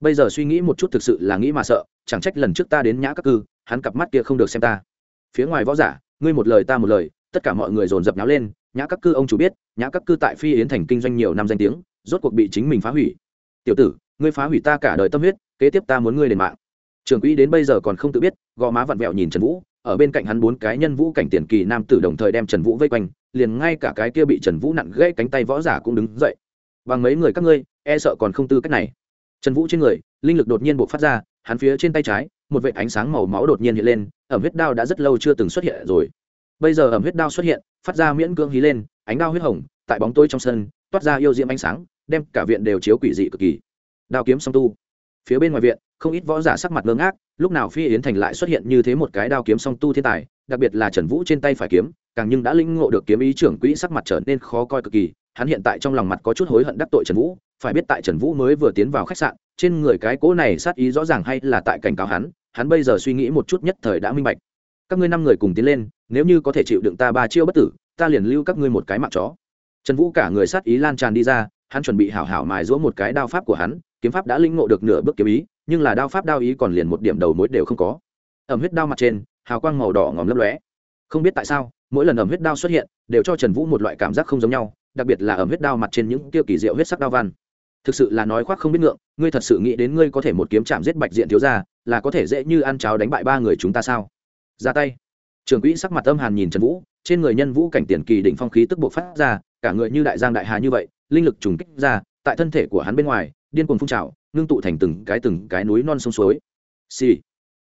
bây giờ suy nghĩ một chút thực sự là nghĩ mà sợ, chẳng trách lần trước ta đến nhã các cư, hắn cặp mắt kia không được xem ta. Phía ngoài võ giả, ngươi một lời ta một lời, tất cả mọi người dồn dập nháo lên, nhã các cư ông chủ biết, nhã các cư tại phi yến thành kinh doanh nhiều năm danh tiếng, rốt cuộc bị chính mình phá hủy. Tiểu tử, ngươi phá hủy ta cả đời tâm huyết, kế tiếp ta muốn ngươi lên mạng. Trưởng quỹ đến bây giờ còn không tự biết, gò má vặn vẹo nhìn trần vũ, ở bên cạnh hắn bốn cái nhân vũ cảnh tiền kỳ nam tử đồng thời đem trần vũ vây quanh, liền ngay cả cái kia bị trần vũ nặn gãy cánh tay võ giả cũng đứng dậy. Bằng mấy người các ngươi e sợ còn không tư cách này trần vũ trên người, linh lực đột nhiên buộc phát ra, hắn phía trên tay trái, một vệ ánh sáng màu máu đột nhiên hiện lên, ẩm huyết đao đã rất lâu chưa từng xuất hiện rồi. Bây giờ ẩm huyết đao xuất hiện, phát ra miễn cưỡng hí lên, ánh đao huyết hồng, tại bóng tối trong sân, toát ra yêu diễm ánh sáng, đem cả viện đều chiếu quỷ dị cực kỳ. Đao kiếm song tu. Phía bên ngoài viện, không ít võ giả sắc mặt ngơ ngác, lúc nào phi yến thành lại xuất hiện như thế một cái đao kiếm song tu thiên tài, đặc biệt là trần vũ trên tay phải kiếm, càng nhưng đã linh ngộ được kiếm ý trưởng quỹ sắc mặt trở nên khó coi cực kỳ, hắn hiện tại trong lòng mặt có chút hối hận đắc tội trần vũ phải biết tại trần vũ mới vừa tiến vào khách sạn, trên người cái cỗ này sát ý rõ ràng hay là tại cảnh cáo hắn hắn bây giờ suy nghĩ một chút nhất thời đã minh bạch. Các ngươi năm người cùng tiến lên, nếu như có thể chịu đựng ta ba chiêu bất tử, ta liền lưu các ngươi một cái mạng chó. Trần vũ cả người sát ý lan tràn đi ra, hắn chuẩn bị hảo hảo mài giũa một cái đao pháp của hắn, kiếm pháp đã linh ngộ được nửa bước kiếm ý, nhưng là đao pháp đao ý còn liền một điểm đầu mối đều không có. Ẩm huyết đao mặt trên, hào quang màu đỏ ngòm lấp lóe. Không biết tại sao, mỗi lần ẩm huyết đao xuất hiện, đều cho trần vũ một loại cảm giác không giống nhau, đặc biệt là ẩm huyết đao mặt trên những tiêu kỳ diệu huyết sắc đao văn thực sự là nói khoác không biết ngượng, ngươi thật sự nghĩ đến ngươi có thể một kiếm chạm giết bạch diện thiếu ra là có thể dễ như ăn cháo đánh bại ba người chúng ta sao? Ra tay. Trường quỹ sắc mặt âm hàn nhìn trần vũ, trên người nhân vũ cảnh tiền kỳ đỉnh phong khí tức buộc phát ra, cả người như đại giang đại hà như vậy, linh lực trùng kích ra, tại thân thể của hắn bên ngoài, điên cuồng phun trào, ngưng tụ thành từng cái từng cái núi non sông suối. Xì、sì.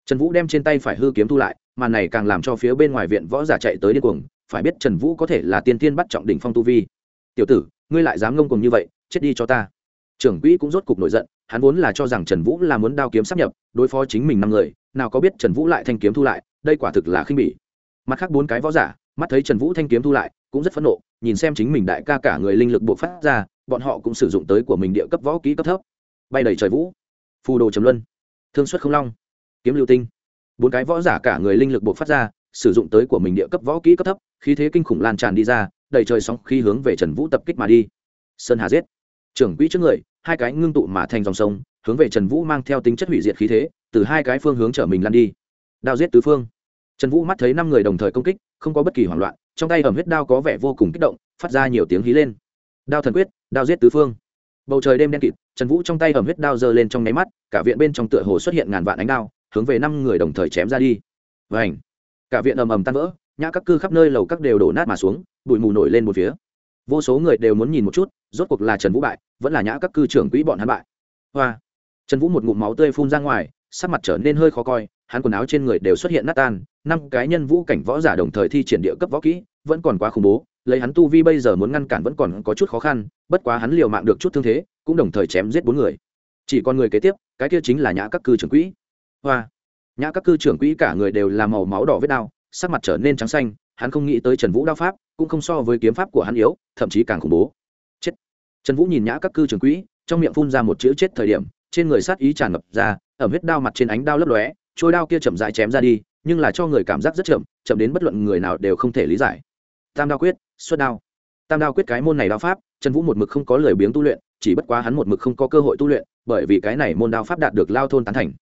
trần vũ đem trên tay phải hư kiếm thu lại, màn này càng làm cho phía bên ngoài viện võ giả chạy tới điên cuồng, phải biết trần vũ có thể là tiên tiên bắt trọng đỉnh phong tu vi. Tiểu tử, ngươi lại dám ngông cuồng như vậy, chết đi cho ta trưởng quỹ cũng rốt cục nổi giận, hắn vốn là cho rằng trần vũ là muốn đao kiếm sắp nhập, đối phó chính mình năm người, nào có biết trần vũ lại thanh kiếm thu lại, đây quả thực là khinh bỉ. Mặt khác bốn cái võ giả, mắt thấy trần vũ thanh kiếm thu lại, cũng rất phẫn nộ, nhìn xem chính mình đại ca cả người linh lực buộc phát ra, bọn họ cũng sử dụng tới của mình địa cấp võ kỹ cấp thấp. Bay đầy trời vũ. Phù đồ trầm luân. Thương xuất không long. Kiếm lưu tinh. Bốn cái võ giả cả người linh lực buộc phát ra, sử dụng tới của mình địa cấp võ kỹ cấp thấp, khí thế kinh khủng lan tràn đi ra, đầy trời sóng khi hướng về trần vũ tập kích mà đi. Sơn hà giết trưởng quỹ trước người, hai cái ngưng tụ mà thành dòng sông, hướng về trần vũ mang theo tính chất hủy diệt khí thế, từ hai cái phương hướng chở mình lan đi. Đao giết tứ phương. Trần vũ mắt thấy năm người đồng thời công kích, không có bất kỳ hoảng loạn, trong tay ẩm huyết đao có vẻ vô cùng kích động, phát ra nhiều tiếng hí lên. Đao thần quyết, đao giết tứ phương. Bầu trời đêm đen kịt, trần vũ trong tay ẩm huyết đao giơ lên trong nháy mắt, cả viện bên trong tựa hồ xuất hiện ngàn vạn ánh đao, hướng về năm người đồng thời chém ra đi. Và ảnh cả viện ầm ầm tan vỡ, nhã các cư khắp nơi lầu các đều đổ nát mà xuống, bụi mù nổi lên một phía vô số người đều muốn nhìn một chút, rốt cuộc là trần vũ bại, vẫn là nhã các cư trưởng quỹ bọn hắn bại. Hoa. Trần vũ một ngụm máu tươi phun ra ngoài, sắc mặt trở nên hơi khó coi, hắn quần áo trên người đều xuất hiện nát tan, năm cái nhân vũ cảnh võ giả đồng thời thi triển địa cấp võ kỹ, vẫn còn quá khủng bố, lấy hắn tu vi bây giờ muốn ngăn cản vẫn còn có chút khó khăn, bất quá hắn liều mạng được chút thương thế, cũng đồng thời chém giết bốn người. Chỉ còn người kế tiếp, cái kia chính là nhã các cư trưởng quỹ. Hoa. Nhã các cư trưởng quỹ cả người đều là màu máu đỏ vết đao, sắc mặt trở nên trắng xanh, hắn không nghĩ tới trần vũ đao pháp cũng không so với kiếm pháp của hắn yếu, thậm chí càng khủng bố. Chết. Trần vũ nhìn nhã các cư trưởng quỹ, trong miệng phun ra một chữ chết thời điểm, trên người sát ý tràn ngập ra, ẩm huyết đao mặt trên ánh đao lấp lóe trôi đao kia chậm rãi chém ra đi, nhưng là cho người cảm giác rất chậm chậm đến bất luận người nào đều không thể lý giải. Tam đao quyết, xuất đao. Tam đao quyết cái môn này đao pháp, trần vũ một mực không có lời biếng tu luyện, chỉ bất quá hắn một mực không có cơ hội tu luyện, bởi vì cái này môn đao pháp đạt được lao thôn tán thành.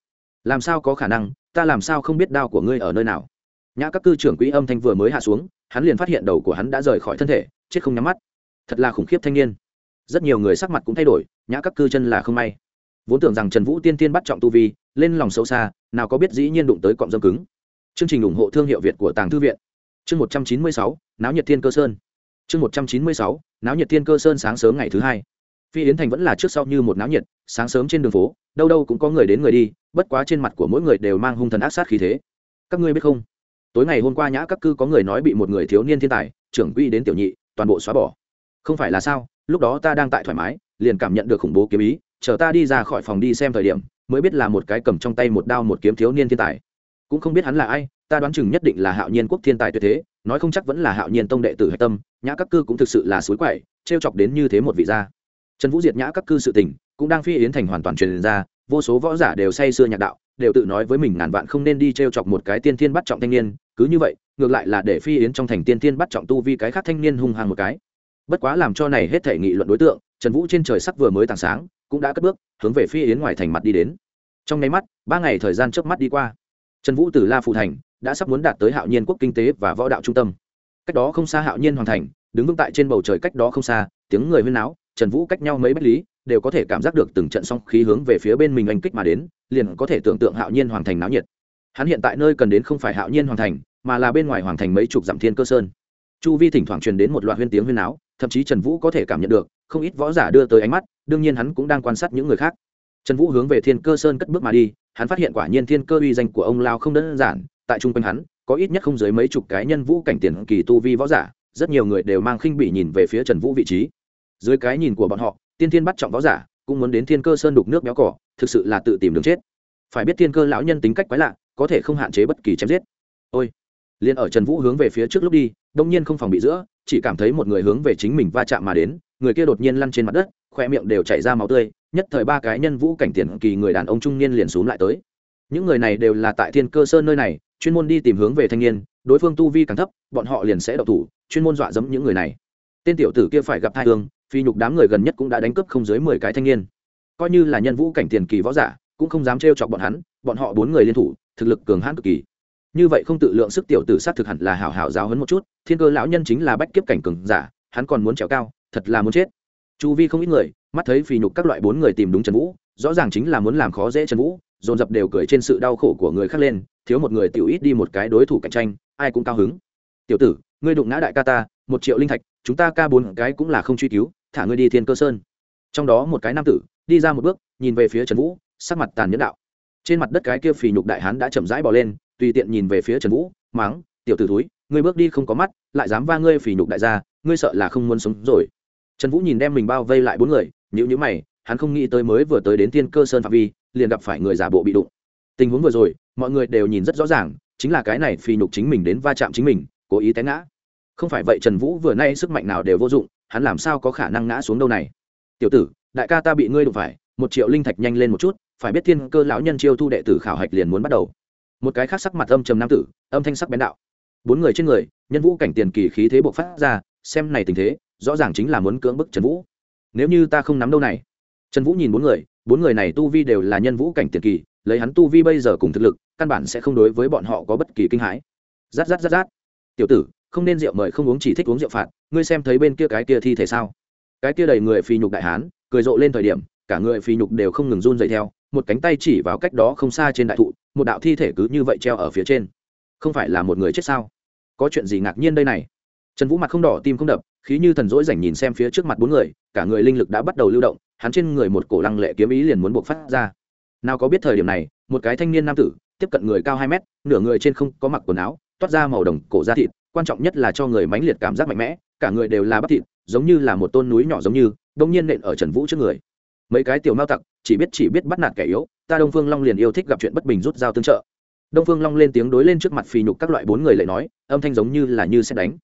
Làm sao có khả năng, ta làm sao không biết đao của ngươi ở nơi nào? Nhã các cư trưởng quỹ âm thanh vừa mới hạ xuống, hắn liền phát hiện đầu của hắn đã rời khỏi thân thể, chết không nhắm mắt. Thật là khủng khiếp thanh niên. Rất nhiều người sắc mặt cũng thay đổi, nhã các cư chân là không may. Vốn tưởng rằng trần vũ tiên tiên bắt trọng tu vi, lên lòng sâu xa, nào có biết dĩ nhiên đụng tới cọng dâm cứng. Chương trình ủng hộ thương hiệu việt của tàng thư viện. Chương một trăm chín mươi sáu, náo nhiệt thiên cơ sơn. Chương một trăm chín mươi sáu, náo nhiệt thiên cơ sơn sáng sớm ngày thứ hai. Phi yến thành vẫn là trước sau như một náo nhiệt, sáng sớm trên đường phố, đâu đâu cũng có người đến người đi, bất quá trên mặt của mỗi người đều mang hung thần ác sát khí thế. Các ngươi biết không? Tối ngày hôm qua nhã các cư có người nói bị một người thiếu niên thiên tài, trưởng quy đến tiểu nhị, toàn bộ xóa bỏ. Không phải là sao, lúc đó ta đang tại thoải mái, liền cảm nhận được khủng bố kiếm ý, chờ ta đi ra khỏi phòng đi xem thời điểm, mới biết là một cái cầm trong tay một đao một kiếm thiếu niên thiên tài. Cũng không biết hắn là ai, ta đoán chừng nhất định là hạo nhiên quốc thiên tài tuyệt thế, nói không chắc vẫn là hạo nhiên tông đệ tử hạch tâm, nhã các cư cũng thực sự là suối quậy t chọc đến như thế một vị gia. Trần vũ diệt nhã các cư sự tình, cũng đang phi yến thành hoàn toàn truyền ra, vô số võ giả đều say sưa nhạc đạo, đều tự nói với mình ngàn vạn không nên đi t chọc một cái tiên thiên bắt trọng thanh niên cứ như vậy, ngược lại là để phi yến trong thành tiên tiên bắt trọng tu vi cái khác thanh niên hung hăng một cái. Bất quá làm cho này hết thể nghị luận đối tượng, trần vũ trên trời sắc vừa mới tàng sáng, cũng đã cất bước, hướng về phi yến ngoài thành mặt đi đến. Trong nháy mắt, ba ngày thời gian trước mắt đi qua. Trần vũ từ la phụ thành, đã sắp muốn đạt tới hạo nhiên quốc kinh tế và võ đạo trung tâm. Cách đó không xa hạo nhiên hoàng thành, đứng vững tại trên bầu trời cách đó không xa, tiếng người huyên náo, trần vũ cách nhau mấy bách lý, đều có thể cảm giác được từng trận song khí hướng về phía bên mình anh kích mà đến, liền có thể tưởng tượng hạo nhiên hoàng thành náo nhiệt hắn hiện tại nơi cần đến không phải hạo nhiên hoàng thành, mà là bên ngoài hoàng thành mấy chục dặm thiên cơ sơn. Chu vi thỉnh thoảng truyền đến một loạt huyên tiếng huyên áo thậm chí trần vũ có thể cảm nhận được, không ít võ giả đưa tới ánh mắt, đương nhiên hắn cũng đang quan sát những người khác. Trần vũ hướng về thiên cơ sơn cất bước mà đi, hắn phát hiện quả nhiên thiên cơ uy danh của ông lao không đơn giản, tại trung quanh hắn, có ít nhất không dưới mấy chục cái nhân vũ cảnh tiền kỳ tu vi võ giả, rất nhiều người đều mang khinh bị nhìn về phía trần vũ vị trí. Dưới cái nhìn của bọn họ, tiên thiên bắt trọng võ giả, cũng muốn đến thiên cơ sơn đục nước béo cỏ, thực sự là tự tìm đường chết. Phải biết thiên cơ lão nhân tính cách quái lạ có thể không hạn chế bất kỳ chém giết. Ôi, liền ở trần vũ hướng về phía trước lúc đi, đông nhiên không phòng bị giữa, chỉ cảm thấy một người hướng về chính mình va chạm mà đến, người kia đột nhiên lăn trên mặt đất, khoe miệng đều chảy ra máu tươi, nhất thời ba cái nhân vũ cảnh tiền kỳ người đàn ông trung niên liền xuống lại tới. Những người này đều là tại thiên cơ sơn nơi này, chuyên môn đi tìm hướng về thanh niên, đối phương tu vi càng thấp, bọn họ liền sẽ độc thủ, chuyên môn dọa dẫm những người này. Tên tiểu tử kia phải gặp tai thương phi nhục đám người gần nhất cũng đã đánh cướp không dưới mười cái thanh niên. Coi như là nhân vũ cảnh tiền kỳ võ giả, cũng không dám trêu chọc bọn hắn bọn họ bốn người liên thủ, thực lực cường hãn cực kỳ. Như vậy không tự lượng sức tiểu tử sát thực hẳn là hảo hảo giáo hấn một chút, thiên cơ lão nhân chính là bách kiếp cảnh cường giả, hắn còn muốn trèo cao, thật là muốn chết. Chu vi không ít người, mắt thấy phì nhục các loại bốn người tìm đúng trần vũ, rõ ràng chính là muốn làm khó dễ trần vũ, dồn dập đều cười trên sự đau khổ của người khác lên, thiếu một người tiểu ít đi một cái đối thủ cạnh tranh, ai cũng cao hứng. Tiểu tử, ngươi đụng ngã đại ca ta, một triệu linh thạch, chúng ta ca bốn cái cũng là không truy cứu, thả ngươi đi thiên cơ sơn. Trong đó một cái nam tử, đi ra một bước, nhìn về phía trần vũ, sắc mặt tàn nhẫn đạo trên mặt đất cái kia phì nhục đại hán đã chậm rãi bỏ lên, tùy tiện nhìn về phía trần vũ máng tiểu tử túi ngươi bước đi không có mắt, lại dám va ngươi phì nhục đại gia, ngươi sợ là không muốn sống rồi. Trần vũ nhìn đem mình bao vây lại bốn người nhữ nhữ mày, hắn không nghĩ tới mới vừa tới đến thiên cơ sơn phạm vi, liền gặp phải người giả bộ bị đụng. Tình huống vừa rồi, mọi người đều nhìn rất rõ ràng, chính là cái này phì nhục chính mình đến va chạm chính mình, cố ý té ngã. Không phải vậy trần vũ vừa nay sức mạnh nào đều vô dụng, hắn làm sao có khả năng ngã xuống đâu này? Tiểu tử, đại ca ta bị ngươi đụng phải, một triệu linh thạch nhanh lên một chút phải biết thiên cơ lão nhân chiêu thu đệ tử khảo hạch liền muốn bắt đầu. Một cái khác sắc mặt âm trầm nam tử, âm thanh sắc bén đạo. Bốn người trên người, nhân vũ cảnh tiền kỳ khí thế bộc phát ra, xem này tình thế, rõ ràng chính là muốn cưỡng bức trần vũ. Nếu như ta không nắm đâu này. Trần vũ nhìn bốn người bốn người này tu vi đều là nhân vũ cảnh tiền kỳ, lấy hắn tu vi bây giờ cùng thực lực, căn bản sẽ không đối với bọn họ có bất kỳ kinh hãi. Rát rát rát rát. Tiểu tử, không nên rượu mời không uống chỉ thích uống rượu phạt, ngươi xem thấy bên kia cái kia thi thể sao? Cái kia đầy người phi nhục đại hán, cười rộ lên thời điểm, cả người phi nhục đều không ngừng run dậy theo một cánh tay chỉ vào cách đó không xa trên đại thụ, một đạo thi thể cứ như vậy treo ở phía trên. Không phải là một người chết sao? Có chuyện gì ngạc nhiên đây này? Trần vũ mặt không đỏ, tim không đập, khí như thần dỗi rảnh nhìn xem phía trước mặt bốn người, cả người linh lực đã bắt đầu lưu động, hắn trên người một cổ lăng lệ kiếm ý liền muốn buộc phát ra. Nào có biết thời điểm này, một cái thanh niên nam tử, tiếp cận người cao hai mét, nửa người trên không có mặc quần áo, toát ra màu đồng cổ da thịt, quan trọng nhất là cho người mãnh liệt cảm giác mạnh mẽ, cả người đều là bắp thịt, giống như là một tôn núi nhỏ giống như, đông nhiên nện ở trần vũ trước người. Mấy cái tiểu mao tặc chỉ biết chỉ biết bắt nạt kẻ yếu, ta đông phương long liền yêu thích gặp chuyện bất bình rút dao tương trợ. Đông phương long lên tiếng đối lên trước mặt phì nhục các loại bốn người lại nói, âm thanh giống như là như sẽ đánh.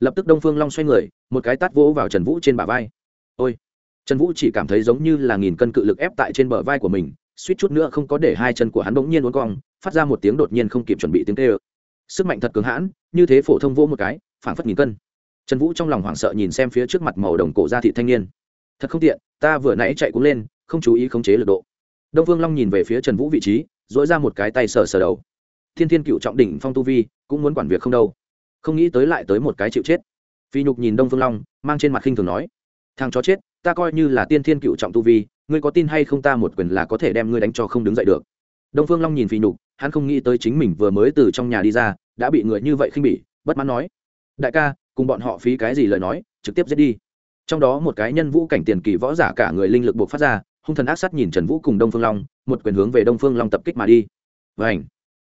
Lập tức đông phương long xoay người, một cái tát vỗ vào trần vũ trên bả vai. Ôi! Trần vũ chỉ cảm thấy giống như là nghìn cân cự lực ép tại trên bờ vai của mình, suýt chút nữa không có để hai chân của hắn bỗng nhiên uốn cong, phát ra một tiếng đột nhiên không kịp chuẩn bị tiếng tê ơ sức mạnh thật cứng hãn, như thế phổ thông vỗ một cái, phảng phất nghìn cân. Trần vũ trong lòng hoảng sợ nhìn xem phía trước mặt màu đồng cổ ra thị thanh niên. Thật không tiện, ta vừa nãy chạy cũng lên không chú ý khống chế lực độ. Đông vương long nhìn về phía trần vũ vị trí dỗi ra một cái tay sờ sờ đầu. Thiên thiên cựu trọng đỉnh phong tu vi, cũng muốn quản việc không đâu. Không nghĩ tới lại tới một cái chịu chết. Phi nhục nhìn đông phương long, mang trên mặt khinh thường nói, thằng chó chết, ta coi như là tiên thiên cựu trọng tu vi, ngươi có tin hay không ta một quyền là có thể đem ngươi đánh cho không đứng dậy được. Đông phương long nhìn phi nhục, hắn không nghĩ tới chính mình vừa mới từ trong nhà đi ra, đã bị người như vậy khinh bỉ, bất mãn nói, đại ca, cùng bọn họ phí cái gì lời nói, trực tiếp giết đi. Trong đó một cái nhân vũ cảnh tiền kỳ võ giả cả người linh lực buộc phát ra hung thần ác sát nhìn trần vũ cùng đông phương long, một quyền hướng về đông phương long tập kích mà đi. Vảnh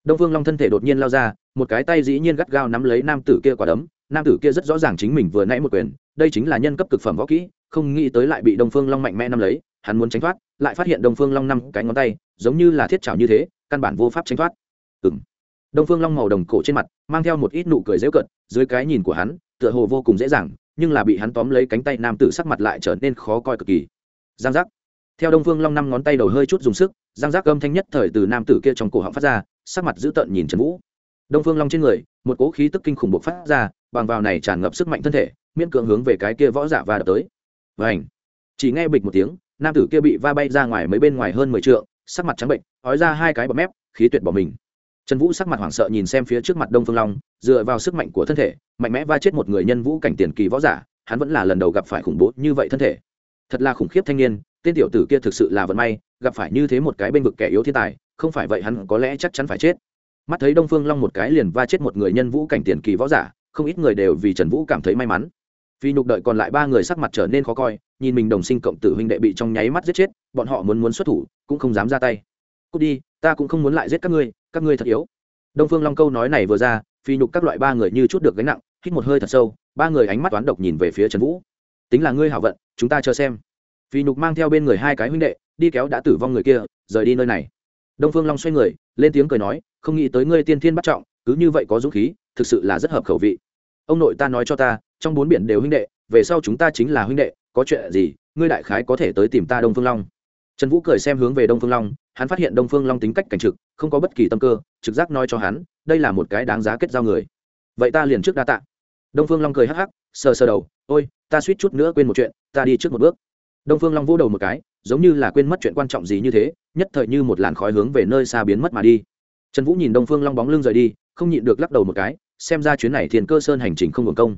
đông phương long thân thể đột nhiên lao ra, một cái tay dĩ nhiên gắt gao nắm lấy nam tử kia quả đấm, nam tử kia rất rõ ràng chính mình vừa nãy một quyền, đây chính là nhân cấp cực phẩm võ kỹ, không nghĩ tới lại bị đông phương long mạnh mẽ nắm lấy, hắn muốn tránh thoát, lại phát hiện đông phương long năm cái ngón tay, giống như là thiết trào như thế, căn bản vô pháp tránh thoát. Ừng đông phương long màu đồng cổ trên mặt, mang theo một ít nụ cười dễu cận dưới cái nhìn của hắn, tựa hồ vô cùng dễ dàng, nhưng là bị hắn tóm lấy cánh tay nam tử sắc mặt lại trở nên khó coi cực kỳ. Giang giác theo đông phương long năm ngón tay đầu hơi chút dùng sức giang giác âm thanh nhất thời từ nam tử kia trong cổ họng phát ra, sắc mặt dữ tợn nhìn trần vũ. Đông phương long trên người, một cỗ khí tức kinh khủng bộc phát ra, bằng vào này tràn ngập sức mạnh thân thể, miễn cưỡng hướng về cái kia võ giả và đập tới. Và ảnh chỉ nghe bịch một tiếng, nam tử kia bị va bay ra ngoài mấy bên ngoài hơn mười t sắc mặt trắng bệnh, ói ra hai cái bọt mép, khí tuyệt bỏ mình. Trần vũ sắc mặt hoảng sợ nhìn xem phía trước mặt đông phương long, dựa vào sức mạnh của thân thể, mạnh mẽ va chết một người nhân vũ cảnh tiền kỳ võ giả, hắn vẫn là lần đầu gặp phải khủng bố như vậy thân thể. Thật là khủng khiếp thanh niên tên tiểu tử kia thực sự là vận may, gặp phải như thế một cái bên vực kẻ yếu thiên tài, không phải vậy hắn có lẽ chắc chắn phải chết. Mắt thấy đông phương long một cái liền va chết một người nhân vũ cảnh tiền kỳ võ giả, không ít người đều vì trần vũ cảm thấy may mắn. Vì nhục đợi còn lại ba người sắc mặt trở nên khó coi, nhìn mình đồng sinh cộng tử huynh đệ bị trong nháy mắt giết chết, bọn họ muốn muốn xuất thủ, cũng không dám ra tay. Cút đi, ta cũng không muốn lại giết các ngươi các ngươi thật yếu. Đông phương long câu nói này vừa ra, phi nhục các loại ba người như chút được gánh nặng, hít một hơi thật sâu, ba người ánh mắt toán độc nhìn về phía trần vũ. Tính là ngươi hảo vận, chúng ta chờ xem phi nhục mang theo bên người hai cái huynh đệ, đi kéo đã tử vong người kia, rời đi nơi này. Đông phương long xoay người, lên tiếng cười nói, không nghĩ tới ngươi tiên thiên bắt trọng, cứ như vậy có dũng khí, thực sự là rất hợp khẩu vị. Ông nội ta nói cho ta, trong bốn biển đều huynh đệ, về sau chúng ta chính là huynh đệ, có chuyện gì, ngươi đại khái có thể tới tìm ta đông phương long. Trần vũ cười xem hướng về đông phương long, hắn phát hiện đông phương long tính cách cảnh trực, không có bất kỳ tâm cơ, trực giác nói cho hắn, đây là một cái đáng giá kết giao người. Vậy ta liền trước đa tạ. Đông phương long cười hắc hắc, sờ sờ đầu, ôi, ta suýt chút nữa quên một chuyện, ta đi trước một bước đông phương long vỗ đầu một cái, giống như là quên mất chuyện quan trọng gì như thế, nhất thời như một làn khói hướng về nơi xa biến mất mà đi. Trần vũ nhìn đông phương long bóng lưng rời đi, không nhịn được lắc đầu một cái, xem ra chuyến này thiền cơ sơn hành trình không hưởng công.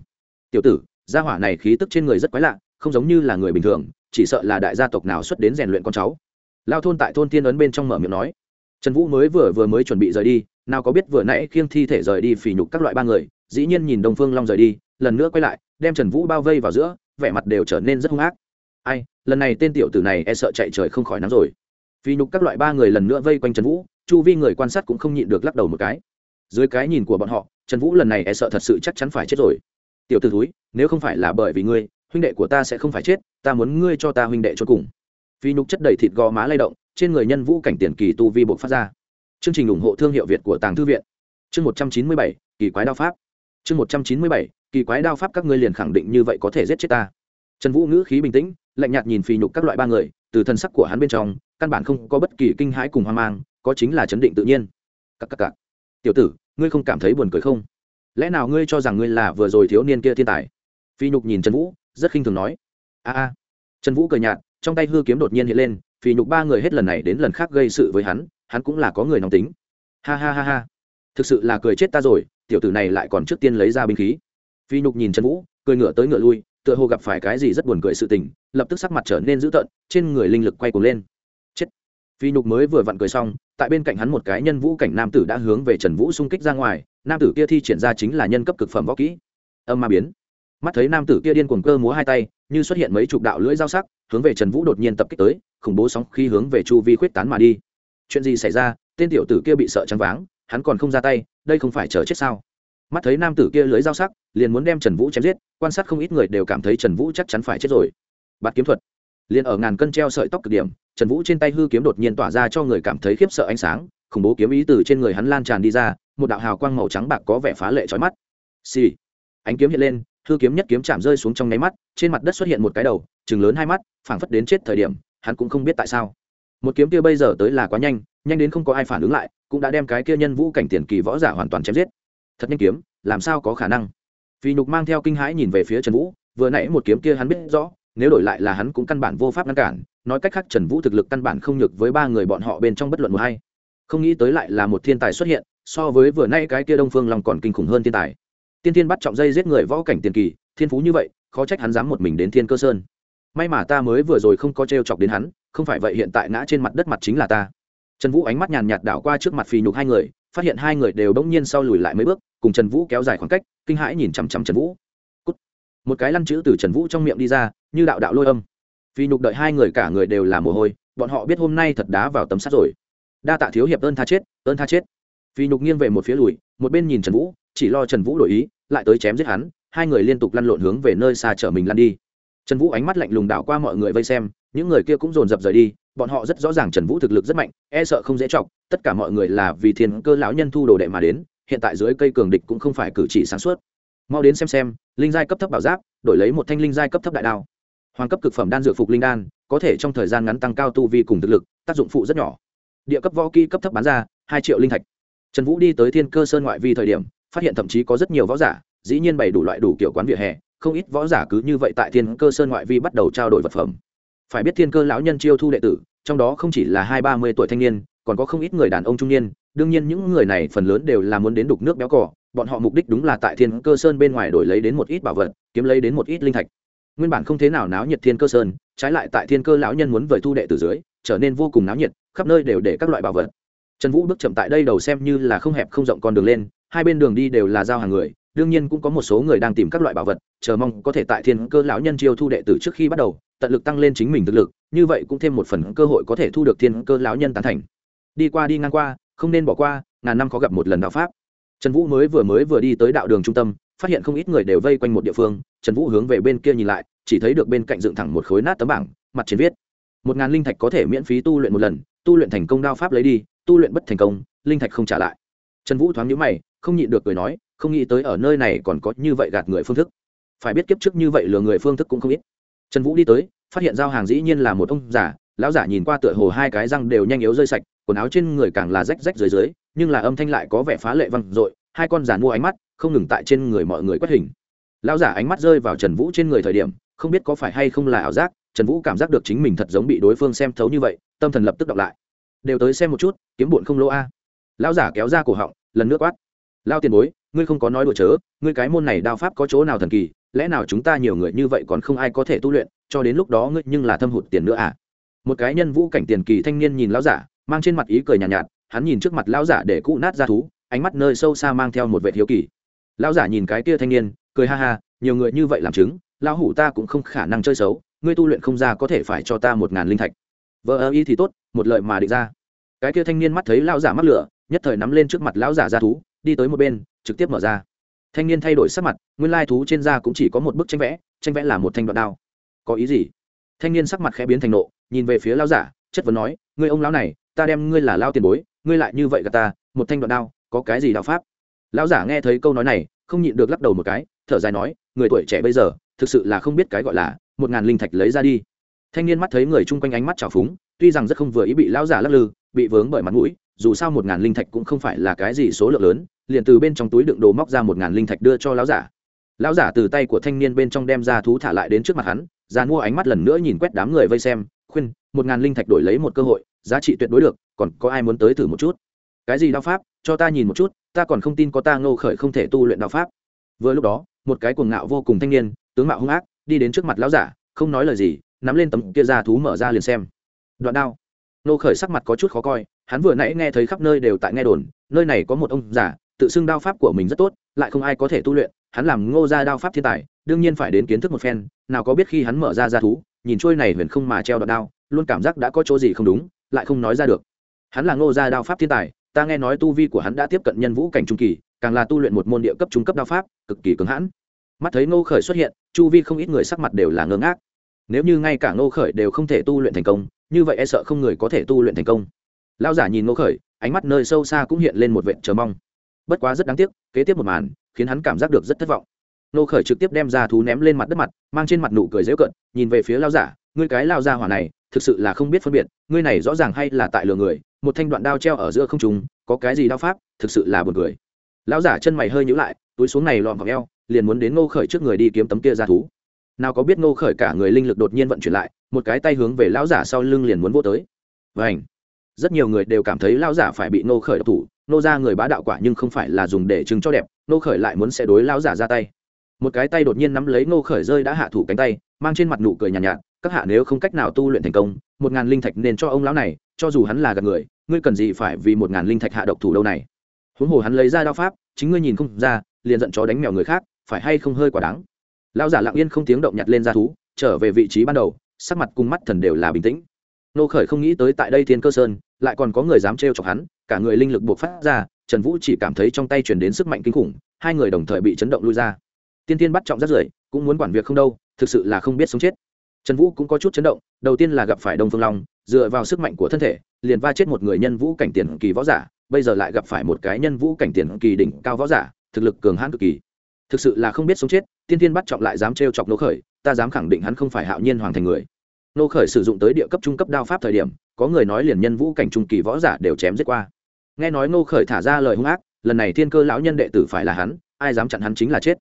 Tiểu tử, gia hỏa này khí tức trên người rất quái lạ, không giống như là người bình thường, chỉ sợ là đại gia tộc nào xuất đến rèn luyện con cháu. Lao thôn tại thôn tiên ấn bên trong mở miệng nói. Trần vũ mới vừa vừa mới chuẩn bị rời đi, nào có biết vừa nãy khiêng thi thể rời đi phỉ nhục các loại ba người, dĩ nhiên nhìn đông phương long rời đi, lần nữa quay lại, đem trần vũ bao vây vào giữa, vẻ mặt đều trở nên rất hung ác ai, lần này tên tiểu tử này e sợ chạy trời không khỏi nắm rồi. Vì nhục các loại ba người lần nữa vây quanh trần vũ, chu vi người quan sát cũng không nhịn được lắc đầu một cái. Dưới cái nhìn của bọn họ, trần vũ lần này e sợ thật sự chắc chắn phải chết rồi. Tiểu t ử thúi, nếu không phải là bởi vì ngươi, huynh đệ của ta sẽ không phải chết, ta muốn ngươi cho ta huynh đệ cho cùng. Phi nhục chất đầy thịt gò má lay động, trên người nhân vũ cảnh tiền kỳ tu vi buộc phát ra. Chương trình ủng hộ thương hiệu việt của tàng thư viện. Chương một trăm chín mươi bảy, kỳ quái đao pháp. Chương một trăm chín mươi bảy, kỳ quái đao pháp các ngươi liền khẳng định như vậy có thể giết chết ta trần vũ ngữ khí bình tĩnh, lạnh nhạt nhìn phi nhục các loại ba người, từ thân sắc của hắn bên trong, căn bản không có bất kỳ kinh hãi cùng hoang mang, có chính là chấn định tự nhiên. Cắc cắc cắc. tiểu tử, ngươi không cảm thấy buồn cười không? Lẽ nào ngươi cho rằng ngươi là vừa rồi thiếu niên kia thiên tài? Phi nhục nhìn trần vũ, rất khinh thường nói. A a. Trần vũ cười nhạt, trong tay hư kiếm đột nhiên hiện lên phi nhục ba người hết lần này đến lần khác gây sự với hắn hắn cũng là có người nóng tính. Ha ha ha ha. Thực sự là cười chết ta rồi, tiểu tử này lại còn trước tiên lấy ra binh khí. Phi nhục nhìn trần vũ, cười ngửa tới ngửa lui tựa hồ gặp phải cái gì rất buồn cười sự tình, lập tức sắc mặt trở nên dữ tợn, trên người linh lực quay cuồng lên. Chết. Phi nhục mới vừa vặn cười xong, tại bên cạnh hắn một cái nhân vũ cảnh nam tử đã hướng về trần vũ xung kích ra ngoài, nam tử kia thi triển ra chính là nhân cấp cực phẩm võ kỹ. Âm ma biến. Mắt thấy nam tử kia điên cuồng cơ múa hai tay, như xuất hiện mấy chục đạo lưỡi dao sắc, hướng về trần vũ đột nhiên tập kích tới, khủng bố sóng khi hướng về chu vi khuyết tán mà đi. Chuyện gì xảy ra? Tên tiểu tử kia bị sợ trắng váng, hắn còn không ra tay, đây không phải chờ chết sao? Mắt thấy nam tử kia lưới dao sắc, liền muốn đem trần vũ chém giết, quan sát không ít người đều cảm thấy trần vũ chắc chắn phải chết rồi. Bạt kiếm thuật. Liền ở ngàn cân treo sợi tóc cực điểm, trần vũ trên tay hư kiếm đột nhiên tỏa ra cho người cảm thấy khiếp sợ ánh sáng, khủng bố kiếm ý từ trên người hắn lan tràn đi ra, một đạo hào quang màu trắng bạc có vẻ phá lệ trói mắt. Xì、sì. ánh kiếm hiện lên, hư kiếm nhất kiếm chạm rơi xuống trong nháy mắt, trên mặt đất xuất hiện một cái đầu chừng lớn hai mắt, phảng phất đến chết thời điểm, hắn cũng không biết tại sao. Một kiếm kia bây giờ tới là quá nhanh nhanh đến không có ai phản ứng lại, cũng đã đem cái kia nhân vũ cảnh tiền kỳ võ giả hoàn toàn chém giết thật nhanh kiếm, làm sao có khả năng? Vì nhục mang theo kinh hãi nhìn về phía trần vũ, vừa nãy một kiếm kia hắn biết rõ, nếu đổi lại là hắn cũng căn bản vô pháp ngăn cản, nói cách khác trần vũ thực lực căn bản không nhược với ba người bọn họ bên trong bất luận một hay không nghĩ tới lại là một thiên tài xuất hiện, so với vừa nay cái kia đông phương long còn kinh khủng hơn thiên tài. Tiên thiên bắt trọng dây giết người võ cảnh tiền kỳ, thiên phú như vậy, khó trách hắn dám một mình đến thiên cơ sơn. May mà ta mới vừa rồi không có t r e o chọc đến hắn, không phải vậy hiện tại ngã trên mặt đất mặt chính là ta. Trần vũ ánh mắt nhàn nhạt đảo qua trước mặt phì nhục hai người phát hiện hai người đều bỗng nhiên sau lùi lại mấy bước, cùng trần vũ kéo dài khoảng cách, kinh hãi nhìn chằm chằm trần vũ. Cút. một cái lăn chữ từ trần vũ trong miệng đi ra, như đạo đạo lôi âm. Phi nhục đợi hai người cả người đều là mồ hôi, bọn họ biết hôm nay thật đá vào tấm sắt rồi. Đa tạ thiếu hiệp ơn tha chết, ơn tha chết. Phi nhục nghiêng về một phía lùi, một bên nhìn trần vũ, chỉ lo trần vũ đổi ý, lại tới chém giết hắn, hai người liên tục lăn lộn hướng về nơi xa chở mình lăn đi. Trần vũ ánh mắt lạnh lùng đảo qua mọi người vây xem, những người kia cũng dồn dập rời đi bọn họ rất rõ ràng trần vũ thực lực rất mạnh e sợ không dễ chọc, tất cả mọi người là vì thiên cơ lão nhân thu đồ đệ mà đến, hiện tại dưới cây cường địch cũng không phải cử chỉ sáng suốt. Mau đến xem xem, linh giai cấp thấp bảo giáp, đổi lấy một thanh linh giai cấp thấp đại đao. Hoàng cấp cực phẩm đan dược phục linh đan, có thể trong thời gian ngắn tăng cao tu vi cùng thực lực, tác dụng phụ rất nhỏ. Địa cấp võ kỹ cấp thấp bán ra, hai triệu linh thạch. Trần vũ đi tới thiên cơ sơn ngoại vi thời điểm, phát hiện thậm chí có rất nhiều võ giả, dĩ nhiên bày đủ loại đủ kiểu quán vỉa hè, không ít võ giả cứ như vậy tại thiên cơ sơn ngoại vi bắt đầu trao đổi vật phẩm phải biết thiên cơ lão nhân chiêu thu đệ tử, trong đó không chỉ là hai ba mươi tuổi thanh niên, còn có không ít người đàn ông trung niên. Đương nhiên những người này phần lớn đều là muốn đến đục nước béo cỏ bọn họ mục đích đúng là tại thiên cơ sơn bên ngoài đổi lấy đến một ít bảo vật, kiếm lấy đến một ít linh thạch. Nguyên bản không thế nào náo nhiệt thiên cơ sơn, trái lại tại thiên cơ lão nhân muốn vời thu đệ từ dưới, trở nên vô cùng náo nhiệt, khắp nơi đều để các loại bảo vật. Trần vũ bước chậm tại đây đầu xem như là không hẹp không rộng con đường lên, hai bên đường đi đều là giao hàng người, đương nhiên cũng có một số người đang tìm các loại bảo vật, chờ mong có thể tại thiên cơ lão nhân chiêu thu đệ tử trước khi bắt đầu tận lực tăng lên chính mình thực lực, như vậy cũng thêm một phần cơ hội có thể thu được thiên cơ lão nhân tán thành. Đi qua đi ngang qua, không nên bỏ qua, ngàn năm khó gặp một lần đạo pháp. Trần vũ mới vừa mới vừa đi tới đạo đường trung tâm, phát hiện không ít người đều vây quanh một địa phương. Trần vũ hướng về bên kia nhìn lại, chỉ thấy được bên cạnh dựng thẳng một khối nát tấm bảng, mặt trên viết, một ngàn linh thạch có thể miễn phí tu luyện một lần, tu luyện thành công đao pháp lấy đi, tu luyện bất thành công, linh thạch không trả lại. Trần vũ thoáng nhữ mày, không nhịn được cười nói, không nghĩ tới ở nơi này còn có như vậy gạt người phương thức. Phải biết kiếp trước như vậy lừa người phương thức cũng không ít trần vũ đi tới, phát hiện giao hàng dĩ nhiên là một ông giả lão giả nhìn qua tựa hồ hai cái răng đều nhanh yếu rơi sạch, quần áo trên người càng là rách rách dưới dưới, nhưng là âm thanh lại có vẻ phá lệ văng r hai con giàn mua ánh mắt không ngừng tại trên người mọi người quét hình. Lão giả ánh mắt rơi vào trần vũ trên người thời điểm, không biết có phải hay không là ảo giác, trần vũ cảm giác được chính mình thật giống bị đối phương xem thấu như vậy, tâm thần lập tức đọc lại. Đều tới xem một chút, kiếm bụn không lỗ a. Lão giả kéo ra cổ họng, lần nước quát. Lao tiền bối, ngươi không có nói đùa chớ, ngươi cái môn này đao pháp có chỗ nào thần kỳ lẽ nào chúng ta nhiều người như vậy còn không ai có thể tu luyện cho đến lúc đó ngươi nhưng là thâm hụt tiền nữa à? Một cái nhân vũ cảnh tiền kỳ thanh niên nhìn lão giả mang trên mặt ý cười nhàn nhạt, nhạt hắn nhìn trước mặt lão giả để cụ nát ra thú ánh mắt nơi sâu xa mang theo một vệ thiếu kỳ. Lão giả nhìn cái kia thanh niên cười ha ha nhiều người như vậy làm chứng lão hủ ta cũng không khả năng chơi xấu ngươi tu luyện không ra có thể phải cho ta một ngàn linh thạch. Vợ ơ y thì tốt một lợi mà định ra. Cái kia thanh niên mắt thấy lão giả mắc lửa nhất thời nắm lên trước mặt lão giả ra thú đi tới một bên trực tiếp mở ra thanh niên thay đổi sắc mặt, nguyên lai thú trên da cũng chỉ có một bức tranh vẽ tranh vẽ là một thanh đoạn đao. Có ý gì? Thanh niên sắc mặt khẽ biến thành nộ, nhìn về phía lão giả, chất vấn nói, ngươi ông lão này, ta đem ngươi là lao tiền bối, ngươi lại như vậy gà ta, một thanh đoạn đao, có cái gì đạo pháp? Lão giả nghe thấy câu nói này, không nhịn được lắc đầu một cái, thở dài nói, người tuổi trẻ bây giờ, thực sự là không biết cái gọi là một ngàn linh thạch lấy ra đi. Thanh niên mắt thấy người chung quanh ánh mắt trào phúng, tuy rằng rất không vừa ý bị lão giả lắc lư, bị vướng bởi mặt mũi dù sao một ngàn linh thạch cũng không phải là cái gì số lượng lớn, liền từ bên trong túi đựng đồ móc ra một ngàn linh thạch đưa cho lão giả. Lão giả từ tay của thanh niên bên trong đem ra thú thả lại đến trước mặt hắn, ra mua ánh mắt lần nữa nhìn quét đám người vây xem, khuyên, một ngàn linh thạch đổi lấy một cơ hội, giá trị tuyệt đối được, còn có ai muốn tới thử một chút? Cái gì đao pháp? Cho ta nhìn một chút, ta còn không tin có ta ngô khởi không thể tu luyện đạo pháp. Vừa lúc đó, một cái cuồng ngạo vô cùng thanh niên, tướng mạo hung ác, đi đến trước mặt lão giả, không nói lời gì, nắm lên tấm kia ra thú mở ra liền xem. Đoạn đao. Nô khởi sắc mặt có chút khó coi hắn vừa nãy nghe thấy khắp nơi đều tại nghe đồn, nơi này có một ông giả tự xưng đao pháp của mình rất tốt, lại không ai có thể tu luyện, hắn làm ngô ra đao pháp thiên tài, đương nhiên phải đến kiến thức một phen, nào có biết khi hắn mở ra ra thú, nhìn trôi này huyền không mà treo đoạn đao, luôn cảm giác đã có chỗ gì không đúng, lại không nói ra được. Hắn là ngô gia đao pháp thiên tài, ta nghe nói tu vi của hắn đã tiếp cận nhân vũ cảnh trung kỳ, càng là tu luyện một môn địa cấp trung cấp đao pháp, cực kỳ cứng hãn. Mắt thấy ngô khởi xuất hiện, chu vi không ít người sắc mặt đều là ngơ ngác. Nếu như ngay cả ngô khởi đều không thể tu luyện thành công, như vậy e sợ không người có thể tu luyện thành công lao giả nhìn ngô khởi, ánh mắt nơi sâu xa cũng hiện lên một vệt chờ mong. Bất quá rất đáng tiếc, kế tiếp một màn khiến hắn cảm giác được rất thất vọng. Ngô khởi trực tiếp đem ra thú ném lên mặt đất mặt, mang trên mặt nụ cười dễu cận nhìn về phía lao giả, ngươi cái lao ra hỏa này, thực sự là không biết phân biệt, ngươi này rõ ràng hay là tại lừa người, một thanh đoạn đao treo ở giữa không trùng có cái gì đao pháp, thực sự là buồn cười. Lão giả chân mày hơi nhíu lại, túi xuống này lọn vào eo, liền muốn đến ngô khởi trước người đi kiếm tấm kia ra thú. Nào có biết ngô khởi cả người linh lực đột nhiên vận chuyển lại, một cái tay hướng về lão giả sau lưng liền muốn vô tới. Vảnh rất nhiều người đều cảm thấy lão giả phải bị nô khởi độc thủ nô ra người bá đạo quả nhưng không phải là dùng để chứng cho đẹp nô khởi lại muốn sẽ đối lão giả ra tay. Một cái tay đột nhiên nắm lấy nô khởi rơi đã hạ thủ cánh tay mang trên mặt nụ cười nhàn nhạt, nhạt các hạ nếu không cách nào tu luyện thành công một ngàn linh thạch nên cho ông lão này cho dù hắn là gạt người ngươi cần gì phải vì một ngàn linh thạch hạ độc thủ đâu này? Huống hồ hắn lấy ra đao pháp chính ngươi nhìn không ra liền giận chó đánh mèo người khác phải hay không hơi quả đáng? Lão giả lặng yên không tiếng động nhặt lên ra thú trở về vị trí ban đầu sắc mặt cung mắt thần đều là bình tĩnh nô khởi không nghĩ tới tại đây thiên cơ sơn, lại còn có người dám trêu chọc hắn, cả người linh lực buộc phát ra, trần vũ chỉ cảm thấy trong tay chuyển đến sức mạnh kinh khủng, hai người đồng thời bị chấn động lui ra. Tiên tiên bắt trọng rất rưởi, cũng muốn quản việc không đâu, thực sự là không biết sống chết. Trần vũ cũng có chút chấn động, đầu tiên là gặp phải đông phương long, dựa vào sức mạnh của thân thể, liền va chết một người nhân vũ cảnh tiền kỳ võ giả, bây giờ lại gặp phải một cái nhân vũ cảnh tiền kỳ đỉnh cao võ giả, thực lực cường hãn cực kỳ. Thực sự là không biết sống chết, tiên tiên bắt trọng lại dám trêu chọc nô khởi, ta dám khẳng định hắn không phải hạo nhiên hoàng thành người nô khởi sử dụng tới địa cấp trung cấp đao pháp thời điểm, có người nói liền nhân vũ cảnh trung kỳ võ giả đều chém giết qua. Nghe nói nô khởi thả ra lời hung ác, lần này thiên cơ lão nhân đệ tử phải là hắn, ai dám chặn hắn chính là chết.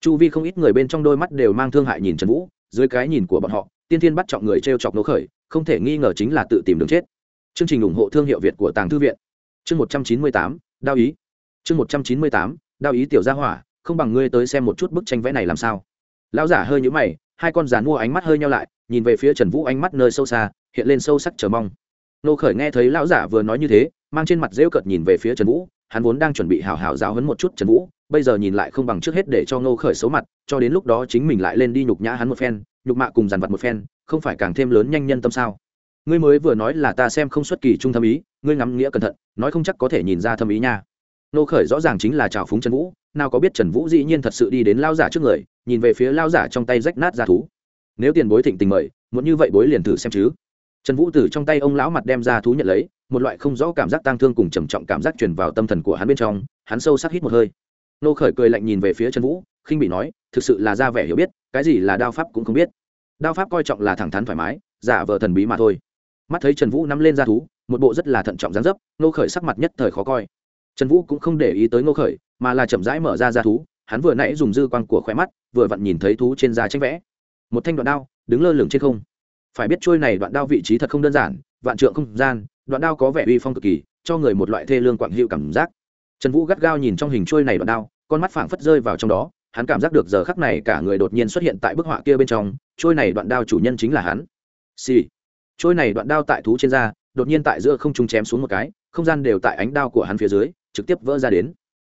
Chu vi không ít người bên trong đôi mắt đều mang thương hại nhìn trần vũ, dưới cái nhìn của bọn họ, tiên thiên bắt chọn người t r e o chọc nô khởi, không thể nghi ngờ chính là tự tìm đường chết. Chương trình ủng hộ thương hiệu việt của tàng thư viện. Chương một trăm chín mươi tám, đao ý. Chương một trăm chín mươi tám, đao ý tiểu gia hỏa, không bằng ngươi tới xem một chút bức tranh vẽ này làm sao. Lão giả hơi nhũ mày hai con giàn mua ánh mắt hơi nhau lại, nhìn về phía trần vũ ánh mắt nơi sâu xa, hiện lên sâu sắc chờ mong. Nô khởi nghe thấy lão giả vừa nói như thế, mang trên mặt rêu cợt nhìn về phía trần vũ, hắn vốn đang chuẩn bị hào hào giáo hấn một chút trần vũ, bây giờ nhìn lại không bằng trước hết để cho nô khởi xấu mặt, cho đến lúc đó chính mình lại lên đi nhục nhã hắn một phen, nhục mạ cùng dàn vặt một phen, không phải càng thêm lớn nhanh nhân tâm sao? Ngươi mới vừa nói là ta xem không xuất kỳ trung thâm ý, ngươi ngắm nghĩa cẩn thận, nói không chắc có thể nhìn ra thâm ý nha nô khởi rõ ràng chính là trào phúng trần vũ, nào có biết trần vũ dĩ nhiên thật sự đi đến lao giả trước người, nhìn về phía lao giả trong tay rách nát ra thú. Nếu tiền bối thịnh tình mời, muốn như vậy bối liền thử xem chứ. Trần vũ từ trong tay ông lão mặt đem ra thú nhận lấy, một loại không rõ cảm giác tang thương cùng trầm trọng cảm giác truyền vào tâm thần của hắn bên trong, hắn sâu sắc hít một hơi. Nô khởi cười lạnh nhìn về phía trần vũ, khinh bị nói, thực sự là ra vẻ hiểu biết, cái gì là đao pháp cũng không biết. Đao pháp coi trọng là thẳng thắn thoải mái, giả vờ thần bí mà thôi. Mắt thấy trần vũ nắm lên ra thú, một bộ rất là thận trọng dán dấp, nô khởi sắc mặt nhất thời khó coi trần vũ cũng không để ý tới nô khởi, mà là chậm rãi mở ra ra thú. Hắn vừa nãy dùng dư quang của khóe mắt, vừa vặn nhìn thấy thú trên da tranh vẽ. Một thanh đoạn đao, đứng lơ lửng trên không. Phải biết trôi này đoạn đao vị trí thật không đơn giản, vạn trượng không gian, đoạn đao có vẻ uy phong cực kỳ, cho người một loại thê lương quặng hữu cảm giác. Trần vũ gắt gao nhìn trong hình trôi này đoạn đao, con mắt phảng phất rơi vào trong đó, hắn cảm giác được giờ khắc này cả người đột nhiên xuất hiện tại bức họa kia bên trong, trôi này đoạn đao chủ nhân chính là hắn. Xì、sì. trôi này đoạn đao tại thú trên da, đột nhiên tại giữa không trung chém xuống một cái, không gian đều tại ánh đao của hắn phía dưới trực tiếp vỡ ra đến.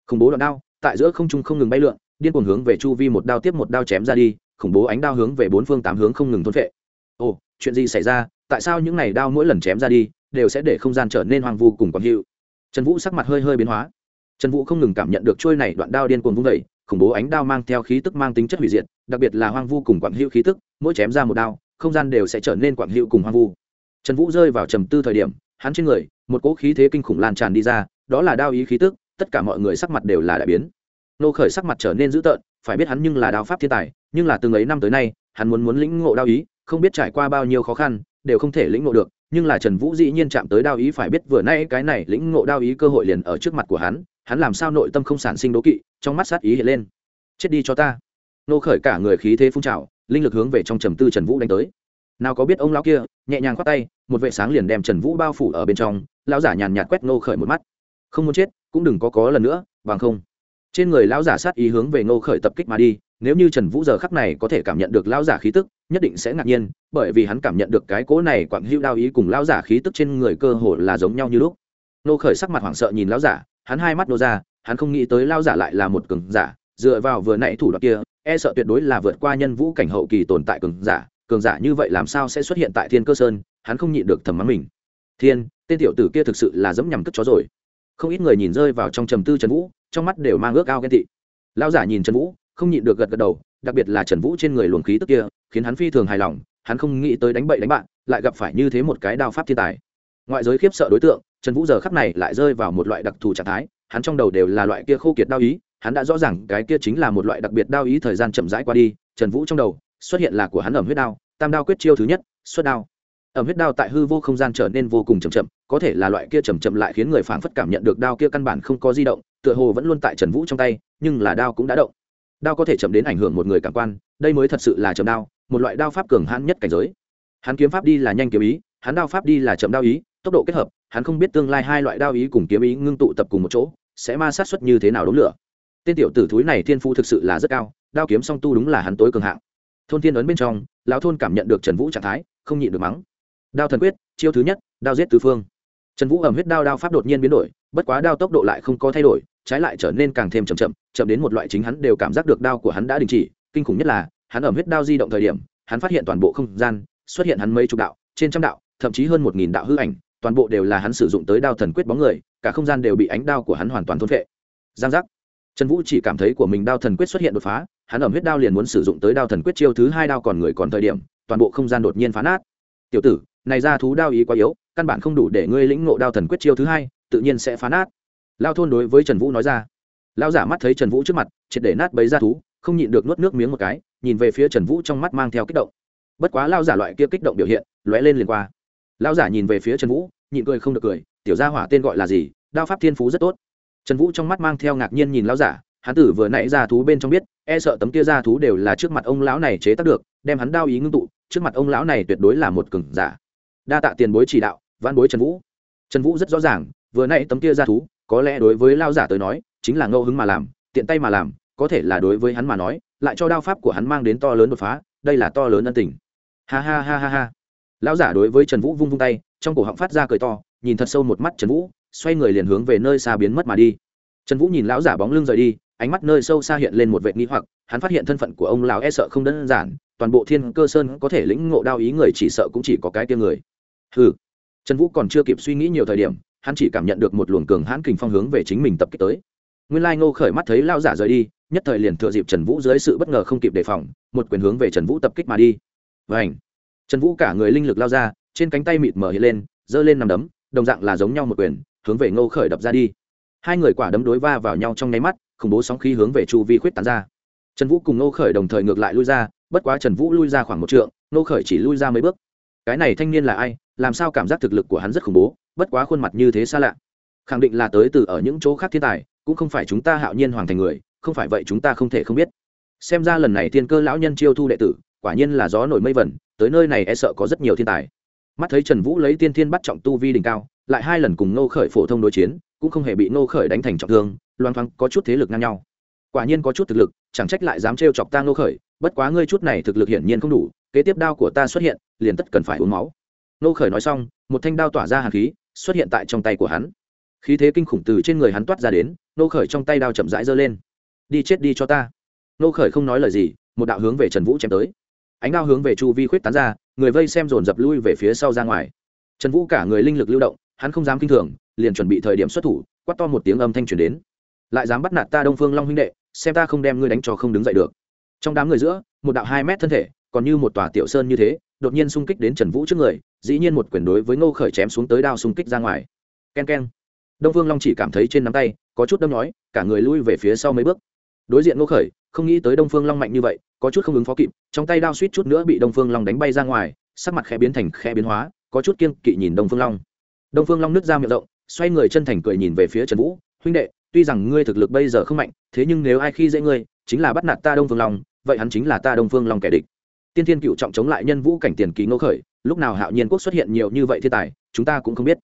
Khủng bố đoạn đao, tại giữa không trung không ngừng bay lượn, điên cuồng hướng về chu vi một đao tiếp một đao chém ra đi, khủng bố ánh đao hướng về bốn phương tám hướng không ngừng thôn phệ. Ồ, chuyện gì xảy ra? Tại sao những này đao mỗi lần chém ra đi, đều sẽ để không gian trở nên hoang vu cùng quang hiệu trần vũ sắc mặt hơi hơi biến hóa. Trần vũ không ngừng cảm nhận được trôi này đoạn đao điên cuồng vung vẩy khủng bố ánh đao mang theo khí tức mang tính chất hủy diệt, đặc biệt là hoang vu cùng quảng hữu khí tức, mỗi chém ra một đao, không gian đều sẽ trở nên quảng hữu cùng hoang vu. Trần vũ rơi vào trầm tư thời điểm, hắn trên người, một cỗ khí thế kinh khủng lan tràn đi ra đó là đao ý khí tức, tất cả mọi người sắc mặt đều là đại biến. Nô khởi sắc mặt trở nên dữ tợn, phải biết hắn nhưng là đao pháp thiên tài, nhưng là từng ấy năm tới nay, hắn muốn muốn lĩnh ngộ đao ý, không biết trải qua bao nhiêu khó khăn, đều không thể lĩnh ngộ được, nhưng là trần vũ dĩ nhiên chạm tới đao ý phải biết vừa nay cái này lĩnh ngộ đao ý cơ hội liền ở trước mặt của hắn hắn làm sao nội tâm không sản sinh đố kỵ, trong mắt sát ý hiện lên. Chết đi cho ta. Nô khởi cả người khí thế phun trào, linh lực hướng về trong trầm tư trần vũ đánh tới. Nào có biết ông lão kia? Nhẹ nhàng khoát tay, một vệ sáng liền đem trần vũ bao phủ ở bên trong, lão giả nhàn nhạt quét nô khởi một mắt không muốn chết, cũng đừng có có lần nữa, bằng không. Trên người lão giả sát ý hướng về Ngô khởi tập kích mà đi, nếu như trần vũ giờ khắc này có thể cảm nhận được lão giả khí tức, nhất định sẽ ngạc nhiên, bởi vì hắn cảm nhận được cái cố này quặng hữu đao ý cùng lão giả khí tức trên người cơ hồ là giống nhau như lúc. Ngô khởi sắc mặt hoảng sợ nhìn lão giả, hắn hai mắt nô ra, hắn không nghĩ tới lão giả lại là một cường giả, dựa vào vừa nãy thủ đoạn kia e sợ tuyệt đối là vượt qua nhân vũ cảnh hậu kỳ tồn tại cường giả cường giả như vậy làm sao sẽ xuất hiện tại thiên cơ sơn, hắn không nhịn được thầm mắng mình. Thiên, tên tiểu tử kia thực sự là dẫm nhằm cất chó rồi không ít người nhìn rơi vào trong trầm tư trần vũ, trong mắt đều mang ước ao ghen tị. Lão giả nhìn trần vũ, không nhịn được gật gật đầu, đặc biệt là trần vũ trên người luồng khí tức kia, khiến hắn phi thường hài lòng, hắn không nghĩ tới đánh bậy đánh bạn, lại gặp phải như thế một cái đao pháp thiên tài. Ngoại giới khiếp sợ đối tượng, trần vũ giờ khắp này lại rơi vào một loại đặc thù trạng thái, hắn trong đầu đều là loại kia khô kiệt đao ý, hắn đã rõ ràng cái kia chính là một loại đặc biệt đao ý thời gian chậm rãi qua đi, trần vũ trong đầu xuất hiện là của hắn ẩm huyết đao, tam đao quyết chiêu thứ nhất, xuất đao ẩm huyết đao tại hư vô không gian trở nên vô cùng chậm chậm, có thể là loại kia chậm chậm lại khiến người phảng phất cảm nhận được đao kia căn bản không có di động, tựa hồ vẫn luôn tại trần vũ trong tay, nhưng là đao cũng đã động. Đao có thể chậm đến ảnh hưởng một người cảm quan, đây mới thật sự là chậm đao, một loại đao pháp cường hãn nhất cảnh giới. Hắn kiếm pháp đi là nhanh kiếm ý, hắn đao pháp đi là chậm đao ý, tốc độ kết hợp, hắn không biết tương lai hai loại đao ý cùng kiếm ý ngưng tụ tập cùng một chỗ, sẽ ma sát xuất như thế nào đống lửa. Tên tiểu tử thúi này thiên phu thực sự là rất cao, đao kiếm song tu đúng là hắn tối cường hạng. Thôn thiên ấn bên trong, lão thôn cảm nhận được trần vũ trạng thái, không nhịn được mắng đao thần quyết, chiêu thứ nhất, đao giết tứ phương. Trần vũ ẩm huyết đao đao pháp đột nhiên biến đổi, bất quá đao tốc độ lại không có thay đổi, trái lại trở nên càng thêm chậm chậm chậm đến một loại chính hắn đều cảm giác được đao của hắn đã đình chỉ. Kinh khủng nhất là, hắn ẩm huyết đao di động thời điểm, hắn phát hiện toàn bộ không gian, xuất hiện hắn mấy chục đạo, trên trăm đạo, thậm chí hơn một nghìn đạo hư ảnh, toàn bộ đều là hắn sử dụng tới đao thần quyết bóng người, cả không gian đều bị ánh đao của hắn hoàn toàn thôn vệ giang giác. Trần vũ chỉ cảm thấy của mình đao thần quyết xuất hiện đột phá, hắn ẩm huyết đao liền muốn sử dụng tới đao thần quyết chiêu thứ hai đao còn người còn thời điểm, toàn bộ không gian đột nhiên phá nát. Tiểu tử này ra thú đao ý quá yếu, căn bản không đủ để ngươi lĩnh ngộ đao thần quyết chiêu thứ hai, tự nhiên sẽ phá nát. Lao thôn đối với trần vũ nói ra. Lao giả mắt thấy trần vũ trước mặt, triệt để nát bấy ra thú, không nhịn được nuốt nước miếng một cái, nhìn về phía trần vũ trong mắt mang theo kích động. Bất quá lao giả loại kia kích động biểu hiện, lóe lên liền qua. Lao giả nhìn về phía trần vũ, nhịn cười không được cười, tiểu gia hỏa tên gọi là gì? Đao pháp thiên phú rất tốt. Trần vũ trong mắt mang theo ngạc nhiên nhìn lao giả hán tử vừa nãy ra thú bên trong biết e sợ tấm kia ra thú đều là trước mặt ông lão này chế tác được, đem hắn đao ý ngưng tụ, trước mặt ông lão này tuyệt đối là một cừng giả đa tạ tiền bối chỉ đạo văn bối trần vũ. Trần vũ rất rõ ràng, vừa nãy tấm kia ra thú, có lẽ đối với lao giả tới nói, chính là ngẫu hứng mà làm, tiện tay mà làm, có thể là đối với hắn mà nói, lại cho đao pháp của hắn mang đến to lớn đột phá, đây là to lớn ân tình. Ha ha ha ha ha. Lão giả đối với trần vũ vung vung tay, trong cổ họng phát ra cười to, nhìn thật sâu một mắt trần vũ, xoay người liền hướng về nơi xa biến mất mà đi. Trần vũ nhìn lão giả bóng lưng rời đi, ánh mắt nơi sâu xa hiện lên một vệ nghĩ hoặc, hắn phát hiện thân phận của ông lão e sợ không đơn giản, toàn bộ thiên cơ sơn có thể lĩnh ngộ đao ý người chỉ sợ cũng chỉ có cái tia người hừ, trần vũ còn chưa kịp suy nghĩ nhiều thời điểm hắn chỉ cảm nhận được một luồng cường hãn kình phong hướng về chính mình tập kích tới. Nguyên lai ngô khởi mắt thấy lao giả rời đi nhất thời liền thừa dịp trần vũ dưới sự bất ngờ không kịp đề phòng một quyền hướng về trần vũ tập kích mà đi. Vảnh trần vũ cả người linh lực lao ra trên cánh tay mịt mở hiện lên giơ lên nằm đấm đồng dạng là giống nhau một quyền hướng về ngô khởi đập ra đi. Hai người quả đấm đối va vào nhau trong nháy mắt khủng bố sóng khí hướng về chu vi khuyết tán ra. Trần vũ cùng ngô khởi đồng thời ngược lại lui ra bất quá trần vũ lui ra khoảng một trượng ngô khởi chỉ lui ra mấy bước cái này thanh niên là ai, làm sao cảm giác thực lực của hắn rất khủng bố, bất quá khuôn mặt như thế xa lạ. Khẳng định là tới từ ở những chỗ khác thiên tài, cũng không phải chúng ta hạo nhiên hoàng thành người, không phải vậy chúng ta không thể không biết. Xem ra lần này thiên cơ lão nhân chiêu thu đệ tử, quả nhiên là gió nổi mây vẩn, tới nơi này e sợ có rất nhiều thiên tài. Mắt thấy trần vũ lấy tiên thiên bắt trọng tu vi đỉnh cao, lại hai lần cùng nô khởi phổ thông đối chiến, cũng không hề bị nô khởi đánh thành trọng thương loang thoáng có chút thế lực ngang nhau. Quả nhiên có chút thực lực, chẳng trách lại dám trêu chọc ta nô khởi, bất quá ngươi chút này thực lực hiển nhiên không đủ kế tiếp đao của ta xuất hiện, liền tất cần phải uống máu. Nô khởi nói xong, một thanh đao tỏa ra hàn khí, xuất hiện tại trong tay của hắn. Khí thế kinh khủng từ trên người hắn toát ra đến, nô khởi trong tay đao chậm rãi giơ lên. Đi chết đi cho ta. Nô khởi không nói lời gì, một đạo hướng về trần vũ chém tới. Ánh đao hướng về chu vi khuyết tán ra, người vây xem dồn dập lui về phía sau ra ngoài. Trần vũ cả người linh lực lưu động, hắn không dám kinh thường, liền chuẩn bị thời điểm xuất thủ, quát to một tiếng âm thanh truyền đến. Lại dám bắt nạt ta đông phương long huynh đệ, xem ta không đem ngươi đánh cho không đứng dậy được. Trong đám người giữa, một đạo hai mét thân thể còn như một tòa tiểu sơn như thế, đột nhiên xung kích đến trần vũ trước người, dĩ nhiên một quyền đối với ngô khởi chém xuống tới đao xung kích ra ngoài. K e n k e n đông phương long chỉ cảm thấy trên nắm tay, có chút đâm nói cả người lui về phía sau mấy bước. Đối diện ngô khởi, không nghĩ tới đông phương long mạnh như vậy, có chút không ứng phó kịp, trong tay đao suýt chút nữa bị đông phương long đánh bay ra ngoài, sắc mặt khẽ biến thành khẽ biến hóa, có chút kiêng kỵ nhìn đông phương long. Đông phương long nứt ra miệng rộng, xoay người chân thành cười nhìn về phía trần vũ, huynh đệ, tuy rằng ngươi thực lực bây giờ không mạnh, thế nhưng nếu ai khi dễ ngươi, chính là bắt nạt ta đông phương long, vậy hắn chính là ta đông phương long kẻ địch tiên thiên cựu trọng chống lại nhân vũ cảnh tiền kỳ ngô khởi, lúc nào hạo nhiên quốc xuất hiện nhiều như vậy thiên tài, chúng ta cũng không biết.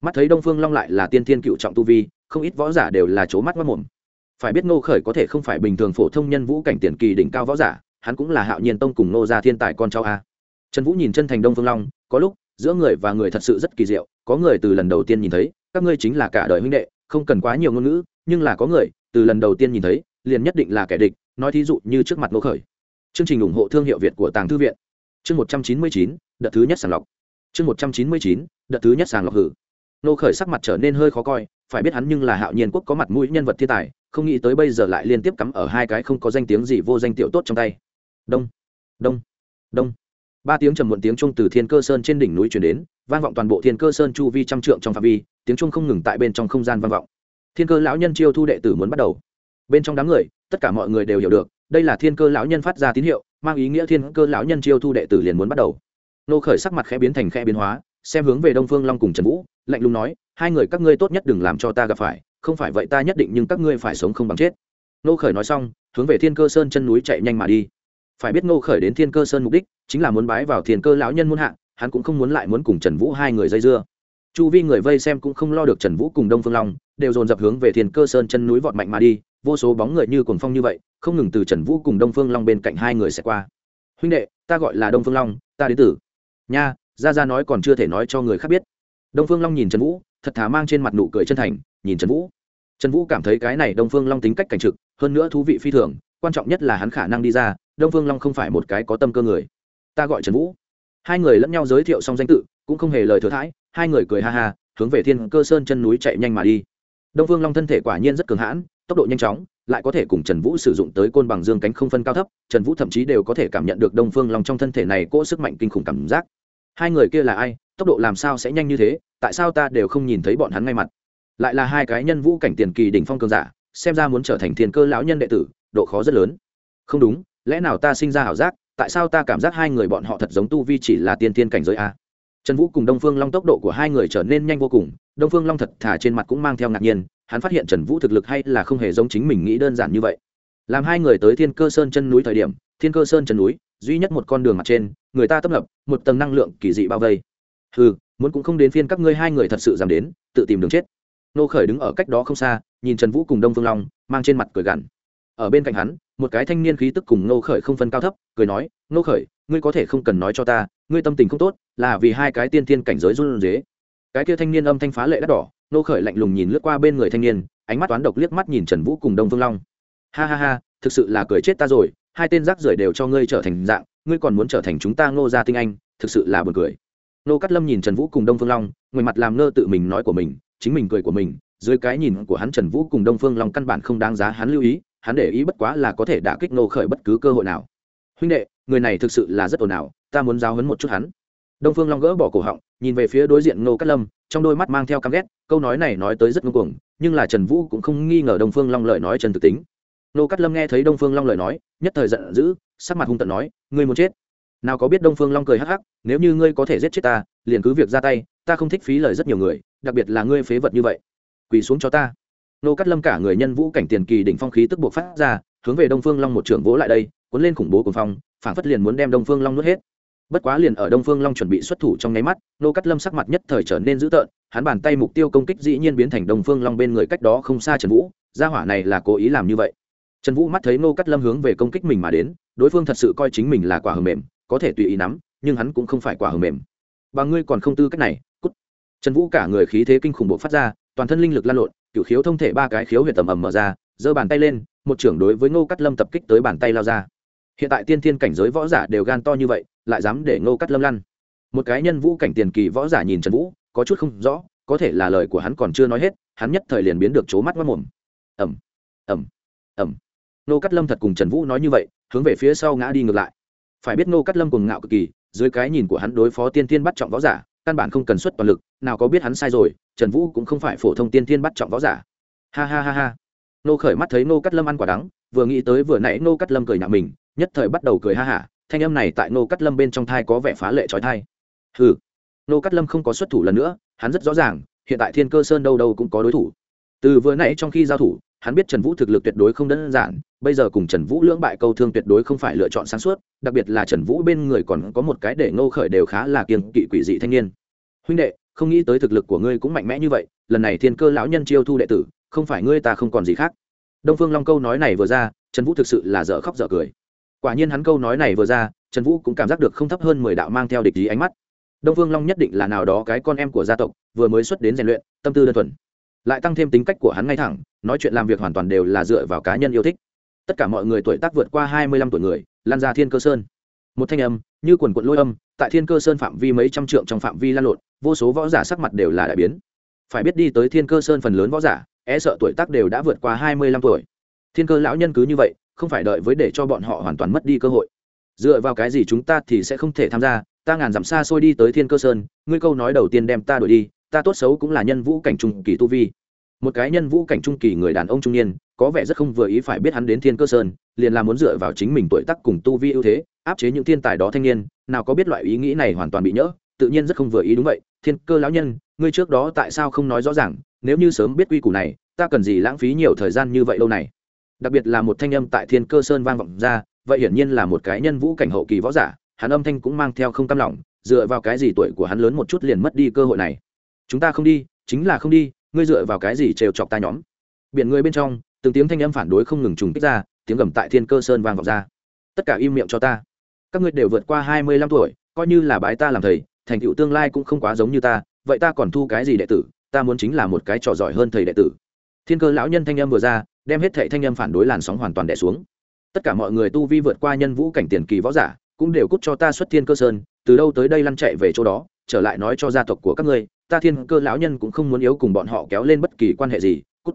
Mắt thấy đông phương long lại là tiên thiên cựu trọng tu vi, không ít võ giả đều là c mắt mất mồm. Phải biết ngô khởi có thể không phải bình thường phổ thông nhân vũ cảnh tiền kỳ đỉnh cao võ giả, hắn cũng là hạo nhiên tông cùng nô gia thiên tài con cháu a. Trần vũ nhìn chân thành đông phương long, có lúc, giữa người và người thật sự rất kỳ diệu, có người từ lần đầu tiên nhìn thấy, các ngươi chính là cả đời huynh đệ, không cần quá nhiều ngôn ngữ, nhưng là có người, từ lần đầu tiên nhìn thấy, liền nhất định là kẻ địch, nói thí dụ như trước mặt ngô khởi chương trình ủng hộ thương hiệu việt của tàng thư viện. Chương một trăm chín mươi chín, đợt thứ nhất sàng lọc. Chương một trăm chín mươi chín, đợt thứ nhất sàng lọc hử. Nô khởi sắc mặt trở nên hơi khó coi, phải biết hắn nhưng là hạo nhiên quốc có mặt mũi nhân vật thiên tài, không nghĩ tới bây giờ lại liên tiếp cắm ở hai cái không có danh tiếng gì vô danh tiểu tốt trong tay. Đông đông đông. Ba tiếng trầm muộn tiếng trung từ thiên cơ sơn trên đỉnh núi chuyển đến, vang vọng toàn bộ thiên cơ sơn chu vi trăm trượng trong phạm vi, tiếng trung không ngừng tại bên trong không gian vang vọng. Thiên cơ lão nhân chiêu thu đệ tử muốn bắt đầu. Bên trong đám người, tất cả mọi người đều hiểu được đây là thiên cơ lão nhân phát ra tín hiệu, mang ý nghĩa thiên cơ lão nhân chiêu thu đệ tử liền muốn bắt đầu. Nô khởi sắc mặt khẽ biến thành khẽ biến hóa, xem hướng về đông phương long cùng trần vũ, lạnh lùng nói, hai người các ngươi tốt nhất đừng làm cho ta gặp phải, không phải vậy ta nhất định nhưng các ngươi phải sống không bằng chết. Nô khởi nói xong, hướng về thiên cơ sơn chân núi chạy nhanh mà đi. Phải biết nô khởi đến thiên cơ sơn mục đích, chính là muốn bái vào thiên cơ lão nhân muôn hạ, hắn cũng không muốn lại muốn cùng trần vũ hai người dây dưa. Chu vi người vây xem cũng không lo được trần vũ cùng đông phương long đều dồn dập hướng về thiên cơ sơn chân núi vọt mạnh mà đi, vô số bóng người như cuồng phong như vậy, không ngừng từ trần vũ cùng đông phương long bên cạnh hai người sẽ qua. Huynh đệ, ta gọi là đông phương long, ta đến tử. nha ra ra nói còn chưa thể nói cho người khác biết. Đông phương long nhìn trần vũ, thật thà mang trên mặt nụ cười chân thành, nhìn trần vũ. Trần vũ cảm thấy cái này đông phương long tính cách cảnh trực, hơn nữa thú vị phi thường, quan trọng nhất là hắn khả năng đi ra, đông phương long không phải một cái có tâm cơ người. Ta gọi trần vũ. Hai người lẫn nhau giới thiệu xong danh tự, cũng không hề lời thừa thãi, hai người cười ha ha, hướng về thiên cơ sơn chân núi chạy nhanh mà đi đông phương long thân thể quả nhiên rất cường hãn, tốc độ nhanh chóng, lại có thể cùng trần vũ sử dụng tới côn bằng dương cánh không phân cao thấp, trần vũ thậm chí đều có thể cảm nhận được đông phương long trong thân thể này cỗ sức mạnh kinh khủng cảm giác. Hai người kia là ai, tốc độ làm sao sẽ nhanh như thế, tại sao ta đều không nhìn thấy bọn hắn ngay mặt? Lại là hai cái nhân vũ cảnh tiền kỳ đỉnh phong cường giả, xem ra muốn trở thành thiên cơ lão nhân đệ tử, độ khó rất lớn. Không đúng, lẽ nào ta sinh ra ảo giác, tại sao ta cảm giác hai người bọn họ thật giống tu vi chỉ là tiên tiên cảnh giới a? Trần vũ cùng đông phương long tốc độ của hai người trở nên nhanh vô cùng, đông phương long thật thả trên mặt cũng mang theo ngạc nhiên, hắn phát hiện trần vũ thực lực hay là không hề giống chính mình nghĩ đơn giản như vậy. Làm hai người tới thiên cơ sơn chân núi thời điểm, thiên cơ sơn chân núi, duy nhất một con đường mặt trên, người ta tấp nập, một tầng năng lượng kỳ dị bao vây. Ừ muốn cũng không đến phiên các ngươi hai người thật sự dám đến, tự tìm đường chết. Nô khởi đứng ở cách đó không xa, nhìn trần vũ cùng đông phương long, mang trên mặt cười gằn. Ở bên cạnh hắn, một cái thanh niên khí tức cùng nô khởi không phân cao thấp, cười nói, nô khởi, ngươi có thể không cần nói cho ta ngươi tâm tình không tốt, là vì hai cái tiên tiên cảnh giới run dế. Cái kia thanh niên âm thanh phá lệ đắt đỏ, nô khởi lạnh lùng nhìn lướt qua bên người thanh niên, ánh mắt toán độc liếc mắt nhìn trần vũ cùng đông phương long. Ha ha ha, thực sự là cười chết ta rồi, hai tên rác rưởi đều cho ngươi trở thành dạng, ngươi còn muốn trở thành chúng ta ngô gia tinh anh, thực sự là buồn cười. Nô cát lâm nhìn trần vũ cùng đông phương long, ngoài mặt làm ngơ tự mình nói của mình, chính mình cười của mình, dưới cái nhìn của hắn trần vũ cùng đông phương long căn bản không đáng giá hắn lưu ý, hắn để ý bất quá là có thể đả kích nô khởi bất cứ cơ hội nào huynh đệ, người này thực sự là rất ồn ào, ta muốn giáo hấn một chút hắn. Đông phương long gỡ bỏ cổ họng, nhìn về phía đối diện nô cát lâm, trong đôi mắt mang theo căm ghét, câu nói này nói tới rất ngưng cuồng, nhưng là trần vũ cũng không nghi ngờ đông phương long lời nói trần thực tính. Nô cát lâm nghe thấy đông phương long lời nói, nhất thời giận dữ, sắc mặt hung tận nói, ngươi muốn chết? Nào có biết đông phương long cười hắc hắc, nếu như ngươi có thể giết chết ta, liền cứ việc ra tay, ta không thích phí lời rất nhiều người, đặc biệt là ngươi phế vật như vậy. Quỳ xuống cho ta. Nô cắt lâm cả người nhân vũ cảnh tiền kỳ đỉnh phong khí tức buộc phát ra, hướng về đông phương long một trưởng vỗ lại đây cuốn lên khủng bố cuồng phong, phảng phất liền muốn đem đông phương long nuốt hết. Bất quá liền ở đông phương long chuẩn bị xuất thủ trong nháy mắt, nô cắt lâm sắc mặt nhất thời trở nên dữ tợn, hắn bàn tay mục tiêu công kích dĩ nhiên biến thành đông phương long bên người cách đó không xa trần vũ, gia hỏa này là cố ý làm như vậy. Trần vũ mắt thấy nô cắt lâm hướng về công kích mình mà đến, đối phương thật sự coi chính mình là quả hờ mềm, có thể tùy ý nắm, nhưng hắn cũng không phải quả hờ mềm. Bà ngươi còn không tư cách này, cút. Trần vũ cả người khí thế kinh khủng bộ phát ra, toàn thân linh lực lan lộn, cựu khiếu thông thể ba cái khiếu huyệt tầm ầm mở ra, giơ bàn tay lên, một trưởng đối với ngô cắt lâm tập kích tới bàn tay lao ra hiện tại tiên thiên cảnh giới võ giả đều gan to như vậy, lại dám để ngô cắt lâm lăn. Một cái nhân vũ cảnh tiền kỳ võ giả nhìn trần vũ, có chút không rõ, có thể là lời của hắn còn chưa nói hết, hắn nhất thời liền biến được c mắt mất mồm. Ẩm ẩm ẩm ngô cắt lâm thật cùng trần vũ nói như vậy, hướng về phía sau ngã đi ngược lại. Phải biết ngô cắt lâm cùng ngạo cực kỳ, dưới cái nhìn của hắn đối phó tiên thiên bắt trọng võ giả, căn bản không cần xuất toàn lực, nào có biết hắn sai rồi, trần vũ cũng không phải phổ thông tiên thiên bắt trọng võ giả. Ha ha ha ha. Nô khởi mắt thấy nô cắt lâm ăn quả đắng, vừa nghĩ tới vừa nãy nô cắt lâm cười nhạo mình nhất thời bắt đầu cười ha hả, thanh âm này tại nô cắt lâm bên trong thai có vẻ phá lệ trói thai. Hừ nô cắt lâm không có xuất thủ lần nữa, hắn rất rõ ràng, hiện tại thiên cơ sơn đâu đâu cũng có đối thủ. Từ vừa nãy trong khi giao thủ, hắn biết trần vũ thực lực tuyệt đối không đơn giản, bây giờ cùng trần vũ lưỡng bại câu thương tuyệt đối không phải lựa chọn sáng suốt, đặc biệt là trần vũ bên người còn có một cái để ngô khởi đều khá là kiềng kỵ quỷ dị thanh niên. Huynh đệ, không nghĩ tới thực lực của ngươi cũng mạnh mẽ như vậy, lần này thiên cơ lão nhân chiêu thu đệ tử, không phải ngươi ta không còn gì khác. Đông phương long câu nói này vừa ra, trần vũ thực sự là dở khóc dở cười quả nhiên hắn câu nói này vừa ra, trần vũ cũng cảm giác được không thấp hơn mười đạo mang theo địch ý ánh mắt. Đông phương long nhất định là nào đó cái con em của gia tộc, vừa mới xuất đến rèn luyện, tâm tư đơn thuần. Lại tăng thêm tính cách của hắn ngay thẳng, nói chuyện làm việc hoàn toàn đều là dựa vào cá nhân yêu thích. Tất cả mọi người tuổi tác vượt qua hai mươi lăm tuổi người, lan ra thiên cơ sơn. Một thanh âm, như quần quận lôi âm, tại thiên cơ sơn phạm vi mấy trăm trượng trong phạm vi lan lộn, vô số võ giả sắc mặt đều là đại biến. Phải biết đi tới thiên cơ sơn phần lớn võ giả e sợ tuổi tác đều đã vượt qua hai mươi lăm tuổi. Thiên cơ lão nhân cứ như vậy không phải đợi với để cho bọn họ hoàn toàn mất đi cơ hội. Dựa vào cái gì chúng ta thì sẽ không thể tham gia? Ta ngàn dặm xa xôi đi tới thiên cơ sơn, ngươi câu nói đầu tiên đem ta đuổi đi, ta tốt xấu cũng là nhân vũ cảnh trung kỳ tu vi. Một cái nhân vũ cảnh trung kỳ người đàn ông trung niên, có vẻ rất không vừa ý phải biết hắn đến thiên cơ sơn, liền là muốn dựa vào chính mình tuổi tác cùng tu vi ưu thế, áp chế những thiên tài đó thanh niên. Nào có biết loại ý nghĩ này hoàn toàn bị nhỡ, tự nhiên rất không vừa ý đúng vậy. Thiên cơ lão nhân, ngươi trước đó tại sao không nói rõ ràng? Nếu như sớm biết quy củ này, ta cần gì lãng phí nhiều thời gian như vậy lâu này? Đặc biệt là một thanh âm tại thiên cơ sơn vang vọng ra, vậy hiển nhiên là một cái nhân vũ cảnh hậu kỳ võ giả, hắn âm thanh cũng mang theo không cam lòng, dựa vào cái gì tuổi của hắn lớn một chút liền mất đi cơ hội này. Chúng ta không đi, chính là không đi, ngươi dựa vào cái gì trêu chọc ta nhóm? Biển người bên trong, từng tiếng thanh âm phản đối không ngừng trùng kích ra, tiếng gầm tại thiên cơ sơn vang vọng ra. Tất cả im miệng cho ta. Các ngươi đều vượt qua hai mươi lăm tuổi, coi như là bái ta làm thầy, thành tựu tương lai cũng không quá giống như ta, vậy ta còn thu cái gì đệ tử? Ta muốn chính là một cái trò giỏi hơn thầy đệ tử. Thiên cơ lão nhân thanh âm vừa ra đem hết thệ thanh âm phản đối làn sóng hoàn toàn đè xuống. Tất cả mọi người tu vi vượt qua nhân vũ cảnh tiền kỳ võ giả, cũng đều cút cho ta xuất thiên cơ sơn, từ đâu tới đây lăn chạy về chỗ đó, trở lại nói cho gia tộc của các ngươi, ta thiên cơ lão nhân cũng không muốn yếu cùng bọn họ kéo lên bất kỳ quan hệ gì, cút.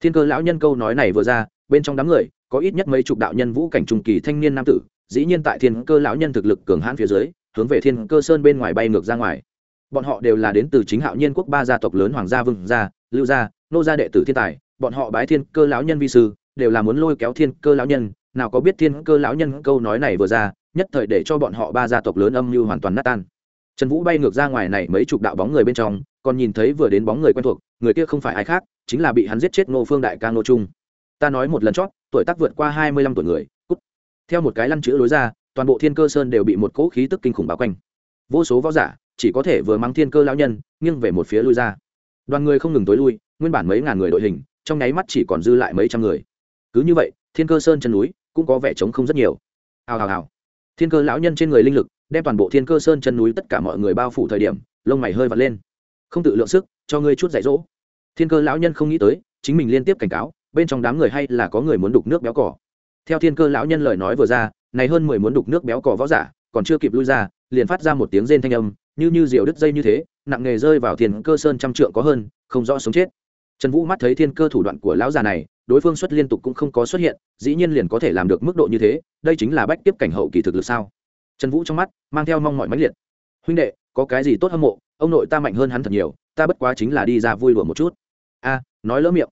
Thiên cơ lão nhân câu nói này vừa ra, bên trong đám người, có ít nhất mấy chục đạo nhân vũ cảnh trung kỳ thanh niên nam tử, dĩ nhiên tại thiên cơ lão nhân thực lực cường hãn phía dưới, hướng về thiên cơ sơn bên ngoài bay ngược ra ngoài. Bọn họ đều là đến từ chính hạo nhiên quốc ba gia tộc lớn hoàng gia vương gia, lưu gia, nô gia đệ tử thiên tài bọn họ bái thiên cơ lão nhân vi sư, đều là muốn lôi kéo thiên cơ lão nhân. Nào có biết thiên cơ lão nhân câu nói này vừa ra, nhất thời để cho bọn họ ba gia tộc lớn âm mưu hoàn toàn nát tan. Trần vũ bay ngược ra ngoài này mấy chục đạo bóng người bên trong, còn nhìn thấy vừa đến bóng người quen thuộc, người kia không phải ai khác, chính là bị hắn giết chết ngô phương đại ca ngô trung. Ta nói một lần chót, tuổi tác vượt qua hai mươi lăm tuổi người, cút. Theo một cái lăn chữ lối ra, toàn bộ thiên cơ sơn đều bị một cỗ khí tức kinh khủng bao quanh. Vô số võ giả, chỉ có thể vừa mang thiên cơ lão nhân, nghiêng về một phía lui ra. Đoàn người không ngừng tối lui, nguyên bản mấy ngàn người đội hình trong nháy mắt chỉ còn dư lại mấy trăm người. Cứ như vậy, thiên cơ sơn chân núi cũng có vẻ trống không rất nhiều. Hào hào hào. Thiên cơ lão nhân trên người linh lực đem toàn bộ thiên cơ sơn chân núi tất cả mọi người bao phủ thời điểm, lông mày hơi vật lên. Không tự lượng sức, cho ngươi chút dạy dỗ. Thiên cơ lão nhân không nghĩ tới, chính mình liên tiếp cảnh cáo, bên trong đám người hay là có người muốn đục nước béo cỏ. Theo thiên cơ lão nhân lời nói vừa ra, này hơn mười muốn đục nước béo cỏ võ giả, còn chưa kịp lui ra, liền phát ra một tiếng rên thanh âm, như như diều đứt dây như thế, nặng nghề rơi vào thiên cơ sơn trăm trượng có hơn, không rõ sống chết trần vũ mắt thấy thiên cơ thủ đoạn của lão già này, đối phương xuất liên tục cũng không có xuất hiện, dĩ nhiên liền có thể làm được mức độ như thế, đây chính là bách tiếp cảnh hậu kỳ thực lực sao? Trần vũ trong mắt mang theo mong mọi mãnh liệt. Huynh đệ, có cái gì tốt hâm mộ? Ông nội ta mạnh hơn hắn thật nhiều, ta bất quá chính là đi ra vui đùa một chút. A, nói lỡ miệng.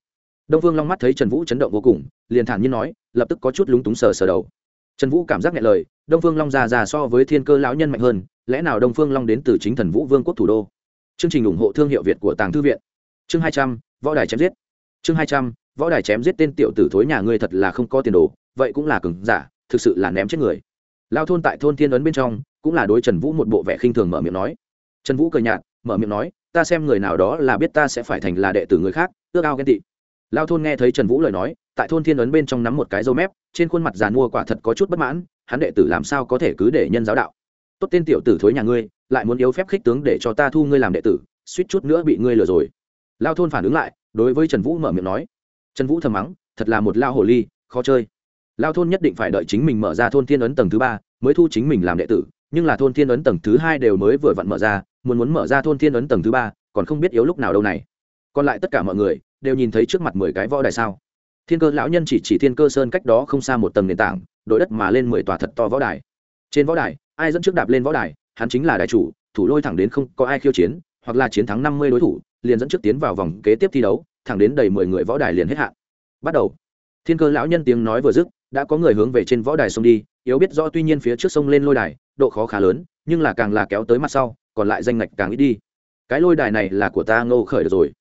Đông phương long mắt thấy trần vũ chấn động vô cùng, liền thản nhiên nói, lập tức có chút lúng túng sờ sờ đầu. Trần vũ cảm giác nhẹ lời, đông phương long già già so với thiên cơ lão nhân mạnh hơn, lẽ nào đông phương long đến từ chính thần vũ vương quốc thủ đô? Chương trình ủng hộ thương hiệu việt của tàng thư viện. Chương hai trăm võ đài chém giết. Chương hai trăm, võ đài chém giết tên tiểu tử thối nhà ngươi thật là không có tiền đồ, vậy cũng là cứng giả, thực sự là ném chết người. Lao thôn tại thôn thiên ấn bên trong, cũng là đối trần vũ một bộ vẻ khinh thường mở miệng nói. Trần vũ cười nhạt, mở miệng nói, ta xem người nào đó là biết ta sẽ phải thành là đệ tử người khác, ước ao ghen tị. Lao thôn nghe thấy trần vũ lời nói, tại thôn thiên ấn bên trong nắm một cái dâu mép, trên khuôn mặt giàn mua quả thật có chút bất mãn, hắn đệ tử làm sao có thể cứ để nhân giáo đạo? Tốt tên tiểu tử thối nhà ngươi, lại muốn yếu phép khích tướng để cho ta thu ngươi làm đệ tử, suýt chút nữa bị ngươi lừa rồi lao thôn phản ứng lại, đối với trần vũ mở miệng nói, trần vũ thầm mắng, thật là một lao hồ ly, khó chơi. Lao thôn nhất định phải đợi chính mình mở ra thôn thiên ấn tầng thứ ba mới thu chính mình làm đệ tử, nhưng là thôn thiên ấn tầng thứ hai đều mới vừa vặn mở ra, muốn muốn mở ra thôn thiên ấn tầng thứ ba, còn không biết yếu lúc nào đâu này. Còn lại tất cả mọi người đều nhìn thấy trước mặt mười cái võ đài sao. Thiên cơ lão nhân chỉ chỉ thiên cơ sơn cách đó không xa một tầng nền tảng, đội đất mà lên mười tòa thật to võ đài. Trên võ đài, ai dẫn trước đạp lên võ đài, hắn chính là đại chủ, thủ lôi thẳng đến không có ai khiêu chiến, hoặc là chiến thắng năm mươi đối thủ liền dẫn trước tiến vào vòng kế tiếp thi đấu, thẳng đến đầy mười người võ đài liền hết hạn. Bắt đầu. Thiên cơ lão nhân tiếng nói vừa dứt, đã có người hướng về trên võ đài sông đi, yếu biết rõ tuy nhiên phía trước sông lên lôi đài, độ khó khá lớn, nhưng là càng là kéo tới mặt sau, còn lại danh ngạch càng ít đi. Cái lôi đài này là của ta ngô khởi được rồi.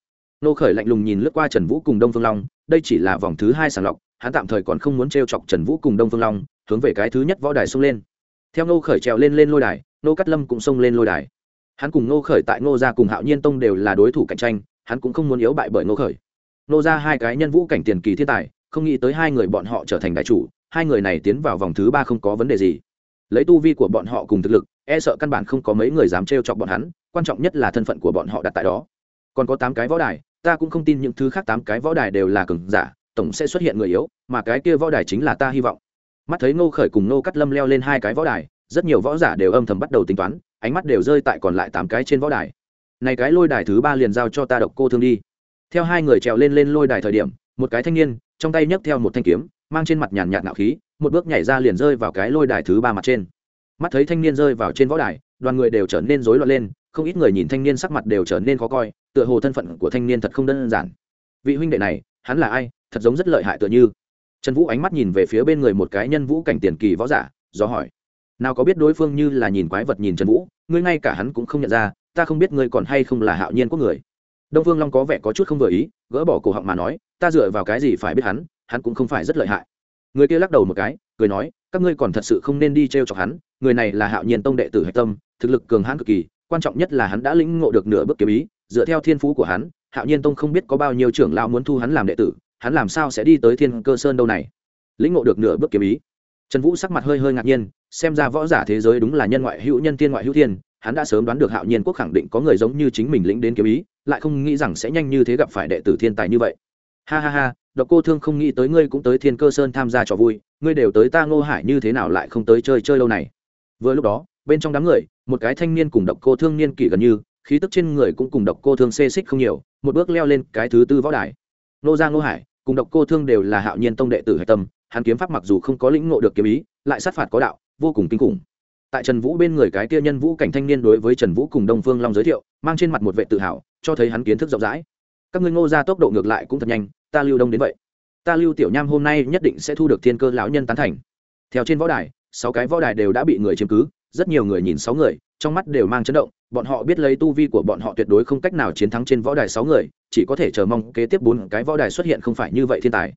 Ngô khởi lạnh lùng nhìn lướt qua trần vũ cùng đông phương long, đây chỉ là vòng thứ hai sàng lọc, hắn tạm thời còn không muốn t r e o chọc trần vũ cùng đông phương long, hướng về cái thứ nhất võ đài xông lên. Theo ngô khởi trèo lên lên lôi đài, ngô cắt lâm cũng xông lên lôi đài hắn cùng ngô khởi tại ngô gia cùng hạo nhiên tông đều là đối thủ cạnh tranh, hắn cũng không muốn yếu bại bởi ngô khởi. Ngô gia hai cái nhân vũ cảnh tiền kỳ thiên tài, không nghĩ tới hai người bọn họ trở thành đại chủ, hai người này tiến vào vòng thứ ba không có vấn đề gì. Lấy tu vi của bọn họ cùng thực lực e sợ căn bản không có mấy người dám trêu chọc bọn hắn, quan trọng nhất là thân phận của bọn họ đặt tại đó. Còn có tám cái võ đài, ta cũng không tin những thứ khác tám cái võ đài đều là cường giả, tổng sẽ xuất hiện người yếu, mà cái kia võ đài chính là ta hy vọng. Mắt thấy ngô khởi cùng ngô cắt lâm leo lên hai cái võ đài, rất nhiều võ giả đều âm thầm bắt đầu tính toán ánh mắt đều rơi tại còn lại tám cái trên võ đài. Này cái lôi đài thứ ba liền giao cho ta độc cô thương đi. Theo hai người trèo lên lên lôi đài thời điểm, một cái thanh niên, trong tay nhấc theo một thanh kiếm, mang trên mặt nhàn nhạt ngạo khí, một bước nhảy ra liền rơi vào cái lôi đài thứ ba mặt trên. Mắt thấy thanh niên rơi vào trên võ đài, đoàn người đều trở nên rối loạn lên, không ít người nhìn thanh niên sắc mặt đều trở nên khó coi, tựa hồ thân phận của thanh niên thật không đơn giản. Vị huynh đệ này, hắn là ai, thật giống rất lợi hại tựa như. Trần vũ ánh mắt nhìn về phía bên người một cái nhân vũ cảnh tiền kỳ võ giả, do hỏi nào có biết đối phương như là nhìn quái vật nhìn trần vũ, ngươi ngay cả hắn cũng không nhận ra, ta không biết ngươi còn hay không là hạo nhiên quốc người. Đông phương long có vẻ có chút không vừa ý, gỡ bỏ cổ họng mà nói, ta dựa vào cái gì phải biết hắn hắn cũng không phải rất lợi hại. Người kia lắc đầu một cái, cười nói, các ngươi còn thật sự không nên đi t r e o chọc hắn, người này là hạo nhiên tông đệ tử hạch tâm, thực lực cường hãn cực kỳ, quan trọng nhất là hắn đã lĩnh ngộ được nửa bước kiếm ý, dựa theo thiên phú của hắn, hạo nhiên tông không biết có bao nhiêu trưởng lao muốn thu hắn làm đệ tử, hắn làm sao sẽ đi tới thiên cơ sơn đâu này? Lĩnh ngộ được nửa bước kiếm ý trần vũ sắc mặt hơi hơi ngạc nhiên, xem ra võ giả thế giới đúng là nhân ngoại hữu nhân thiên ngoại hữu thiên, hắn đã sớm đoán được hạo nhiên quốc khẳng định có người giống như chính mình lĩnh đến kiếm ý, lại không nghĩ rằng sẽ nhanh như thế gặp phải đệ tử thiên tài như vậy. Ha ha ha, độc cô thương không nghĩ tới ngươi cũng tới thiên cơ sơn tham gia trò vui, ngươi đều tới ta ngô hải như thế nào lại không tới chơi chơi lâu này? Vừa lúc đó, bên trong đám người, một cái thanh niên cùng độc cô thương niên kỷ gần như, khí tức trên người cũng cùng độc cô thương xê xích không nhiều, một bước leo lên cái thứ tư võ đài. Nô Giang ngô hải, cùng độc cô thương đều là hạo nhiên tông đệ tử hạch tâm hắn kiếm pháp mặc dù không có lĩnh ngộ được kiếm ý, lại sát phạt có đạo, vô cùng kinh khủng. Tại trần vũ bên người cái kia nhân vũ cảnh thanh niên đối với trần vũ cùng đông phương long giới thiệu, mang trên mặt một vệ tự hào, cho thấy hắn kiến thức rộng rãi. Các ngươi ngô ra tốc độ ngược lại cũng thật nhanh, ta lưu đông đến vậy. Ta lưu tiểu nham hôm nay nhất định sẽ thu được thiên cơ lão nhân tán thành. Theo trên võ đài, sáu cái võ đài đều đã bị người chiếm cứ, rất nhiều người nhìn sáu người, trong mắt đều mang chấn động, bọn họ biết lấy tu vi của bọn họ tuyệt đối không cách nào chiến thắng trên võ đài sáu người, chỉ có thể chờ mong kế tiếp bốn cái võ đài xuất hiện không phải như vậy thiên tài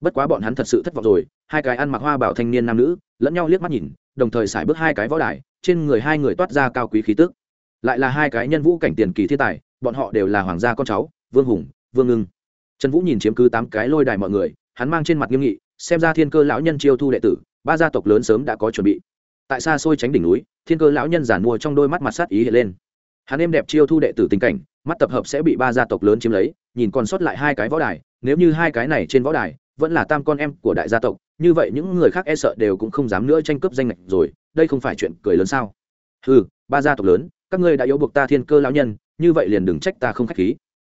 bất quá bọn hắn thật sự thất vọng rồi, hai cái ăn mặc hoa bảo thanh niên nam nữ, lẫn nhau liếc mắt nhìn, đồng thời xài bước hai cái võ đài, trên người hai người toát ra cao quý khí tức. Lại là hai cái nhân vũ cảnh tiền kỳ thiên tài, bọn họ đều là hoàng gia con cháu, vương hùng, vương ngưng. Trần vũ nhìn chiếm cứ tám cái lôi đài mọi người, hắn mang trên mặt nghiêm nghị, xem ra thiên cơ lão nhân chiêu thu đệ tử, ba gia tộc lớn sớm đã có chuẩn bị. Tại xa xôi tránh đỉnh núi, thiên cơ lão nhân giản mua trong đôi mắt mặt sát ý hiện lên. Hắn êm đẹp chiêu thu đệ tử tình cảnh, mắt tập hợp sẽ bị ba gia tộc lớn chiếm lấy, nhìn còn sót lại hai cái võ đài, nếu như hai cái này trên võ đài vẫn là tam con em của đại gia tộc, như vậy những người khác e sợ đều cũng không dám nữa tranh cướp danh lệch rồi, đây không phải chuyện cười lớn sao? Ừ ba gia tộc lớn, các ngươi đã yếu buộc ta thiên cơ lão nhân, như vậy liền đừng trách ta không khách khí.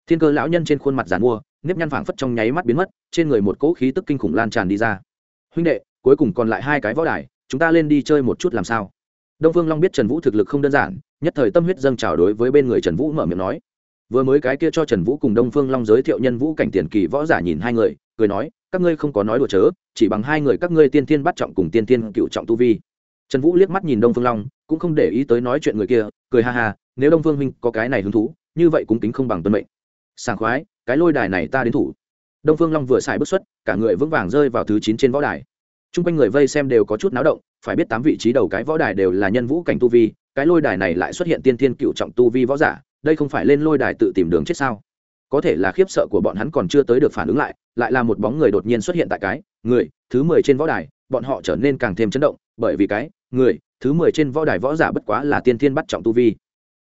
Thiên cơ lão nhân trên khuôn mặt giàn mua, nếp nhăn phảng phất trong nháy mắt biến mất, trên người một cỗ khí tức kinh khủng lan tràn đi ra. Huynh đệ, cuối cùng còn lại hai cái võ đài, chúng ta lên đi chơi một chút làm sao? Đông phương long biết trần vũ thực lực không đơn giản, nhất thời tâm huyết dâng trào đối với bên người trần vũ mở miệng nói vừa mới cái kia cho trần vũ cùng đông phương long giới thiệu nhân vũ cảnh tiền kỳ võ giả nhìn hai người, cười nói, các ngươi không có nói đùa chớ, chỉ bằng hai người các ngươi tiên tiên bắt trọng cùng tiên tiên cựu trọng tu vi. Trần vũ liếc mắt nhìn đông phương long, cũng không để ý tới nói chuyện người kia, cười ha ha, nếu đông phương huynh có cái này hứng thú, như vậy cũng tính không bằng tuân mệnh. Sảng khoái, cái lôi đài này ta đến thủ. Đông phương long vừa xài bước xuất, cả người vững vàng rơi vào thứ chín trên võ đài. T r u n g quanh người vây xem đều có chút náo động, phải biết tám vị trí đầu cái võ đài đều là nhân vũ cảnh tu vi, cái lôi đài này lại xuất hiện tiên thiên cựu trọng tu vi võ giả đây không phải lên lôi đài tự tìm đường chết sao? Có thể là khiếp sợ của bọn hắn còn chưa tới được phản ứng lại lại là một bóng người đột nhiên xuất hiện tại cái, người, thứ mười trên võ đài, bọn họ trở nên càng thêm chấn động, bởi vì cái, người, thứ mười trên võ đài võ giả bất quá là tiên thiên bắt trọng tu vi.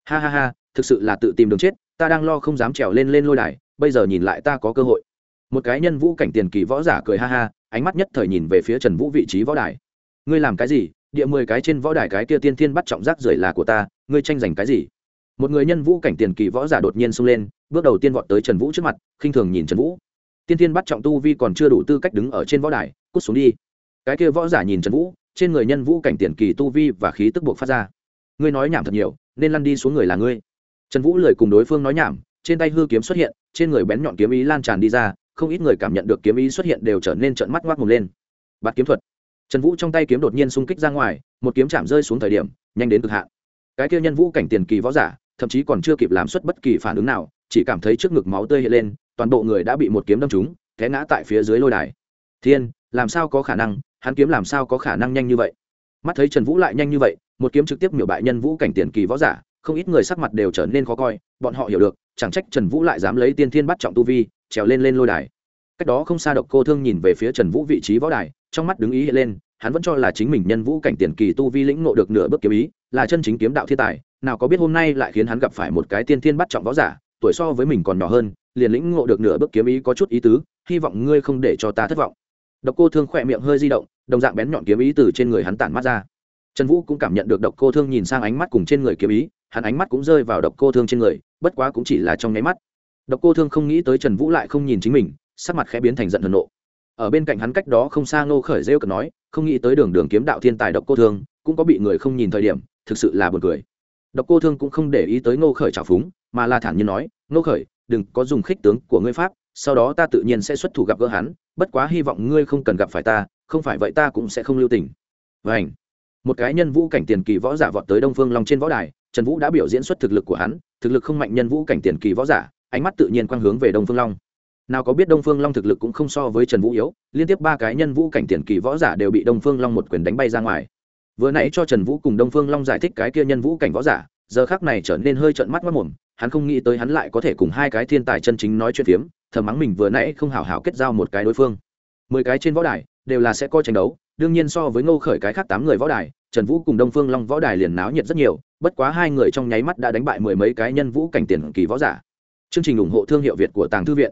Ha ha ha, thực sự là tự tìm đường chết, ta đang lo không dám trèo lên lên lôi đài, bây giờ nhìn lại ta có cơ hội. Một cái nhân vũ cảnh tiền kỳ võ giả cười ha ha, ánh mắt nhất thời nhìn về phía trần vũ vị trí võ đài. Ngươi làm cái gì? Địa mười cái trên võ đài cái kia tiên thiên bắt trọng rác rưởi là của ta, ngươi tranh giành cái gì? Một người nhân vũ cảnh tiền kỳ võ giả đột nhiên xông lên, bước đầu tiên vọt tới trần vũ trước mặt, khinh thường nhìn trần vũ. Tiên tiên bắt trọng tu vi còn chưa đủ tư cách đứng ở trên võ đài, cút xuống đi. Cái kia võ giả nhìn trần vũ, trên người nhân vũ cảnh tiền kỳ tu vi và khí tức buộc phát ra. Ngươi nói nhảm thật nhiều, nên lăn đi xuống người là ngươi. Trần vũ lời cùng đối phương nói nhảm, trên tay hư kiếm xuất hiện, trên người bén nhọn kiếm ý lan tràn đi ra, không ít người cảm nhận được kiếm ý xuất hiện đều trở nên trợn mắt ngoác mồm lên. Bạt kiếm thuật. Trần vũ trong tay kiếm đột nhiên xung kích ra ngoài, một kiếm chạm rơi xuống thời điểm, nhanh đến cực hạn. Cái kia nhân vũ cảnh tiền kỳ võ giả thậm chí còn chưa kịp làm xuất bất kỳ phản ứng nào, chỉ cảm thấy trước ngực máu tươi hiện lên, toàn bộ người đã bị một kiếm đâm trúng, té ngã tại phía dưới lôi đài. Thiên, làm sao có khả năng? Hắn kiếm làm sao có khả năng nhanh như vậy? Mắt thấy trần vũ lại nhanh như vậy, một kiếm trực tiếp miểu bại nhân vũ cảnh tiền kỳ võ giả, không ít người sắc mặt đều trở nên khó coi, bọn họ hiểu được, chẳng trách trần vũ lại dám lấy tiên thiên bắt trọng tu vi, trèo lên lên lôi đài. Cách đó không xa độc cô thương nhìn về phía trần vũ vị trí võ đài, trong mắt đứng ý hiện lên, hắn vẫn cho là chính mình nhân vũ cảnh tiền kỳ tu vi lĩnh ngộ được nửa bước kiếm ý, là chân chính kiếm đạo thiên tài nào có biết hôm nay lại khiến hắn gặp phải một cái tiên thiên bắt trọng võ giả, tuổi so với mình còn nhỏ hơn, liền lĩnh ngộ được nửa bước kiếm ý có chút ý tứ, hy vọng ngươi không để cho ta thất vọng. Độc cô thương khỏe miệng hơi di động, đồng dạng bén nhọn kiếm ý từ trên người hắn tản mắt ra. Trần vũ cũng cảm nhận được độc cô thương nhìn sang ánh mắt cùng trên người kiếm ý, hắn ánh mắt cũng rơi vào độc cô thương trên người, bất quá cũng chỉ là trong nháy mắt. Độc cô thương không nghĩ tới trần vũ lại không nhìn chính mình, sắc mặt khẽ biến thành giận hờn nộ. Ở bên cạnh hắn cách đó không xa ngô khởi rêu cực nói, không nghĩ tới đường đường kiếm đạo thiên tài độc cô thương, cũng có bị người không nhìn thời điểm, thực sự là buồn cười độc cô thương cũng không để ý tới ngô khởi trào phúng, mà là thản nhiên nói, ngô khởi, đừng có dùng khích tướng của ngươi pháp, sau đó ta tự nhiên sẽ xuất thủ gặp gỡ hắn, bất quá hy vọng ngươi không cần gặp phải ta, không phải vậy ta cũng sẽ không lưu tình. Vảnh một cái nhân vũ cảnh tiền kỳ võ giả vọt tới đông phương long trên võ đài, trần vũ đã biểu diễn xuất thực lực của hắn, thực lực không mạnh nhân vũ cảnh tiền kỳ võ giả, ánh mắt tự nhiên quang hướng về đông phương long. Nào có biết đông phương long thực lực cũng không so với trần vũ yếu, liên tiếp ba cái nhân vũ cảnh tiền kỳ võ giả đều bị đông phương long một quyền đánh bay ra ngoài vừa nãy cho trần vũ cùng đông phương long giải thích cái kia nhân vũ cảnh võ giả, giờ khác này trở nên hơi trợn mắt mất mồm, hắn không nghĩ tới hắn lại có thể cùng hai cái thiên tài chân chính nói chuyện phiếm, thầm mắng mình vừa nãy không hào hào kết giao một cái đối phương. Mười cái trên võ đài, đều là sẽ coi tranh đấu, đương nhiên so với ngô khởi cái khác tám người võ đài, trần vũ cùng đông phương long võ đài liền náo nhiệt rất nhiều, bất quá hai người trong nháy mắt đã đánh bại mười mấy cái nhân vũ cảnh tiền kỳ võ giả. Chương trình ủng hộ thương hiệu việt của tàng thư viện.